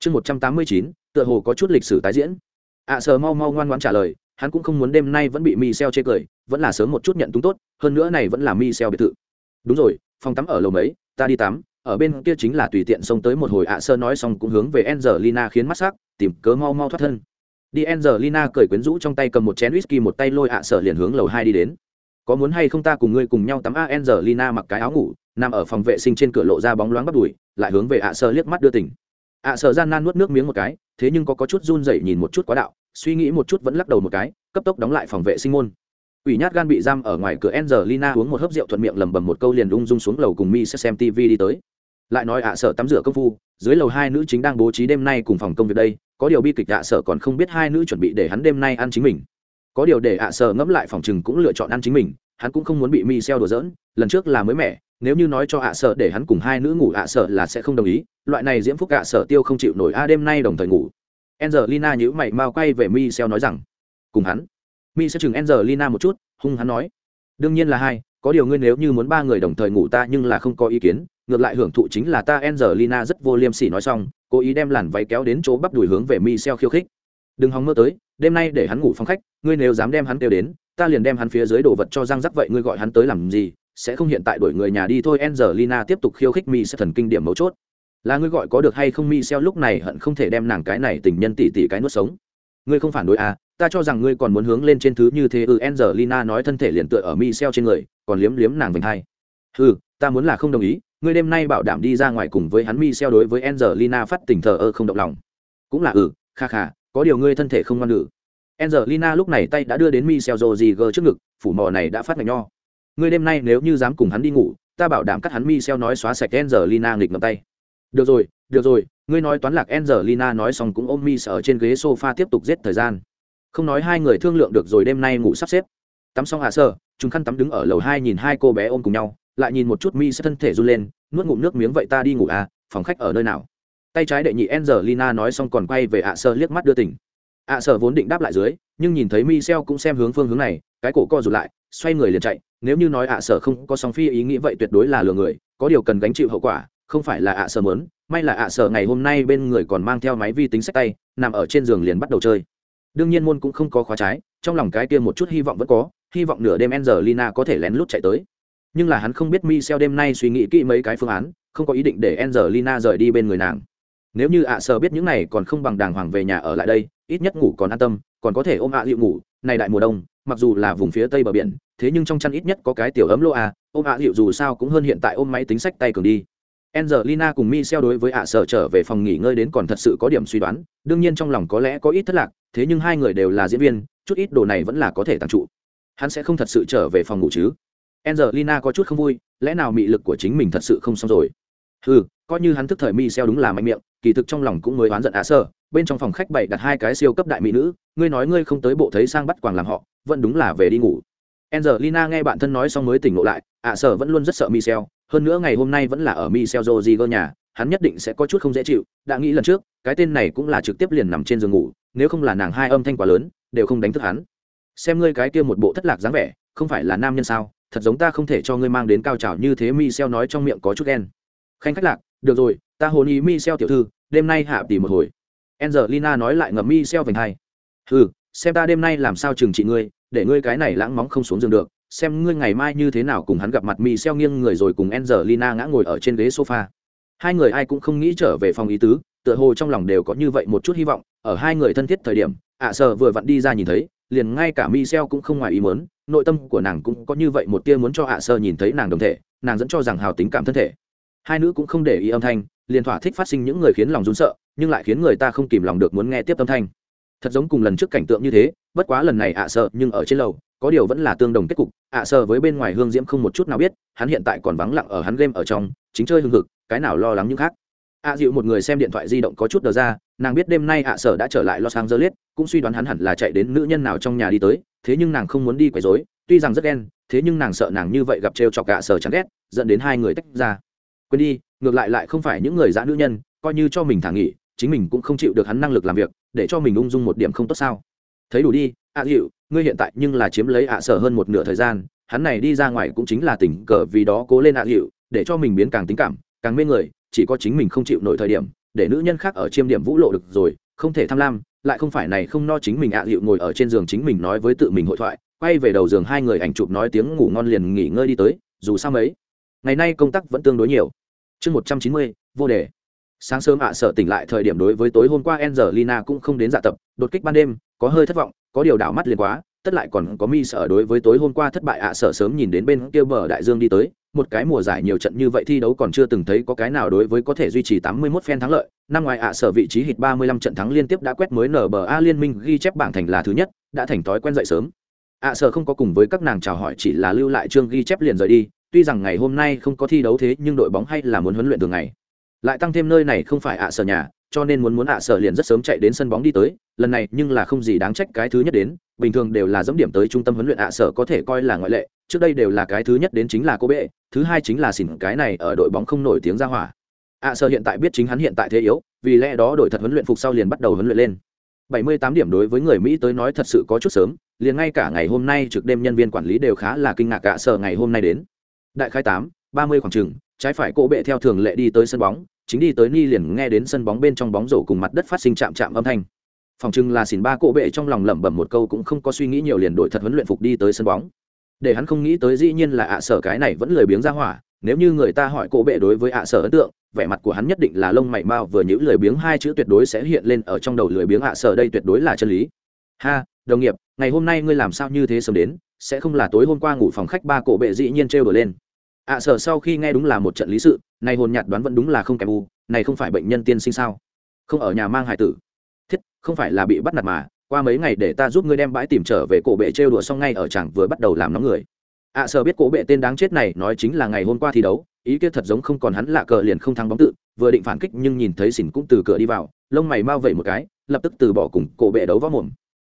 chương một trăm tám mươi chín tựa hồ có chút lịch sử tái diễn ạ à, sờ mau mau ngoan ngoãn trả lời hắn cũng không muốn đêm nay vẫn bị mi xeo chê cười vẫn là sớm một chút nhận túng tốt hơn nữa này vẫn là mi xeo biệt thự đúng rồi phòng tắm ở lầu mấy ta đi tắm ở bên kia chính là tùy tiện xông tới một hồi ạ sơ nói xong cũng hướng về Angelina khiến mắt sắc, tìm cớ mau mau thoát thân. Đi Angelina cởi quyến rũ trong tay cầm một chén whisky một tay lôi ạ sở liền hướng lầu hai đi đến. Có muốn hay không ta cùng ngươi cùng nhau tắm a Angelina mặc cái áo ngủ, nằm ở phòng vệ sinh trên cửa lộ ra bóng loáng bắt đùi, lại hướng về ạ sơ liếc mắt đưa tỉnh ạ sở gian nan nuốt nước miếng một cái, thế nhưng có có chút run rẩy nhìn một chút quá đạo, suy nghĩ một chút vẫn lắc đầu một cái, cấp tốc đóng lại phòng vệ sinh môn. Ủy nhát gan bị giam ở ngoài cửa Angelina uống một hớp rượu thuận miệng lầm bầm một câu liền ung dung xuống lầu cùng Mi sẽ xem TV đi tới lại nói ạ sở tắm rửa công phu dưới lầu hai nữ chính đang bố trí đêm nay cùng phòng công việc đây có điều bi kịch ạ sở còn không biết hai nữ chuẩn bị để hắn đêm nay ăn chính mình có điều để ạ sở ngẫm lại phòng chừng cũng lựa chọn ăn chính mình hắn cũng không muốn bị mi xeo đùa dỡn lần trước là mới mẻ nếu như nói cho ạ sợ để hắn cùng hai nữ ngủ ạ sợ là sẽ không đồng ý loại này diễm phúc ạ sợ tiêu không chịu nổi a đêm nay đồng thời ngủ Angelina nhíu mày mau quay về mi xeo nói rằng cùng hắn mi sẽ chừng Angelina một chút hung hắn nói đương nhiên là hai có điều ngươi nếu như muốn ba người đồng thời ngủ ta nhưng là không có ý kiến ngược lại hưởng thụ chính là ta Angelina rất vô liêm sỉ nói xong, cố ý đem làn váy kéo đến chỗ bắp đùi hướng về Michel khiêu khích. Đừng hòng mơ tới, đêm nay để hắn ngủ phòng khách, ngươi nếu dám đem hắn kêu đến, ta liền đem hắn phía dưới đồ vật cho răng rắc vậy ngươi gọi hắn tới làm gì? Sẽ không hiện tại đuổi người nhà đi thôi. Angelina tiếp tục khiêu khích Michel thần kinh điểm mấu chốt. Là ngươi gọi có được hay không Michel lúc này hận không thể đem nàng cái này tình nhân tỷ tỷ cái nuốt sống. Ngươi không phản đối à? Ta cho rằng ngươi còn muốn hướng lên trên thứ như thế. Ừ Angelina nói thân thể liền tựa ở Michel trên người, còn liếm liếm nàng vành hai. Ừ, ta muốn là không đồng ý, ngươi đêm nay bảo đảm đi ra ngoài cùng với hắn mi xeo đối với Angelina phát tình thờ ơ không động lòng. Cũng là ừ, kha kha, có điều ngươi thân thể không ngoan nữ. Angelina lúc này tay đã đưa đến Michel Rodriguez trước ngực, phủ mò này đã phát ngạch nho. Ngươi đêm nay nếu như dám cùng hắn đi ngủ, ta bảo đảm cắt hắn mi xeo nói xóa sạch Angelina nghịch ngầm tay. Được rồi, được rồi, ngươi nói toán lạc Angelina nói xong cũng ôm mi ở trên ghế sofa tiếp tục giết thời gian. Không nói hai người thương lượng được rồi đêm nay ngủ sắp xếp. Tắm xong hạ sơ, chúng khăn tắm đứng ở lầu hai nhìn hai cô bé ôm cùng nhau, lại nhìn một chút mi sẽ thân thể run lên nuốt ngụm nước miếng vậy ta đi ngủ à phòng khách ở nơi nào tay trái đệ nhị Angelina nói xong còn quay về ạ sơ liếc mắt đưa tỉnh ạ Sở vốn định đáp lại dưới nhưng nhìn thấy Michel cũng xem hướng phương hướng này cái cổ co rụt lại xoay người liền chạy. Nếu như nói ạ Sở không có song phi ý nghĩ vậy tuyệt đối là lừa người có điều cần gánh chịu hậu quả không phải là ạ Sở mớn may là ạ Sở ngày hôm nay bên người còn mang theo máy vi tính sách tay nằm ở trên giường liền bắt đầu chơi. Đương nhiên môn cũng không có khóa trái trong lòng cái kia một chút hy vọng vẫn có hy vọng nửa đêm Angelina có thể lén lút chạy tới. Nhưng là hắn không biết Michel đêm nay suy nghĩ kỹ mấy cái phương án, không có ý định để Angelina rời đi bên người nàng. Nếu như ạ Sở biết những này còn không bằng đàng hoàng về nhà ở lại đây, ít nhất ngủ còn an tâm, còn có thể ôm ạ à ngủ, này đại mùa đông, mặc dù là vùng phía tây bờ biển, thế nhưng trong chăn ít nhất có cái tiểu ấm lô à, ôm ạ à dù sao cũng hơn hiện tại ôm máy tính sách tay cường đi. Angelina cùng Michel đối với ạ sở trở về phòng nghỉ ngơi đến còn thật sự có điểm suy đoán, đương nhiên trong lòng có lẽ có ít thất lạc, thế nhưng hai người đều là diễn viên, chút ít đồ này vẫn là có thể tăng trụ. Hắn sẽ không thật sự trở về phòng ngủ chứ? Angelina có chút không vui, lẽ nào mị lực của chính mình thật sự không xong rồi? Hừ, coi như hắn thức thời Michel đúng là mạnh miệng, kỳ thực trong lòng cũng mới oán giận ạ sở bên trong phòng khách bày đặt hai cái siêu cấp đại mỹ nữ, ngươi nói ngươi không tới bộ thấy sang bắt quàng làm họ, vẫn đúng là về đi ngủ. Angelina nghe bạn thân nói xong mới tỉnh ngộ lại, ạ sở vẫn luôn rất sợ Michel, hơn nữa ngày hôm nay vẫn là ở Michel Rodriguez nhà, hắn nhất định sẽ có chút không dễ chịu, đã nghĩ lần trước, cái tên này cũng là trực tiếp liền nằm trên giường ngủ, nếu không là nàng hai âm thanh quá lớn, đều không đánh thức hắn. Xem ngươi cái kia một bộ thất lạc dáng vẻ, không phải là nam nhân sao, thật giống ta không thể cho ngươi mang đến cao trào như thế michel nói trong miệng có chút ghen. khanh khách lạc được rồi ta hồn ý michel tiểu thư đêm nay hạ tỉ một hồi angelina nói lại ngầm mi xeo vành hai. Hừ, xem ta đêm nay làm sao trừng trị ngươi để ngươi cái này lãng móng không xuống giường được xem ngươi ngày mai như thế nào cùng hắn gặp mặt. Mi xeo nghiêng người rồi cùng angelina ngã ngồi ở trên ghế sofa. Hai người ai cũng không nghĩ trở về phòng ý tứ tựa hồ trong lòng đều có như vậy một chút hy vọng ở hai người thân thiết thời điểm ạ à vừa vặn đi ra nhìn thấy liền ngay cả mi cũng không ngoài ý muốn nội tâm của nàng cũng có như vậy một tia muốn cho ạ sơ nhìn thấy nàng đồng thể nàng dẫn cho rằng hào tính cảm thân thể. Hai nữ cũng không để ý âm thanh liền thỏa thích phát sinh những người khiến lòng run sợ nhưng lại khiến người ta không kìm lòng được muốn nghe tiếp âm thanh. Thật giống cùng lần trước cảnh tượng như thế, bất quá lần này ạ sợ nhưng ở trên lầu, có điều vẫn là tương đồng kết cục. Ạ sợ với bên ngoài hương diễm không một chút nào biết, hắn hiện tại còn vắng lặng ở hắn game ở trong, chính chơi hương thực cái nào lo lắng những khác. Ạ dịu một người xem điện thoại di động có chút đờ ra, nàng biết đêm nay ạ sở đã trở lại los angeles, cũng suy đoán hắn hẳn là chạy đến nữ nhân nào trong nhà đi tới, thế nhưng nàng không muốn đi quấy rối, tuy rằng rất ghen, thế nhưng nàng sợ nàng như vậy gặp trêu chọc ạ sở chán ghét, dẫn đến hai người tách ra. Quên đi, ngược lại lại không phải những người dã nữ nhân, coi như cho mình thả nghỉ chính mình cũng không chịu được hắn năng lực làm việc, để cho mình ung dung một điểm không tốt sao? Thấy đủ đi ạ dịu ngươi hiện tại nhưng là chiếm lấy ạ sở hơn một nửa thời gian, hắn này đi ra ngoài cũng chính là tình cờ vì đó cố lên ạ dịu để cho mình biến càng tính cảm, càng mê người, chỉ có chính mình không chịu nổi thời điểm, để nữ nhân khác ở chiêm điểm vũ lộ được rồi, không thể tham lam, lại không phải này không no chính mình ạ dịu ngồi ở trên giường chính mình nói với tự mình hội thoại, quay về đầu giường hai người ảnh chụp nói tiếng ngủ ngon liền nghỉ ngơi đi tới, dù sao mấy. Ngày nay công tác vẫn tương đối nhiều. Chương một trăm chín mươi, vô đề sáng sớm ạ, sợ tỉnh lại thời điểm đối với tối hôm qua Angelina cũng không đến dạ tập, đột kích ban đêm, có hơi thất vọng, có điều đảo mắt liền quá, tất lại còn có mi sợ đối với tối hôm qua thất bại ạ, sợ sớm nhìn đến bên kia bờ đại dương đi tới, một cái mùa giải nhiều trận như vậy thi đấu còn chưa từng thấy có cái nào đối với có thể duy trì 81 phen thắng lợi, năm ngoài ạ sở vị trí hit 35 trận thắng liên tiếp đã quét mới nở bờ a liên minh ghi chép bảng thành là thứ nhất, đã thành thói quen dậy sớm. Ạ sở không có cùng với các nàng chào hỏi, chỉ là lưu lại chương ghi chép liền rời đi, tuy rằng ngày hôm nay không có thi đấu thế, nhưng đội bóng hay là muốn huấn luyện thường ngày lại tăng thêm nơi này không phải ạ sở nhà cho nên muốn muốn ạ sở liền rất sớm chạy đến sân bóng đi tới lần này nhưng là không gì đáng trách cái thứ nhất đến bình thường đều là dẫm điểm tới trung tâm huấn luyện ạ sở có thể coi là ngoại lệ trước đây đều là cái thứ nhất đến chính là cô bệ thứ hai chính là xỉn cái này ở đội bóng không nổi tiếng ra hỏa ạ sở hiện tại biết chính hắn hiện tại thế yếu vì lẽ đó đội thật huấn luyện phục sau liền bắt đầu huấn luyện lên 78 điểm đối với người Mỹ tới nói thật sự có chút sớm, liền ngay cả ngày hôm nay trực đêm nhân viên quản lý đều khá là kinh ngạc cả sở ngày hôm nay đến. Đại khai 8, 30 khoảng chừng, trái phải cô bệ theo thường lệ đi tới sân bóng, chính đi tới ni liền nghe đến sân bóng bên trong bóng rổ cùng mặt đất phát sinh chạm chạm âm thanh. Phòng trưng là xỉn ba cổ bệ trong lòng lẩm bẩm một câu cũng không có suy nghĩ nhiều liền đổi thật huấn luyện phục đi tới sân bóng. Để hắn không nghĩ tới dĩ nhiên là ạ sở cái này vẫn lười biếng ra hỏa nếu như người ta hỏi cổ bệ đối với ạ sở ấn tượng vẻ mặt của hắn nhất định là lông mày mao vừa nhữ lười biếng hai chữ tuyệt đối sẽ hiện lên ở trong đầu lười biếng ạ sở đây tuyệt đối là chân lý. Ha đồng nghiệp ngày hôm nay ngươi làm sao như thế sớm đến sẽ không là tối hôm qua ngủ phòng khách ba cổ bệ dĩ nhiên trêu đổi lên ạ sở sau khi nghe đúng là một trận lý sự này hồn nhạt đoán vẫn đúng là không kèm u này không phải bệnh nhân tiên sinh sao? Không ở nhà mang hải tử. Thiết không phải là bị bắt nạt mà qua mấy ngày để ta giúp ngươi đem bãi tìm trở về cổ bệ trêu đùa xong ngay ở chẳng vừa bắt đầu làm nóng người. Ạ à, biết cổ bệ tên đáng chết này nói chính là ngày hôm qua thi đấu ý kia thật giống không còn hắn lạ cờ liền không thắng bóng tự vừa định phản kích nhưng nhìn thấy xỉn cũng từ cửa đi vào lông mày mau vẩy một cái lập tức từ bỏ cùng cổ bệ đấu võ mồm.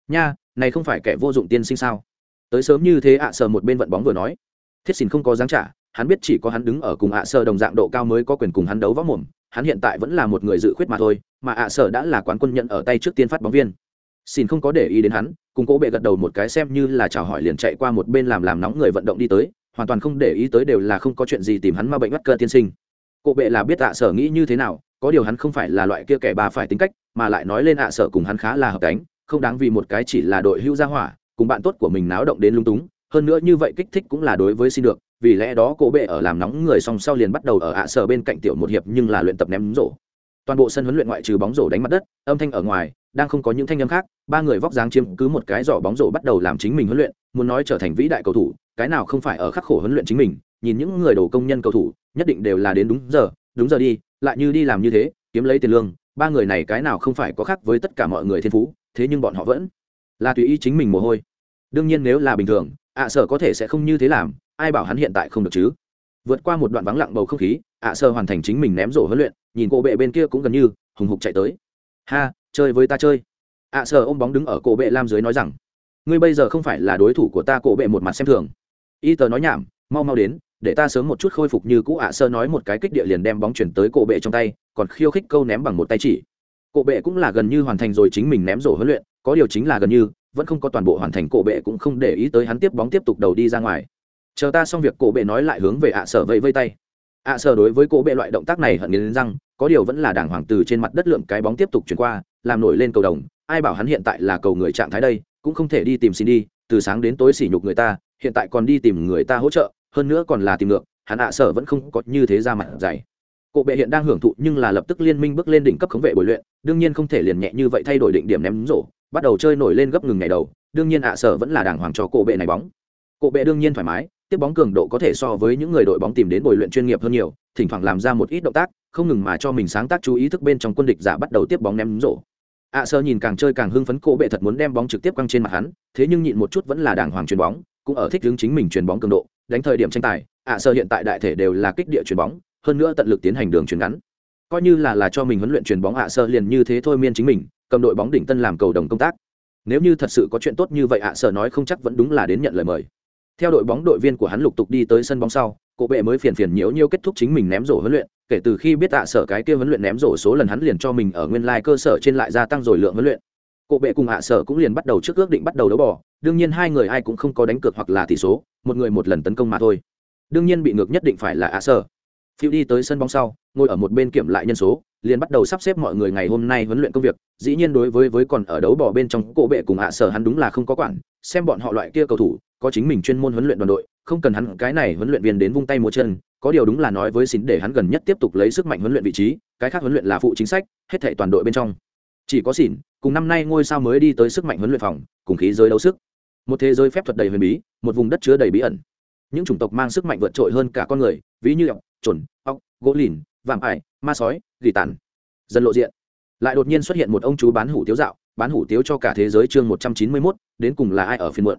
Nha này không phải kẻ vô dụng tiên sinh sao? Tới sớm như thế ạ à, một bên vận bóng vừa nói. Thiết xỉn không có dáng trả hắn biết chỉ có hắn đứng ở cùng ạ à sơ đồng dạng độ cao mới có quyền cùng hắn đấu võ mồm hắn hiện tại vẫn là một người dự khuyết mà thôi mà ạ sở đã là quán quân nhận ở tay trước tiên phát bóng viên. Xin không có để ý đến hắn cùng cố bệ gật đầu một cái xem như là chào hỏi liền chạy qua một bên làm làm nóng người vận động đi tới hoàn toàn không để ý tới đều là không có chuyện gì tìm hắn ma bệnh bắt cơ tiên sinh. Cố bệ là biết ạ sở nghĩ như thế nào có điều hắn không phải là loại kia kẻ bà phải tính cách mà lại nói lên ạ sở cùng hắn khá là hợp cánh, không đáng vì một cái chỉ là đội hưu gia hỏa cùng bạn tốt của mình náo động đến lung túng hơn nữa như vậy kích thích cũng là đối với xin được vì lẽ đó cổ bệ ở làm nóng người song sau liền bắt đầu ở ạ sở bên cạnh tiểu một hiệp nhưng là luyện tập ném rổ. Toàn bộ sân huấn luyện ngoại trừ bóng rổ đánh mặt đất, âm thanh ở ngoài, đang không có những thanh âm khác, ba người vóc dáng chiếm cứ một cái giỏ bóng rổ bắt đầu làm chính mình huấn luyện, muốn nói trở thành vĩ đại cầu thủ, cái nào không phải ở khắc khổ huấn luyện chính mình, nhìn những người đồ công nhân cầu thủ, nhất định đều là đến đúng giờ đúng giờ đi, lại như đi làm như thế, kiếm lấy tiền lương, ba người này cái nào không phải có khác với tất cả mọi người thiên phú, thế nhưng bọn họ vẫn là tùy ý chính mình mồ hôi. Đương nhiên nếu là bình thường, ạ sở có thể sẽ không như thế làm ai bảo hắn hiện tại không được chứ? Vượt qua một đoạn vắng lặng bầu không khí, ạ sơ hoàn thành chính mình ném rổ huấn luyện, nhìn cổ bệ bên kia cũng gần như hùng hục chạy tới. Ha, chơi với ta chơi. Ạ sơ ôm bóng đứng ở cổ bệ lam dưới nói rằng, ngươi bây giờ không phải là đối thủ của ta cổ bệ một mặt xem thường. Y tờ nói nhảm, mau mau đến, để ta sớm một chút khôi phục như cũ, ạ sơ nói một cái kích địa liền đem bóng chuyển tới cổ bệ trong tay, còn khiêu khích câu ném bằng một tay chỉ. Cổ bệ cũng là gần như hoàn thành rồi chính mình ném rổ huấn luyện, có điều chính là gần như, vẫn không có toàn bộ hoàn thành, cổ bệ cũng không để ý tới hắn tiếp bóng tiếp tục đầu đi ra ngoài chờ ta xong việc, cổ bệ nói lại hướng về ạ sở vẫy vây tay. Ạ sở đối với cổ bệ loại động tác này hận nghiến răng, có điều vẫn là đảng hoàng từ trên mặt đất lượng cái bóng tiếp tục chuyển qua, làm nổi lên cầu đồng. Ai bảo hắn hiện tại là cầu người trạng thái đây, cũng không thể đi tìm xin đi, từ sáng đến tối sỉ nhục người ta, hiện tại còn đi tìm người ta hỗ trợ, hơn nữa còn là tìm ngược, hắn ạ sở vẫn không có như thế ra mặt dày cổ bệ hiện đang hưởng thụ nhưng là lập tức liên minh bước lên đỉnh cấp khống vệ bồi luyện, đương nhiên không thể liền nhẹ như vậy thay đổi định điểm ném rổ, bắt đầu chơi nổi lên gấp ngừng ngày đầu, đương nhiên ạ sở vẫn là đàng hoàng cho cổ bệ này bóng. Cổ bệ đương nhiên thoải mái tiếp bóng cường độ có thể so với những người đội bóng tìm đến bồi luyện chuyên nghiệp hơn nhiều, thỉnh thoảng làm ra một ít động tác, không ngừng mà cho mình sáng tác chú ý thức bên trong quân địch giả bắt đầu tiếp bóng ném rổ. Ạ sơ nhìn càng chơi càng hưng phấn, cổ bệ thật muốn đem bóng trực tiếp quăng trên mặt hắn, thế nhưng nhịn một chút vẫn là đàng hoàng chuyền bóng, cũng ở thích hướng chính mình chuyền bóng cường độ, đánh thời điểm tranh tài ạ sơ hiện tại đại thể đều là kích địa chuyền bóng, hơn nữa tận lực tiến hành đường chuyền ngắn. Coi như là là cho mình huấn luyện chuyền bóng ạ sơ liền như thế thôi miên chính mình, cầm đội bóng đỉnh tân làm cầu đồng công tác. Nếu như thật sự có chuyện tốt như vậy ạ sơ nói không chắc vẫn đúng là đến nhận lời mời theo đội bóng đội viên của hắn lục tục đi tới sân bóng sau, cổ bệ mới phiền phiền nhiễu nhiễu kết thúc chính mình ném rổ huấn luyện, kể từ khi biết tạ sở cái kia huấn luyện ném rổ số lần hắn liền cho mình ở nguyên lai cơ sở trên lại gia tăng rồi lượng huấn luyện. Cổ bệ cùng hạ sở cũng liền bắt đầu trước ước định bắt đầu đấu bỏ đương nhiên hai người ai cũng không có đánh cược hoặc là tỷ số, một người một lần tấn công mà thôi. Đương nhiên bị ngược nhất định phải là hạ sở. Phiêu đi tới sân bóng sau, ngồi ở một bên kiểm lại nhân số, liền bắt đầu sắp xếp mọi người ngày hôm nay huấn luyện công việc, dĩ nhiên đối với với còn ở đấu bỏ bên trong cổ bệ cùng hạ sở hắn đúng là không có quản, xem bọn họ loại kia cầu thủ có chính mình chuyên môn huấn luyện đoàn đội, không cần hắn cái này huấn luyện viên đến vung tay múa chân, có điều đúng là nói với xin để hắn gần nhất tiếp tục lấy sức mạnh huấn luyện vị trí, cái khác huấn luyện là phụ chính sách, hết thảy toàn đội bên trong. Chỉ có xỉn cùng năm nay ngôi sao mới đi tới sức mạnh huấn luyện phòng, cùng khí giới đấu sức. Một thế giới phép thuật đầy huyền bí, một vùng đất chứa đầy bí ẩn. Những chủng tộc mang sức mạnh vượt trội hơn cả con người, ví như ọc chuẩn ọc gỗ lìn, vạm ải, ma sói, gỉ tàn. Dần lộ diện. Lại đột nhiên xuất hiện một ông chú bán hủ tiếu dạo, bán hủ tiếu cho cả thế giới chương một trăm chín mươi mốt, đến cùng là ai ở phiên muộn?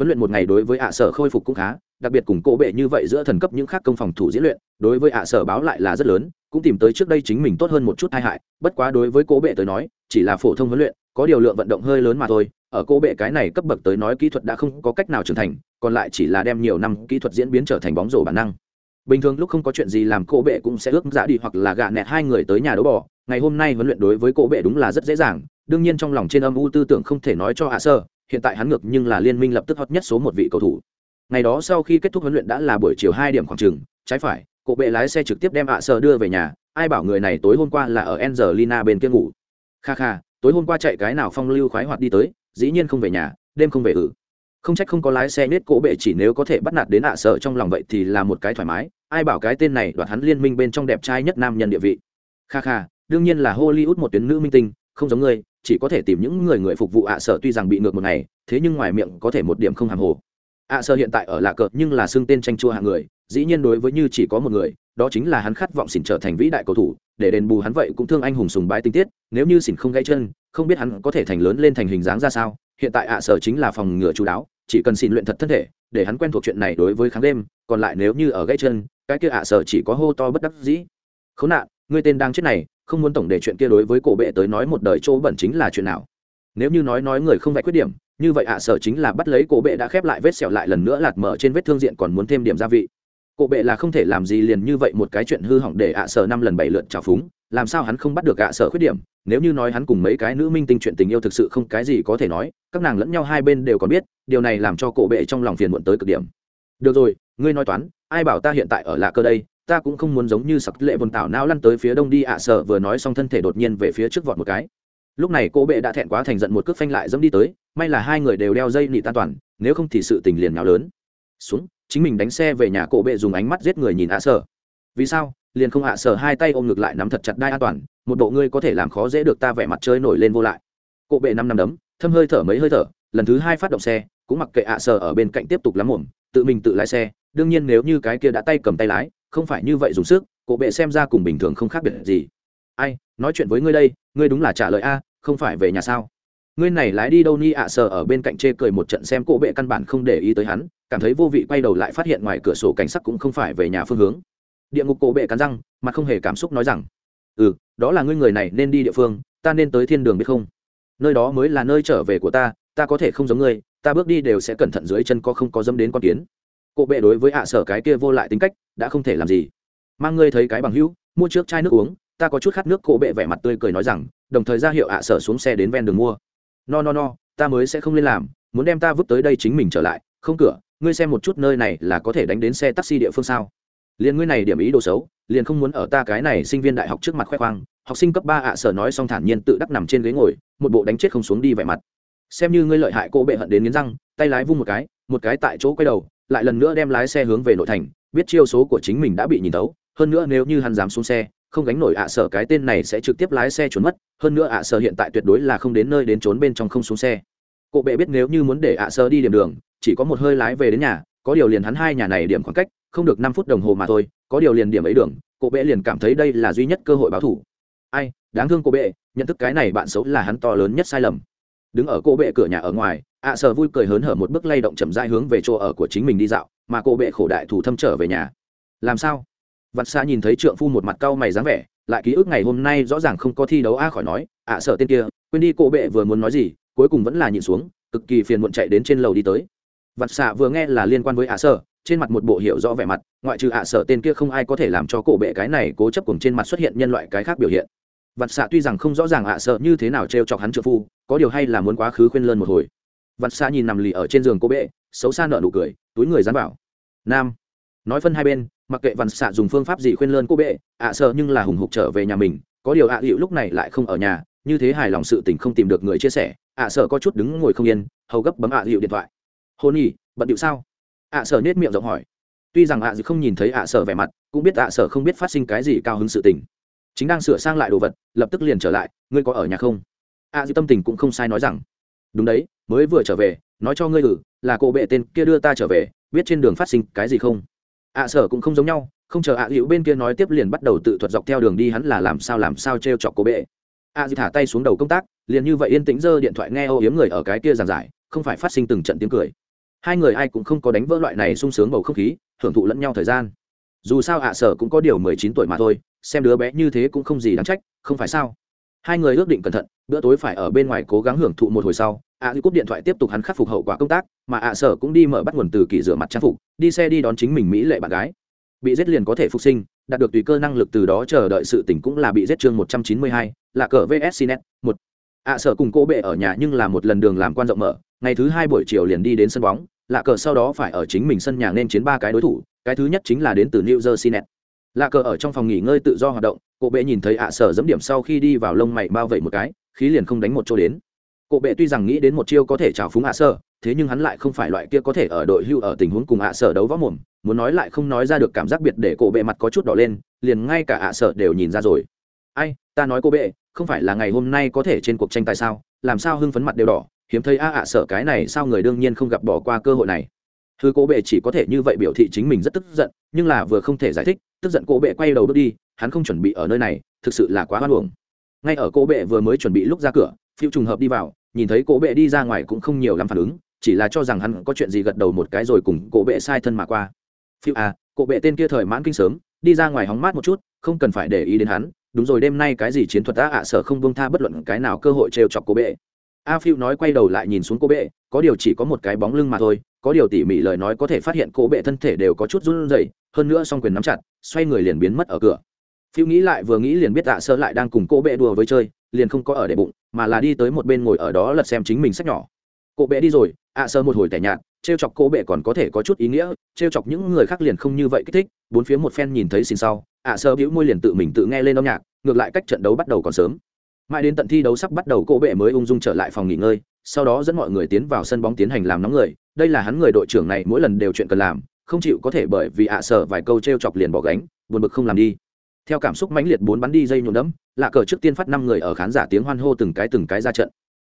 Huấn luyện một ngày đối với ạ sở khôi phục cũng khá, đặc biệt cùng cỗ bệ như vậy giữa thần cấp những khác công phòng thủ diễn luyện, đối với ạ sở báo lại là rất lớn, cũng tìm tới trước đây chính mình tốt hơn một chút tai hại, bất quá đối với cỗ bệ tới nói, chỉ là phổ thông huấn luyện, có điều lượng vận động hơi lớn mà thôi, ở cỗ bệ cái này cấp bậc tới nói kỹ thuật đã không có cách nào trưởng thành, còn lại chỉ là đem nhiều năm kỹ thuật diễn biến trở thành bóng rổ bản năng. Bình thường lúc không có chuyện gì làm cỗ bệ cũng sẽ ước giả đi hoặc là gạ nẹt hai người tới nhà đấu bỏ ngày hôm nay huấn luyện đối với cỗ bệ đúng là rất dễ dàng, đương nhiên trong lòng trên âm u tư tưởng không thể nói cho hạ sơ hiện tại hắn ngược nhưng là liên minh lập tức hot nhất số một vị cầu thủ. Ngày đó sau khi kết thúc huấn luyện đã là buổi chiều hai điểm khoảng trường, trái phải cộ bệ lái xe trực tiếp đem hạ sơ đưa về nhà, ai bảo người này tối hôm qua là ở angelina bên kia ngủ. Kha kha, tối hôm qua chạy cái nào phong lưu khoái hoạt đi tới, dĩ nhiên không về nhà, đêm không về ử không trách không có lái xe nết cỗ bệ chỉ nếu có thể bắt nạt đến hạ sợ trong lòng vậy thì là một cái thoải mái, ai bảo cái tên này đoạt hắn liên minh bên trong đẹp trai nhất nam nhân địa vị. Kha kha, đương nhiên là hollywood một tuyến nữ minh tinh, không giống ngươi chỉ có thể tìm những người người phục vụ ạ sở tuy rằng bị ngược một ngày, thế nhưng ngoài miệng có thể một điểm không hàm hồ. ạ sở hiện tại ở lạ cợt nhưng là xưng tên tranh chua hạng người, dĩ nhiên đối với như chỉ có một người, đó chính là hắn khát vọng xỉn trở thành vĩ đại cầu thủ, để đền bù hắn vậy cũng thương anh hùng sùng bái tinh tiết, nếu như xỉn không gãy chân, không biết hắn có thể thành lớn lên thành hình dáng ra sao, hiện tại ạ sở chính là phòng ngừa chú đáo, chỉ cần xỉn luyện thật thân thể, để hắn quen thuộc chuyện này đối với kháng đêm, còn lại nếu như ở gãy chân, cái kia ạ sở chỉ có hô to bất đắc dĩ. Khốn nạn ngươi tên đang chết này, không muốn tổng để chuyện kia đối với cổ bệ tới nói một đời chỗ bẩn chính là chuyện nào. Nếu như nói nói người không vạch khuyết điểm, như vậy ạ sở chính là bắt lấy cổ bệ đã khép lại vết sẹo lại lần nữa lạt mở trên vết thương diện còn muốn thêm điểm gia vị. Cổ bệ là không thể làm gì liền như vậy một cái chuyện hư hỏng để ạ sở năm lần bảy lượt trào phúng, làm sao hắn không bắt được ạ sở khuyết điểm? Nếu như nói hắn cùng mấy cái nữ minh tinh chuyện tình yêu thực sự không cái gì có thể nói, các nàng lẫn nhau hai bên đều còn biết, điều này làm cho cổ bệ trong lòng phiền muộn tới cực điểm. Được rồi, ngươi nói toán, ai bảo ta hiện tại ở lạ cơ đây? Ta cũng không muốn giống như sặc lệ vồn tảo não lăn tới phía đông đi ạ, sợ vừa nói xong thân thể đột nhiên về phía trước vọt một cái. Lúc này cô bệ đã thẹn quá thành giận một cước phanh lại dẫm đi tới, may là hai người đều đeo dây nị tan toàn, nếu không thì sự tình liền nào lớn. Xuống, chính mình đánh xe về nhà cổ bệ dùng ánh mắt giết người nhìn ạ, sợ. Vì sao? Liền không ạ, sợ hai tay ôm ngược lại nắm thật chặt đai an toàn, một bộ ngươi có thể làm khó dễ được ta vẻ mặt chơi nổi lên vô lại. Cổ bệ năm năm đấm, thâm hơi thở mấy hơi thở, lần thứ hai phát động xe, cũng mặc kệ ạ, sợ ở bên cạnh tiếp tục lắm mồm tự mình tự lái xe, đương nhiên nếu như cái kia đã tay cầm tay lái không phải như vậy dùng sức, cổ bệ xem ra cùng bình thường không khác biệt gì. Ai, nói chuyện với ngươi đây, ngươi đúng là trả lời a, không phải về nhà sao? Ngươi này lái đi đâu ni ạ à sờ ở bên cạnh chê cười một trận xem cổ bệ căn bản không để ý tới hắn, cảm thấy vô vị quay đầu lại phát hiện ngoài cửa sổ cảnh sắc cũng không phải về nhà phương hướng. Địa ngục cổ bệ cắn răng mà không hề cảm xúc nói rằng ừ đó là ngươi người này nên đi địa phương, ta nên tới thiên đường biết không? Nơi đó mới là nơi trở về của ta ta có thể không giống ngươi, ta bước đi đều sẽ cẩn thận dưới chân có không có dâm đến con kiến cổ bệ đối với ạ sở cái kia vô lại tính cách, đã không thể làm gì. Mang ngươi thấy cái bằng hữu, mua trước chai nước uống, ta có chút khát nước, cổ bệ vẻ mặt tươi cười nói rằng, đồng thời ra hiệu ạ sở xuống xe đến ven đường mua. No no no, ta mới sẽ không lên làm, muốn đem ta vứt tới đây chính mình trở lại, không cửa, ngươi xem một chút nơi này là có thể đánh đến xe taxi địa phương sao. Liền ngươi này điểm ý đồ xấu, liền không muốn ở ta cái này sinh viên đại học trước mặt khoe khoang. Học sinh cấp ba ạ sở nói xong thản nhiên tự đắc nằm trên ghế ngồi, một bộ đánh chết không xuống đi vẻ mặt. Xem như ngươi lợi hại cô bệ hận đến nghiến răng, tay lái vung một cái một cái tại chỗ quay đầu lại lần nữa đem lái xe hướng về nội thành, biết chiêu số của chính mình đã bị nhìn tấu, hơn nữa nếu như hắn dám xuống xe, không gánh nổi ạ sở cái tên này sẽ trực tiếp lái xe trốn mất, hơn nữa ạ sở hiện tại tuyệt đối là không đến nơi đến trốn bên trong không xuống xe. Cụ bệ biết nếu như muốn để ạ sở đi điểm đường, chỉ có một hơi lái về đến nhà, có điều liền hắn hai nhà này điểm khoảng cách, không được năm phút đồng hồ mà thôi, có điều liền điểm ấy đường cụ bệ liền cảm thấy đây là duy nhất cơ hội báo thủ. Ai, đáng thương cụ bệ, nhận thức cái này bạn xấu là hắn to lớn nhất sai lầm đứng ở cô bệ cửa nhà ở ngoài, ạ sờ vui cười hớn hở một bước lay động chậm rãi hướng về chỗ ở của chính mình đi dạo, mà cô bệ khổ đại thủ thâm trở về nhà. Làm sao? Vặt xa nhìn thấy trượng phu một mặt cau mày dáng vẻ, lại ký ức ngày hôm nay rõ ràng không có thi đấu a khỏi nói, ạ sợ tên kia, quên đi cô bệ vừa muốn nói gì, cuối cùng vẫn là nhịn xuống, cực kỳ phiền muộn chạy đến trên lầu đi tới. Vặt xạ vừa nghe là liên quan với ạ sợ trên mặt một bộ hiểu rõ vẻ mặt, ngoại trừ ạ sợ tên kia không ai có thể làm cho cổ bệ cái này cố chấp cùng trên mặt xuất hiện nhân loại cái khác biểu hiện vặt xạ tuy rằng không rõ ràng ạ sợ như thế nào t chọc hắn trợ phu có điều hay là muốn quá khứ khuyên lơn một hồi. Vặt xạ nhìn nằm lì ở trên giường cô bệ xấu xa nợ nụ cười túi người dán bảo, nam nói phân hai bên mặc kệ văn xạ dùng phương pháp gì khuyên lơn cô bệ ạ sợ nhưng là hùng hục trở về nhà mình có điều ạ à hiệu lúc này lại không ở nhà như thế hài lòng sự tình không tìm được người chia sẻ ạ sợ có chút đứng ngồi không yên hầu gấp bấm ạ hiệu điện thoại. Hôn nhỉ bận điệu sao? Ạ sợ nết miệng rộng hỏi. Tuy rằng ạ à không nhìn thấy ạ sợ vẻ mặt cũng biết ạ sợ không biết phát sinh cái gì cao hứng sự tình chính đang sửa sang lại đồ vật lập tức liền trở lại ngươi có ở nhà không? A dư tâm tình cũng không sai nói rằng đúng đấy mới vừa trở về nói cho ngươi ngử, là cô bệ tên kia đưa ta trở về biết trên đường phát sinh cái gì không? Ạ sở cũng không giống nhau không chờ ạ hữu bên kia nói tiếp liền bắt đầu tự thuật dọc theo đường đi hắn là làm sao làm sao t r e o chọc cô bệ? Ạ dư thả tay xuống đầu công tác liền như vậy yên tĩnh giơ điện thoại nghe ô yếm người ở cái kia giàn giải không phải phát sinh từng trận tiếng cười. Hai người ai cũng không có đánh vỡ loại này sung sướng bầu không khí hưởng thụ lẫn nhau thời gian dù sao ạ sở cũng có điều mười chín tuổi mà thôi xem đứa bé như thế cũng không gì đáng trách không phải sao? Hai người ước định cẩn thận bữa tối phải ở bên ngoài cố gắng hưởng thụ một hồi sau ạ à, cúp điện thoại tiếp tục hắn khắc phục hậu quả công tác mà ạ sở cũng đi mở bắt nguồn từ kỳ rửa mặt trang phục đi xe đi đón chính mình mỹ lệ bạn gái. Bị giết liền có thể phục sinh đạt được tùy cơ năng lực từ đó chờ đợi sự tỉnh cũng là bị giết chương một trăm chín mươi hai là cờ vs net một. Ạ sở cùng cô bệ ở nhà nhưng là một lần đường làm quan rộng mở ngày thứ hai buổi chiều liền đi đến sân bóng lạ cờ sau đó phải ở chính mình sân nhà nên chiến ba cái đối thủ cái thứ nhất chính là đến từ new jersey net. Lạ cờ ở trong phòng nghỉ ngơi tự do hoạt động cổ bệ nhìn thấy ạ sở dẫm điểm sau khi đi vào lông mày bao vẩy một cái, khí liền không đánh một chỗ đến. Cổ bệ tuy rằng nghĩ đến một chiêu có thể trào phúng ạ sở, thế nhưng hắn lại không phải loại kia có thể ở đội hưu ở tình huống cùng ạ sở đấu võ mồm, muốn nói lại không nói ra được cảm giác biệt để cổ bệ mặt có chút đỏ lên, liền ngay cả ạ sở đều nhìn ra rồi. Ai, ta nói cô bệ, không phải là ngày hôm nay có thể trên cuộc tranh tài sao? Làm sao hưng phấn mặt đều đỏ? Hiếm thấy a ạ sở cái này sao người đương nhiên không gặp bỏ qua cơ hội này thư cố bệ chỉ có thể như vậy biểu thị chính mình rất tức giận, nhưng là vừa không thể giải thích, tức giận cố bệ quay đầu bước đi, hắn không chuẩn bị ở nơi này, thực sự là quá hoan hồng ngay ở cố bệ vừa mới chuẩn bị lúc ra cửa, phiêu trùng hợp đi vào, nhìn thấy cố bệ đi ra ngoài cũng không nhiều lắm phản ứng, chỉ là cho rằng hắn có chuyện gì gật đầu một cái rồi cùng cố bệ sai thân mà qua. Phiêu à cố bệ tên kia thời mãn kinh sớm, đi ra ngoài hóng mát một chút, không cần phải để ý đến hắn, đúng rồi đêm nay cái gì chiến thuật đã ạ sở không buông tha bất luận cái nào cơ hội trêu chọc cố bệ. A phiêu nói quay đầu lại nhìn xuống cố bệ, có điều chỉ có một cái bóng lưng mà thôi có điều tỉ mỉ lời nói có thể phát hiện cổ bệ thân thể đều có chút run rẩy, hơn nữa song quyền nắm chặt, xoay người liền biến mất ở cửa. Phiêu nghĩ lại vừa nghĩ liền biết dạ sơ lại đang cùng cô bệ đùa với chơi, liền không có ở để bụng, mà là đi tới một bên ngồi ở đó lật xem chính mình sách nhỏ. Cô bệ đi rồi, ạ sơ một hồi tẻ nhạt, trêu chọc cô bệ còn có thể có chút ý nghĩa, trêu chọc những người khác liền không như vậy kích thích, bốn phía một phen nhìn thấy xin sau, ạ sơ bĩu môi liền tự mình tự nghe lên âm nhạc, ngược lại cách trận đấu bắt đầu còn sớm. Mãi đến tận thi đấu sắp bắt đầu cô bệ mới ung dung trở lại phòng nghỉ ngơi sau đó dẫn mọi người tiến vào sân bóng tiến hành làm nóng người. Đây là hắn người đội trưởng này mỗi lần đều chuyện cần làm, không chịu có thể bởi vì ạ sở vài câu t chọc liền bỏ gánh, buồn bực không làm đi. Theo cảm xúc mãnh liệt bốn bắn đi dây nhuộm đẫm lạ cờ trước tiên phát năm người ở khán giả tiếng hoan hô từng cái từng cái ra trận.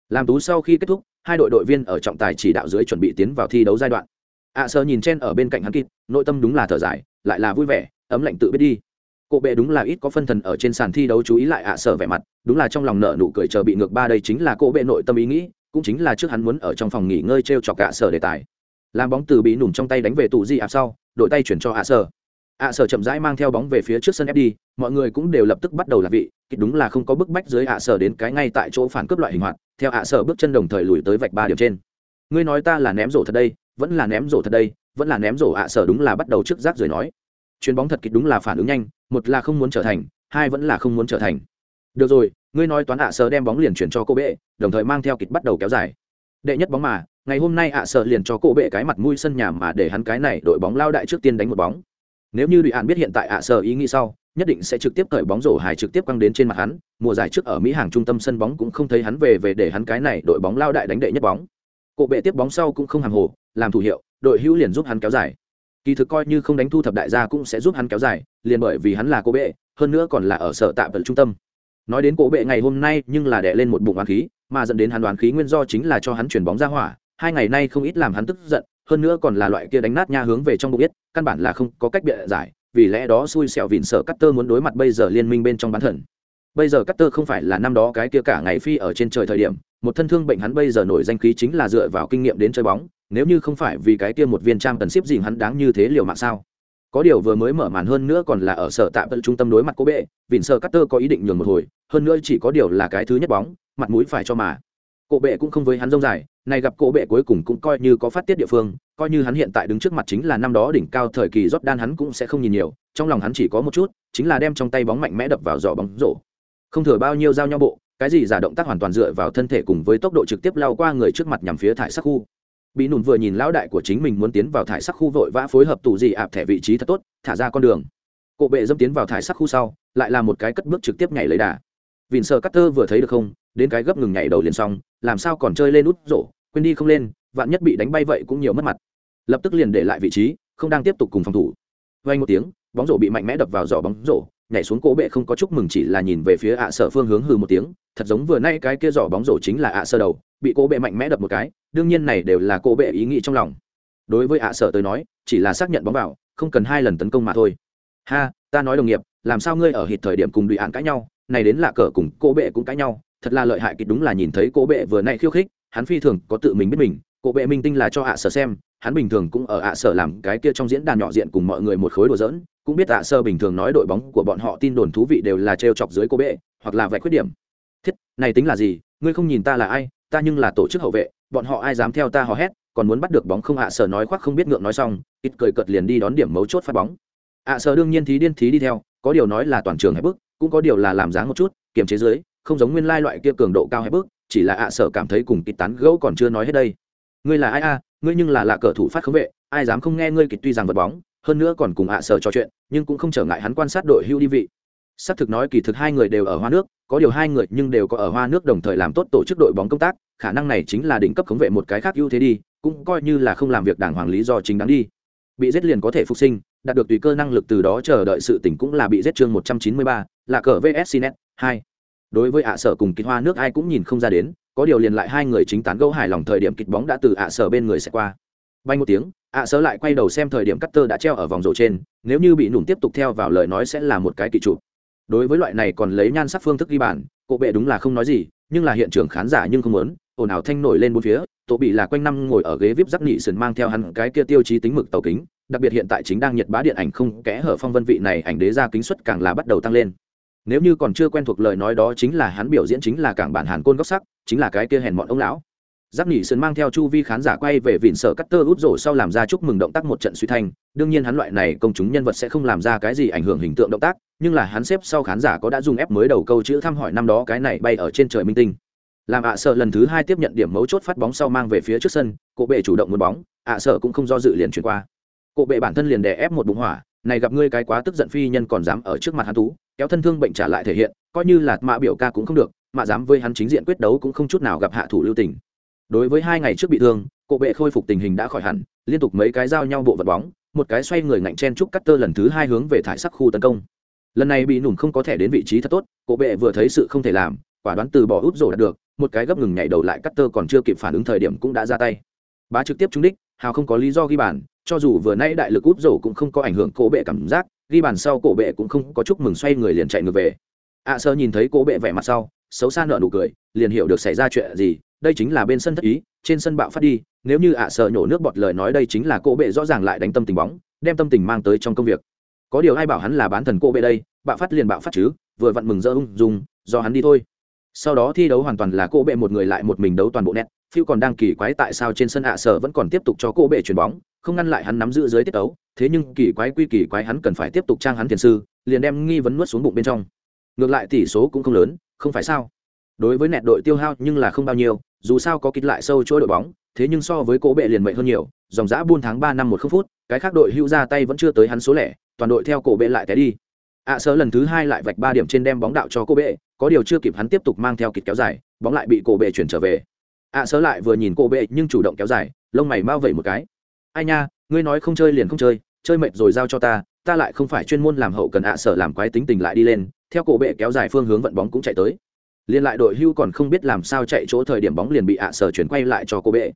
Làm tú sau khi kết thúc, hai đội đội viên ở trọng tài chỉ đạo dưới chuẩn bị tiến vào thi đấu giai đoạn. Ạ sơ nhìn chen ở bên cạnh hắn kịt nội tâm đúng là thở dài, lại là vui vẻ, ấm lạnh tự biết đi. Cụ bệ đúng là ít có phân thần ở trên sàn thi đấu chú ý lại ạ sở vẻ mặt, đúng là trong lòng nợ nụ cười chờ bị ngược ba đây chính là cô bệ nội tâm ý nghĩ cũng chính là trước hắn muốn ở trong phòng nghỉ ngơi t r e o chọc cả sở đề tài. Làm bóng từ bị nùm trong tay đánh về tù di ạp sau, đội tay chuyển cho ạ sở. Ạ sở chậm rãi mang theo bóng về phía trước sân ép đi mọi người cũng đều lập tức bắt đầu là vị, kịch đúng là không có bức bách dưới ạ sở đến cái ngay tại chỗ phản cướp loại hình hoạt, theo ạ sở bước chân đồng thời lùi tới vạch ba điểm trên. Ngươi nói ta là ném rổ thật đây, vẫn là ném rổ thật đây, vẫn là ném rổ ạ sở đúng là bắt đầu trước rác rồi nói. Chuyền bóng thật kịch đúng là phản ứng nhanh, một là không muốn trở thành, hai vẫn là không muốn trở thành. Được rồi ngươi nói toán ạ sở đem bóng liền chuyển cho cô bệ, đồng thời mang theo kịch bắt đầu kéo dài. Đệ nhất bóng mà, ngày hôm nay ạ sở liền cho cô bệ cái mặt mũi sân nhà mà để hắn cái này đội bóng lao đại trước tiên đánh một bóng. Nếu như đội hạn biết hiện tại ạ sở ý nghĩ sau, nhất định sẽ trực tiếp cởi bóng rổ hài trực tiếp quăng đến trên mặt hắn, mùa giải trước ở mỹ hàng trung tâm sân bóng cũng không thấy hắn về về để hắn cái này đội bóng lao đại đánh đệ nhất bóng. Cô bệ tiếp bóng sau cũng không hàng hồ, làm thủ hiệu, đội hữu liền giúp hắn kéo dài. Kỳ thực coi như không đánh thu thập đại gia cũng sẽ giúp hắn kéo dài, liền bởi vì hắn là cô bệ, hơn nữa còn là ở sở tạm vận trung tâm nói đến cổ bệ ngày hôm nay nhưng là đè lên một bụng oán khí, mà dẫn đến hắn đoán khí nguyên do chính là cho hắn chuyển bóng ra hỏa. Hai ngày nay không ít làm hắn tức giận, hơn nữa còn là loại kia đánh nát nha hướng về trong bụng biết, căn bản là không có cách bịa giải, vì lẽ đó xui xẻo vịn sợ cắt tơ muốn đối mặt bây giờ liên minh bên trong bán thần. Bây giờ cắt tơ không phải là năm đó cái kia cả ngày phi ở trên trời thời điểm, một thân thương bệnh hắn bây giờ nổi danh khí chính là dựa vào kinh nghiệm đến chơi bóng, nếu như không phải vì cái kia một viên trang tần xếp gì hắn đáng như thế liều mạng sao? Có điều vừa mới mở màn hơn nữa còn là ở sở tạm tận trung tâm đối mặt cố bệ, vịn sơ cắt tơ có ý định nhường một hồi, hơn nữa chỉ có điều là cái thứ nhất bóng, mặt mũi phải cho mà. Cổ bệ cũng không với hắn rông dài, này gặp cổ bệ cuối cùng cũng coi như có phát tiết địa phương, coi như hắn hiện tại đứng trước mặt chính là năm đó đỉnh cao thời kỳ rót đan hắn cũng sẽ không nhìn nhiều, trong lòng hắn chỉ có một chút, chính là đem trong tay bóng mạnh mẽ đập vào giỏ bóng rổ. Không thừa bao nhiêu giao nhau bộ, cái gì giả động tác hoàn toàn dựa vào thân thể cùng với tốc độ trực tiếp lao qua người trước mặt nhằm phía thải sắc khu bị nùn vừa nhìn lão đại của chính mình muốn tiến vào thải sắc khu vội vã phối hợp tù gì ạp thẻ vị trí thật tốt, thả ra con đường. Cộ bệ dâm tiến vào thải sắc khu sau, lại là một cái cất bước trực tiếp nhảy lấy đà. Vịn sợ cắt tơ vừa thấy được không, đến cái gấp ngừng nhảy đầu liền xong, làm sao còn chơi lên út rổ, quên đi không lên, vạn nhất bị đánh bay vậy cũng nhiều mất mặt. Lập tức liền để lại vị trí, không đang tiếp tục cùng phòng thủ. Vay một tiếng, bóng rổ bị mạnh mẽ đập vào giỏ bóng rổ nhảy xuống cổ bệ không có chúc mừng chỉ là nhìn về phía ạ sở phương hướng hừ một tiếng, thật giống vừa nay cái kia giỏ bóng rổ chính là ạ sơ đầu, bị cổ bệ mạnh mẽ đập một cái, đương nhiên này đều là cổ bệ ý nghĩ trong lòng. Đối với ạ sở tới nói, chỉ là xác nhận bóng vào, không cần hai lần tấn công mà thôi. Ha, ta nói đồng nghiệp, làm sao ngươi ở hít thời điểm cùng đùi án cãi nhau, này đến lạ cờ cùng cổ bệ cũng cãi nhau, thật là lợi hại kịch đúng là nhìn thấy cổ bệ vừa nay khiêu khích, hắn phi thường có tự mình biết mình, cổ bệ minh tinh là cho ạ sở xem, hắn bình thường cũng ở ạ sở làm cái kia trong diễn đàn nhỏ diện cùng mọi người một khối đùa giỡn cũng biết tạ sơ bình thường nói đội bóng của bọn họ tin đồn thú vị đều là trêu chọc dưới cô bệ, hoặc là vạch khuyết điểm. Thiết, này tính là gì? Ngươi không nhìn ta là ai? Ta nhưng là tổ chức hậu vệ, bọn họ ai dám theo ta hò hét? Còn muốn bắt được bóng không ạ? Sở nói khoác không biết ngượng nói xong, ít cười cợt liền đi đón điểm mấu chốt phát bóng. Ạ, sở đương nhiên thí điên thí đi theo, có điều nói là toàn trường hay bước cũng có điều là làm dáng một chút, kiềm chế dưới, không giống nguyên lai loại kia cường độ cao hay bước chỉ là ạ, sở cảm thấy cùng kịch tán gẫu còn chưa nói hết đây. Ngươi là ai a? Ngươi nhưng là lạ cờ thủ phát khống vệ, ai dám không nghe ngươi kịch tuy rằng vật bóng hơn nữa còn cùng ạ sở trò chuyện, nhưng cũng không trở ngại hắn quan sát đội hưu đi vị. Xác thực nói kỳ thực hai người đều ở hoa nước, có điều hai người nhưng đều có ở hoa nước đồng thời làm tốt tổ chức đội bóng công tác, khả năng này chính là đỉnh cấp khống vệ một cái khác ưu thế đi, cũng coi như là không làm việc đảng hoàng lý do chính đáng đi. Bị giết liền có thể phục sinh, đạt được tùy cơ năng lực từ đó chờ đợi sự tỉnh cũng là bị giết chương một trăm chín mươi ba, là cờ vs net hai. Đối với ạ sở cùng kịch hoa nước ai cũng nhìn không ra đến, có điều liền lại hai người chính tán gẫu hài lòng thời điểm kịch bóng đã từ ạ sở bên người sẽ qua bay một tiếng, ạ sở lại quay đầu xem thời điểm cắt tơ đã treo ở vòng rổ trên, nếu như bị nủng tiếp tục theo vào lời nói sẽ là một cái kỳ trụ đối với loại này còn lấy nhan sắc phương thức ghi bản cổ bệ đúng là không nói gì, nhưng là hiện trường khán giả nhưng không muốn, ồn ào thanh nổi lên bốn phía, tổ bị là quanh năm ngồi ở ghế vip giắc nị sườn mang theo hắn cái kia tiêu chí tính mực tàu kính, đặc biệt hiện tại chính đang nhiệt bá điện ảnh không kẽ hở phong vân vị này ảnh đế ra kính suất càng là bắt đầu tăng lên. Nếu như còn chưa quen thuộc lời nói đó chính là hắn biểu diễn chính là cảng bản hàn côn góc sắc, chính là cái kia hèn bọn ông lão giáp nỉ sơn mang theo chu vi khán giả quay về vịn sở cắt tơ út rổ sau làm ra chúc mừng động tác một trận suy thanh. Đương nhiên hắn loại này công chúng nhân vật sẽ không làm ra cái gì ảnh hưởng hình tượng động tác, nhưng là hắn xếp sau khán giả có đã dùng ép mới đầu câu chữ thăm hỏi năm đó cái này bay ở trên trời minh tinh. Làm ạ sợ lần thứ hai tiếp nhận điểm mấu chốt phát bóng sau mang về phía trước sân cộ bệ chủ động muốn bóng, ạ sợ cũng không do dự liền chuyển qua. Cộ bệ bản thân liền đè ép một bụng hỏa, này gặp ngươi cái quá tức giận phi nhân còn dám ở trước mặt hắn tú, kéo thân thương bệnh trả lại thể hiện, coi như là mạ biểu ca cũng không được, mạ dám với hắn chính diện quyết đấu cũng không chút nào gặp hạ thủ lưu tình đối với hai ngày trước bị thương, cổ bệ khôi phục tình hình đã khỏi hẳn, liên tục mấy cái giao nhau bộ vật bóng, một cái xoay người ngạnh chen trúc cắt tơ lần thứ hai hướng về thải sắc khu tấn công. Lần này bị nủng không có thể đến vị trí thật tốt, cổ bệ vừa thấy sự không thể làm, quả đoán từ bỏ úp rổ đạt được, một cái gấp ngừng nhảy đầu lại cắt tơ còn chưa kịp phản ứng thời điểm cũng đã ra tay. Bá trực tiếp trúng đích, hào không có lý do ghi bàn, cho dù vừa nay đại lực úp rổ cũng không có ảnh hưởng cổ bệ cảm giác, ghi bàn sau cổ bệ cũng không có chúc mừng xoay người liền chạy ngược về. Ạ sơ nhìn thấy cổ bệ vẻ mặt sau, xấu xa nợ nụ cười, liền hiểu được xảy ra chuyện gì đây chính là bên sân thất ý, trên sân bạo phát đi, nếu như ạ sợ nhổ nước bọt lời nói đây chính là cỗ bệ rõ ràng lại đánh tâm tình bóng, đem tâm tình mang tới trong công việc. Có điều ai bảo hắn là bán thần cỗ bệ đây, bạo phát liền bạo phát chứ, vừa vặn mừng rỡ ung dung, do hắn đi thôi. Sau đó thi đấu hoàn toàn là cỗ bệ một người lại một mình đấu toàn bộ nét phiêu còn đang kỳ quái tại sao trên sân ạ sở vẫn còn tiếp tục cho cỗ bệ chuyền bóng, không ngăn lại hắn nắm giữ dưới tiết đấu. thế nhưng kỳ quái quy kỳ quái hắn cần phải tiếp tục trang hắn tiền sư, liền đem nghi vấn nuốt xuống bụng bên trong. Ngược lại tỷ số cũng không lớn, không phải sao? Đối với nẹt đội tiêu hao nhưng là không bao nhiêu dù sao có kịch lại sâu chuỗi đội bóng thế nhưng so với cổ bệ liền mệnh hơn nhiều dòng giã buôn tháng ba năm một phút cái khác đội hữu ra tay vẫn chưa tới hắn số lẻ toàn đội theo cổ bệ lại té đi. Ạ à, lần thứ hai lại vạch ba điểm trên đem bóng đạo cho cổ bệ có điều chưa kịp hắn tiếp tục mang theo kịch kéo dài bóng lại bị cổ bệ chuyển trở về. Ạ à, lại vừa nhìn cổ bệ nhưng chủ động kéo dài lông mày mau vẩy một cái. Ai nha ngươi nói không chơi liền không chơi chơi mệt rồi giao cho ta ta lại không phải chuyên môn làm hậu cần ạ sở làm quái tính tình lại đi lên. Theo cổ bệ kéo dài phương hướng vận bóng cũng chạy tới liên lại đội hưu còn không biết làm sao chạy chỗ thời điểm bóng liền bị ạ sở chuyển quay lại cho cô bệ.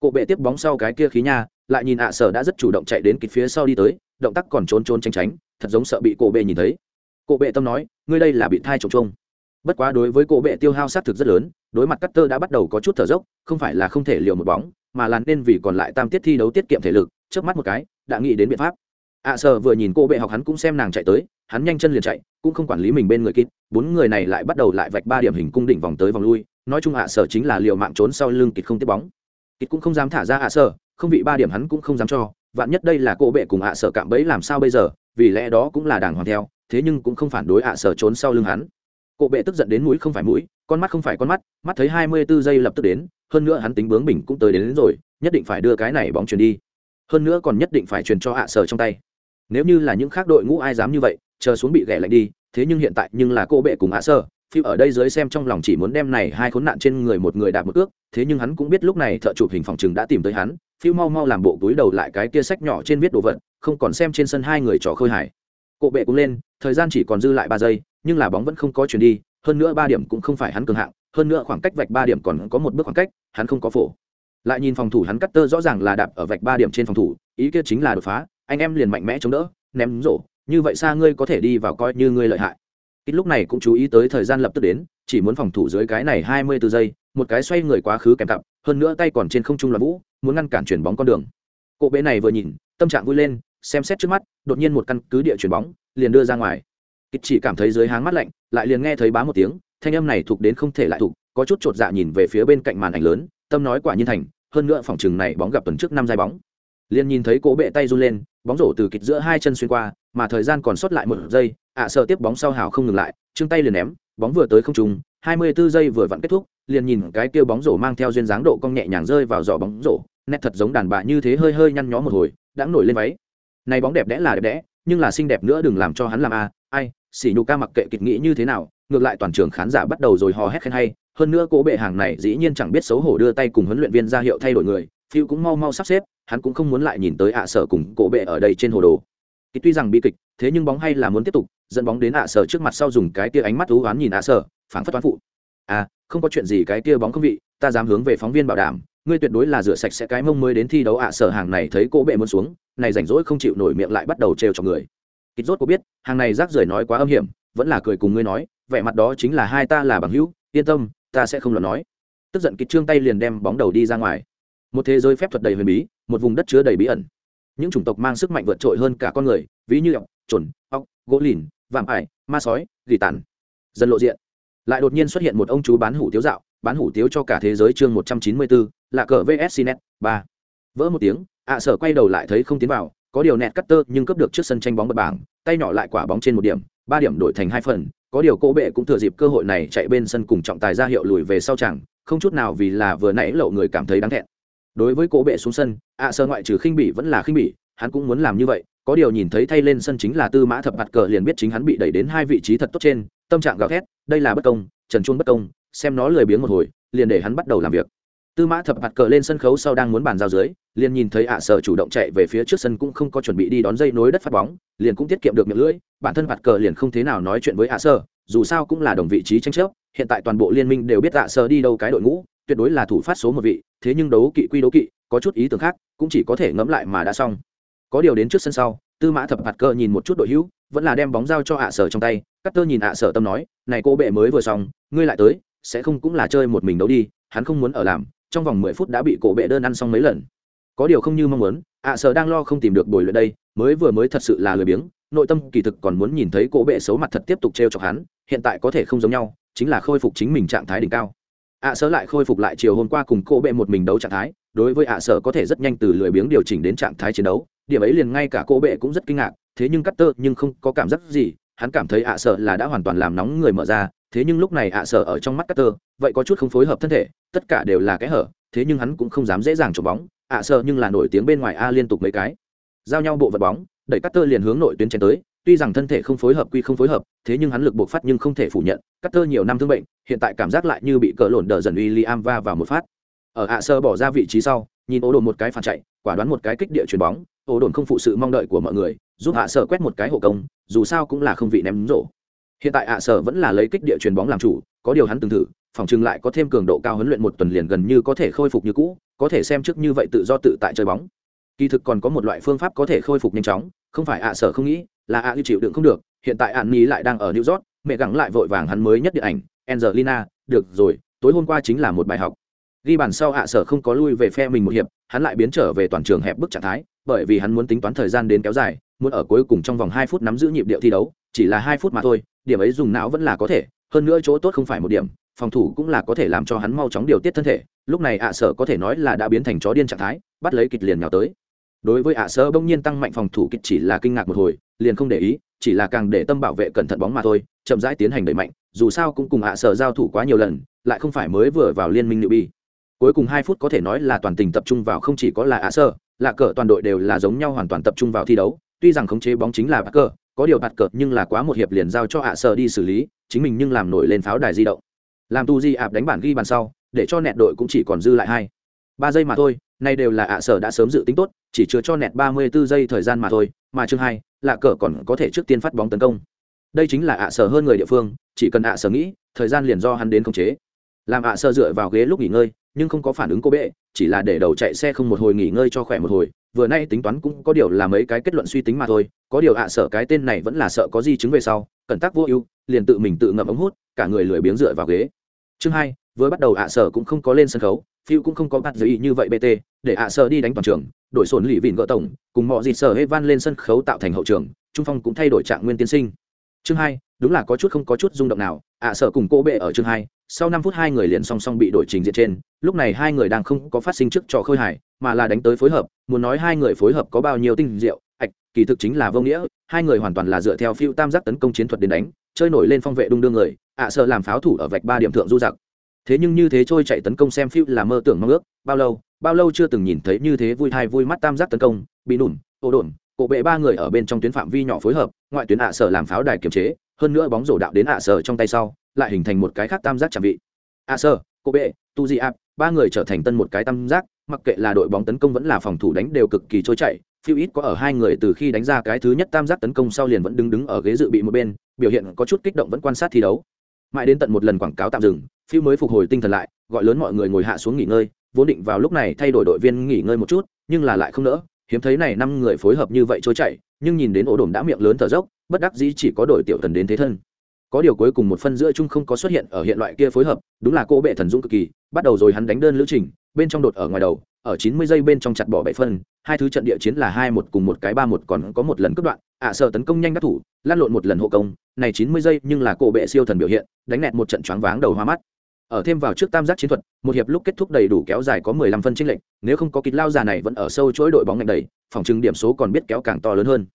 Cô bệ tiếp bóng sau cái kia khí nha, lại nhìn ạ sở đã rất chủ động chạy đến kịp phía sau đi tới, động tác còn trốn trốn tránh tránh, thật giống sợ bị cô bệ nhìn thấy. Cô bệ tâm nói, ngươi đây là bị thai trồng trông bất quá đối với cô bệ tiêu hao sát thực rất lớn, đối mặt cắt tơ đã bắt đầu có chút thở dốc, không phải là không thể liều một bóng, mà là nên vì còn lại tam tiết thi đấu tiết kiệm thể lực trước mắt một cái, đã nghĩ đến biện pháp ạ sợ vừa nhìn cô bệ học hắn cũng xem nàng chạy tới hắn nhanh chân liền chạy cũng không quản lý mình bên người kít bốn người này lại bắt đầu lại vạch ba điểm hình cung đỉnh vòng tới vòng lui nói chung ạ sợ chính là liều mạng trốn sau lưng kít không tiếp bóng. Kít cũng không dám thả ra ạ sợ không bị ba điểm hắn cũng không dám cho vạn nhất đây là cô bệ cùng ạ sợ cạm bẫy làm sao bây giờ vì lẽ đó cũng là đàng hoàng theo thế nhưng cũng không phản đối ạ sở trốn sau lưng hắn. Cô bệ tức giận đến mũi không phải mũi con mắt không phải con mắt mắt thấy hai mươi 24 giây lập tức đến hơn nữa hắn tính bướng bỉnh cũng tới đến, đến rồi nhất định phải đưa cái này bóng chuyền đi. Hơn nữa còn nhất định phải truyền cho ạ sở trong tay nếu như là những khác đội ngũ ai dám như vậy chờ xuống bị ghẻ lạnh đi thế nhưng hiện tại nhưng là cô bệ cùng ạ sơ, phiêu ở đây dưới xem trong lòng chỉ muốn đem này hai khốn nạn trên người một người đạp một ước thế nhưng hắn cũng biết lúc này thợ chụp hình phòng chừng đã tìm tới hắn phiêu mau mau làm bộ túi đầu lại cái kia sách nhỏ trên viết đồ vật không còn xem trên sân hai người trò khơi hải cộ bệ cũng lên thời gian chỉ còn dư lại ba giây nhưng là bóng vẫn không có chuyển đi hơn nữa ba điểm cũng không phải hắn cường hạng hơn nữa khoảng cách vạch ba điểm còn có một bước khoảng cách hắn không có phổ. Lại nhìn phòng thủ hắn cắt tơ rõ ràng là đạp ở vạch ba điểm trên phòng thủ ý kia chính là đột phá anh em liền mạnh mẽ chống đỡ, ném rổ, như vậy xa ngươi có thể đi vào coi như ngươi lợi hại. Ít lúc này cũng chú ý tới thời gian lập tức đến, chỉ muốn phòng thủ dưới cái này hai mươi 24 giây, một cái xoay người quá khứ kèm cặp, hơn nữa tay còn trên không trung là vũ, muốn ngăn cản chuyển bóng con đường. Cộ bệ này vừa nhìn, tâm trạng vui lên, xem xét trước mắt, đột nhiên một căn cứ địa chuyển bóng, liền đưa ra ngoài. Ít chỉ cảm thấy dưới háng mắt lạnh, lại liền nghe thấy bá một tiếng, thanh âm này thuộc đến không thể lại thuộc, có chút chột dạ nhìn về phía bên cạnh màn ảnh lớn, tâm nói quả nhiên thành, hơn nữa phòng chừng này bóng gặp tuần trước năm giai bóng. Liền nhìn thấy cố bệ tay run lên bóng rổ từ kịch giữa hai chân xuyên qua, mà thời gian còn sót lại một giây, ạ à sợ tiếp bóng sau hào không ngừng lại, trương tay liền ném, bóng vừa tới không trùng hai mươi 24 giây vừa vặn kết thúc, liền nhìn cái kia bóng rổ mang theo duyên dáng độ cong nhẹ nhàng rơi vào giỏ bóng rổ, nét thật giống đàn bà như thế hơi hơi nhăn nhó một hồi, đã nổi lên váy. Này bóng đẹp đẽ là đẹp đẽ, nhưng là xinh đẹp nữa đừng làm cho hắn làm a, ai xỉ nhục ca mặc kệ kịch nghĩ như thế nào, ngược lại toàn trường khán giả bắt đầu rồi hò hét khen hay, hơn nữa cố bệ hàng này dĩ nhiên chẳng biết xấu hổ đưa tay cùng huấn luyện viên ra hiệu thay đổi người phiêu cũng mau mau sắp xếp, hắn cũng không muốn lại nhìn tới ạ sở cùng cổ bệ ở đây trên hồ đồ. Thì tuy rằng bi kịch, thế nhưng bóng hay là muốn tiếp tục, dẫn bóng đến ạ sở trước mặt sau dùng cái tia ánh mắt thú oán nhìn ạ sở, phảng phất toán phụ. À không có chuyện gì cái tia bóng không vị, ta dám hướng về phóng viên bảo đảm, ngươi tuyệt đối là rửa sạch sẽ cái mông mới đến thi đấu ạ sở hàng này thấy cổ bệ muốn xuống, này rảnh rỗi không chịu nổi miệng lại bắt đầu trêu cho người. Kịch rốt có biết, hàng này rác rưởi nói quá âm hiểm, vẫn là cười cùng ngươi nói, vẻ mặt đó chính là hai ta là bằng hữu, yên tâm, ta sẽ không lo nói. Tức giận kịch trương tay liền đem bóng đầu đi ra ngoài một thế giới phép thuật đầy huyền bí, một vùng đất chứa đầy bí ẩn. Những chủng tộc mang sức mạnh vượt trội hơn cả con người, ví như ọc trồn ọc gỗ lìn vàm ải, ma sói, gỉ tàn. Dần lộ diện. Lại đột nhiên xuất hiện một ông chú bán hủ tiếu dạo, bán hủ tiếu cho cả thế giới chương một trăm chín mươi bốn là cờ vs net ba. Vỡ một tiếng, ạ sở quay đầu lại thấy không tiến vào, có điều nẹt cắt tơ nhưng cướp được trước sân tranh bóng bật bảng, tay nhỏ lại quả bóng trên một điểm, ba điểm đổi thành hai phần, có điều cỗ bệ cũng thừa dịp cơ hội này chạy bên sân cùng trọng tài ra hiệu lùi về sau chẳng không chút nào vì là vừa nãy lậu người cảm thấy đáng thẹn đối với cỗ bệ xuống sân, ạ sơ ngoại trừ khinh bỉ vẫn là khinh bỉ, hắn cũng muốn làm như vậy. Có điều nhìn thấy thay lên sân chính là tư mã thập mặt cờ liền biết chính hắn bị đẩy đến hai vị trí thật tốt trên, tâm trạng gào thét, đây là bất công, trần chuông bất công, xem nó lười biếng một hồi, liền để hắn bắt đầu làm việc. Tư mã thập mặt cờ lên sân khấu sau đang muốn bàn giao dưới, liền nhìn thấy ạ sở chủ động chạy về phía trước sân cũng không có chuẩn bị đi đón dây nối đất phát bóng, liền cũng tiết kiệm được miệng lưỡi, bản thân mặt cờ liền không thế nào nói chuyện với ạ sở dù sao cũng là đồng vị trí tranh chấp, hiện tại toàn bộ liên minh đều biết ạ sở đi đâu cái đội ngũ tuyệt đối là thủ phát số một vị, thế nhưng đấu kỵ quy đấu kỵ, có chút ý tưởng khác, cũng chỉ có thể ngẫm lại mà đã xong. Có điều đến trước sân sau, tư mã thập hạt cơ nhìn một chút đội hữu, vẫn là đem bóng giao cho ạ sở trong tay. Cắt tơ nhìn ạ sở tâm nói, này cô bệ mới vừa xong, ngươi lại tới, sẽ không cũng là chơi một mình đấu đi, hắn không muốn ở làm, trong vòng mười phút đã bị cổ bệ đơn ăn xong mấy lần. Có điều không như mong muốn, ạ sở đang lo không tìm được bồi luyện đây, mới vừa mới thật sự là lười biếng, nội tâm kỳ thực còn muốn nhìn thấy cổ bệ xấu mặt thật tiếp tục t chọc hắn, hiện tại có thể không giống nhau, chính là khôi phục chính mình trạng thái đỉnh cao ạ sở lại khôi phục lại chiều hôm qua cùng cô bệ một mình đấu trạng thái, đối với ạ sở có thể rất nhanh từ lười biếng điều chỉnh đến trạng thái chiến đấu. Điểm ấy liền ngay cả cô bệ cũng rất kinh ngạc, thế nhưng cắt tơ nhưng không có cảm giác gì, hắn cảm thấy ạ sở là đã hoàn toàn làm nóng người mở ra, thế nhưng lúc này ạ sở ở trong mắt cắt tơ vậy có chút không phối hợp thân thể, tất cả đều là cái hở, thế nhưng hắn cũng không dám dễ dàng chụp bóng, ạ sở nhưng là nổi tiếng bên ngoài a liên tục mấy cái. Giao nhau bộ vật bóng, đẩy cắt tơ liền hướng nội tuyến chen tới tuy rằng thân thể không phối hợp quy không phối hợp, thế nhưng hắn lực buộc phát nhưng không thể phủ nhận. Cắt tơ nhiều năm thương bệnh, hiện tại cảm giác lại như bị cỡ lộn đờ dần uy li am va vào một phát. Ở ạ sơ bỏ ra vị trí sau, nhìn ố đồn một cái phản chạy, quả đoán một cái kích địa chuyền bóng. Ố đồn không phụ sự mong đợi của mọi người, giúp hạ sở quét một cái hộ công, dù sao cũng là không vị ném rổ. Hiện tại ạ sở vẫn là lấy kích địa chuyền bóng làm chủ, có điều hắn từng thử, phòng chừng lại có thêm cường độ cao huấn luyện một tuần liền gần như có thể khôi phục như cũ, có thể xem trước như vậy tự do tự tại chơi bóng kỳ thực còn có một loại phương pháp có thể khôi phục nhanh chóng, không phải ạ sở không nghĩ, là ạ à chịu đựng không được, hiện tại ạn ní lại đang ở new york, mẹ gắng lại vội vàng hắn mới nhất điện ảnh, angelina, được rồi, tối hôm qua chính là một bài học. Ghi bàn sau ạ sở không có lui về phe mình một hiệp, hắn lại biến trở về toàn trường hẹp bức trạng thái, bởi vì hắn muốn tính toán thời gian đến kéo dài, muốn ở cuối cùng trong vòng hai phút nắm giữ nhịp điệu thi đấu, chỉ là hai phút mà thôi, điểm ấy dùng não vẫn là có thể, hơn nữa chỗ tốt không phải một điểm, phòng thủ cũng là có thể làm cho hắn mau chóng điều tiết thân thể, lúc này ạ sở có thể nói là đã biến thành chó điên trạng thái, bắt lấy kịch liền nhào tới đối với ạ sơ bỗng nhiên tăng mạnh phòng thủ kịch chỉ là kinh ngạc một hồi, liền không để ý, chỉ là càng để tâm bảo vệ cẩn thận bóng mà thôi, chậm rãi tiến hành đẩy mạnh, dù sao cũng cùng ạ sơ giao thủ quá nhiều lần, lại không phải mới vừa vào liên minh nữ bi cuối cùng hai phút có thể nói là toàn tình tập trung vào không chỉ có là ạ sơ là cờ toàn đội đều là giống nhau hoàn toàn tập trung vào thi đấu, tuy rằng khống chế bóng chính là bạt cờ, có điều bạt cờ nhưng là quá một hiệp liền giao cho ạ sơ đi xử lý, chính mình nhưng làm nổi lên pháo đài di động. Làm tu di ạp đánh bản ghi bàn sau, để cho nẹt đội cũng chỉ còn dư lại hai. Ba giây mà thôi nay đều là ạ sở đã sớm dự tính tốt, chỉ chưa cho nẹt ba mươi 34 giây thời gian mà thôi, mà chương hai là cờ còn có thể trước tiên phát bóng tấn công. Đây chính là ạ sở hơn người địa phương, chỉ cần ạ sở nghĩ, thời gian liền do hắn đến khống chế. Làm ạ sở dựa vào ghế lúc nghỉ ngơi, nhưng không có phản ứng cô bệ, chỉ là để đầu chạy xe không một hồi nghỉ ngơi cho khỏe một hồi, vừa nay tính toán cũng có điều là mấy cái kết luận suy tính mà thôi, có điều ạ sở cái tên này vẫn là sợ có di chứng về sau, cẩn tắc vô ưu, liền tự mình tự ngậm ống hút, cả người lười biếng dựa vào ghế. Chương hai, vừa bắt đầu ạ sở cũng không có lên sân khấu phiêu cũng không có bắt giới ý như vậy bt để ạ sở đi đánh toàn trường, đổi sổn lì vịn gỡ tổng, cùng mọi gì sở hết van lên sân khấu tạo thành hậu trường, trung phong cũng thay đổi trạng nguyên tiến sinh. Chương hai, đúng là có chút không có chút rung động nào, ạ sở cùng cô bệ ở chương hai, sau năm phút hai người liền song song bị đổi trình diện trên, lúc này hai người đang không có phát sinh trước trò khơi hải mà là đánh tới phối hợp, muốn nói hai người phối hợp có bao nhiêu tinh diệu, ạch, kỳ thực chính là vô nghĩa, hai người hoàn toàn là dựa theo phiêu tam giác tấn công chiến thuật đến đánh, chơi nổi lên phong vệ đung đương người, ạ sợ làm pháo thủ ở vạch ba điểm thượng du giặc thế nhưng như thế trôi chạy tấn công xem phiêu là mơ tưởng mong ước, bao lâu bao lâu chưa từng nhìn thấy như thế vui thai vui mắt tam giác tấn công, bị nủn ô đồn, cổ bệ ba người ở bên trong tuyến phạm vi nhỏ phối hợp, ngoại tuyến ạ sở làm pháo đài kiềm chế, hơn nữa bóng rổ đạo đến ạ sở trong tay sau, lại hình thành một cái khác tam giác chạm vị. Ạ sở, cổ bệ, tu di áp, ba người trở thành tân một cái tam giác, mặc kệ là đội bóng tấn công vẫn là phòng thủ đánh đều cực kỳ trôi chảy phiêu ít có ở hai người từ khi đánh ra cái thứ nhất tam giác tấn công sau liền vẫn đứng đứng ở ghế dự bị một bên, biểu hiện có chút kích động vẫn quan sát thi đấu mãi đến tận một lần quảng cáo tạm dừng phiêu mới phục hồi tinh thần lại gọi lớn mọi người ngồi hạ xuống nghỉ ngơi vốn định vào lúc này thay đổi đội viên nghỉ ngơi một chút nhưng là lại không nỡ. Hiếm thấy này năm người phối hợp như vậy trôi chạy, nhưng nhìn đến ổ đồm đã miệng lớn thở dốc bất đắc dĩ chỉ có đội tiểu thần đến thế thân. Có điều cuối cùng một phân giữa chung không có xuất hiện ở hiện loại kia phối hợp đúng là cô bệ thần dũng cực kỳ bắt đầu rồi hắn đánh đơn lữ trình bên trong đột ở ngoài đầu ở 90 giây bên trong chặt bỏ bảy phân hai thứ trận địa chiến là hai một cùng một cái ba một còn có một lần cướp đoạn ạ à, sợ tấn công nhanh đắc thủ lan lộn một lần hộ công này 90 giây nhưng là cổ bệ siêu thần biểu hiện đánh nẹt một trận choáng váng đầu hoa mắt. Ở thêm vào trước tam giác chiến thuật một hiệp lúc kết thúc đầy đủ kéo dài có 15 phân chênh lệnh nếu không có kịch lao già này vẫn ở sâu chuỗi đội bóng ngành đầy phòng trưng điểm số còn biết kéo càng to lớn hơn.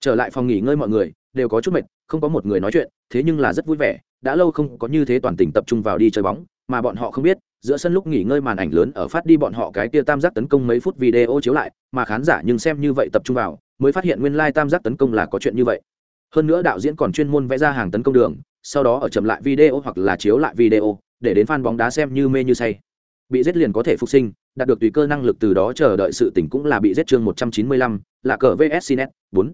Trở lại phòng nghỉ ngơi mọi người đều có chút mệt không có một người nói chuyện thế nhưng là rất vui vẻ đã lâu không có như thế toàn tỉnh tập trung vào đi chơi bóng mà bọn họ không biết giữa sân lúc nghỉ ngơi màn ảnh lớn ở phát đi bọn họ cái tia tam giác tấn công mấy phút video chiếu lại mà khán giả nhưng xem như vậy tập trung vào mới phát hiện nguyên lai tam giác tấn công là có chuyện như vậy. Hơn nữa đạo diễn còn chuyên môn vẽ ra hàng tấn công đường sau đó ở chậm lại video hoặc là chiếu lại video để đến fan bóng đá xem như mê như say. Bị giết liền có thể phục sinh đạt được tùy cơ năng lực từ đó chờ đợi sự tỉnh cũng là bị giết chương 195, là cờ vs cnet bốn.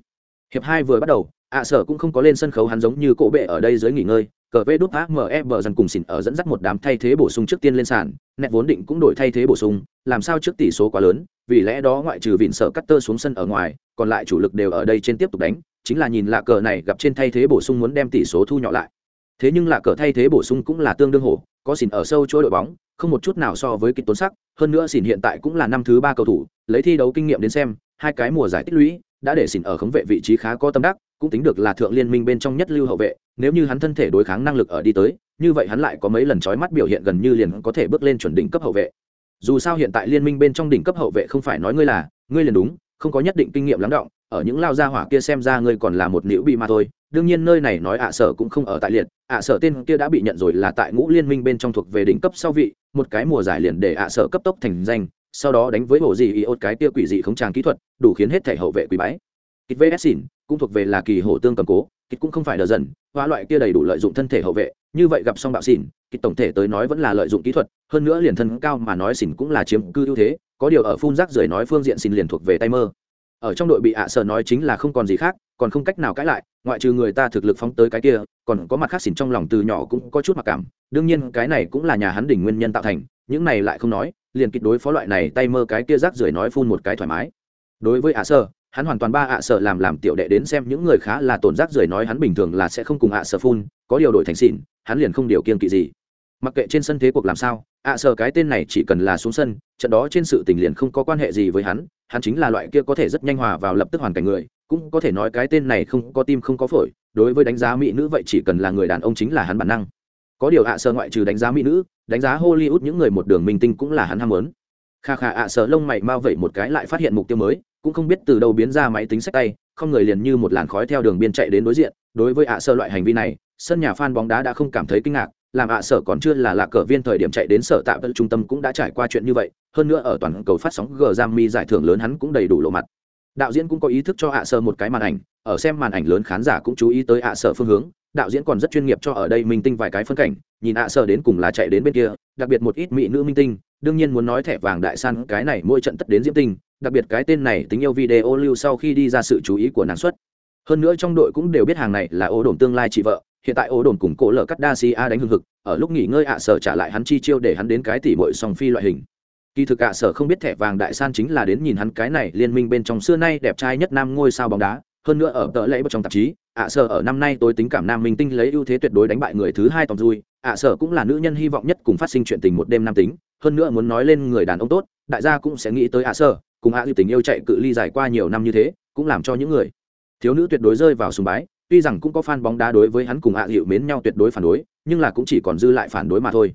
Hiệp hai vừa bắt đầu ạ sở cũng không có lên sân khấu hắn giống như cổ bệ ở đây dưới nghỉ ngơi cờ vê đút ame bờ dần cùng xỉn ở dẫn dắt một đám thay thế bổ sung trước tiên lên sàn nẹt vốn định cũng đổi thay thế bổ sung, làm sao trước tỷ số quá lớn, vì lẽ đó ngoại trừ vịn sợ cắt tơ xuống sân ở ngoài, còn lại chủ lực đều ở đây trên tiếp tục đánh, chính là nhìn lạ cờ này gặp trên thay thế bổ sung muốn đem tỷ số thu nhỏ lại. Thế nhưng lạ cờ thay thế bổ sung cũng là tương đương hổ, có xỉn ở sâu chỗ đội bóng, không một chút nào so với kịch tốn sắc, hơn nữa xỉn hiện tại cũng là năm thứ ba cầu thủ, lấy thi đấu kinh nghiệm đến xem, hai cái mùa giải tích lũy, đã để xỉn ở khống vệ vị trí khá có tâm đắc cũng tính được là thượng liên minh bên trong nhất lưu hậu vệ, nếu như hắn thân thể đối kháng năng lực ở đi tới, như vậy hắn lại có mấy lần trói mắt biểu hiện gần như liền có thể bước lên chuẩn đỉnh cấp hậu vệ. Dù sao hiện tại liên minh bên trong đỉnh cấp hậu vệ không phải nói ngươi là, ngươi liền đúng, không có nhất định kinh nghiệm lắng động, ở những lao gia hỏa kia xem ra ngươi còn là một nữ bị mà thôi. Đương nhiên nơi này nói ạ sở cũng không ở tại liệt, ạ sở tên kia đã bị nhận rồi là tại ngũ liên minh bên trong thuộc về đỉnh cấp sau vị, một cái mùa giải liền để ạ sở cấp tốc thành danh, sau đó đánh với bộ gì iốt cái kia quỷ dị không tràng kỹ thuật, đủ khiến hết thể hậu vệ quỷ bái kịch vs xỉn cũng thuộc về là kỳ hổ tương cầm cố kịch cũng không phải đờ dần, hóa loại kia đầy đủ lợi dụng thân thể hậu vệ. Như vậy gặp xong bạo xỉn kịch tổng thể tới nói vẫn là lợi dụng kỹ thuật, hơn nữa liền thân cao mà nói xỉn cũng là chiếm cư ưu thế, có điều ở phun rác rưởi nói phương diện xỉn liền thuộc về tay mơ. Ở trong đội bị ạ sợ nói chính là không còn gì khác, còn không cách nào cãi lại, ngoại trừ người ta thực lực phóng tới cái kia, còn có mặt khác xỉn trong lòng từ nhỏ cũng có chút mặc cảm, đương nhiên cái này cũng là nhà hắn đỉnh nguyên nhân tạo thành, những này lại không nói, liền kịch đối phó loại này tay mơ cái kia rác rưởi nói phun một cái thoải mái. Đối với ạ sơ hắn hoàn toàn ba ạ sợ làm làm tiểu đệ đến xem những người khá là tổn rác rưởi nói hắn bình thường là sẽ không cùng ạ sợ phun, có điều đổi thành xịn hắn liền không điều kiên kỵ gì. Mặc kệ trên sân thế cuộc làm sao, ạ sợ cái tên này chỉ cần là xuống sân, trận đó trên sự tình liền không có quan hệ gì với hắn hắn chính là loại kia có thể rất nhanh hòa vào lập tức hoàn cảnh người, cũng có thể nói cái tên này không có tim không có phổi, đối với đánh giá mỹ nữ vậy chỉ cần là người đàn ông chính là hắn bản năng. Có điều ạ sợ ngoại trừ đánh giá mỹ nữ, đánh giá hollywood những người một đường minh tinh cũng là hắn ham muốn. Kha kha ạ sợ lông mày mau vậy một cái lại phát hiện mục tiêu mới cũng không biết từ đâu biến ra máy tính sách tay, không người liền như một làn khói theo đường biên chạy đến đối diện. Đối với ạ sơ loại hành vi này, sân nhà fan bóng đá đã không cảm thấy kinh ngạc, làm ạ sở còn chưa là lạc cờ viên thời điểm chạy đến sở tạm trung tâm cũng đã trải qua chuyện như vậy, hơn nữa ở toàn cầu phát sóng g giam giải thưởng lớn hắn cũng đầy đủ lộ mặt. Đạo diễn cũng có ý thức cho ạ sở một cái màn ảnh, ở xem màn ảnh lớn khán giả cũng chú ý tới ạ sở phương hướng. Đạo diễn còn rất chuyên nghiệp cho ở đây minh tinh vài cái phân cảnh, nhìn ạ sở đến cùng là chạy đến bên kia, đặc biệt một ít mỹ nữ minh tinh, đương nhiên muốn nói thẻ vàng đại san, cái này mỗi trận tất đến diễm tinh đặc biệt cái tên này tính yêu video lưu sau khi đi ra sự chú ý của nàng xuất. Hơn nữa trong đội cũng đều biết hàng này là ô đồn tương lai chị vợ, hiện tại ô đồn cùng cổ lở cắt đa si a đánh hưng hực, ở lúc nghỉ ngơi ạ sở trả lại hắn chi chiêu để hắn đến cái tỉ mội song phi loại hình. Kỳ thực ạ sở không biết thẻ vàng đại san chính là đến nhìn hắn cái này liên minh bên trong xưa nay đẹp trai nhất nam ngôi sao bóng đá, hơn nữa ở tờ lễ trong tạp chí, ạ sở ở năm nay tôi tính cảm nam minh tinh lấy ưu thế tuyệt đối đánh bại người thứ hai tòng dui ạ sở cũng là nữ nhân hy vọng nhất cùng phát sinh chuyện tình một đêm nam tính, hơn nữa muốn nói lên người đàn ông tốt, đại gia cũng sẽ nghĩ tới ạ sở cùng hạ ạ tình yêu chạy cự ly dài qua nhiều năm như thế, cũng làm cho những người thiếu nữ tuyệt đối rơi vào sùng bái, tuy rằng cũng có fan bóng đá đối với hắn cùng hạ dịu mến nhau tuyệt đối phản đối, nhưng là cũng chỉ còn dư lại phản đối mà thôi.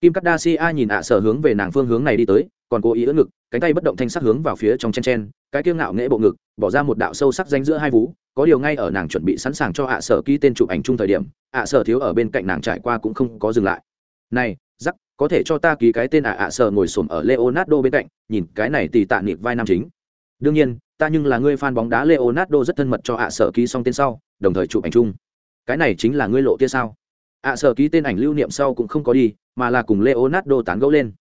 Kim kardashian nhìn ạ sở hướng về nàng phương hướng này đi tới, còn cố ý ưỡn ngực, cánh tay bất động thanh sắc hướng vào phía trong chen chen, cái kiêu ngạo nghễ bộ ngực, bỏ ra một đạo sâu sắc danh giữa hai vú, có điều ngay ở nàng chuẩn bị sẵn sàng cho ạ sở ký tên chụp ảnh chung thời điểm, ạ sở thiếu ở bên cạnh nàng trải qua cũng không có dừng lại. Này giắc có thể cho ta ký cái tên ạ ạ sờ ngồi xổm ở leonardo bên cạnh, nhìn cái này tì tạ nịp vai nam chính. Đương nhiên, ta nhưng là ngươi fan bóng đá leonardo rất thân mật cho ạ sờ ký xong tên sau, đồng thời chụp ảnh chung. Cái này chính là ngươi lộ tia sao? Ạ sờ ký tên ảnh lưu niệm sau cũng không có đi, mà là cùng leonardo tán gẫu lên.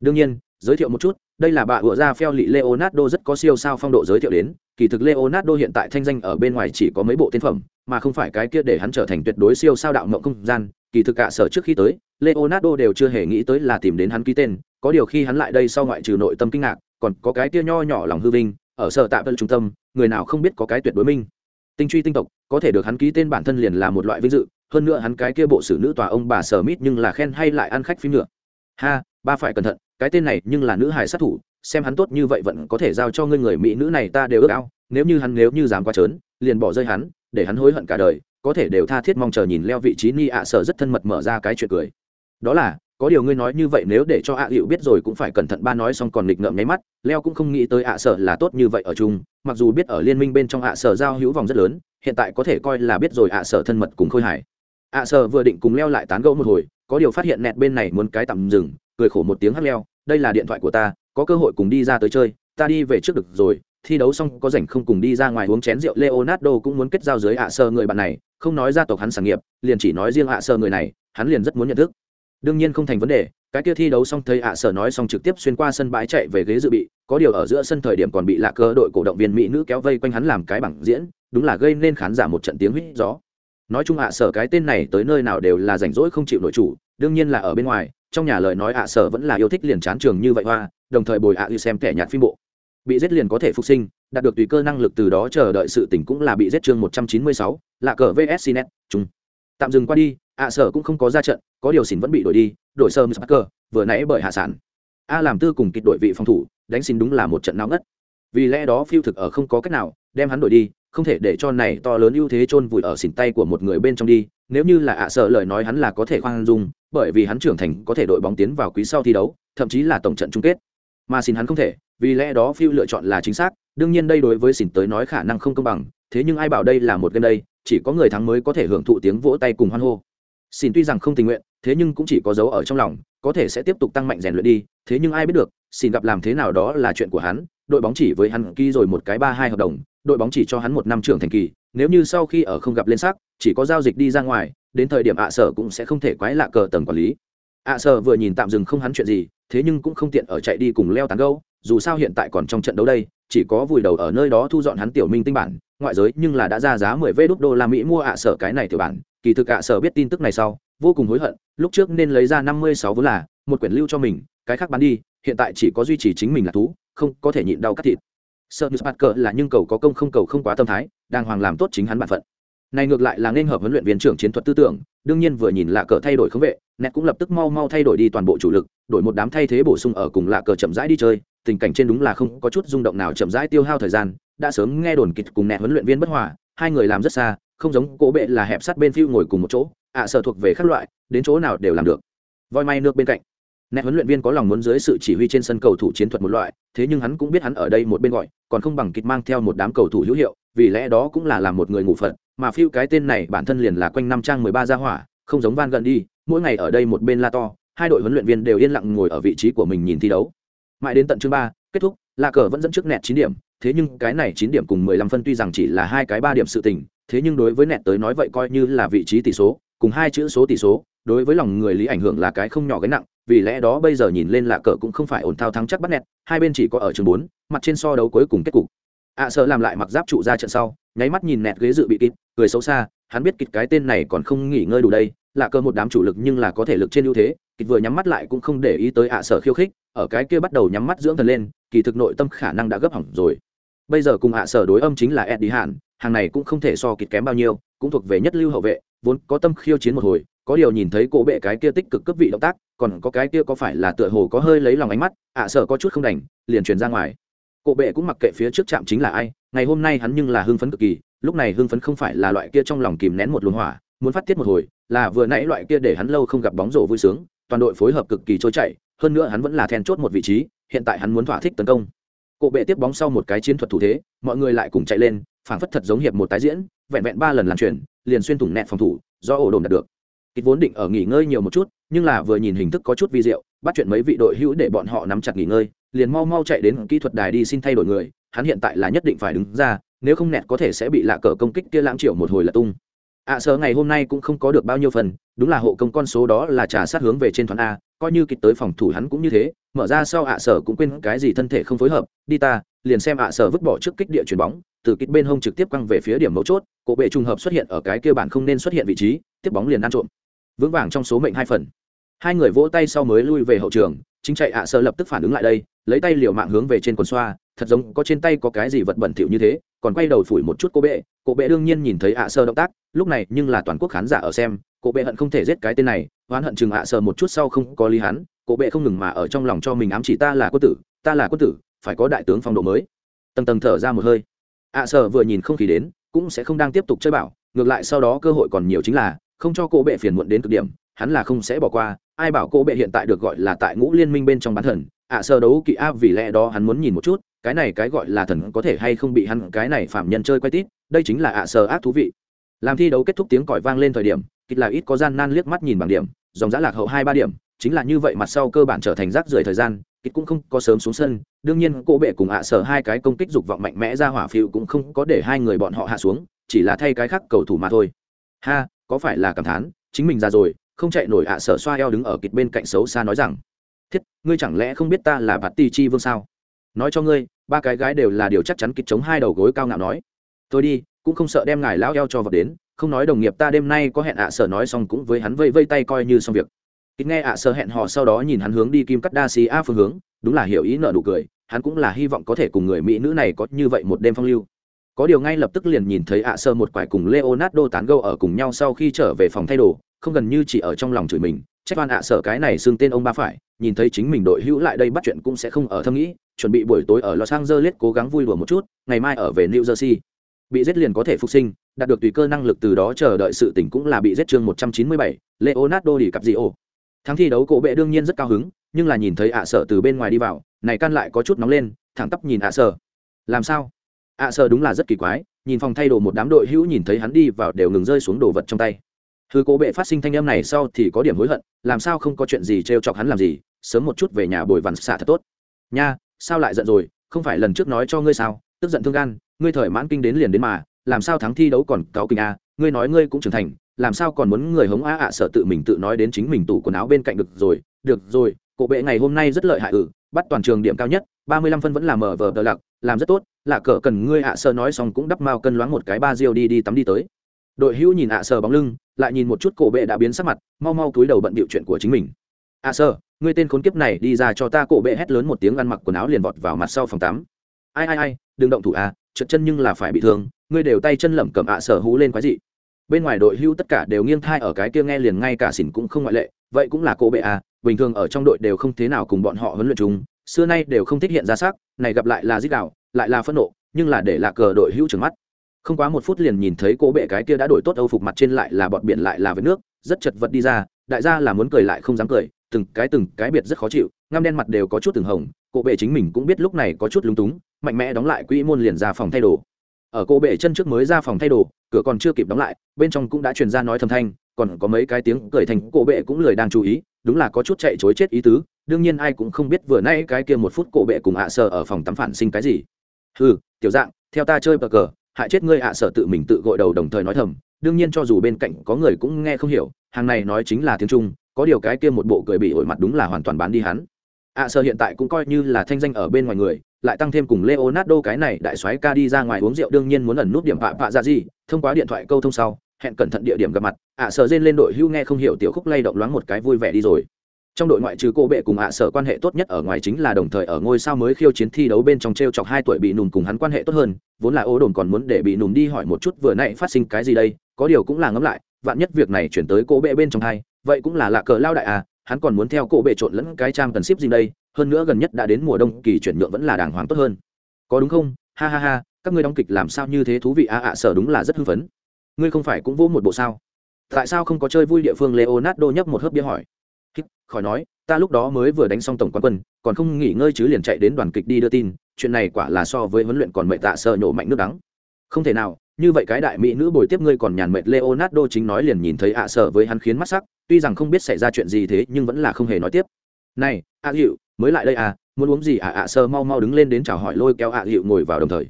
Đương nhiên, giới thiệu một chút, đây là bà ủa ra pheo lị leonardo rất có siêu sao phong độ giới thiệu đến. Kỳ thực leonardo hiện tại thanh danh ở bên ngoài chỉ có mấy bộ tiên phẩm, mà không phải cái kia để hắn trở thành tuyệt đối siêu sao đạo mộng không gian. Kỳ thực cả sở trước khi tới leonardo đều chưa hề nghĩ tới là tìm đến hắn ký tên, có điều khi hắn lại đây sau ngoại trừ nội tâm kinh ngạc, còn có cái kia nho nhỏ lòng hư vinh, ở sở tạm vân trung tâm, người nào không biết có cái tuyệt đối minh. Tinh truy tinh tộc, có thể được hắn ký tên bản thân liền là một loại vinh dự, hơn nữa hắn cái kia bộ xử nữ tòa ông bà sở mít nhưng là khen hay lại ăn khách phim nữa. Ha, ba phải cẩn thận, cái tên này nhưng là nữ hài sát thủ, xem hắn tốt như vậy vẫn có thể giao cho ngươi người mỹ nữ này ta đều ước ao, nếu như hắn nếu như dám quá trớn, liền bỏ rơi hắn, để hắn hối hận cả đời, có thể đều tha thiết mong chờ nhìn leo vị trí ni ạ sở rất thân mật mở ra cái chuyện cười đó là, có điều ngươi nói như vậy nếu để cho ạ hiệu biết rồi cũng phải cẩn thận, ba nói xong còn nghịch ngợm nháy mắt, leo cũng không nghĩ tới ạ sở là tốt như vậy ở chung, mặc dù biết ở liên minh bên trong ạ sở giao hữu vòng rất lớn, hiện tại có thể coi là biết rồi ạ sở thân mật cùng khôi hải ạ sở vừa định cùng leo lại tán gẫu một hồi, có điều phát hiện nẹt bên này muốn cái tạm dừng, cười khổ một tiếng hắt leo, đây là điện thoại của ta, có cơ hội cùng đi ra tới chơi, ta đi về trước được rồi, thi đấu xong có rảnh không cùng đi ra ngoài uống chén rượu. Leonardo cũng muốn kết giao dưới ạ sơ người bạn này, không nói gia tộc hắn sản nghiệp, liền chỉ nói riêng ạ sơ người này, hắn liền rất muốn nhận thức đương nhiên không thành vấn đề, cái kia thi đấu xong thấy ạ sở nói xong trực tiếp xuyên qua sân bãi chạy về ghế dự bị, có điều ở giữa sân thời điểm còn bị lạ cơ đội cổ động viên mỹ nữ kéo vây quanh hắn làm cái bảng diễn, đúng là gây nên khán giả một trận tiếng huýt gió. Nói chung ạ sở cái tên này tới nơi nào đều là rảnh rỗi không chịu nội chủ, đương nhiên là ở bên ngoài, trong nhà lời nói ạ sở vẫn là yêu thích liền chán trường như vậy hoa, đồng thời bồi ạ y xem kẻ nhạt phim bộ. Bị giết liền có thể phục sinh, đạt được tùy cơ năng lực từ đó chờ đợi sự tỉnh cũng là bị giết chương một trăm chín mươi sáu lạc cờ vs net chung tạm dừng qua đi, ạ sở cũng không có ra trận, có điều xỉn vẫn bị đổi đi, đổi sơ msparker vừa nãy bởi hạ sản. A làm tư cùng kịch đội vị phòng thủ, đánh xin đúng là một trận náo ngất. Vì lẽ đó phiêu thực ở không có cách nào, đem hắn đổi đi, không thể để cho này to lớn ưu thế chôn vùi ở xỉn tay của một người bên trong đi, nếu như là ạ sợ lời nói hắn là có thể khoan dung, bởi vì hắn trưởng thành có thể đội bóng tiến vào quý sau thi đấu, thậm chí là tổng trận chung kết. Mà xin hắn không thể, vì lẽ đó phiêu lựa chọn là chính xác, đương nhiên đây đối với xỉn tới nói khả năng không công bằng, thế nhưng ai bảo đây là một game đây chỉ có người thắng mới có thể hưởng thụ tiếng vỗ tay cùng hoan hô. Xin tuy rằng không tình nguyện, thế nhưng cũng chỉ có dấu ở trong lòng, có thể sẽ tiếp tục tăng mạnh rèn luyện đi, thế nhưng ai biết được, xin gặp làm thế nào đó là chuyện của hắn, đội bóng chỉ với hắn ký rồi một cái ba hai hợp đồng, đội bóng chỉ cho hắn một năm trưởng thành kỳ, nếu như sau khi ở không gặp lên sắc, chỉ có giao dịch đi ra ngoài, đến thời điểm ạ sở cũng sẽ không thể quái lạ cờ tầng quản lý. ạ sở vừa nhìn tạm dừng không hắn chuyện gì, thế nhưng cũng không tiện ở chạy đi cùng leo tán gâu dù sao hiện tại còn trong trận đấu đây, chỉ có vùi đầu ở nơi đó thu dọn hắn tiểu minh tinh bản, ngoại giới nhưng là đã ra giá mười vé đô la mỹ mua ạ sở cái này tiểu bản, kỳ thực ạ sở biết tin tức này sau, vô cùng hối hận, lúc trước nên lấy ra năm mươi sáu vốn là, một quyển lưu cho mình, cái khác bán đi, hiện tại chỉ có duy trì chính mình là thú, không có thể nhịn đau cắt thịt. Sợ như cờ là nhưng cầu có công không cầu không quá tâm thái đang hoàng làm tốt chính hắn bản phận. Này ngược lại là nên hợp huấn luyện viên trưởng chiến thuật tư tưởng, đương nhiên vừa nhìn lạ cờ thay đổi không vệ nét cũng lập tức mau mau thay đổi đi toàn bộ chủ lực, đổi một đám thay thế bổ sung ở cùng lạ cờ chậm rãi đi chơi tình cảnh trên đúng là không có chút rung động nào chậm rãi tiêu hao thời gian đã sớm nghe đồn kịch cùng nẹt huấn luyện viên bất hòa hai người làm rất xa không giống cố bệ là hẹp sát bên phiêu ngồi cùng một chỗ ạ à, sở thuộc về các loại đến chỗ nào đều làm được. Voi may nước bên cạnh. Nét huấn luyện viên có lòng muốn dưới sự chỉ huy trên sân cầu thủ chiến thuật một loại thế nhưng hắn cũng biết hắn ở đây một bên gọi còn không bằng kịch mang theo một đám cầu thủ hữu hiệu vì lẽ đó cũng là làm một người ngủ phận mà phiêu cái tên này bản thân liền là quanh năm trang mười ba gia hỏa không giống van gần đi mỗi ngày ở đây một bên la to hai đội huấn luyện viên đều yên lặng ngồi ở vị trí của mình nhìn thi đấu mãi đến tận chương ba kết thúc là cờ vẫn dẫn trước nẹt chín điểm. Thế nhưng cái này chín điểm cùng mười lăm phân tuy rằng chỉ là hai cái ba điểm sự tình thế nhưng đối với nẹt tới nói vậy coi như là vị trí tỷ số cùng hai chữ số tỷ số đối với lòng người lý ảnh hưởng là cái không nhỏ gánh nặng. Vì lẽ đó bây giờ nhìn lên là cờ cũng không phải ổn thao thắng chắc bắt nẹt hai bên chỉ có ở chương bốn mặt trên so đấu cuối cùng kết cục. Ạ à, sợ làm lại mặc giáp trụ ra trận sau nháy mắt nhìn nẹt ghế dự bị kịt cười xấu xa hắn biết kịt cái tên này còn không nghỉ ngơi đủ đây là cơ một đám chủ lực nhưng là có thể lực trên ưu thế kịt vừa nhắm mắt lại cũng không để ý tới ạ à sở khiêu khích, ở cái kia bắt đầu nhắm mắt dưỡng thần lên, kỳ thực nội tâm khả năng đã gấp hỏng rồi. Bây giờ cùng ạ à sở đối âm chính là eddie hạn hàng này cũng không thể so kịch kém bao nhiêu, cũng thuộc về nhất lưu hậu vệ, vốn có tâm khiêu chiến một hồi, có điều nhìn thấy cổ bệ cái kia tích cực cấp vị động tác, còn có cái kia có phải là tựa hồ có hơi lấy lòng ánh mắt, ạ sở có chút không đành, liền truyền ra ngoài. Cổ bệ cũng mặc kệ phía trước trạm chính là ai, ngày hôm nay hắn nhưng là hưng phấn cực kỳ, lúc này hưng phấn không phải là loại kia trong lòng kìm nén một luồng hỏa, muốn phát tiết một hồi, là vừa nãy loại kia để hắn lâu không gặp bóng rổ vui sướng toàn đội phối hợp cực kỳ trôi chảy, hơn nữa hắn vẫn là then chốt một vị trí, hiện tại hắn muốn thỏa thích tấn công. Cổ bệ tiếp bóng sau một cái chiến thuật thủ thế, mọi người lại cùng chạy lên, phảng phất thật giống hiệp một tái diễn, vẹn vẹn ba lần làm chuyển liền xuyên thủng nẹt phòng thủ, do ổ đồn đạt được. Kịch vốn định ở nghỉ ngơi nhiều một chút, nhưng là vừa nhìn hình thức có chút vi diệu, bắt chuyện mấy vị đội hữu để bọn họ nắm chặt nghỉ ngơi, liền mau mau chạy đến kỹ thuật đài đi xin thay đổi người, hắn hiện tại là nhất định phải đứng ra, nếu không nẹt có thể sẽ bị lạ cờ công kích kia lãng triệu một hồi là tung ạ à, ngày hôm nay cũng không có được bao nhiêu phần đúng là hộ công con số đó là trả sát hướng về trên thoáng a coi như kịch tới phòng thủ hắn cũng như thế mở ra sau ạ à sở cũng quên cái gì thân thể không phối hợp đi ta liền xem ạ à sở vứt bỏ trước kích địa chuyền bóng từ kích bên hông trực tiếp quăng về phía điểm mấu chốt cổ bệ trùng hợp xuất hiện ở cái kia bản không nên xuất hiện vị trí tiếp bóng liền ăn trộm. Vững vàng trong số mệnh hai phần. Hai người vỗ tay sau mới lui về hậu trường chính chạy ạ sở lập tức phản ứng lại đây lấy tay liều mạng hướng về trên quần xoa thật giống có trên tay có cái gì vật bẩn thỉu như thế, còn quay đầu phủi một chút cô bệ cô bệ đương nhiên nhìn thấy ạ sơ động tác, lúc này nhưng là toàn quốc khán giả ở xem, cô bệ hận không thể giết cái tên này, oán hận chừng ạ sơ một chút sau không có lý hắn, cô bệ không ngừng mà ở trong lòng cho mình ám chỉ ta là quân tử, ta là quân tử, phải có đại tướng phong độ mới. Tầng tầng thở ra một hơi. Ạ sơ vừa nhìn không khí đến, cũng sẽ không đang tiếp tục chơi bảo, ngược lại sau đó cơ hội còn nhiều chính là, không cho cô bệ phiền muộn đến cực điểm, hắn là không sẽ bỏ qua, ai bảo cô bệ hiện tại được gọi là tại ngũ liên minh bên trong bán thần, ạ sơ đấu kỵ áp vì lẽ đó hắn muốn nhìn một chút cái này cái gọi là thần có thể hay không bị hắn cái này phạm nhân chơi quay tít, đây chính là ạ sờ ác thú vị. Làm thi đấu kết thúc tiếng còi vang lên thời điểm kịch là ít có gian nan liếc mắt nhìn bằng điểm, dòng giã lạc hậu hai ba điểm, chính là như vậy mặt sau cơ bản trở thành rác rưởi thời gian kịch cũng không có sớm xuống sân, đương nhiên cô bệ cùng ạ sờ hai cái công kích dục vọng mạnh mẽ ra hỏa phiêu cũng không có để hai người bọn họ hạ xuống, chỉ là thay cái khác cầu thủ mà thôi. Ha, có phải là cảm thán, chính mình ra rồi, không chạy nổi ạ sở xoa eo đứng ở kịch bên cạnh xấu xa nói rằng, thiết, ngươi chẳng lẽ không biết ta là bạt ti chi vương sao? Nói cho ngươi, ba cái gái đều là điều chắc chắn kịch chống hai đầu gối cao ngạo nói. Tôi đi, cũng không sợ đem ngài lão eo cho vật đến, không nói đồng nghiệp ta đêm nay có hẹn ạ sở nói xong cũng với hắn vây vây tay coi như xong việc. Kịch nghe ạ sở hẹn họ sau đó nhìn hắn hướng đi kim cắt đa xì a phương hướng, đúng là hiểu ý nợ nụ cười, hắn cũng là hy vọng có thể cùng người mỹ nữ này có như vậy một đêm phong lưu. Có điều ngay lập tức liền nhìn thấy ạ sơ một quải cùng leonardo tán gâu ở cùng nhau sau khi trở về phòng thay đồ, không gần như chỉ ở trong lòng chửi mình. Trách oan ạ sở cái này xưng tên ông ba phải, nhìn thấy chính mình đội hữu lại đây bắt chuyện cũng sẽ không ở thâm nghĩ chuẩn bị buổi tối ở los angeles cố gắng vui đùa một chút ngày mai ở về new jersey. Bị giết liền có thể phục sinh đạt được tùy cơ năng lực từ đó chờ đợi sự tỉnh cũng là bị giết chương một trăm chín mươi bảy leonardo đi cặp gì ô thắng thi đấu cổ bệ đương nhiên rất cao hứng nhưng là nhìn thấy ạ sở từ bên ngoài đi vào này can lại có chút nóng lên thẳng tắp nhìn ạ sở. Làm sao? ạ sở đúng là rất kỳ quái nhìn phòng thay đồ một đám đội hữu nhìn thấy hắn đi vào đều ngừng rơi xuống đồ vật trong tay. Thứ cố bệ phát sinh thanh âm này sau thì có điểm hối hận, làm sao không có chuyện gì trêu chọc hắn làm gì, sớm một chút về nhà bồi vằn xả thật tốt. Nha, sao lại giận rồi, không phải lần trước nói cho ngươi sao, tức giận thương gan, ngươi thời mãn kinh đến liền đến mà, làm sao thắng thi đấu còn cáo kinh a, ngươi nói ngươi cũng trưởng thành, làm sao còn muốn người hống a ạ sợ tự mình tự nói đến chính mình tủ quần áo bên cạnh được rồi, được rồi, cổ bệ ngày hôm nay rất lợi hại ử, bắt toàn trường điểm cao nhất, ba mươi lăm phân vẫn là mở vờ đờ lặc, làm rất tốt, lạ cờ cần ngươi ạ sợ nói xong cũng đắp mao cân loáng một cái ba diêu đi đi tắm đi tới. Đội hữu nhìn ạ à sờ bóng lưng lại nhìn một chút cổ bệ đã biến sắc mặt mau mau túi đầu bận bịu chuyện của chính mình. Ạ sợ sờ ngươi tên khốn kiếp này đi ra cho ta cổ bệ hét lớn một tiếng ăn mặc quần áo liền vọt vào mặt sau phòng tắm. Ai ai ai, đừng động thủ à trượt chân nhưng là phải bị thương, ngươi đều tay chân lẩm cẩm ạ à sở hú lên quái dị. Bên ngoài đội hưu tất cả đều nghiêng thai ở cái kia nghe liền ngay cả xỉn cũng không ngoại lệ, vậy cũng là cổ bệ à bình thường ở trong đội đều không thế nào cùng bọn họ huấn luyện chúng xưa nay đều không thích hiện ra sắc, này gặp lại là giết đạo lại là phẫn nộ, nhưng là để là cờ đội hưu trừng mắt. Không quá một phút liền nhìn thấy cổ bệ cái kia đã đổi tốt âu phục mặt trên lại là bọn biển lại là với nước, rất chật vật đi ra, đại gia là muốn cười lại không dám cười từng cái từng cái biệt rất khó chịu, ngăm đen mặt đều có chút từng hồng cô bệ chính mình cũng biết lúc này có chút lúng túng, mạnh mẽ đóng lại quỹ môn liền ra phòng thay đồ. Ở cô bệ chân trước mới ra phòng thay đồ, cửa còn chưa kịp đóng lại, bên trong cũng đã truyền ra nói thầm thanh, còn có mấy cái tiếng cười thành cổ bệ cũng lười đang chú ý, đúng là có chút chạy chối chết ý tứ, đương nhiên ai cũng không biết vừa nay cái kia một phút cổ bệ cùng ạ sợ ở phòng tắm phản sinh cái gì. Ừ tiểu dạng, theo ta chơi bờ cờ hại chết ngươi ạ sợ tự mình tự gội đầu đồng thời nói thầm, đương nhiên cho dù bên cạnh có người cũng nghe không hiểu, hàng này nói chính là tiếng trung có điều cái kia một bộ cười bị ổi mặt đúng là hoàn toàn bán đi hắn. À, ạ sợ hiện tại cũng coi như là thanh danh ở bên ngoài người, lại tăng thêm cùng leonardo cái này đại soái ca đi ra ngoài uống rượu đương nhiên muốn ẩn nút điểm vạ vạ ra gì, thông qua điện thoại câu thông sau, hẹn cẩn thận địa điểm gặp mặt. À, ạ sợ rên lên đội hưu nghe không hiểu tiểu khúc lay động loáng một cái vui vẻ đi rồi. Trong đội ngoại trừ cô bệ cùng à, ạ sở quan hệ tốt nhất ở ngoài chính là đồng thời ở ngôi sao mới khiêu chiến thi đấu bên trong t r e o chọc hai tuổi bị nùm cùng hắn quan hệ tốt hơn, vốn là ô đồn còn muốn để bị nùm đi hỏi một chút vừa nãy phát sinh cái gì đây, có điều cũng là ngẫm lại, vạn nhất việc này chuyển tới cô bệ bên trong hai vậy cũng là lạ cờ lao đại à hắn còn muốn theo cô bệ trộn lẫn cái trang cần ship gì đây, hơn nữa gần nhất đã đến mùa đông, kỳ chuyển nhượng vẫn là đàng hoàng tốt hơn. Có đúng không? Ha ha ha, các ngươi đóng kịch làm sao như thế thú vị à ạ sở đúng là rất hưng phấn. Ngươi không phải cũng vô một bộ sao? Tại sao không có chơi vui địa phương leonardo nhấp một hớp bia hỏi. Khỏi nói, ta lúc đó mới vừa đánh xong tổng quán quân, còn không nghỉ ngơi chứ liền chạy đến đoàn kịch đi đưa tin, chuyện này quả là so với huấn luyện còn mệt tạ sợ nhổ mạnh nước đắng. Không thể nào, như vậy cái đại mỹ nữ bồi tiếp ngươi còn nhàn mệt leonardo chính nói liền nhìn thấy ạ, sợ với hắn khiến mắt sắc tuy rằng không biết xảy ra chuyện gì thế nhưng vẫn là không hề nói tiếp. Này ạ hiệu mới lại đây à muốn uống gì ạ? Ạ sơ mau mau đứng lên đến chào hỏi lôi kéo ạ hiệu ngồi vào đồng thời.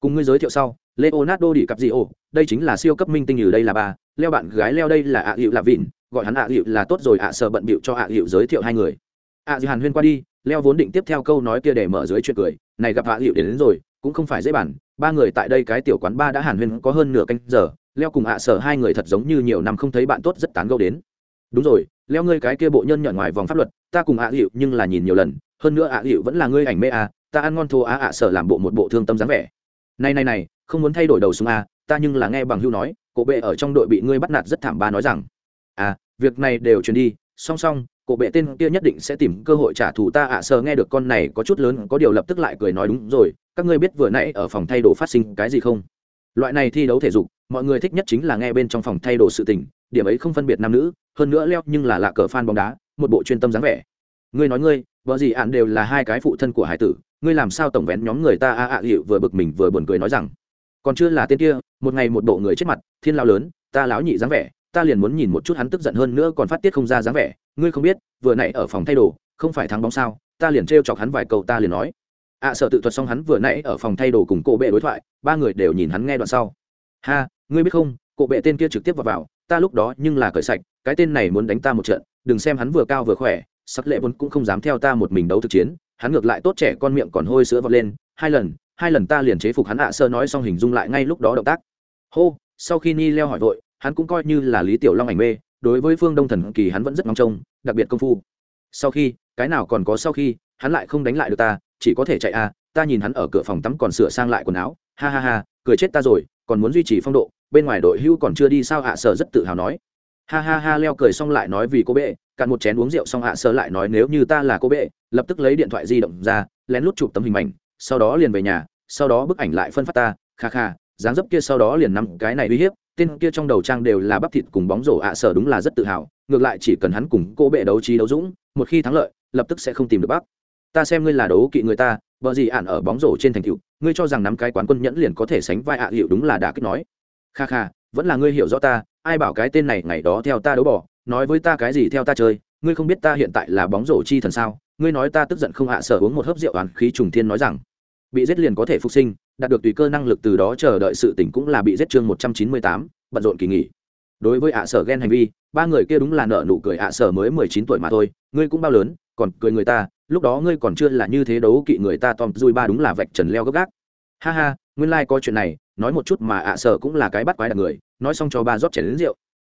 Cùng ngươi giới thiệu sau leonardo đi cặp gì ồ đây chính là siêu cấp minh tinh như đây là bà leo bạn gái leo đây là ạ hiệu là vịn gọi hắn ạ hiệu là tốt rồi ạ sơ bận bịu cho ạ hiệu giới thiệu hai người. Ạ dư hàn huyên qua đi leo vốn định tiếp theo câu nói kia để mở dưới chuyện cười này gặp ạ hiệu đến, đến rồi cũng không phải dễ bản ba người tại đây cái tiểu quán ba đã hàn huyên có hơn nửa canh giờ leo cùng ạ sở hai người thật giống như nhiều năm không thấy bạn tốt rất tán gẫu đến đúng rồi, leo ngươi cái kia bộ nhân nhận ngoài vòng pháp luật, ta cùng ạ hiệu nhưng là nhìn nhiều lần, hơn nữa ạ hiệu vẫn là ngươi ảnh mê à ta ăn ngon thô á ạ sợ làm bộ một bộ thương tâm dáng vẻ. Này này này, không muốn thay đổi đầu súng à ta nhưng là nghe bằng hưu nói, cổ bệ ở trong đội bị ngươi bắt nạt rất thảm ba nói rằng. À việc này đều truyền đi, song song, cổ bệ tên kia nhất định sẽ tìm cơ hội trả thù ta ạ sở nghe được con này có chút lớn, có điều lập tức lại cười nói đúng rồi, các ngươi biết vừa nãy ở phòng thay đồ phát sinh cái gì không? Loại này thi đấu thể dục, mọi người thích nhất chính là nghe bên trong phòng thay đồ sự tình điểm ấy không phân biệt nam nữ hơn nữa leo nhưng là lạ cờ fan bóng đá một bộ chuyên tâm dáng vẻ. Ngươi nói ngươi vợ gì ạn đều là hai cái phụ thân của hải tử ngươi làm sao tổng vén nhóm người ta a ạ hiệu vừa bực mình vừa buồn cười nói rằng. Còn chưa là tên kia một ngày một bộ người chết mặt thiên lao lớn ta láo nhị dáng vẻ ta liền muốn nhìn một chút hắn tức giận hơn nữa còn phát tiết không ra dáng vẻ ngươi không biết vừa nãy ở phòng thay đồ không phải thắng bóng sao ta liền trêu chọc hắn vài câu ta liền nói. Ạ à, sợ tự thuật xong hắn vừa nãy ở phòng thay đồ cùng cô bệ đối thoại ba người đều nhìn hắn nghe đoạn sau. Ha ngươi biết không cô bệ tên kia trực tiếp vào vào ta lúc đó nhưng là cởi sạch, cái tên này muốn đánh ta một trận, đừng xem hắn vừa cao vừa khỏe, sắc lệ vốn cũng không dám theo ta một mình đấu thực chiến, hắn ngược lại tốt trẻ con miệng còn hôi sữa vọt lên, hai lần hai lần ta liền chế phục hắn ạ, sơ nói xong hình dung lại ngay lúc đó động tác. Hô, sau khi ni leo hỏi vội, hắn cũng coi như là lý tiểu long ảnh mê, đối với phương đông thần kỳ hắn vẫn rất ngóng trông, đặc biệt công phu. Sau khi, cái nào còn có sau khi, hắn lại không đánh lại được ta, chỉ có thể chạy à ta nhìn hắn ở cửa phòng tắm còn sửa sang lại quần áo, ha ha ha, cười chết ta rồi, còn muốn duy trì phong độ bên ngoài đội hưu còn chưa đi sao ạ sở rất tự hào nói. Ha ha ha, leo cười xong lại nói vì cô bệ, cạn một chén uống rượu xong ạ sở lại nói nếu như ta là cô bệ, lập tức lấy điện thoại di động ra, lén lút chụp tấm hình ảnh, sau đó liền về nhà, sau đó bức ảnh lại phân phát ta, kha kha, dáng dấp kia sau đó liền nằm cái này uy hiếp, tên kia trong đầu trang đều là bắp thịt cùng bóng rổ ạ sở đúng là rất tự hào, ngược lại chỉ cần hắn cùng cô bệ đấu trí đấu dũng, một khi thắng lợi, lập tức sẽ không tìm được bắp ta xem ngươi là đấu kỵ người ta vợ gì ạn ở bóng rổ trên thành cựu ngươi cho rằng nắm cái quán quân nhẫn liền có thể sánh vai ạ hiệu đúng là đã kích nói kha kha, vẫn là ngươi hiểu rõ ta, ai bảo cái tên này ngày đó theo ta đấu bỏ nói với ta cái gì theo ta chơi, ngươi không biết ta hiện tại là bóng rổ chi thần sao? Ngươi nói ta tức giận không hạ sở uống một hớp rượu oán khí trùng thiên nói rằng, bị giết liền có thể phục sinh, đạt được tùy cơ năng lực từ đó chờ đợi sự tỉnh cũng là bị giết chương một trăm chín mươi tám, bận rộn kỳ nghỉ. Đối với ạ sở ghen hành vi, ba người kia đúng là nợ nụ cười ạ sở mới mười chín tuổi mà thôi, ngươi cũng bao lớn, còn cười người ta, lúc đó ngươi còn chưa là như thế đấu kỵ người ta, tom dui ba đúng là vạch trần leo gấp gác ha ha nguyên lai、like、có chuyện này nói một chút mà ạ sở cũng là cái bắt quái đặc người nói xong cho ba rót chảy đến rượu.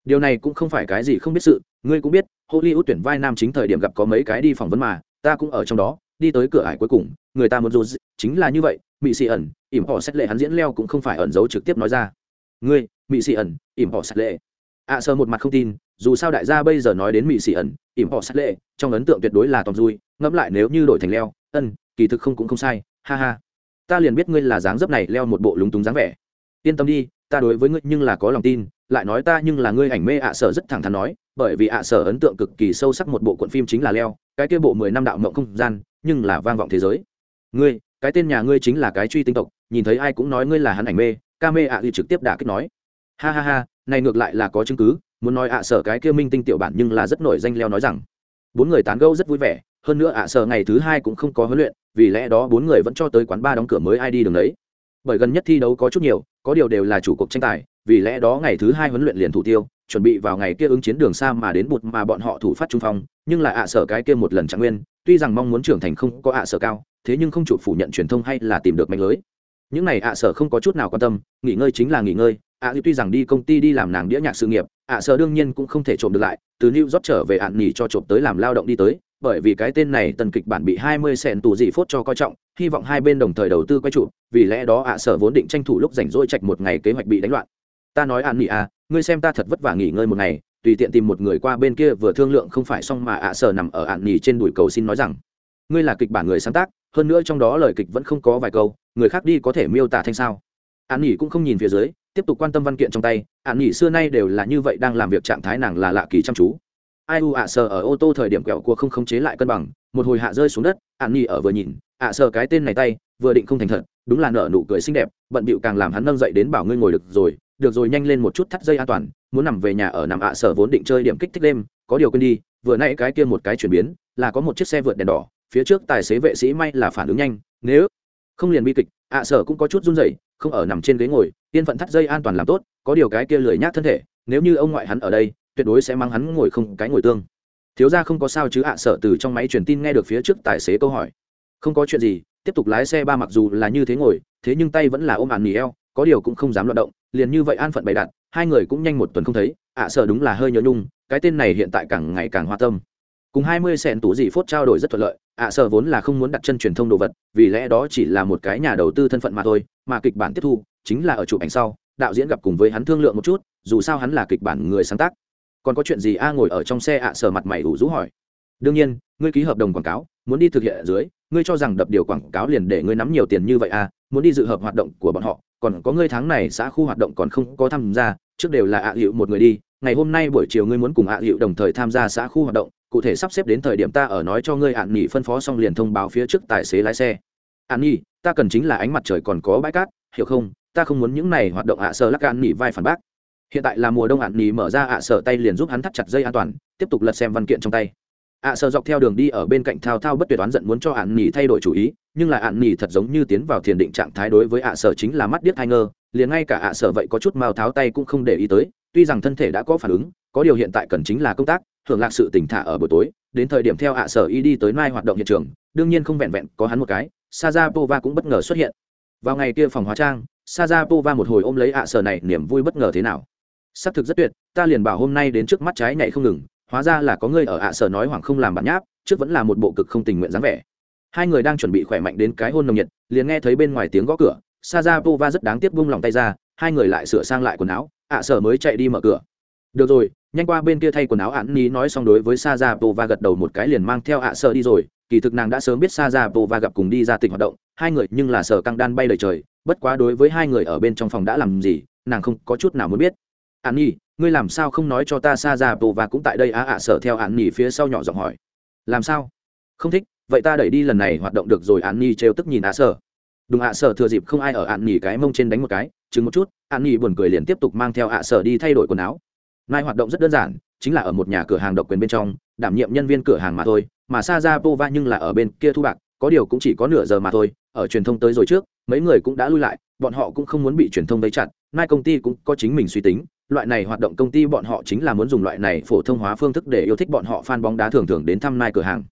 Điều này cũng không phải cái gì không biết sự ngươi cũng biết hollywood tuyển vai nam chính thời điểm gặp có mấy cái đi phỏng vấn mà ta cũng ở trong đó đi tới cửa ải cuối cùng người ta muốn dù chính là như vậy mỹ xì ẩn ỉm họ xét lệ hắn diễn leo cũng không phải ẩn giấu trực tiếp nói ra. Ngươi mỹ xì ẩn ỉm họ xét lệ. Ạ à, sơ một mặt không tin dù sao đại gia bây giờ nói đến mỹ xì ẩn ỉm họ xét lệ trong ấn tượng tuyệt đối là tòm dui ngẫm lại nếu như đổi thành leo ân kỳ thực không cũng không sai ha ha ta liền biết ngươi là dáng dấp này leo một bộ lúng túng dáng vẻ. Yên tâm đi, ta đối với ngươi nhưng là có lòng tin, lại nói ta nhưng là ngươi ảnh mê ạ sở rất thẳng thắn nói, bởi vì ạ sở ấn tượng cực kỳ sâu sắc một bộ cuộn phim chính là leo, cái kia bộ mười năm đạo mộng không gian, nhưng là vang vọng thế giới. Ngươi, cái tên nhà ngươi chính là cái truy tinh tộc, nhìn thấy ai cũng nói ngươi là hắn ảnh mê, ca mê ạ à thì trực tiếp đả kích nói. Ha ha ha, này ngược lại là có chứng cứ, muốn nói ạ sở cái kia minh tinh tiểu bản nhưng là rất nổi danh leo nói rằng. Bốn người tán gẫu rất vui vẻ hơn nữa ạ sở ngày thứ hai cũng không có huấn luyện, vì lẽ đó bốn người vẫn cho tới quán ba đóng cửa mới ai đi đường đấy. Bởi gần nhất thi đấu có chút nhiều, có điều đều là chủ cuộc tranh tài, vì lẽ đó ngày thứ hai huấn luyện liền thủ tiêu, chuẩn bị vào ngày kia ứng chiến đường xa mà đến bụt mà bọn họ thủ phát trung phong, nhưng là ạ sở cái kia một lần trạng nguyên, tuy rằng mong muốn trưởng thành không có ạ sở cao, thế nhưng không chủ phủ nhận truyền thông hay là tìm được mạnh lưới. Những này ạ sở không có chút nào quan tâm, nghỉ ngơi chính là nghỉ ngơi, ạ tuy rằng đi công ty đi làm nàng đĩa nhạc sự nghiệp ạ sở đương nhiên cũng không thể trộm được lại, từ new york trở về ạn nghỉ cho trộm tới làm lao động đi tới, bởi vì cái tên này tần kịch bản bị 20 sẹn tù dị phốt cho coi trọng, hy vọng hai bên đồng thời đầu tư quay trụ, vì lẽ đó ạ sở vốn định tranh thủ lúc rảnh rỗi chạch một ngày kế hoạch bị đánh loạn. Ta nói ạn nghỉ à ngươi xem ta thật vất vả nghỉ ngơi một ngày, tùy tiện tìm một người qua bên kia vừa thương lượng không phải xong mà ạ sở nằm ở ạn nghỉ trên đùi cầu xin nói rằng, ngươi là kịch bản người sáng tác, hơn nữa trong đó lời kịch vẫn không có vài câu, người khác đi có thể miêu tả thanh sao? An nghỉ cũng không nhìn phía dưới, tiếp tục quan tâm văn kiện trong tay, an nghỉ xưa nay đều là như vậy đang làm việc trạng thái nàng là lạ kỳ chăm chú. Ai u ạ sờ ở ô tô thời điểm kẹo cua không khống chế lại cân bằng, một hồi hạ rơi xuống đất, an nghỉ ở vừa nhìn, ạ sờ cái tên này tay, vừa định không thành thật, đúng là nở nụ cười xinh đẹp, bận bịu càng làm hắn nâng dậy đến bảo ngươi ngồi được rồi được rồi nhanh lên một chút thắt dây an toàn, muốn nằm về nhà ở nằm ạ sở vốn định chơi điểm kích thích đêm, có điều quên đi, vừa nãy cái kia một cái chuyển biến, là có một chiếc xe vượt đèn đỏ, phía trước tài xế vệ sĩ may là phản ứng nhanh, nếu không liền bi kịch, ạ sở cũng có chút run rẩy không ở nằm trên ghế ngồi tiên phận thắt dây an toàn làm tốt, có điều cái kia lười nhác thân thể, nếu như ông ngoại hắn ở đây, tuyệt đối sẽ mang hắn ngồi không cái ngồi tương. Thiếu ra không có sao chứ ạ, sợ từ trong máy truyền tin nghe được phía trước tài xế câu hỏi. Không có chuyện gì, tiếp tục lái xe ba mặc dù là như thế ngồi, thế nhưng tay vẫn là ôm ạn nỉ eo, có điều cũng không dám loạt động, liền như vậy an phận bày đặt, hai người cũng nhanh một tuần không thấy, ạ, sợ đúng là hơi nhớ nhung, cái tên này hiện tại càng ngày càng hoa tâm cùng hai mươi sẹn tủ dị phốt trao đổi rất thuận lợi, ạ sở vốn là không muốn đặt chân truyền thông đồ vật, vì lẽ đó chỉ là một cái nhà đầu tư thân phận mà thôi, mà kịch bản tiếp thu chính là ở chụp ảnh sau, đạo diễn gặp cùng với hắn thương lượng một chút, dù sao hắn là kịch bản người sáng tác. Còn có chuyện gì a ngồi ở trong xe ạ sở mặt mày ủ rũ hỏi. Đương nhiên, ngươi ký hợp đồng quảng cáo, muốn đi thực hiện ở dưới, ngươi cho rằng đập điều quảng cáo liền để ngươi nắm nhiều tiền như vậy à muốn đi dự hợp hoạt động của bọn họ, còn có ngươi tháng này xã khu hoạt động còn không có tham gia, trước đều là ạ hiệu một người đi ngày hôm nay buổi chiều ngươi muốn cùng ạ hiệu đồng thời tham gia xã khu hoạt động, cụ thể sắp xếp đến thời điểm ta ở nói cho ngươi ạn nghỉ phân phó xong liền thông báo phía trước tài xế lái xe. ạn nghỉ ta cần chính là ánh mặt trời còn có bãi cát, hiểu không? Ta không muốn những này hoạt động ạ à lắc ạn nghỉ vai phản bác. Hiện tại là mùa đông ạn nghỉ mở ra ạ à sợ tay liền giúp hắn thắt chặt dây an toàn, tiếp tục lật xem văn kiện trong tay. ạ sợ dọc theo đường đi ở bên cạnh thao thao bất tuyệt oán giận muốn cho ạn nghỉ thay đổi chủ ý, nhưng là ạn nghỉ thật giống như tiến vào thiền định trạng thái đối với ạ sợ chính là mắt điếc hai ngơ, liền ngay cả ạ sợ vậy có chút mao tháo tay cũng không để ý tới tuy rằng thân thể đã có phản ứng, có điều hiện tại cần chính là công tác, hưởng lạc sự tỉnh thả ở buổi tối, đến thời điểm theo ạ sở y đi tới mai hoạt động hiện trường, đương nhiên không vẹn vẹn có hắn một cái Sajapova cũng bất ngờ xuất hiện. Vào ngày kia phòng hóa trang Sajapova một hồi ôm lấy ạ sở này, niềm vui bất ngờ thế nào? Xác thực rất tuyệt, ta liền bảo hôm nay đến trước mắt trái nhảy không ngừng, hóa ra là có người ở ạ sở nói hoảng không làm bản nháp, trước vẫn là một bộ cực không tình nguyện dáng vẻ. Hai người đang chuẩn bị khỏe mạnh đến cái hôn nồng nhiệt, liền nghe thấy bên ngoài tiếng gõ cửa Sajapova rất đáng tiếc vung lòng tay ra, hai người lại sửa sang lại quần áo ạ sở mới chạy đi mở cửa. Được rồi, nhanh qua bên kia thay quần áo ạn ní nói xong đối với sa ra pova gật đầu một cái liền mang theo ạ sợ đi rồi. Kỳ thực nàng đã sớm biết sa ra pova gặp cùng đi ra tỉnh hoạt động, hai người nhưng là sở căng đan bay lời trời, bất quá đối với hai người ở bên trong phòng đã làm gì, nàng không có chút nào muốn biết. Ạn nhi ngươi làm sao không nói cho ta sa ra pova cũng tại đây á? ạ sợ theo ạn nhi phía sau nhỏ giọng hỏi. Làm sao? Không thích, vậy ta đẩy đi lần này hoạt động được rồi ạn nhi trêu tức nhìn ạ sợ đúng ạ sở thừa dịp không ai ở ạn nghỉ cái mông trên đánh một cái chứng một chút ạn nghỉ buồn cười liền tiếp tục mang theo ạ sở đi thay đổi quần áo Mai hoạt động rất đơn giản, chính là ở một nhà cửa hàng độc quyền bên trong, đảm nhiệm nhân viên cửa hàng mà thôi, mà Sajapova nhưng là ở bên kia thu bạc, có điều cũng chỉ có nửa giờ mà thôi, ở truyền thông tới rồi trước, mấy người cũng đã lui lại, bọn họ cũng không muốn bị truyền thông vây chặt, Mai công ty cũng có chính mình suy tính, loại này hoạt động công ty bọn họ chính là muốn dùng loại này phổ thông hóa phương thức để yêu thích bọn họ fan bóng đá thường thường đến thăm Mai cửa hàng.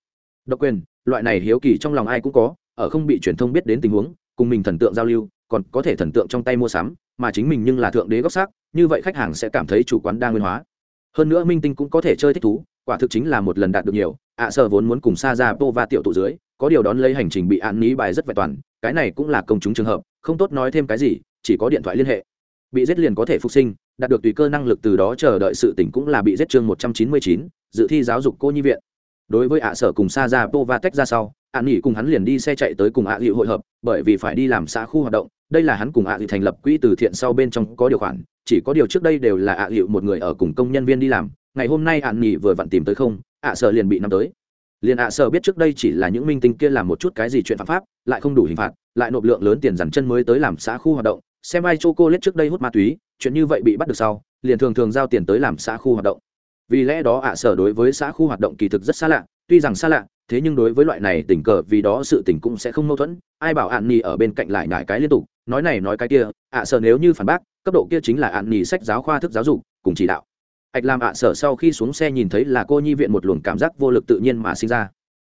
Độc quyền, loại này hiếu kỳ trong lòng ai cũng có, ở không bị truyền thông biết đến tình huống, cùng mình thần tượng giao lưu, còn có thể thần tượng trong tay mua sắm, mà chính mình nhưng là thượng đế góc sắc như vậy khách hàng sẽ cảm thấy chủ quán đa nguyên hóa. Hơn nữa minh tinh cũng có thể chơi thích thú quả thực chính là một lần đạt được nhiều ạ à, sợ vốn muốn cùng sa ra pô và tiểu tụ dưới có điều đón lấy hành trình bị án ní bài rất vẹn toàn cái này cũng là công chúng trường hợp không tốt nói thêm cái gì chỉ có điện thoại liên hệ. Bị giết liền có thể phục sinh đạt được tùy cơ năng lực từ đó chờ đợi sự tỉnh cũng là bị giết chương một trăm chín mươi chín dự thi giáo dục cô nhi viện đối với ạ sở cùng sa ra pova tách ra sau, ạ nghỉ cùng hắn liền đi xe chạy tới cùng ạ dịu hội hợp, bởi vì phải đi làm xã khu hoạt động, đây là hắn cùng ạ dịu thành lập quỹ từ thiện sau bên trong có điều khoản, chỉ có điều trước đây đều là ạ dịu một người ở cùng công nhân viên đi làm, ngày hôm nay ạ nghỉ vừa vặn tìm tới không, ạ sở liền bị nắm tới. Liền ạ sở biết trước đây chỉ là những minh tinh kia làm một chút cái gì chuyện phạm pháp, lại không đủ hình phạt, lại nộp lượng lớn tiền dằn chân mới tới làm xã khu hoạt động, xem ai chô cô lết trước đây hút ma túy, chuyện như vậy bị bắt được sau, liền thường thường giao tiền tới làm xã khu hoạt động vì lẽ đó ạ sở đối với xã khu hoạt động kỳ thực rất xa lạ, tuy rằng xa lạ, thế nhưng đối với loại này tình cờ vì đó sự tình cũng sẽ không mâu thuẫn, ai bảo ạn nhì ở bên cạnh lại nhải cái liên tục, nói này nói cái kia, ạ sở nếu như phản bác, cấp độ kia chính là ạn nhì sách giáo khoa thức giáo dục, cùng chỉ đạo. Ạch làm ạ sở sau khi xuống xe nhìn thấy là cô nhi viện một luồng cảm giác vô lực tự nhiên mà sinh ra.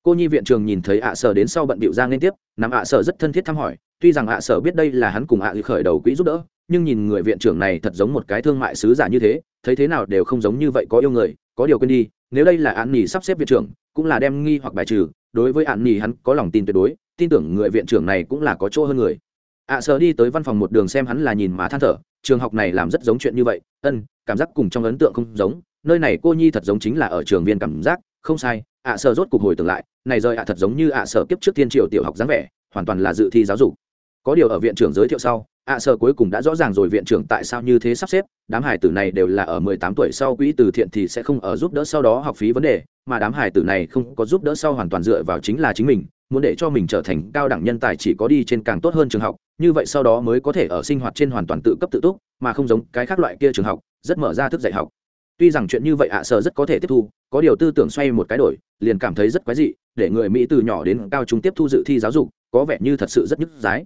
Cô nhi viện trường nhìn thấy ạ sở đến sau bận bịu ra liên tiếp nằm ạ sở rất thân thiết thăm hỏi, tuy rằng ạ sở biết đây là hắn cùng ạ khởi đầu quỹ giúp đỡ nhưng nhìn người viện trưởng này thật giống một cái thương mại sứ giả như thế, thấy thế nào đều không giống như vậy có yêu người, có điều quên đi, nếu đây là án nỉ sắp xếp viện trưởng, cũng là đem nghi hoặc bài trừ, đối với án nỉ hắn có lòng tin tuyệt đối, tin tưởng người viện trưởng này cũng là có chỗ hơn người. À, ạ sợ đi tới văn phòng một đường xem hắn là nhìn mà than thở, trường học này làm rất giống chuyện như vậy, ân, cảm giác cùng trong ấn tượng không giống, nơi này cô nhi thật giống chính là ở trường viên cảm giác, không sai à, ạ sợ rốt cục hồi tưởng lại, này rời ạ thật giống như ạ sợ kiếp trước thiên triều tiểu học dáng vẻ, hoàn toàn là dự thi giáo dục. Có điều ở viện trưởng giới thiệu sau ạ sở cuối cùng đã rõ ràng rồi, viện trưởng tại sao như thế sắp xếp, đám hải tử này đều là ở mười tám tuổi sau quỹ từ thiện thì sẽ không ở giúp đỡ sau đó học phí vấn đề, mà đám hải tử này không có giúp đỡ sau hoàn toàn dựa vào chính là chính mình, muốn để cho mình trở thành cao đẳng nhân tài chỉ có đi trên càng tốt hơn trường học, như vậy sau đó mới có thể ở sinh hoạt trên hoàn toàn tự cấp tự túc, mà không giống cái khác loại kia trường học, rất mở ra thức dạy học. Tuy rằng chuyện như vậy ạ sở rất có thể tiếp thu, có điều tư tưởng xoay một cái đổi, liền cảm thấy rất quái dị, để người mỹ từ nhỏ đến cao chúng tiếp thu dự thi giáo dục, có vẻ như thật sự rất nhức giái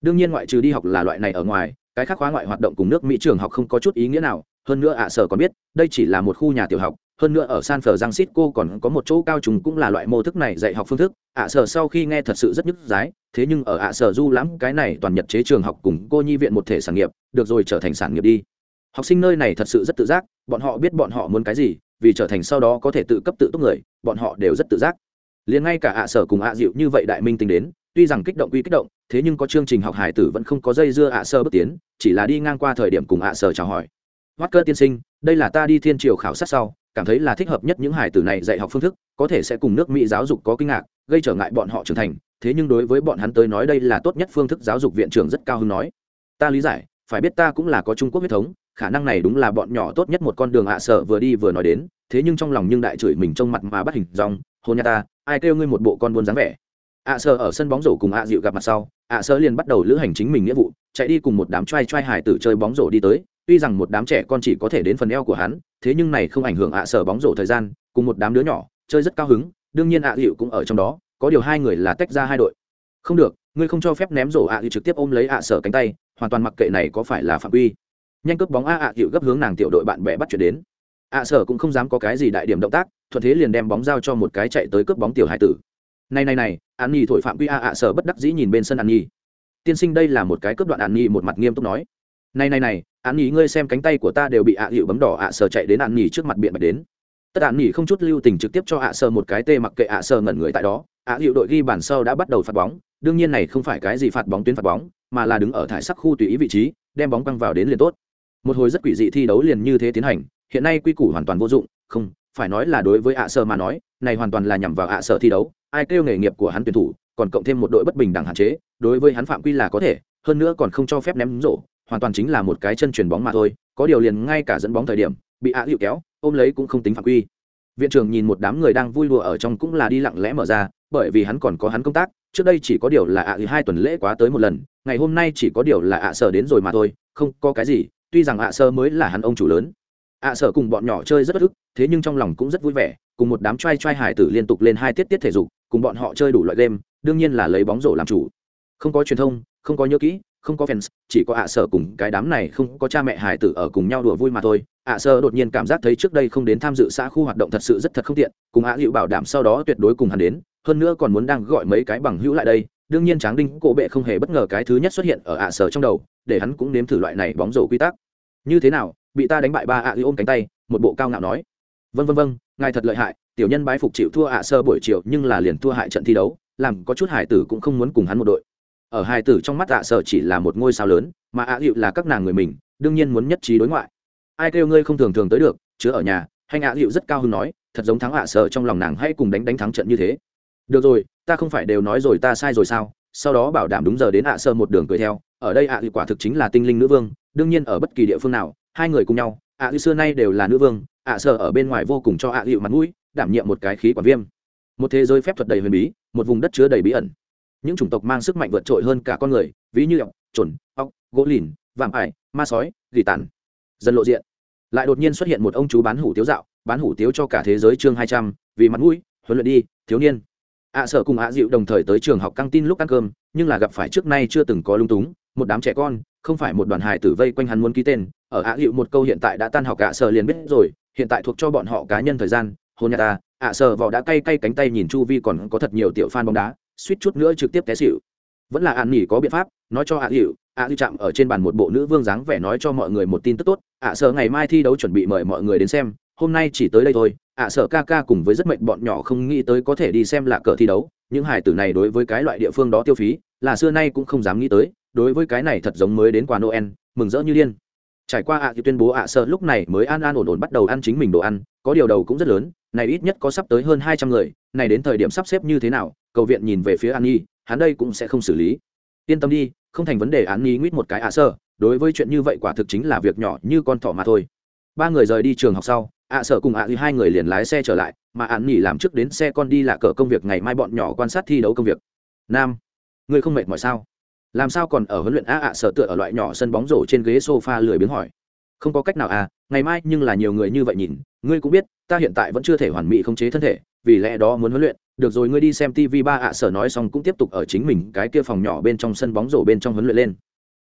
đương nhiên ngoại trừ đi học là loại này ở ngoài, cái khác khóa ngoại hoạt động cùng nước mỹ trường học không có chút ý nghĩa nào. Hơn nữa ạ, sở còn biết, đây chỉ là một khu nhà tiểu học, hơn nữa ở san francisco còn có một chỗ cao trùng cũng là loại mô thức này dạy học phương thức. Ạ, sở sau khi nghe thật sự rất nhức giá thế nhưng ở ạ, sở du lãm cái này toàn nhật chế trường học cùng cô nhi viện một thể sản nghiệp, được rồi trở thành sản nghiệp đi. Học sinh nơi này thật sự rất tự giác, bọn họ biết bọn họ muốn cái gì, vì trở thành sau đó có thể tự cấp tự túc người, bọn họ đều rất tự giác. Liền ngay cả ạ, sở cùng ạ, dịu như vậy đại minh tính đến, tuy rằng kích động quy kích động thế nhưng có chương trình học hải tử vẫn không có dây dưa ạ sơ bước tiến, chỉ là đi ngang qua thời điểm cùng ạ sơ chào hỏi. Hoắt cơ tiên sinh, đây là ta đi thiên triều khảo sát sau, cảm thấy là thích hợp nhất những hải tử này dạy học phương thức, có thể sẽ cùng nước mỹ giáo dục có kinh ngạc, gây trở ngại bọn họ trưởng thành, thế nhưng đối với bọn hắn tới nói đây là tốt nhất phương thức giáo dục viện trưởng rất cao hứng nói. Ta lý giải, phải biết ta cũng là có trung quốc huyết thống, khả năng này đúng là bọn nhỏ tốt nhất một con đường ạ sợ vừa đi vừa nói đến, thế nhưng trong lòng nhưng đại chửi mình trong mặt mà bắt hình dòng hôn nhà ta, ai kêu ngươi một bộ con buôn dáng vẻ? Ạ sơ ở sân bóng rổ cùng ạ dịu gặp mặt sau, ạ sơ liền bắt đầu lữ hành chính mình nghĩa vụ, chạy đi cùng một đám trai trai hải tử chơi bóng rổ đi tới. Tuy rằng một đám trẻ con chỉ có thể đến phần eo của hắn, thế nhưng này không ảnh hưởng ạ sơ bóng rổ thời gian, cùng một đám đứa nhỏ, chơi rất cao hứng. Đương nhiên ạ dịu cũng ở trong đó, có điều hai người là tách ra hai đội. Không được, ngươi không cho phép ném rổ ạ dịu trực tiếp ôm lấy ạ sơ cánh tay, hoàn toàn mặc kệ này có phải là phạm uy nhanh cướp bóng a ạ dịu gấp hướng nàng tiểu đội bạn bè bắt chuyển đến. Ạ sơ cũng không dám có cái gì đại điểm động tác, thuận thế liền đem bóng giao cho một cái chạy tới cướp bóng tiểu hải tử này này này, an nhi thổi phạm quy a ạ, sở bất đắc dĩ nhìn bên sân an nhi. Tiên sinh đây là một cái cướp đoạn an nhi một mặt nghiêm túc nói. Này này này, an nhi ngươi xem cánh tay của ta đều bị ạ hiệu bấm đỏ ạ, sở chạy đến an nhi trước mặt biện bạch đến. Tất an nhi không chút lưu tình trực tiếp cho ạ, sở một cái tê mặc kệ ạ, sở ngẩn người tại đó. Ạ hiệu đội ghi bản sau đã bắt đầu phạt bóng. Đương nhiên này không phải cái gì phạt bóng tuyến phạt bóng, mà là đứng ở thải sắc khu tùy ý vị trí, đem bóng băng vào đến liền tốt. Một hồi rất quỷ dị thi đấu liền như thế tiến hành, hiện nay quy củ hoàn toàn vô dụng. Không, phải nói là đối với ạ, sở mà nói, này hoàn toàn là nhằm vào ạ, sở thi đấu ai kêu nghề nghiệp của hắn tuyển thủ, còn cộng thêm một đội bất bình đẳng hạn chế, đối với hắn phạm quy là có thể, hơn nữa còn không cho phép ném rổ, hoàn toàn chính là một cái chân chuyền bóng mà thôi, có điều liền ngay cả dẫn bóng thời điểm, bị ạ hiệu kéo, ôm lấy cũng không tính phạm quy. Viện trưởng nhìn một đám người đang vui đùa ở trong cũng là đi lặng lẽ mở ra, bởi vì hắn còn có hắn công tác, trước đây chỉ có điều là ạ hai tuần lễ quá tới một lần, ngày hôm nay chỉ có điều là ạ sở đến rồi mà thôi, không có cái gì, tuy rằng ạ sơ mới là hắn ông chủ lớn. Ạ sở cùng bọn nhỏ chơi rất bất ức, thế nhưng trong lòng cũng rất vui vẻ, cùng một đám trai trai hải tử liên tục lên hai tiết tiết thể dục cùng bọn họ chơi đủ loại game, đương nhiên là lấy bóng rổ làm chủ. Không có truyền thông, không có nhớ kỹ, không có fans, chỉ có ạ sở cùng cái đám này không có cha mẹ hải tử ở cùng nhau đùa vui mà thôi. Ạ sở đột nhiên cảm giác thấy trước đây không đến tham dự xã khu hoạt động thật sự rất thật không tiện, cùng ạ hữu bảo đảm sau đó tuyệt đối cùng hắn đến, hơn nữa còn muốn đang gọi mấy cái bằng hữu lại đây. Đương nhiên tráng đinh, cổ bệ không hề bất ngờ cái thứ nhất xuất hiện ở ạ sở trong đầu, để hắn cũng nếm thử loại này bóng rổ quy tắc. Như thế nào? Bị ta đánh bại ba ạ ôm cánh tay, một bộ cao ngạo nói. Vân vân vân ngài thật lợi hại, tiểu nhân bái phục chịu thua ạ sơ buổi chiều nhưng là liền thua hại trận thi đấu, làm có chút hải tử cũng không muốn cùng hắn một đội. Ở hải tử trong mắt ạ sơ chỉ là một ngôi sao lớn, mà ạ hiệu là các nàng người mình, đương nhiên muốn nhất trí đối ngoại. Ai kêu ngươi không thường thường tới được, chứa ở nhà hay ạ hiệu rất cao hứng nói, thật giống thắng ạ sơ trong lòng nàng hay cùng đánh đánh thắng trận như thế. Được rồi, ta không phải đều nói rồi ta sai rồi sao? Sau đó bảo đảm đúng giờ đến ạ sơ một đường cười theo, ở đây ạ hiệu quả thực chính là tinh linh nữ vương, đương nhiên ở bất kỳ địa phương nào, hai người cùng nhau, ạ hiệu xưa nay đều là nữ vương ạ sợ ở bên ngoài vô cùng cho ạ hiệu mặt mũi, đảm nhiệm một cái khí quản viêm. Một thế giới phép thuật đầy huyền bí, một vùng đất chứa đầy bí ẩn. Những chủng tộc mang sức mạnh vượt trội hơn cả con người, ví như ọc trồn ọc gỗ lìn, vạm ải, ma sói, gỉ tàn. Dần lộ diện. Lại đột nhiên xuất hiện một ông chú bán hủ tiếu dạo, bán hủ tiếu cho cả thế giới chương hai trăm, vì mặt mũi, huấn luyện đi, thiếu niên. Ạ sợ cùng ạ dịu đồng thời tới trường học căng tin lúc ăn cơm, nhưng là gặp phải trước nay chưa từng có lung túng, một đám trẻ con, không phải một đoàn hài tử vây quanh hắn muốn ký tên, ở ạ dịu một câu hiện tại đã tan học ạ sợ liền biết rồi hiện tại thuộc cho bọn họ cá nhân thời gian, hôn nhà ta, ạ sờ vỏ đã cay cay cánh tay nhìn chu vi còn có thật nhiều tiểu fan bóng đá, suýt chút nữa trực tiếp té xịu vẫn là an nghỉ có biện pháp, nói cho ạ hiệu ạ hiệu chạm ở trên bàn một bộ nữ vương dáng vẻ nói cho mọi người một tin tức tốt, ạ sờ ngày mai thi đấu chuẩn bị mời mọi người đến xem, hôm nay chỉ tới đây thôi, ạ sờ ca ca cùng với rất mệnh bọn nhỏ không nghĩ tới có thể đi xem là cờ thi đấu, những hải tử này đối với cái loại địa phương đó tiêu phí, là xưa nay cũng không dám nghĩ tới, đối với cái này thật giống mới đến quà noel, mừng rỡ như điên trải qua ạ thì tuyên bố ạ sợ lúc này mới an an ổn ổn bắt đầu ăn chính mình đồ ăn, có điều đầu cũng rất lớn, này ít nhất có sắp tới hơn hai trăm người, này đến thời điểm sắp xếp như thế nào, cầu viện nhìn về phía an nhi, hắn đây cũng sẽ không xử lý. Yên tâm đi, không thành vấn đề an nhi nguyết một cái ạ sợ đối với chuyện như vậy quả thực chính là việc nhỏ như con thỏ mà thôi. Ba người rời đi trường học sau, ạ sợ cùng ạ à hai người liền lái xe trở lại, mà an nhi làm trước đến xe con đi là cờ công việc ngày mai bọn nhỏ quan sát thi đấu công việc. Nam, ngươi không mệt mỏi sao? Làm sao còn ở huấn luyện a ạ sợ tựa ở loại nhỏ sân bóng rổ trên ghế sofa lười biếng hỏi. Không có cách nào à ngày mai nhưng là nhiều người như vậy nhìn, ngươi cũng biết, ta hiện tại vẫn chưa thể hoàn mỹ khống chế thân thể, vì lẽ đó muốn huấn luyện. Được rồi, ngươi đi xem tv ba ạ sở nói xong cũng tiếp tục ở chính mình cái kia phòng nhỏ bên trong sân bóng rổ bên trong huấn luyện lên.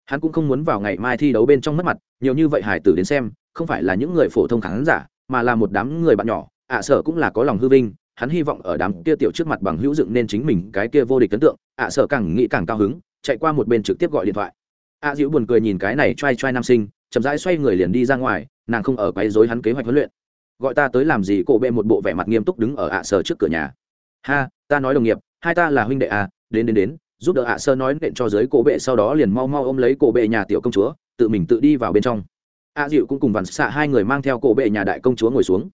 Hắn cũng không muốn vào ngày mai thi đấu bên trong mất mặt, nhiều như vậy hải tử đến xem, không phải là những người phổ thông khán giả, mà là một đám người bạn nhỏ, ạ sở cũng là có lòng hư vinh, hắn hy vọng ở đám kia tiểu trước mặt bằng hữu dựng nên chính mình cái kia vô địch ấn tượng, ạ sở càng nghĩ càng cao hứng chạy qua một bên trực tiếp gọi điện thoại. Ạ dịu buồn cười nhìn cái này t r a i t r a i nam sinh, chậm rãi xoay người liền đi ra ngoài, nàng không ở quấy dối hắn kế hoạch huấn luyện. Gọi ta tới làm gì, cổ bệ một bộ vẻ mặt nghiêm túc đứng ở ạ sở trước cửa nhà. Ha, ta nói đồng nghiệp, hai ta là huynh đệ à đến đến đến, giúp đỡ ạ sơ nói nện cho giới cổ bệ sau đó liền mau mau ôm lấy cổ bệ nhà tiểu công chúa, tự mình tự đi vào bên trong. Ạ dịu cũng cùng vằn xạ hai người mang theo cổ bệ nhà đại công chúa ngồi xuống.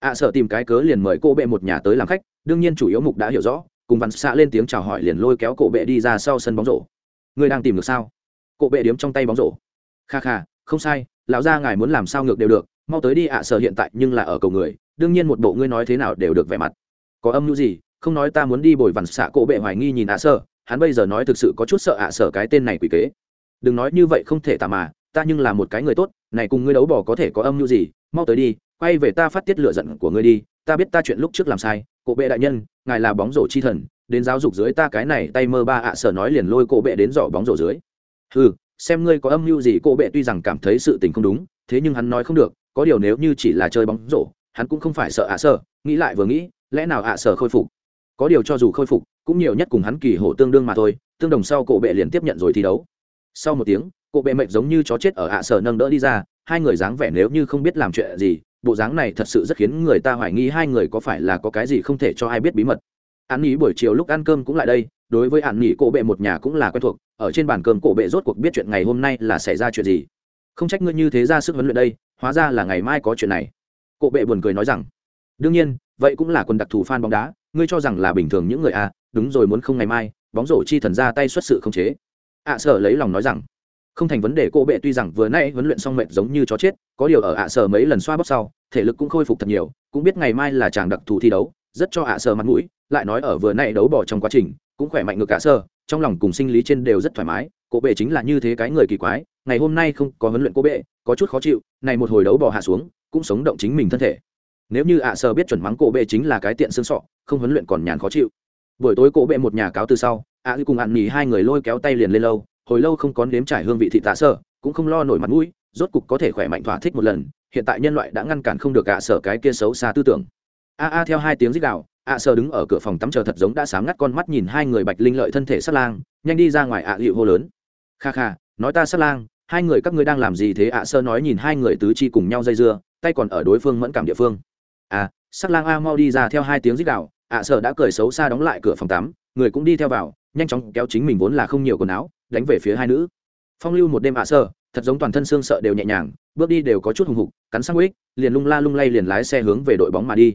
Ạ sợ tìm cái cớ liền mời cổ bệ một nhà tới làm khách, đương nhiên chủ yếu mục đã hiểu rõ, cùng vằn xạ lên tiếng chào hỏi liền lôi kéo cổ bệ đi ra sau sân bóng rổ ngươi đang tìm được sao? Cộ bệ điếm trong tay bóng rổ. Kha kha, không sai, lão gia ngài muốn làm sao ngược đều được, mau tới đi ạ, sở hiện tại nhưng là ở cầu người, đương nhiên một bộ ngươi nói thế nào đều được vẻ mặt. Có âm mưu gì? Không nói ta muốn đi bồi vằn xạ cổ bệ hoài nghi nhìn ạ, sở, hắn bây giờ nói thực sự có chút sợ ạ, sở cái tên này quỷ kế. Đừng nói như vậy không thể tà mà, ta nhưng là một cái người tốt, này cùng ngươi đấu bỏ có thể có âm mưu gì? Mau tới đi, quay về ta phát tiết lựa giận của ngươi đi, ta biết ta chuyện lúc trước làm sai, cổ bệ đại nhân, ngài là bóng rổ chi thần đến giáo dục dưới ta cái này tay mơ ba ạ sở nói liền lôi cổ bệ đến giỏ bóng rổ dưới. Ừ xem ngươi có âm mưu gì cô bệ tuy rằng cảm thấy sự tình không đúng, thế nhưng hắn nói không được, có điều nếu như chỉ là chơi bóng rổ, hắn cũng không phải sợ ạ à nghĩ lại vừa nghĩ, lẽ nào ạ à khôi phục? Có điều cho dù khôi phục, cũng nhiều nhất cùng hắn kỳ hổ tương đương mà thôi, tương đồng sau cổ bệ liền tiếp nhận rồi thi đấu. Sau một tiếng, cổ bệ mệnh giống như chó chết ở ạ sở nâng đỡ đi ra, hai người dáng vẻ nếu như không biết làm chuyện gì, bộ dáng này thật sự rất khiến người ta hoài nghi hai người có phải là có cái gì không thể cho ai biết bí mật an nghỉ buổi chiều lúc ăn cơm cũng lại đây đối với an nghỉ cổ bệ một nhà cũng là quen thuộc ở trên bàn cơm cổ bệ rốt cuộc biết chuyện ngày hôm nay là xảy ra chuyện gì. Không trách ngươi như thế ra sức huấn luyện đây hóa ra là ngày mai có chuyện này. Cổ bệ buồn cười nói rằng đương nhiên vậy cũng là quần đặc thù fan bóng đá ngươi cho rằng là bình thường những người à đúng rồi muốn không ngày mai bóng rổ chi thần ra tay xuất sự không chế. Ạ à, sở lấy lòng nói rằng không thành vấn đề cô bệ tuy rằng vừa nay huấn luyện xong mệt giống như chó chết có điều ở ạ à sở mấy lần xoa bóc sau thể lực cũng khôi phục thật nhiều cũng biết ngày mai là chàng đặc thù thi đấu rất cho ạ à sở mặt mũi lại nói ở vừa nay đấu bỏ trong quá trình, cũng khỏe mạnh ngược cả sơ, trong lòng cùng sinh lý trên đều rất thoải mái cô bệ chính là như thế cái người kỳ quái, ngày hôm nay không có huấn luyện cô bệ, có chút khó chịu, này một hồi đấu bò hạ xuống, cũng sống động chính mình thân thể. Nếu như ạ sơ biết chuẩn mắng cô bệ chính là cái tiện xương sọ, không huấn luyện còn nhàn khó chịu. Buổi tối cô bệ một nhà cáo từ sau, ạ à cùng ạn nhì hai người lôi kéo tay liền lên lâu hồi lâu không có nếm trải hương vị thị tạ sơ, cũng không lo nổi mặt mũi, rốt cục có thể khỏe mạnh thỏa thích một lần, hiện tại nhân loại đã ngăn cản không được ạ sở cái kia xấu xa tư tưởng. A a theo hai tiếng rít đạo ạ à đứng ở cửa phòng tắm chờ thật giống đã sáng ngắt con mắt nhìn hai người bạch linh lợi thân thể sát lang, nhanh đi ra ngoài ạ à hiệu hô lớn. Kha kha, nói ta sát lang, hai người các ngươi đang làm gì thế ạ à sơ nói nhìn hai người tứ chi cùng nhau dây dưa, tay còn ở đối phương mẫn cảm địa phương. À sát lang a mau đi ra theo hai tiếng rít đạo ạ sơ đã cười xấu xa đóng lại cửa phòng tắm, người cũng đi theo vào, nhanh chóng kéo chính mình vốn là không nhiều quần áo, đánh về phía hai nữ. Phong lưu một đêm ạ sơ, thật giống toàn thân xương sợ đều nhẹ nhàng, bước đi đều có chút hùng hục, cắn sang uýt liền lung la lung lay liền lái xe hướng về đội bóng mà đi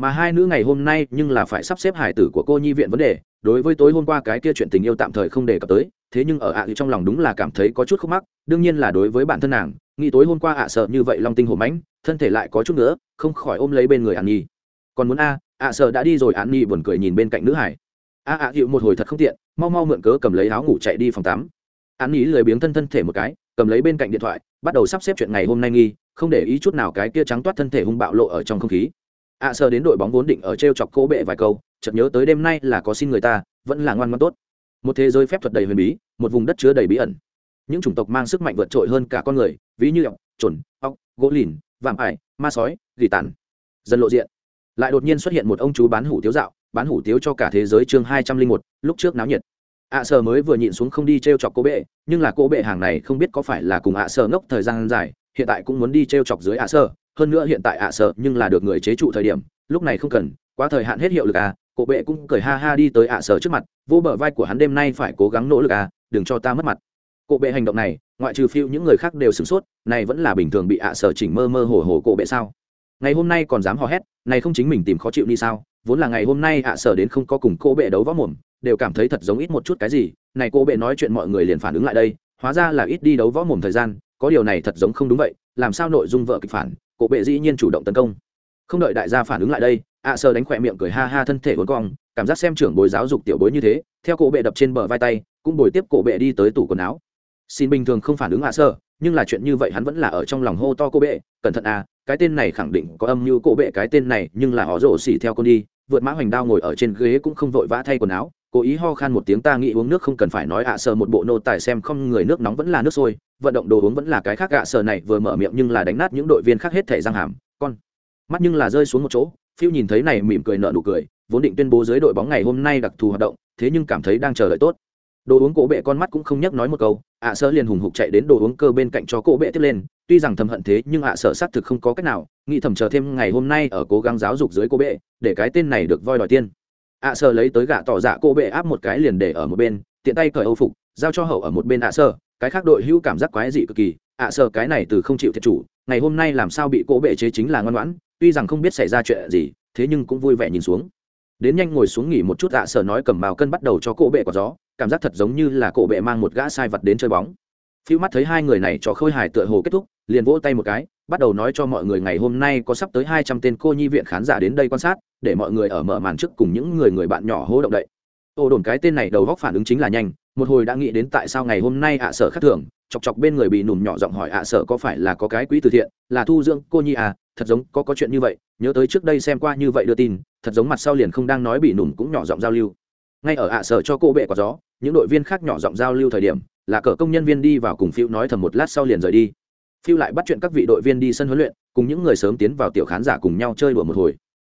mà hai nữ ngày hôm nay nhưng là phải sắp xếp hải tử của cô nhi viện vấn đề, đối với tối hôm qua cái kia chuyện tình yêu tạm thời không đề cập tới, thế nhưng ở ạ à trong lòng đúng là cảm thấy có chút khúc mắc, đương nhiên là đối với bản thân nàng, nghĩ tối hôm qua ạ sợ như vậy long tinh hổ mãnh, thân thể lại có chút nữa, không khỏi ôm lấy bên người an nhi. Còn muốn a, ạ sợ đã đi rồi, an nhi buồn cười nhìn bên cạnh nữ hải. A, ạ hiệu một hồi thật không tiện, mau mau mượn cớ cầm lấy áo ngủ chạy đi phòng tắm. An nhi lười biếng thân thân thể một cái, cầm lấy bên cạnh điện thoại, bắt đầu sắp xếp chuyện ngày hôm nay nghi, không để ý chút nào cái kia trắng toát thân thể hung bạo lộ ở trong không khí ạ à, sơ đến đội bóng vốn định ở t r e o chọc cỗ bệ vài câu chợt nhớ tới đêm nay là có xin người ta vẫn là ngoan ngoan tốt. Một thế giới phép thuật đầy huyền bí một vùng đất chứa đầy bí ẩn. Những chủng tộc mang sức mạnh vượt trội hơn cả con người ví như ọc trồn ọc gỗ lìn vạm ải ma sói gỉ tàn. Dần lộ diện. Lại đột nhiên xuất hiện một ông chú bán hủ tiếu dạo bán hủ tiếu cho cả thế giới chương hai trăm linh một lúc trước náo nhiệt. Ạ à sơ mới vừa nhịn xuống không đi t r e o chọc cô bệ nhưng là cô bệ hàng này không biết có phải là cùng ạ à sơ ngốc thời gian dài hiện tại cũng muốn đi t r e o chọc dưới ạ sơ hơn nữa hiện tại ạ sợ nhưng là được người chế trụ thời điểm, lúc này không cần, quá thời hạn hết hiệu lực à cô bệ cũng cười ha ha đi tới ạ sợ trước mặt, vô bờ vai của hắn đêm nay phải cố gắng nỗ lực à đừng cho ta mất mặt. Cô bệ hành động này, ngoại trừ phiêu những người khác đều sửng sốt, này vẫn là bình thường bị ạ sợ chỉnh mơ mơ hồ hồ cô bệ sao? Ngày hôm nay còn dám hò hét, này không chính mình tìm khó chịu đi sao? Vốn là ngày hôm nay ạ sở đến không có cùng cô bệ đấu võ mồm, đều cảm thấy thật giống ít một chút cái gì, này cô bệ nói chuyện mọi người liền phản ứng lại đây, hóa ra là ít đi đấu võ mồm thời gian, có điều này thật giống không đúng vậy, làm sao nội dung vợ kịch phản cô bệ dĩ nhiên chủ động tấn công. Không đợi đại gia phản ứng lại đây ạ sơ đánh khỏe miệng cười ha ha thân thể uốn cong, cảm giác xem trưởng bồi giáo dục tiểu bối như thế, theo cổ bệ đập trên bờ vai tay, cũng bồi tiếp cổ bệ đi tới tủ quần áo. Xin bình thường không phản ứng ạ sơ, nhưng là chuyện như vậy hắn vẫn là ở trong lòng hô to cô bệ, cẩn thận à cái tên này khẳng định có âm mưu cổ bệ, cái tên này nhưng là họ rổ xỉ theo con đi, vượt mã hoành đao ngồi ở trên ghế cũng không vội vã thay quần áo cố ý ho khan một tiếng ta nghĩ uống nước không cần phải nói ạ à một bộ nô tài xem không người nước nóng vẫn là nước sôi, vận động đồ uống vẫn là cái khác ạ sợ này vừa mở miệng nhưng là đánh nát những đội viên khác hết thể răng hàm, con mắt nhưng là rơi xuống một chỗ, phiêu nhìn thấy này mỉm cười nợ nụ cười, vốn định tuyên bố dưới đội bóng ngày hôm nay đặc thù hoạt động, thế nhưng cảm thấy đang chờ đợi tốt. Đồ uống cổ bệ con mắt cũng không nhắc nói một câu, ạ sợ liền hùng hục chạy đến đồ uống cơ bên cạnh cho cổ bệ tiếp lên, tuy rằng thầm hận thế nhưng ạ sợ xác thực không có cách nào, nghĩ thầm chờ thêm ngày hôm nay ở cố gắng giáo dục dưới cô bệ, để cái tên này được voi đòi tiên ạ sơ lấy tới gạ tỏ dạ cô bệ áp một cái liền để ở một bên, tiện tay cởi âu phục, giao cho hậu ở một bên ạ sơ. Cái khác đội hữu cảm giác quái dị cực kỳ, ạ sơ cái này từ không chịu thiệt chủ, ngày hôm nay làm sao bị cô bệ chế chính là ngoan ngoãn, tuy rằng không biết xảy ra chuyện gì, thế nhưng cũng vui vẻ nhìn xuống. Đến nhanh ngồi xuống nghỉ một chút ạ sơ nói cầm bào cân bắt đầu cho cô bệ quả gió, cảm giác thật giống như là cô bệ mang một gã sai vật đến chơi bóng. Phiêu mắt thấy hai người này cho khôi hài tựa hồ kết thúc liền vỗ tay một cái, bắt đầu nói cho mọi người ngày hôm nay có sắp tới hai trăm tên cô nhi viện khán giả đến đây quan sát, để mọi người ở mở màn trước cùng những người người bạn nhỏ hô động đậy. Ô đồn cái tên này đầu góc phản ứng chính là nhanh, một hồi đã nghĩ đến tại sao ngày hôm nay ạ sở khác thường, chọc chọc bên người bị nùm nhỏ giọng hỏi ạ sở có phải là có cái quỹ từ thiện, là thu dưỡng cô nhi à thật giống có có chuyện như vậy, nhớ tới trước đây xem qua như vậy đưa tin, thật giống mặt sau liền không đang nói bị nùm cũng nhỏ giọng giao lưu. Ngay ở ạ sở cho cô bệ có gió, những đội viên khác nhỏ giọng giao lưu thời điểm, là cờ công nhân viên đi vào cùng phiêu nói thầm một lát sau liền rời đi phiêu lại bắt chuyện các vị đội viên đi sân huấn luyện, cùng những người sớm tiến vào tiểu khán giả cùng nhau chơi đùa một hồi.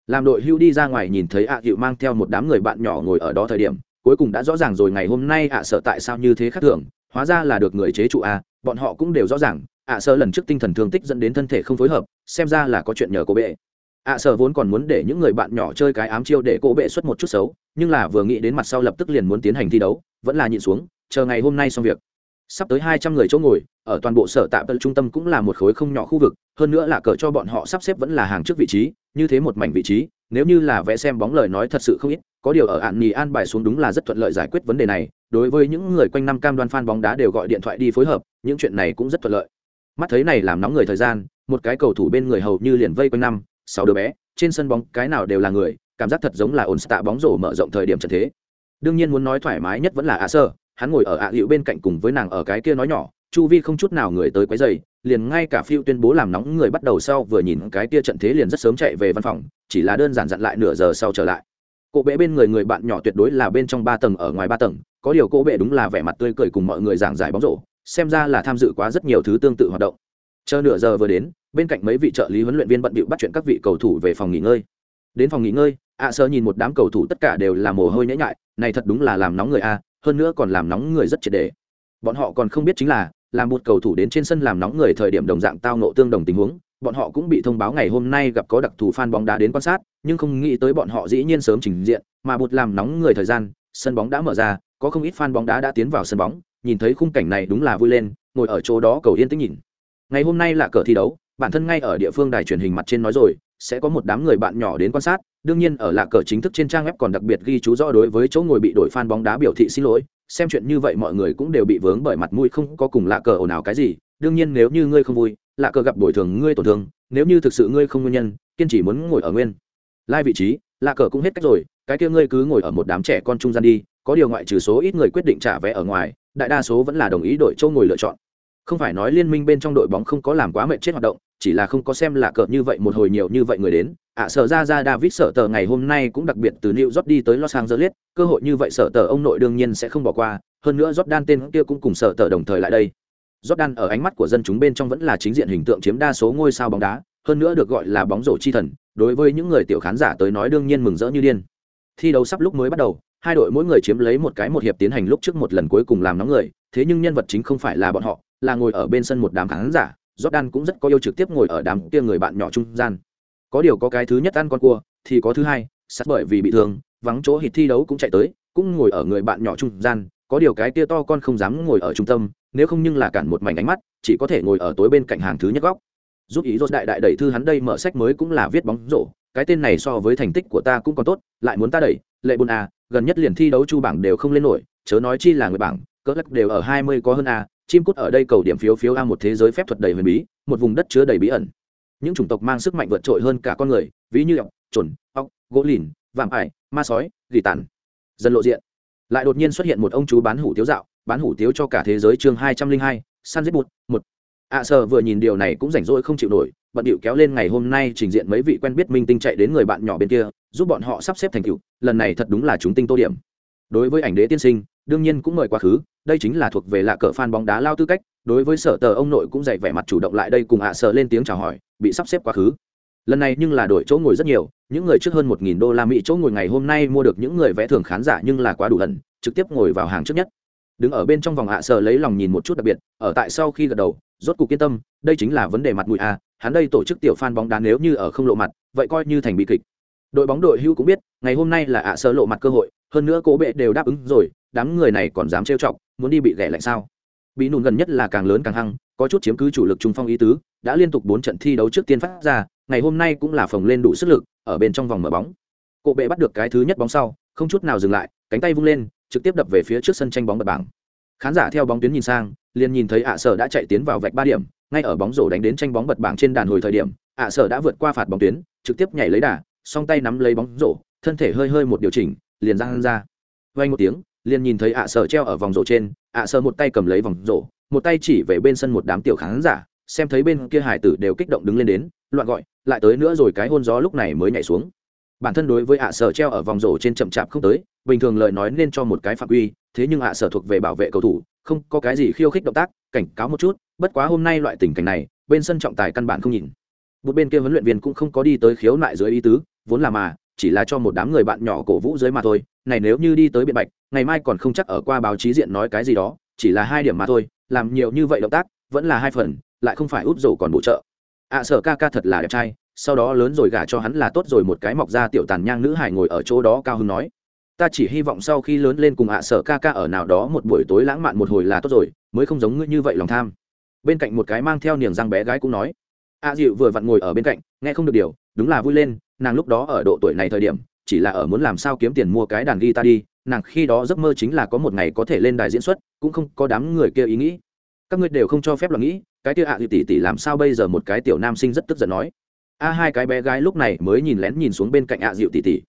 Làm đội hưu đi ra ngoài nhìn thấy ạ à mang theo một đám người bạn nhỏ ngồi ở đó thời điểm, cuối cùng đã rõ ràng rồi ngày hôm nay ạ sợ tại sao như thế khác thường, hóa ra là được người chế trụ a bọn họ cũng đều rõ ràng, ạ sợ lần trước tinh thần thương tích dẫn đến thân thể không phối hợp, xem ra là có chuyện nhờ cô bệ. Ạ sợ vốn còn muốn để những người bạn nhỏ chơi cái ám chiêu để cô bệ xuất một chút xấu, nhưng là vừa nghĩ đến mặt sau lập tức liền muốn tiến hành thi đấu, vẫn là nhịn xuống, chờ ngày hôm nay xong việc sắp tới hai trăm người chỗ ngồi, ở toàn bộ sở tạm tận trung tâm cũng là một khối không nhỏ khu vực, hơn nữa là cờ cho bọn họ sắp xếp vẫn là hàng trước vị trí, như thế một mảnh vị trí, nếu như là vẽ xem bóng lời nói thật sự không ít, có điều ở ạn nhì an bài xuống đúng là rất thuận lợi giải quyết vấn đề này, đối với những người quanh năm cam đoan fan bóng đá đều gọi điện thoại đi phối hợp, những chuyện này cũng rất thuận lợi. Mắt thấy này làm nóng người thời gian, một cái cầu thủ bên người hầu như liền vây quanh năm, sáu đứa bé, trên sân bóng cái nào đều là người, cảm giác thật giống là ổn tạ bóng rổ mở rộng thời điểm trận thế. Đương nhiên muốn nói thoải mái nhất vẫn là ạ sơ hắn ngồi ở ạ à bên cạnh cùng với nàng ở cái kia nói nhỏ, chu vi không chút nào người tới quấy dày liền ngay cả phiêu tuyên bố làm nóng người bắt đầu sau vừa nhìn cái kia trận thế liền rất sớm chạy về văn phòng, chỉ là đơn giản dặn lại nửa giờ sau trở lại. Cô bệ bên người người bạn nhỏ tuyệt đối là bên trong ba tầng ở ngoài ba tầng, có điều cô bệ đúng là vẻ mặt tươi cười cùng mọi người giảng giải bóng rổ, xem ra là tham dự quá rất nhiều thứ tương tự hoạt động. Chờ nửa giờ vừa đến, bên cạnh mấy vị trợ lý huấn luyện viên bận bịu bắt chuyện các vị cầu thủ về phòng nghỉ ngơi. Đến phòng nghỉ ngơi, ạ sơ nhìn một đám cầu thủ tất cả đều là mồ hôi nhễ nhại, này thật đúng là làm nóng người a hơn nữa còn làm nóng người rất triệt đề. Bọn họ còn không biết chính là, làm một cầu thủ đến trên sân làm nóng người thời điểm đồng dạng tao nộ tương đồng tình huống, bọn họ cũng bị thông báo ngày hôm nay gặp có đặc thù fan bóng đá đến quan sát, nhưng không nghĩ tới bọn họ dĩ nhiên sớm trình diện, mà bụt làm nóng người thời gian, sân bóng đã mở ra, có không ít fan bóng đá đã tiến vào sân bóng, nhìn thấy khung cảnh này đúng là vui lên, ngồi ở chỗ đó cầu yên tĩnh nhìn. Ngày hôm nay là cờ thi đấu, bản thân ngay ở địa phương đài truyền hình mặt trên nói rồi, sẽ có một đám người bạn nhỏ đến quan sát đương nhiên, ở lạ cờ chính thức trên trang web còn đặc biệt ghi chú rõ đối với chỗ ngồi bị đổi fan bóng đá biểu thị xin lỗi. Xem chuyện như vậy mọi người cũng đều bị vướng bởi mặt mũi không có cùng lạ cờ ồn ào cái gì. Đương nhiên, nếu như ngươi không vui, lạ cờ gặp bồi thường, ngươi tổn thương. Nếu như thực sự ngươi không nguyên nhân, kiên chỉ muốn ngồi ở nguyên lai vị trí, lạ cờ cũng hết cách rồi. Cái kia ngươi cứ ngồi ở một đám trẻ con trung gian đi. Có điều ngoại trừ số ít người quyết định trả vé ở ngoài, đại đa số vẫn là đồng ý đổi chỗ ngồi lựa chọn. Không phải nói liên minh bên trong đội bóng không có làm quá mệt chết hoạt động chỉ là không có xem là cỡ như vậy một hồi nhiều như vậy người đến. Ạ à, sở ra ra david sở tờ ngày hôm nay cũng đặc biệt từ new york đi tới los angeles cơ hội như vậy sở tờ ông nội đương nhiên sẽ không bỏ qua hơn nữa jordan tên kia cũng cùng sở tờ đồng thời lại đây. Jordan ở ánh mắt của dân chúng bên trong vẫn là chính diện hình tượng chiếm đa số ngôi sao bóng đá hơn nữa được gọi là bóng rổ chi thần đối với những người tiểu khán giả tới nói đương nhiên mừng rỡ như điên. Thi đấu sắp lúc mới bắt đầu hai đội mỗi người chiếm lấy một cái một hiệp tiến hành lúc trước một lần cuối cùng làm nóng người thế nhưng nhân vật chính không phải là bọn họ là ngồi ở bên sân một đám khán giả jordan cũng rất có yêu trực tiếp ngồi ở đám kia người bạn nhỏ trung gian có điều có cái thứ nhất ăn con cua thì có thứ hai sát bởi vì bị thương vắng chỗ hít thi đấu cũng chạy tới cũng ngồi ở người bạn nhỏ trung gian có điều cái kia to con không dám ngồi ở trung tâm nếu không nhưng là cản một mảnh ánh mắt chỉ có thể ngồi ở tối bên cạnh hàng thứ nhất góc giúp ý rốt đại đại đẩy thư hắn đây mở sách mới cũng là viết bóng rổ cái tên này so với thành tích của ta cũng còn tốt lại muốn ta đẩy lệ buồn à, gần nhất liền thi đấu chu bảng đều không lên nổi chớ nói chi là người bảng cỡ lắc đều ở hai mươi có hơn à? Chim cút ở đây cầu điểm phiếu phiếu a một thế giới phép thuật đầy huyền bí một vùng đất chứa đầy bí ẩn. Những chủng tộc mang sức mạnh vượt trội hơn cả con người ví như ọc trồn ọc gỗ lìn vạm ải ma sói gỉ tàn. Dân lộ diện. Lại đột nhiên xuất hiện một ông chú bán hủ tiếu dạo bán hủ tiếu cho cả thế giới chương hai trăm linh hai san giết bụt một. Ạ à, vừa nhìn điều này cũng rảnh rỗi không chịu nổi bận điệu kéo lên ngày hôm nay trình diện mấy vị quen biết minh tinh chạy đến người bạn nhỏ bên kia giúp bọn họ sắp xếp thành cựu lần này thật đúng là chúng tinh tô điểm. Đối với ảnh đế tiên sinh đương nhiên cũng mời quá khứ, đây chính là thuộc về lạ cờ fan bóng đá lao tư cách, đối với sở tờ ông nội cũng dạy vẻ mặt chủ động lại đây cùng ạ à sợ lên tiếng chào hỏi, bị sắp xếp quá khứ. Lần này nhưng là đổi chỗ ngồi rất nhiều, những người trước hơn một nghìn đô la mỹ chỗ ngồi ngày hôm nay mua được những người vẽ thường khán giả nhưng là quá đủ lần trực tiếp ngồi vào hàng trước nhất. Đứng ở bên trong vòng ạ sợ lấy lòng nhìn một chút đặc biệt, ở tại sau khi gật đầu, rốt cuộc yên tâm, đây chính là vấn đề mặt mũi a hắn đây tổ chức tiểu fan bóng đá nếu như ở không lộ mặt, vậy coi như thành bị kịch. Đội bóng đội hưu cũng biết, ngày hôm nay là ạ sợ lộ mặt cơ hội, hơn nữa cố bệ đều đáp ứng rồi đám người này còn dám trêu chọc, muốn đi bị ghẻ lạnh sao? Bị nùn gần nhất là càng lớn càng hăng, có chút chiếm cứ chủ lực trung phong ý tứ, đã liên tục bốn trận thi đấu trước tiên phát ra, ngày hôm nay cũng là phồng lên đủ sức lực, ở bên trong vòng mở bóng. Cộ bệ bắt được cái thứ nhất bóng sau, không chút nào dừng lại, cánh tay vung lên, trực tiếp đập về phía trước sân tranh bóng bật bảng. Khán giả theo bóng tuyến nhìn sang, liền nhìn thấy ạ sở đã chạy tiến vào vạch ba điểm, ngay ở bóng rổ đánh đến tranh bóng bật bảng trên đàn hồi thời điểm, ạ sở đã vượt qua phạt bóng tuyến, trực tiếp nhảy lấy đà, song tay nắm lấy bóng rổ, thân thể hơi hơi một điều chỉnh, liền ra ra. Vay một tiếng liền nhìn thấy ạ sở treo ở vòng rổ trên, ạ sở một tay cầm lấy vòng rổ, một tay chỉ về bên sân một đám tiểu khán giả, xem thấy bên kia hải tử đều kích động đứng lên đến, loạn gọi, lại tới nữa rồi cái hôn gió lúc này mới nhảy xuống. Bản thân đối với ạ sở treo ở vòng rổ trên chậm chạp không tới, bình thường lời nói nên cho một cái phạm quy, thế nhưng ạ sở thuộc về bảo vệ cầu thủ, không có cái gì khiêu khích động tác, cảnh cáo một chút, bất quá hôm nay loại tình cảnh này, bên sân trọng tài căn bản không nhìn. Một bên kia huấn luyện viên cũng không có đi tới khiếu nại dưới ý tứ, vốn là mà chỉ là cho một đám người bạn nhỏ cổ vũ dưới mà thôi, này nếu như đi tới biện bạch, ngày mai còn không chắc ở qua báo chí diện nói cái gì đó, chỉ là hai điểm mà thôi, làm nhiều như vậy động tác, vẫn là hai phần, lại không phải út rổ còn bổ trợ. Ạ sở ca ca thật là đẹp trai, sau đó lớn rồi gả cho hắn là tốt rồi, một cái mọc ra tiểu tàn nhang nữ hải ngồi ở chỗ đó cao hứng nói. Ta chỉ hy vọng sau khi lớn lên cùng ạ, sở ca ca ở nào đó một buổi tối lãng mạn một hồi là tốt rồi, mới không giống ngươi như vậy lòng tham. Bên cạnh một cái mang theo niềng răng bé gái cũng nói. A dịu vừa vặn ngồi ở bên cạnh, nghe không được điều, đúng là vui lên nàng lúc đó ở độ tuổi này thời điểm, chỉ là ở muốn làm sao kiếm tiền mua cái đàn guitar đi, nàng khi đó giấc mơ chính là có một ngày có thể lên đài diễn xuất, cũng không có đám người kia ý nghĩ. Các ngươi đều không cho phép là nghĩ, cái kia ạ à tỷ tỷ làm sao bây giờ một cái tiểu nam sinh rất tức giận nói. A, hai cái bé gái lúc này mới nhìn lén nhìn xuống bên cạnh ạ, dịu tỷ tỷ.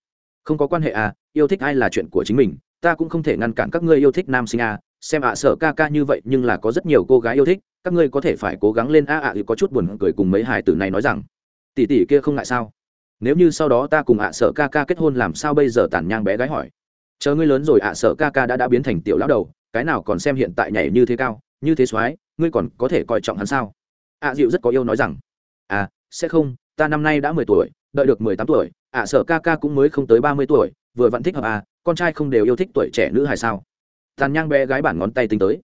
Không có quan hệ à yêu thích ai là chuyện của chính mình, ta cũng không thể ngăn cản các ngươi yêu thích nam sinh à. Xem ạ à sở ca ca như vậy nhưng là có rất nhiều cô gái yêu thích, các ngươi có thể phải cố gắng lên a, ạ thì có chút buồn cười cùng mấy hài tử này nói rằng, tỷ tỷ kia không ngại sao? Nếu như sau đó ta cùng ạ sở ca ca kết hôn, làm sao bây giờ tàn nhang bé gái hỏi? Chờ ngươi lớn rồi, ạ sở ca ca đã đã biến thành tiểu lão đầu, cái nào còn xem hiện tại nhảy như thế cao, như thế soái, ngươi còn có thể coi trọng hắn sao? Ạ dịu rất có yêu nói rằng à sẽ không, ta năm nay đã mười tuổi, đợi được mười tám tuổi, ạ sở ca ca cũng mới không tới ba mươi tuổi, vừa vẫn thích hợp à con trai không đều yêu thích tuổi trẻ nữ hay sao? Tàn nhang bé gái bản ngón tay tính tới.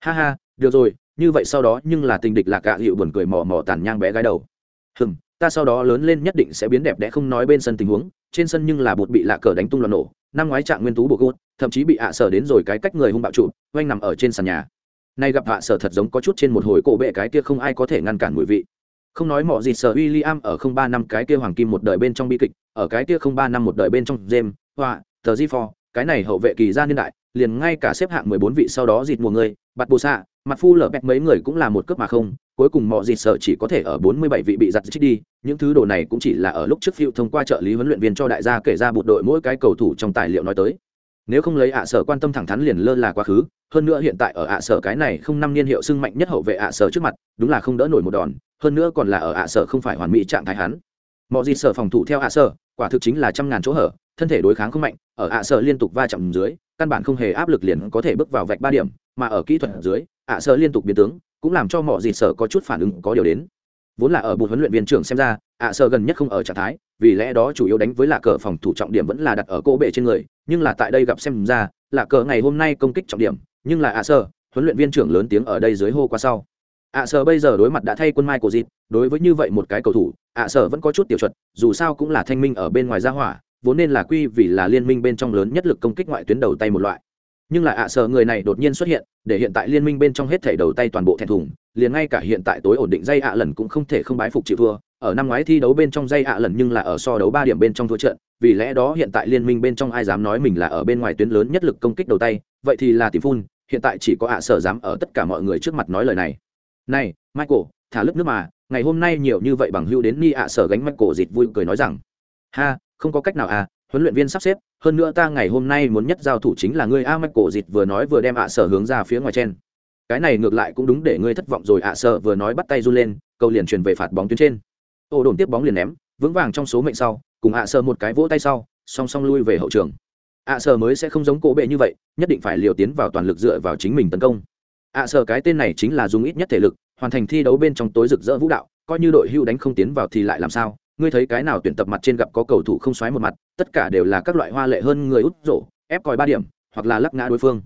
Ha ha, được rồi, như vậy sau đó nhưng là tình địch lạc ạ dịu buồn cười mò mò tàn nhang bé gái đầu. Hừm ta sau đó lớn lên nhất định sẽ biến đẹp đẽ không nói bên sân tình huống trên sân nhưng là bột bị lạ cờ đánh tung loạn nổ năm ngoái trạng nguyên tú bộ gốt thậm chí bị ạ sở đến rồi cái cách người hung bạo trụ oanh nằm ở trên sàn nhà. Nay gặp ạ sở thật giống có chút trên một hồi cổ bệ cái kia không ai có thể ngăn cản mùi vị. Không nói mọi gì sở William ở không ba năm cái kia hoàng kim một đời bên trong bi kịch ở cái kia không ba năm một đời bên trong James, họa tờ Di phò cái này hậu vệ kỳ gia niên đại, liền ngay cả xếp hạng 14 vị sau đó dịt mùa người, bạt bù xạ, mặt phu lở bẹt mấy người cũng là một cướp mà không, cuối cùng mọi gì sợ chỉ có thể ở 47 vị bị giật chết đi, những thứ đồ này cũng chỉ là ở lúc trước phiêu thông qua trợ lý huấn luyện viên cho đại gia kể ra một đội mỗi cái cầu thủ trong tài liệu nói tới. nếu không lấy ạ sở quan tâm thẳng thắn liền lơ là quá khứ hơn nữa hiện tại ở ạ sở cái này không năm niên hiệu sưng mạnh nhất hậu vệ ạ sở trước mặt đúng là không đỡ nổi một đòn hơn nữa còn là ở ạ sở không phải hoàn mỹ trạng thái hắn mọi gì sở phòng thủ theo ạ sở quả thực chính là trăm ngàn chỗ hở thân thể đối kháng không mạnh ở ạ sở liên tục va chạm dưới căn bản không hề áp lực liền có thể bước vào vạch ba điểm mà ở kỹ thuật dưới ạ sợ liên tục biến tướng, cũng làm cho mọi gì sở có chút phản ứng có điều đến. Vốn là ở một huấn luyện viên trưởng xem ra, ạ sợ gần nhất không ở trạng thái, vì lẽ đó chủ yếu đánh với là cờ phòng thủ trọng điểm vẫn là đặt ở cỗ bệ trên người, nhưng là tại đây gặp xem ra là cờ ngày hôm nay công kích trọng điểm, nhưng là ạ sợ, huấn luyện viên trưởng lớn tiếng ở đây dưới hô qua sau. Ạ sợ bây giờ đối mặt đã thay quân mai của dịp đối với như vậy một cái cầu thủ, ạ sợ vẫn có chút tiểu chuẩn dù sao cũng là thanh minh ở bên ngoài gia hỏa, vốn nên là quy vì là liên minh bên trong lớn nhất lực công kích ngoại tuyến đầu tay một loại nhưng là ạ sở người này đột nhiên xuất hiện, để hiện tại liên minh bên trong hết thảy đầu tay toàn bộ thẹn thùng, liền ngay cả hiện tại tối ổn định dây ạ lần cũng không thể không bái phục chịu thua. Ở năm ngoái thi đấu bên trong dây ạ lần nhưng là ở so đấu ba điểm bên trong thua trận, vì lẽ đó hiện tại liên minh bên trong ai dám nói mình là ở bên ngoài tuyến lớn nhất lực công kích đầu tay, vậy thì là tìm phun, hiện tại chỉ có ạ sở dám ở tất cả mọi người trước mặt nói lời này. Này, michael, thả lớp nước mà, ngày hôm nay nhiều như vậy bằng hưu đến ni ạ sở gánh michael dịt vui cười nói rằng, ha, không có cách nào à huấn luyện viên sắp xếp, hơn nữa ta ngày hôm nay muốn nhất giao thủ chính là ngươi a michael dịt vừa nói vừa đem ạ sở hướng ra phía ngoài trên. Cái này ngược lại cũng đúng để ngươi thất vọng rồi, ạ sở vừa nói bắt tay run lên, cầu liền truyền về phạt bóng tuyến trên. Ô đồn tiếp bóng liền ném, vững vàng trong số mệnh sau, cùng ạ sở một cái vỗ tay sau, song song lui về hậu trường. Ạ sở mới sẽ không giống cổ bệ như vậy, nhất định phải liều tiến vào toàn lực dựa vào chính mình tấn công. Ạ sở cái tên này chính là dùng ít nhất thể lực, hoàn thành thi đấu bên trong tối rực rỡ vũ đạo, coi như đội hưu đánh không tiến vào thì lại làm sao? Ngươi thấy cái nào tuyển tập mặt trên gặp có cầu thủ không xoáy một mặt, tất cả đều là các loại hoa lệ hơn người út rổ, ép còi ba điểm, hoặc là lắc ngã đối phương.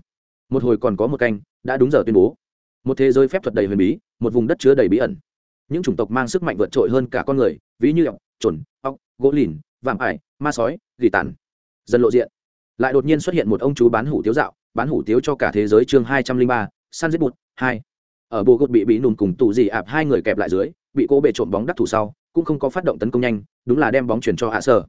Một hồi còn có một canh, đã đúng giờ tuyên bố. Một thế giới phép thuật đầy huyền bí, một vùng đất chứa đầy bí ẩn. Những chủng tộc mang sức mạnh vượt trội hơn cả con người, ví như ọc trồn ọc gỗ lìn, vạm ải, ma sói, gỉ tàn. Dần lộ diện. Lại đột nhiên xuất hiện một ông chú bán hủ tiếu dạo, bán hủ tiếu cho cả thế giới chương hai trăm linh ba, san giết bụt hai. Ở bộ gột bị bị nùn cùng tù dì ạp hai người kẹp lại dưới, bị cô bệ trộm bóng đắc thủ sau cũng không có phát động tấn công nhanh, đúng là đem bóng chuyển cho ạ sở.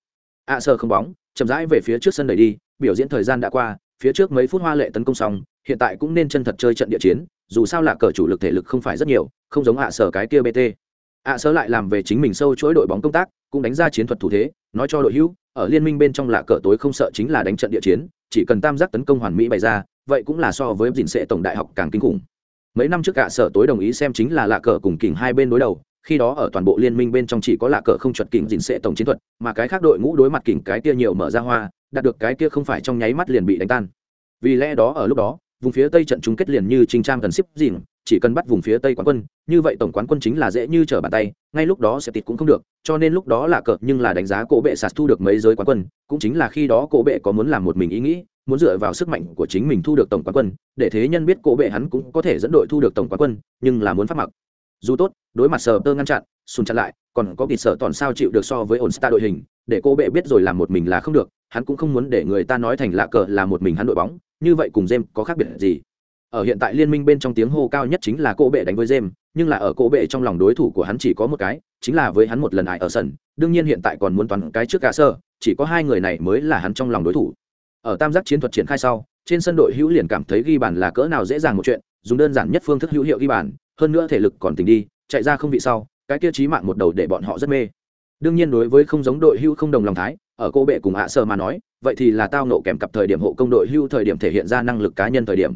ạ sở không bóng, chậm rãi về phía trước sân đẩy đi, biểu diễn thời gian đã qua, phía trước mấy phút hoa lệ tấn công xong, hiện tại cũng nên chân thật chơi trận địa chiến, dù sao là cờ chủ lực thể lực không phải rất nhiều, không giống ạ sở cái kia bt ạ sở lại làm về chính mình sâu chuỗi đội bóng công tác, cũng đánh ra chiến thuật thủ thế, nói cho đội hữu, ở liên minh bên trong là cờ tối không sợ chính là đánh trận địa chiến, chỉ cần tam giác tấn công hoàn mỹ bày ra, vậy cũng là so với dình sệ tổng đại học càng kinh khủng mấy năm trước cả sở tối đồng ý xem chính là lạ cờ cùng kỉnh hai bên đối đầu khi đó ở toàn bộ liên minh bên trong chỉ có lạ cờ không chuẩn kỉnh dình sệ tổng chiến thuật, mà cái khác đội ngũ đối mặt kỉnh cái kia nhiều mở ra hoa, đạt được cái kia không phải trong nháy mắt liền bị đánh tan. Vì lẽ đó ở lúc đó, vùng phía tây trận chung kết liền như trinh trang cần ship dịn, chỉ cần bắt vùng phía tây quán quân, như vậy tổng quán quân chính là dễ như trở bàn tay, ngay lúc đó sẽ tịt cũng không được, cho nên lúc đó là cờ nhưng là đánh giá cổ bệ sạt thu được mấy giới quán quân, cũng chính là khi đó cổ bệ có muốn làm một mình ý nghĩ, muốn dựa vào sức mạnh của chính mình thu được tổng quán quân, để thế nhân biết cổ bệ hắn cũng có thể dẫn đội thu được tổng quán quân, nhưng là muốn phát mặc dù tốt, đối mặt sờ tơ ngăn chặn, sùn chặn lại, còn có kịp sở toàn sao chịu được so với ổn star đội hình, để cô bệ biết rồi làm một mình là không được, hắn cũng không muốn để người ta nói thành lạ cờ là một mình hắn đội bóng, như vậy cùng jem có khác biệt gì? Ở hiện tại liên minh bên trong tiếng hô cao nhất chính là cô bệ đánh với jem nhưng là ở cô bệ trong lòng đối thủ của hắn chỉ có một cái, chính là với hắn một lần ải ở sân, đương nhiên hiện tại còn muốn toàn cái trước cả sơ, chỉ có hai người này mới là hắn trong lòng đối thủ. Ở tam giác chiến thuật triển khai sau, trên sân đội hữu liền cảm thấy ghi bàn là cỡ nào dễ dàng một chuyện, dùng đơn giản nhất phương thức hữu hiệu ghi bàn hơn nữa thể lực còn tỉnh đi, chạy ra không vị sau, cái kia trí mạng một đầu để bọn họ rất mê. Đương nhiên đối với không giống đội hưu không đồng lòng thái, ở cô bệ cùng ạ sơ mà nói, vậy thì là tao nộ kèm cặp thời điểm hộ công đội hưu thời điểm thể hiện ra năng lực cá nhân thời điểm.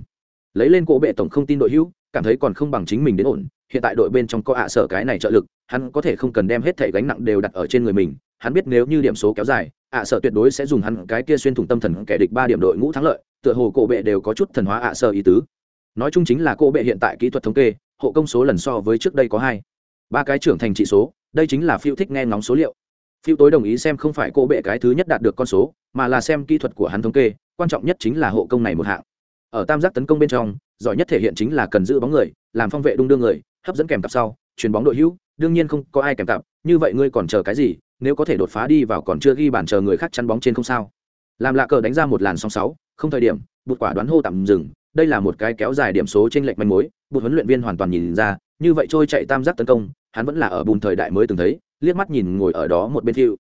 Lấy lên cô bệ tổng không tin đội hưu, cảm thấy còn không bằng chính mình đến ổn, hiện tại đội bên trong có ạ sở cái này trợ lực, hắn có thể không cần đem hết thể gánh nặng đều đặt ở trên người mình. Hắn biết nếu như điểm số kéo dài, ạ sở tuyệt đối sẽ dùng hắn cái kia xuyên thủng tâm thần kẻ địch ba điểm đội ngũ thắng lợi, tựa hồ cổ bệ đều có chút thần hóa ạ sở ý tứ. Nói chung chính là cô bệ hiện tại kỹ thuật thống kê hộ công số lần so với trước đây có hai. Ba cái trưởng thành trị số, đây chính là phiêu thích nghe ngóng số liệu. Phiêu tối đồng ý xem không phải cô bệ cái thứ nhất đạt được con số, mà là xem kỹ thuật của hắn thống kê, quan trọng nhất chính là hộ công này một hạng. Ở tam giác tấn công bên trong, giỏi nhất thể hiện chính là cần giữ bóng người, làm phong vệ đung đưa người, hấp dẫn kèm cặp sau, chuyền bóng đội hữu, đương nhiên không có ai kèm cặp, như vậy ngươi còn chờ cái gì, nếu có thể đột phá đi vào còn chưa ghi bàn chờ người khác chắn bóng trên không sao. Làm lạ cờ đánh ra một làn sóng sáu, không thời điểm, bụt quả đoán hô tạm dừng đây là một cái kéo dài điểm số trên lệch manh mối Bùn huấn luyện viên hoàn toàn nhìn ra, như vậy trôi chạy tam giác tấn công, hắn vẫn là ở bùn thời đại mới từng thấy, liếc mắt nhìn ngồi ở đó một bên phiêu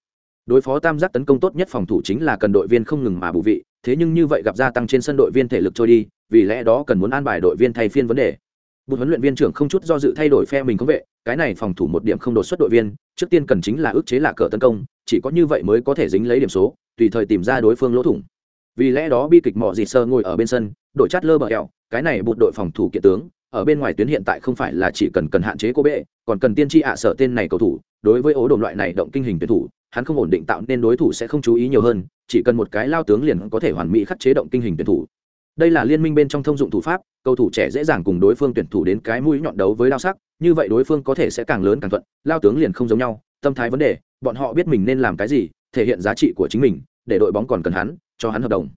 đối phó tam giác tấn công tốt nhất phòng thủ chính là cần đội viên không ngừng mà bù vị, thế nhưng như vậy gặp gia tăng trên sân đội viên thể lực trôi đi, vì lẽ đó cần muốn an bài đội viên thay phiên vấn đề. Bùn huấn luyện viên trưởng không chút do dự thay đổi phe mình có vệ, cái này phòng thủ một điểm không đột xuất đội viên, trước tiên cần chính là ước chế là cờ tấn công, chỉ có như vậy mới có thể dính lấy điểm số, tùy thời tìm ra đối phương lỗ thủng. Vì lẽ đó bi kịch mọ dịt sơ ngồi ở bên sân đội chát lơ bờ kẹo cái này bụt đội phòng thủ kiện tướng, ở bên ngoài tuyến hiện tại không phải là chỉ cần cần hạn chế cô bệ, còn cần tiên tri ạ sợ tên này cầu thủ, đối với ố đồn loại này động kinh hình tuyển thủ, hắn không ổn định tạo nên đối thủ sẽ không chú ý nhiều hơn, chỉ cần một cái lao tướng liền có thể hoàn mỹ khắc chế động kinh hình tuyển thủ. Đây là liên minh bên trong thông dụng thủ pháp, cầu thủ trẻ dễ dàng cùng đối phương tuyển thủ đến cái mũi nhọn đấu với lao sắc, như vậy đối phương có thể sẽ càng lớn càng thuận, lao tướng liền không giống nhau, tâm thái vấn đề, bọn họ biết mình nên làm cái gì, thể hiện giá trị của chính mình, để đội bóng còn cần hắn, cho hắn hợp đồng.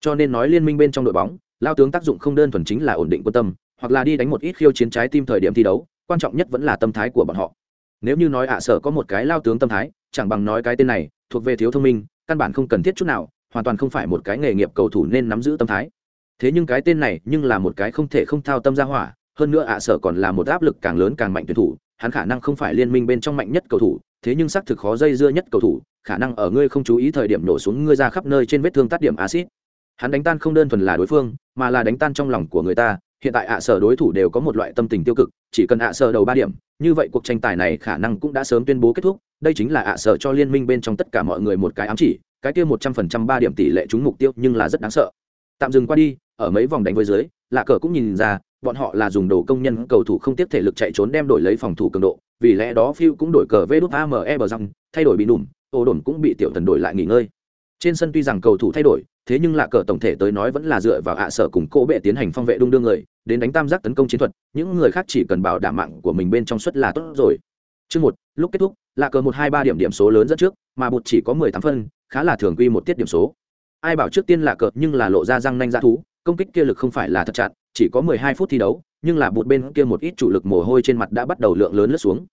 Cho nên nói liên minh bên trong đội bóng lao tướng tác dụng không đơn thuần chính là ổn định quân tâm, hoặc là đi đánh một ít khiêu chiến trái tim thời điểm thi đấu, quan trọng nhất vẫn là tâm thái của bọn họ. Nếu như nói ạ à sở có một cái lao tướng tâm thái, chẳng bằng nói cái tên này, thuộc về thiếu thông minh, căn bản không cần thiết chút nào, hoàn toàn không phải một cái nghề nghiệp cầu thủ nên nắm giữ tâm thái. Thế nhưng cái tên này, nhưng là một cái không thể không thao tâm ra hỏa, hơn nữa ạ à sở còn là một áp lực càng lớn càng mạnh tuyển thủ, hắn khả năng không phải liên minh bên trong mạnh nhất cầu thủ, thế nhưng xác thực khó dây dưa nhất cầu thủ, khả năng ở ngươi không chú ý thời điểm nổ xuống ngươi ra khắp nơi trên vết thương tắt điểm acid hắn đánh tan không đơn thuần là đối phương, mà là đánh tan trong lòng của người ta. Hiện tại ạ sở đối thủ đều có một loại tâm tình tiêu cực, chỉ cần ạ sở đầu ba điểm, như vậy cuộc tranh tài này khả năng cũng đã sớm tuyên bố kết thúc. Đây chính là ạ sở cho liên minh bên trong tất cả mọi người một cái ám chỉ, cái kia một trăm phần trăm ba điểm tỷ lệ trúng mục tiêu nhưng là rất đáng sợ. Tạm dừng qua đi, ở mấy vòng đánh với dưới, lạ cờ cũng nhìn ra, bọn họ là dùng đồ công nhân, cầu thủ không tiếp thể lực chạy trốn đem đổi lấy phòng thủ cường độ. Vì lẽ đó phiêu cũng đổi cờ vê đút ame bờ răng, thay đổi bị đủm ô đồn cũng bị tiểu thần đổi lại nghỉ ngơi trên sân tuy rằng cầu thủ thay đổi, thế nhưng lạ cờ tổng thể tới nói vẫn là dựa vào ạ sở cùng cỗ bệ tiến hành phong vệ đung đương người, đến đánh tam giác tấn công chiến thuật, những người khác chỉ cần bảo đảm mạng của mình bên trong suất là tốt rồi. Chương một, lúc kết thúc, lạ cờ một hai ba điểm điểm số lớn dẫn trước, mà bụt chỉ có mười tám phân, khá là thường quy một tiết điểm số. Ai bảo trước tiên lạ cờ nhưng là lộ ra răng nanh ra thú, công kích kia lực không phải là thật chặt chỉ có mười hai phút thi đấu, nhưng là bụt bên kia một ít chủ lực mồ hôi trên mặt đã bắt đầu lượng lớn lướt xuống.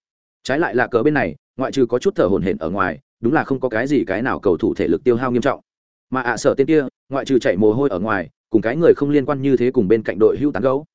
Trái lại là cờ bên này, ngoại trừ có chút thở hổn hển ở ngoài đúng là không có cái gì cái nào cầu thủ thể lực tiêu hao nghiêm trọng. Mà ạ sở tên kia, ngoại trừ chạy mồ hôi ở ngoài, cùng cái người không liên quan như thế cùng bên cạnh đội hưu tán gấu.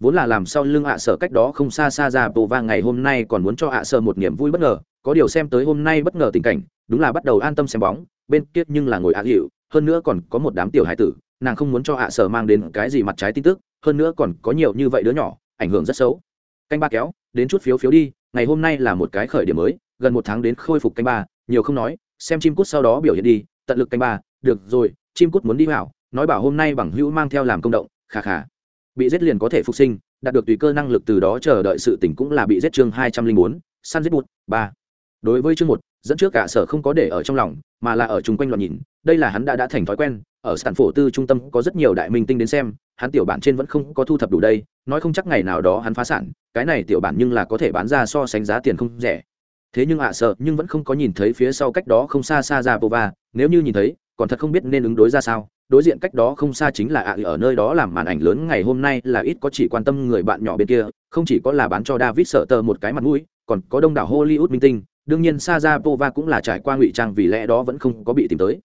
Vốn là làm sao lưng ạ sở cách đó không xa xa ra bộ vang ngày hôm nay còn muốn cho ạ sở một niềm vui bất ngờ, có điều xem tới hôm nay bất ngờ tình cảnh, đúng là bắt đầu an tâm xem bóng, bên kia nhưng là ngồi ạ hiệu, hơn nữa còn có một đám tiểu hải tử, nàng không muốn cho ạ sở mang đến cái gì mặt trái tin tức, hơn nữa còn có nhiều như vậy đứa nhỏ, ảnh hưởng rất xấu. Canh ba kéo, đến chút phiếu phiếu đi, ngày hôm nay là một cái khởi điểm mới, gần một tháng đến khôi phục canh ba nhiều không nói, xem chim cút sau đó biểu hiện đi, tận lực canh ba, được rồi, chim cút muốn đi vào, nói bảo hôm nay bằng hữu mang theo làm công động khà khà bị giết liền có thể phục sinh, đạt được tùy cơ năng lực từ đó chờ đợi sự tỉnh cũng là bị giết chương hai trăm linh bốn, săn giết bụt, ba. Đối với chương một, dẫn trước cả sở không có để ở trong lòng, mà là ở chung quanh loạn nhìn, đây là hắn đã đã thành thói quen, ở sản phổ tư trung tâm có rất nhiều đại minh tinh đến xem, hắn tiểu bản trên vẫn không có thu thập đủ đây, nói không chắc ngày nào đó hắn phá sản, cái này tiểu bản nhưng là có thể bán ra so sánh giá tiền không rẻ thế nhưng ạ sợ, nhưng vẫn không có nhìn thấy phía sau cách đó không xa xa ra pova. Nếu như nhìn thấy, còn thật không biết nên ứng đối ra sao. Đối diện cách đó không xa chính là ạ ở nơi đó làm màn ảnh lớn ngày hôm nay là ít có chỉ quan tâm người bạn nhỏ bên kia. Không chỉ có là bán cho david sợ tờ một cái mặt mũi, còn có đông đảo hollywood minh tinh. Đương nhiên sa ra pova cũng là trải qua ngụy trang vì lẽ đó vẫn không có bị tìm tới.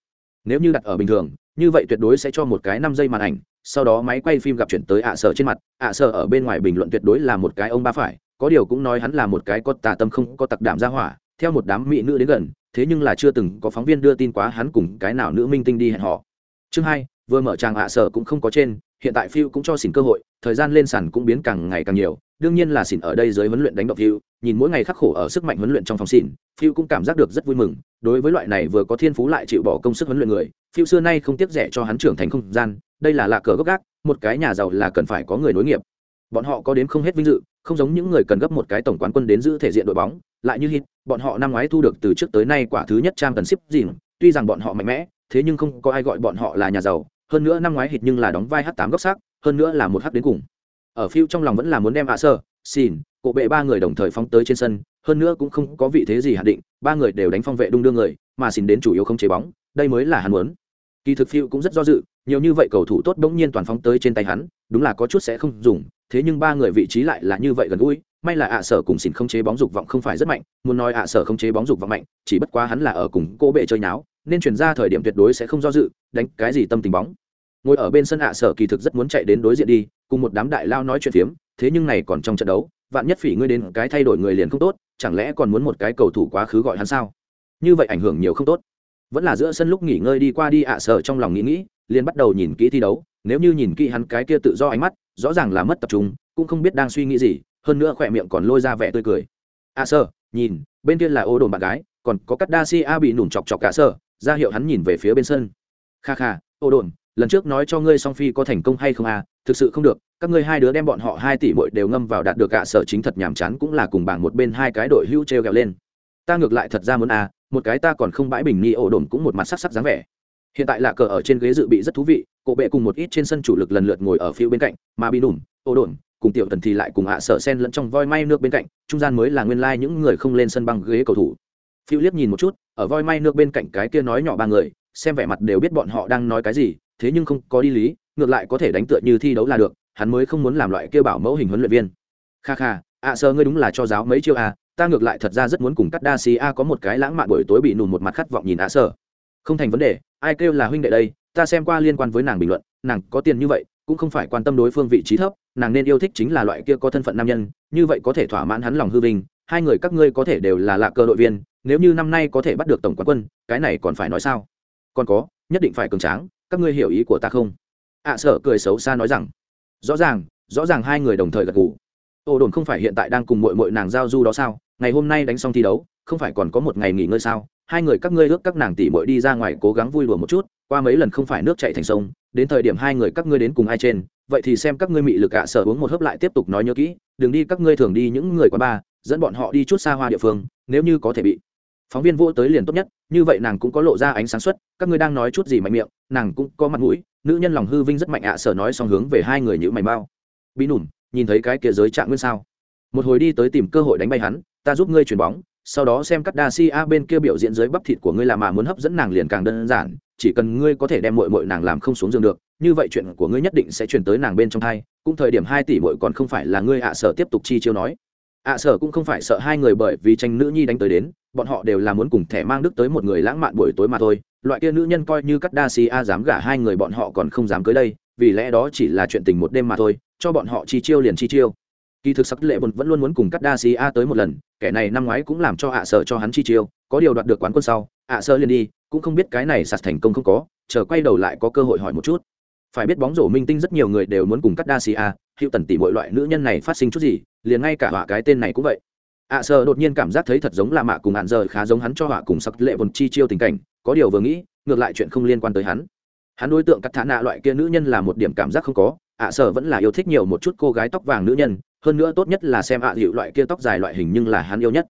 Nếu như đặt ở bình thường, như vậy tuyệt đối sẽ cho một cái năm giây màn ảnh. Sau đó máy quay phim gặp chuyển tới ạ sở trên mặt. Ạ sở ở bên ngoài bình luận tuyệt đối là một cái ông ba phải có điều cũng nói hắn là một cái có tà tâm không có tặc đảm ra hỏa, theo một đám mỹ nữ đến gần, thế nhưng là chưa từng có phóng viên đưa tin quá hắn cùng cái nào nữ minh tinh đi hẹn họ. Chương hai, vừa mở tràng à sở cũng không có trên, hiện tại phiêu cũng cho xỉn cơ hội, thời gian lên sàn cũng biến càng ngày càng nhiều, đương nhiên là xỉn ở đây dưới huấn luyện đánh động phiêu nhìn mỗi ngày khắc khổ ở sức mạnh huấn luyện trong phòng xỉn phiêu cũng cảm giác được rất vui mừng, đối với loại này vừa có thiên phú lại chịu bỏ công sức huấn luyện người phiêu xưa nay không tiếc rẻ cho hắn trưởng thành không gian, đây là lạ cờ gốc gác, một cái nhà giàu là cần phải có người nối nghiệp. Bọn họ có đến không hết vinh dự không giống những người cần gấp một cái tổng quán quân đến giữ thể diện đội bóng lại như hít bọn họ năm ngoái thu được từ trước tới nay quả thứ nhất trang cần ship dìm tuy rằng bọn họ mạnh mẽ thế nhưng không có ai gọi bọn họ là nhà giàu hơn nữa năm ngoái hít nhưng là đóng vai h tám góc sắc, hơn nữa là một h đến cùng. Ở phiêu trong lòng vẫn là muốn đem ạ sơ xin cổ bệ ba người đồng thời phóng tới trên sân hơn nữa cũng không có vị thế gì hạn định ba người đều đánh phong vệ đung đưa người mà xin đến chủ yếu không chế bóng đây mới là hắn muốn. Kỳ thực phiêu cũng rất do dự nhiều như vậy cầu thủ tốt bỗng nhiên toàn phóng tới trên tay hắn đúng là có chút sẽ không dùng thế nhưng ba người vị trí lại là như vậy gần gũi, may là ạ sở cùng xỉn không chế bóng dục vọng không phải rất mạnh, muốn nói ạ sở không chế bóng dục vọng mạnh, chỉ bất quá hắn là ở cùng cô bệ chơi nháo, nên chuyển ra thời điểm tuyệt đối sẽ không do dự, đánh cái gì tâm tình bóng. Ngồi ở bên sân ạ sở kỳ thực rất muốn chạy đến đối diện đi, cùng một đám đại lao nói chuyện phiếm, thế nhưng này còn trong trận đấu, vạn nhất phỉ ngươi đến cái thay đổi người liền không tốt, chẳng lẽ còn muốn một cái cầu thủ quá khứ gọi hắn sao? Như vậy ảnh hưởng nhiều không tốt. Vẫn là giữa sân lúc nghỉ ngơi đi qua đi ạ sở trong lòng nghĩ nghĩ, liền bắt đầu nhìn kỹ thi đấu, nếu như nhìn kỹ hắn cái kia tự do ánh mắt rõ ràng là mất tập trung, cũng không biết đang suy nghĩ gì, hơn nữa khỏe miệng còn lôi ra vẻ tươi cười. A à sơ nhìn, bên kia là ô đồn bạn gái, còn có cắt đa si a bị nủn chọc chọc cả sơ ra hiệu hắn nhìn về phía bên sân. Kha kha, ô đồn, lần trước nói cho ngươi song phi có thành công hay không à? Thực sự không được, các ngươi hai đứa đem bọn họ hai tỷ bội đều ngâm vào đạt được cả sở chính thật nhàm chán cũng là cùng bảng một bên hai cái đội hữu t r e o g ẹ o lên. Ta ngược lại thật ra muốn à một cái ta còn không bãi bình ni ổ đồn cũng một mặt sắc sắc dáng vẻ hiện tại là cờ ở trên ghế dự bị rất thú vị cổ bệ cùng một ít trên sân chủ lực lần lượt ngồi ở phía bên cạnh mà bị đùm ô đồn cùng tiểu tần thì lại cùng hạ sở sen lẫn trong voi may nước bên cạnh trung gian mới là nguyên lai những người không lên sân băng ghế cầu thủ. Phiêu liếc nhìn một chút ở voi may nước bên cạnh cái kia nói nhỏ ba người xem vẻ mặt đều biết bọn họ đang nói cái gì thế nhưng không có đi lý ngược lại có thể đánh tựa như thi đấu là được hắn mới không muốn làm loại kêu bảo mẫu hình huấn luyện viên. Kha kha ạ à, sơ ngươi đúng là cho giáo mấy chiêu à ta ngược lại thật ra rất muốn cùng cắt đa xì a có một cái lãng mạn buổi tối bị nùn một mặt khát vọng nhìn ạ à sơ không thành vấn đề ai kêu là huynh đệ đây ta xem qua liên quan với nàng bình luận nàng có tiền như vậy cũng không phải quan tâm đối phương vị trí thấp nàng nên yêu thích chính là loại kia có thân phận nam nhân như vậy có thể thỏa mãn hắn lòng hư vinh hai người các ngươi có thể đều là lạ cơ đội viên nếu như năm nay có thể bắt được tổng quán quân cái này còn phải nói sao? Còn có nhất định phải cường tráng các ngươi hiểu ý của ta không? Ạ à, sợ cười xấu xa nói rằng rõ ràng rõ ràng hai người đồng thời gật ngủ ô đồn không phải hiện tại đang cùng mội mội nàng giao du đó sao? Ngày hôm nay đánh xong thi đấu không phải còn có một ngày nghỉ ngơi sao? Hai người các ngươi ước các nàng tỷ muội đi ra ngoài cố gắng vui đùa một chút qua mấy lần không phải nước chảy thành sông đến thời điểm hai người các ngươi đến cùng ai trên vậy thì xem các ngươi mị lực ạ sở uống một hớp lại tiếp tục nói nhớ kỹ đừng đi các ngươi thường đi những người quán ba dẫn bọn họ đi chút xa hoa địa phương nếu như có thể bị phóng viên vô tới liền tốt nhất như vậy nàng cũng có lộ ra ánh sáng xuất, các ngươi đang nói chút gì mạnh miệng nàng cũng có mặt mũi nữ nhân lòng hư vinh rất mạnh ạ sở nói xong hướng về hai người như mày bao bị nủm nhìn thấy cái kia giới trạng nguyên sao? Một hồi đi tới tìm cơ hội đánh bay hắn ta giúp ngươi chuyển bóng sau đó xem các đa si a bên kia biểu diễn dưới bắp thịt của ngươi là mà muốn hấp dẫn nàng liền càng đơn giản, chỉ cần ngươi có thể đem mội mội nàng làm không xuống giường được, như vậy chuyện của ngươi nhất định sẽ chuyển tới nàng bên trong thai, cũng thời điểm hai tỷ mội còn không phải là ngươi ạ sở tiếp tục chi chiêu nói. Ạ sở cũng không phải sợ hai người bởi vì tranh nữ nhi đánh tới đến, bọn họ đều là muốn cùng thẻ mang đức tới một người lãng mạn buổi tối mà thôi, loại kia nữ nhân coi như các đa si a dám gả hai người bọn họ còn không dám cưới đây, vì lẽ đó chỉ là chuyện tình một đêm mà thôi, cho bọn họ chi chiêu liền chi chiêu. Kỳ thực sắc lệ bồn vẫn luôn muốn cùng cắt đa si a tới một lần kẻ này năm ngoái cũng làm cho ạ sợ cho hắn chi chiêu, có điều đoạt được quán quân sau, ạ sợ liền đi, cũng không biết cái này sạt thành công không có, chờ quay đầu lại có cơ hội hỏi một chút. Phải biết bóng rổ minh tinh rất nhiều người đều muốn cùng cắt đa xì a hiệu tần tỷ mọi loại nữ nhân này phát sinh chút gì, liền ngay cả họa cái tên này cũng vậy. Ạ sợ đột nhiên cảm giác thấy thật giống là mạ cùng hạn giờ khá giống hắn cho họa cùng sắc lệ vồn chi chiêu tình cảnh, có điều vừa nghĩ, ngược lại chuyện không liên quan tới hắn. Hắn đối tượng cắt thả nạ loại kia nữ nhân là một điểm cảm giác không có ạ sở vẫn là yêu thích nhiều một chút cô gái tóc vàng nữ nhân, hơn nữa tốt nhất là xem ạ à dịu loại kia tóc dài loại hình nhưng là hắn yêu nhất.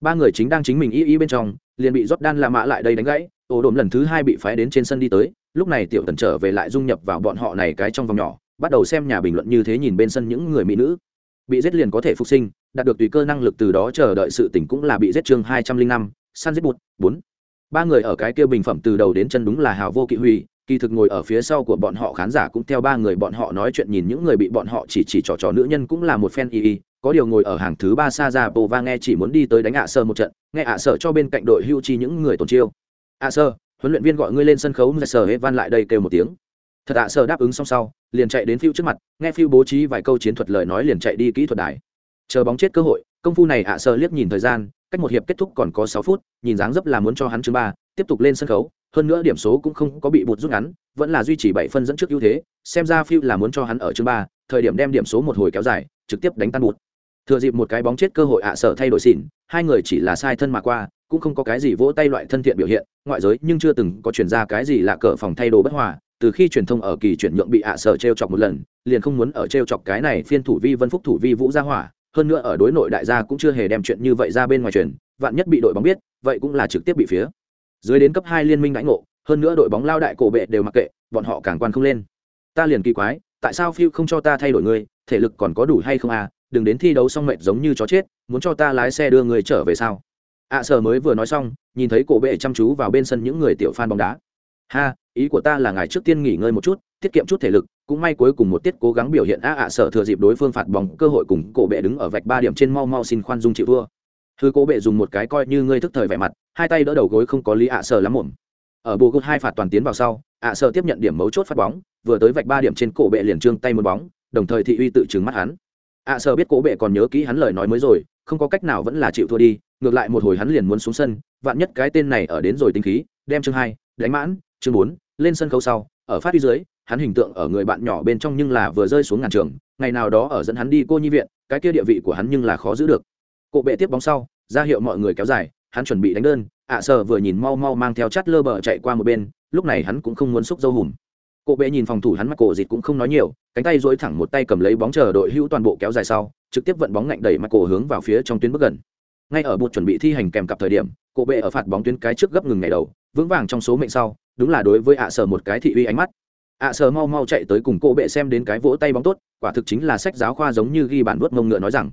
Ba người chính đang chính mình y y bên trong, liền bị đan la mã lại đây đánh gãy ổ đồm lần thứ hai bị phái đến trên sân đi tới, lúc này tiểu tần trở về lại dung nhập vào bọn họ này cái trong vòng nhỏ, bắt đầu xem nhà bình luận như thế nhìn bên sân những người mỹ nữ. Bị giết liền có thể phục sinh, đạt được tùy cơ năng lực từ đó chờ đợi sự tỉnh cũng là bị giết chương hai trăm linh năm, săn giết bụt, bốn. Ba người ở cái kia bình phẩm từ đầu đến chân đúng là hào vô kỵ huy kỳ thực ngồi ở phía sau của bọn họ khán giả cũng theo ba người bọn họ nói chuyện nhìn những người bị bọn họ chỉ chỉ trò trò nữ nhân cũng là một fan y y. Có điều ngồi ở hàng thứ ba xa ra bồ va nghe chỉ muốn đi tới đánh ạ sơ một trận, nghe ạ sơ cho bên cạnh đội hưu chi những người tổn chiêu. Ạ sơ, huấn luyện viên gọi ngươi lên sân khấu mà sơ hết van lại đây kêu một tiếng. Thật ạ sơ đáp ứng xong sau, liền chạy đến phiêu trước mặt, nghe phiêu bố trí vài câu chiến thuật lời nói liền chạy đi kỹ thuật đài. Chờ bóng chết cơ hội. Công phu này ạ sơ liếc nhìn thời gian cách một hiệp kết thúc còn có sáu phút, nhìn dáng dấp là muốn cho hắn chương ba, tiếp tục lên sân khấu, hơn nữa điểm số cũng không có bị bụt rút ngắn, vẫn là duy trì bảy phân dẫn trước ưu thế, xem ra phiêu là muốn cho hắn ở chương ba, thời điểm đem điểm số một hồi kéo dài, trực tiếp đánh tan bụt. Thừa dịp một cái bóng chết cơ hội ạ sở thay đổi xỉn, hai người chỉ là sai thân mà qua, cũng không có cái gì vỗ tay loại thân thiện biểu hiện, ngoại giới nhưng chưa từng có truyền ra cái gì là cờ phòng thay đồ bất hòa, từ khi truyền thông ở kỳ chuyển nhượng bị ạ sở treo chọc một lần, liền không muốn ở treo chọc cái này phiên thủ vi vân phúc thủ vi vũ gia hỏa hơn nữa ở đối nội đại gia cũng chưa hề đem chuyện như vậy ra bên ngoài truyền vạn nhất bị đội bóng biết vậy cũng là trực tiếp bị phía dưới đến cấp hai liên minh đãi ngộ hơn nữa đội bóng lao đại cổ bệ đều mặc kệ bọn họ càng quan không lên. Ta liền kỳ quái tại sao phiêu không cho ta thay đổi người thể lực còn có đủ hay không à đừng đến thi đấu xong mệt giống như chó chết muốn cho ta lái xe đưa người trở về sao? Ạ à, sở mới vừa nói xong nhìn thấy cổ bệ chăm chú vào bên sân những người tiểu fan bóng đá ha, ý của ta là ngài trước tiên nghỉ ngơi một chút, tiết kiệm chút thể lực, cũng may cuối cùng một tiết cố gắng biểu hiện a ạ sở thừa dịp đối phương phạt bóng cơ hội cùng cổ bệ đứng ở vạch ba điểm trên mau mau xin khoan dung chịu vua thư cố bệ dùng một cái coi như ngươi thức thời vẻ mặt, hai tay đỡ đầu gối không có lý ạ sở lắm mồm ở bồ gột hai phạt toàn tiến vào sau, ạ sở tiếp nhận điểm mấu chốt phát bóng, vừa tới vạch ba điểm trên cổ bệ liền trương tay một bóng, đồng thời thị uy tự chứng mắt hắn. Ạ sở biết cổ bệ còn nhớ kỹ hắn lời nói mới rồi, không có cách nào vẫn là chịu thua đi, ngược lại một hồi hắn liền muốn xuống sân, vạn nhất cái tên này ở đến rồi tinh khí, đem chương hai, đánh mãn chương bốn lên sân khấu sau ở phát huy dưới hắn hình tượng ở người bạn nhỏ bên trong nhưng là vừa rơi xuống ngàn trường ngày nào đó ở dẫn hắn đi cô nhi viện cái kia địa vị của hắn nhưng là khó giữ được cổ bệ tiếp bóng sau ra hiệu mọi người kéo dài hắn chuẩn bị đánh đơn ạ à vừa nhìn mau mau mang theo chát lơ bờ chạy qua một bên lúc này hắn cũng không muốn xúc dâu hùm Cổ bệ nhìn phòng thủ hắn mắc cổ dịt cũng không nói nhiều, cánh tay duỗi thẳng một tay cầm lấy bóng chờ đội hữu toàn bộ kéo dài sau, trực tiếp vận bóng ngạnh đẩy cổ hướng vào phía trong tuyến bước gần. Ngay ở bột chuẩn bị thi hành kèm cặp thời điểm, cổ bệ ở phạt bóng tuyến cái trước gấp ngừng ngày đầu, vững vàng trong số mệnh sau, đúng là đối với ạ sở một cái thị uy ánh mắt. ạ sở mau mau chạy tới cùng cô bệ xem đến cái vỗ tay bóng tốt, quả thực chính là sách giáo khoa giống như ghi bản vuốt mông ngựa nói rằng,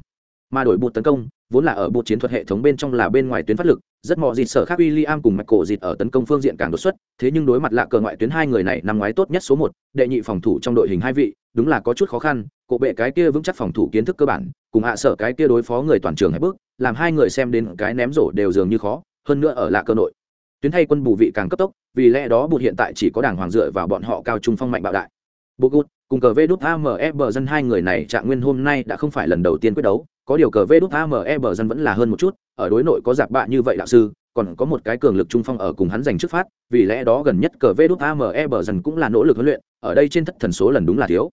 mà đổi bụt tấn công, vốn là ở bộ chiến thuật hệ thống bên trong là bên ngoài tuyến phát lực, rất mò dịt sở khác William cùng mạch cổ dịt ở tấn công phương diện càng đột xuất, thế nhưng đối mặt lạ cờ ngoại tuyến hai người này năm ngoái tốt nhất số một, đệ nhị phòng thủ trong đội hình hai vị, đúng là có chút khó khăn, cổ bệ cái kia vững chắc phòng thủ kiến thức cơ bản, cùng hạ sở cái kia đối phó người toàn trường hay bước, làm hai người xem đến cái ném rổ đều dường như khó, hơn nữa ở lạ cờ nội. Tuyến thay quân bù vị càng cấp tốc, vì lẽ đó bụt hiện tại chỉ có đảng hoàng dựa vào bọn họ cao trung phong mạnh bạo đại. Bogut cùng cờ Vđút AME bờ dân hai người này trạng nguyên hôm nay đã không phải lần đầu tiên quyết đấu, có điều cờ Vđút AME bờ dân vẫn là hơn một chút, ở đối nội có giặc bạ như vậy đạo sư, còn có một cái cường lực trung phong ở cùng hắn giành trước phát, vì lẽ đó gần nhất cờ Vđút AME bờ dân cũng là nỗ lực huấn luyện, ở đây trên thất thần số lần đúng là thiếu.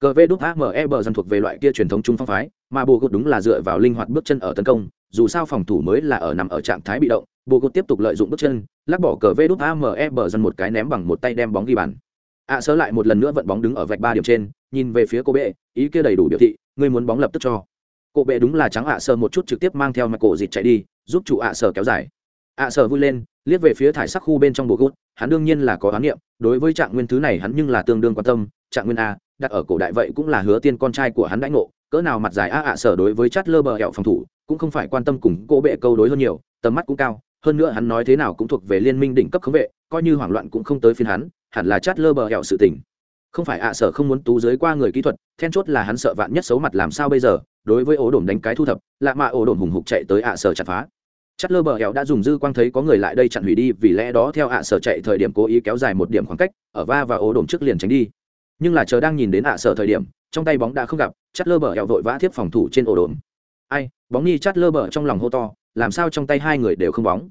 Cờ Vđút AME bờ dân thuộc về loại kia truyền thống trung phong phái, mà Bogut đúng là dựa vào linh hoạt bước chân ở tấn công, dù sao phòng thủ mới là ở nằm ở trạng thái bị động, Bogut tiếp tục lợi dụng bước chân, lắc bỏ cờ Vđút AME bờ dân một cái ném bằng một tay đem bóng ghi bàn. Ạ à, sớ lại một lần nữa vận bóng đứng ở vạch ba điểm trên nhìn về phía cô bệ ý kia đầy đủ biểu thị ngươi muốn bóng lập tức cho. Cô bệ đúng là trắng ạ à sơ một chút trực tiếp mang theo mặt cổ dịt chạy đi giúp chủ ạ à sơ kéo dài. Ạ sơ vui lên liếc về phía thải sắc khu bên trong bộ gút hắn đương nhiên là có oán niệm đối với trạng nguyên thứ này hắn nhưng là tương đương quan tâm trạng nguyên a đặt ở cổ đại vậy cũng là hứa tiên con trai của hắn đãi ngộ cỡ nào mặt dài a ạ sở đối với chát lơ bờ hẹo phòng thủ cũng không phải quan tâm cùng cô bệ câu đối hơn nhiều tầm mắt cũng cao hơn nữa hắn nói thế nào cũng thuộc về liên minh đỉnh cấp khống vệ, coi như hoảng loạn cũng không tới phiên hắn, hẳn là chát lơ bờ hẹo sự tình. Không phải ạ, sở không muốn tú dưới qua người kỹ thuật, then chốt là hắn sợ vạn nhất xấu mặt làm sao bây giờ, đối với ổ đổm đánh cái thu thập, lạ mạ ổ đổm hùng hục chạy tới ạ, sở chặt phá. Chát lơ bờ hẹo đã dùng dư quang thấy có người lại đây chặn hủy đi, vì lẽ đó theo ạ, sở chạy thời điểm cố ý kéo dài một điểm khoảng cách, ở va và ổ đổm trước liền tránh đi. Nhưng là chờ đang nhìn đến ạ, sở thời điểm, trong tay bóng đã không gặp, chát lơ bờ hẹo vội vã tiếp phòng thủ trên ổ đổm ai, bóng nhi chát lơ bờ trong lòng hô to làm sao trong tay hai người đều không bóng?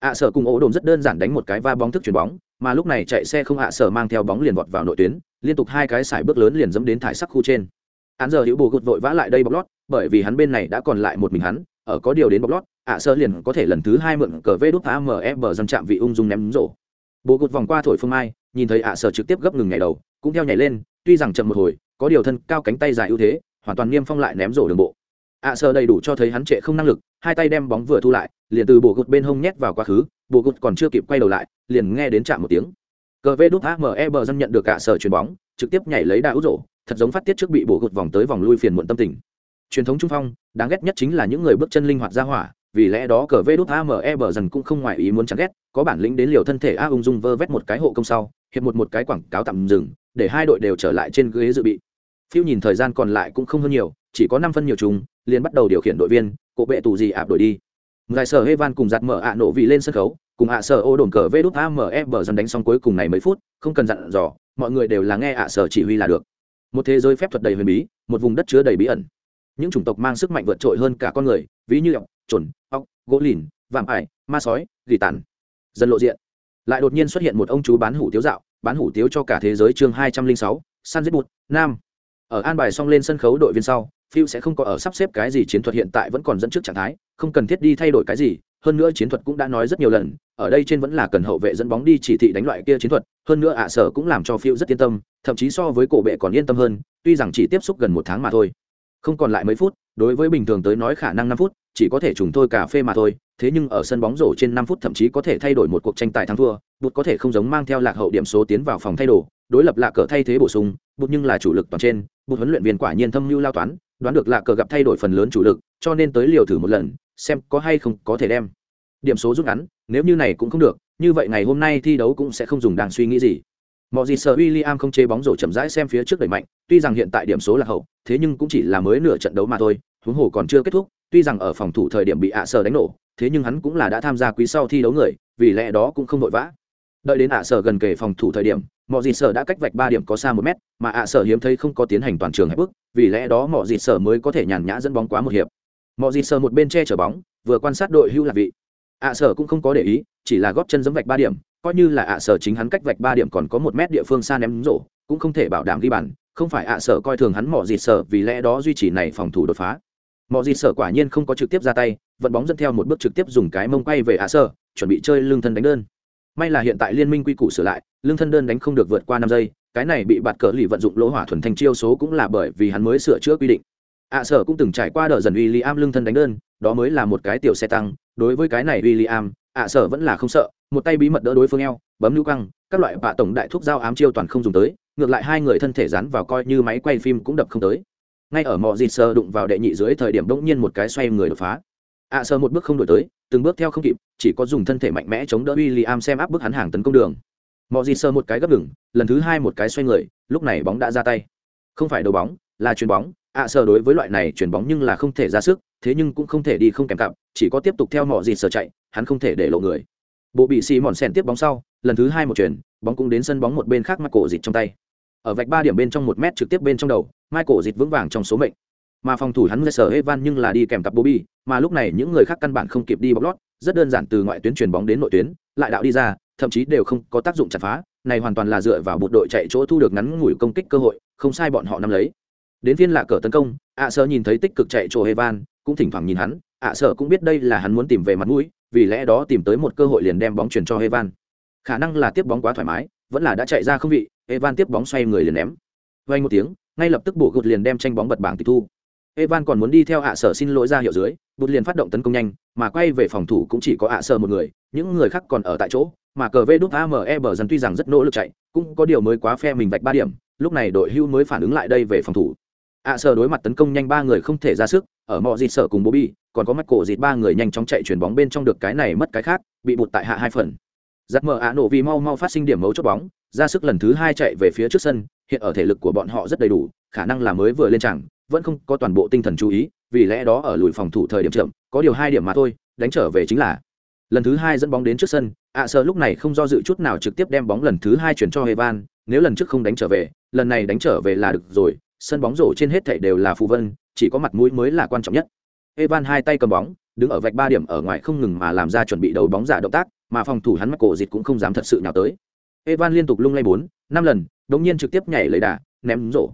Ạ sở cùng ổ đồn rất đơn giản đánh một cái va bóng thức chuyền bóng, mà lúc này chạy xe không ạ sở mang theo bóng liền vọt vào nội tuyến, liên tục hai cái sải bước lớn liền dẫm đến thải sắc khu trên. Hắn giờ hữu bù gột vội vã lại đây bọc lót, bởi vì hắn bên này đã còn lại một mình hắn, ở có điều đến bọc lót, ạ sở liền có thể lần thứ hai mượn cờ vê đút amf bờ dân chạm vị ung dung ném rổ. Bù gột vòng qua thổi phương mai, nhìn thấy ạ sở trực tiếp gấp ngừng nhảy đầu, cũng theo nhảy lên, tuy rằng chậm một hồi, có điều thân cao cánh tay dài ưu thế, hoàn toàn niêm phong lại ném rổ đường bộ. Ạ sở đầy đủ cho thấy hắn trệ không năng lực hai tay đem bóng vừa thu lại, liền từ bộ gột bên hông nhét vào quá khứ, bộ gột còn chưa kịp quay đầu lại, liền nghe đến chạm một tiếng. Cờ vê đút ame bờ dân nhận được cả sở chuyền bóng, trực tiếp nhảy lấy đa út rổ, thật giống phát tiết trước bị bộ gột vòng tới vòng lui phiền muộn tâm tình. Truyền thống trung phong, đáng ghét nhất chính là những người bước chân linh hoạt ra hỏa, vì lẽ đó cờ vê đút ame bờ dần cũng không ngoài ý muốn chán ghét, có bản lĩnh đến liều thân thể a ung dung vơ vét một cái hộ công sau, hiệp một một cái quảng cáo tạm dừng, để hai đội đều trở lại trên ghế dự bị. Phiêu nhìn thời gian còn lại cũng không hơn nhiều, chỉ có năm phân nhiều chung, liền bắt đầu điều khiển đội viên cổ bệ tù gì ạp đổi đi. Ngài sở Hevan cùng giặt mở ạ nổ vị lên sân khấu, cùng ạ sở ô đồn cờ vê đút amf bờ dần đánh xong cuối cùng này mấy phút, không cần dặn dò, mọi người đều là nghe ạ sở chỉ huy là được. Một thế giới phép thuật đầy huyền bí, một vùng đất chứa đầy bí ẩn. Những chủng tộc mang sức mạnh vượt trội hơn cả con người, ví như ọc trồn ọc gỗ lìn, vạm ải, ma sói, gỉ tàn. Dần lộ diện. Lại đột nhiên xuất hiện một ông chú bán hủ tiếu dạo, bán hủ tiếu cho cả thế giới chương hai trăm linh sáu, san giết bụt, nam. Ở an bài xong lên sân khấu đội viên sau Phiêu sẽ không có ở sắp xếp cái gì chiến thuật hiện tại vẫn còn dẫn trước trạng thái, không cần thiết đi thay đổi cái gì, hơn nữa chiến thuật cũng đã nói rất nhiều lần, ở đây trên vẫn là cần hậu vệ dẫn bóng đi chỉ thị đánh loại kia chiến thuật, hơn nữa ạ sở cũng làm cho Phiêu rất yên tâm, thậm chí so với cổ bệ còn yên tâm hơn, tuy rằng chỉ tiếp xúc gần một tháng mà thôi. Không còn lại mấy phút, đối với bình thường tới nói khả năng năm phút, chỉ có thể trùng thôi cà phê mà thôi, thế nhưng ở sân bóng rổ trên năm phút thậm chí có thể thay đổi một cuộc tranh tài thắng thua, bụt có thể không giống mang theo lạc hậu điểm số tiến vào phòng thay đồ, đối lập lạ cờ thay thế bổ sung, bụt nhưng là chủ lực toàn trên, bụt huấn luyện viên quả nhiên thâm lưu lao toán, đoán được lạ cờ gặp thay đổi phần lớn chủ lực cho nên tới liều thử một lần xem có hay không có thể đem. Điểm số rút ngắn nếu như này cũng không được như vậy ngày hôm nay thi đấu cũng sẽ không dùng đang suy nghĩ gì. Mọi gì sợ William không chế bóng rổ chậm rãi xem phía trước đẩy mạnh tuy rằng hiện tại điểm số là hậu thế nhưng cũng chỉ là mới nửa trận đấu mà thôi huống hồ còn chưa kết thúc tuy rằng ở phòng thủ thời điểm bị ạ à đánh nổ thế nhưng hắn cũng là đã tham gia quý sau thi đấu người vì lẽ đó cũng không vội vã. Đợi đến ạ à sở gần kề phòng thủ thời điểm mọi gì sở đã cách vạch ba điểm có xa một mét, mà ạ à sở hiếm thấy không có tiến hành toàn trường hẹp bước vì lẽ đó mọi gì sở mới có thể nhàn nhã dẫn bóng quá một hiệp. Mọi gì sở một bên che chở bóng, vừa quan sát đội hưu lạc vị. Ạ sở cũng không có để ý, chỉ là góp chân giấm vạch ba điểm, coi như là ạ sở chính hắn cách vạch ba điểm còn có một mét địa phương xa ném rổ, cũng không thể bảo đảm ghi bàn, không phải ạ sở coi thường hắn mọi gì sở vì lẽ đó duy trì này phòng thủ đột phá. Mọi gì sở quả nhiên không có trực tiếp ra tay, vận bóng dẫn theo một bước trực tiếp dùng cái mông quay về ạ sở, chuẩn bị chơi lưng thân đánh đơn may là hiện tại liên minh quy củ sửa lại, lương thân đơn đánh không được vượt qua năm giây, cái này bị bạt cờ lì vận dụng lỗ hỏa thuần thanh chiêu số cũng là bởi vì hắn mới sửa chữa quy định. Ạ sở cũng từng trải qua đợt dần w i am lương thân đánh đơn, đó mới là một cái tiểu xe tăng, đối với cái này w i am ạ à, sở vẫn là không sợ, một tay bí mật đỡ đối phương eo, bấm lưu căng các loại bạ tổng đại thuốc giao ám chiêu toàn không dùng tới, ngược lại hai người thân thể dán vào coi như máy quay phim cũng đập không tới. Ngay ở mọi dịt sơ đụng vào đệ nhị dưới thời điểm bỗng nhiên một cái xoay người đột phá. À, ạ sơ một bước không đổi tới từng bước theo không kịp, chỉ có dùng thân thể mạnh mẽ chống đỡ w i l l i am xem áp bức hắn hàng tấn công đường. Mọi gì sơ một cái gấp ngừng, lần thứ hai một cái xoay người, lúc này bóng đã ra tay. Không phải đầu bóng, là chuyền bóng. À, Ạ sơ đối với loại này chuyền bóng nhưng là không thể ra sức, thế nhưng cũng không thể đi không kèm cặp, chỉ có tiếp tục theo mọi gì sơ chạy, hắn không thể để lộ người. Bộ bị xì mòn sen tiếp bóng sau, lần thứ hai một chuyền, bóng cũng đến sân bóng một bên khác mắc cổ dịt trong tay. Ở vạch ba điểm bên trong một mét trực tiếp bên trong đầu, michael dịch vững vàng trong số mệnh mà phòng thủ hắn sở evan nhưng là đi kèm cặp bobby, mà lúc này những người khác căn bản không kịp đi bóc lót, rất đơn giản từ ngoại tuyến chuyển bóng đến nội tuyến, lại đạo đi ra, thậm chí đều không có tác dụng chặt phá, này hoàn toàn là dựa vào bộ đội chạy chỗ thu được ngắn ngủi công kích cơ hội, không sai bọn họ nắm lấy. Đến phiên lạ cờ tấn công, ạ à nhìn thấy tích cực chạy chỗ evan, cũng thỉnh thoảng nhìn hắn, ạ à cũng biết đây là hắn muốn tìm về mặt mũi, vì lẽ đó tìm tới một cơ hội liền đem bóng chuyển cho evan. Khả năng là tiếp bóng quá thoải mái, vẫn là đã chạy ra không vị, evan tiếp bóng xoay người liền ném. Vang một tiếng, ngay lập tức bổ gột liền đem tranh bóng bật bảng tịch thu evan còn muốn đi theo ạ sở xin lỗi ra hiệu dưới, bụt liền phát động tấn công nhanh, mà quay về phòng thủ cũng chỉ có ạ sở một người, những người khác còn ở tại chỗ, mà cờ vê đút ame bờ dần tuy rằng rất nỗ lực chạy, cũng có điều mới quá phe mình vạch ba điểm, lúc này đội hưu mới phản ứng lại đây về phòng thủ. Ạ sở đối mặt tấn công nhanh ba người không thể ra sức, ở mọi dịt sở cùng bobby, còn có mắt cổ dịt ba người nhanh chóng chạy chuyển bóng bên trong được cái này mất cái khác, bị bụt tại hạ hai phần. Giặt mở ạ nổ vì mau mau phát sinh điểm mấu chốt bóng, ra sức lần thứ hai chạy về phía trước sân, hiện ở thể lực của bọn họ rất đầy đủ khả năng là mới vừa lên chẳng vẫn không có toàn bộ tinh thần chú ý, vì lẽ đó ở lùi phòng thủ thời điểm chậm, có điều hai điểm mà thôi, đánh trở về chính là lần thứ hai dẫn bóng đến trước sân, ạ sợ lúc này không do dự chút nào trực tiếp đem bóng lần thứ hai chuyển cho Evan. nếu lần trước không đánh trở về, lần này đánh trở về là được rồi, sân bóng rổ trên hết thảy đều là phù vân, chỉ có mặt mũi mới là quan trọng nhất Evan hai tay cầm bóng, đứng ở vạch ba điểm ở ngoài không ngừng mà làm ra chuẩn bị đầu bóng giả động tác, mà phòng thủ hắn mắc cổ dịt cũng không dám thật sự nhào tới evan liên tục lung lay bốn, năm lần đống nhiên trực tiếp nhảy lấy đà, ném rổ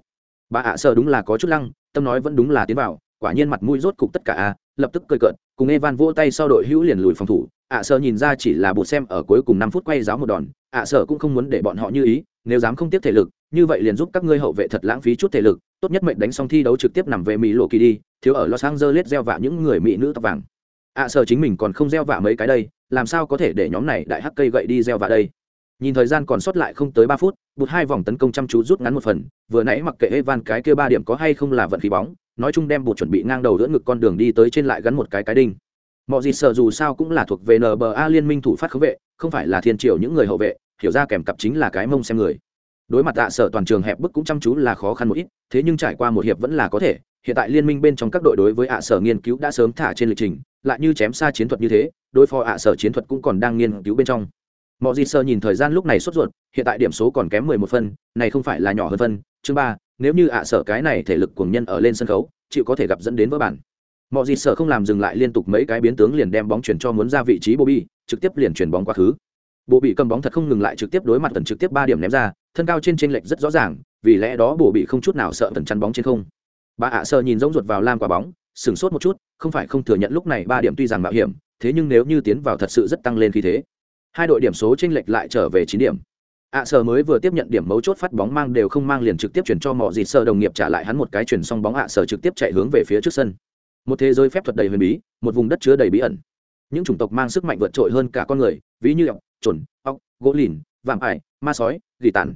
bà ạ sợ đúng là có chút lăng, tâm nói vẫn đúng là tiến vào, quả nhiên mặt mũi rốt cục tất cả a, lập tức cười cợt, cùng evan vỗ tay sau đội hữu liền lùi phòng thủ. Ạ sợ nhìn ra chỉ là bột xem ở cuối cùng năm phút quay giáo một đòn, ạ sợ cũng không muốn để bọn họ như ý, nếu dám không tiếp thể lực, như vậy liền giúp các ngươi hậu vệ thật lãng phí chút thể lực, tốt nhất mệnh đánh xong thi đấu trực tiếp nằm về mỹ lộ kỳ đi, thiếu ở los angeles gieo vạ những người mỹ nữ tóc vàng. Ạ sợ chính mình còn không gieo vạ mấy cái đây, làm sao có thể để nhóm này đại hắc cây gậy đi gieo vạ đây? Nhìn thời gian còn sót lại không tới ba phút, bụt hai vòng tấn công chăm chú rút ngắn một phần, vừa nãy mặc kệ evan cái kia ba điểm có hay không là vận khí bóng, nói chung đem bụt chuẩn bị ngang đầu giữa ngực con đường đi tới trên lại gắn một cái cái đinh. Mọi gì sợ dù sao cũng là thuộc về nba liên minh thủ phát khống vệ, không phải là thiên triều những người hậu vệ, hiểu ra kèm cặp chính là cái mông xem người. Đối mặt tạ sở toàn trường hẹp bức cũng chăm chú là khó khăn một ít, thế nhưng trải qua một hiệp vẫn là có thể. Hiện tại liên minh bên trong các đội đối với ạ sở nghiên cứu đã sớm thả trên lịch trình, lại như chém xa chiến thuật như thế, đối phó ạ sở chiến thuật cũng còn đang nghiên cứu bên trong mọi gì sơ nhìn thời gian lúc này sốt ruột, hiện tại điểm số còn kém mười một phân, này không phải là nhỏ hơn phân. Chương ba, nếu như ạ sở cái này thể lực cuồng nhân ở lên sân khấu, chịu có thể gặp dẫn đến vỡ bản. Mọi gì sở không làm dừng lại liên tục mấy cái biến tướng liền đem bóng chuyển cho muốn ra vị trí bobby, trực tiếp liền chuyển bóng quá khứ. Bộ bị cầm bóng thật không ngừng lại trực tiếp đối mặt tần trực tiếp ba điểm ném ra, thân cao trên trên lệch rất rõ ràng, vì lẽ đó bộ bị không chút nào sợ tần chắn bóng trên không. Bà ạ sợ nhìn rỗng ruột vào lam quả bóng, sửng sốt một chút, không phải không thừa nhận lúc này ba điểm tuy rằng mạo hiểm, thế nhưng nếu như tiến vào thật sự rất tăng lên khi thế hai đội điểm số chênh lệch lại trở về chín điểm. Ạ sở mới vừa tiếp nhận điểm mấu chốt phát bóng mang đều không mang liền trực tiếp chuyển cho mọi dịt sở đồng nghiệp trả lại hắn một cái chuyển xong bóng ạ sở trực tiếp chạy hướng về phía trước sân. Một thế giới phép thuật đầy huyền bí, một vùng đất chứa đầy bí ẩn. Những chủng tộc mang sức mạnh vượt trội hơn cả con người, ví như ọc trồn ọc gỗ lìn, vạm ải, ma sói, gỉ tàn.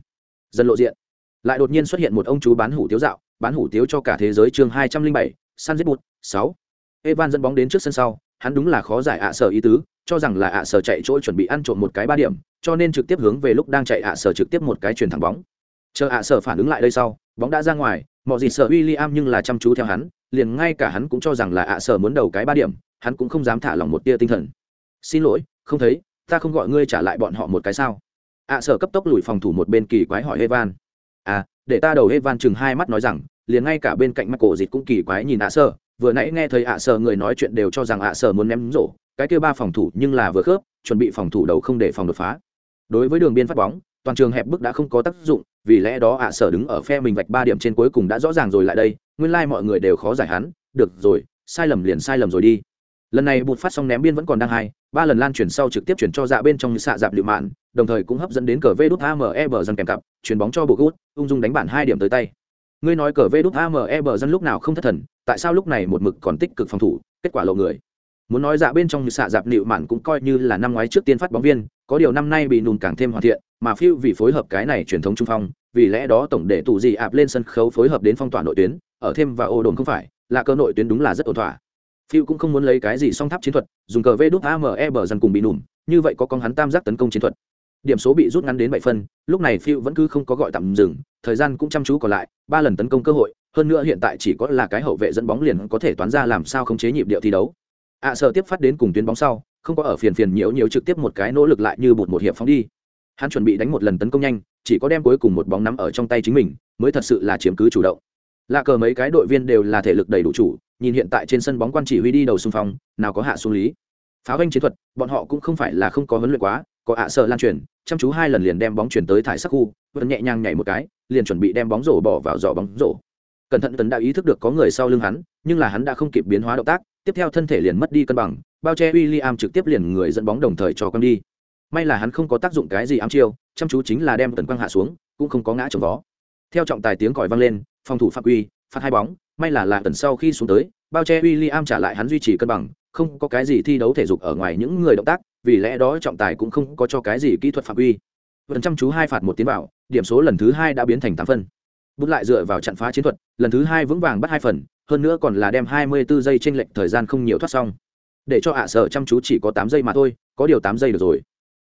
Dần lộ diện. Lại đột nhiên xuất hiện một ông chú bán hủ tiếu dạo, bán hủ tiếu cho cả thế giới chương hai trăm linh bảy, san giết bụt sáu. Evan dẫn bóng đến trước sân sau, hắn đúng là khó giải ạ sở ý tứ cho rằng là ạ sở chạy chỗ chuẩn bị ăn trộm một cái ba điểm, cho nên trực tiếp hướng về lúc đang chạy ạ sở trực tiếp một cái chuyền thẳng bóng. Chờ ạ sở phản ứng lại đây sau, bóng đã ra ngoài, mọi gì sợ William nhưng là chăm chú theo hắn, liền ngay cả hắn cũng cho rằng là ạ sở muốn đầu cái ba điểm, hắn cũng không dám thả lỏng một tia tinh thần. Xin lỗi, không thấy, ta không gọi ngươi trả lại bọn họ một cái sao? ạ sở cấp tốc lùi phòng thủ một bên kỳ quái hỏi evan. À để ta đầu evan chừng hai mắt nói rằng, liền ngay cả bên cạnh mắt cổ dịt cũng kỳ quái nhìn ạ sở, vừa nãy nghe thấy ạ sở người nói chuyện đều cho rằng ạ sở muốn ném rổ cái kia ba phòng thủ nhưng là vừa khớp, chuẩn bị phòng thủ đầu không để phòng đột phá. Đối với đường biên phát bóng, toàn trường hẹp bức đã không có tác dụng, vì lẽ đó ạ sở đứng ở phe mình vạch ba điểm trên cuối cùng đã rõ ràng rồi lại đây, nguyên lai mọi người đều khó giải hắn, được rồi, sai lầm liền sai lầm rồi đi. Lần này bụt phát xong ném biên vẫn còn đang hai ba lần lan chuyển sau trực tiếp chuyển cho dạ bên trong xạ dạp liệu mạn, đồng thời cũng hấp dẫn đến cờ vê đút ame bờ dân kèm cặp chuyển bóng cho bộ gút, ung dung đánh bản hai điểm tới tay. Ngươi nói cờ vê đút ame bờ dân lúc nào không thất thần, tại sao lúc này một mực còn tích cực phòng thủ, kết quả lộ người muốn nói dạ bên trong xạ dạp liệu mạn cũng coi như là năm ngoái trước tiên phát bóng viên, có điều năm nay bị nùn càng thêm hoàn thiện, mà phiêu vì phối hợp cái này truyền thống trung phong, vì lẽ đó tổng để tù gì ạp lên sân khấu phối hợp đến phong tỏa nội tuyến, ở thêm và ô đồn không phải, là cơ nội tuyến đúng là rất ổn thỏa. Phiêu cũng không muốn lấy cái gì song tháp chiến thuật, dùng cờ vê đút ame bờ dần cùng bị nùm như vậy có con hắn tam giác tấn công chiến thuật. Điểm số bị rút ngắn đến bảy phân, lúc này phiêu vẫn cứ không có gọi tạm dừng, thời gian cũng chăm chú còn lại, ba lần tấn công cơ hội, hơn nữa hiện tại chỉ có là cái hậu vệ dẫn bóng liền có thể toán ra làm sao không chế nhịp điệu thi đấu ạ à, sợ tiếp phát đến cùng tuyến bóng sau không có ở phiền phiền nhiễu nhiễu trực tiếp một cái nỗ lực lại như bụt một hiệp phóng đi. Hắn chuẩn bị đánh một lần tấn công nhanh chỉ có đem cuối cùng một bóng nắm ở trong tay chính mình mới thật sự là chiếm cứ chủ động. Lạ cờ mấy cái đội viên đều là thể lực đầy đủ chủ nhìn hiện tại trên sân bóng quan chỉ huy đi đầu xung phong nào có hạ xuống lý. Pháo anh chiến thuật bọn họ cũng không phải là không có huấn luyện quá có ạ sợ lan truyền chăm chú hai lần liền đem bóng chuyển tới thải sắc khu vẫn nhẹ nhàng nhảy một cái liền chuẩn bị đem bóng rổ bỏ vào giỏ bóng rổ. Cẩn thận tấn đã ý thức được có người sau lưng hắn nhưng là hắn đã không kịp biến hóa động tác tiếp theo thân thể liền mất đi cân bằng, bao che William trực tiếp liền người dẫn bóng đồng thời cho quăng đi. May là hắn không có tác dụng cái gì ám chiêu, chăm chú chính là đem tần quang hạ xuống, cũng không có ngã trồng vó. Theo trọng tài tiếng còi vang lên, phòng thủ phạm quy, phạt hai bóng, may là là tần sau khi xuống tới, bao che William trả lại hắn duy trì cân bằng, không có cái gì thi đấu thể dục ở ngoài những người động tác, vì lẽ đó trọng tài cũng không có cho cái gì kỹ thuật phạm quy. Vẫn chăm chú hai phạt một tiến vào, điểm số lần thứ hai đã biến thành tám phân. Bút lại dựa vào chặn phá chiến thuật, lần thứ hai vững vàng bắt hai phần hơn nữa còn là đem hai mươi 24 giây trên lệch thời gian không nhiều thoát xong. Để cho ạ sở chăm chú chỉ có tám giây mà thôi, có điều tám giây được rồi.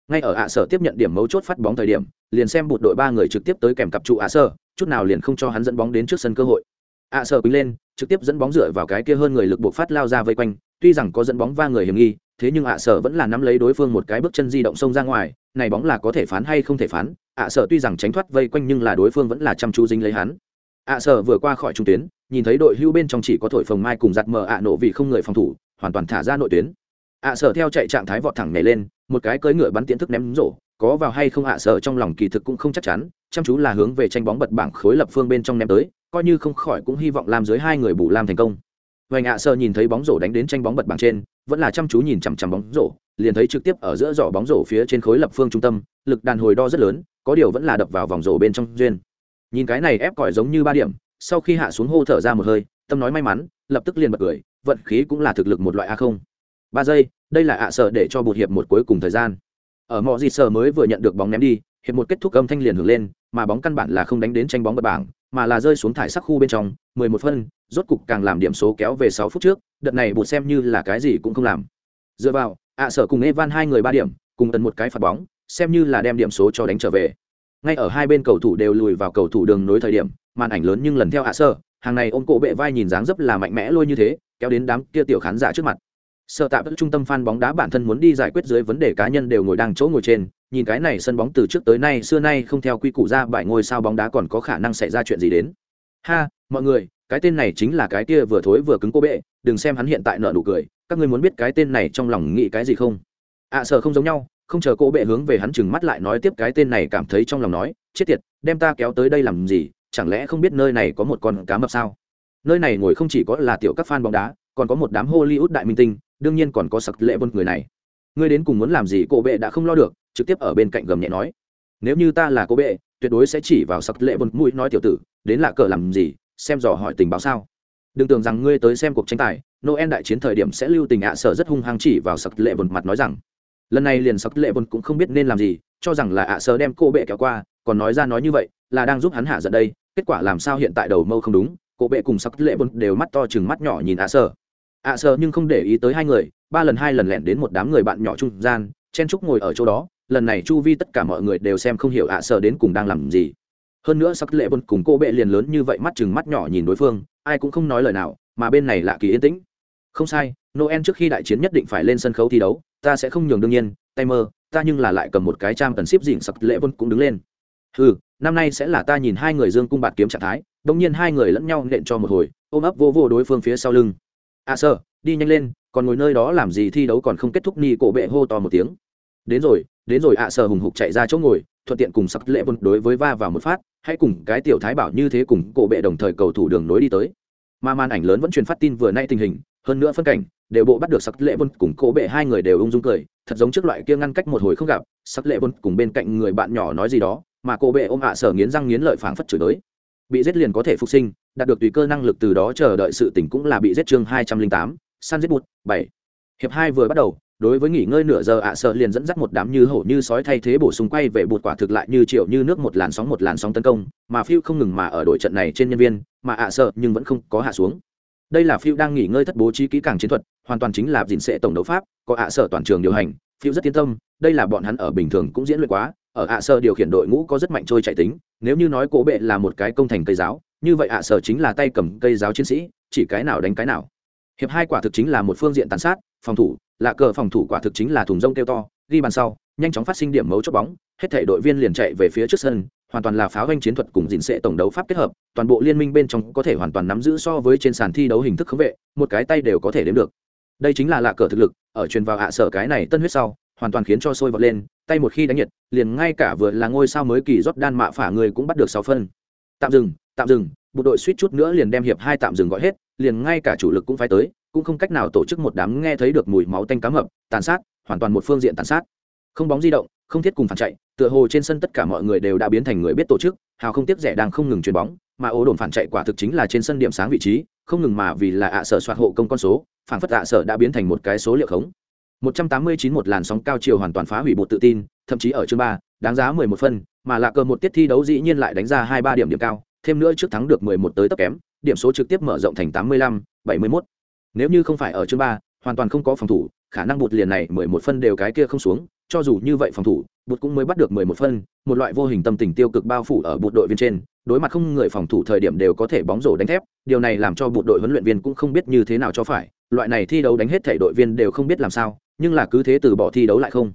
Ngay ở ạ sở tiếp nhận điểm mấu chốt phát bóng thời điểm, liền xem một đội ba người trực tiếp tới kèm cặp trụ ạ sở, chút nào liền không cho hắn dẫn bóng đến trước sân cơ hội. Ạ sở quý lên, trực tiếp dẫn bóng dựa vào cái kia hơn người lực buộc phát lao ra vây quanh, tuy rằng có dẫn bóng va người hiểm nghi, thế nhưng ạ sở vẫn là nắm lấy đối phương một cái bước chân di động xông ra ngoài, này bóng là có thể phán hay không thể phán, ạ sở tuy rằng tránh thoát vây quanh nhưng là đối phương vẫn là chăm chú dính lấy hắn. Ạ sở vừa qua khỏi trung tuyến nhìn thấy đội hưu bên trong chỉ có thổi phồng mai cùng giặt mờ ạ nổ vì không người phòng thủ, hoàn toàn thả ra nội tuyến. Ạ sở theo chạy trạng thái vọt thẳng nhảy lên, một cái cưỡi ngựa bắn tiến thức ném rổ, có vào hay không ạ sở trong lòng kỳ thực cũng không chắc chắn, chăm chú là hướng về tranh bóng bật bảng khối lập phương bên trong ném tới, coi như không khỏi cũng hy vọng làm dưới hai người bù làm thành công. Vành ạ sở nhìn thấy bóng rổ đánh đến tranh bóng bật bảng trên, vẫn là chăm chú nhìn chằm chằm bóng rổ, liền thấy trực tiếp ở giữa giỏ bóng rổ phía trên khối lập phương trung tâm, lực đàn hồi đo rất lớn, có điều vẫn là đập vào vòng rổ bên trong duyên. Nhìn cái này ép còi giống như ba điểm sau khi hạ xuống hô thở ra một hơi, tâm nói may mắn, lập tức liền bật cười, vận khí cũng là thực lực một loại a không. Ba giây, đây là ạ à sợ để cho bột hiệp một cuối cùng thời gian. Ở mọi gì sợ mới vừa nhận được bóng ném đi, hiệp một kết thúc âm thanh liền hưởng lên, mà bóng căn bản là không đánh đến tranh bóng bật bảng, mà là rơi xuống thải sắc khu bên trong, mười một phân, rốt cục càng làm điểm số kéo về sáu phút trước, đợt này bột xem như là cái gì cũng không làm. Dựa vào, ạ à sợ cùng evan hai người ba điểm, cùng tấn một cái phạt bóng, xem như là đem điểm số cho đánh trở về. Ngay ở hai bên cầu thủ đều lùi vào cầu thủ đường nối thời điểm màn ảnh lớn nhưng lần theo hạ sơ hàng này ôm cổ bệ vai nhìn dáng dấp là mạnh mẽ lôi như thế kéo đến đám kia tiểu khán giả trước mặt. Sợ tạm trung tâm fan bóng đá bản thân muốn đi giải quyết dưới vấn đề cá nhân đều ngồi đang chỗ ngồi trên nhìn cái này sân bóng từ trước tới nay xưa nay không theo quy củ ra bãi ngôi sao bóng đá còn có khả năng xảy ra chuyện gì đến. Ha mọi người cái tên này chính là cái kia vừa thối vừa cứng cô bệ đừng xem hắn hiện tại nợ nụ cười các ngươi muốn biết cái tên này trong lòng nghĩ cái gì không? Ạ à, sợ không giống nhau không chờ cô bệ hướng về hắn chừng mắt lại nói tiếp cái tên này cảm thấy trong lòng nói chết tiệt đem ta kéo tới đây làm gì chẳng lẽ không biết nơi này có một con cá mập sao? Nơi này ngồi không chỉ có là tiểu các fan bóng đá, còn có một đám hollywood đại minh tinh, đương nhiên còn có sặc lệ vân người này. Ngươi đến cùng muốn làm gì cô bệ đã không lo được, trực tiếp ở bên cạnh gầm nhẹ nói. Nếu như ta là cô bệ, tuyệt đối sẽ chỉ vào sặc lệ vân mũi nói tiểu tử, đến lạ cờ làm gì, xem dò hỏi tình báo sao. Đừng tưởng rằng ngươi tới xem cuộc tranh tài, noel đại chiến thời điểm sẽ lưu tình ạ sở rất hung hăng chỉ vào sặc lệ vân mặt nói rằng. Lần này liền sặc lệ vân cũng không biết nên làm gì, cho rằng là ạ sở đem cô bệ kéo qua, còn nói ra nói như vậy, là đang giúp hắn hạ giận đây kết quả làm sao hiện tại đầu mâu không đúng cô bệ cùng sắc lệ bôn đều mắt to chừng mắt nhỏ nhìn ạ sơ. ạ sơ nhưng không để ý tới hai người, ba lần hai lần lẹn đến một đám người bạn nhỏ trung gian, chen trúc ngồi ở chỗ đó, lần này chu vi tất cả mọi người đều xem không hiểu ạ sơ đến cùng đang làm gì. Hơn nữa sắc lệ bôn cùng cô bệ liền lớn như vậy mắt chừng mắt nhỏ nhìn đối phương, ai cũng không nói lời nào, mà bên này lạ kỳ yên tĩnh. Không sai, noel trước khi đại chiến nhất định phải lên sân khấu thi đấu, ta sẽ không nhường đương nhiên tay mơ ta nhưng là lại cầm một cái trang cần ship dịnh sắc lệ bôn cũng đứng lên. Ừ năm nay sẽ là ta nhìn hai người dương cung bạt kiếm trạng thái đông nhiên hai người lẫn nhau nện cho một hồi, ôm ấp vô vô đối phương phía sau lưng. À sơ, đi nhanh lên, còn ngồi nơi đó làm gì thi đấu còn không kết thúc ni cổ bệ hô to một tiếng. Đến rồi đến rồi ạ à sơ hùng hục chạy ra chỗ ngồi, thuận tiện cùng sắc lệ vân đối với va vào một phát, hãy cùng cái tiểu thái bảo như thế cùng cổ bệ đồng thời cầu thủ đường nối đi tới. Mà màn ảnh lớn vẫn truyền phát tin vừa nay tình hình, hơn nữa phân cảnh, đều bộ bắt được sắc lệ vun cùng cổ bệ hai người đều ung dung cười, thật giống trước loại kia ngăn cách một hồi không gặp sắc lệ vun cùng bên cạnh người bạn nhỏ nói gì đó mà cổ bệ ôm ạ sở nghiến răng nghiến lợi phảng phất chửi tới bị giết liền có thể phục sinh, đạt được tùy cơ năng lực từ đó chờ đợi sự tỉnh cũng là bị giết chương hai trăm linh tám, săn giết bụt, bảy. Hiệp hai vừa bắt đầu, đối với nghỉ ngơi nửa giờ ạ sợ liền dẫn dắt một đám như hổ như sói thay thế bổ sung quay về bụt quả thực lại như triệu như nước một làn sóng một làn sóng tấn công, mà phiêu không ngừng mà ở đội trận này trên nhân viên, mà ạ sợ nhưng vẫn không có hạ xuống. Đây là phiêu đang nghỉ ngơi thất bố trí kỹ càng chiến thuật, hoàn toàn chính là dình sẽ tổng đấu pháp, có ạ sợ toàn trường điều hành, phiêu rất yên tâm, đây là bọn hắn ở bình thường cũng diễn luyện quá ở ạ sơ điều khiển đội ngũ có rất mạnh trôi chạy tính, nếu như nói cổ bệ là một cái công thành cây giáo, như vậy ạ sơ chính là tay cầm cây giáo chiến sĩ, chỉ cái nào đánh cái nào. Hiệp hai quả thực chính là một phương diện tàn sát, phòng thủ, lạ cờ phòng thủ quả thực chính là thùng rông kêu to, ghi bàn sau, nhanh chóng phát sinh điểm mấu chốt bóng, hết thể đội viên liền chạy về phía trước sân, hoàn toàn là pháo doanh chiến thuật cùng dịn sệ tổng đấu pháp kết hợp, toàn bộ liên minh bên trong có thể hoàn toàn nắm giữ so với trên sàn thi đấu hình thức khống vệ, một cái tay đều có thể đếm được. Đây chính là lạ cờ thực lực, ở truyền vào hạ sở cái này tân huyết sau hoàn toàn khiến cho sôi vọt lên, tay một khi đánh nhiệt, liền ngay cả vừa là ngôi sao mới kỳ rót đan mạ phả người cũng bắt được sáu phân. Tạm dừng tạm dừng, bộ đội suýt chút nữa liền đem hiệp hai tạm dừng gọi hết, liền ngay cả chủ lực cũng phải tới, cũng không cách nào tổ chức một đám nghe thấy được mùi máu tanh cá mập, tàn sát, hoàn toàn một phương diện tàn sát. Không bóng di động, không thiết cùng phản chạy, tựa hồ trên sân tất cả mọi người đều đã biến thành người biết tổ chức, hào không tiếc rẻ đang không ngừng chuyền bóng, mà ố đồn phản chạy quả thực chính là trên sân điểm sáng vị trí, không ngừng mà vì là ạ sở soạt hộ công con số, phản phất ạ sở đã biến thành một cái số liệu khống. 189 một làn sóng cao chiều hoàn toàn phá hủy bộ tự tin thậm chí ở chương ba đáng giá 11 phân mà là cờ một tiết thi đấu dĩ nhiên lại đánh ra hai ba điểm điểm cao thêm nữa trước thắng được 11 tới tấp kém điểm số trực tiếp mở rộng thành 85, 71 nếu như không phải ở chương ba hoàn toàn không có phòng thủ khả năng bột liền này mười một phân đều cái kia không xuống cho dù như vậy phòng thủ bột cũng mới bắt được mười một phân một loại vô hình tâm tình tiêu cực bao phủ ở bột đội viên trên đối mặt không người phòng thủ thời điểm đều có thể bóng rổ đánh thép điều này làm cho bột đội huấn luyện viên cũng không biết như thế nào cho phải loại này thi đấu đánh hết thể đội viên đều không biết làm sao nhưng là cứ thế từ bỏ thi đấu lại không.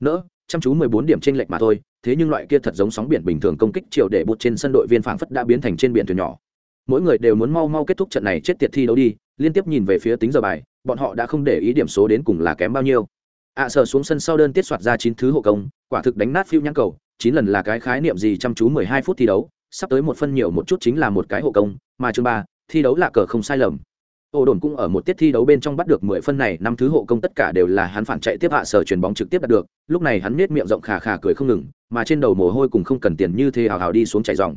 Nỡ chăm chú mười bốn điểm trên lệch mà thôi thế nhưng loại kia thật giống sóng biển bình thường công kích chiều để bụt trên sân đội viên phảng phất đã biến thành trên biển thuyền nhỏ. Mỗi người đều muốn mau mau kết thúc trận này chết tiệt thi đấu đi liên tiếp nhìn về phía tính giờ bài bọn họ đã không để ý điểm số đến cùng là kém bao nhiêu. Ạ à, sở xuống sân sau đơn tiết soạt ra chín thứ hộ công quả thực đánh nát phiêu nhãn cầu chín lần là cái khái niệm gì chăm chú mười hai phút thi đấu sắp tới một phân nhiều một chút chính là một cái hộ công mà chương ba thi đấu là cờ không sai lầm ô đồn cũng ở một tiết thi đấu bên trong bắt được mười phân này, năm thứ hộ công tất cả đều là hắn phản chạy tiếp hạ sở chuyền bóng trực tiếp đạt được, lúc này hắn nết miệng rộng khà khà cười không ngừng, mà trên đầu mồ hôi cùng không cần tiền như thế hào hào đi xuống chạy dòng.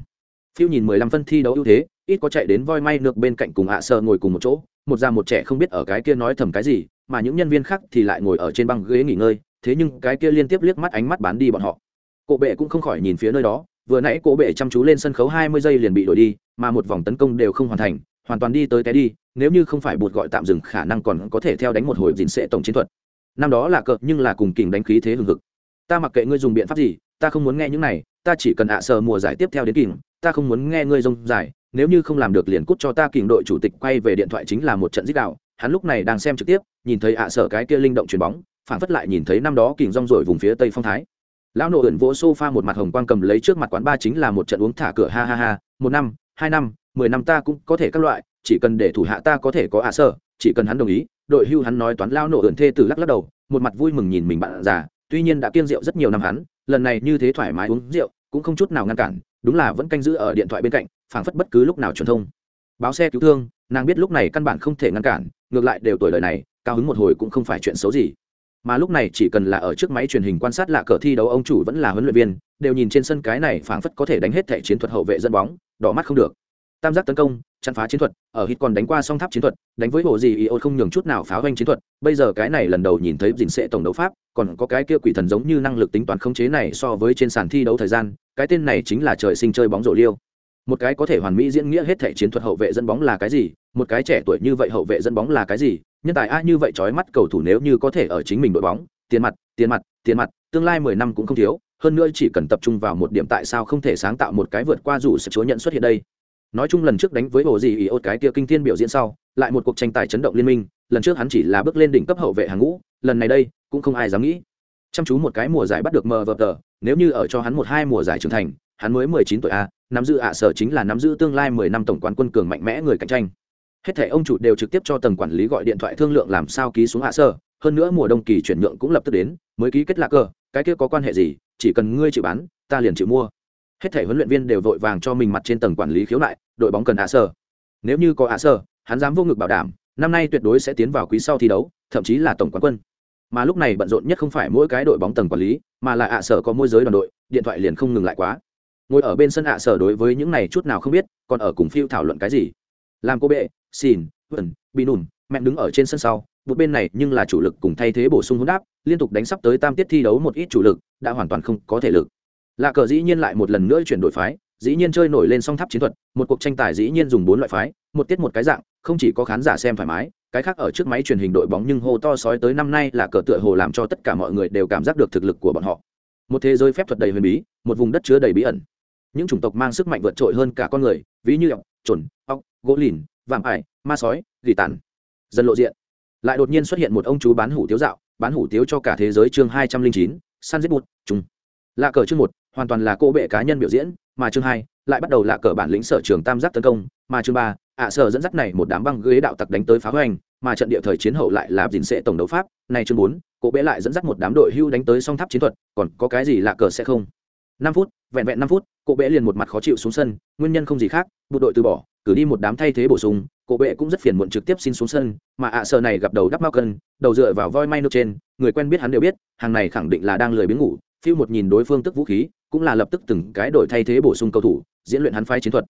Phiêu nhìn mười lăm phân thi đấu ưu thế, ít có chạy đến voi may nước bên cạnh cùng hạ sở ngồi cùng một chỗ, một già một trẻ không biết ở cái kia nói thầm cái gì, mà những nhân viên khác thì lại ngồi ở trên băng ghế nghỉ ngơi, thế nhưng cái kia liên tiếp liếc mắt ánh mắt bán đi bọn họ. Cổ bệ cũng không khỏi nhìn phía nơi đó, vừa nãy cổ bệ chăm chú lên sân khấu hai mươi giây liền bị đổi đi, mà một vòng tấn công đều không hoàn thành hoàn toàn đi tới cái đi, nếu như không phải bột gọi tạm dừng khả năng còn có thể theo đánh một hồi dình sẽ tổng chiến thuật. Năm đó là cợt nhưng là cùng kình đánh khí thế hừng hực. Ta mặc kệ ngươi dùng biện pháp gì, ta không muốn nghe những này, ta chỉ cần ạ à sờ mùa giải tiếp theo đến kình, ta không muốn nghe ngươi rông giải. nếu như không làm được liền cút cho ta kình đội chủ tịch quay về điện thoại chính là một trận dích đạo. Hắn lúc này đang xem trực tiếp, nhìn thấy ạ à sở cái kia linh động chuyền bóng, phản phất lại nhìn thấy năm đó kình rong rồi vùng phía tây phong thái. Lão nội ẩn vỗ sofa một mặt hồng quang cầm lấy trước mặt quán ba chính là một trận uống thả cửa, ha ha ha, một năm, hai năm mười năm ta cũng có thể các loại, chỉ cần để thủ hạ ta có thể có ạ à sở chỉ cần hắn đồng ý, đội hưu hắn nói toán lao nổ ẩn thê từ lắc lắc đầu, một mặt vui mừng nhìn mình bạn già, tuy nhiên đã kiêng rượu rất nhiều năm hắn, lần này như thế thoải mái uống rượu, cũng không chút nào ngăn cản, đúng là vẫn canh giữ ở điện thoại bên cạnh, phảng phất bất cứ lúc nào truyền thông. Báo xe cứu thương, nàng biết lúc này căn bản không thể ngăn cản, ngược lại đều tuổi đời này, cao hứng một hồi cũng không phải chuyện xấu gì. Mà lúc này chỉ cần là ở trước máy truyền hình quan sát lạ cờ thi đấu ông chủ vẫn là huấn luyện viên, đều nhìn trên sân cái này phảng phất có thể đánh hết thẻ chiến thuật hậu vệ dẫn bóng, đỏ mắt không được tam giác tấn công, chặn phá chiến thuật, ở hít còn đánh qua song tháp chiến thuật, đánh với bộ gì ý ô không nhường chút nào phá hoanh chiến thuật. Bây giờ cái này lần đầu nhìn thấy dình sẽ tổng đấu pháp, còn có cái kia quỷ thần giống như năng lực tính toán khống chế này so với trên sàn thi đấu thời gian, cái tên này chính là trời sinh chơi bóng rổ liêu. Một cái có thể hoàn mỹ diễn nghĩa hết thể chiến thuật hậu vệ dẫn bóng là cái gì, một cái trẻ tuổi như vậy hậu vệ dẫn bóng là cái gì, nhân tài a như vậy trói mắt cầu thủ nếu như có thể ở chính mình đội bóng, tiền mặt tiền mặt tiền mặt, tương lai mười năm cũng không thiếu, hơn nữa chỉ cần tập trung vào một điểm tại sao không thể sáng tạo một cái vượt qua dù sự chúa nhận xuất hiện đây nói chung lần trước đánh với hồ gì ý ốt cái kia kinh thiên biểu diễn sau, lại một cuộc tranh tài chấn động liên minh, lần trước hắn chỉ là bước lên đỉnh cấp hậu vệ hàng ngũ, lần này đây, cũng không ai dám nghĩ. Chăm chú một cái mùa giải bắt được mờ vờ tờ, nếu như ở cho hắn một hai mùa giải trưởng thành, hắn mới mười chín tuổi a, nắm giữ ạ sở chính là nắm giữ tương lai mười năm tổng quán quân cường mạnh mẽ người cạnh tranh. Hết thảy ông chủ đều trực tiếp cho tầng quản lý gọi điện thoại thương lượng làm sao ký xuống ạ sở, hơn nữa mùa đông kỳ chuyển nhượng cũng lập tức đến, mới ký kết lạc cờ, cái kia có quan hệ gì, chỉ cần ngươi chịu bán, ta liền chịu mua hết thảy huấn luyện viên đều vội vàng cho mình mặt trên tầng quản lý khiếu nại đội bóng cần ạ Sơ. nếu như có ạ Sơ, hắn dám vô ngực bảo đảm năm nay tuyệt đối sẽ tiến vào quý sau thi đấu thậm chí là tổng quán quân. Mà lúc này bận rộn nhất không phải mỗi cái đội bóng tầng quản lý mà là ạ sở có môi giới đoàn đội điện thoại liền không ngừng lại quá. Ngồi ở bên sân ạ sở đối với những này chút nào không biết còn ở cùng phiêu thảo luận cái gì? Làm cô bệ xin vẩn bị nùn mẹ đứng ở trên sân sau một bên này nhưng là chủ lực cùng thay thế bổ sung hỗn đáp liên tục đánh sắp tới tam tiết thi đấu một ít chủ lực đã hoàn toàn không có thể lực lạ cờ dĩ nhiên lại một lần nữa chuyển đổi phái, dĩ nhiên chơi nổi lên song tháp chiến thuật, một cuộc tranh tài dĩ nhiên dùng bốn loại phái, một tiết một cái dạng, không chỉ có khán giả xem thoải mái, cái khác ở trước máy truyền hình đội bóng nhưng hô to sói tới năm nay là cờ tựa hồ làm cho tất cả mọi người đều cảm giác được thực lực của bọn họ. Một thế giới phép thuật đầy huyền bí, một vùng đất chứa đầy bí ẩn. Những chủng tộc mang sức mạnh vượt trội hơn cả con người, ví như ọc chuẩn ọc gỗ lìn, vạm ải, ma sói, gỉ tàn. Dần lộ diện. Lại đột nhiên xuất hiện một ông chú bán hủ tiếu dạo, bán hủ tiếu cho cả thế giới chương hai trăm linh chín, san giết bụt chung lạ cờ chương một, hoàn toàn là cô bệ cá nhân biểu diễn, mà chương hai, lại bắt đầu là cờ bản lĩnh sở trường tam giác tấn công, mà chương ba, ạ sở dẫn dắt này một đám băng ghế đạo tặc đánh tới phá hoành, mà trận địa thời chiến hậu lại là dình sệ tổng đấu pháp. Này chương bốn, cô bệ lại dẫn dắt một đám đội hưu đánh tới song tháp chiến thuật, còn có cái gì lạ cờ sẽ không? Năm phút, vẹn vẹn năm phút, cô bệ liền một mặt khó chịu xuống sân, nguyên nhân không gì khác, bộ đội từ bỏ, cử đi một đám thay thế bổ sung, cô bệ cũng rất phiền muộn trực tiếp xin xuống sân, mà ạ sở này gặp đầu đắp mao cân, đầu dựa vào voi may nước trên, người quen biết hắn đều biết, hàng này khẳng định là đang lười biếng ngủ phiêu một nhìn đối phương tức vũ khí cũng là lập tức từng cái đổi thay thế bổ sung cầu thủ diễn luyện hắn phái chiến thuật.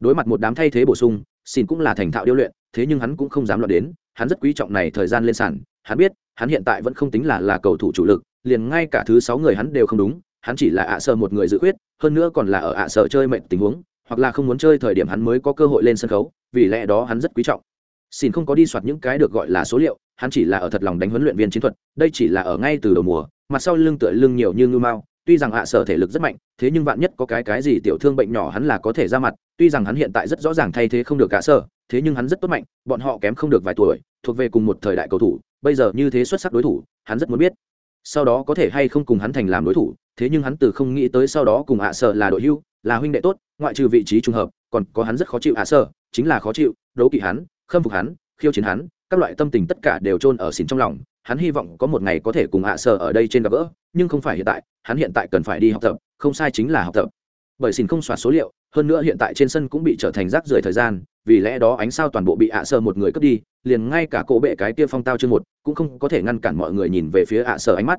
Đối mặt một đám thay thế bổ sung xin cũng là thành thạo điêu luyện thế nhưng hắn cũng không dám loạn đến hắn rất quý trọng này thời gian lên sàn hắn biết hắn hiện tại vẫn không tính là là cầu thủ chủ lực liền ngay cả thứ sáu người hắn đều không đúng hắn chỉ là ạ sợ một người dự quyết, hơn nữa còn là ở ạ sợ chơi mệnh tình huống hoặc là không muốn chơi thời điểm hắn mới có cơ hội lên sân khấu vì lẽ đó hắn rất quý trọng. Xin không có đi soạt những cái được gọi là số liệu hắn chỉ là ở thật lòng đánh huấn luyện viên chiến thuật đây chỉ là ở ngay từ đầu mùa mặt sau lưng tựa lưng nhiều như ngư mao, tuy rằng hạ sở thể lực rất mạnh, thế nhưng vạn nhất có cái cái gì tiểu thương bệnh nhỏ hắn là có thể ra mặt, tuy rằng hắn hiện tại rất rõ ràng thay thế không được cả sở, thế nhưng hắn rất tốt mạnh, bọn họ kém không được vài tuổi, thuộc về cùng một thời đại cầu thủ, bây giờ như thế xuất sắc đối thủ, hắn rất muốn biết. Sau đó có thể hay không cùng hắn thành làm đối thủ, thế nhưng hắn từ không nghĩ tới sau đó cùng hạ sở là đội hưu, là huynh đệ tốt, ngoại trừ vị trí trùng hợp, còn có hắn rất khó chịu hạ sở, chính là khó chịu, đấu kỵ hắn, khâm phục hắn, khiêu chiến hắn các loại tâm tình tất cả đều chôn ở xỉn trong lòng, hắn hy vọng có một ngày có thể cùng hạ sở ở đây trên gặp gỡ, nhưng không phải hiện tại, hắn hiện tại cần phải đi học tập, không sai chính là học tập. Bởi xỉn không soạt số liệu, hơn nữa hiện tại trên sân cũng bị trở thành rác rưởi thời gian, vì lẽ đó ánh sao toàn bộ bị ạ sở một người cướp đi, liền ngay cả cỗ bệ cái kia phong tao chương một, cũng không có thể ngăn cản mọi người nhìn về phía ạ sở ánh mắt.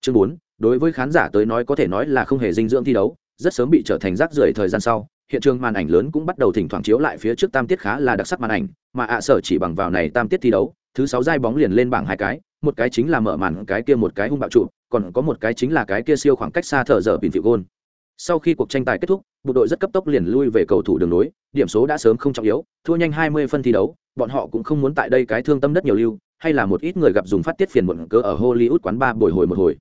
Chương bốn, đối với khán giả tới nói có thể nói là không hề dinh dưỡng thi đấu, rất sớm bị trở thành rác rưởi thời gian sau hiện trường màn ảnh lớn cũng bắt đầu thỉnh thoảng chiếu lại phía trước tam tiết khá là đặc sắc màn ảnh, mà ạ sở chỉ bằng vào này tam tiết thi đấu, thứ sáu giai bóng liền lên bảng hai cái, một cái chính là mở màn, cái kia một cái hung bạo trụ, còn có một cái chính là cái kia siêu khoảng cách xa thở dở bình phiệu gôn. Sau khi cuộc tranh tài kết thúc, bộ đội rất cấp tốc liền lui về cầu thủ đường nối điểm số đã sớm không trọng yếu, thua nhanh hai mươi phân thi đấu, bọn họ cũng không muốn tại đây cái thương tâm đất nhiều lưu, hay là một ít người gặp dùng phát tiết phiền muộn cớ ở hollywood quán ba bồi hồi một hồi.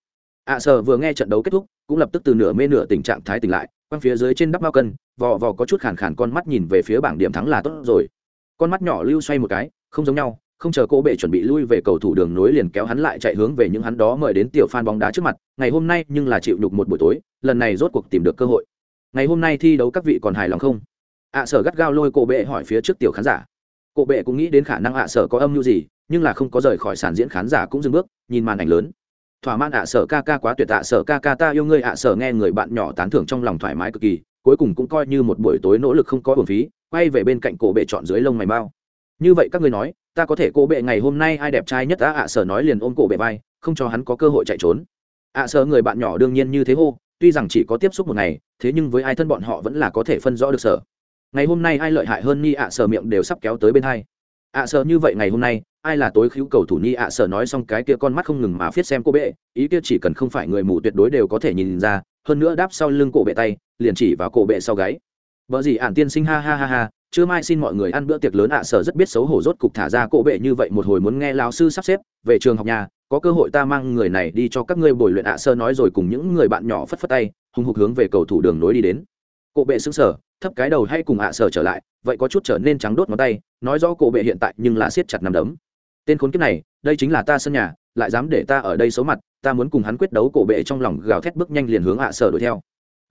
Ạ sở vừa nghe trận đấu kết thúc, cũng lập tức từ nửa mê nửa tình trạng thái tỉnh lại, quăng phía dưới trên đắp bao cân vò vò có chút khàn khàn con mắt nhìn về phía bảng điểm thắng là tốt rồi. Con mắt nhỏ lưu xoay một cái, không giống nhau, không chờ cô bệ chuẩn bị lui về cầu thủ đường nối liền kéo hắn lại chạy hướng về những hắn đó mời đến tiểu fan bóng đá trước mặt, ngày hôm nay nhưng là chịu nhục một buổi tối, lần này rốt cuộc tìm được cơ hội. Ngày hôm nay thi đấu các vị còn hài lòng không? ạ sở gắt gao lôi cô bệ hỏi phía trước tiểu khán giả. Cô bệ cũng nghĩ đến khả năng ạ sở có âm mưu gì, nhưng là không có rời khỏi sản diễn khán giả cũng dừng bước, nhìn màn ảnh lớn. Thỏa mãn ạ sở ca ca quá tuyệt ạ sở ca ca ta yêu ngươi ạ sở nghe người bạn nhỏ tán thưởng trong lòng thoải mái cực kỳ cuối cùng cũng coi như một buổi tối nỗ lực không có bổn phí, quay về bên cạnh cổ bệ chọn dưới lông mày bao như vậy các ngươi nói, ta có thể cổ bệ ngày hôm nay ai đẹp trai nhất ta ạ sở nói liền ôm cổ bệ vai, không cho hắn có cơ hội chạy trốn. Ạ sở người bạn nhỏ đương nhiên như thế hô, tuy rằng chỉ có tiếp xúc một ngày, thế nhưng với ai thân bọn họ vẫn là có thể phân rõ được sở. Ngày hôm nay ai lợi hại hơn ni ạ sở miệng đều sắp kéo tới bên hai. Ạ sở như vậy ngày hôm nay, ai là tối khíu cầu thủ ni ạ sở nói xong cái kia con mắt không ngừng mà viết xem cô bệ, ý kia chỉ cần không phải người mù tuyệt đối đều có thể nhìn ra hơn nữa đáp sau lưng cổ bệ tay, liền chỉ vào cổ bệ sau gáy. Vợ gì ản tiên sinh ha ha ha ha, chưa mai xin mọi người ăn bữa tiệc lớn ạ sở rất biết xấu hổ rốt cục thả ra cổ bệ như vậy một hồi muốn nghe lao sư sắp xếp, về trường học nhà, có cơ hội ta mang người này đi cho các ngươi bồi luyện ạ sơ nói rồi cùng những người bạn nhỏ phất phất tay, hùng hục hướng về cầu thủ đường nối đi đến. Cổ bệ xứng sở thấp cái đầu hay cùng ạ sở trở lại, vậy có chút trở nên trắng đốt ngón tay, nói rõ cổ bệ hiện tại nhưng là siết chặt nằm đấm. Tên khốn kiếp này, đây chính là ta sân nhà, lại dám để ta ở đây xấu mặt ta muốn cùng hắn quyết đấu, cổ bệ trong lòng gào thét bước nhanh liền hướng ạ sở đuổi theo.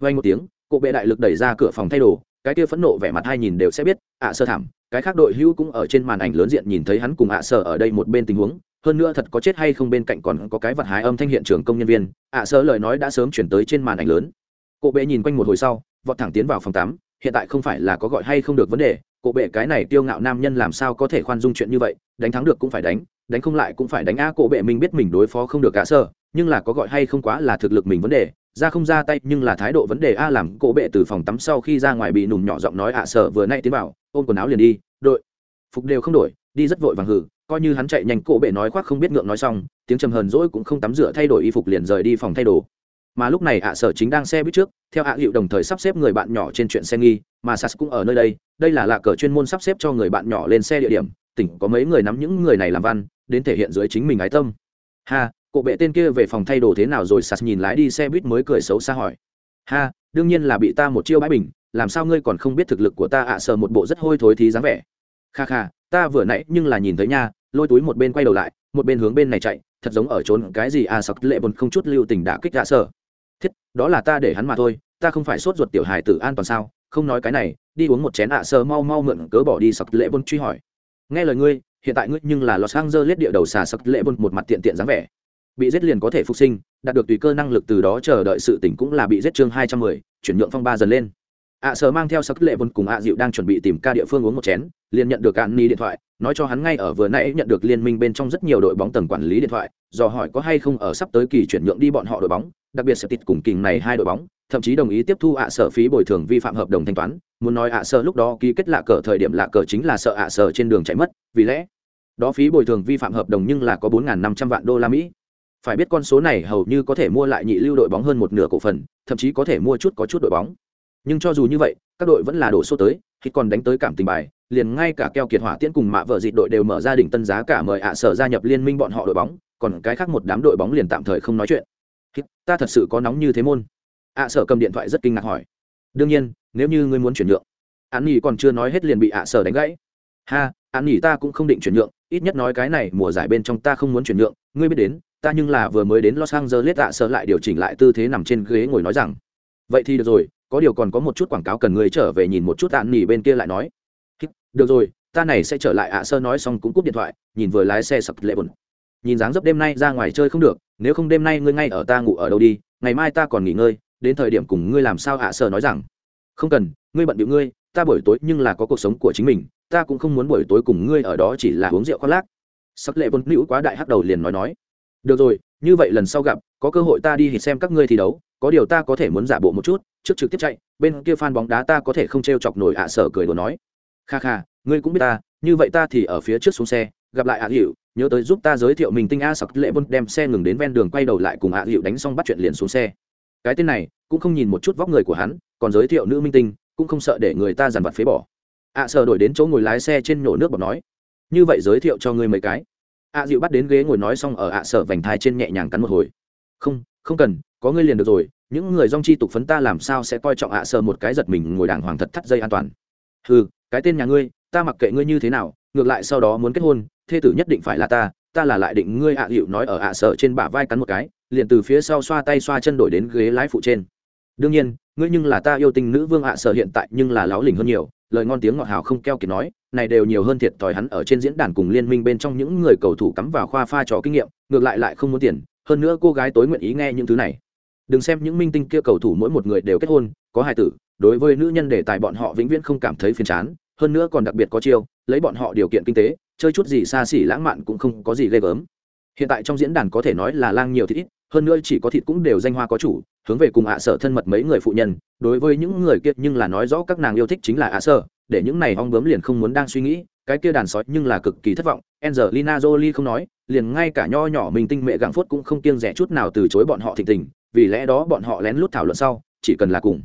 Vay một tiếng, cổ bệ đại lực đẩy ra cửa phòng thay đồ, cái kia phẫn nộ vẻ mặt hai nhìn đều sẽ biết, ạ sơ thảm, cái khác đội hữu cũng ở trên màn ảnh lớn diện nhìn thấy hắn cùng ạ sở ở đây một bên tình huống, hơn nữa thật có chết hay không bên cạnh còn có cái vật hái âm thanh hiện trường công nhân viên, ạ sơ lời nói đã sớm chuyển tới trên màn ảnh lớn. Cổ bệ nhìn quanh một hồi sau, vọt thẳng tiến vào phòng tắm, hiện tại không phải là có gọi hay không được vấn đề, cổ bệ cái này tiêu ngạo nam nhân làm sao có thể khoan dung chuyện như vậy, đánh thắng được cũng phải đánh đánh không lại cũng phải đánh a cổ bệ mình biết mình đối phó không được cả sơ nhưng là có gọi hay không quá là thực lực mình vấn đề, ra không ra tay, nhưng là thái độ vấn đề a làm cổ bệ từ phòng tắm sau khi ra ngoài bị nùm nhỏ giọng nói ạ sợ vừa nay tiến vào ôm quần áo liền đi, đội. Phục đều không đổi, đi rất vội vàng hử, coi như hắn chạy nhanh cổ bệ nói khoác không biết ngượng nói xong, tiếng trầm hờn dỗi cũng không tắm rửa thay đổi y phục liền rời đi phòng thay đồ. Mà lúc này ạ sở chính đang xe buýt trước, theo ạ hiệu đồng thời sắp xếp người bạn nhỏ trên chuyện xe nghi, mà sas cũng ở nơi đây đây là lạ cờ chuyên môn sắp xếp cho người bạn nhỏ lên xe địa điểm, tỉnh có mấy người nắm những người này làm văn, đến thể hiện dưới chính mình ái tâm. Ha cộ bệ tên kia về phòng thay đồ thế nào rồi sạt nhìn lái đi xe buýt mới cười xấu xa hỏi. Ha, đương nhiên là bị ta một chiêu bãi bình, làm sao ngươi còn không biết thực lực của ta ạ? Sờ một bộ rất hôi thối thí dáng vẻ. Kha kha, ta vừa nãy nhưng là nhìn thấy nha, lôi túi một bên quay đầu lại, một bên hướng bên này chạy, thật giống ở trốn cái gì à? Sặc lệ bồn không chút lưu tình đã kích ạ sờ. thiết, đó là ta để hắn mà thôi, ta không phải sốt ruột tiểu hài tử an toàn sao? Không nói cái này, đi uống một chén ạ sờ mau mau mượn cớ bỏ đi sặc lệ bồn truy hỏi. Nghe lời ngươi, hiện tại ngươi nhưng là los angeles địa đầu xà sặc lệ bồn một mặt tiện tiện dáng vẻ bị giết liền có thể phục sinh, đạt được tùy cơ năng lực từ đó chờ đợi sự tỉnh cũng là bị giết chương hai trăm mười, chuyển nhượng phong ba dần lên. Ạ sở mang theo sắc lệ vân cùng ạ dịu đang chuẩn bị tìm ca địa phương uống một chén, liền nhận được cạn ni điện thoại, nói cho hắn ngay ở vừa nãy nhận được liên minh bên trong rất nhiều đội bóng tầng quản lý điện thoại do hỏi có hay không ở sắp tới kỳ chuyển nhượng đi bọn họ đội bóng, đặc biệt sẽ tịt cùng kình này hai đội bóng, thậm chí đồng ý tiếp thu ạ sở phí bồi thường vi phạm hợp đồng thanh toán, muốn nói ạ sở lúc đó ký kết lạ cờ thời điểm lạ cờ chính là sợ ạ sở trên đường chạy mất, vì lẽ đó phí bồi thường vi phạm hợp đồng nhưng là có bốn năm trăm vạn đô la mỹ phải biết con số này hầu như có thể mua lại nhị lưu đội bóng hơn một nửa cổ phần, thậm chí có thể mua chút có chút đội bóng. Nhưng cho dù như vậy, các đội vẫn là đổ số tới, khi còn đánh tới cảm tình bài, liền ngay cả keo kiệt hỏa tiễn cùng mạ vợ dịt đội đều mở ra đỉnh tân giá cả mời ạ sở gia nhập liên minh bọn họ đội bóng, còn cái khác một đám đội bóng liền tạm thời không nói chuyện. Ta thật sự có nóng như thế môn. Ạ sở cầm điện thoại rất kinh ngạc hỏi. Đương nhiên, nếu như ngươi muốn chuyển nhượng. An nghỉ còn chưa nói hết liền bị ạ sở đánh gãy. Ha an nghỉ ta cũng không định chuyển nhượng, ít nhất nói cái này, mùa giải bên trong ta không muốn chuyển nhượng, ngươi biết đến ta nhưng là vừa mới đến los angeles ạ, sợ lại điều chỉnh lại tư thế nằm trên ghế ngồi nói rằng, vậy thì được rồi, có điều còn có một chút quảng cáo cần ngươi trở về nhìn một chút an nỉ bên kia lại nói. Được rồi, ta này sẽ trở lại ạ sơ nói xong cũng cúp điện thoại, nhìn vừa lái xe sập lệ bùn. Nhìn dáng dấp đêm nay ra ngoài chơi không được, nếu không đêm nay ngươi ngay ở ta ngủ ở đâu đi, ngày mai ta còn nghỉ ngơi, đến thời điểm cùng ngươi làm sao ạ sơ nói rằng, không cần, ngươi bận bịu ngươi, ta buổi tối nhưng là có cuộc sống của chính mình, ta cũng không muốn buổi tối cùng ngươi ở đó chỉ là uống rượu khoác lác. Sắc lệ vốn nữ quá đại hắc đầu liền nói nói được rồi, như vậy lần sau gặp, có cơ hội ta đi hít xem các ngươi thi đấu, có điều ta có thể muốn giả bộ một chút, trước trực tiếp chạy, bên kia fan bóng đá ta có thể không t chọc nổi ạ sở cười đồ nói. Kha kha, ngươi cũng biết ta, như vậy ta thì ở phía trước xuống xe, gặp lại ạ hiệu nhớ tới giúp ta giới thiệu mình tinh a sặc lệ bôn, đem xe ngừng đến ven đường quay đầu lại cùng ạ hiệu đánh xong bắt chuyện liền xuống xe. Cái tên này, cũng không nhìn một chút vóc người của hắn, còn giới thiệu nữ minh tinh, cũng không sợ để người ta dằn vặt phế bỏ. ạ sợ đổi đến chỗ ngồi lái xe trên nhổ nước bọc nói. Như vậy giới thiệu cho ngươi mấy cái ạ dịu bắt đến ghế ngồi nói xong ở ạ sợ vành thai trên nhẹ nhàng cắn một hồi. Không không cần, có ngươi liền được rồi, những người dong chi tục phấn ta làm sao sẽ coi trọng ạ sợ một cái giật mình ngồi đàng hoàng thật thắt dây an toàn. Ừ cái tên nhà ngươi, ta mặc kệ ngươi như thế nào, ngược lại sau đó muốn kết hôn, thê tử nhất định phải là ta ta là lại định ngươi ạ dịu nói ở ạ sợ trên bả vai cắn một cái, liền từ phía sau xoa tay xoa chân đổi đến ghế lái phụ trên. Đương nhiên, ngươi nhưng là ta yêu tình nữ vương ạ sợ hiện tại nhưng là láo lỉnh hơn nhiều, lời ngon tiếng ngọt hào không keo kiệt nói này đều nhiều hơn thiệt thòi hắn ở trên diễn đàn cùng liên minh bên trong những người cầu thủ cắm vào khoa pha trò kinh nghiệm, ngược lại lại không muốn tiền, hơn nữa cô gái tối nguyện ý nghe những thứ này. Đừng xem những minh tinh kia cầu thủ mỗi một người đều kết hôn, có hài tử, đối với nữ nhân đề tài bọn họ vĩnh viễn không cảm thấy phiền chán, hơn nữa còn đặc biệt có chiêu, lấy bọn họ điều kiện kinh tế, chơi chút gì xa xỉ lãng mạn cũng không có gì ghê gớm. Hiện tại trong diễn đàn có thể nói là lang nhiều thịt ít, hơn nữa chỉ có thịt cũng đều danh hoa có chủ, hướng về cùng ạ sở thân mật mấy người phụ nhân, đối với những người kia nhưng là nói rõ các nàng yêu thích chính là ạ sở để những này ong bướm liền không muốn đang suy nghĩ, cái kia đàn sói nhưng là cực kỳ thất vọng. Angelina Jolie không nói, liền ngay cả nho nhỏ mình tinh mẹ gặng phốt cũng không kiêng rẻ chút nào từ chối bọn họ thịnh tình, vì lẽ đó bọn họ lén lút thảo luận sau, chỉ cần là cùng.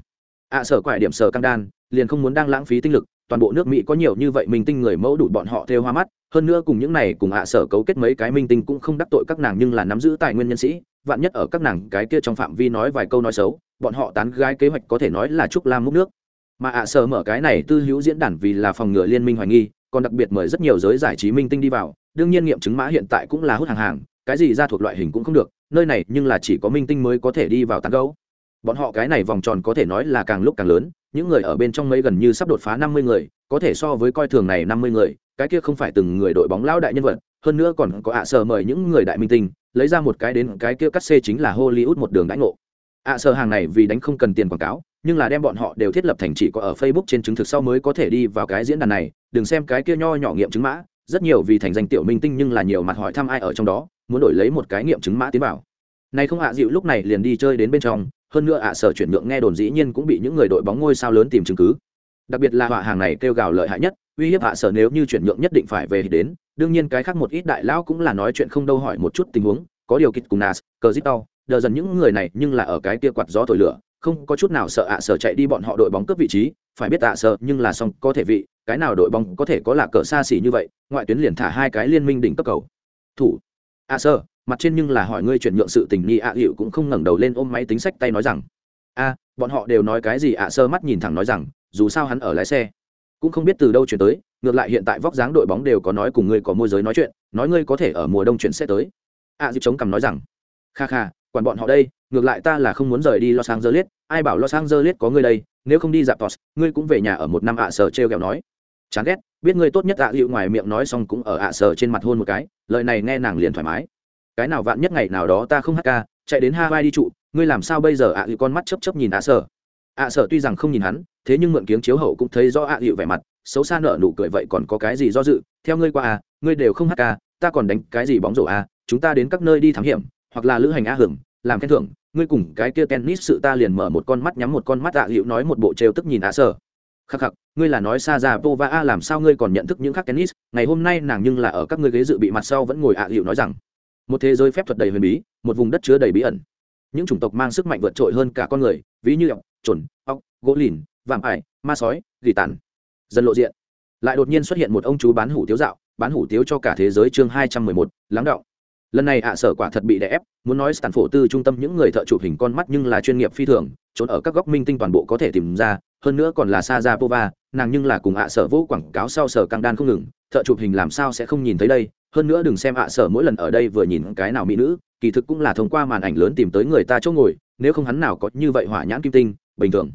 Ạ sở quại điểm sở căng đan, liền không muốn đang lãng phí tinh lực, toàn bộ nước mỹ có nhiều như vậy minh tinh người mẫu đủ bọn họ theo hoa mắt, hơn nữa cùng những này cùng ạ sở cấu kết mấy cái minh tinh cũng không đắc tội các nàng nhưng là nắm giữ tài nguyên nhân sĩ, vạn nhất ở các nàng cái kia trong phạm vi nói vài câu nói xấu, bọn họ tán gái kế hoạch có thể nói là trúc lam múc nước mà ạ sở mở cái này tư hữu diễn đàn vì là phòng ngừa liên minh hoài nghi, còn đặc biệt mời rất nhiều giới giải trí minh tinh đi vào. Đương nhiên nghiệm chứng mã hiện tại cũng là hút hàng hàng, cái gì ra thuộc loại hình cũng không được, nơi này nhưng là chỉ có minh tinh mới có thể đi vào tán gấu bọn họ cái này vòng tròn có thể nói là càng lúc càng lớn, những người ở bên trong mấy gần như sắp đột phá năm mươi người, có thể so với coi thường này năm mươi người, cái kia không phải từng người đội bóng lão đại nhân vật, hơn nữa còn có ạ sở mời những người đại minh tinh, lấy ra một cái đến cái kia cắt xê chính là hollywood một đường đãi ngộ. Ạ sở hàng này vì đánh không cần tiền quảng cáo nhưng là đem bọn họ đều thiết lập thành chỉ có ở facebook trên chứng thực sau mới có thể đi vào cái diễn đàn này. Đừng xem cái kia nho nhỏ nghiệm chứng mã, rất nhiều vì thành danh tiểu minh tinh nhưng là nhiều mặt hỏi thăm ai ở trong đó, muốn đổi lấy một cái nghiệm chứng mã tiến vào. Này không hạ dịu lúc này liền đi chơi đến bên trong, hơn nữa ạ, sở chuyển nhượng nghe đồn dĩ nhiên cũng bị những người đội bóng ngôi sao lớn tìm chứng cứ. Đặc biệt là họa hàng này kêu gào lợi hại nhất, uy hiếp hạ sở nếu như chuyển nhượng nhất định phải về thì đến. Đương nhiên cái khác một ít đại lão cũng là nói chuyện không đâu hỏi một chút tình huống, có điều kịch cùng nas, cờ zip đau đờ dần những người này nhưng là ở cái kia quạt gió thổi lửa không có chút nào sợ ạ sở chạy đi bọn họ đội bóng cướp vị trí, phải biết ạ sở nhưng là xong có thể vị, cái nào đội bóng có thể có là cờ xa xỉ như vậy, ngoại tuyến liền thả hai cái liên minh đỉnh cấp cầu. Thủ, ạ sở, mặt trên nhưng là hỏi ngươi chuyển nhượng sự tình nghi ạ hiệu cũng không ngẩng đầu lên ôm máy tính sách tay nói rằng, a, bọn họ đều nói cái gì ạ sơ mắt nhìn thẳng nói rằng, dù sao hắn ở lái xe, cũng không biết từ đâu chuyển tới, ngược lại hiện tại vóc dáng đội bóng đều có nói cùng ngươi có môi giới nói chuyện, nói ngươi có thể ở mùa đông chuyển sẽ tới. ạ dịp chống cằm nói rằng, kha kha, quản bọn họ đây ngược lại ta là không muốn rời đi los angeles, ai bảo los angeles có ngươi đây, nếu không đi dạp tos ngươi cũng về nhà ở một năm ạ sở treo kẹo nói. Chán ghét, biết ngươi tốt nhất ạ hiệu ngoài miệng nói xong cũng ở ạ sở trên mặt hôn một cái, lời này nghe nàng liền thoải mái. Cái nào vạn nhất ngày nào đó ta không hát ca, chạy đến hawaii đi trụ, ngươi làm sao bây giờ ạ hiệu con mắt chấp chấp nhìn ạ sở? Ạ sở tuy rằng không nhìn hắn, thế nhưng mượn kiếng chiếu hậu cũng thấy do ạ hiệu vẻ mặt, xấu xa nở nụ cười vậy còn có cái gì do dự, theo ngươi qua à ngươi đều không hát ca, ta còn đánh cái gì bóng rổ à chúng ta đến các nơi đi thám hiểm, hoặc là lữ hành a hưởng làm khen thưởng ngươi cùng cái kia tennis sự ta liền mở một con mắt nhắm một con mắt ạ hữu nói một bộ trêu tức nhìn ạ sở khắc khắc ngươi là nói xa ra pova a làm sao ngươi còn nhận thức những khác tennis? Ngày hôm nay nàng nhưng là ở các ngươi ghế dự bị mặt sau vẫn ngồi ạ hữu nói rằng. Một thế giới phép thuật đầy huyền bí một vùng đất chứa đầy bí ẩn. Những chủng tộc mang sức mạnh vượt trội hơn cả con người ví như ọc chuẩn, ọc gỗ lìn vạm ải ma sói gỉ tàn. Dần lộ diện. Lại đột nhiên xuất hiện một ông chú bán hủ tiếu dạo bán hủ tiếu cho cả thế giới chương hai trăm mười một lắng đọng lần này ạ sở quả thật bị đè ép, muốn nói sản phổ tư trung tâm những người thợ chụp hình con mắt nhưng là chuyên nghiệp phi thường, trốn ở các góc minh tinh toàn bộ có thể tìm ra, hơn nữa còn là sa ra pova nàng nhưng là cùng ạ sở vô quảng cáo sau sở căng đan không ngừng, thợ chụp hình làm sao sẽ không nhìn thấy đây, hơn nữa đừng xem ạ sở mỗi lần ở đây vừa nhìn cái nào mỹ nữ, kỳ thực cũng là thông qua màn ảnh lớn tìm tới người ta chỗ ngồi, nếu không hắn nào có như vậy hỏa nhãn kim tinh, bình thường.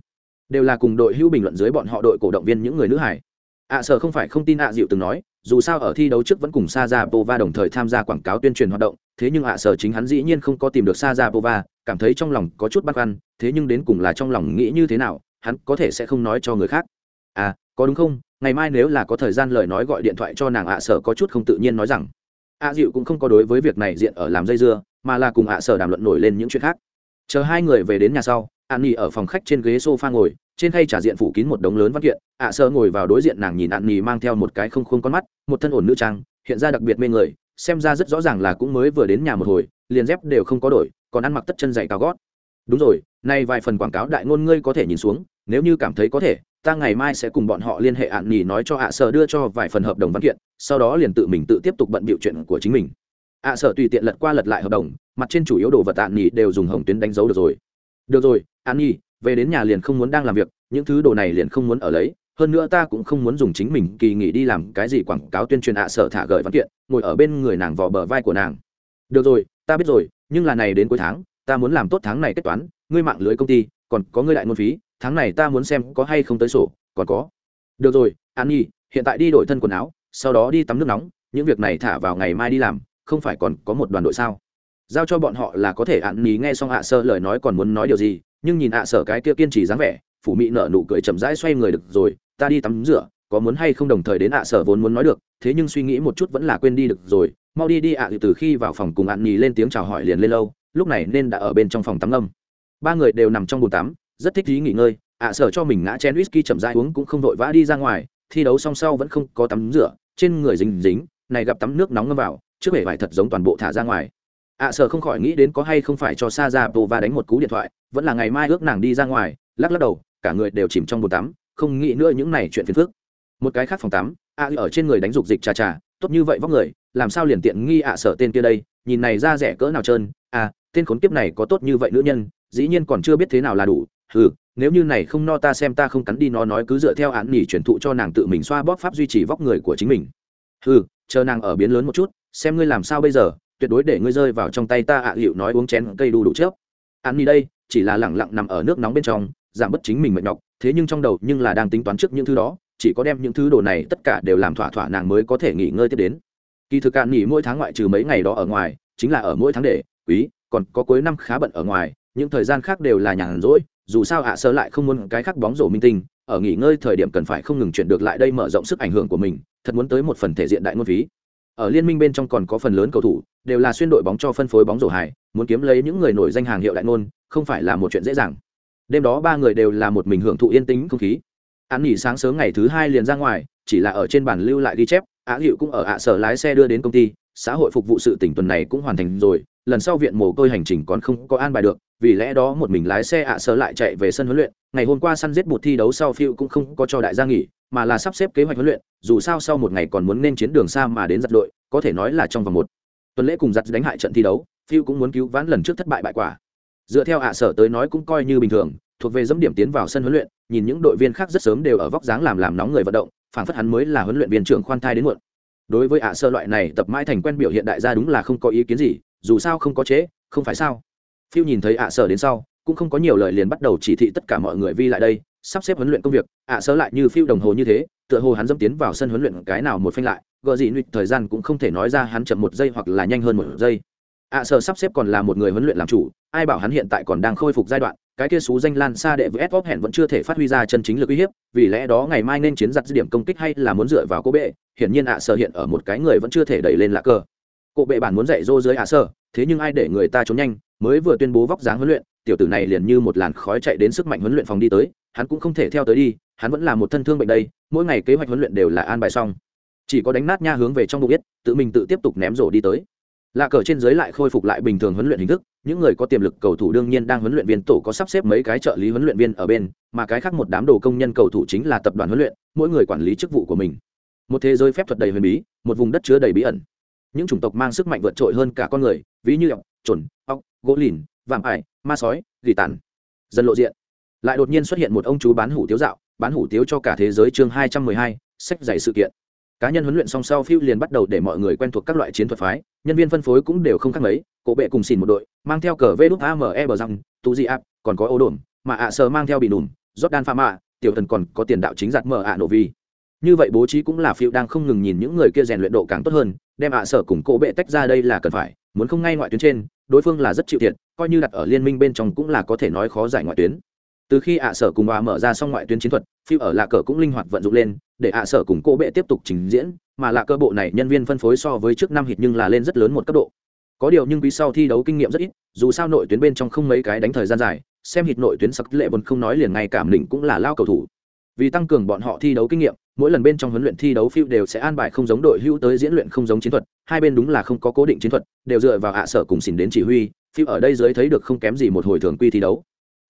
Đều là cùng đội hữu bình luận dưới bọn họ đội cổ động viên những người nữ hải ạ sở không phải không tin ạ dịu từng nói, dù sao ở thi đấu trước vẫn cùng sa ra pova đồng thời tham gia quảng cáo tuyên truyền hoạt động, thế nhưng ạ sở chính hắn dĩ nhiên không có tìm được sa ra pova cảm thấy trong lòng có chút băn khoăn, thế nhưng đến cùng là trong lòng nghĩ như thế nào, hắn có thể sẽ không nói cho người khác. À có đúng không? Ngày mai nếu là có thời gian lời nói gọi điện thoại cho nàng ạ sở có chút không tự nhiên nói rằng. Ạ dịu cũng không có đối với việc này diện ở làm dây dưa, mà là cùng ạ sở đàm luận nổi lên những chuyện khác. Chờ hai người về đến nhà sau an nghỉ ở phòng khách trên ghế sofa ngồi trên khay trả diện phủ kín một đống lớn văn kiện, ạ sơ ngồi vào đối diện nàng nhìn Ạn Nhì mang theo một cái không khuôn con mắt, một thân ổn nữ trang, hiện ra đặc biệt mê người, xem ra rất rõ ràng là cũng mới vừa đến nhà một hồi, liền dép đều không có đổi, còn ăn mặc tất chân dày cao gót. Đúng rồi, nay vài phần quảng cáo đại ngôn ngươi có thể nhìn xuống, nếu như cảm thấy có thể, ta ngày mai sẽ cùng bọn họ liên hệ ạn nhì nói cho ạ sở đưa cho vài phần hợp đồng văn kiện, sau đó liền tự mình tự tiếp tục bận bịu chuyện của chính mình. Ạ sở tùy tiện lật qua lật lại hợp đồng, mặt trên chủ yếu đồ vật ạn nhì đều dùng hồng tuyến đánh dấu được rồi. Được rồi ạn nhì về đến nhà liền không muốn đang làm việc, những thứ đồ này liền không muốn ở lấy, hơn nữa ta cũng không muốn dùng chính mình kỳ nghỉ đi làm cái gì quảng cáo tuyên truyền ạ sở thả gợi văn kiện, ngồi ở bên người nàng vò bờ vai của nàng. Được rồi, ta biết rồi, nhưng là này đến cuối tháng, ta muốn làm tốt tháng này kết toán, ngươi mạng lưới công ty, còn có ngươi đại ngôn phí, tháng này ta muốn xem có hay không tới sổ, còn có. Được rồi, an nhi, hiện tại đi đổi thân quần áo, sau đó đi tắm nước nóng, những việc này thả vào ngày mai đi làm, không phải còn có một đoàn đội sao? Giao cho bọn họ là có thể an nhi nghe xong ạ sơ lời nói còn muốn nói điều gì nhưng nhìn ạ sở cái kia kiên trì dáng vẻ, phủ mị nợ nụ cười chậm rãi xoay người được rồi, ta đi tắm rửa, có muốn hay không đồng thời đến ạ sở vốn muốn nói được, thế nhưng suy nghĩ một chút vẫn là quên đi được rồi. Mau đi đi ạ, từ khi vào phòng cùng ạn nhì lên tiếng chào hỏi liền lên lâu, lúc này nên đã ở bên trong phòng tắm âm ba người đều nằm trong bồn tắm, rất thích thú nghỉ ngơi, ạ sở cho mình ngã chén whisky chậm rãi uống cũng không vội vã đi ra ngoài, thi đấu song sau vẫn không có tắm rửa, trên người dính dính, này gặp tắm nước nóng ngâm vào, trước bể vải thật giống toàn bộ thả ra ngoài ạ sở không khỏi nghĩ đến có hay không phải cho sa ra và đánh một cú điện thoại, vẫn là ngày mai ước nàng đi ra ngoài, lắc lắc đầu, cả người đều chìm trong bồn tắm, không nghĩ nữa những này chuyện phiền phức. Một cái khác phòng tắm, ạ ở trên người đánh dục dịch trà trà, tốt như vậy vóc người, làm sao liền tiện nghi ạ sở tên kia đây, nhìn này ra rẻ cỡ nào trơn à tên khốn kiếp này có tốt như vậy nữ nhân, dĩ nhiên còn chưa biết thế nào là đủ ừ nếu như này không no ta xem ta không cắn đi nó nói cứ dựa theo án nghỉ truyền thụ cho nàng tự mình xoa bóp pháp duy trì vóc người của chính mình. Ừ chờ nàng ở biến lớn một chút, xem ngươi làm sao bây giờ tuyệt đối để ngươi rơi vào trong tay ta ạ à hiệu nói uống chén cây đu đủ chớp. Ăn đi đây, chỉ là lẳng lặng nằm ở nước nóng bên trong, giảm bớt chính mình mệt nhọc, thế nhưng trong đầu nhưng là đang tính toán trước những thứ đó, chỉ có đem những thứ đồ này tất cả đều làm thỏa thỏa nàng mới có thể nghỉ ngơi tiếp đến. Kỳ thực cạn nghỉ mỗi tháng ngoại trừ mấy ngày đó ở ngoài, chính là ở mỗi tháng để, quý, còn có cuối năm khá bận ở ngoài, những thời gian khác đều là nhàn rỗi, dù sao ạ, sơ lại không muốn cái khác bóng rổ minh tinh, ở nghỉ ngơi thời điểm cần phải không ngừng chuyển được lại đây mở rộng sức ảnh hưởng của mình, thật muốn tới một phần thể diện đại ngôn phí ở liên minh bên trong còn có phần lớn cầu thủ, đều là xuyên đội bóng cho phân phối bóng rổ hải muốn kiếm lấy những người nổi danh hàng hiệu đại ngôn, không phải là một chuyện dễ dàng. Đêm đó ba người đều là một mình hưởng thụ yên tĩnh không khí. Hắn nghỉ sáng sớm ngày thứ hai liền ra ngoài, chỉ là ở trên bản lưu lại ghi chép, á hiệu cũng ở ạ sở lái xe đưa đến công ty, xã hội phục vụ sự tỉnh tuần này cũng hoàn thành rồi, lần sau viện mồ côi hành trình còn không có an bài được, vì lẽ đó một mình lái xe ạ sở lại chạy về sân huấn luyện, ngày hôm qua săn giết một thi đấu sau phiêu cũng không có cho đại gia nghỉ mà là sắp xếp kế hoạch huấn luyện, dù sao sau một ngày còn muốn nên chiến đường xa mà đến giặt đội, có thể nói là trong vòng một. Tuần lễ cùng giặt đánh hại trận thi đấu phiêu cũng muốn cứu vãn lần trước thất bại bại quả. Dựa theo ạ sở tới nói cũng coi như bình thường, thuộc về dẫm điểm tiến vào sân huấn luyện, nhìn những đội viên khác rất sớm đều ở vóc dáng làm làm nóng người vận động phản phất hắn mới là huấn luyện viên trưởng khoan thai đến muộn. Đối với ạ sơ loại này tập mãi thành quen biểu hiện đại gia đúng là không có ý kiến gì, dù sao không có chế, không phải sao. Phiêu nhìn thấy ạ sở đến sau, cũng không có nhiều lời liền bắt đầu chỉ thị tất cả mọi người vi lại đây sắp xếp huấn luyện công việc ạ sơ lại như phiêu đồng hồ như thế tựa hồ hắn dẫm tiến vào sân huấn luyện cái nào một phanh lại gợ gì nụy thời gian cũng không thể nói ra hắn chậm một giây hoặc là nhanh hơn một giây. Ạ sơ sắp xếp còn là một người huấn luyện làm chủ ai bảo hắn hiện tại còn đang khôi phục giai đoạn cái kia xú danh lan xa đệ với ép hẹn vẫn chưa thể phát huy ra chân chính lực uy hiếp vì lẽ đó ngày mai nên chiến giặt điểm công kích hay là muốn dựa vào cô bệ hiển nhiên ạ sơ hiện ở một cái người vẫn chưa thể đẩy lên lạ cờ. Cô bệ bản muốn dạy dô dưới ạ sơ, thế nhưng ai để người ta trốn nhanh mới vừa tuyên bố vóc dáng huấn luyện tiểu tử này liền như một làn khói chạy đến sức mạnh huấn luyện phòng đi tới, hắn cũng không thể theo tới đi, hắn vẫn là một thân thương bệnh đây, mỗi ngày kế hoạch huấn luyện đều là an bài xong. Chỉ có đánh nát nha hướng về trong bụng biết, tự mình tự tiếp tục ném rổ đi tới. Lạ cờ trên dưới lại khôi phục lại bình thường huấn luyện hình thức, những người có tiềm lực cầu thủ đương nhiên đang huấn luyện viên tổ có sắp xếp mấy cái trợ lý huấn luyện viên ở bên, mà cái khác một đám đồ công nhân cầu thủ chính là tập đoàn huấn luyện, mỗi người quản lý chức vụ của mình. Một thế giới phép thuật đầy huyền bí, một vùng đất chứa đầy bí ẩn. Những chủng tộc mang sức mạnh vượt trội hơn cả con người, ví như ọc trồn ọc gỗ lìn, vạm ải ma sói, gỉ tàn. Dần lộ diện. Lại đột nhiên xuất hiện một ông chú bán hủ tiếu dạo, bán hủ tiếu cho cả thế giới chương hai trăm mười hai, sách dạy sự kiện. Cá nhân huấn luyện song sau phiêu liền bắt đầu để mọi người quen thuộc các loại chiến thuật phái, nhân viên phân phối cũng đều không khác mấy, cổ bệ cùng xìn một đội, mang theo cờ vê đúc ame bờ răng, tu di áp, còn có ô đồn, mà ạ sờ mang theo bị đùm đan pha mạ tiểu thần còn có tiền đạo chính giặt mở ạ nổ vi. Như vậy bố trí cũng là phiêu đang không ngừng nhìn những người kia rèn luyện độ càng tốt hơn đem ạ sở cùng cổ bệ tách ra đây là cần phải, muốn không ngay ngoại tuyến trên, đối phương là rất chịu thiệt, coi như đặt ở liên minh bên trong cũng là có thể nói khó giải ngoại tuyến. Từ khi ạ sở cùng bà mở ra xong ngoại tuyến chiến thuật, phiêu ở lạ cờ cũng linh hoạt vận dụng lên, để ạ sở cùng cổ bệ tiếp tục trình diễn, mà lạ cơ bộ này nhân viên phân phối so với trước năm hit nhưng là lên rất lớn một cấp độ. Có điều nhưng quý sau thi đấu kinh nghiệm rất ít, dù sao nội tuyến bên trong không mấy cái đánh thời gian dài, xem hit nội tuyến sắc lệ vốn không nói liền ngay cảm định cũng là lao cầu thủ. Vì tăng cường bọn họ thi đấu kinh nghiệm mỗi lần bên trong huấn luyện thi đấu phiêu đều sẽ an bài không giống đội hữu tới diễn luyện không giống chiến thuật, hai bên đúng là không có cố định chiến thuật, đều dựa vào hạ sở cùng xỉn đến chỉ huy phiêu ở đây dưới thấy được không kém gì một hồi thường quy thi đấu.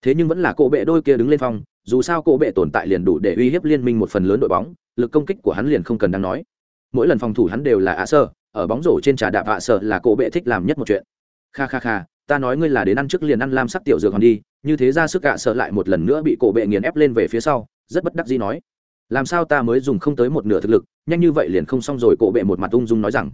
Thế nhưng vẫn là cổ bệ đôi kia đứng lên phong, dù sao cổ bệ tồn tại liền đủ để uy hiếp liên minh một phần lớn đội bóng, lực công kích của hắn liền không cần đang nói. Mỗi lần phòng thủ hắn đều là ạ sơ ở bóng rổ trên trà đạp ạ sơ là cổ bệ thích làm nhất một chuyện. Kha kha kha, ta nói ngươi là đến ăn trước liền ăn lam sắc tiểu dược còn đi, như thế ra sức ạ sơ lại một lần nữa bị cổ bệ nghiền ép lên về phía sau, rất bất đắc dĩ nói làm sao ta mới dùng không tới một nửa thực lực, nhanh như vậy liền không xong rồi, cổ bệ một mặt ung dung nói rằng.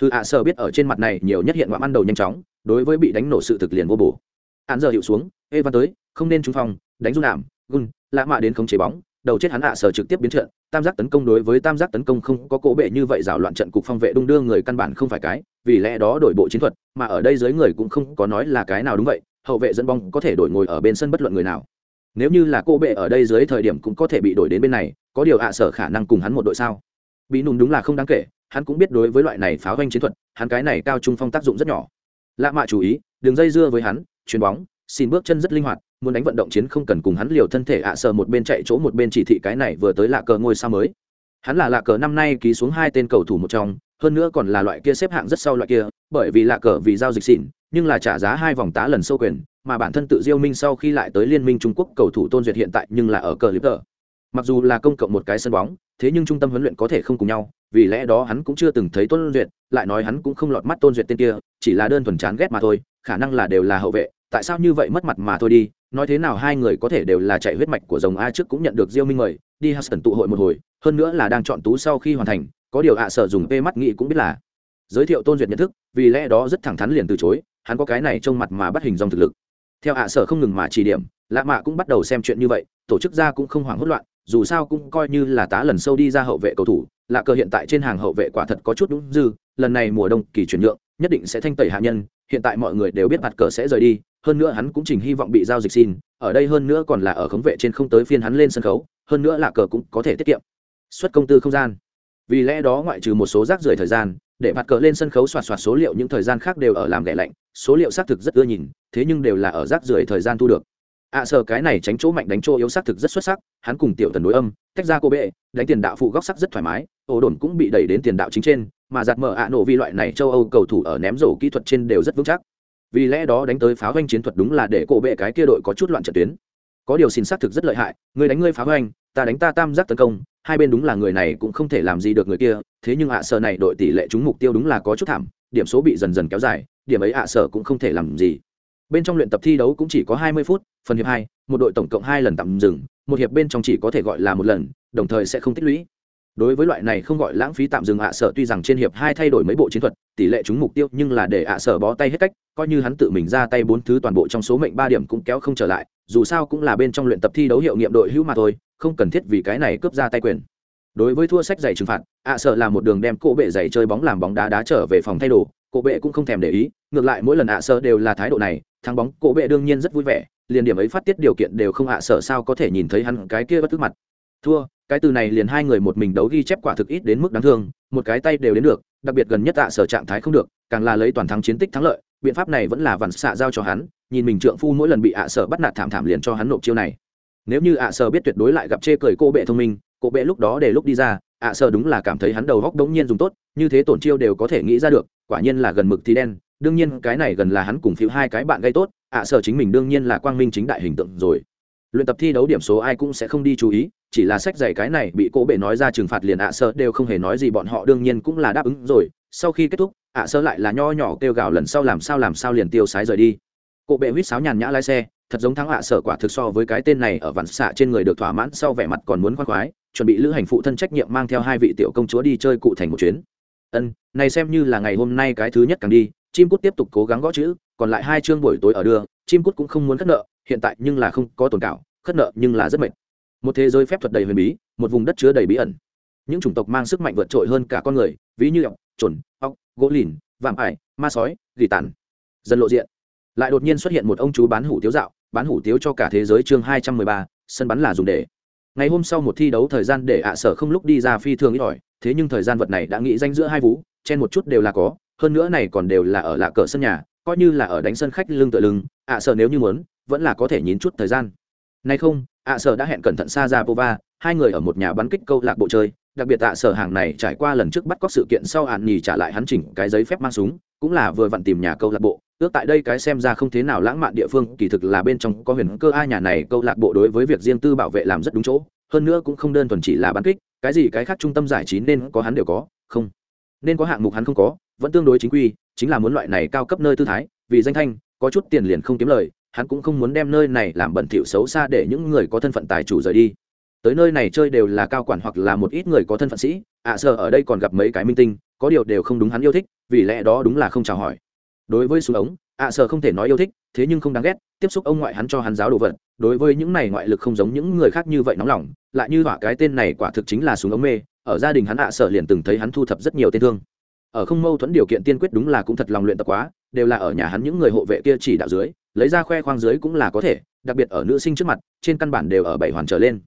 Hư ạ sơ biết ở trên mặt này nhiều nhất hiện ngoạm ăn đầu nhanh chóng, đối với bị đánh nổ sự thực liền vô bổ. Hắn giờ hiệu xuống, ê, văn tới, không nên trúng phong đánh run ảm gun lạ mạ đến không chế bóng. Đầu chết hắn ạ sở trực tiếp biến trận. Tam giác tấn công đối với tam giác tấn công không có cỗ bệ như vậy rào loạn trận cục phong vệ đung đưa người căn bản không phải cái, vì lẽ đó đổi bộ chiến thuật, mà ở đây dưới người cũng không có nói là cái nào đúng vậy, hậu vệ dẫn bóng có thể đổi ngồi ở bên sân bất luận người nào nếu như là cô bệ ở đây dưới thời điểm cũng có thể bị đổi đến bên này, có điều ạ sở khả năng cùng hắn một đội sao? Bị nùng đúng là không đáng kể, hắn cũng biết đối với loại này pháo vanh chiến thuật, hắn cái này cao trung phong tác dụng rất nhỏ. Lạ mạ chú ý, đường dây dưa với hắn, chuyền bóng, xin bước chân rất linh hoạt, muốn đánh vận động chiến không cần cùng hắn liều thân thể ạ à sờ một bên chạy chỗ một bên chỉ thị cái này vừa tới lạ cờ ngôi sao mới. Hắn là lạ cờ năm nay ký xuống hai tên cầu thủ một trong, hơn nữa còn là loại kia xếp hạng rất sâu loại kia, bởi vì lạ cờ vì giao dịch xỉn, nhưng là trả giá hai vòng tá lần sâu quyền mà bản thân tự diêu minh sau khi lại tới liên minh trung quốc cầu thủ tôn duyệt hiện tại nhưng là ở cờ lip tờ mặc dù là công cộng một cái sân bóng, thế nhưng trung tâm huấn luyện có thể không cùng nhau, vì lẽ đó hắn cũng chưa từng thấy tôn duyệt, lại nói hắn cũng không lọt mắt tôn duyệt tên kia, chỉ là đơn thuần chán ghét mà thôi, khả năng là đều là hậu vệ, tại sao như vậy mất mặt mà thôi đi, nói thế nào hai người có thể đều là chạy huyết mạch của dòng a trước cũng nhận được diêu minh mời, đi huston tụ hội một hồi, hơn nữa là đang chọn tú sau khi hoàn thành, có điều ạ sợ dùng p mắt nghĩ cũng biết là. Giới thiệu tôn duyệt nhận thức, vì lẽ đó rất thẳng thắn liền từ chối, hắn có cái này trông mặt mà bắt hình dòng thực lực theo ạ sở không ngừng mà chỉ điểm, lạ mạ cũng bắt đầu xem chuyện như vậy, tổ chức ra cũng không hoảng hốt loạn, dù sao cũng coi như là tá lần sâu đi ra hậu vệ cầu thủ, lạ cờ hiện tại trên hàng hậu vệ quả thật có chút đúng dư, lần này mùa đông kỳ chuyển nhượng, nhất định sẽ thanh tẩy hạ nhân, hiện tại mọi người đều biết mặt cờ sẽ rời đi, hơn nữa hắn cũng chỉnh hy vọng bị giao dịch xin, ở đây hơn nữa còn là ở khống vệ trên không tới phiên hắn lên sân khấu, hơn nữa lạ cờ cũng có thể tiết kiệm. Xuất công tư không gian. Vì lẽ đó ngoại trừ một số rác rưởi thời gian để mặt cờ lên sân khấu soạt soạt số liệu những thời gian khác đều ở làm ghẻ lạnh số liệu xác thực rất ưa nhìn thế nhưng đều là ở rác rưởi thời gian thu được. Ạ à, sợ cái này tránh chỗ mạnh đánh chỗ yếu xác thực rất xuất sắc hắn cùng tiểu tần đối âm tách ra cô bệ đánh tiền đạo phụ góc sắc rất thoải mái ổ đồn cũng bị đẩy đến tiền đạo chính trên mà giặt mở ạ nổ vi loại này châu âu cầu thủ ở ném rổ kỹ thuật trên đều rất vững chắc. Vì lẽ đó đánh tới pháo hoanh chiến thuật đúng là để cổ bệ cái kia đội có chút loạn trận tuyến. Có điều xin xác thực rất lợi hại người đánh ngươi pháo hoanh ta đánh ta tam giác tấn công hai bên đúng là người này cũng không thể làm gì được người kia, thế nhưng ạ sợ này đội tỷ lệ trúng mục tiêu đúng là có chút thảm, điểm số bị dần dần kéo dài, điểm ấy ạ sợ cũng không thể làm gì. Bên trong luyện tập thi đấu cũng chỉ có hai mươi phút, phần hiệp hai, một đội tổng cộng hai lần tạm dừng, một hiệp bên trong chỉ có thể gọi là một lần, đồng thời sẽ không tích lũy. Đối với loại này không gọi lãng phí tạm dừng ạ sở tuy rằng trên hiệp hai thay đổi mấy bộ chiến thuật, tỷ lệ trúng mục tiêu nhưng là để ạ sở bó tay hết cách, coi như hắn tự mình ra tay bốn thứ toàn bộ trong số mệnh ba điểm cũng kéo không trở lại dù sao cũng là bên trong luyện tập thi đấu hiệu nghiệm đội hữu mà thôi, không cần thiết vì cái này cướp ra tay quyền. Đối với thua sách giày trừng phạt, ạ sợ là một đường đem cô bệ giày chơi bóng làm bóng đá đá trở về phòng thay đồ cô bệ cũng không thèm để ý, ngược lại mỗi lần ạ sợ đều là thái độ này, thắng bóng cô bệ đương nhiên rất vui vẻ, liền điểm ấy phát tiết điều kiện đều không ạ sợ sao có thể nhìn thấy hắn cái kia bất tức mặt. Thua, cái từ này liền hai người một mình đấu ghi chép quả thực ít đến mức đáng thương, một cái tay đều đến được, đặc biệt gần nhất ạ sở trạng thái không được, càng là lấy toàn thắng chiến tích thắng lợi, biện pháp này vẫn là vằn xạ giao cho hắn nhìn mình trượng phu mỗi lần bị ạ sở bắt nạt thảm thảm liền cho hắn nộp chiêu này. Nếu như ạ sở biết tuyệt đối lại gặp chê cười cô bệ thông minh, cô bệ lúc đó để lúc đi ra, ạ sở đúng là cảm thấy hắn đầu góc đống nhiên dùng tốt, như thế tổn chiêu đều có thể nghĩ ra được, quả nhiên là gần mực thì đen, đương nhiên cái này gần là hắn cùng phiếu hai cái bạn gây tốt, ạ sở chính mình đương nhiên là quang minh chính đại hình tượng rồi. Luyện tập thi đấu điểm số ai cũng sẽ không đi chú ý, chỉ là sách giày cái này bị cô bệ nói ra trừng phạt liền ạ sơ đều không hề nói gì bọn họ đương nhiên cũng là đáp ứng rồi. Sau khi kết thúc, ạ sơ lại là nho nhỏ kêu gào lần sau làm sao làm sao liền tiêu sái rời đi cô bệ huýt sáo nhàn nhã lái xe thật giống thắng hạ sở quả thực so với cái tên này ở vạn xạ trên người được thỏa mãn sau vẻ mặt còn muốn khoan khoái chuẩn bị lữ hành phụ thân trách nhiệm mang theo hai vị tiểu công chúa đi chơi cụ thành một chuyến. Ân này xem như là ngày hôm nay cái thứ nhất càng đi chim cút tiếp tục cố gắng gõ chữ còn lại hai chương buổi tối ở đường, chim cút cũng không muốn khất nợ hiện tại nhưng là không có tồn cảo khất nợ nhưng là rất mệt. Một thế giới phép thuật đầy huyền bí một vùng đất chứa đầy bí ẩn. Những chủng tộc mang sức mạnh vượt trội hơn cả con người ví như ọc chuẩn, ọc gỗ lìn vạm ải ma sói gỉ tàn. Dần lộ diện lại đột nhiên xuất hiện một ông chú bán hủ tiếu dạo, bán hủ tiếu cho cả thế giới chương hai trăm mười ba, sân bắn là dùng để. Ngày hôm sau một thi đấu thời gian để ạ sở không lúc đi ra phi thường ít ỏi, thế nhưng thời gian vật này đã nghĩ danh giữa hai vú, chen một chút đều là có, hơn nữa này còn đều là ở lạ cờ sân nhà, coi như là ở đánh sân khách lưng tựa lưng, ạ sở nếu như muốn, vẫn là có thể nhín chút thời gian. Nay không, ạ sở đã hẹn cẩn thận xa ra pova hai người ở một nhà bắn kích câu lạc bộ chơi, đặc biệt ạ sở hàng này trải qua lần trước bắt cóc sự kiện sau ạn nhì trả lại hắn chỉnh cái giấy phép mang súng, cũng là vừa vặn tìm nhà câu lạc bộ ước tại đây cái xem ra không thế nào lãng mạn địa phương kỳ thực là bên trong có huyền cơ a nhà này câu lạc bộ đối với việc riêng tư bảo vệ làm rất đúng chỗ. Hơn nữa cũng không đơn thuần chỉ là bán kích cái gì cái khác trung tâm giải trí nên có hắn đều có không. Nên có hạng mục hắn không có vẫn tương đối chính quy chính là muốn loại này cao cấp nơi tư thái vì danh thanh có chút tiền liền không kiếm lời hắn cũng không muốn đem nơi này làm bẩn thỉu xấu xa để những người có thân phận tài chủ rời đi. Tới nơi này chơi đều là cao quản hoặc là một ít người có thân phận sĩ ạ à, sợ ở đây còn gặp mấy cái minh tinh có điều đều không đúng hắn yêu thích vì lẽ đó đúng là không chào hỏi đối với súng ống ạ à, sợ không thể nói yêu thích thế nhưng không đáng ghét tiếp xúc ông ngoại hắn cho hắn giáo đồ vật. Đối với những này ngoại lực không giống những người khác như vậy nóng lòng lại như hỏa cái tên này quả thực chính là súng ống mê. Ở gia đình hắn ạ à, sợ liền từng thấy hắn thu thập rất nhiều tên thương. Ở không mâu thuẫn điều kiện tiên quyết đúng là cũng thật lòng luyện tập quá đều là ở nhà hắn những người hộ vệ kia chỉ đạo dưới lấy ra khoe khoang dưới cũng là có thể đặc biệt ở nữ sinh trước mặt trên căn bản đều ở bảy hoàn trở lên.